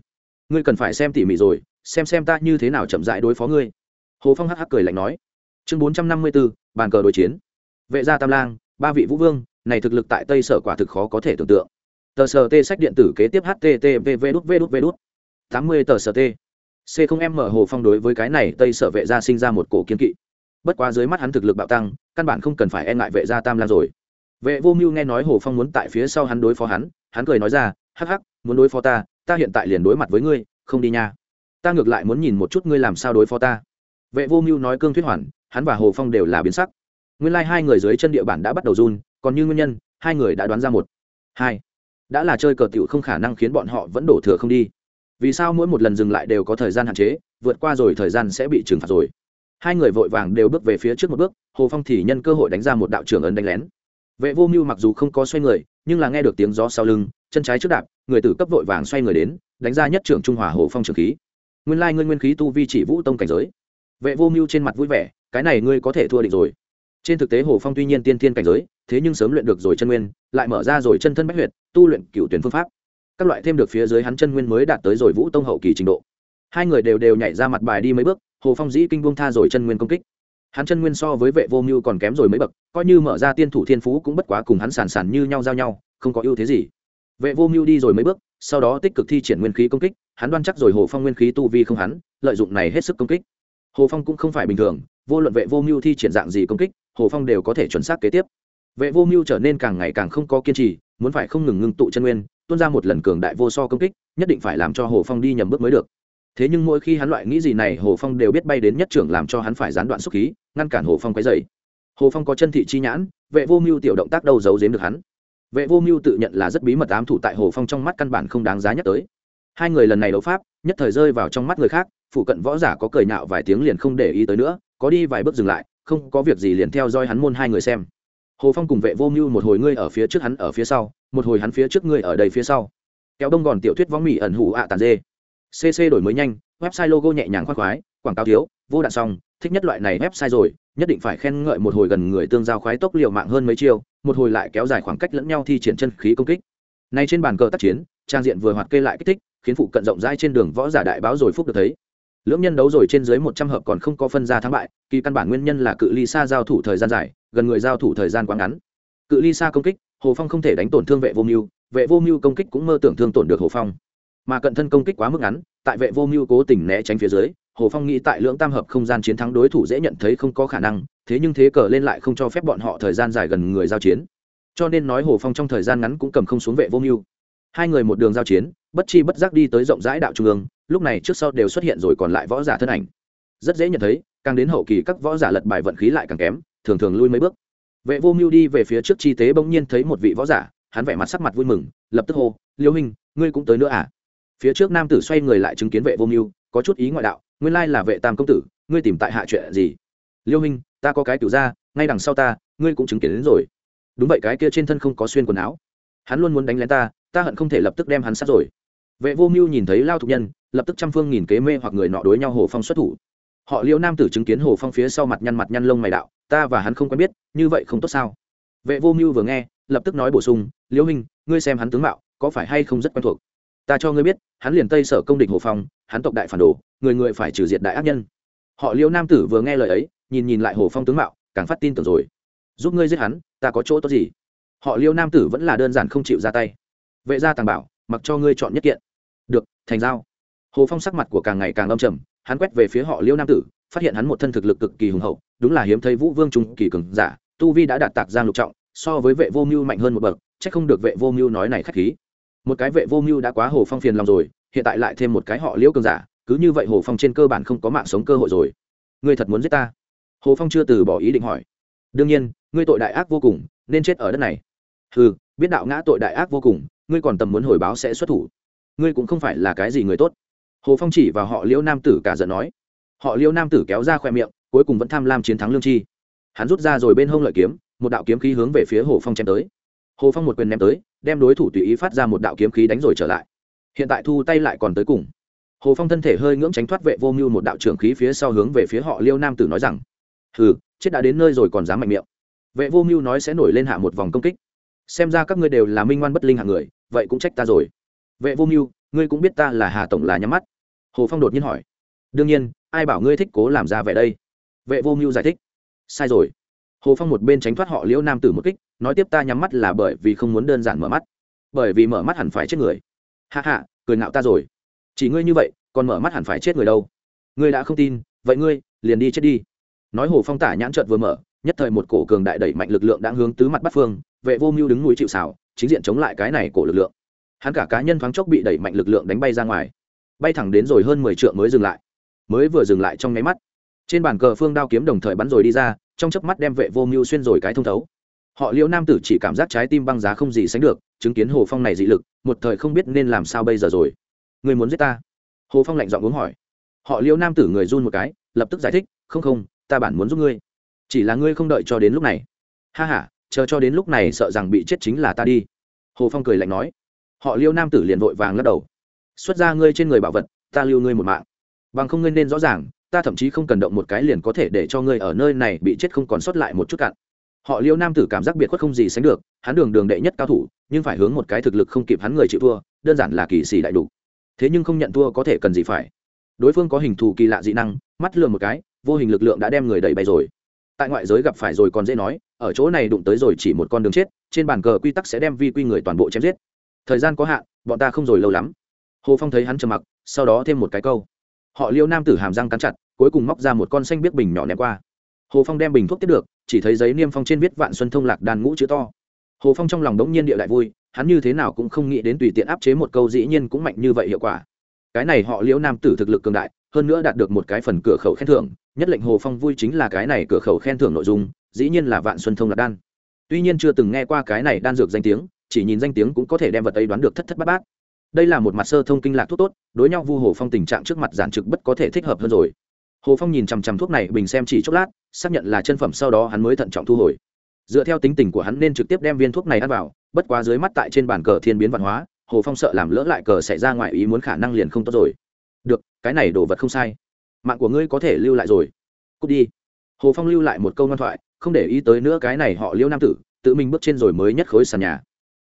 Speaker 1: Ngươi cần phải xem tỉ mỉ rồi, xem xem ta như thế nào chậm rãi đối phó ngươi. Hồ phong hắc hắc cười lạnh nói. Chương bốn trăm năm mươi bốn bàn cờ đối chiến. Vệ gia tam lang, ba vị vũ vương, này thực lực tại tây sở quả thực khó có thể tưởng tượng. Tờ sở t sách điện tử kế tiếp http v đút v đút v đút tám mươi tờ sở t c không em mở hồ phong đối với cái này tây sở vệ gia sinh ra một cổ kiên kỵ bất quá dưới mắt hắn thực lực bạo tăng, căn bản không cần phải e ngại vệ gia tam lan rồi. Vệ vô mưu nghe nói hồ phong muốn tại phía sau hắn đối phó hắn hắn cười nói ra, hắc hắc, muốn đối phó ta ta hiện tại liền đối mặt với ngươi, không đi nha. Ta ngược lại muốn nhìn một chút ngươi làm sao đối phó ta. Vệ vô mưu nói cương thuyết hoàn, hắn và hồ phong đều là biến sắc. Nguyên lai hai người dưới chân địa bản đã bắt đầu run, còn như nguyên nhân, hai người đã đoán ra một, hai, đã là chơi cờ tiểu không khả năng khiến bọn họ vẫn đổ thừa không đi. Vì sao mỗi một lần dừng lại đều có thời gian hạn chế, vượt qua rồi thời gian sẽ bị trừng phạt rồi? Hai người vội vàng đều bước về phía trước một bước, hồ phong thì nhân cơ hội đánh ra một đạo trưởng ấn đánh lén. Vệ vô mưu mặc dù không có xoay người, nhưng là nghe được tiếng gió sau lưng, chân trái trước đạp, người tử cấp vội vàng xoay người đến, đánh ra nhất trưởng trung hòa hồ phong trường khí. Nguyên lai ngươi nguyên khí tu vi chỉ vũ tông cảnh giới. Vệ vô mưu trên mặt vui vẻ, cái này ngươi có thể thua định rồi. Trên thực tế hồ phong tuy nhiên tiên thiên cảnh giới, thế nhưng sớm luyện được rồi chân nguyên, lại mở ra rồi chân thân bách huyệt, tu luyện cựu tuyển phương pháp. Các loại thêm được phía dưới hắn chân nguyên mới đạt tới rồi vũ tông hậu kỳ trình độ. Hai người đều đều nhảy ra mặt bài đi mấy bước hồ phong dĩ kinh buông tha rồi chân nguyên công kích. Hắn chân nguyên so với vệ vô mưu còn kém rồi mấy bậc, coi như mở ra tiên thủ thiên phú cũng bất quá cùng hắn sàn sàn như nhau giao nhau, không có ưu thế gì. Vệ vô mưu đi rồi mấy bước, sau đó tích cực thi triển nguyên khí công kích, hắn đoan chắc rồi hồ phong nguyên khí tu vi không hắn, lợi dụng này hết sức công kích. Hồ phong cũng không phải bình thường, vô luận vệ vô mưu thi triển dạng gì công kích, hồ phong đều có thể chuẩn xác kế tiếp. Vệ vô mưu trở nên càng ngày càng không có kiên trì, muốn phải không ngừng ngưng tụ chân nguyên, tuôn ra một lần cường đại vô so công kích, nhất định phải làm cho hồ phong đi nhầm bước mới được thế nhưng mỗi khi hắn loại nghĩ gì này, hồ phong đều biết bay đến nhất trưởng làm cho hắn phải gián đoạn xúc khí, ngăn cản hồ phong quấy dày hồ phong có chân thị chi nhãn, vệ vô mưu tiểu động tác đâu giấu giếm được hắn. Vệ vô mưu tự nhận là rất bí mật ám thủ tại hồ phong trong mắt căn bản không đáng giá nhắc tới. Hai người lần này đấu pháp, nhất thời rơi vào trong mắt người khác, phụ cận võ giả có cười nhạo vài tiếng liền không để ý tới nữa, có đi vài bước dừng lại, không có việc gì liền theo dõi hắn môn hai người xem. Hồ phong cùng vệ vô mưu một hồi ngươi ở phía trước hắn ở phía sau, một hồi hắn phía trước ngươi ở đây phía sau. Kéo đông gòn tiểu thuyết võng mỹ ẩn hủ ạ tàn dê cc đổi mới nhanh, website logo nhẹ nhàng khoác khoái, quảng cáo thiếu, vô đạn xong, thích nhất loại này website rồi, nhất định phải khen ngợi một hồi gần người tương giao khoái tốc liệu mạng hơn mấy chiêu, một hồi lại kéo dài khoảng cách lẫn nhau thi triển chân khí công kích. Nay trên bàn cờ tác chiến, trang diện vừa hoạt kê lại kích thích, khiến phụ cận rộng rãi trên đường võ giả đại báo rồi phúc được thấy. Lưỡng nhân đấu rồi trên dưới một trăm hợp còn không có phân ra thắng bại, kỳ căn bản nguyên nhân là cự ly xa giao thủ thời gian dài, gần người giao thủ thời gian quá ngắn. Cự ly xa công kích, hồ phong không thể đánh tổn thương vệ vô mưu, vệ vô mưu công kích cũng mơ tưởng thương tổn được hồ phong mà cận thân công kích quá mức ngắn, tại vệ vô mưu cố tình né tránh phía dưới, hồ phong nghĩ tại lưỡng tam hợp không gian chiến thắng đối thủ dễ nhận thấy không có khả năng, thế nhưng thế cờ lên lại không cho phép bọn họ thời gian dài gần người giao chiến. Cho nên nói hồ phong trong thời gian ngắn cũng cầm không xuống vệ vô mưu. Hai người một đường giao chiến, bất chi bất giác đi tới rộng rãi đạo trung ương, lúc này trước sau đều xuất hiện rồi còn lại võ giả thân ảnh. Rất dễ nhận thấy, càng đến hậu kỳ các võ giả lật bài vận khí lại càng kém, thường thường lui mấy bước. Vệ vô mưu đi về phía trước chi tế bỗng nhiên thấy một vị võ giả, hắn vẻ mặt sắc mặt vui mừng, lập tức hô, liêu hình ngươi cũng tới nữa à? Phía trước nam tử xoay người lại chứng kiến vệ vô mưu, có chút ý ngoại đạo, nguyên lai là vệ tam công tử, ngươi tìm tại hạ chuyện gì? Liêu hình ta có cái tiểu ra ngay đằng sau ta, ngươi cũng chứng kiến đến rồi. Đúng vậy, cái kia trên thân không có xuyên quần áo. Hắn luôn muốn đánh lén ta ta hận không thể lập tức đem hắn sát rồi. Vệ vô mưu nhìn thấy lao thục nhân, lập tức trăm phương nghìn kế mê hoặc người nọ đối nhau hồ phong xuất thủ. Họ liêu nam tử chứng kiến hồ phong phía sau mặt nhăn mặt nhăn lông mày đạo, ta và hắn không quen biết, như vậy không tốt sao? Vệ vô mưu vừa nghe, lập tức nói bổ sung, liêu minh ngươi xem hắn tướng mạo, có phải hay không rất quen thuộc? Ta cho ngươi biết, hắn liền tây sở công địch hồ phong, hắn tộc đại phản đồ, người người phải trừ diệt đại ác nhân. Họ liêu nam tử vừa nghe lời ấy, nhìn nhìn lại hồ phong tướng mạo, càng phát tin tưởng rồi. Giúp ngươi giết hắn, ta có chỗ tốt gì? Họ liêu nam tử vẫn là đơn giản không chịu ra tay. Vệ gia tàng bảo, mặc cho ngươi chọn nhất kiện. Được, thành giao. Hồ phong sắc mặt của càng ngày càng âm trầm, hắn quét về phía họ liêu nam tử, phát hiện hắn một thân thực lực cực kỳ hùng hậu, đúng là hiếm thấy vũ vương trung kỳ cường giả, tu vi đã đạt tạc giang lục trọng, so với vệ vô mưu mạnh hơn một bậc, chắc không được vệ vô mưu nói này khách khí một cái vệ vô mưu đã quá hồ phong phiền lòng rồi, hiện tại lại thêm một cái họ liễu cường giả, cứ như vậy hồ phong trên cơ bản không có mạng sống cơ hội rồi. Ngươi thật muốn giết ta? Hồ phong chưa từ bỏ ý định hỏi. Đương nhiên, ngươi tội đại ác vô cùng, nên chết ở đất này. Ừ biết đạo ngã tội đại ác vô cùng, ngươi còn tầm muốn hồi báo sẽ xuất thủ. Ngươi cũng không phải là cái gì người tốt. Hồ phong chỉ vào họ liễu nam tử cả giận nói. Họ liễu nam tử kéo ra khoe miệng, cuối cùng vẫn tham lam chiến thắng lương chi. Hắn rút ra rồi bên hông lợi kiếm, một đạo kiếm khí hướng về phía hồ phong chém tới. Hồ phong một quyền ném tới đem đối thủ tùy ý phát ra một đạo kiếm khí đánh rồi trở lại. Hiện tại thu tay lại còn tới cùng. Hồ phong thân thể hơi ngưỡng tránh thoát vệ vô mưu một đạo trưởng khí phía sau hướng về phía họ liêu nam tử nói rằng, hừ, chết đã đến nơi rồi còn dám mạnh miệng. Vệ vô mưu nói sẽ nổi lên hạ một vòng công kích. Xem ra các ngươi đều là minh ngoan bất linh hạng người, vậy cũng trách ta rồi. Vệ vô mưu, ngươi cũng biết ta là hà tổng là nhắm mắt. Hồ phong đột nhiên hỏi, đương nhiên, ai bảo ngươi thích cố làm ra vẻ đây? Vệ vô mưu giải thích, sai rồi hồ phong một bên tránh thoát họ liễu nam tử một kích, nói tiếp ta nhắm mắt là bởi vì không muốn đơn giản mở mắt. Bởi vì mở mắt hẳn phải chết người. Hạ hạ cười ngạo ta rồi. Chỉ ngươi như vậy, còn mở mắt hẳn phải chết người đâu? Ngươi đã không tin, vậy ngươi, liền đi chết đi. Nói hồ phong tả nhãn trợt vừa mở, nhất thời một cổ cường đại đẩy mạnh lực lượng đang hướng tứ mặt bắt phương, vệ vô mưu đứng núi chịu xảo chính diện chống lại cái này cổ lực lượng. Hắn cả cá nhân thoáng chốc bị đẩy mạnh lực lượng đánh bay ra ngoài. Bay thẳng đến rồi hơn mười t mới dừng lại. Mới vừa dừng lại trong nháy mắt, trên bàn cờ phương đao kiếm đồng thời bắn rồi đi ra trong chớp mắt đem vệ vô mưu xuyên rồi cái thông thấu. Họ liễu nam tử chỉ cảm giác trái tim băng giá không gì sánh được, chứng kiến hồ phong này dị lực, một thời không biết nên làm sao bây giờ rồi. Người muốn giết ta? Hồ phong lạnh giọng uống hỏi. Họ liễu nam tử người run một cái, lập tức giải thích, không không, ta bản muốn giúp ngươi. Chỉ là ngươi không đợi cho đến lúc này. Ha ha, chờ cho đến lúc này sợ rằng bị chết chính là ta đi. Hồ phong cười lạnh nói. Họ liễu nam tử liền vội vàng lắc đầu. Xuất ra ngươi trên người bảo vật, ta lưu ngươi một mạng. Bằng không ngươi nên rõ ràng ta thậm chí không cần động một cái liền có thể để cho ngươi ở nơi này bị chết không còn sót lại một chút cạn. Họ liêu nam tử cảm giác biệt khuất không gì sánh được, hắn đường đường đệ nhất cao thủ, nhưng phải hướng một cái thực lực không kịp hắn người chịu thua, đơn giản là kỳ sĩ đại đủ thế nhưng không nhận thua có thể cần gì phải? Đối phương có hình thù kỳ lạ dị năng, mắt lừa một cái, vô hình lực lượng đã đem người đẩy bay rồi. Tại ngoại giới gặp phải rồi còn dễ nói, ở chỗ này đụng tới rồi chỉ một con đường chết, trên bàn cờ quy tắc sẽ đem vi quy người toàn bộ chém giết. Thời gian có hạn, bọn ta không rồi lâu lắm. Hồ phong thấy hắn trầm mặc, sau đó thêm một cái câu. Họ liêu nam tử hàm răng cắn chặt cuối cùng móc ra một con xanh biết bình nhỏ ném qua. Hồ phong đem bình thuốc tiếp được, chỉ thấy giấy niêm phong trên viết vạn xuân thông lạc đàn ngũ chữ to. Hồ phong trong lòng đống nhiên địa đại vui, hắn như thế nào cũng không nghĩ đến tùy tiện áp chế một câu dĩ nhiên cũng mạnh như vậy hiệu quả. Cái này họ liễu nam tử thực lực cường đại, hơn nữa đạt được một cái phần cửa khẩu khen thưởng, nhất lệnh hồ phong vui chính là cái này cửa khẩu khen thưởng nội dung, dĩ nhiên là vạn xuân thông lạc đan. Tuy nhiên chưa từng nghe qua cái này đan dược danh tiếng, chỉ nhìn danh tiếng cũng có thể đem vật ấy đoán được thất thất bát bát. Đây là một mặt sơ thông kinh lạc thuốc tốt, đối nhau vu hồ phong tình trạng trước mặt giản trực bất có thể thích hợp hơn rồi hồ phong nhìn chằm chằm thuốc này bình xem chỉ chốc lát xác nhận là chân phẩm sau đó hắn mới thận trọng thu hồi. Dựa theo tính tình của hắn nên trực tiếp đem viên thuốc này ăn vào bất quá dưới mắt tại trên bàn cờ thiên biến văn hóa hồ phong sợ làm lỡ lại cờ xảy ra ngoài ý muốn khả năng liền không tốt rồi. Được cái này đồ vật không sai. Mạng của ngươi có thể lưu lại rồi. Cút đi. Hồ phong lưu lại một câu ngoan thoại không để ý tới nữa cái này họ liêu nam tử tự mình bước trên rồi mới nhất khối sàn nhà.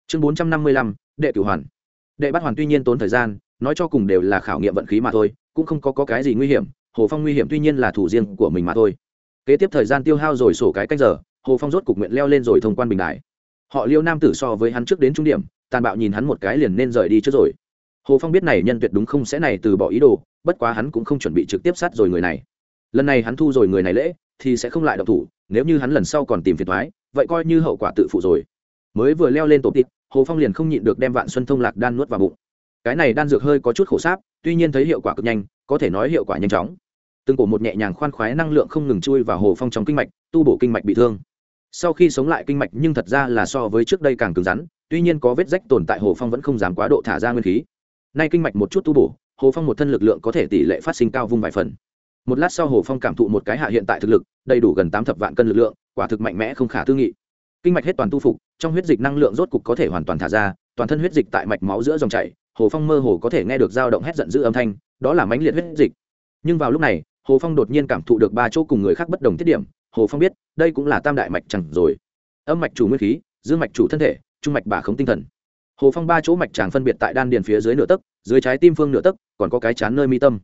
Speaker 1: Chương bốn trăm năm mươi lăm đệ cửu hoàn. Đệ bắt hoàn tuy nhiên tốn thời gian nói cho cùng đều là khảo nghiệm vận khí mà thôi cũng không có, có cái gì nguy hiểm hồ phong nguy hiểm tuy nhiên là thủ riêng của mình mà thôi. Kế tiếp thời gian tiêu hao rồi sổ cái canh giờ hồ phong rốt cục nguyện leo lên rồi thông quan bình đại họ liêu nam tử so với hắn trước đến trung điểm tàn bạo nhìn hắn một cái liền nên rời đi trước rồi. Hồ phong biết này nhân tuyệt đúng không sẽ này từ bỏ ý đồ bất quá hắn cũng không chuẩn bị trực tiếp sát rồi người này. Lần này hắn thu rồi người này lễ thì sẽ không lại độc thủ nếu như hắn lần sau còn tìm phiền thoái vậy coi như hậu quả tự phụ rồi. Mới vừa leo lên tổ tịt, hồ phong liền không nhịn được đem vạn xuân thông lạc đan nuốt vào bụng. Cái này đan dược hơi có chút khổ sáp tuy nhiên thấy hiệu quả cực nhanh có thể nói hiệu quả nhanh chóng từng cổ một nhẹ nhàng khoan khoái năng lượng không ngừng chui vào hồ phong trong kinh mạch, tu bổ kinh mạch bị thương. Sau khi sống lại kinh mạch nhưng thật ra là so với trước đây càng cứng rắn, tuy nhiên có vết rách tồn tại hồ phong vẫn không dám quá độ thả ra nguyên khí. Nay kinh mạch một chút tu bổ, hồ phong một thân lực lượng có thể tỷ lệ phát sinh cao vung vài phần. Một lát sau hồ phong cảm thụ một cái hạ hiện tại thực lực, đầy đủ gần tám thập vạn cân lực lượng, quả thực mạnh mẽ không khả tư nghị. Kinh mạch hết toàn tu phục, trong huyết dịch năng lượng rốt cục có thể hoàn toàn thả ra, toàn thân huyết dịch tại mạch máu giữa dòng chảy, hồ phong mơ hồ có thể nghe được dao động hét giận dữ âm thanh, đó là mãnh liệt huyết dịch. Nhưng vào lúc này hồ phong đột nhiên cảm thụ được ba chỗ cùng người khác bất đồng tiết điểm, hồ phong biết, đây cũng là tam đại mạch chẳng rồi. Âm mạch chủ nguyên khí, dương mạch chủ thân thể, trung mạch bà khống tinh thần. Hồ phong ba chỗ mạch tràng phân biệt tại đan điền phía dưới nửa tấc, dưới trái tim phương nửa tấc, còn có cái chán nơi mi tâm.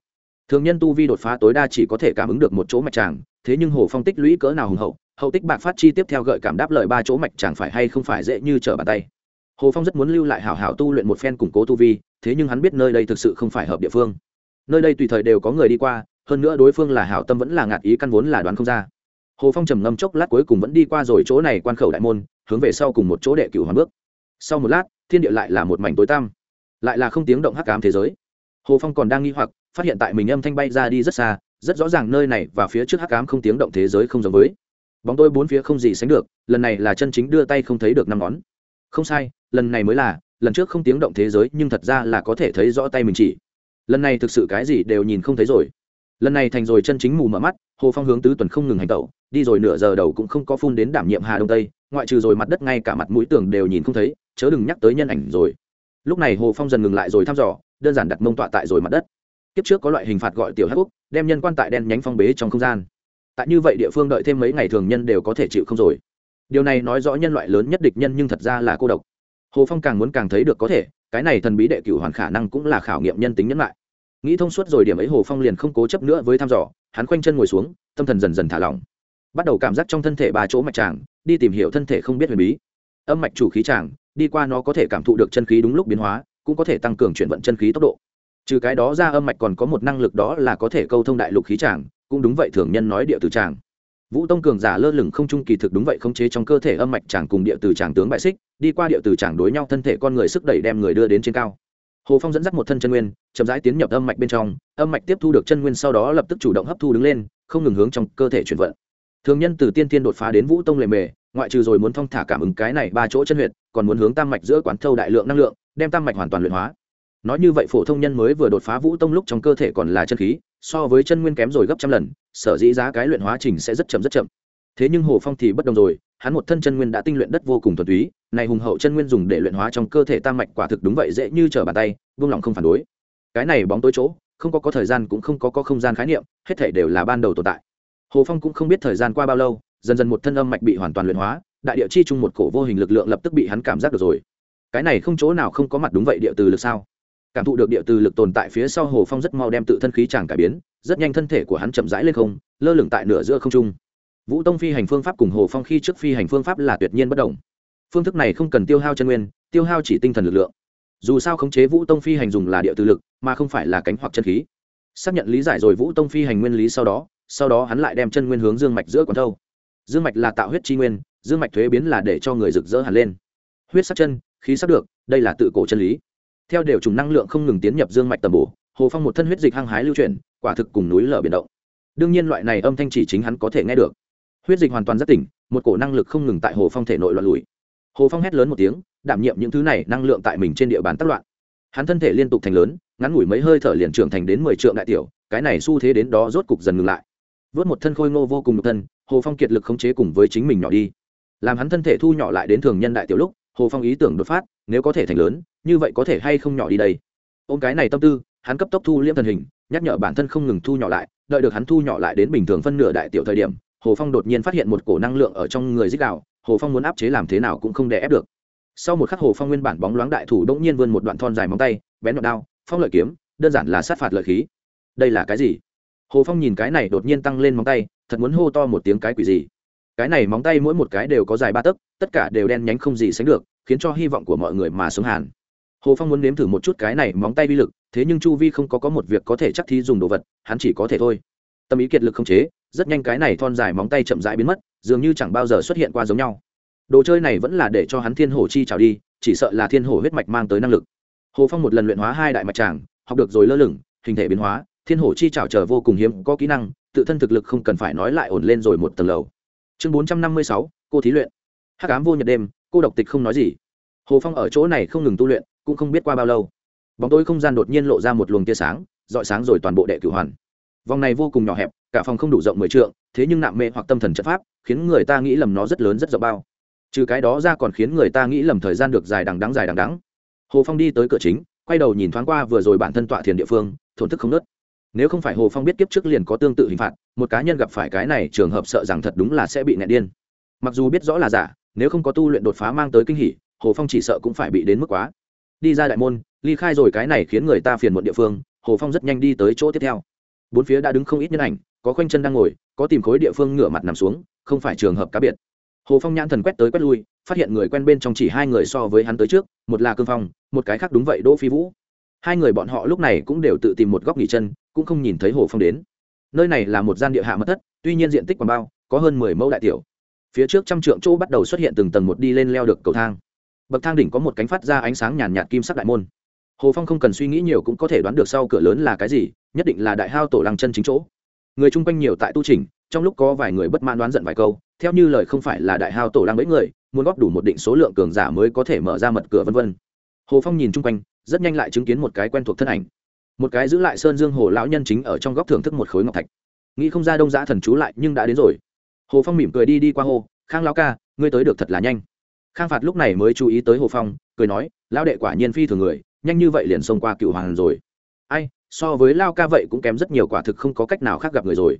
Speaker 1: Thường nhân tu vi đột phá tối đa chỉ có thể cảm ứng được một chỗ mạch tràng, thế nhưng hồ phong tích lũy cỡ nào hùng hậu hậu tích bạc phát chi tiếp theo gợi cảm đáp lời ba chỗ mạch tràng phải hay không phải dễ như trở bàn tay. Hồ phong rất muốn lưu lại hảo hảo tu luyện một phen củng cố tu vi, thế nhưng hắn biết nơi đây thực sự không phải hợp địa phương. Nơi đây tùy thời đều có người đi qua hơn nữa đối phương là hảo tâm vẫn là ngạt ý căn vốn là đoán không ra. Hồ phong trầm ngâm chốc lát cuối cùng vẫn đi qua rồi chỗ này quan khẩu đại môn, hướng về sau cùng một chỗ đệ cửu hoàn bước. Sau một lát, thiên địa lại là một mảnh tối tăm, lại là không tiếng động hắc ám thế giới. Hồ phong còn đang nghi hoặc, phát hiện tại mình âm thanh bay ra đi rất xa, rất rõ ràng nơi này và phía trước hắc ám không tiếng động thế giới không giống với. Bóng tôi bốn phía không gì sánh được, lần này là chân chính đưa tay không thấy được năm ngón. Không sai, lần này mới là, lần trước không tiếng động thế giới nhưng thật ra là có thể thấy rõ tay mình chỉ. Lần này thực sự cái gì đều nhìn không thấy rồi lần này thành rồi chân chính mù mở mắt, hồ phong hướng tứ tuần không ngừng hành tẩu, đi rồi nửa giờ đầu cũng không có phun đến đảm nhiệm hà đông tây, ngoại trừ rồi mặt đất ngay cả mặt mũi tường đều nhìn không thấy, chớ đừng nhắc tới nhân ảnh rồi. Lúc này hồ phong dần ngừng lại rồi thăm dò, đơn giản đặt mông tọa tại rồi mặt đất. Kiếp trước có loại hình phạt gọi tiểu hát quốc đem nhân quan tại đen nhánh phong bế trong không gian. Tại như vậy địa phương đợi thêm mấy ngày thường nhân đều có thể chịu không rồi. Điều này nói rõ nhân loại lớn nhất địch nhân nhưng thật ra là cô độc. Hồ phong càng muốn càng thấy được có thể, cái này thần bí đệ cửu hoàn khả năng cũng là khảo nghiệm nhân tính nhân lại nghĩ thông suốt rồi điểm ấy hồ phong liền không cố chấp nữa với thăm dò, hắn khoanh chân ngồi xuống, tâm thần dần dần thả lỏng. Bắt đầu cảm giác trong thân thể ba chỗ mạch tràng, đi tìm hiểu thân thể không biết huyền bí. Âm mạch chủ khí tràng, đi qua nó có thể cảm thụ được chân khí đúng lúc biến hóa, cũng có thể tăng cường chuyển vận chân khí tốc độ. Trừ cái đó ra âm mạch còn có một năng lực đó là có thể câu thông đại lục khí tràng, cũng đúng vậy thường nhân nói địa từ tràng. Vũ tông cường giả lơ lửng không trung kỳ thực đúng vậy khống chế trong cơ thể âm mạch tràng cùng địa từ tràng tướng bại xích, đi qua địa từ tràng đối nhau thân thể con người sức đẩy đem người đưa đến trên cao hồ phong dẫn dắt một thân chân nguyên, chậm rãi tiến nhập âm mạch bên trong, âm mạch tiếp thu được chân nguyên sau đó lập tức chủ động hấp thu đứng lên, không ngừng hướng trong cơ thể chuyển vận. Thường nhân từ tiên tiên đột phá đến vũ tông lề mề, ngoại trừ rồi muốn thong thả cảm ứng cái này ba chỗ chân huyệt, còn muốn hướng tam mạch giữa quán thâu đại lượng năng lượng, đem tam mạch hoàn toàn luyện hóa. Nói như vậy phổ thông nhân mới vừa đột phá vũ tông lúc trong cơ thể còn là chân khí, so với chân nguyên kém rồi gấp trăm lần, sở dĩ giá cái luyện hóa trình sẽ rất chậm rất chậm. Thế nhưng hồ phong thì bất đồng rồi, hắn một thân chân nguyên đã tinh luyện đất vô cùng thuần túy này hùng hậu chân nguyên dùng để luyện hóa trong cơ thể tam mạch quả thực đúng vậy, dễ như trở bàn tay, vương lòng không phản đối. Cái này bóng tối chỗ, không có có thời gian cũng không có có không gian khái niệm, hết thể đều là ban đầu tồn tại. Hồ phong cũng không biết thời gian qua bao lâu, dần dần một thân âm mạch bị hoàn toàn luyện hóa, đại địa chi chung một cổ vô hình lực lượng lập tức bị hắn cảm giác được rồi. Cái này không chỗ nào không có mặt đúng vậy địa từ lực sao? Cảm thụ được địa từ lực tồn tại phía sau hồ phong rất mau đem tự thân khí chàng cải biến, rất nhanh thân thể của hắn chậm rãi lên không, lơ lửng tại nửa giữa không trung. Vũ tông phi hành phương pháp cùng hồ phong khi trước phi hành phương pháp là tuyệt nhiên bất đồng phương thức này không cần tiêu hao chân nguyên, tiêu hao chỉ tinh thần lực lượng. Dù sao khống chế vũ tông phi hành dùng là địa từ lực, mà không phải là cánh hoặc chân khí. Xác nhận lý giải rồi vũ tông phi hành nguyên lý sau đó sau đó hắn lại đem chân nguyên hướng dương mạch giữa quán thâu dương mạch là tạo huyết chi nguyên, dương mạch thuế biến là để cho người rực rỡ hẳn lên. Huyết sắc chân, khí sắc được, đây là tự cổ chân lý. Theo đều trùng năng lượng không ngừng tiến nhập dương mạch tầm bổ, hồ phong một thân huyết dịch hăng hái lưu chuyển, quả thực cùng núi lở biển động. Đương nhiên loại này âm thanh chỉ chính hắn có thể nghe được. Huyết dịch hoàn toàn rất tỉnh, một cổ năng lực không ngừng tại hồ phong thể nội loạn lùi hồ phong hét lớn một tiếng, đảm nhiệm những thứ này năng lượng tại mình trên địa bàn tác loạn. Hắn thân thể liên tục thành lớn, ngắn ngủi mấy hơi thở liền trưởng thành đến mười triệu đại tiểu, cái này xu thế đến đó rốt cục dần ngừng lại. Vớt một thân khôi ngô vô cùng nhục thân, hồ phong kiệt lực khống chế cùng với chính mình nhỏ đi. Làm hắn thân thể thu nhỏ lại đến thường nhân đại tiểu lúc, hồ phong ý tưởng đột phát, nếu có thể thành lớn, như vậy có thể hay không nhỏ đi đây? Ôm cái này tâm tư, hắn cấp tốc thu liễm thần hình, nhắc nhở bản thân không ngừng thu nhỏ lại, đợi được hắn thu nhỏ lại đến bình thường phân nửa đại tiểu thời điểm, hồ phong đột nhiên phát hiện một cổ năng lượng ở trong người dích đạo hồ phong muốn áp chế làm thế nào cũng không đè ép được. Sau một khắc hồ phong nguyên bản bóng loáng đại thủ đ nhiên vươn một đoạn thon dài móng tay, bén đoạn đao, phong lợi kiếm, đơn giản là sát phạt lợi khí. Đây là cái gì? Hồ phong nhìn cái này đột nhiên tăng lên móng tay, thật muốn hô to một tiếng cái quỷ gì? Cái này móng tay mỗi một cái đều có dài ba tấc, tất cả đều đen nhánh không gì sánh được, khiến cho hy vọng của mọi người mà sống hàn hồ phong muốn nếm thử một chút cái này móng tay vi lực, thế nhưng chu vi không có có một việc có thể chắc thi dùng đồ vật, hắn chỉ có thể thôi. Tâm ý kiệt lực không chế, rất nhanh cái này thon dài móng tay chậm rãi biến mất dường như chẳng bao giờ xuất hiện qua giống nhau. Đồ chơi này vẫn là để cho hắn thiên hổ chi trào đi, chỉ sợ là thiên hổ huyết mạch mang tới năng lực. Hồ phong một lần luyện hóa hai đại mạch tràng, học được rồi lơ lửng, hình thể biến hóa, thiên hổ chi trào chờ vô cùng hiếm có kỹ năng, tự thân thực lực không cần phải nói lại ổn lên rồi một tầng lầu. Chương bốn trăm năm mươi sáu, cô thí luyện. Hắc ám vô nhật đêm, cô độc tịch không nói gì. Hồ phong ở chỗ này không ngừng tu luyện, cũng không biết qua bao lâu. Bóng tối không gian đột nhiên lộ ra một luồng tia sáng dọi sáng rồi toàn bộ đệ cửu hoàn vòng này vô cùng nhỏ hẹp, cả phòng không đủ rộng mười trượng, thế nhưng nạm mê hoặc tâm thần chất pháp, khiến người ta nghĩ lầm nó rất lớn rất rộng bao. Trừ cái đó ra còn khiến người ta nghĩ lầm thời gian được dài đằng đắng dài đằng đắng hồ phong đi tới cửa chính, quay đầu nhìn thoáng qua vừa rồi bản thân tọa thiền địa phương, thổn thức không nớt. Nếu không phải hồ phong biết kiếp trước liền có tương tự hình phạt, một cá nhân gặp phải cái này trường hợp sợ rằng thật đúng là sẽ bị nẹt điên. Mặc dù biết rõ là giả, nếu không có tu luyện đột phá mang tới kinh hỉ, hồ phong chỉ sợ cũng phải bị đến mức quá. Đi ra đại môn, ly khai rồi cái này khiến người ta phiền muộn địa phương, hồ phong rất nhanh đi tới chỗ tiếp theo bốn phía đã đứng không ít nhân ảnh, có khoanh chân đang ngồi, có tìm khối địa phương ngửa mặt nằm xuống, không phải trường hợp cá biệt. Hồ phong nhãn thần quét tới quét lui, phát hiện người quen bên trong chỉ hai người so với hắn tới trước, một là cương phong, một cái khác đúng vậy đỗ phi vũ. Hai người bọn họ lúc này cũng đều tự tìm một góc nghỉ chân, cũng không nhìn thấy hồ phong đến. Nơi này là một gian địa hạ mật thất, tuy nhiên diện tích còn bao, có hơn mười mẫu đại tiểu. Phía trước trăm trượng chỗ bắt đầu xuất hiện từng tầng một đi lên leo được cầu thang. Bậc thang đỉnh có một cánh phát ra ánh sáng nhàn nhạt kim sắc đại môn. Hồ phong không cần suy nghĩ nhiều cũng có thể đoán được sau cửa lớn là cái gì nhất định là đại hao tổ lăng chân chính chỗ. Người chung quanh nhiều tại tu trình trong lúc có vài người bất mãn đoán giận vài câu, theo như lời không phải là đại hao tổ lăng mấy người, muốn góp đủ một định số lượng cường giả mới có thể mở ra mật cửa vân vân. Hồ phong nhìn chung quanh, rất nhanh lại chứng kiến một cái quen thuộc thân ảnh. Một cái giữ lại sơn dương hồ lão nhân chính ở trong góc thưởng thức một khối ngọc thạch. Nghĩ không ra đông giã thần chú lại nhưng đã đến rồi. Hồ phong mỉm cười đi đi qua hồ khang lão ca, ngươi tới được thật là nhanh. Khang phạt lúc này mới chú ý tới hồ phong, cười nói, lão đệ quả nhiên phi thường người, nhanh như vậy liền xông qua cựu hoàng rồi. Ai so với lao ca vậy cũng kém rất nhiều, quả thực không có cách nào khác gặp người rồi.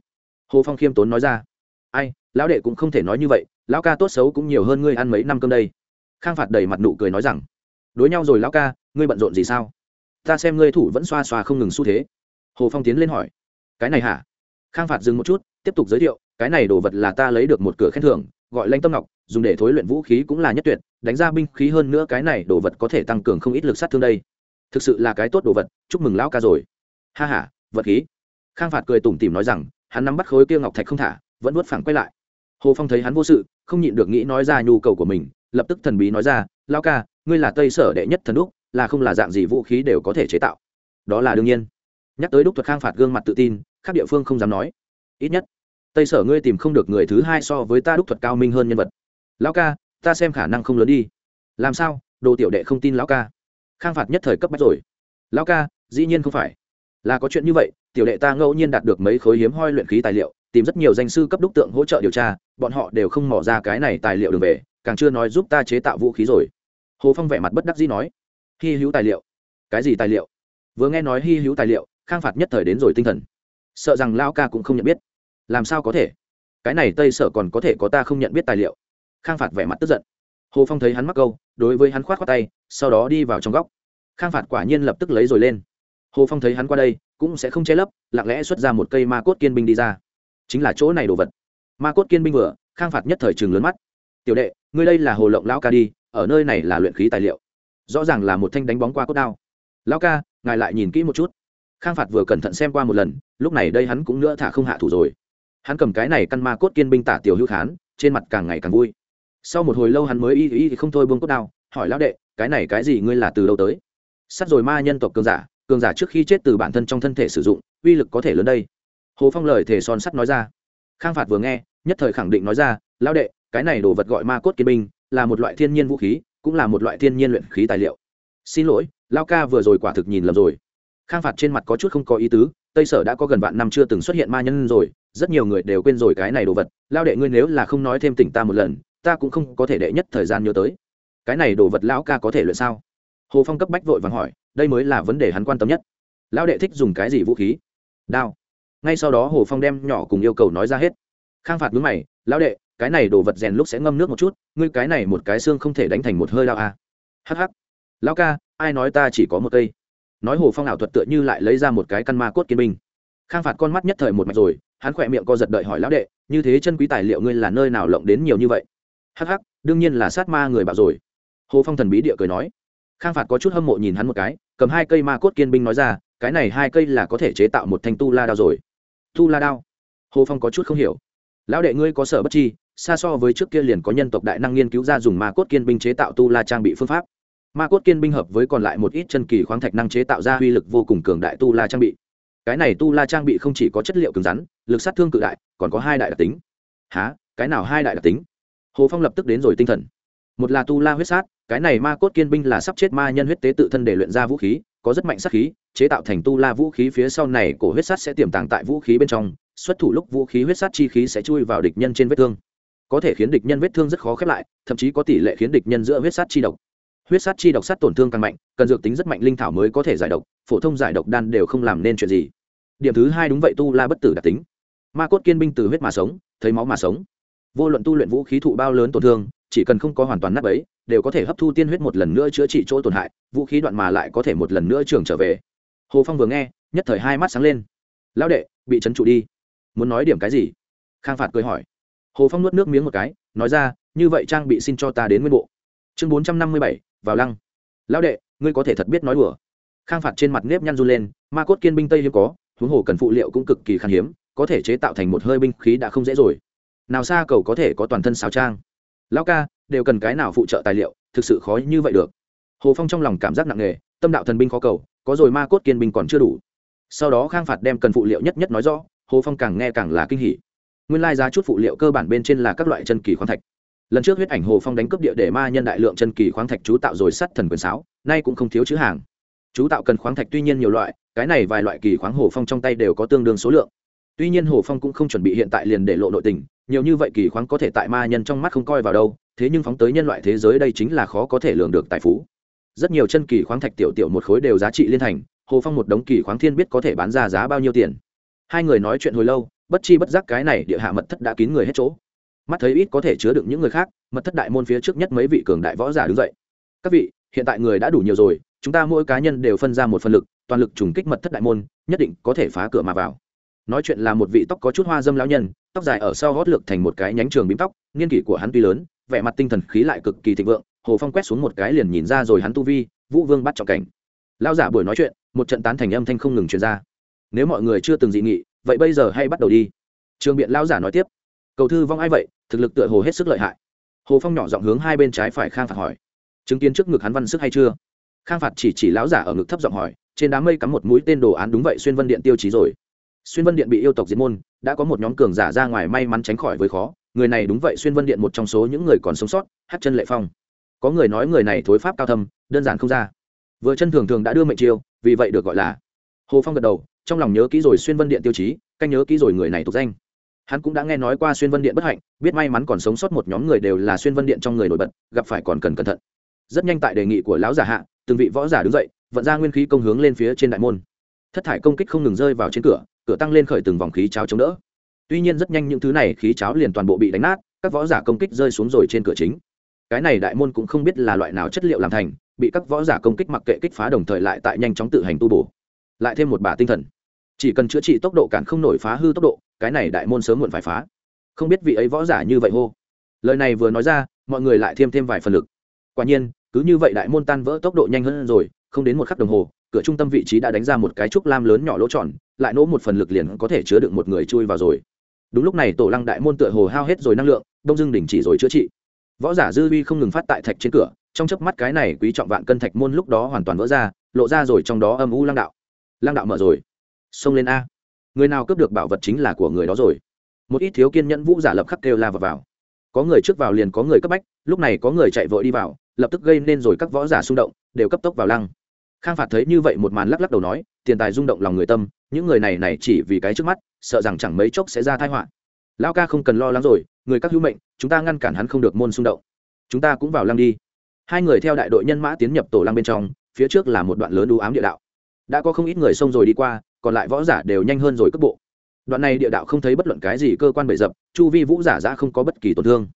Speaker 1: Hồ phong khiêm tốn nói ra. Ai, lão đệ cũng không thể nói như vậy lão ca tốt xấu cũng nhiều hơn ngươi ăn mấy năm cơm đây. Khang phạt đầy mặt nụ cười nói rằng, đối nhau rồi lão ca, ngươi bận rộn gì sao? Ta xem ngươi thủ vẫn xoa xoa không ngừng xu thế. Hồ phong tiến lên hỏi, cái này hả? Khang phạt dừng một chút, tiếp tục giới thiệu, cái này đồ vật là ta lấy được một cửa khen thưởng, gọi lanh tâm ngọc, dùng để thối luyện vũ khí cũng là nhất tuyệt, đánh ra binh khí hơn nữa cái này đồ vật có thể tăng cường không ít lực sát thương đây. Thực sự là cái tốt đồ vật, chúc mừng lão ca rồi ha ha, vật khí. Khang phạt cười tủm tỉm nói rằng hắn nắm bắt khối kia ngọc thạch không thả vẫn vuốt phẳng quay lại. Hồ phong thấy hắn vô sự không nhịn được nghĩ nói ra nhu cầu của mình lập tức thần bí nói ra lao ca ngươi là tây sở đệ nhất thần đúc là không là dạng gì vũ khí đều có thể chế tạo. Đó là đương nhiên. Nhắc tới đúc thuật khang phạt gương mặt tự tin các địa phương không dám nói. Ít nhất tây sở ngươi tìm không được người thứ hai so với ta đúc thuật cao minh hơn nhân vật. Lão ca ta xem khả năng không lớn đi. Làm sao? Đồ tiểu đệ không tin lão ca. Khang phạt nhất thời cấp bách rồi. Lão ca dĩ nhiên không phải là có chuyện như vậy, tiểu đệ ta ngẫu nhiên đạt được mấy khối hiếm hoi luyện khí tài liệu, tìm rất nhiều danh sư cấp đúc tượng hỗ trợ điều tra, bọn họ đều không mỏ ra cái này tài liệu đường về, càng chưa nói giúp ta chế tạo vũ khí rồi. Hồ phong vẻ mặt bất đắc dĩ nói. Hy hữu tài liệu. Cái gì tài liệu? Vừa nghe nói hy hữu tài liệu, khang phạt nhất thời đến rồi tinh thần. Sợ rằng lao ca cũng không nhận biết. Làm sao có thể? Cái này tây sở còn có thể có ta không nhận biết tài liệu? Khang phạt vẻ mặt tức giận. Hồ phong thấy hắn mắc câu, đối với hắn k h o á t tay, sau đó đi vào trong góc. Khang phạt quả nhiên lập tức lấy rồi lên hồ phong thấy hắn qua đây, cũng sẽ không che lấp, lặng lẽ xuất ra một cây ma cốt kiên binh đi ra. Chính là chỗ này đồ vật. Ma cốt kiên binh vừa, khang phạt nhất thời trường lớn mắt. Tiểu đệ, ngươi đây là hồ lộng lão ca đi, ở nơi này là luyện khí tài liệu. Rõ ràng là một thanh đánh bóng qua cốt đao. Lão ca, ngài lại nhìn kỹ một chút. Khang phạt vừa cẩn thận xem qua một lần, lúc này đây hắn cũng nữa thả không hạ thủ rồi. Hắn cầm cái này căn ma cốt kiên binh tả tiểu hữu khán, trên mặt càng ngày càng vui. Sau một hồi lâu hắn mới y y thì không thôi buông cốt đao, hỏi lão đệ, cái này cái gì, ngươi là từ đâu tới? Sắt rồi ma nhân tộc cường giả cường giả trước khi chết từ bản thân trong thân thể sử dụng, uy lực có thể lớn đây. Hồ phong lời thể son sắt nói ra. Khang phạt vừa nghe, nhất thời khẳng định nói ra, lão đệ, cái này đồ vật gọi ma cốt kiên binh, là một loại thiên nhiên vũ khí, cũng là một loại thiên nhiên luyện khí tài liệu. Xin lỗi lao ca vừa rồi quả thực nhìn lầm rồi. Khang phạt trên mặt có chút không có ý tứ, tây sở đã có gần vạn năm chưa từng xuất hiện ma nhân rồi, rất nhiều người đều quên rồi cái này đồ vật. Lao đệ ngươi nếu là không nói thêm tỉnh ta một lần, ta cũng không có thể đệ nhất thời gian nhớ tới. Cái này đồ vật lão ca có thể luyện sao? Hồ phong cấp bách vội vàng hỏi đây mới là vấn đề hắn quan tâm nhất. Lão đệ thích dùng cái gì vũ khí? Đao. Ngay sau đó hồ phong đem nhỏ cùng yêu cầu nói ra hết. Khang phạt mướn mày, lão đệ, cái này đồ vật rèn lúc sẽ ngâm nước một chút, ngươi cái này một cái xương không thể đánh thành một hơi đao à. hh lão ca, ai nói ta chỉ có một cây? Nói hồ phong ảo thuật tựa như lại lấy ra một cái căn ma cốt kiên binh. Khang phạt con mắt nhất thời một mạch rồi, hắn khỏe miệng co giật đợi hỏi lão đệ, như thế chân quý tài liệu ngươi là nơi nào lộng đến nhiều như vậy? Hắc hắc, đương nhiên là sát ma người bảo rồi. Hồ phong thần bí địa cười nói khang phạt có chút hâm mộ nhìn hắn một cái, cầm hai cây ma cốt kiên binh nói ra, cái này hai cây là có thể chế tạo một thanh tu la đao rồi. Tu la đao? Hồ phong có chút không hiểu. Lão đệ ngươi có sở bất chi, xa so với trước kia liền có nhân tộc đại năng nghiên cứu ra dùng ma cốt kiên binh chế tạo tu la trang bị phương pháp. Ma cốt kiên binh hợp với còn lại một ít chân kỳ khoáng thạch năng chế tạo ra uy lực vô cùng cường đại tu la trang bị. Cái này tu la trang bị không chỉ có chất liệu cứng rắn, lực sát thương cự đại, còn có hai đại đặc tính. Há cái nào hai đại đặc tính? Hồ phong lập tức đến rồi tinh thần một là tu la huyết sát, cái này ma cốt kiên binh là sắp chết ma nhân huyết tế tự thân để luyện ra vũ khí, có rất mạnh sát khí, chế tạo thành tu la vũ khí phía sau này cổ huyết sát sẽ tiềm tàng tại vũ khí bên trong, xuất thủ lúc vũ khí huyết sát chi khí sẽ chui vào địch nhân trên vết thương. Có thể khiến địch nhân vết thương rất khó khép lại, thậm chí có tỷ lệ khiến địch nhân giữa huyết sát chi độc. Huyết sát chi độc sát tổn thương càng mạnh, cần dược tính rất mạnh linh thảo mới có thể giải độc, phổ thông giải độc đan đều không làm nên chuyện gì. Điểm thứ hai đúng vậy tu la bất tử đặc tính. Ma cốt kiên binh từ huyết mà sống, thấy máu mà sống. Vô luận tu luyện vũ khí thụ bao lớn tổn thương chỉ cần không có hoàn toàn nắp ấy, đều có thể hấp thu tiên huyết một lần nữa chữa trị chỗ tổn hại, vũ khí đoạn mà lại có thể một lần nữa trường trở về. Hồ phong vừa nghe, nhất thời hai mắt sáng lên. Lão đệ, bị trấn trụ đi. Muốn nói điểm cái gì? Khang phạt cười hỏi. Hồ phong nuốt nước miếng một cái, nói ra, như vậy trang bị xin cho ta đến nguyên bộ. Chương bốn trăm năm mươi bảy, vào lăng. Lão đệ, ngươi có thể thật biết nói đùa. Khang phạt trên mặt nếp nhăn run lên, ma cốt kiên binh tây hiếm có, huống hồ cần phụ liệu cũng cực kỳ khan hiếm, có thể chế tạo thành một hơi binh khí đã không dễ rồi. Nào xa cầu có thể có toàn thân xào trang lão ca, đều cần cái nào phụ trợ tài liệu, thực sự khó như vậy được. Hồ phong trong lòng cảm giác nặng nề, tâm đạo thần binh khó cầu, có rồi ma cốt kiên binh còn chưa đủ. Sau đó khang phạt đem cần phụ liệu nhất nhất nói rõ, hồ phong càng nghe càng là kinh hỉ. Nguyên lai giá chút phụ liệu cơ bản bên trên là các loại chân kỳ khoáng thạch. Lần trước huyết ảnh hồ phong đánh cướp địa để ma nhân đại lượng chân kỳ khoáng thạch chú tạo rồi sắt thần quyền sáo, nay cũng không thiếu chữ hàng. Chú tạo cần khoáng thạch tuy nhiên nhiều loại, cái này vài loại kỳ khoáng hồ phong trong tay đều có tương đương số lượng. Tuy nhiên hồ phong cũng không chuẩn bị hiện tại liền để lộ nội tình nhiều như vậy kỳ khoáng có thể tại ma nhân trong mắt không coi vào đâu, thế nhưng phóng tới nhân loại thế giới đây chính là khó có thể lường được tài phú. Rất nhiều chân kỳ khoáng thạch tiểu tiểu một khối đều giá trị liên thành, hồ phong một đống kỳ khoáng thiên biết có thể bán ra giá bao nhiêu tiền. Hai người nói chuyện hồi lâu, bất chi bất giác cái này địa hạ mật thất đã kín người hết chỗ. Mắt thấy ít có thể chứa được những người khác, mật thất đại môn phía trước nhất mấy vị cường đại võ giả đứng dậy. Các vị, hiện tại người đã đủ nhiều rồi, chúng ta mỗi cá nhân đều phân ra một phần lực, toàn lực trùng kích mật thất đại môn, nhất định có thể phá cửa mà vào nói chuyện là một vị tóc có chút hoa dâm lão nhân, tóc dài ở sau gót lược thành một cái nhánh trường bím tóc, niên kỷ của hắn tuy lớn, vẻ mặt tinh thần khí lại cực kỳ thịnh vượng, hồ phong quét xuống một cái liền nhìn ra rồi hắn tu vi, vũ vương bắt trọng cảnh. Lão giả buổi nói chuyện, một trận tán thành âm thanh không ngừng truyền ra. Nếu mọi người chưa từng dị nghị, vậy bây giờ hay bắt đầu đi. Trường biện lão giả nói tiếp. Cầu thư vong ai vậy, thực lực tựa hồ hết sức lợi hại. Hồ phong nhỏ giọng hướng hai bên trái phải khang phạt hỏi. Chứng kiến trước ngực hắn văn sức hay chưa? Khang phạt chỉ chỉ lão giả ở ngực thấp giọng hỏi, trên đám mây cắm một mũi tên đồ án đúng vậy xuyên vân điện tiêu chí rồi xuyên vân điện bị yêu tộc diệt môn, đã có một nhóm cường giả ra ngoài may mắn tránh khỏi với khó. Người này đúng vậy, xuyên vân điện một trong số những người còn sống sót, hát chân lệ phong. Có người nói người này thối pháp cao thâm, đơn giản không ra. Vừa chân thường thường đã đưa mệnh chiêu, vì vậy được gọi là hồ phong gật đầu, trong lòng nhớ kỹ rồi xuyên vân điện tiêu chí, canh nhớ kỹ rồi người này tục danh. Hắn cũng đã nghe nói qua xuyên vân điện bất hạnh, biết may mắn còn sống sót một nhóm người đều là xuyên vân điện trong người nổi bật, gặp phải còn cần cẩn thận. Rất nhanh tại đề nghị của lão giả hạ, từng vị võ giả đứng dậy, vận ra nguyên khí công hướng lên phía trên đại môn. Thất thải công kích không ngừng rơi vào trên cửa cửa tăng lên khởi từng vòng khí cháo chống đỡ. Tuy nhiên rất nhanh những thứ này khí cháo liền toàn bộ bị đánh nát, các võ giả công kích rơi xuống rồi trên cửa chính. Cái này đại môn cũng không biết là loại nào chất liệu làm thành, bị các võ giả công kích mặc kệ kích phá đồng thời lại tại nhanh chóng tự hành tu bổ. Lại thêm một bà tinh thần. Chỉ cần chữa trị tốc độ cản không nổi phá hư tốc độ, cái này đại môn sớm muộn phải phá. Không biết vị ấy võ giả như vậy hô. Lời này vừa nói ra, mọi người lại thêm thêm vài phần lực. Quả nhiên, cứ như vậy đại môn tan vỡ tốc độ nhanh hơn rồi, không đến một khắc đồng hồ cửa trung tâm vị trí đã đánh ra một cái trúc lam lớn nhỏ lỗ tròn lại nỗ một phần lực liền có thể chứa được một người chui vào rồi. Đúng lúc này tổ lăng đại môn tựa hồ hao hết rồi năng lượng đông dưng đình chỉ rồi chữa trị. Võ giả dư vi không ngừng phát tại thạch trên cửa trong chớp mắt cái này quý trọng vạn cân thạch môn lúc đó hoàn toàn vỡ ra lộ ra rồi trong đó âm u lăng đạo. Lăng đạo mở rồi. Xông lên a. Người nào cướp được bảo vật chính là của người đó rồi. Một ít thiếu kiên nhẫn vũ giả lập khắc kêu la vào, vào. Có người trước vào liền có người cấp bách lúc này có người chạy vội đi vào lập tức gây nên rồi các võ giả xung động đều cấp tốc vào lăng khang phạt thấy như vậy một màn lắc lắc đầu nói, tiền tài rung động lòng người tâm, những người này này chỉ vì cái trước mắt, sợ rằng chẳng mấy chốc sẽ ra thai họa. Lao ca không cần lo lắng rồi, người các hữu mệnh, chúng ta ngăn cản hắn không được môn xung động. Chúng ta cũng vào lăng đi. Hai người theo đại đội nhân mã tiến nhập tổ lăng bên trong, phía trước là một đoạn lớn đu ám địa đạo. Đã có không ít người xông rồi đi qua, còn lại võ giả đều nhanh hơn rồi cước bộ. Đoạn này địa đạo không thấy bất luận cái gì cơ quan bậy dập, chu vi vũ giả ra không có bất kỳ tổn thương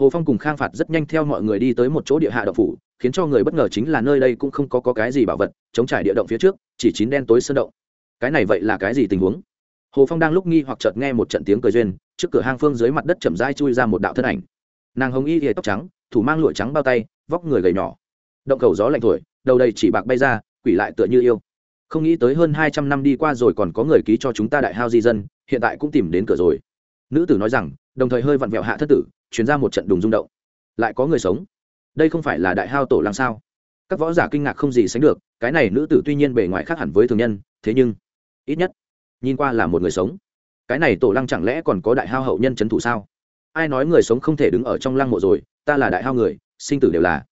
Speaker 1: hồ phong cùng khang phạt rất nhanh theo mọi người đi tới một chỗ địa hạ động phủ khiến cho người bất ngờ chính là nơi đây cũng không có, có cái gì bảo vật chống trải địa động phía trước chỉ chín đen tối sơn động. Cái này vậy là cái gì tình huống? Hồ phong đang lúc nghi hoặc chợt nghe một trận tiếng cười duyên trước cửa hang phương dưới mặt đất chậm rãi chui ra một đạo thân ảnh. Nàng hồng y hề tóc trắng thủ mang lụa trắng bao tay vóc người gầy nhỏ. Động cầu gió lạnh thổi đầu đầy chỉ bạc bay ra quỷ lại tựa như yêu. Không nghĩ tới hơn hai trăm năm đi qua rồi còn có người ký cho chúng ta đại hao di dân hiện tại cũng tìm đến cửa rồi. Nữ tử nói rằng đồng thời hơi vặn vẹo hạ thất tử chuyển ra một trận đùng rung động. Lại có người sống. Đây không phải là đại hao tổ làm sao? Các võ giả kinh ngạc không gì sánh được, cái này nữ tử tuy nhiên bề ngoài khác hẳn với thường nhân, thế nhưng ít nhất nhìn qua là một người sống. Cái này tổ lăng chẳng lẽ còn có đại hao hậu nhân trấn thủ sao? Ai nói người sống không thể đứng ở trong lăng mộ rồi, ta là đại hao người, sinh tử đều là.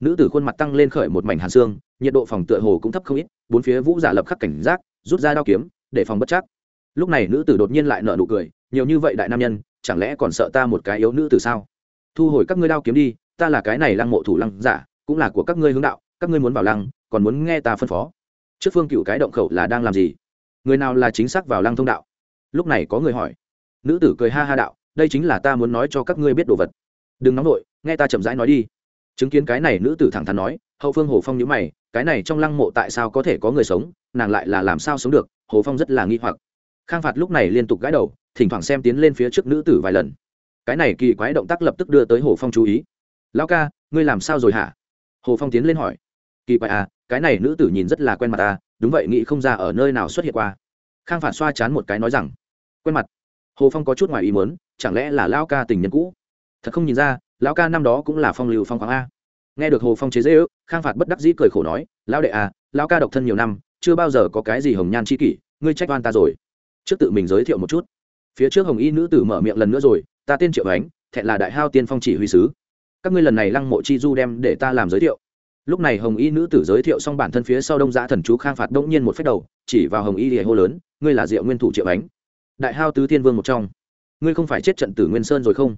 Speaker 1: Nữ tử khuôn mặt tăng lên khởi một mảnh hàn xương, nhiệt độ phòng tựa hồ cũng thấp không ít, bốn phía vũ giả lập khắc cảnh giác, rút ra đao kiếm, để phòng bất chắc. Lúc này nữ tử đột nhiên lại nở nụ cười, nhiều như vậy đại nam nhân chẳng lẽ còn sợ ta một cái yếu nữ tử sao? Thu hồi các ngươi đao kiếm đi, ta là cái này lăng mộ thủ lăng giả, cũng là của các ngươi hướng đạo, các ngươi muốn vào lăng, còn muốn nghe ta phân phó. Trước phương cựu cái động khẩu là đang làm gì? Người nào là chính xác vào lăng thông đạo? Lúc này có người hỏi. Nữ tử cười ha ha đạo, đây chính là ta muốn nói cho các ngươi biết đồ vật. Đừng nóng nổi nghe ta chậm rãi nói đi. Chứng kiến cái này nữ tử thẳng thắn nói, hậu phương hồ phong nhữ mày, cái này trong lăng mộ tại sao có thể có người sống, nàng lại là làm sao sống được, hồ phong rất là nghi hoặc. Khang phạt lúc này liên tục gãi đầu thỉnh thoảng xem tiến lên phía trước nữ tử vài lần. Cái này kỳ quái động tác lập tức đưa tới hồ phong chú ý. Lão ca, ngươi làm sao rồi hả? Hồ phong tiến lên hỏi. Kỳ quái à cái này nữ tử nhìn rất là quen mặt ta đúng vậy, nghĩ không ra ở nơi nào xuất hiện qua. Khang phản xoa chán một cái nói rằng, quen mặt. Hồ phong có chút ngoài ý muốn, chẳng lẽ là lão ca tình nhân cũ? Thật không nhìn ra, lão ca năm đó cũng là phong lưu phong khoáng a. Nghe được hồ phong chế dễ ước khang phạt bất đắc dĩ cười khổ nói, lão đệ à lão ca độc thân nhiều năm, chưa bao giờ có cái gì hồng nhan c h i kỷ, ngươi trách oan ta rồi. Trước tự mình giới thiệu một chút phía trước hồng y nữ tử mở miệng lần nữa rồi, ta tên triệu ánh, thẹn là đại hao tiên phong chỉ huy sứ. Các ngươi lần này lăng mộ chi du đem để ta làm giới thiệu. Lúc này hồng y nữ tử giới thiệu xong bản thân phía sau đông giã thần chú khang phạt đông nhiên một phép đầu, chỉ vào hồng y lìa hô lớn, ngươi là diệu nguyên thủ triệu ánh, đại hao tứ thiên vương một trong. Ngươi không phải chết trận tử nguyên sơn rồi không?